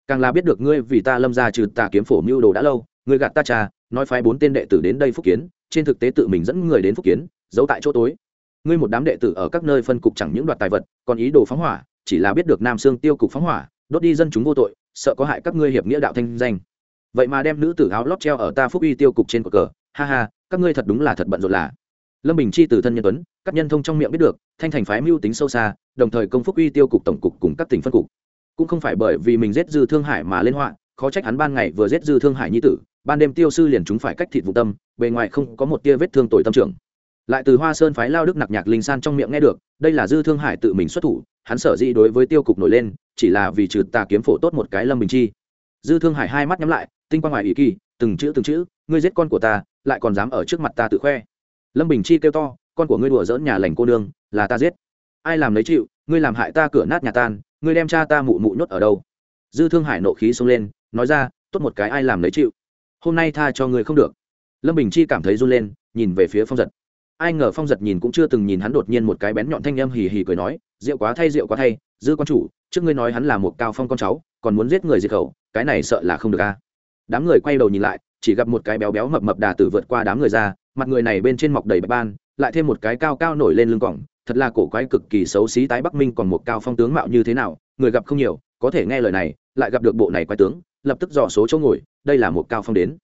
Càng là biết được ngươi vì ta lâm ra trừ tà kiếm phổ mưu đồ đã lâu, ngươi gạt ta trà nói phái bốn tên đệ tử đến đây phúc kiến, trên thực tế tự mình dẫn người đến phúc kiến, giấu tại chỗ tối. Ngươi một đám đệ tử ở các nơi phân cục chẳng những đoạt tài vật, còn ý đồ phóng hỏa, chỉ là biết được nam sương tiêu cục phóng hỏa, đốt đi dân chúng vô tội, sợ có hại các ngươi hiệp nghĩa đạo thanh danh. Vậy mà đem nữ tử áo lót treo ở ta phúc uy tiêu cục trên cột cờ, ha ha, các ngươi thật đúng là thật bận rộn là lâm bình chi từ thân nhân tuấn, các nhân thông trong miệng biết được, thanh thành phái mưu tính sâu xa, đồng thời công phúc uy tiêu cục tổng cục cùng các tỉnh phân cục. Cũng không phải bởi vì mình giết dư thương hải mà lên họa, khó trách hắn ban ngày vừa giết dư thương hải nhi tử, ban đêm tiêu sư liền chúng phải cách thịt vụ tâm, bề ngoài không có một tia vết thương tội tâm trưởng. Lại từ hoa sơn phái lao đức nặc nhạc linh san trong miệng nghe được, đây là dư thương hải tự mình xuất thủ, hắn sở dĩ đối với tiêu cục nổi lên, chỉ là vì trừ tà kiếm phổ tốt một cái lâm bình chi. Dư thương hải hai mắt nhắm lại, tinh quang ngoài ý kỳ, từng chữ từng chữ, ngươi giết con của ta, lại còn dám ở trước mặt ta tự khoe lâm bình chi kêu to, con của ngươi đùa dỡn nhà lành cô nương, là ta giết. Ai làm lấy chịu, ngươi làm hại ta cửa nát nhà tan, ngươi đem cha ta mụ mụ nhốt ở đâu? Dư thương hải nộ khí xông lên, nói ra, tốt một cái ai làm lấy chịu, hôm nay tha cho ngươi không được. Lâm bình chi cảm thấy run lên, nhìn về phía phong giật. Ai ngờ phong giật nhìn cũng chưa từng nhìn hắn đột nhiên một cái bén nhọn thanh âm hì hì cười nói, rượu quá thay, rượu quá thay, dư quan chủ, trước ngươi nói hắn là một cao phong con cháu, còn muốn giết người diệt khẩu, cái này sợ là không được a. Đám người quay đầu nhìn lại chỉ gặp một cái béo béo mập mập đà tử vượt qua đám người ra, mặt người này bên trên mọc đầy bạch ban, lại thêm một cái cao cao nổi lên lưng cỏng thật là cổ quái cực kỳ xấu xí tái bắc minh còn một cao phong tướng mạo như thế nào, người gặp không nhiều, có thể nghe lời này, lại gặp được bộ này quái tướng, lập tức dò số chỗ ngồi, đây là một cao phong đến.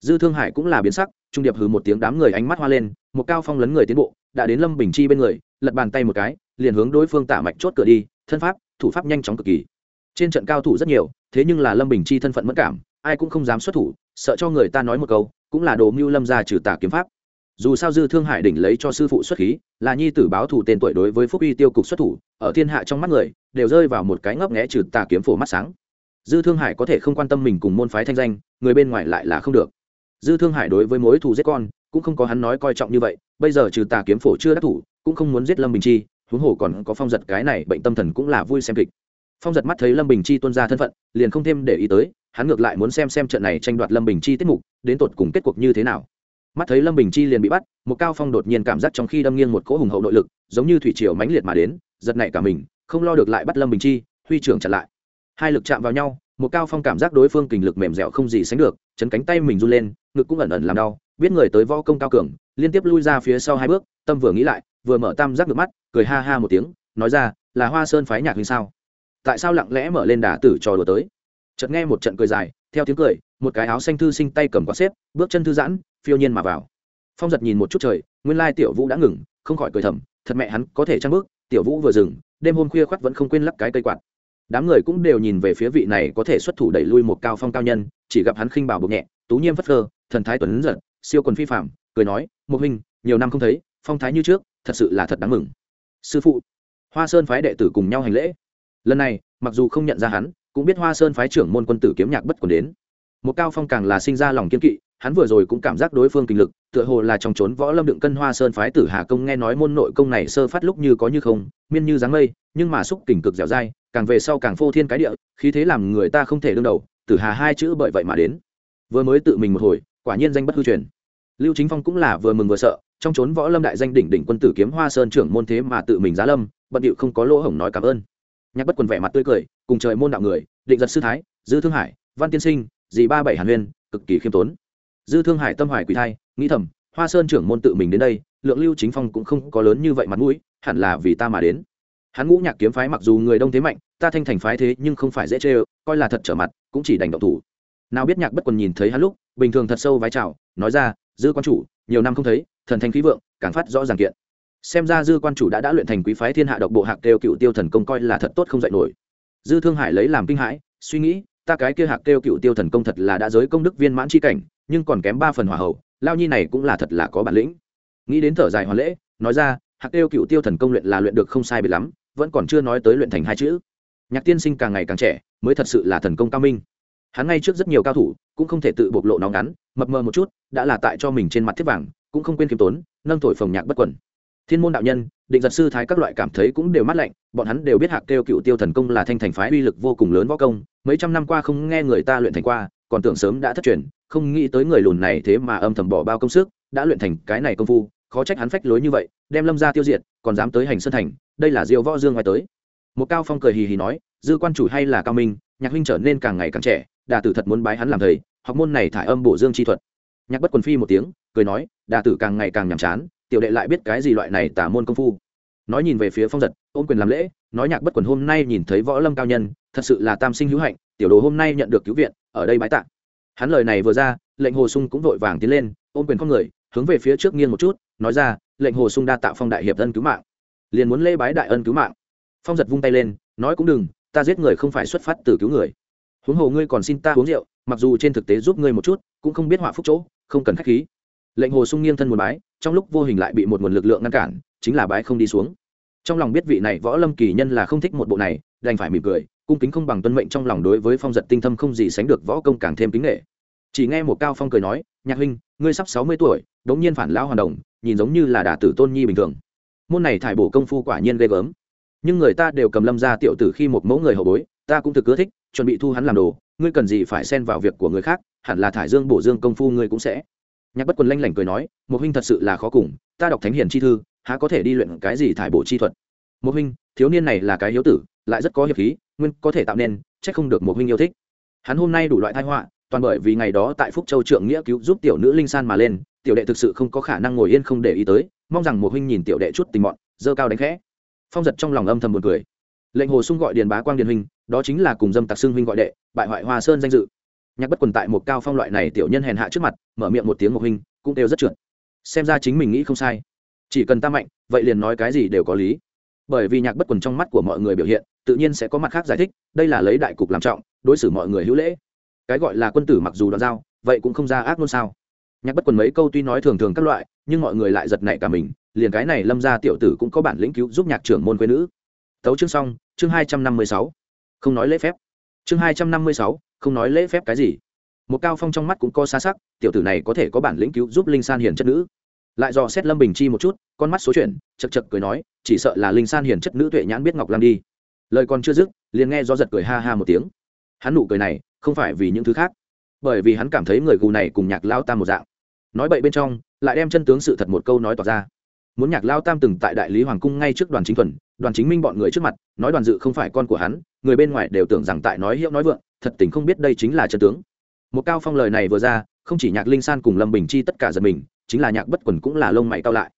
Dư thương hải cũng là biến sắc, trung điệp hừ một tiếng đám người ánh mắt hoa lên, một cao phong lấn người tiến bộ, đã đến lâm bình chi bên người, lật bàn tay một cái, liền hướng đối phương tả mạch chốt cửa đi, thân pháp, thủ pháp nhanh chóng cực kỳ. Trên trận cao thủ rất nhiều, thế nhưng là lâm bình chi thân phận mất cảm ai cũng không dám xuất thủ, sợ cho người ta nói một câu, cũng là đồ mưu lâm ra trừ tà kiếm pháp. Dù sao dư thương hải đỉnh lấy cho sư phụ xuất khí, là nhi tử báo thủ tên tuổi đối với phúc uy tiêu cục xuất thủ, ở thiên hạ trong mắt người, đều rơi vào một cái ngấp nghẽ trừ tà kiếm phổ mắt sáng. Dư thương hải có thể không quan tâm mình cùng môn phái thanh danh, người bên ngoài lại là không được. Dư thương hải đối với mối thù giết con, cũng không có hắn nói coi trọng như vậy, bây giờ trừ tà kiếm phổ chưa đắc thủ, cũng không muốn giết lâm bình chi, huống hồ còn có phong giật cái này bệnh tâm thần cũng là vui xem kịch. Phong giật mắt thấy lâm bình chi tuân ra thân phận, liền không thêm để ý tới hắn ngược lại muốn xem xem trận này tranh đoạt lâm bình chi tiết mục, đến tột cùng kết cuộc như thế nào. Mắt thấy lâm bình chi liền bị bắt một cao phong đột nhiên cảm giác trong khi đâm nghiêng một cỗ hùng hậu nội lực, giống như thủy triều mãnh liệt mà đến, giật nảy cả mình, không lo được lại bắt lâm bình chi, huy trưởng chặn lại. Hai lực chạm vào nhau một cao phong cảm giác đối phương kình lực mềm dẻo không gì sánh được, chấn cánh tay mình run lên, ngực cũng ẩn ẩn làm đau, biết người tới võ công cao cường, liên tiếp lui ra phía sau hai bước, tâm vừa nghĩ lại, vừa mở tam giác ngược mắt, cười ha ha một tiếng, nói ra, là hoa sơn phái nhạc huynh sao? Tại sao lặng lẽ mở lên đà tử trò đùa tới? Chợt nghe một trận cười dài, theo tiếng cười, một cái áo xanh thư sinh tay cầm quạt xếp, bước chân thư giãn, phiêu nhiên mà vào. Phong giật nhìn một chút trời, nguyên lai tiểu vũ đã ngừng, không khỏi cười thầm, thật mẹ hắn có thể trăng bước, tiểu vũ vừa dừng, đêm hôm khuya khoắt vẫn không quên lắc cái cây quạt. Đám người cũng đều nhìn về phía vị này có thể xuất thủ đẩy lui một cao phong cao nhân, chỉ gặp hắn khinh bảo bộc nhẹ, tú nhiêm phất phơ, thần thái tuấn giật, siêu quần phi phạm cười nói một huynh, nhiều năm không thấy, phong thái như trước, thật sự là thật đáng mừng. Sư phụ. Hoa sơn phái đệ tử cùng nhau hành lễ. Lần này, mặc dù không nhận ra hắn cũng biết hoa sơn phái trưởng môn quân tử kiếm nhạc bất còn đến. Một cao phong càng là sinh ra lòng kiên kỵ, hắn vừa rồi cũng cảm giác đối phương kinh lực, tựa hồ là trong trốn võ lâm đựng cân hoa sơn phái tử hà công nghe nói môn nội công này sơ phát lúc như có như không, miên như dáng mây, nhưng mà xúc kình cực dẻo dai, càng về sau càng phô thiên cái địa, khí thế làm người ta không thể đương đầu, tử hà hai chữ bởi vậy mà đến. Vừa mới tự mình một hồi, quả nhiên danh bất hư truyền. Lưu chính phong cũng là vừa mừng vừa sợ, trong trốn võ lâm đại danh đỉnh đỉnh quân tử kiếm hoa sơn trưởng môn thế mà tự mình giá lâm, bận điệu không có lỗ hổng nói cảm ơn. Nhạc bất quần vẻ mặt tươi cười cùng trời môn đạo người, định giật sư thái, dư thương hải, văn tiên sinh, dì ba bảy hàn huyên, cực kỳ khiêm tốn. Dư thương hải tâm hoài quỳ thai, nghĩ thầm, hoa sơn trưởng môn tự mình đến đây, lượng lưu chính phong cũng không có lớn như vậy mặt mũi, hẳn là vì ta mà đến. Hắn ngũ nhạc kiếm phái mặc dù người đông thế mạnh, ta thanh thành phái thế nhưng không phải dễ chê coi là thật trở mặt, cũng chỉ đành động thủ. Nào biết nhạc bất quần nhìn thấy hắn lúc, bình thường thật sâu vái chào, nói ra, dư quan chủ, nhiều năm không thấy, thần thanh khí vượng, càng phát rõ ràng kiện. Xem ra dư quan chủ đã đã luyện thành quý phái thiên hạ độc bộ hạc đều cựu tiêu thần công coi là thật tốt không dạy nổi dư thương hải lấy làm kinh hãi, suy nghĩ, ta cái kia hạc kêu cựu tiêu thần công thật là đã giới công đức viên mãn c h i cảnh, nhưng còn kém ba phần hòa hậu, lao nhi này cũng là thật là có bản lĩnh. Nghĩ đến thở dài hoàn lễ, nói ra, hạc kêu cựu tiêu thần công luyện là luyện được không sai biệt lắm, vẫn còn chưa nói tới luyện thành hai chữ. Nhạc tiên sinh càng ngày càng trẻ, mới thật sự là thần công cao minh. Hắn ngay trước rất nhiều cao thủ, cũng không thể tự bộc lộ nó ngắn, mập mờ một chút, đã là tại cho mình trên mặt thiết vàng, cũng không quên k i ê m tốn, nâng thổi phồng nhạc bất quẩn thiên môn đạo nhân định giật sư thái các loại cảm thấy cũng đều mát lạnh, bọn hắn đều biết hạc kêu cựu tiêu thần công là thanh thành phái uy lực vô cùng lớn võ công, mấy trăm năm qua không nghe người ta luyện thành qua, còn tưởng sớm đã thất truyền, không nghĩ tới người lùn này thế mà âm thầm bỏ bao công sức, đã luyện thành cái này công phu, khó trách hắn phách lối như vậy, đem lâm ra tiêu diệt, còn dám tới hành sơn thành, đây là diệu võ dương ngoài tới. Một cao phong cười hì hì nói, dư quan chủ hay là cao minh, nhạc huynh trở nên càng ngày càng trẻ, đà tử thật muốn bái hắn làm thầy, học môn này thải âm bổ dương chi thuật. Nhạc bất quần phi một tiếng, cười nói, đà tử càng ngày càng nhàm chán tiểu đệ lại biết cái gì loại này tả môn công phu. Nói nhìn về phía phong giật, ôm quyền làm lễ, nói nhạc bất quần hôm nay nhìn thấy võ lâm cao nhân, thật sự là tam sinh hữu hạnh, tiểu đồ hôm nay nhận được cứu viện, ở đây bái tạ. Hắn lời này vừa ra, lệnh hồ sung cũng vội vàng tiến lên, ôm quyền con người, hướng về phía trước nghiêng một chút, nói ra, lệnh hồ sung đa tạo phong đại hiệp ân cứu mạng. Liền muốn lễ bái đại ân cứu mạng. Phong giật vung tay lên, nói cũng đừng, ta giết người không phải xuất phát từ cứu người. Huống hồ ngươi còn xin ta uống rượu, mặc dù trên thực tế giúp ngươi một chút, cũng không biết họa phúc chỗ, không cần khách khí lệnh hồ sung nghiêng thân một bái, trong lúc vô hình lại bị một nguồn lực lượng ngăn cản, chính là bái không đi xuống. Trong lòng biết vị này võ lâm kỳ nhân là không thích một bộ này, đành phải mỉm cười, cung kính không bằng tuân mệnh trong lòng đối với phong giật tinh thâm không gì sánh được võ công càng thêm kính nghệ chỉ nghe một cao phong cười nói, nhạc huynh, ngươi sắp sáu mươi tuổi, đống nhiên phản lão hoàn đồng, nhìn giống như là đả tử tôn nhi bình thường. Môn này thải bổ công phu quả nhiên ghê gớm. Nhưng người ta đều cầm lâm ra tiểu tử khi một mẫu người hậu bối, ta cũng thực ưa thích, chuẩn bị thu hắn làm đồ, ngươi cần gì phải xen vào việc của người khác, hẳn là thải dương bổ dương công phu ngươi cũng sẽ nhạc bất quần lanh lảnh cười nói một huynh thật sự là khó cùng ta đọc thánh hiền chi thư há có thể đi luyện cái gì thải bổ chi thuật? Một huynh thiếu niên này là cái hiếu tử lại rất có hiệp khí nguyên có thể tạo nên c h ắ c không được một huynh yêu thích. Hắn hôm nay đủ loại thai họa toàn bởi vì ngày đó tại phúc châu trượng nghĩa cứu giúp tiểu nữ linh san mà lên tiểu đệ thực sự không có khả năng ngồi yên không để ý tới mong rằng một huynh nhìn tiểu đệ chút tình mọn, dơ cao đánh khẽ. Phong giật trong lòng âm thầm một cười. Lệnh hồ sung gọi điền bá quang điền huynh đó chính là cùng dâm tặc xưng huynh gọi đệ bại hoại hoa sơn danh dự nhạc bất quần tại một cao phong loại này tiểu nhân hèn hạ trước mặt mở miệng một tiếng một hình, cũng đều rất trượt. Xem ra chính mình nghĩ không sai. Chỉ cần ta mạnh vậy liền nói cái gì đều có lý. Bởi vì nhạc bất quần trong mắt của mọi người biểu hiện tự nhiên sẽ có mặt khác giải thích đây là lấy đại cục làm trọng đối xử mọi người hữu lễ. Cái gọi là quân tử mặc dù đón dao vậy cũng không ra ác luôn sao. Nhạc bất quần mấy câu tuy nói thường thường các loại nhưng mọi người lại giật nảy cả mình liền cái này lâm ra tiểu tử cũng có bản lĩnh cứu giúp nhạc trưởng môn quê nữ. Tấu chương xong chương hai trăm năm mươi sáu. Không nói lễ phép. Chương hai trăm năm mươi sáu không nói lễ phép cái gì. Một cao phong trong mắt cũng có xa sắc, tiểu tử này có thể có bản lĩnh cứu giúp linh san hiền chất nữ. Lại dò xét lâm bình chi một chút, con mắt số chuyện chật chật cười nói, chỉ sợ là linh san hiền chất nữ tuệ nhãn biết ngọc lam đi. Lời còn chưa dứt, liền nghe do giật cười ha ha một tiếng. Hắn nụ cười này, không phải vì những thứ khác, bởi vì hắn cảm thấy người gù này cùng nhạc lao tam một dạng. Nói bậy bên trong, lại đem chân tướng sự thật một câu nói tỏ ra. Muốn nhạc lao tam từng tại đại lý hoàng cung ngay trước đoàn chính thuần, đoàn chính minh bọn người trước mặt, nói đoàn dự không phải con của hắn, người bên ngoài đều tưởng rằng tại nói hiệu nói vượng thật tình không biết đây chính là chân tướng. Một cao phong lời này vừa ra, không chỉ nhạc linh san cùng lâm bình chi tất cả giật mình, chính là nhạc bất quần cũng là lông mày cao lại.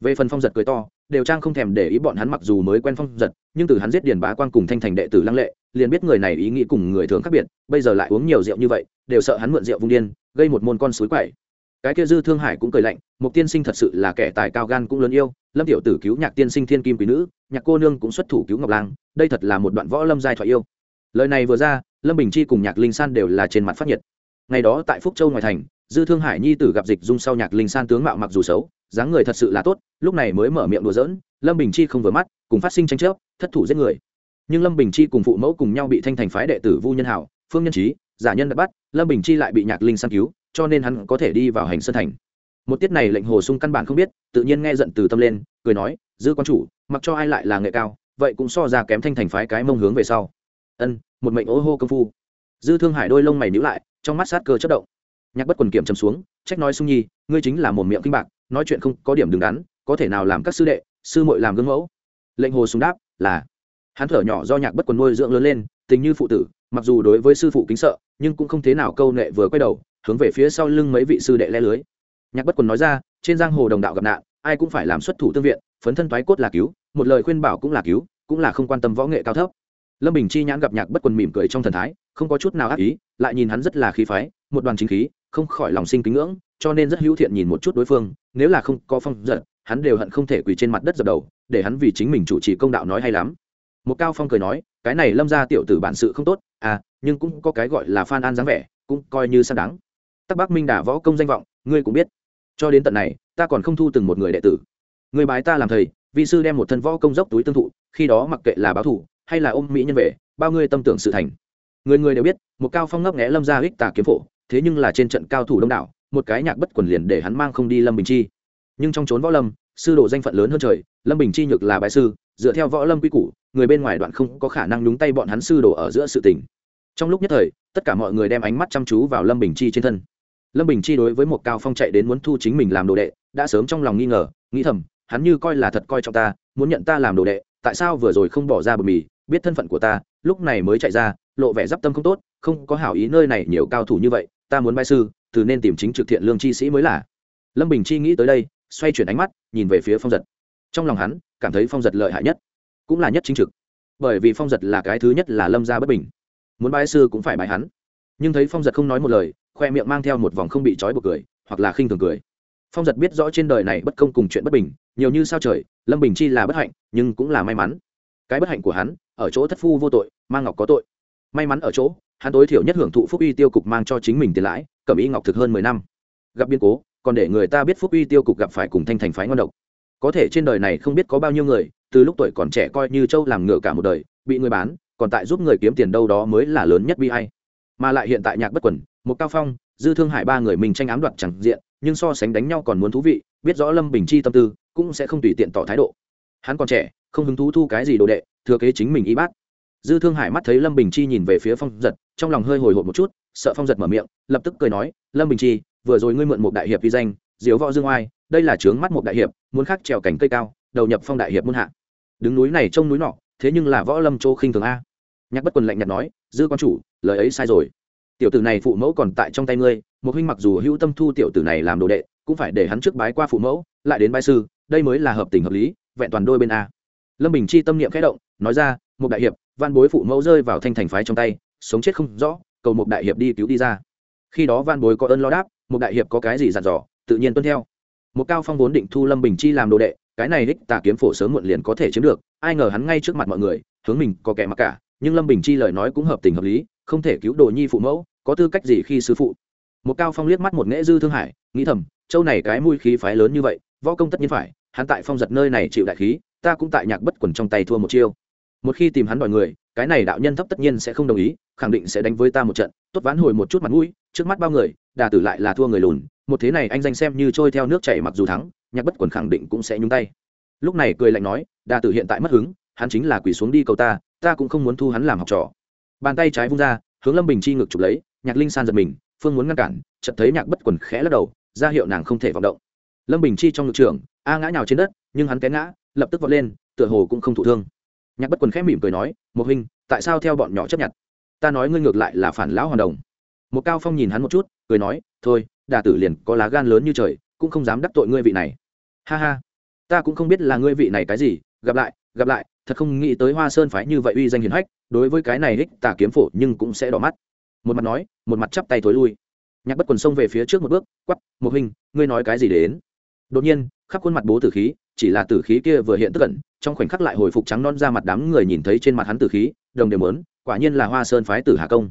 Về phần phong giật cười to, đều trang không thèm để ý bọn hắn mặc dù mới quen phong giật, nhưng từ hắn giết điền bá quang cùng thanh thành đệ tử lăng lệ, liền biết người này ý nghĩ cùng người thường khác biệt, bây giờ lại uống nhiều rượu như vậy, đều sợ hắn mượn rượu vung điên, gây một môn con suối quậy. Cái kia dư thương hải cũng cười lạnh một tiên sinh thật sự là kẻ tài cao gan cũng lớn yêu, lâm tiểu tử cứu nhạc tiên sinh thiên kim quý nữ, nhạc cô nương cũng xuất thủ cứu ngọc lang, đây thật là một đoạn võ lâm giai thoại yêu lời này vừa ra, lâm bình chi cùng nhạc linh san đều là trên mặt phát nhiệt. Ngày đó tại phúc châu ngoài thành, dư thương hải nhi tử gặp dịch dung sau nhạc linh san tướng mạo mặc dù xấu, dáng người thật sự là tốt, lúc này mới mở miệng đùa giỡn, lâm bình chi không vừa mắt, cùng phát sinh tranh chấp, thất thủ giết người. Nhưng lâm bình chi cùng phụ mẫu cùng nhau bị thanh thành phái đệ tử vu nhân hảo, phương nhân trí giả nhân đã bắt, lâm bình chi lại bị nhạc linh san cứu, cho nên hắn có thể đi vào hành sơn thành. Một tiết này lệnh hồ sung căn bản không biết, tự nhiên nghe giận từ tâm lên, cười nói, dư quan chủ, mặc cho ai lại là nghệ cao, vậy cũng so ra kém thanh thành phái cái mông hướng về sau ân, một mệnh ố hô công phu. Dư thương hải đôi lông mày níu lại, trong mắt sát cơ chất động. Nhạc bất quần kiểm trầm xuống, trách nói sung nhi, ngươi chính là một miệng kinh bạc, nói chuyện không có điểm đứng đắn, có thể nào làm các sư đệ, sư muội làm gương mẫu? Lệnh hồ súng đáp, là. Hắn thở nhỏ do nhạc bất quần nuôi dưỡng lớn lên, tình như phụ tử, mặc dù đối với sư phụ kính sợ, nhưng cũng không thế nào câu nệ vừa quay đầu, hướng về phía sau lưng mấy vị sư đệ le lưới. Nhạc bất quần nói ra, trên giang hồ đồng đạo gặp nạn, ai cũng phải làm xuất thủ tương viện, phấn thân thoái cốt là cứu, một lời khuyên bảo cũng là cứu, cũng là không quan tâm võ nghệ cao thấp lâm bình chi nhãn gặp nhạc bất quần mỉm cười trong thần thái, không có chút nào ác ý, lại nhìn hắn rất là khí phái, một đoàn chính khí, không khỏi lòng sinh kính ngưỡng, cho nên rất hữu thiện nhìn một chút đối phương, nếu là không có phong giận, hắn đều hận không thể quỳ trên mặt đất dập đầu, để hắn vì chính mình chủ trì công đạo nói hay lắm. Một cao phong cười nói, cái này lâm ra tiểu tử bản sự không tốt à nhưng cũng có cái gọi là phan an dáng vẻ, cũng coi như xác đáng. Tắc bắc minh đả võ công danh vọng, ngươi cũng biết. Cho đến tận này, ta còn không thu từng một người đệ tử. Người bái ta làm thầy vị sư đem một thân võ công dốc túi tương thụ, khi đó mặc kệ là báo thủ hay là ôm mỹ nhân về, bao ngươi tâm tưởng sự thành. Người người đều biết, một cao phong ngấp nghẽ lâm ra ích tà kiếm phổ, thế nhưng là trên trận cao thủ đông đảo, một cái nhạc bất quần liền để hắn mang không đi lâm bình chi. Nhưng trong trốn võ lâm, sư đồ danh phận lớn hơn trời, lâm bình chi nhược là bại sư, dựa theo võ lâm quy củ, người bên ngoài đoạn không có khả năng nhúng tay bọn hắn sư đồ ở giữa sự tình. Trong lúc nhất thời, tất cả mọi người đem ánh mắt chăm chú vào lâm bình chi trên thân. Lâm bình chi đối với một cao phong chạy đến muốn thu chính mình làm đồ đệ, đã sớm trong lòng nghi ngờ, nghĩ thầm, hắn như coi là thật coi trọng ta, muốn nhận ta làm đồ đệ, tại sao vừa rồi không bỏ ra bờ mì biết thân phận của ta, lúc này mới chạy ra, lộ vẻ d i p tâm không tốt, không có hảo ý nơi này nhiều cao thủ như vậy, ta muốn bài sư, từ nên tìm chính trực thiện lương chi sĩ mới là. Lâm bình chi nghĩ tới đây, xoay chuyển ánh mắt, nhìn về phía phong giật. Trong lòng hắn, cảm thấy phong giật lợi hại nhất, cũng là nhất chính trực. Bởi vì phong giật là cái thứ nhất là lâm gia bất bình. Muốn bái sư cũng phải bái hắn. Nhưng thấy phong giật không nói một lời, khoe miệng mang theo một vòng không bị trói buộc cười, hoặc là khinh thường cười. Phong giật biết rõ trên đời này bất công cùng chuyện bất bình, nhiều như sao trời, lâm bình chi là bất hạnh, nhưng cũng là may mắn. Cái bất hạnh của hắn ở chỗ thất phu vô tội mang ngọc có tội. May mắn ở chỗ, hắn tối thiểu nhất hưởng thụ phúc uy tiêu cục mang cho chính mình tiền lãi cẩm y ngọc thực hơn mười năm. Gặp biến cố, còn để người ta biết phúc uy tiêu cục gặp phải cùng thanh thành phái ngon độc. Có thể trên đời này không biết có bao nhiêu người, từ lúc tuổi còn trẻ coi như châu làm ngựa cả một đời, bị người bán, còn tại giúp người kiếm tiền đâu đó mới là lớn nhất bi hay mà lại hiện tại nhạc bất quẩn một cao phong, dư thương hải ba người mình tranh ám đoạt chẳng diện, nhưng so sánh đánh nhau còn muốn thú vị, biết rõ lâm bình chi tâm tư, cũng sẽ không tùy tiện tỏ thái độ. Hắn còn trẻ, không hứng thú thu cái gì đồ đệ thừa kế chính mình y bát. Dư thương hải mắt thấy lâm bình chi nhìn về phía phong giật, trong lòng hơi hồi hộp một chút, sợ phong giật mở miệng, lập tức cười nói, lâm bình chi, vừa rồi ngươi mượn một đại hiệp vi danh, diếu võ dương oai, đây là trướng mắt một đại hiệp, muốn khắc trèo cảnh cây cao, đầu nhập phong đại hiệp muôn hạ. Đứng núi này trông núi nọ, thế nhưng là võ lâm châu khinh thường a. Nhắc bất quần lạnh nhạt nói, dư quan chủ, lời ấy sai rồi. Tiểu tử này phụ mẫu còn tại trong tay ngươi, một huynh mặc dù hữu tâm thu tiểu tử này làm đồ đệ, cũng phải để hắn trước bái qua phụ mẫu, lại đến bái sư, đây mới là hợp tình hợp lý, vẹn toàn đôi bên a lâm bình chi tâm niệm khẽ động, nói ra một đại hiệp văn bối phụ mẫu rơi vào thanh thành phái trong tay, sống chết không rõ, cầu một đại hiệp đi cứu đi ra. Khi đó văn bối có ơn lo đáp một đại hiệp có cái gì dặn dò, tự nhiên tuân theo. Một cao phong vốn định thu lâm bình chi làm đồ đệ, cái này đích tà kiếm phổ sớm muộn liền có thể chiếm được, ai ngờ hắn ngay trước mặt mọi người, hướng mình có kẻ mặc cả, nhưng lâm bình chi lời nói cũng hợp tình hợp lý, không thể cứu đồ nhi phụ mẫu, có tư cách gì khi sư phụ? Một cao phong liếc mắt một nghệ dư thương hải, nghĩ thầm, châu này cái mùi khí phái lớn như vậy, võ công tất nhiên phải, hắn tại phong giật nơi này chịu đại khí ta cũng tại nhạc bất quần trong tay thua một chiêu. Một khi tìm hắn đòi người, cái này đạo nhân thấp tất nhiên sẽ không đồng ý, khẳng định sẽ đánh với ta một trận. Tốt vãn hồi một chút mặt mũi, trước mắt bao người, đà tử lại là thua người lùn. Một thế này anh danh xem như trôi theo nước chảy mặc dù thắng, nhạc bất quần khẳng định cũng sẽ nhúng tay. Lúc này cười lạnh nói, đà tử hiện tại mất hứng, hắn chính là quỳ xuống đi cầu ta ta cũng không muốn thu hắn làm học trò. Bàn tay trái vung ra, hướng lâm bình chi ngực chụp lấy, nhạc linh san giật mình, phương muốn ngăn cản, chợt thấy nhạc bất quần khẽ lắc đầu, ra hiệu nàng không thể vọng động. Lâm bình chi trong ngực trường a ngã nhào trên đất, nhưng hắn té ngã lập tức vọt lên, tựa hồ cũng không thụ thương. Nhạc bất quần khẽ mỉm cười nói một huynh, tại sao theo bọn nhỏ chấp nhận? Ta nói ngươi ngược lại là phản lão hoàn đồng. Một cao phong nhìn hắn một chút, cười nói, thôi, đà tử liền có lá gan lớn như trời, cũng không dám đắc tội ngươi vị này. Ha ha, ta cũng không biết là ngươi vị này cái gì, gặp lại gặp lại, thật không nghĩ tới hoa sơn phái như vậy uy danh hiền hách, đối với cái này hích tà kiếm phổ nhưng cũng sẽ đỏ mắt. Một mặt nói, một mặt chắp tay thối lui. Nhạc bất quần xông về phía trước một bước quắp một hình ngươi nói cái gì đến? Đột nhiên, khắp khuôn mặt bố tử khí chỉ là tử khí kia vừa hiện tức cẩn trong khoảnh khắc lại hồi phục trắng non ra mặt đám người nhìn thấy trên mặt hắn tử khí, đồng đều mớn quả nhiên là hoa sơn phái tử hà công.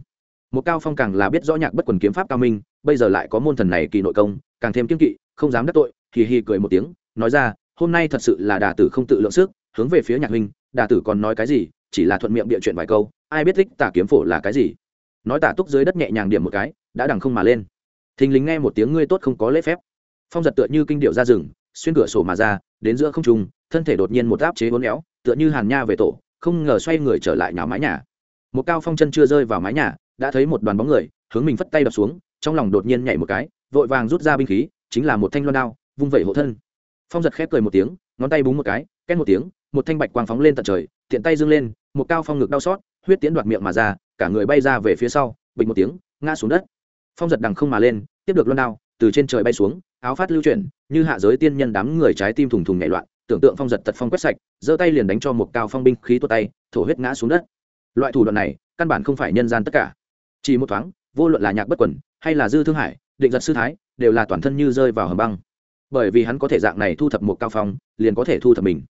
Một cao phong càng là biết rõ nhạc bất quần kiếm pháp cao minh, bây giờ lại có môn thần này kỳ nội công, càng thêm kiên kỵ, không dám đắc tội thì hì cười một tiếng, nói ra, hôm nay thật sự là đà tử không tự lượng sức, hướng về phía nhạc huynh, đà tử còn nói cái gì, chỉ là thuận miệng bịa chuyện vài câu, ai biết thích tả kiếm phổ là cái gì? Nói tả túc dưới đất nhẹ nhàng điểm một cái, đã đằng không mà lên. Thình lính nghe một tiếng ngươi tốt không có lễ phép. Phong giật tựa như kinh điệu ra rừng, xuyên cửa sổ mà ra đến giữa không trung, thân thể đột nhiên một áp chế hốn éo, tựa như hàn nha về tổ, không ngờ xoay người trở lại nhà mái nhà. Một cao phong chân chưa rơi vào mái nhà, đã thấy một đoàn bóng người, hướng mình phất tay đập xuống, trong lòng đột nhiên nhảy một cái, vội vàng rút ra binh khí, chính là một thanh loan đao, vung vẩy hộ thân. Phong giật khép cười một tiếng, ngón tay búng một cái, két một tiếng, một thanh bạch quang phóng lên tận trời, tiện tay dâng lên, một cao phong ngực đau xót, huyết tiến đoạt miệng mà ra, cả người bay ra về phía sau, bình một tiếng, ngã xuống đất. Phong giật đằng không mà lên, tiếp được loan đao, từ trên trời bay xuống áo phát lưu chuyển, như hạ giới tiên nhân đám người trái tim thùng thùng nhảy loạn, tưởng tượng phong giật tật phong quét sạch, giơ tay liền đánh cho một cao phong binh khí tuột tay, thổ huyết ngã xuống đất. Loại thủ đoạn này, căn bản không phải nhân gian tất cả. Chỉ một thoáng, vô luận là nhạc bất quẩn hay là dư thương hải, định giật sư thái, đều là toàn thân như rơi vào hầm băng. Bởi vì hắn có thể dạng này thu thập một cao phong, liền có thể thu thập mình.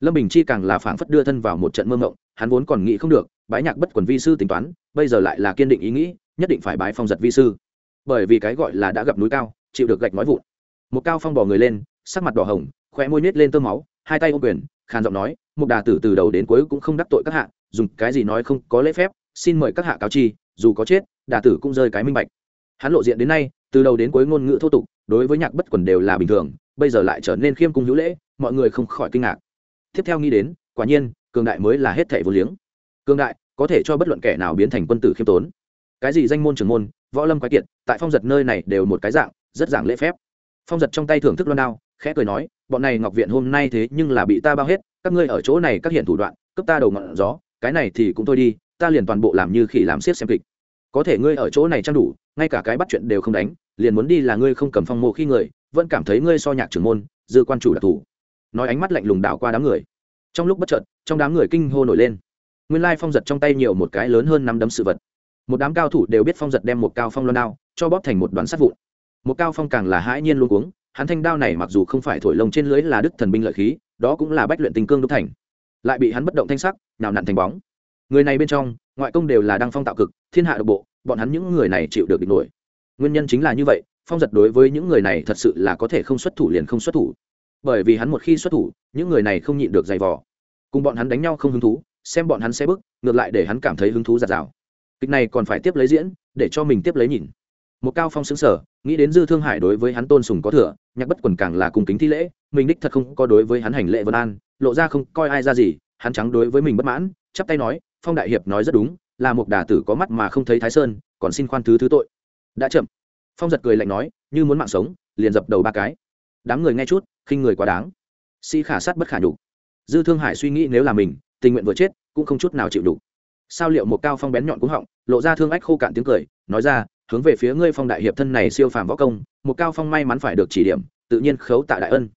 Lâm bình chi càng là phảng phất đưa thân vào một trận mơ ngộng hắn vốn còn nghĩ không được, bái nhạc bất quần vi sư tính toán, bây giờ lại là kiên định ý nghĩ, nhất định phải bái phong giật vi sư. Bởi vì cái gọi là đã gặp núi cao, chịu được gạch nói vụn một cao phong bỏ người lên, sắc mặt đỏ hồng, khóe môi nết lên tơ máu, hai tay ôm quyền, khàn giọng nói một đà tử từ đầu đến cuối cũng không đắc tội các hạ, dùng cái gì nói không có lễ phép, xin mời các hạ cáo chi, dù có chết, đà tử cũng rơi cái minh bạch. Hắn lộ diện đến nay, từ đầu đến cuối ngôn ngữ thô tục, đối với nhạc bất quần đều là bình thường, bây giờ lại trở nên khiêm cung hữu lễ, mọi người không khỏi kinh ngạc. Tiếp theo nghĩ đến, quả nhiên, cường đại mới là hết thẻ vô liếng. Cường đại, có thể cho bất luận kẻ nào biến thành quân tử khiêm tốn. Cái gì danh môn trưởng môn, võ lâm quái kiệt, tại phong giật nơi này đều một cái dạng, rất dạng lễ phép phong giật trong tay thưởng thức loan đao, khẽ cười nói, bọn này ngọc viện hôm nay thế nhưng là bị ta bao hết, các ngươi ở chỗ này các hiện thủ đoạn, cướp ta đầu ngọn gió, cái này thì cũng thôi đi, ta liền toàn bộ làm như khỉ làm siết xem kịch. Có thể ngươi ở chỗ này trang đủ, ngay cả cái bắt chuyện đều không đánh, liền muốn đi là ngươi không cầm phong mộ khi người, vẫn cảm thấy ngươi so nhạc trưởng môn, dư quan chủ đặc thù. Nói ánh mắt lạnh lùng đảo qua đám người. Trong lúc bất chợt, trong đám người kinh hô nổi lên. Nguyên lai phong giật trong tay nhiều một cái lớn hơn năm đấm sự vật. Một đám cao thủ đều biết phong giật đem một cao phong loan đao, cho bóp thành một đoàn sắt vụn một cao phong càng là hãi nhiên luôn cuống, hắn thanh đao này mặc dù không phải thổi lông trên lưới là đức thần binh lợi khí, đó cũng là bách luyện tình cương đúc thành. Lại bị hắn bất động thanh sắc nào nặn thành bóng. Người này bên trong, ngoại công đều là đăng phong tạo cực, thiên hạ độc bộ, bọn hắn những người này chịu được địch nổi. Nguyên nhân chính là như vậy, phong giật đối với những người này thật sự là có thể không xuất thủ liền không xuất thủ. Bởi vì hắn một khi xuất thủ, những người này không nhịn được giày vò. Cùng bọn hắn đánh nhau không hứng thú, xem bọn hắn sẽ bước, ngược lại để hắn cảm thấy hứng thú giạt rào kịch này còn phải tiếp lấy diễn, để cho mình tiếp lấy nhìn. Một cao phong xứng sở nghĩ đến dư thương hải đối với hắn tôn sùng có thừa, nhạc bất quần càng là cùng kính thi lễ, mình đích thật không có đối với hắn hành lệ vân an, lộ ra không coi ai ra gì, hắn trắng đối với mình bất mãn, chắp tay nói, phong đại hiệp nói rất đúng, là một đà tử có mắt mà không thấy thái sơn, còn xin khoan thứ thứ tội. Đã chậm. Phong giật cười lạnh nói, như muốn mạng sống, liền dập đầu ba cái. Đám người nghe chút, khinh người quá đáng. Sĩ khả sát bất khả nhục. Dư thương hải suy nghĩ nếu là mình, tình nguyện vừa chết, cũng không chút nào chịu đủ sao liệu một cao phong bén nhọn cúng họng, lộ ra thương ách khô cạn tiếng cười, nói ra hướng về phía ngươi phong đại hiệp thân này siêu phàm võ công, một cao phong may mắn phải được chỉ điểm, tự nhiên khấu tạ đại ân.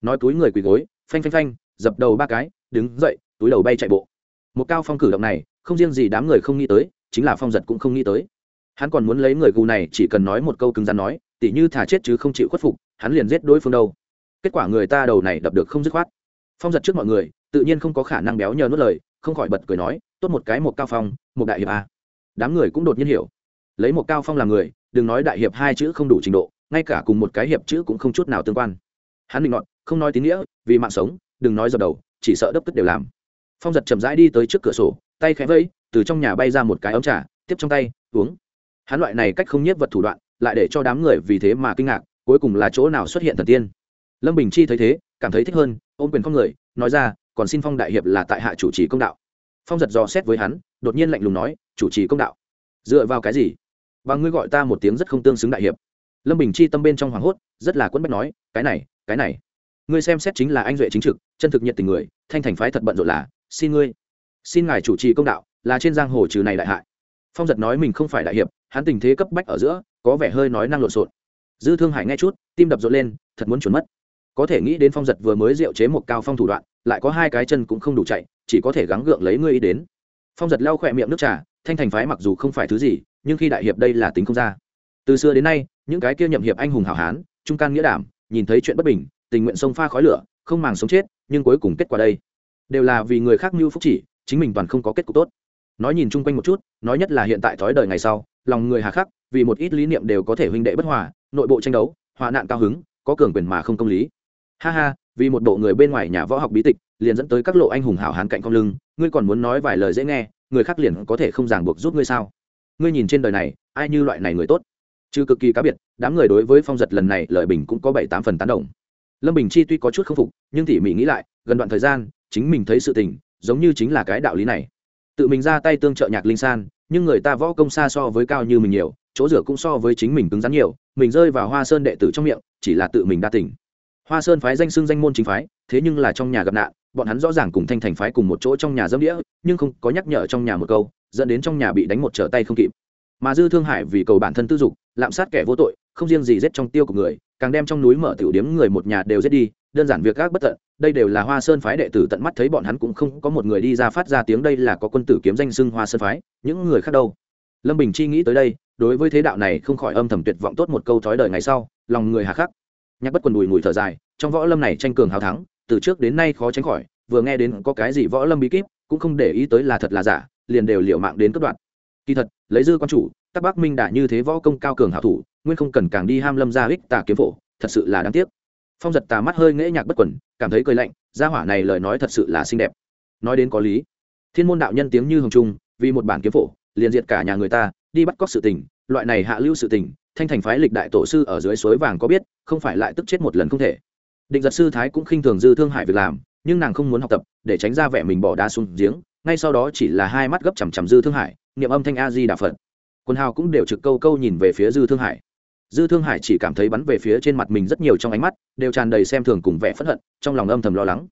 Nói túi người quỳ gối, phanh phanh phanh, dập đầu ba cái, đứng dậy, túi đầu bay chạy bộ. Một cao phong cử động này, không riêng gì đám người không nghĩ tới, chính là phong giật cũng không nghĩ tới. Hắn còn muốn lấy người gù này chỉ cần nói một câu cứng rắn nói, tỉ như thả chết chứ không chịu khuất phục, hắn liền giết đối phương đâu. Kết quả người ta đầu này đập được không dứt khoát. Phong giật trước mọi người, tự nhiên không có khả năng béo nhờ nuốt lời, không khỏi bật cười nói, tốt một cái một cao phong, một đại hiệp a. Đám người cũng đột nhiên hiểu lấy một cao phong làm người, đừng nói đại hiệp hai chữ không đủ trình độ, ngay cả cùng một cái hiệp chữ cũng không chút nào tương quan. Hắn định ngọn không nói tín nghĩa, vì mạng sống, đừng nói dập đầu, chỉ sợ đấp tức đều làm. Phong giật chậm rãi đi tới trước cửa sổ, tay khẽ vẫy, từ trong nhà bay ra một cái ống trà, tiếp trong tay, uống. Hắn loại này cách không nhiếp vật thủ đoạn, lại để cho đám người vì thế mà kinh ngạc, cuối cùng là chỗ nào xuất hiện thần tiên. Lâm bình chi thấy thế, cảm thấy thích hơn, ôm quyền phong người, nói ra, còn xin phong đại hiệp là tại hạ chủ trì công đạo. Phong giật dò xét với hắn, đột nhiên lạnh lùng nói, chủ trì công đạo? Dựa vào cái gì? Và ngươi gọi ta một tiếng rất không tương xứng đại hiệp. Lâm bình chi tâm bên trong hoảng hốt, rất là quẫn bách nói, cái này cái này. Ngươi xem xét chính là anh duệ chính trực, chân thực nhiệt tình người, thanh thành phái thật bận rộn là, xin ngươi, xin ngài chủ trì công đạo, là trên giang hồ trừ này đại hại. Phong giật nói mình không phải đại hiệp, hắn tình thế cấp bách ở giữa, có vẻ hơi nói năng lộn xộn. Dư thương hải nghe chút, tim đập rộn lên, thật muốn trốn mất. Có thể nghĩ đến phong giật vừa mới rượu chế một cao phong thủ đoạn, lại có hai cái chân cũng không đủ chạy, chỉ có thể gắng gượng lấy ngươi ý đến. Phong giật lau khỏe miệng nước trà, thanh thành phái mặc dù không phải thứ gì nhưng khi đại hiệp đây là tính không ra. Từ xưa đến nay, những cái kia nhậm hiệp anh hùng hảo hán, trung can nghĩa đảm, nhìn thấy chuyện bất bình, tình nguyện sông pha khói lửa, không màng sống chết, nhưng cuối cùng kết quả đây. Đều là vì người khác mưu phúc chỉ, chính mình toàn không có kết cục tốt. Nói nhìn chung quanh một chút, nói nhất là hiện tại thói đời ngày sau, lòng người hà khắc, vì một ít lý niệm đều có thể huynh đệ bất hòa, nội bộ tranh đấu, hòa nạn cao hứng, có cường quyền mà không công lý. Ha ha, vì một bộ người bên ngoài nhà võ học bí tịch, liền dẫn tới các lộ anh hùng hảo hán cạnh con lưng, ngươi còn muốn nói vài lời dễ nghe, người khác liền có thể không ràng buộc giúp ngươi sao? Ngươi nhìn trên đời này, ai như loại này người tốt? Chứ cực kỳ cá biệt, đám người đối với phong giật lần này lợi bình cũng có bảy tám phần tán đồng. Lâm bình chi tuy có chút k phục, nhưng tỉ mỉ nghĩ lại, gần đoạn thời gian, chính mình thấy sự tình, giống như chính là cái đạo lý này. Tự mình ra tay tương trợ nhạc linh san, nhưng người ta võ công xa so với cao như mình nhiều, chỗ rửa cũng so với chính mình cứng rắn nhiều, mình rơi vào hoa sơn đệ tử trong miệng, chỉ là tự mình đa tỉnh hoa sơn phái danh xưng danh môn chính phái, thế nhưng là trong nhà gặp nạn, bọn hắn rõ ràng cùng thanh thành phái cùng một chỗ trong nhà dâm đĩa, nhưng không có nhắc nhở trong nhà một câu dẫn đến trong nhà bị đánh một trở tay không kịp. Mà dư thương hải vì cầu bản thân tư dục, lạm sát kẻ vô tội, không riêng gì giết trong tiêu của người, càng đem trong núi mở tiểu điếm người một nhà đều giết đi, đơn giản việc các bất tận, đây đều là hoa sơn phái đệ tử tận mắt thấy bọn hắn cũng không có một người đi ra phát ra tiếng đây là có quân tử kiếm danh xưng hoa sơn phái, những người khác đâu. Lâm bình chi nghĩ tới đây, đối với thế đạo này không khỏi âm thầm tuyệt vọng tốt một câu thói đời ngày sau, lòng người hà khắc. Nhắc bất quần đùi mùi thở dài, trong võ lâm này tranh cường hào thắng, từ trước đến nay khó tránh khỏi, vừa nghe đến có cái gì võ lâm bí kíp, cũng không để ý tới là thật là giả liền đều liệu mạng đến cất đoạn kỳ thật, lấy dư quan chủ, tắc bắc minh đã như thế võ công cao cường hảo thủ, nguyên không cần càng đi ham lâm ra ích tà kiếm phổ, thật sự là đáng tiếc. Phong giật tà mắt hơi nghễ nhạc bất quẩn, cảm thấy cười lạnh, gia hỏa này lời nói thật sự là xinh đẹp. Nói đến có lý. Thiên môn đạo nhân tiếng như hồng trung, vì một bản kiếm phổ, liền diệt cả nhà người ta, đi bắt cóc sự tình, loại này hạ lưu sự tình, thanh thành phái lịch đại tổ sư ở dưới suối vàng có biết, không phải lại tức chết một lần không thể. Định giật sư thái cũng khinh thường dư thương hại việc làm, nhưng nàng không muốn học tập, để tránh ra vẻ mình bỏ đá xuống giếng ngay sau đó chỉ là hai mắt gấp chằm chằm dư thương hải, niệm âm thanh a di đà phật. Quần hào cũng đều trực câu câu nhìn về phía dư thương hải. Dư thương hải chỉ cảm thấy bắn về phía trên mặt mình rất nhiều trong ánh mắt, đều tràn đầy xem thường cùng vẻ phẫn hận, trong lòng âm thầm lo lắng.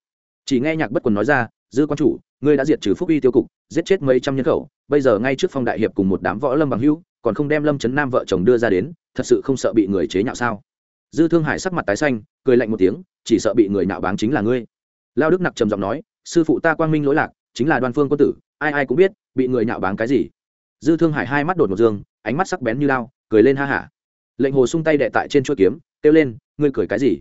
Chỉ nghe nhạc bất quần nói ra, dư quan chủ, ngươi đã diệt trừ phúc uy tiêu cục, giết chết mấy trăm nhân khẩu, bây giờ ngay trước phong đại hiệp cùng một đám võ lâm bằng hữu, còn không đem lâm trấn nam vợ chồng đưa ra đến, thật sự không sợ bị người chế nhạo sao? Dư thương hải sắc mặt tái xanh, cười lạnh một tiếng, chỉ sợ bị người nạo báng chính là ngươi. Lao đức nặc trầm giọng nói, sư phụ ta quang minh lỗi lạc chính là đoan phương quân tử, ai ai cũng biết, bị người nhạo báng cái gì. Dư thương hải hai mắt đột một dương, ánh mắt sắc bén như lao, cười lên ha hả. Lệnh hồ sung tay đệ tại trên chuôi kiếm, kêu lên, ngươi cười cái gì?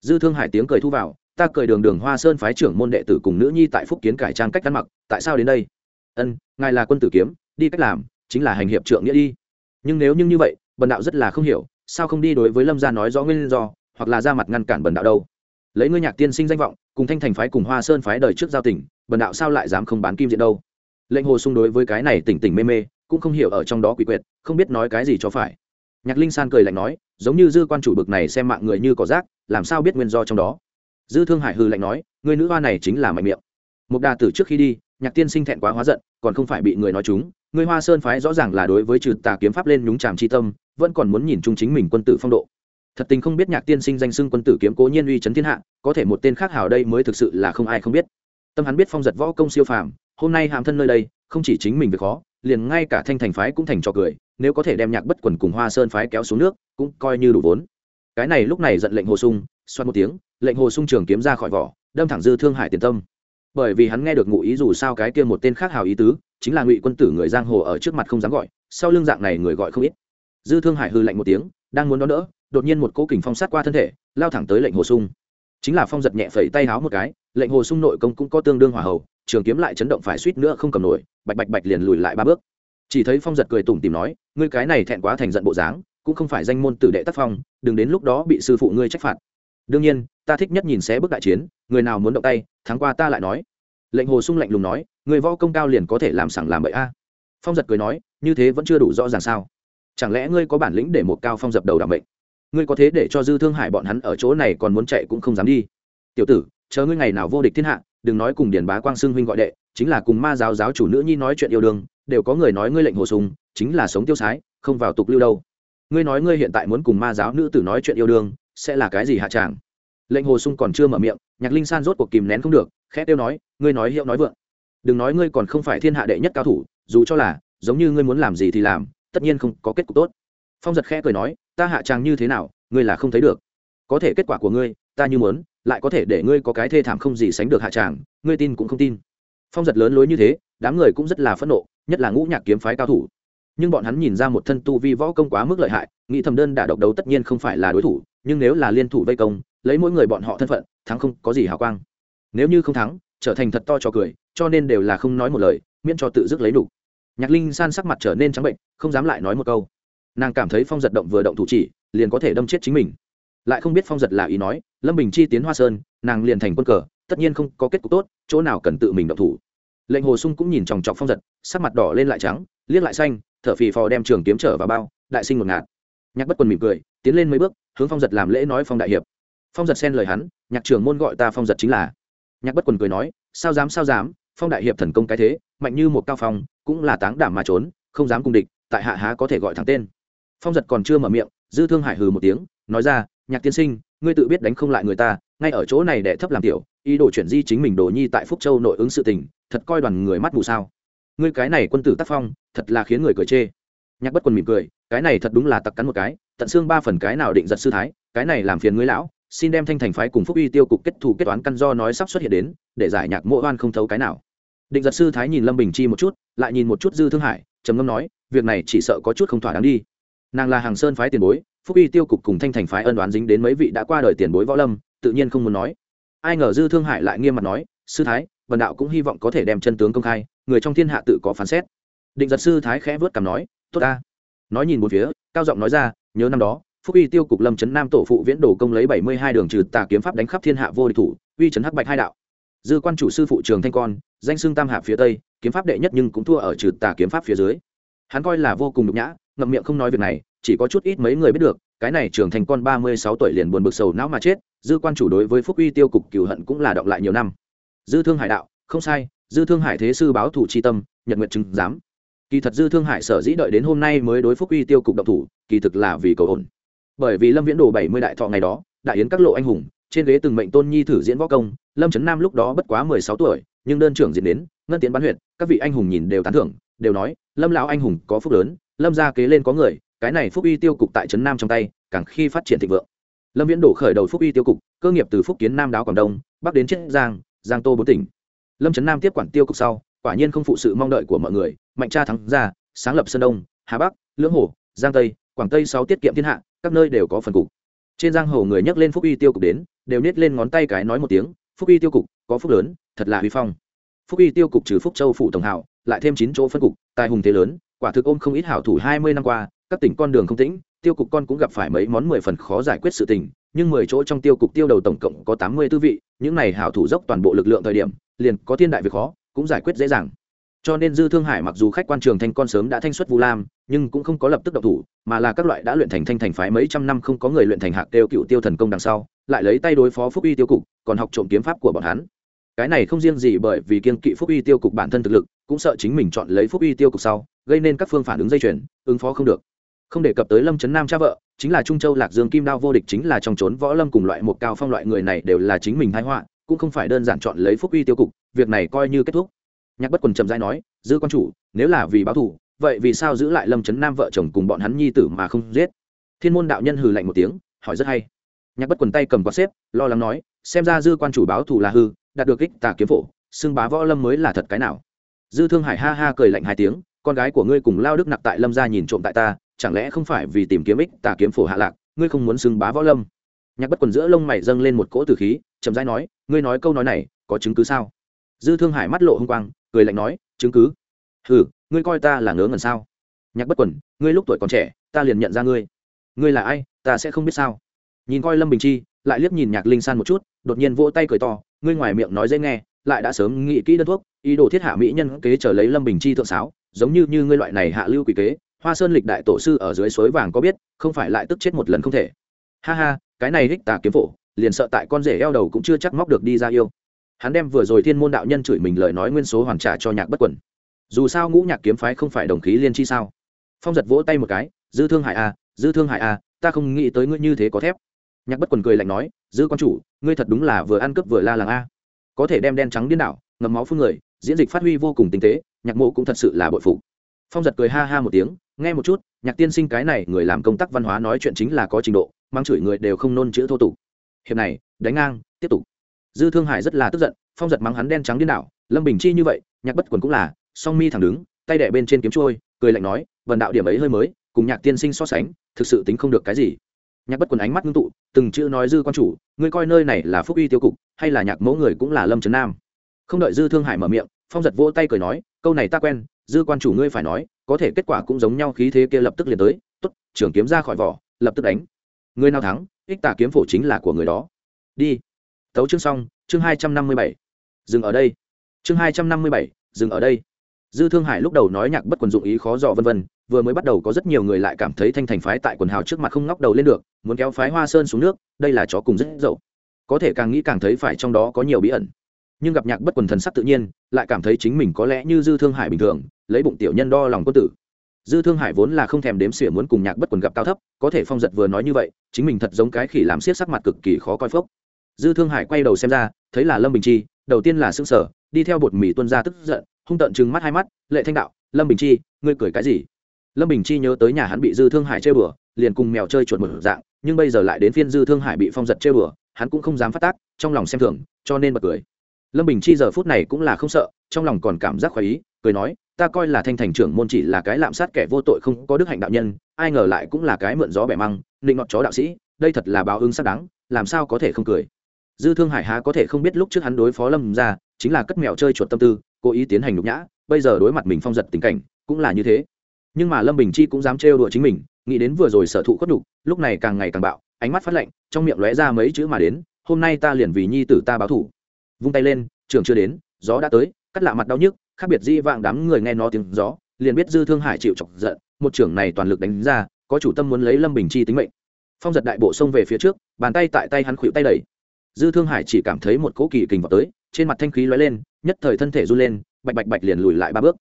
Dư thương hải tiếng cười thu vào, ta cười đường đường hoa sơn phái trưởng môn đệ tử cùng nữ nhi tại phúc kiến cải trang cách ăn mặc, tại sao đến đây? Ân, ngài là quân tử kiếm, đi cách làm, chính là hành hiệp trượng nghĩa đi. Nhưng nếu như như vậy, bần đạo rất là không hiểu, sao không đi đối với lâm gia nói rõ nguyên do, hoặc là ra mặt ngăn cản bần đạo đâu? Lấy ngươi nhạc tiên sinh danh vọng cùng thanh thành phái cùng hoa sơn phái đời trước giao tỉnh bần đạo sao lại dám không bán kim diện đâu? Lệnh hồ xung đối với cái này tỉnh tỉnh mê mê, cũng không hiểu ở trong đó quỷ quyệt, không biết nói cái gì cho phải. Nhạc linh san cười lạnh nói, giống như dư quan chủ bực này xem mạng người như cỏ rác, làm sao biết nguyên do trong đó? Dư thương hải hư lạnh nói, người nữ hoa này chính là mạnh miệng. Một đà tử trước khi đi, nhạc tiên sinh thẹn quá hóa giận, còn không phải bị người nói chúng, người hoa sơn phái rõ ràng là đối với trừ tà kiếm pháp lên nhúng tràm chi tâm, vẫn còn muốn nhìn chung chính mình quân tử phong độ thật tình không biết nhạc tiên sinh danh xưng quân tử kiếm cố nhiên uy chấn thiên hạ, có thể một tên khác hào đây mới thực sự là không ai không biết. Tâm hắn biết phong giật võ công siêu phàm, hôm nay hàm thân nơi đây, không chỉ chính mình việc khó, liền ngay cả thanh thành phái cũng thành trò cười, nếu có thể đem nhạc bất quần cùng hoa sơn phái kéo xuống nước, cũng coi như đủ vốn. Cái này lúc này giận lệnh hồ sung xoan một tiếng, lệnh hồ sung trường kiếm ra khỏi vỏ, đâm thẳng dư thương hải tiền tâm. Bởi vì hắn nghe được ngụ ý dù sao cái kia một tên khác hào ý tứ, chính là ngụy quân tử người giang hồ ở trước mặt không dám gọi, sau lưng dạng này người gọi không ít. Dư thương hải hư lạnh một tiếng, đang muốn đón đỡ đột nhiên một cỗ kình phong sát qua thân thể, lao thẳng tới lệnh hồ sung. Chính là phong giật nhẹ phẩy tay háo một cái, lệnh hồ sung nội công cũng có tương đương hòa hầu, trường kiếm lại chấn động phải suýt nữa không cầm nổi, bạch bạch bạch liền lùi lại ba bước. Chỉ thấy phong giật cười tủm tìm nói, ngươi cái này thẹn quá thành giận bộ dáng, cũng không phải danh môn tử đệ tác phong, đừng đến lúc đó bị sư phụ ngươi trách phạt. Đương nhiên, ta thích nhất nhìn xé bước đại chiến, người nào muốn động tay tháng qua ta lại nói. Lệnh hồ sung lạnh lùng nói, người võ công cao liền có thể làm sảng làm bậy a. Phong giật cười nói, như thế vẫn chưa đủ rõ ràng sao. Chẳng lẽ ngươi có bản lĩnh để một cao phong dập đầu đảm bệnh ngươi có thế để cho dư thương hải bọn hắn ở chỗ này còn muốn chạy cũng không dám đi. Tiểu tử, chờ ngươi ngày nào vô địch thiên hạ, đừng nói cùng điền bá quang xưng huynh gọi đệ, chính là cùng ma giáo giáo chủ nữ nhi nói chuyện yêu đương, đều có người nói ngươi lệnh hồ sùng, chính là sống tiêu sái, không vào tục lưu đâu. Ngươi nói ngươi hiện tại muốn cùng ma giáo nữ tử nói chuyện yêu đương, sẽ là cái gì hạ tràng? Lệnh hồ sung còn chưa mở miệng, nhạc linh san rốt cuộc kìm nén không được, khẽ tiêu nói, ngươi nói hiệu nói vượng. Đừng nói ngươi còn không phải thiên hạ đệ nhất cao thủ, dù cho là, giống như ngươi muốn làm gì thì làm, tất nhiên không có kết cục tốt phong giật khẽ cười nói, ta hạ tràng như thế nào, ngươi là không thấy được. Có thể kết quả của ngươi, ta như muốn, lại có thể để ngươi có cái thê thảm không gì sánh được hạ tràng, ngươi tin cũng không tin. Phong giật lớn lối như thế, đám người cũng rất là phẫn nộ, nhất là ngũ nhạc kiếm phái cao thủ. Nhưng bọn hắn nhìn ra một thân tu vi võ công quá mức lợi hại, nghĩ thầm đơn đả độc đấu tất nhiên không phải là đối thủ, nhưng nếu là liên thủ vây công, lấy mỗi người bọn họ thân phận, thắng không có gì hào quang. Nếu như không thắng, trở thành thật to cho cười, cho nên đều là không nói một lời, miễn cho tự dứt lấy đủ. Nhạc linh san sắc mặt trở nên trắng bệnh, không dám lại nói một câu nàng cảm thấy phong giật động vừa động thủ chỉ, liền có thể đâm chết chính mình. Lại không biết phong giật là ý nói, lâm bình chi tiến hoa sơn, nàng liền thành quân cờ, tất nhiên không có kết cục tốt, chỗ nào cần tự mình động thủ. Lệnh hồ sung cũng nhìn chòng chọc phong giật, sắc mặt đỏ lên lại trắng, liếc lại xanh, thở phì phò đem trường kiếm trở vào bao, đại sinh một ngạt. Nhạc bất quần mỉm cười, tiến lên mấy bước, hướng phong giật làm lễ nói phong đại hiệp. Phong giật xen lời hắn, nhạc trưởng môn gọi ta phong giật chính là. Nhạc bất quần cười nói, sao dám sao dám, phong đại hiệp thần công cái thế, mạnh như một cao phong, cũng là táng đảm mà trốn, không dám cùng địch, tại hạ há có thể gọi thẳng tên phong giật còn chưa mở miệng, dư thương hải hừ một tiếng, nói ra, nhạc tiên sinh, ngươi tự biết đánh không lại người ta, ngay ở chỗ này để thấp làm tiểu, ý đồ chuyển di chính mình đồ nhi tại phúc châu nội ứng sự tình, thật coi đoàn người mắt mù sao. Ngươi cái này quân tử tác phong, thật là khiến người cười chê. Nhạc bất quần mỉm cười, cái này thật đúng là tặc cắn một cái, tận xương ba phần cái nào định giật sư thái, cái này làm phiền ngươi lão, xin đem thanh thành phái cùng phúc uy tiêu cục kết thù kết toán căn do nói sắp xuất hiện đến, để giải nhạc mộ oan không thấu cái nào. Định giật sư thái nhìn lâm bình chi một chút, lại nhìn một chút dư thương hải, trầm ngâm nói, việc này chỉ sợ có chút không thỏa đáng đi nàng là hàng sơn phái tiền bối, phúc y tiêu cục cùng thanh thành phái ân đoán dính đến mấy vị đã qua đời tiền bối võ lâm, tự nhiên không muốn nói. Ai ngờ dư thương hải lại nghiêm mặt nói, sư thái vần đạo cũng hy vọng có thể đem chân tướng công khai, người trong thiên hạ tự có phán xét. Định giật sư thái khẽ vớt cảm nói, tốt ta. Nói nhìn một phía, cao giọng nói ra, nhớ năm đó, phúc y tiêu cục lâm trấn nam tổ phụ viễn đồ công lấy bảy mươi hai đường trừ tà kiếm pháp đánh khắp thiên hạ vô địch thủ, uy trấn hắc bạch hai đạo. Dư quan chủ sư phụ trường thanh con, danh xưng tam hạ phía tây, kiếm pháp đệ nhất nhưng cũng thua ở trừ tà kiếm pháp phía dưới. Hắn coi là vô cùng nhục nhã ngậm miệng không nói việc này, chỉ có chút ít mấy người biết được, cái này trưởng thành con ba mươi sáu tuổi liền buồn bực sầu não mà chết, dư quan chủ đối với phúc uy tiêu cục cửu hận cũng là động lại nhiều năm. Dư thương hải đạo, không sai, dư thương hải thế sư báo thủ chi tâm, nhật nguyện chứng giám. Kỳ thật dư thương hải sở dĩ đợi đến hôm nay mới đối phúc uy tiêu cục động thủ, kỳ thực là vì cầu ổn bởi vì lâm viễn đồ bảy mươi đại thọ ngày đó, đại yến các lộ anh hùng, trên ghế từng mệnh tôn nhi thử diễn võ công, lâm trấn nam lúc đó bất quá mười sáu tuổi, nhưng đơn trưởng diễn đến, ngân tiến bán huyện các vị anh hùng nhìn đều tán thưởng, đều nói, lâm lão anh hùng có phúc lớn lâm gia kế lên có người, cái này phúc uy tiêu cục tại trấn nam trong tay, càng khi phát triển thịnh vượng. Lâm viễn đổ khởi đầu phúc uy tiêu cục, cơ nghiệp từ phúc kiến nam đáo quảng đông, bắc đến chiết giang giang tô bốn tỉnh. Lâm trấn nam tiếp quản tiêu cục sau, quả nhiên không phụ sự mong đợi của mọi người, mạnh cha thắng ra sáng lập sơn đông, hà bắc, lưỡng hồ, giang tây, quảng tây sáu tiết kiệm thiên hạ, các nơi đều có phần cục. Trên giang hồ người nhắc lên phúc uy tiêu cục đến, đều nhét lên ngón tay cái nói một tiếng, phúc uy tiêu cục, có phúc lớn, thật là huy phong. Phúc uy tiêu cục trừ phúc châu phủ tổng hảo lại thêm chín chỗ phân cục, tài hùng thế lớn quả thực ôm không ít hảo thủ hai mươi năm qua, các tỉnh con đường không tĩnh, tiêu cục con cũng gặp phải mấy món mười phần khó giải quyết sự tình, nhưng mười chỗ trong tiêu cục tiêu đầu tổng cộng có tám mươi tư vị, những này hảo thủ dốc toàn bộ lực lượng thời điểm, liền có thiên đại việc khó, cũng giải quyết dễ dàng. Cho nên dư thương hải mặc dù khách quan trường thanh con sớm đã thanh xuất vu lam, nhưng cũng không có lập tức độc thủ, mà là các loại đã luyện thành thanh thành phái mấy trăm năm không có người luyện thành hạc tiêu cựu tiêu thần công đằng sau, lại lấy tay đối phó phúc uy tiêu cục, còn học trộm kiếm pháp của bọn hắn cái này không riêng gì bởi vì kiên kỵ phúc uy tiêu cục bản thân thực lực, cũng sợ chính mình chọn lấy phúc uy tiêu cục sau, gây nên các phương phản ứng dây chuyển ứng phó không được. Không đề cập tới lâm trấn nam cha vợ, chính là trung châu lạc dương kim đao vô địch chính là trong trốn võ lâm cùng loại một cao phong loại người này đều là chính mình thái họa, cũng không phải đơn giản chọn lấy phúc uy tiêu cục, việc này coi như kết thúc. Nhạc bất quần trầm dai nói, dư quan chủ, nếu là vì báo thù, vậy vì sao giữ lại lâm trấn nam vợ chồng cùng bọn hắn nhi tử mà không giết? Thiên môn đạo nhân hừ lạnh một tiếng, hỏi rất hay. Nhạc bất quần tay cầm quạt xếp, lo lắng nói, xem ra dư quan chủ báo thù là hư đạt được ích tà kiếm phổ, xưng bá võ lâm mới là thật cái nào? Dư thương hải ha ha cười lạnh hai tiếng, con gái của ngươi cùng lao đức nặc tại lâm gia nhìn trộm tại ta, chẳng lẽ không phải vì tìm kiếm ích tà kiếm phổ hạ lạc, ngươi không muốn xưng bá võ lâm? Nhạc bất quần giữa lông mày dâng lên một cỗ từ khí, chậm rãi nói, ngươi nói câu nói này, có chứng cứ sao? Dư thương hải mắt lộ h ư n g quang, cười lạnh nói, chứng cứ? Ừ ngươi coi ta là ngớ ngẩn sao? Nhạc bất quần, ngươi lúc tuổi còn trẻ, ta liền nhận ra ngươi. Ngươi là ai, ta sẽ không biết sao? Nhìn coi lâm bình chi, lại liếc nhìn nhạc linh san một chút, đột nhiên vỗ tay cười to ngươi ngoài miệng nói dễ nghe, lại đã sớm nghĩ kỹ đơn thuốc, ý đồ thiết hạ mỹ nhân kế trở lấy lâm bình chi thượng sáo, giống như như ngươi loại này hạ lưu quỷ kế, hoa sơn lịch đại tổ sư ở dưới suối vàng có biết, không phải lại tức chết một lần không thể. Ha ha, cái này hích tà kiếm phổ, liền sợ tại con rể eo đầu cũng chưa chắc móc được đi ra yêu. Hắn đem vừa rồi thiên môn đạo nhân chửi mình lời nói nguyên số hoàn trả cho nhạc bất quẩn dù sao ngũ nhạc kiếm phái không phải đồng khí liên chi sao? Phong giật vỗ tay một cái, dư thương hại a à, dư thương hại a à, ta không nghĩ tới ngươi như thế có thép. Nhạc bất quần cười lạnh nói dư quan chủ, ngươi thật đúng là vừa ăn cướp vừa la làng a. Có thể đem đen trắng điên đảo ngầm máu phun người, diễn dịch phát huy vô cùng tinh tế, nhạc mộ cũng thật sự là bội phụ phong giật cười ha ha một tiếng, nghe một chút, nhạc tiên sinh cái này người làm công tác văn hóa nói chuyện chính là có trình độ, mang chửi người đều không nôn chữ thô tục. Hiệp này, đánh ngang, tiếp tục. Dư thương hải rất là tức giận, phong giật mắng hắn đen trắng điên đảo, lâm bình chi như vậy, nhạc bất quần cũng là, song mi thẳng đứng, tay đẻ bên trên kiếm trôi, cười lạnh nói, vần đạo điểm ấy hơi mới, cùng nhạc tiên sinh so sánh, thực sự tính không được cái gì nhạc bất quần ánh mắt ngưng tụ, từng chữ nói dư quan chủ, ngươi coi nơi này là phúc uy tiêu cục, hay là nhạc mẫu người cũng là lâm trấn nam. Không đợi dư thương hải mở miệng, phong giật vỗ tay cười nói, câu này ta quen, dư quan chủ ngươi phải nói, có thể kết quả cũng giống nhau khí thế kia lập tức liền tới t ố t trưởng kiếm ra khỏi vỏ, lập tức đánh. Người nào thắng, ích tả kiếm phổ chính là của người đó. Đi. Tấu chương xong, chương hai trăm năm mươi bảy. Dừng ở đây. Chương hai trăm năm mươi bảy, dừng ở đây dư thương hải lúc đầu nói nhạc bất quần dụng ý khó dò vân vân, vừa mới bắt đầu có rất nhiều người lại cảm thấy thanh thành phái tại quần hào trước mặt không ngóc đầu lên được, muốn kéo phái hoa sơn xuống nước, đây là chó cùng rất dậu. Có thể càng nghĩ càng thấy phải trong đó có nhiều bí ẩn. Nhưng gặp nhạc bất quần thần sắc tự nhiên, lại cảm thấy chính mình có lẽ như dư thương hải bình thường, lấy bụng tiểu nhân đo lòng quân tử. Dư thương hải vốn là không thèm đếm xỉa muốn cùng nhạc bất quần gặp cao thấp, có thể phong giật vừa nói như vậy, chính mình thật giống cái khỉ làm siết sắc mặt cực kỳ khó coi phốc. Dư thương hải quay đầu xem ra, thấy là lâm bình chi, đầu tiên là xương sở đi theo bột mì tuân ra tức giận hung tợn chừng mắt hai mắt, lệ thanh đạo, lâm bình chi, ngươi cười cái gì? Lâm bình chi nhớ tới nhà hắn bị dư thương hải chơi bừa liền cùng mèo chơi chuột một dạng, nhưng bây giờ lại đến phiên dư thương hải bị phong giật chơi bừa hắn cũng không dám phát tác, trong lòng xem thường, cho nên bật cười. Lâm bình chi giờ phút này cũng là không sợ, trong lòng còn cảm giác khoái ý, cười nói, ta coi là thanh thành trưởng môn chỉ là cái lạm sát kẻ vô tội không có đức hạnh đạo nhân, ai ngờ lại cũng là cái mượn gió bẻ măng định ngọt chó đạo sĩ, đây thật là báo ứng xác đáng, làm sao có thể không cười? Dư thương hải há có thể không biết lúc trước hắn đối phó lâm ra, chính là cất mèo chơi chuột tâm tư cố ý tiến hành nhục nhã, bây giờ đối mặt mình phong giật tình cảnh, cũng là như thế. Nhưng mà lâm bình chi cũng dám trêu đùa chính mình, nghĩ đến vừa rồi sở thụ khuất nhục, lúc này càng ngày càng bạo, ánh mắt phát lạnh, trong miệng lóe ra mấy chữ mà đến, hôm nay ta liền vì nhi tử ta báo thủ. Vung tay lên trường chưa đến, gió đã tới, cắt lạ mặt đau nhức, khác biệt di vạng đám người nghe nó tiếng gió, liền biết dư thương hải chịu chọc giận, một trưởng này toàn lực đánh ra, có chủ tâm muốn lấy lâm bình chi tính mệnh. Phong giật đại bộ xông về phía trước, bàn tay tại tay hắn khuỵu tay đẩy. Dư thương hải chỉ cảm thấy một cỗ kỳ kình vào tới trên mặt thanh khí lóe lên, nhất thời thân thể run lên, bạch bạch bạch liền lùi lại ba bước.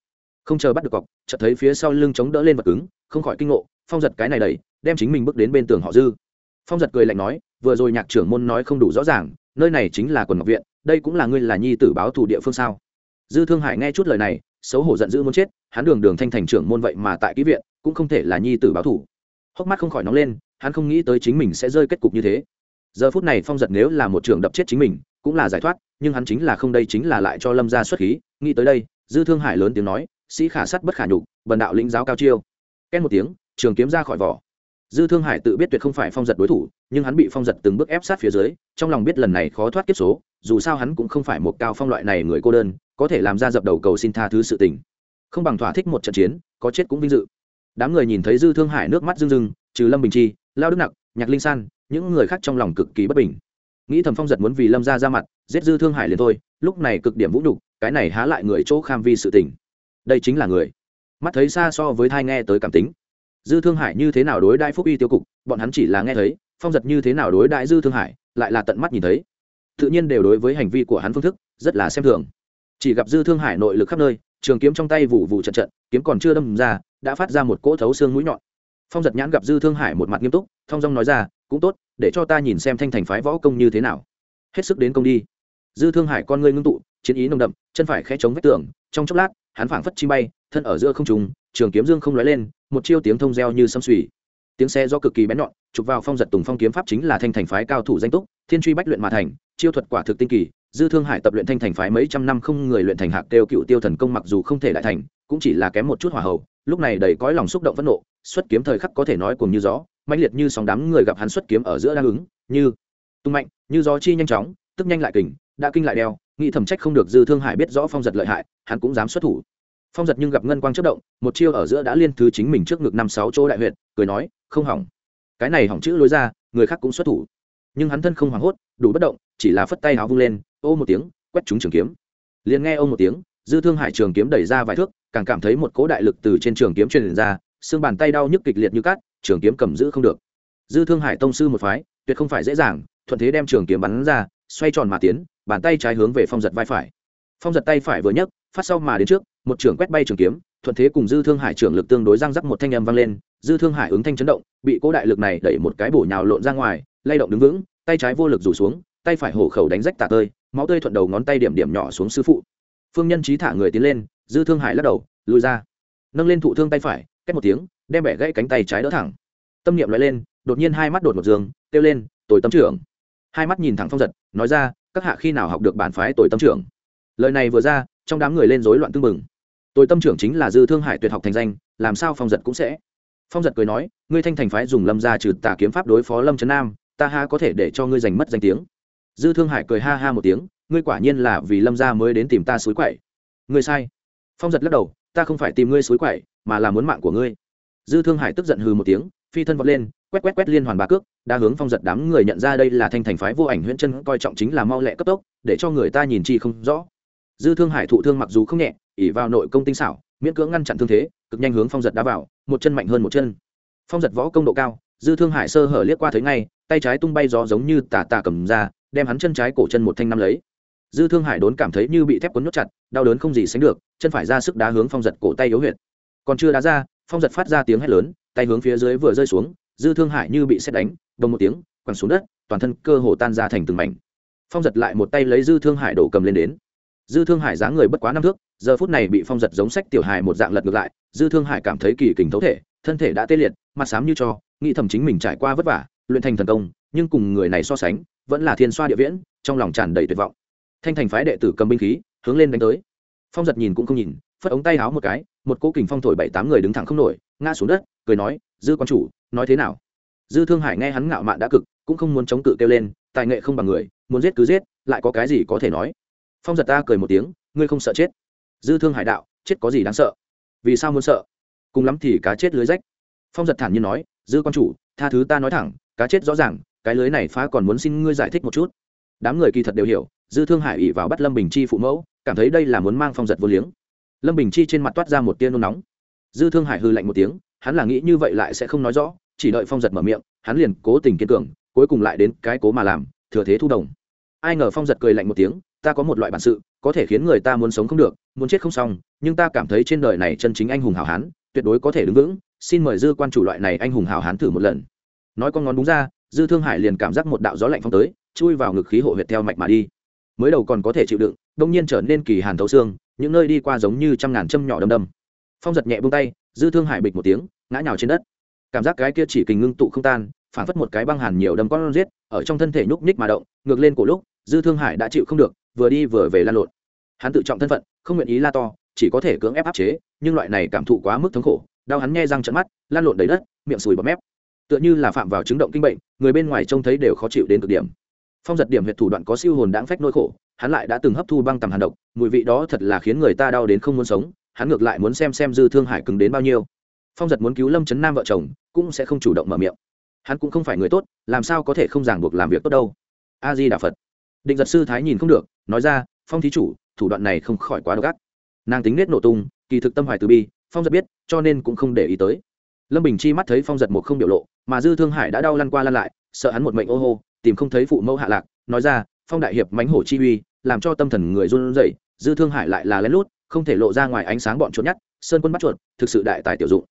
Không chờ bắt được cọc, chợt thấy phía sau lưng chống đỡ lên vật cứng, không khỏi kinh ngộ, phong giật cái này đẩy, đem chính mình bước đến bên tường họ dư. Phong giật cười lạnh nói, vừa rồi nhạc trưởng môn nói không đủ rõ ràng, nơi này chính là quần ngọc viện, đây cũng là ngươi là nhi tử báo thủ địa phương sao? Dư thương hải nghe chút lời này, xấu hổ giận dữ muốn chết, hắn đường đường thanh thành trưởng môn vậy mà tại ký viện, cũng không thể là nhi tử báo thủ hốc mắt không khỏi nóng lên, hắn không nghĩ tới chính mình sẽ rơi kết cục như thế. Giờ phút này phong giật nếu là một trường đập chết chính mình cũng là giải thoát, nhưng hắn chính là không đây chính là lại cho lâm ra xuất khí. Nghĩ tới đây, dư thương hải lớn tiếng nói, sĩ khả sắt bất khả nhục, bần đạo lĩnh giáo cao chiêu. Két một tiếng, trường kiếm ra khỏi vỏ. Dư thương hải tự biết tuyệt không phải phong giật đối thủ, nhưng hắn bị phong giật từng bước ép sát phía dưới, trong lòng biết lần này khó thoát kiếp số, dù sao hắn cũng không phải một cao phong loại này người cô đơn, có thể làm ra dập đầu cầu xin tha thứ sự tình. Không bằng thỏa thích một trận chiến, có chết cũng vinh dự. Đám người nhìn thấy dư thương hải nước mắt rưng rưng, trừ lâm bình chi, lao đức nặc, nhạc linh san, những người khác trong lòng cực kỳ bất bình nghĩ thầm phong giật muốn vì lâm ra ra mặt, giết dư thương hải liền thôi, lúc này cực điểm vũ nhục, cái này há lại người chỗ kham vi sự tình. Đây chính là người. Mắt thấy xa so với thai nghe tới cảm tính. Dư thương hải như thế nào đối đại phúc uy tiêu cục, bọn hắn chỉ là nghe thấy, phong giật như thế nào đối đại dư thương hải, lại là tận mắt nhìn thấy. Tự nhiên đều đối với hành vi của hắn phương thức, rất là xem thường. Chỉ gặp dư thương hải nội lực khắp nơi, trường kiếm trong tay vụ vụ trận trận, kiếm còn chưa đâm ra, đã phát ra một cỗ thấu xương mũi nhọn. Phong giật nhãn gặp dư thương hải một mặt nghiêm túc, thong dong nói ra cũng tốt, để cho ta nhìn xem thanh thành phái võ công như thế nào. Hết sức đến công đi. Dư thương hải con ngươi ngưng tụ, chiến ý nồng đậm, chân phải khẽ chống vách tường, trong chốc lát, hắn phảng phất chi bay, thân ở giữa không trùng trường kiếm dương không lóe lên, một chiêu tiếng thông reo như sấm suy tiếng xe do cực kỳ bén nhọn, chụp vào phong giật tùng phong kiếm pháp chính là thanh thành phái cao thủ danh túc, thiên truy bách luyện mà thành, chiêu thuật quả thực tinh kỳ. Dư thương hải tập luyện thanh thành phái mấy trăm năm không người luyện thành hạc đều cựu tiêu thần công mặc dù không thể đại thành, cũng chỉ là kém một chút hỏa hậu lúc này đầy cõi lòng xúc động phẫn nộ xuất kiếm thời khắc có thể nói cùng như gió, mãnh liệt như sóng đám người gặp hắn xuất kiếm ở giữa đang ứng, như tung mạnh, như gió chi nhanh chóng, tức nhanh lại kình, đã kinh lại đeo, nghĩ thẩm trách không được dư thương hải biết rõ phong giật lợi hại, hắn cũng dám xuất thủ. Phong giật nhưng gặp ngân quang chất động, một chiêu ở giữa đã liên thứ chính mình trước ngực năm sáu chỗ đại huyệt, cười nói, không hỏng. Cái này hỏng chữ lối ra, người khác cũng xuất thủ. Nhưng hắn thân không hoảng hốt, đủ bất động, chỉ là phất tay áo vung lên, ô một tiếng, quét trúng trường kiếm. Liền nghe ô một tiếng, dư thương hải trường kiếm đẩy ra vài thước, càng cảm thấy một cỗ đại lực từ trên trường kiếm truyền ra xương bàn tay đau nhức kịch liệt như cát, trường kiếm cầm giữ không được. Dư thương hải tông sư một phái, tuyệt không phải dễ dàng, thuận thế đem trường kiếm bắn ra, xoay tròn mà tiến, bàn tay trái hướng về phong giật vai phải. Phong giật tay phải vừa nhấc, phát sau mà đến trước, một trường quét bay trường kiếm, thuận thế cùng dư thương hải trưởng lực tương đối răng rắc một thanh âm vang lên, dư thương hải ứng thanh chấn động, bị cố đại lực này đẩy một cái bổ nhào lộn ra ngoài, lay động đứng vững, tay trái vô lực rủ xuống, tay phải hổ khẩu đánh rách tạ tơi, máu tươi thuận đầu ngón tay điểm điểm nhỏ xuống sư phụ. Phương nhân trí thả người tiến lên, dư thương hải lắc đầu, lùi ra, nâng lên thụ thương tay phải cách một tiếng, đem bẻ gãy cánh tay trái đỡ thẳng. Tâm niệm loại lên, đột nhiên hai mắt đột một giường kêu lên, tồi tâm trưởng. Hai mắt nhìn thẳng phong giật, nói ra, các hạ khi nào học được bản phái tồi tâm trưởng? Lời này vừa ra, trong đám người lên rối loạn tương mừng tồi tâm trưởng chính là dư thương hải tuyệt học thành danh, làm sao phong giật cũng sẽ? Phong giật cười nói, ngươi thanh thành phái dùng lâm ra trừ tà kiếm pháp đối phó lâm trấn nam, ta ha có thể để cho ngươi giành mất danh tiếng. Dư thương hải cười ha ha một tiếng, ngươi quả nhiên là vì lâm gia mới đến tìm ta suối quậy. Ngươi sai. Phong giật lắc đầu, ta không phải tìm ngươi suối quậy mà là muốn mạng của ngươi. Dư thương hải tức giận hừ một tiếng, phi thân vọt lên, quét quét quét liên hoàn ba cước đa hướng phong giật đám người nhận ra đây là thanh thành phái vô ảnh huyễn chân coi trọng chính là mau lẹ cấp tốc, để cho người ta nhìn chi không rõ. Dư thương hải thụ thương mặc dù không nhẹ ỉ vào nội công tinh xảo, miễn cưỡng ngăn chặn thương thế, cực nhanh hướng phong giật đá vào, một chân mạnh hơn một chân. Phong giật võ công độ cao, dư thương hải sơ hở liếc qua thấy ngay, tay trái tung bay gió giống như tà tà cầm ra, đem hắn chân trái cổ chân một thanh năm lấy. Dư thương hải đốn cảm thấy như bị thép cuốn nhốt chặt, đau đớn không gì sánh được, chân phải ra sức đá hướng phong giật cổ tay yếu huyệt còn chưa đá ra, phong giật phát ra tiếng hét lớn, tay hướng phía dưới vừa rơi xuống, dư thương hải như bị xét đánh, đồng một tiếng, quẳng xuống đất, toàn thân cơ hồ tan ra thành từng mảnh. Phong giật lại một tay lấy dư thương hải đổ cầm lên đến. Dư thương hải dáng người bất quá năm thước, giờ phút này bị phong giật giống sách tiểu hài một dạng lật ngược lại, dư thương hải cảm thấy kỳ kình thấu thể, thân thể đã tê liệt, mặt xám như cho, nghĩ thầm chính mình trải qua vất vả, luyện thành thần công, nhưng cùng người này so sánh, vẫn là thiên xoa địa viễn, trong lòng tràn đầy tuyệt vọng. Thanh thành phái đệ tử cầm binh khí, hướng lên đánh tới. Phong giật nhìn cũng không nhìn, phất ống tay háo một cái một cỗ kình phong thổi bảy tám người đứng thẳng không nổi, ngã xuống đất, cười nói, dư quan chủ, nói thế nào? Dư thương hải nghe hắn ngạo mạn đã cực, cũng không muốn chống cự kêu lên, tài nghệ không bằng người, muốn giết cứ giết, lại có cái gì có thể nói. Phong giật ta cười một tiếng, ngươi không sợ chết? Dư thương hải đạo, chết có gì đáng sợ? Vì sao muốn sợ? Cùng lắm thì cá chết lưới rách. Phong giật thản nhiên nói, dư quan chủ, tha thứ ta nói thẳng, cá chết rõ ràng, cái lưới này phá còn muốn xin ngươi giải thích một chút. Đám người kỳ thật đều hiểu, dư thương hải ỉ vào bắt lâm bình chi phụ mẫu, cảm thấy đây là muốn mang phong giật vô liếng lâm bình chi trên mặt toát ra một tia nôn nóng. Dư thương hải hư lạnh một tiếng, hắn là nghĩ như vậy lại sẽ không nói rõ, chỉ đợi phong giật mở miệng, hắn liền cố tình kiên cường, cuối cùng lại đến cái cố mà làm, thừa thế thu đồng. Ai ngờ phong giật cười lạnh một tiếng, ta có một loại bản sự, có thể khiến người ta muốn sống không được, muốn chết không xong, nhưng ta cảm thấy trên đời này chân chính anh hùng hảo hán, tuyệt đối có thể đứng vững, xin mời dư quan chủ loại này anh hùng hảo hán thử một lần. Nói con ngón đúng ra, dư thương hải liền cảm giác một đạo gió lạnh phong tới, chui vào ngực khí hộ huyệt theo mạch mà đi. Mới đầu còn có thể chịu đựng, đông nhiên trở nên kỳ hàn thấu xương những nơi đi qua giống như trăm ngàn châm nhỏ đâm đâm phong giật nhẹ buông tay, dư thương hải bịch một tiếng, ngã nhào trên đất. Cảm giác cái kia chỉ kình ngưng tụ không tan, phản phất một cái băng hàn nhiều đâm con giết, ở trong thân thể nhúc nhích mà động, ngược lên cổ lúc, dư thương hải đã chịu không được, vừa đi vừa về lan lộn. Hắn tự trọng thân phận, không nguyện ý la to, chỉ có thể cưỡng ép áp chế, nhưng loại này cảm thụ quá mức thống khổ, đau hắn nghe răng trận mắt, lan lộn đầy đất, miệng sùi bọt mép. Tựa như là phạm vào chứng động kinh bệnh, người bên ngoài trông thấy đều khó chịu đến cực điểm. Phong giật điểm huyệt thủ đoạn có siêu hồn đáng phách nỗi khổ hắn lại đã từng hấp thu băng tầm hàn độc, mùi vị đó thật là khiến người ta đau đến không muốn sống, hắn ngược lại muốn xem xem dư thương hải cứng đến bao nhiêu. Phong giật muốn cứu lâm trấn nam vợ chồng, cũng sẽ không chủ động mở miệng. Hắn cũng không phải người tốt, làm sao có thể không ràng buộc làm việc tốt đâu. A di đà phật định giật sư thái nhìn không được, nói ra, phong thí chủ, thủ đoạn này không khỏi quá độc ác. Nàng tính nết nổ tung, kỳ thực tâm hoài từ bi, phong giật biết, cho nên cũng không để ý tới. Lâm bình chi mắt thấy phong giật một không biểu lộ, mà dư thương hải đã đau lăn qua lăn lại, sợ hắn một mệnh ô hô, tìm không thấy phụ mẫu hạ lạc, nói ra, phong đại hiệp mánh hổ chi uy làm cho tâm thần người run rẩy, dư thương hải lại là lén lút, không thể lộ ra ngoài ánh sáng bọn chuột nhắt, sơn quân bắt chuột, thực sự đại tài tiểu dụng.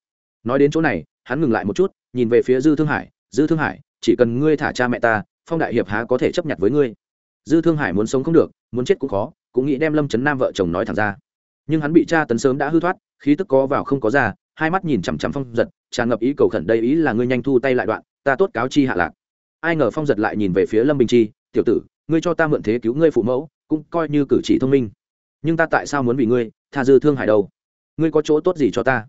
Nói đến chỗ này, hắn ngừng lại một chút, nhìn về phía dư thương hải, dư thương hải, chỉ cần ngươi thả cha mẹ ta, phong đại hiệp há có thể chấp nhận với ngươi? Dư thương hải muốn sống không được, muốn chết cũng khó, cũng nghĩ đem lâm trấn nam vợ chồng nói thẳng ra. Nhưng hắn bị cha tấn sớm đã hư thoát, khí tức có vào không có ra, hai mắt nhìn chằm chằm phong giật, tràn ngập ý cầu khẩn đây ý là ngươi nhanh thu tay lại đoạn, ta tốt cáo chi hạ lạc. Ai ngờ phong giật lại nhìn về phía lâm bình chi, tiểu tử, ngươi cho ta mượn thế cứu ngươi phụ mẫu cũng coi như cử chỉ thông minh. Nhưng ta tại sao muốn vì ngươi, tha dư thương hải đâu? Ngươi có chỗ tốt gì cho ta?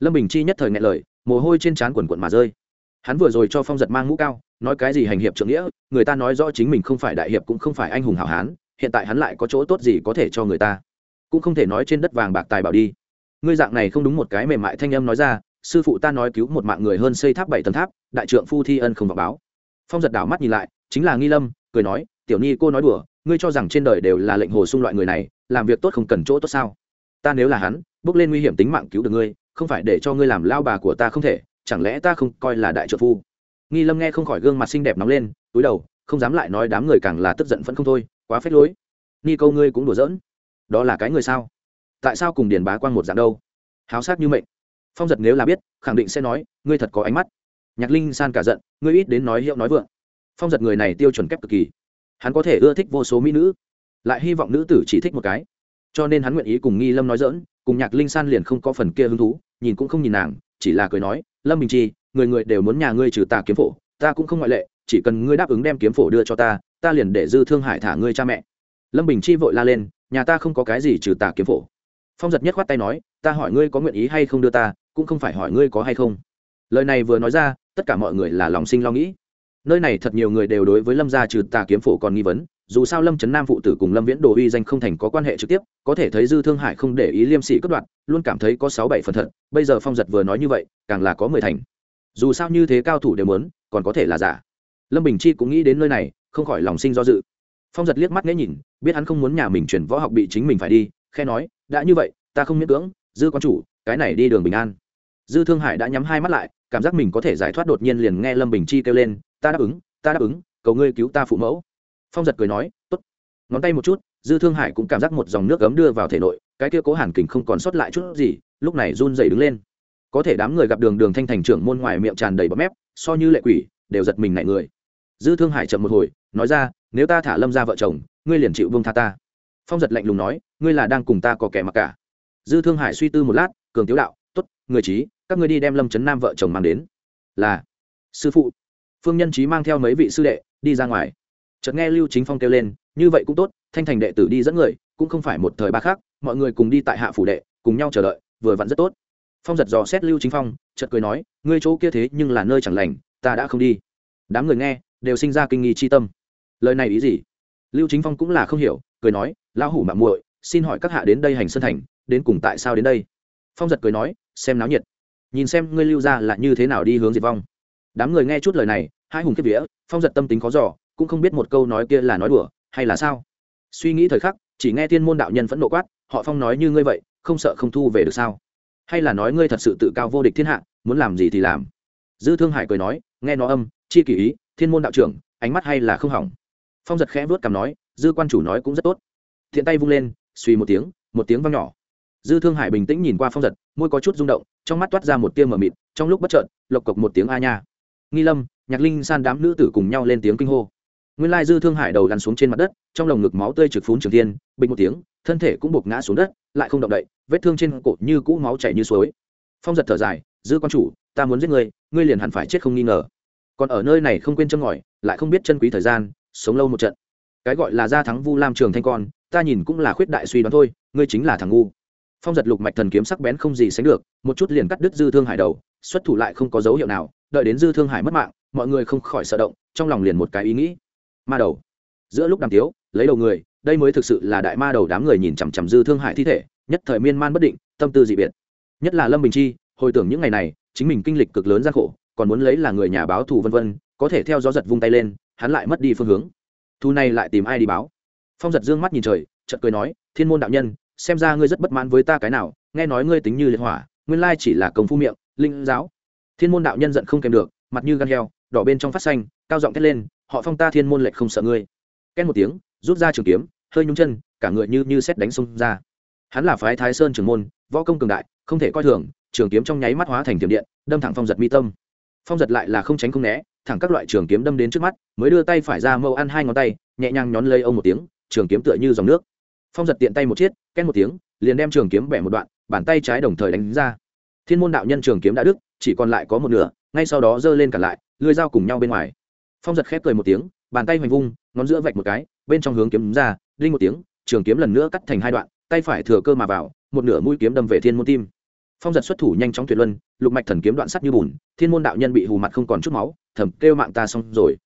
Lâm bình chi nhất thời ngại lời, mồ hôi trên trán quần quận mà rơi. Hắn vừa rồi cho phong giật mang mũ cao, nói cái gì hành hiệp trưởng nghĩa, người ta nói rõ chính mình không phải đại hiệp cũng không phải anh hùng hảo hán, hiện tại hắn lại có chỗ tốt gì có thể cho người ta? Cũng không thể nói trên đất vàng bạc tài bảo đi. Ngươi dạng này không đúng một cái mềm mại thanh âm nói ra, sư phụ ta nói cứu một mạng người hơn xây tháp bảy tầng tháp, đại trượng phu thi ân không vào báo. Phong giật đảo mắt nhìn lại, chính là nghi lâm, cười nói, tiểu ni cô nói đùa ngươi cho rằng trên đời đều là lệnh hồ sung loại người này, làm việc tốt không cần chỗ tốt sao? Ta nếu là hắn, bước lên nguy hiểm tính mạng cứu được ngươi, không phải để cho ngươi làm lao bà của ta không thể, chẳng lẽ ta không coi là đại trợ phu? Nghi lâm nghe không khỏi gương mặt xinh đẹp nóng lên, túi đầu, không dám lại nói đám người càng là tức giận vẫn không thôi, quá phết lối. Ni câu ngươi cũng đùa giỡn. Đó là cái người sao? Tại sao cùng điền bá quang một dạng đâu? Háo sát như mệnh. Phong giật nếu là biết, khẳng định sẽ nói, ngươi thật có ánh mắt. Nhạc linh san cả giận, ngươi ít đến nói hiệu nói vượng. Phong giật người này tiêu chuẩn kép cực kỳ hắn có thể ưa thích vô số mỹ nữ, lại hy vọng nữ tử chỉ thích một cái. Cho nên hắn nguyện ý cùng nghi lâm nói dỡn cùng nhạc linh san liền không có phần kia hứng thú, nhìn cũng không nhìn nàng, chỉ là cười nói, lâm bình chi, người người đều muốn nhà ngươi trừ tà kiếm phổ, ta cũng không ngoại lệ, chỉ cần ngươi đáp ứng đem kiếm phổ đưa cho ta ta liền để dư thương hải thả ngươi cha mẹ. Lâm bình chi vội la lên, nhà ta không có cái gì trừ tà kiếm phổ. Phong giật nhất khoát tay nói, ta hỏi ngươi có nguyện ý hay không đưa ta, cũng không phải hỏi ngươi có hay không. Lời này vừa nói ra, tất cả mọi người là lòng sinh lo nghĩ nơi này thật nhiều người đều đối với lâm gia trừ tà kiếm phổ còn nghi vấn, dù sao lâm trấn nam phụ tử cùng lâm viễn đồ uy danh không thành có quan hệ trực tiếp, có thể thấy dư thương hải không để ý liêm sĩ cất đoạn luôn cảm thấy có sáu bảy phần thật, bây giờ phong giật vừa nói như vậy, càng là có mười thành. Dù sao như thế cao thủ đều muốn, còn có thể là giả. Lâm bình chi cũng nghĩ đến nơi này, không khỏi lòng sinh do dự. Phong giật liếc mắt nghe nhìn, biết hắn không muốn nhà mình chuyển võ học bị chính mình phải đi khe nói, đã như vậy, ta không miễn cưỡng, dư quan chủ, cái này đi đường bình an. Dư thương hải đã nhắm hai mắt lại cảm giác mình có thể giải thoát đột nhiên liền nghe lâm bình chi kêu lên, ta đáp ứng, ta đáp ứng, cầu ngươi cứu ta phụ mẫu. Phong giật cười nói t ố t ngón tay một chút, dư thương hải cũng cảm giác một dòng nước ấm đưa vào thể nội, cái kia cố hàn kình không còn sót lại chút gì, lúc này run dày đứng lên. Có thể đám người gặp đường đường thanh thành trưởng môn ngoài miệng tràn đầy bọt mép, so như lệ quỷ, đều giật mình nảy người. Dư thương hải chậm một hồi, nói ra, nếu ta thả lâm ra vợ chồng, ngươi liền chịu vương tha ta. Phong giật lạnh lùng nói, ngươi là đang cùng ta có kẻ mặc cả. Dư thương hải suy tư một lát, cường tiếu đạo t ố t người trí các ngươi đi đem lâm trấn nam vợ chồng mang đến. Là, sư phụ. Phương nhân trí mang theo mấy vị sư đệ, đi ra ngoài. Chợt nghe lưu chính phong kêu lên, như vậy cũng tốt, thanh thành đệ tử đi dẫn người, cũng không phải một thời ba khác mọi người cùng đi tại hạ phủ đệ, cùng nhau chờ đợi, vừa vặn rất tốt. Phong giật dò xét lưu chính phong, chợt cười nói, ngươi chỗ kia thế nhưng là nơi chẳng lành, ta đã không đi. Đám người nghe, đều sinh ra kinh nghi chi tâm. Lời này ý gì? Lưu chính phong cũng là không hiểu, cười nói, lão hủ mạng muội, xin hỏi các hạ đến đây hành sơn thành, đến cùng tại sao đến đây? Phong giật cười nói, xem náo nhiệt nhìn xem ngươi lưu ra là như thế nào đi hướng diệt vong. Đám người nghe chút lời này, hai hùng kiếp vía, phong giật tâm tính khó giỏ cũng không biết một câu nói kia là nói đùa, hay là sao. Suy nghĩ thời khắc, chỉ nghe thiên môn đạo nhân phẫn nộ quát, họ phong nói như ngươi vậy, không sợ không thu về được sao? Hay là nói ngươi thật sự tự cao vô địch thiên hạ, muốn làm gì thì làm? Dư thương hải cười nói, nghe nó âm, chi kỳ ý, thiên môn đạo trưởng, ánh mắt hay là không hỏng. Phong giật khẽ vớt cằm nói, dư quan chủ nói cũng rất tốt. Thiện tay vung lên, suy một tiếng một tiếng vang nhỏ dư thương hải bình tĩnh nhìn qua phong giật, môi có chút rung động, trong mắt toát ra một tia mờ mịt, trong lúc bất trợn lộc cộc một tiếng a nha. Nghi lâm, nhạc linh, san đám nữ tử cùng nhau lên tiếng kinh hô. Nguyên lai dư thương hải đầu lăn xuống trên mặt đất, trong lồng ngực máu tươi trực phún trường tiên bình một tiếng, thân thể cũng buộc ngã xuống đất, lại không động đậy, vết thương trên cổ như cũ máu chảy như suối. Phong giật thở dài, dư quan chủ, ta muốn giết ngươi ngươi liền hẳn phải chết không nghi ngờ. Còn ở nơi này không quên chân ngòi, lại không biết chân quý thời gian, sống lâu một trận. Cái gọi là gia thắng vu lam trường thanh con, ta nhìn cũng là khuyết đại suy đoán thôi, ngươi chính là thằng ngu phong giật lục mạch thần kiếm sắc bén không gì sánh được, một chút liền cắt đứt dư thương hải đầu, xuất thủ lại không có dấu hiệu nào, đợi đến dư thương hải mất mạng, mọi người không khỏi sợ động, trong lòng liền một cái ý nghĩ. Ma đầu. Giữa lúc đàm tiếu, lấy đầu người, đây mới thực sự là đại ma đầu đám người nhìn chằm chằm dư thương hải thi thể, nhất thời miên man bất định, tâm tư dị biệt. Nhất là lâm bình chi, hồi tưởng những ngày này, chính mình kinh lịch cực lớn gian khổ, còn muốn lấy là người nhà báo thù vân vân, có thể theo gió giật vung tay lên, hắn lại mất đi phương hướng. Thu này lại tìm ai đi báo? Phong giật dương mắt nhìn trời, chợt cười nói, thiên môn đạo nhân xem ra ngươi rất bất mãn với ta cái nào, nghe nói ngươi tính như liệt hỏa, nguyên lai chỉ là công phu miệng, linh giáo. Thiên môn đạo nhân giận không kèm được, mặt như gan heo, đỏ bên trong phát xanh, cao giọng thét lên, họ phong ta thiên môn lệch không sợ ngươi. Két một tiếng, rút ra trường kiếm, hơi nhúng chân, cả người như như xét đánh xông ra. Hắn là phái thái sơn trường môn, võ công cường đại, không thể coi thường, trường kiếm trong nháy mắt hóa thành tiềm điện, đâm thẳng phong giật mi tâm. Phong giật lại là không tránh không né, thẳng các loại trường kiếm đâm đến trước mắt, mới đưa tay phải ra mâu ăn hai ngón tay, nhẹ nhàng nhón lấy ông một tiếng, trường kiếm tựa như dòng nước. Phong giật tiện tay một chiết két một tiếng, liền đem trường kiếm bẻ một đoạn, bàn tay trái đồng thời đánh ra. Thiên môn đạo nhân trường kiếm đã đứt, chỉ còn lại có một nửa, ngay sau đó giơ lên cả lại lưới dao cùng nhau bên ngoài. Phong giật khép cười một tiếng, bàn tay hoành vung, ngón giữa vạch một cái, bên trong hướng kiếm ra linh một tiếng, trường kiếm lần nữa cắt thành hai đoạn, tay phải thừa cơ mà vào, một nửa mũi kiếm đâm về thiên môn tim. Phong giật xuất thủ nhanh chóng tuyệt luân, lục mạch thần kiếm đoạn sắt như bùn, thiên môn đạo nhân bị hù mặt không còn chút máu, thầm kêu mạng ta xong rồi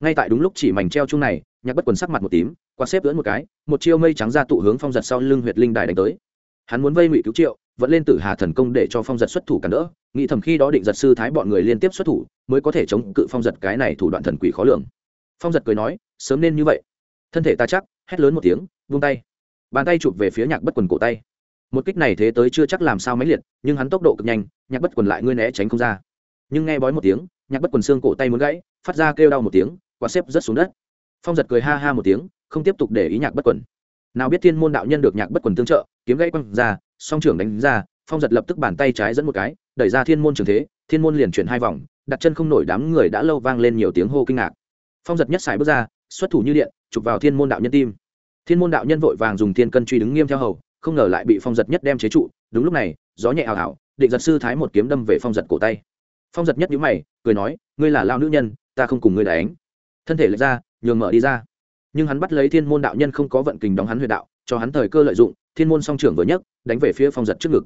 ngay tại đúng lúc chỉ mảnh treo chung này, nhạc bất quần sắc mặt một tím, quạt xếp lưỡn một cái, một chiêu mây trắng ra tụ hướng phong giật sau lưng huyệt linh đài đánh tới. Hắn muốn vây ngụy cứu triệu vẫn lên tử hà thần công để cho phong giật xuất thủ cản đỡ, nghĩ thầm khi đó định giật sư thái bọn người liên tiếp xuất thủ, mới có thể chống cự phong giật cái này thủ đoạn thần quỷ khó lường. Phong giật cười nói, sớm nên như vậy. Thân thể ta chắc, hét lớn một tiếng, vung tay. Bàn tay chụp về phía nhạc bất quần cổ tay. Một kích này thế tới chưa chắc làm sao máy liệt, nhưng hắn tốc độ cực nhanh, nhạc bất quần lại ngươi né tránh không ra. Nhưng nghe bói một tiếng, nhạc bất quần xương cổ tay muốn gãy, phát ra kêu đau một tiếng quạt xếp rất xuống đất. Phong giật cười ha ha một tiếng, không tiếp tục để ý nhạc bất quần. Nào biết thiên môn đạo nhân được nhạc bất quần tương trợ, kiếm gãy quăng ra, song trưởng đánh ra, phong giật lập tức bàn tay trái dẫn một cái, đẩy ra thiên môn trường thế, thiên môn liền chuyển hai vòng, đặt chân không nổi đám người đã lâu vang lên nhiều tiếng hô kinh ngạc. Phong giật nhất xài bước ra, xuất thủ như điện, chụp vào thiên môn đạo nhân tim. Thiên môn đạo nhân vội vàng dùng thiên cân truy đứng nghiêm theo hầu, không ngờ lại bị phong giật nhất đem chế trụ, đúng lúc này, gió nhẹ hào hào định giật sư thái một kiếm đâm về phong giật cổ tay. Phong giật nhất nhíu mày, cười nói, ngươi là lao nữ nhân, ta không cùng ngươi đánh thân thể lệch ra, nhường mở đi ra. Nhưng hắn bắt lấy thiên môn đạo nhân không có vận kình đóng hắn huyệt đạo, cho hắn thời cơ lợi dụng, thiên môn song trưởng vừa nhấc, đánh về phía phong giật trước ngực.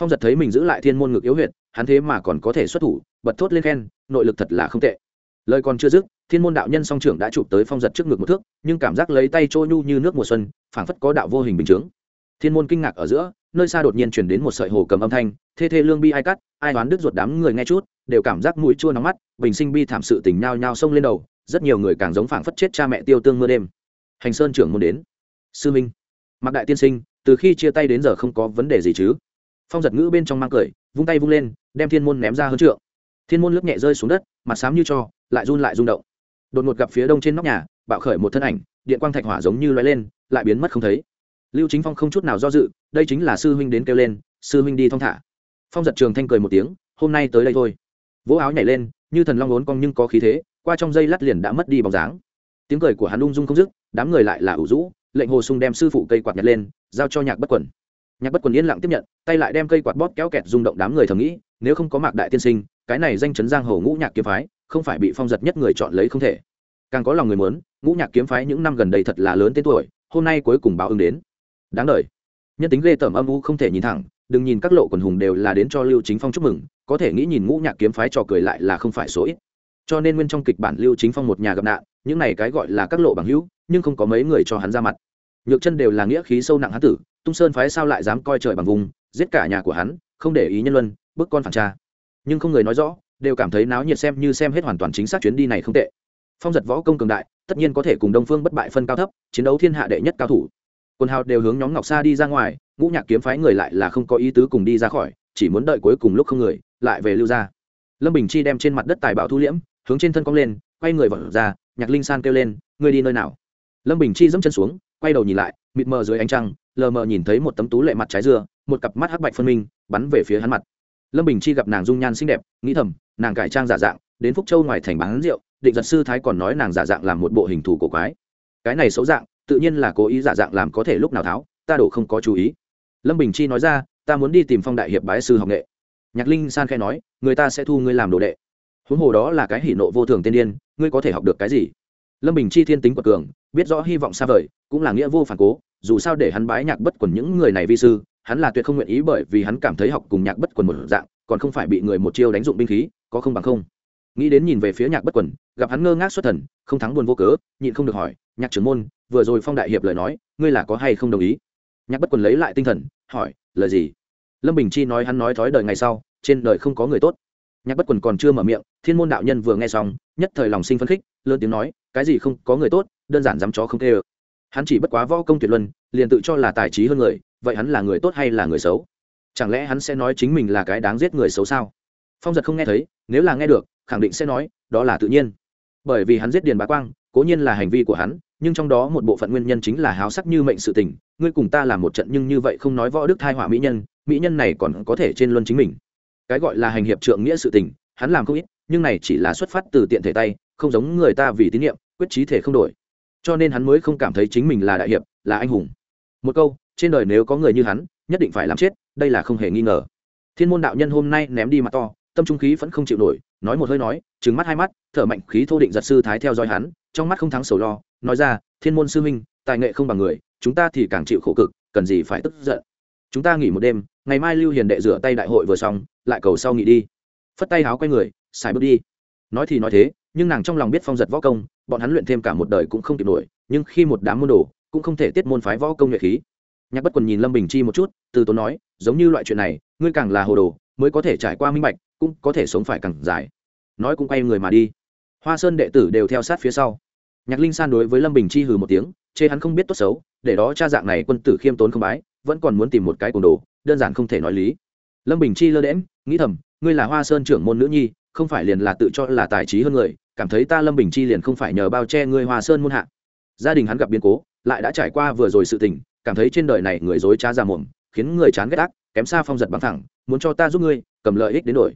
Phong giật thấy mình giữ lại thiên môn ngực yếu huyệt, hắn thế mà còn có thể xuất thủ, bật thốt lên khen, nội lực thật là không tệ. Lời còn chưa dứt, thiên môn đạo nhân song trưởng đã chụp tới phong giật trước ngực một thước, nhưng cảm giác lấy tay trôi nhu như nước mùa xuân, phảng phất có đạo vô hình bình chướng. Thiên môn kinh ngạc ở giữa, nơi xa đột nhiên chuyển đến một sợi hồ cầm âm thanh, thê thê lương bi ai cắt, ai đoán đứt ruột đám người nghe chút, đều cảm giác mũi chua nóng mắt, bình sinh bi thảm sự tình nhao nhao xông lên đầu rất nhiều người càng giống phảng phất chết cha mẹ tiêu tương mưa đêm. Hành sơn trưởng môn đến. Sư minh mặc đại tiên sinh, từ khi chia tay đến giờ không có vấn đề gì chứ? Phong giật ngữ bên trong mang cười, vung tay vung lên, đem thiên môn ném ra hơn trượng. Thiên môn lướt nhẹ rơi xuống đất, mặt xám như cho, lại run lại rung động. Đột ngột gặp phía đông trên nóc nhà, bạo khởi một thân ảnh, điện quang thạch hỏa giống như loay lên, lại biến mất không thấy. Lưu chính phong không chút nào do dự, đây chính là sư huynh đến kêu lên, sư huynh đi thong thả. Phong giật trường thanh cười một tiếng, hôm nay tới đây thôi. Vỗ áo nhảy lên, như thần long ốn cong nhưng có khí thế qua trong dây lát liền đã mất đi bóng dáng. Tiếng cười của hắn ung dung không dứt, đám người lại là ủ rũ, lệnh hồ sung đem sư phụ cây quạt nhặt lên, giao cho nhạc bất quần nhạc bất quần yên lặng tiếp nhận, tay lại đem cây quạt bóp kéo kẹt rung động đám người thầm nghĩ, nếu không có mạc đại tiên sinh, cái này danh chấn giang hồ ngũ nhạc kiếm phái, không phải bị phong giật nhất người chọn lấy không thể. Càng có lòng người muốn, ngũ nhạc kiếm phái những năm gần đây thật là lớn tên tuổi, hôm nay cuối cùng báo ứng đến. Đáng đời nhân tính ghê tởm âm u không thể nhìn thẳng, đừng nhìn các lộ quần hùng đều là đến cho lưu chính phong chúc mừng, có thể nghĩ nhìn ngũ nhạc kiếm phái trò cười lại là không phải số ít cho nên nguyên trong kịch bản lưu chính phong một nhà gặp nạn, những này cái gọi là các lộ bằng hữu, nhưng không có mấy người cho hắn ra mặt. Nhược chân đều là nghĩa khí sâu nặng hán tử, tung sơn phái sao lại dám coi trời bằng vùng, giết cả nhà của hắn, không để ý nhân luân, bức con phản cha nhưng không người nói rõ, đều cảm thấy náo nhiệt xem như xem hết hoàn toàn chính xác chuyến đi này không tệ. Phong giật võ công cường đại, tất nhiên có thể cùng đông phương bất bại phân cao thấp, chiến đấu thiên hạ đệ nhất cao thủ. Quần hào đều hướng nhóm ngọc sa đi ra ngoài, ngũ nhạc kiếm phái người lại là không có ý tứ cùng đi ra khỏi, chỉ muốn đợi cuối cùng lúc không người, lại về lưu ra. Lâm bình chi đem trên mặt đất tài bảo thu liễm hướng trên thân cong lên, quay người vọt ra, nhạc linh san kêu lên, ngươi đi nơi nào? Lâm bình chi dẫm chân xuống, quay đầu nhìn lại, mịt mờ dưới ánh trăng, lờ mờ nhìn thấy một tấm tú lệ mặt trái dưa một cặp mắt hắc bạch phân minh, bắn về phía hắn mặt. Lâm bình chi gặp nàng dung nhan xinh đẹp, nghĩ thầm, nàng cải trang giả dạng, đến phúc châu ngoài thành bán rượu, định giật sư thái còn nói nàng giả dạng làm một bộ hình thù cổ quái. Cái này xấu dạng, tự nhiên là cố ý giả dạng làm có thể lúc nào tháo, ta đổ không có chú ý. Lâm bình chi nói ra, ta muốn đi tìm phong đại hiệp bái sư học nghệ. Nhạc linh san khai nói, người ta sẽ thu ngươi làm đồ đệ huống hồ đó là cái hỷ nộ vô thường tiên điên, ngươi có thể học được cái gì? Lâm bình chi thiên tính quật cường, biết rõ hy vọng xa vời, cũng là nghĩa vô phản cố, dù sao để hắn bái nhạc bất quần những người này vi sư, hắn là tuyệt không nguyện ý bởi vì hắn cảm thấy học cùng nhạc bất quần một dạng, còn không phải bị người một chiêu đánh dụng binh khí, có không bằng không? Nghĩ đến nhìn về phía nhạc bất quần, gặp hắn ngơ ngác xuất thần, không thắng buồn vô cớ, nhịn không được hỏi, nhạc trưởng môn, vừa rồi phong đại hiệp lời nói, ngươi là có hay không đồng ý? Nhạc bất quần lấy lại tinh thần, hỏi, lời gì? Lâm bình chi nói hắn nói thói đời ngày sau, trên đời không có người tốt nhạc bất quần còn chưa mở miệng, thiên môn đạo nhân vừa nghe xong, nhất thời lòng sinh phấn khích, lớn tiếng nói, cái gì không, có người tốt, đơn giản dám chó không tê ơ hắn chỉ bất quá võ công tuyệt luân, liền tự cho là tài trí hơn người, vậy hắn là người tốt hay là người xấu? Chẳng lẽ hắn sẽ nói chính mình là cái đáng giết người xấu sao? Phong giật không nghe thấy, nếu là nghe được, khẳng định sẽ nói, đó là tự nhiên. Bởi vì hắn giết điền bá quang, cố nhiên là hành vi của hắn, nhưng trong đó một bộ phận nguyên nhân chính là háo sắc như mệnh sự tình, ngươi cùng ta làm một trận nhưng như vậy không nói võ đức thai họa mỹ nhân mỹ nhân này còn có thể trên luân chính mình cái gọi là hành hiệp trượng nghĩa sự tình, hắn làm không ít, nhưng này chỉ là xuất phát từ tiện thể tay, không giống người ta vì tín nhiệm, quyết trí thể không đổi. Cho nên hắn mới không cảm thấy chính mình là đại hiệp, là anh hùng. Một câu, trên đời nếu có người như hắn, nhất định phải làm chết, đây là không hề nghi ngờ. Thiên môn đạo nhân hôm nay ném đi mặt to, tâm trung khí vẫn không chịu nổi, nói một hơi nói trứng mắt hai mắt, thở mạnh khí thô định giật sư thái theo dõi hắn, trong mắt không thắng sầu lo, nói ra, thiên môn sư minh tài nghệ không bằng người, chúng ta thì càng chịu khổ cực, cần gì phải tức giận? Chúng ta nghỉ một đêm, ngày mai lưu hiền đệ rửa tay đại hội vừa xong, lại cầu sau nghỉ đi. Phất tay háo quay người, xài bước đi. Nói thì nói thế, nhưng nàng trong lòng biết phong giật võ công, bọn hắn luyện thêm cả một đời cũng không kịp nổi, nhưng khi một đám môn đồ, cũng không thể tiết môn phái võ công nhuệ khí. Nhạc bất quần nhìn lâm bình chi một chút, từ tốn nói, giống như loại chuyện này, ngươi càng là hồ đồ, mới có thể trải qua minh bạch, cũng có thể sống phải càng dài. Nói cũng quay người mà đi. Hoa sơn đệ tử đều theo sát phía sau. Nhạc linh san đối với lâm bình chi hừ một tiếng, chê hắn không biết tốt xấu, để đó cha dạng này quân tử khiêm tốn không bái vẫn còn muốn tìm một cái cồn đồ, đơn giản không thể nói lý. Lâm bình chi lơ đễm nghĩ thầm, ngươi là hoa sơn trưởng môn nữ nhi, không phải liền là tự cho là tài trí hơn người, cảm thấy ta lâm bình chi liền không phải nhờ bao che ngươi hoa sơn môn hạ. Gia đình hắn gặp biến cố, lại đã trải qua vừa rồi sự tình, cảm thấy trên đời này người dối trá ra mồm, khiến người chán ghét ác, kém xa phong giật bằng thẳng, muốn cho ta giúp ngươi, cầm lợi ích đến đổi.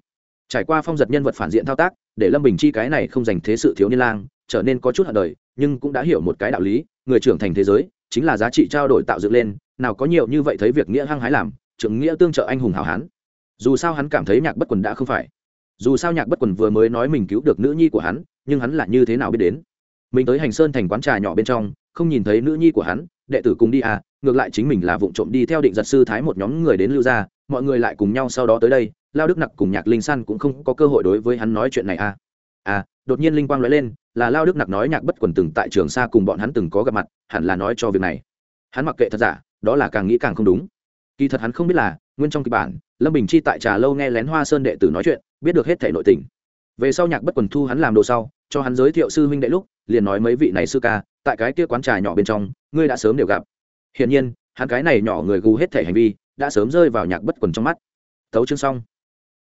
Trải qua phong giật nhân vật phản diện thao tác, để lâm bình chi cái này không dành thế sự thiếu niên lang, trở nên có chút hận đời, nhưng cũng đã hiểu một cái đạo lý, người trưởng thành thế giới, chính là giá trị trao đổi tạo dựng lên nào có nhiều như vậy thấy việc nghĩa hăng hái làm trưởng nghĩa tương trợ anh hùng hảo hán. Dù sao hắn cảm thấy nhạc bất quần đã không phải. Dù sao nhạc bất quần vừa mới nói mình cứu được nữ nhi của hắn nhưng hắn là như thế nào biết đến? Mình tới hành sơn thành quán trà nhỏ bên trong không nhìn thấy nữ nhi của hắn đệ tử cùng đi à ngược lại chính mình là vụ trộm đi theo định giật sư thái một nhóm người đến lưu gia, mọi người lại cùng nhau sau đó tới đây lao đức nặc cùng nhạc linh san cũng không có cơ hội đối với hắn nói chuyện này à. À đột nhiên linh quang nói lên là lao đức nặc nói nhạc bất quần từng tại trường xa cùng bọn hắn từng có gặp mặt hẳn là nói cho việc này. Hắn mặc kệ thật giả đó là càng nghĩ càng không đúng. Kỳ thật hắn không biết là, nguyên trong kịch bản, lâm bình chi tại trà lâu nghe lén hoa sơn đệ tử nói chuyện, biết được hết thể nội tình. Về sau nhạc bất quần thu hắn làm đồ sau, cho hắn giới thiệu sư huynh đệ lúc, liền nói mấy vị này sư ca, tại cái kia quán trà nhỏ bên trong, ngươi đã sớm đều gặp. Hiển nhiên, hắn cái này nhỏ người gù hết thể hành vi, đã sớm rơi vào nhạc bất quần trong mắt. Tấu chương xong.